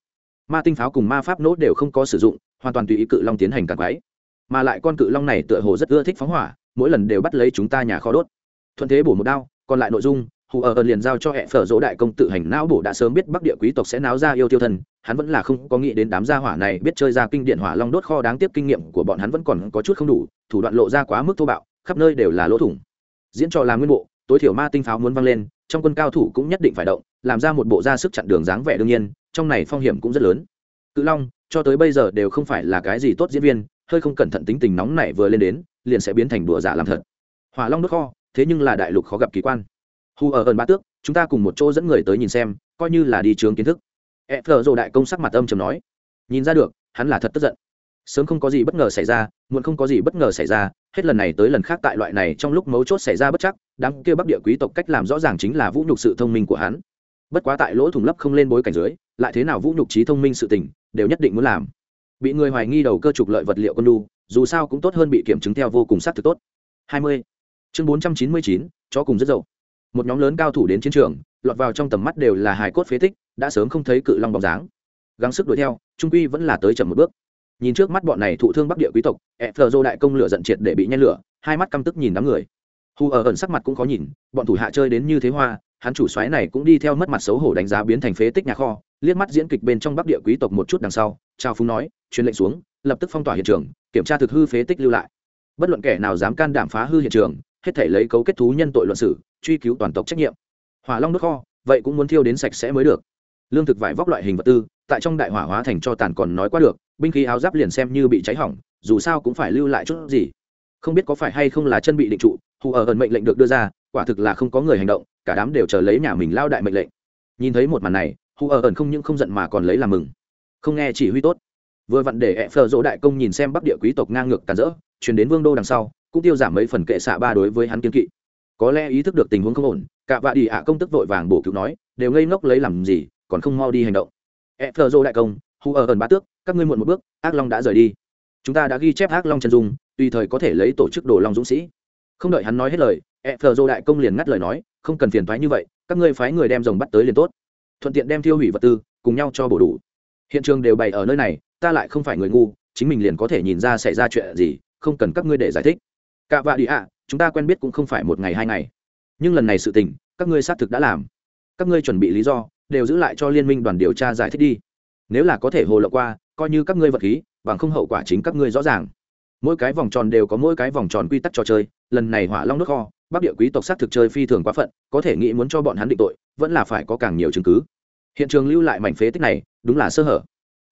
Ma tinh pháo cùng ma pháp nốt đều không có sử dụng, hoàn toàn tùy ý cự long tiến hành càng quái mà lại con cự long này tựa hồ rất ưa thích phóng hỏa, mỗi lần đều bắt lấy chúng ta nhà kho đốt. Thuận thế bổ một đao, còn lại nội dung, hù ở liền giao cho hệ phở dỗ đại công tự hành não bổ đã sớm biết bắc địa quý tộc sẽ náo ra yêu tiêu thần hắn vẫn là không có nghĩ đến đám gia hỏa này biết chơi ra kinh điện hỏa long đốt kho đáng tiếc kinh nghiệm của bọn hắn vẫn còn có chút không đủ, thủ đoạn lộ ra quá mức thô bạo, khắp nơi đều là lỗ thủng. Diễn trò làm nguyên bộ, tối thiểu ma tinh pháo muốn văng lên, trong quân cao thủ cũng nhất định phải động, làm ra một bộ ra sức chặn đường dáng vẻ đương nhiên, trong này phong hiểm cũng rất lớn. Cự long, cho tới bây giờ đều không phải là cái gì tốt diễn viên, hơi không cẩn thận tính tình nóng này vừa lên đến, liền sẽ biến thành đùa giả làm thật. Hỏa long đốt kho, thế nhưng là đại lục khó gặp kỳ quan. Hù ở ẩn ba tước, chúng ta cùng một chỗ dẫn người tới nhìn xem, coi như là đi trường kiến thức e phờ rồ đại công sắc mặt âm chầm nói. Nhìn ra được hắn là thật tức giận. Sớm không có gì bất ngờ xảy ra muộn không có gì bất ngờ xảy ra hết lần này tới lần khác tại loại này trong lúc mấu chốt xảy ra bất chắc đám kia bắc địa quý tộc cách làm rõ ràng chính là vũ nhục sự thông minh của hắn. Bất quá tại lỗ thủng lấp không lên bối cảnh dưới lại thế nào vũ nhục trí thông minh sự tình đều nhất định muốn làm. Bị người hoài nghi đầu cơ trục lợi vật liệu con đu dù sao cũng tốt hơn bị kiểm chứng theo vô cùng xác thực tốt. 20. chương 499, chó cùng rất dậu. Một nhóm lớn cao thủ đến chiến trường lọt vào trong tầm mắt đều là hài cốt phế tích đã sớm không thấy cự long bóng dáng. Gắng sức đuổi theo, trung quy vẫn là tới chậm một bước. Nhìn trước mắt bọn này thụ thương bắc địa quý tộc e phờ dô đại công lửa giận triệt để bị nhen lửa, hai mắt căm tức nhìn đám người. Hù ở ẩn sắc mặt cũng khó nhìn, bọn thủ hạ chơi đến như thế hoa, hắn chủ xoáy này cũng đi theo mất mặt xấu hổ đánh giá biến thành phế tích nhà kho, liếc mắt diễn kịch bên trong bắc địa quý tộc một chút đằng sau trao phúng nói, truyền lệnh xuống, lập tức phong tỏa hiện trường, kiểm tra thực hư phế tích lưu lại. Bất luận kẻ nào dám can đảm phá hư hiện trường, hết thể lấy cấu kết thú nhân tội luận sử truy cứu toàn tộc trách nhiệm. Hỏa long nước kho, vậy cũng muốn thiêu đến sạch sẽ mới được lương thực vải vóc loại hình vật tư, tại trong đại hỏa hóa thành cho tàn còn nói qua được, binh khí áo giáp liền xem như bị cháy hỏng, dù sao cũng phải lưu lại chút gì. Không biết có phải hay không là chân bị định trụ, hù ở ẩn mệnh lệnh được đưa ra, quả thực là không có người hành động, cả đám đều chờ lấy nhà mình lao đại mệnh lệnh. Nhìn thấy một màn này, hù ở ẩn không những không giận mà còn lấy làm mừng. Không nghe chỉ huy tốt. Vừa vặn để ẹ phờ dỗ đại công nhìn xem bắc địa quý tộc ngang ngược tàn rỡ chuyển đến vương đô đằng sau, cũng tiêu giảm mấy phần kệ xạ ba đối với hắn kiên kỵ. Có lẽ ý thức được tình huống không ổn cả vạ đi ạ công tức vội vàng bổ cứu nói, đều ngây ngốc lấy làm gì còn không mau đi hành động. E đại công hu ở ẩn ba tước, các ngươi muộn một bước, ác long đã rời đi. Chúng ta đã ghi chép ác long chân dung, tùy thời có thể lấy tổ chức đồ long dũng sĩ. Không đợi hắn nói hết lời e đại công liền ngắt lời nói, không cần phiền thoái như vậy, các ngươi phái người đem rồng bắt tới liền tốt. Thuận tiện đem thiêu hủy vật tư, cùng nhau cho bổ đủ. Hiện trường đều bày ở nơi này, ta lại không phải người ngu, chính mình liền có thể nhìn ra xảy ra chuyện gì, không cần các ngươi để giải thích. Cả vạ đi ạ, chúng ta quen biết cũng không phải một ngày hai ngày. Nhưng lần này sự tình, các ngươi xác thực đã làm. Các ngươi chuẩn bị lý do đều giữ lại cho liên minh đoàn điều tra giải thích đi. Nếu là có thể hồ lộ qua, coi như các ngươi vật khí, bằng không hậu quả chính các ngươi rõ ràng. Mỗi cái vòng tròn đều có mỗi cái vòng tròn quy tắc trò chơi, lần này hỏa long nước kho, bắc địa quý tộc sát thực chơi phi thường quá phận, có thể nghĩ muốn cho bọn hắn định tội, vẫn là phải có càng nhiều chứng cứ. Hiện trường lưu lại mảnh phế tích này, đúng là sơ hở.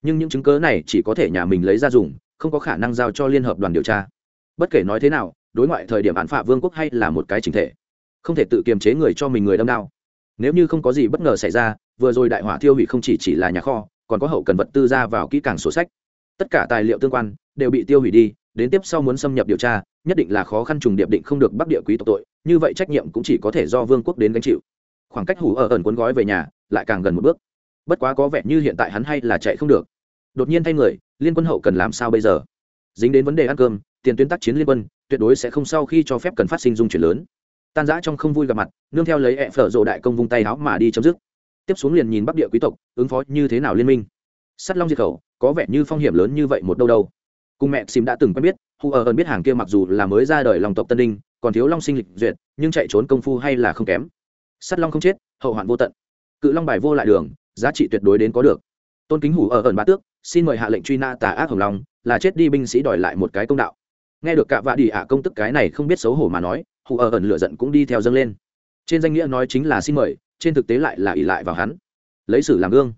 Nhưng những chứng cớ này chỉ có thể nhà mình lấy ra dùng, không có khả năng giao cho liên hợp đoàn điều tra. Bất kể nói thế nào, đối ngoại thời điểm án phạ vương quốc hay là một cái chính thể. Không thể tự kiềm chế người cho mình người đâm đao nếu như không có gì bất ngờ xảy ra, vừa rồi đại hỏa thiêu hủy không chỉ chỉ là nhà kho, còn có hậu cần vật tư ra vào kỹ càng sổ sách. Tất cả tài liệu tương quan đều bị tiêu hủy đi, đến tiếp sau muốn xâm nhập điều tra, nhất định là khó khăn trùng điệp định không được bắc địa quý tộc tội, như vậy trách nhiệm cũng chỉ có thể do vương quốc đến gánh chịu. Khoảng cách hủ ở ẩn cuốn gói về nhà lại càng gần một bước. Bất quá có vẻ như hiện tại hắn hay là chạy không được. Đột nhiên thay người, liên quân hậu cần làm sao bây giờ? Dính đến vấn đề ăn cơm, tiền tuyến tác chiến liên quân, tuyệt đối sẽ không sau khi cho phép cần phát sinh dung chuyển lớn tan giã trong không vui gặp mặt, nương theo lấy ẹ phở rộ đại công vung tay áo mà đi chấm dứt. Tiếp xuống liền nhìn bắc địa quý tộc, ứng phó như thế nào liên minh. Sắt long diệt khẩu, có vẻ như phong hiểm lớn như vậy một đâu đâu. Cùng mẹ xìm đã từng quen biết hù ở ờ ơn biết hàng kia mặc dù là mới ra đời lòng tộc tân đinh, còn thiếu long sinh lịch duyệt, nhưng chạy trốn công phu hay là không kém. Sắt long không chết, hậu hoạn vô tận. Cự long bài vô lại đường, giá trị tuyệt đối đến có được. Tôn kính hủ ở ờ ẩn bá tước, xin mời hạ lệnh truy nã tà ác hồng long, là chết đi binh sĩ đòi lại một cái công đạo. Nghe được cạ vạ đi ạ công tức cái này không biết xấu hổ mà nói Hù ở ẩn lựa giận cũng đi theo dâng lên. Trên danh nghĩa nói chính là xin mời, trên thực tế lại là ỉ lại vào hắn. Lấy sử làm gương.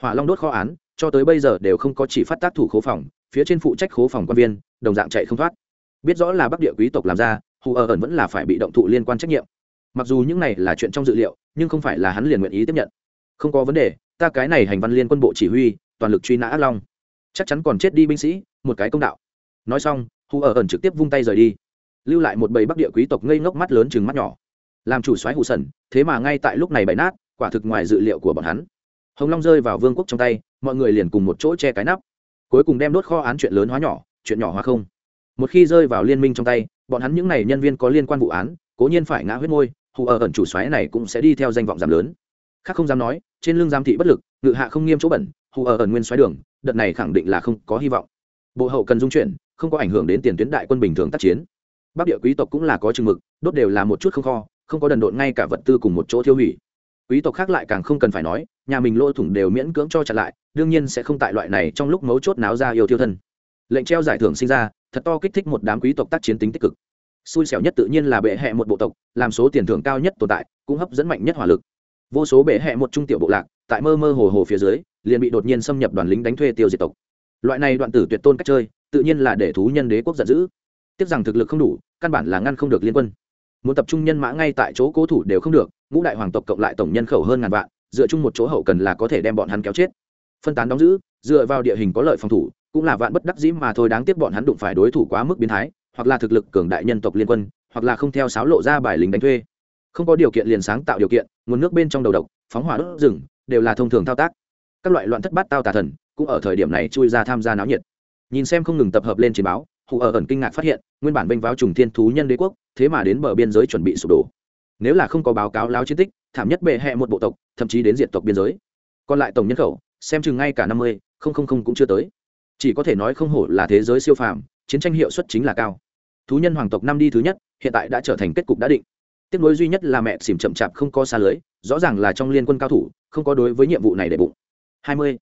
Hỏa long đốt kho án, cho tới bây giờ đều không có chỉ phát tác thủ khố phòng, phía trên phụ trách khố phòng quan viên, đồng dạng chạy không thoát. Biết rõ là bắc địa quý tộc làm ra, hù ở ẩn vẫn là phải bị động thụ liên quan trách nhiệm. Mặc dù những này là chuyện trong dự liệu, nhưng không phải là hắn liền nguyện ý tiếp nhận. Không có vấn đề, ta cái này hành văn liên quân bộ chỉ huy, toàn lực truy nã ác long. Chắc chắn còn chết đi binh sĩ, một cái công đạo. Nói xong, hù ở ẩn trực tiếp vung tay rời đi lưu lại một bầy bắc địa quý tộc ngây ngốc mắt lớn chừng mắt nhỏ. Làm chủ soái hù sần, thế mà ngay tại lúc này bày nát, quả thực ngoài dự liệu của bọn hắn. Hồng long rơi vào vương quốc trong tay, mọi người liền cùng một chỗ che cái nắp. Cuối cùng đem đốt kho án chuyện lớn hóa nhỏ, chuyện nhỏ hóa không. Một khi rơi vào liên minh trong tay, bọn hắn những n à y nhân viên có liên quan vụ án, cố nhiên phải ngã huyết môi, hù ở ẩn chủ xoáy này cũng sẽ đi theo danh vọng giảm lớn. Khác không dám nói, trên lưng giám thị bất lực, ngự hạ không nghiêm chỗ bẩn, hù ở ẩn nguyên xoáy đường, đợt này khẳng định là không có hy vọng. Bộ hậu cần dung chuyển, không có ảnh hưởng đến tiền tuyến đại quân bình thường tác chiến bắc địa quý tộc cũng là có chừng mực, đốt đều là một chút không kho, không có đần độn ngay cả vật tư cùng một chỗ thiêu hủy. Quý tộc khác lại càng không cần phải nói, nhà mình lỗ thủng đều miễn cưỡng cho chặn lại, đương nhiên sẽ không tại loại này trong lúc mấu chốt náo ra yêu thiêu thân. Lệnh treo giải thưởng sinh ra, thật to kích thích một đám quý tộc tác chiến tính tích cực. Xui xẻo nhất tự nhiên là bệ hẹ một bộ tộc, làm số tiền thưởng cao nhất tồn tại, cũng hấp dẫn mạnh nhất hỏa lực. Vô số bệ hẹ một trung tiểu bộ lạc, tại mơ mơ hồ hồ phía dưới, liền bị đột nhiên xâm nhập đoàn lính đánh thuê tiêu diệt tộc. Loại này đoạn tử tuyệt tôn cách chơi, tự nhiên là để thú nhân đế quốc giận dữ tiếc rằng thực lực không đủ, căn bản là ngăn không được liên quân. Muốn tập trung nhân mã ngay tại chỗ cố thủ đều không được, ngũ đại hoàng tộc cộng lại tổng nhân khẩu hơn ngàn vạn, dựa chung một chỗ hậu cần là có thể đem bọn hắn kéo chết. Phân tán đóng giữ, dựa vào địa hình có lợi phòng thủ, cũng là vạn bất đắc dĩ mà thôi, đáng tiếc bọn hắn đụng phải đối thủ quá mức biến thái, hoặc là thực lực cường đại nhân tộc liên quân, hoặc là không theo sáo lộ ra bài lính đánh thuê. Không có điều kiện liền sáng tạo điều kiện, nguồn nước bên trong đầu độc, phóng hỏa đốt rừng, đều là thông thường thao tác. Các loại loạn thất bát tao tà thần, cũng ở thời điểm này chui ra tham gia náo nhiệt. Nhìn xem không ngừng tập hợp lên chiến báo hù ở ẩn kinh ngạc phát hiện, nguyên bản bênh vào trùng thiên thú nhân đế quốc, thế mà đến bờ biên giới chuẩn bị sụp đổ. Nếu là không có báo cáo lao chiến tích, thảm nhất bệ hẹ một bộ tộc, thậm chí đến diện tộc biên giới. Còn lại tổng nhân khẩu, xem chừng ngay cả năm mươi, không không không cũng chưa tới. Chỉ có thể nói không hổ là thế giới siêu phàm, chiến tranh hiệu suất chính là cao. Thú nhân hoàng tộc năm đi thứ nhất, hiện tại đã trở thành kết cục đã định. Tiếp nối duy nhất là mẹ xỉm chậm chạp không có xa lưới, rõ ràng là trong liên quân cao thủ, không có đối với nhiệm vụ này để bụng. Hai mươi.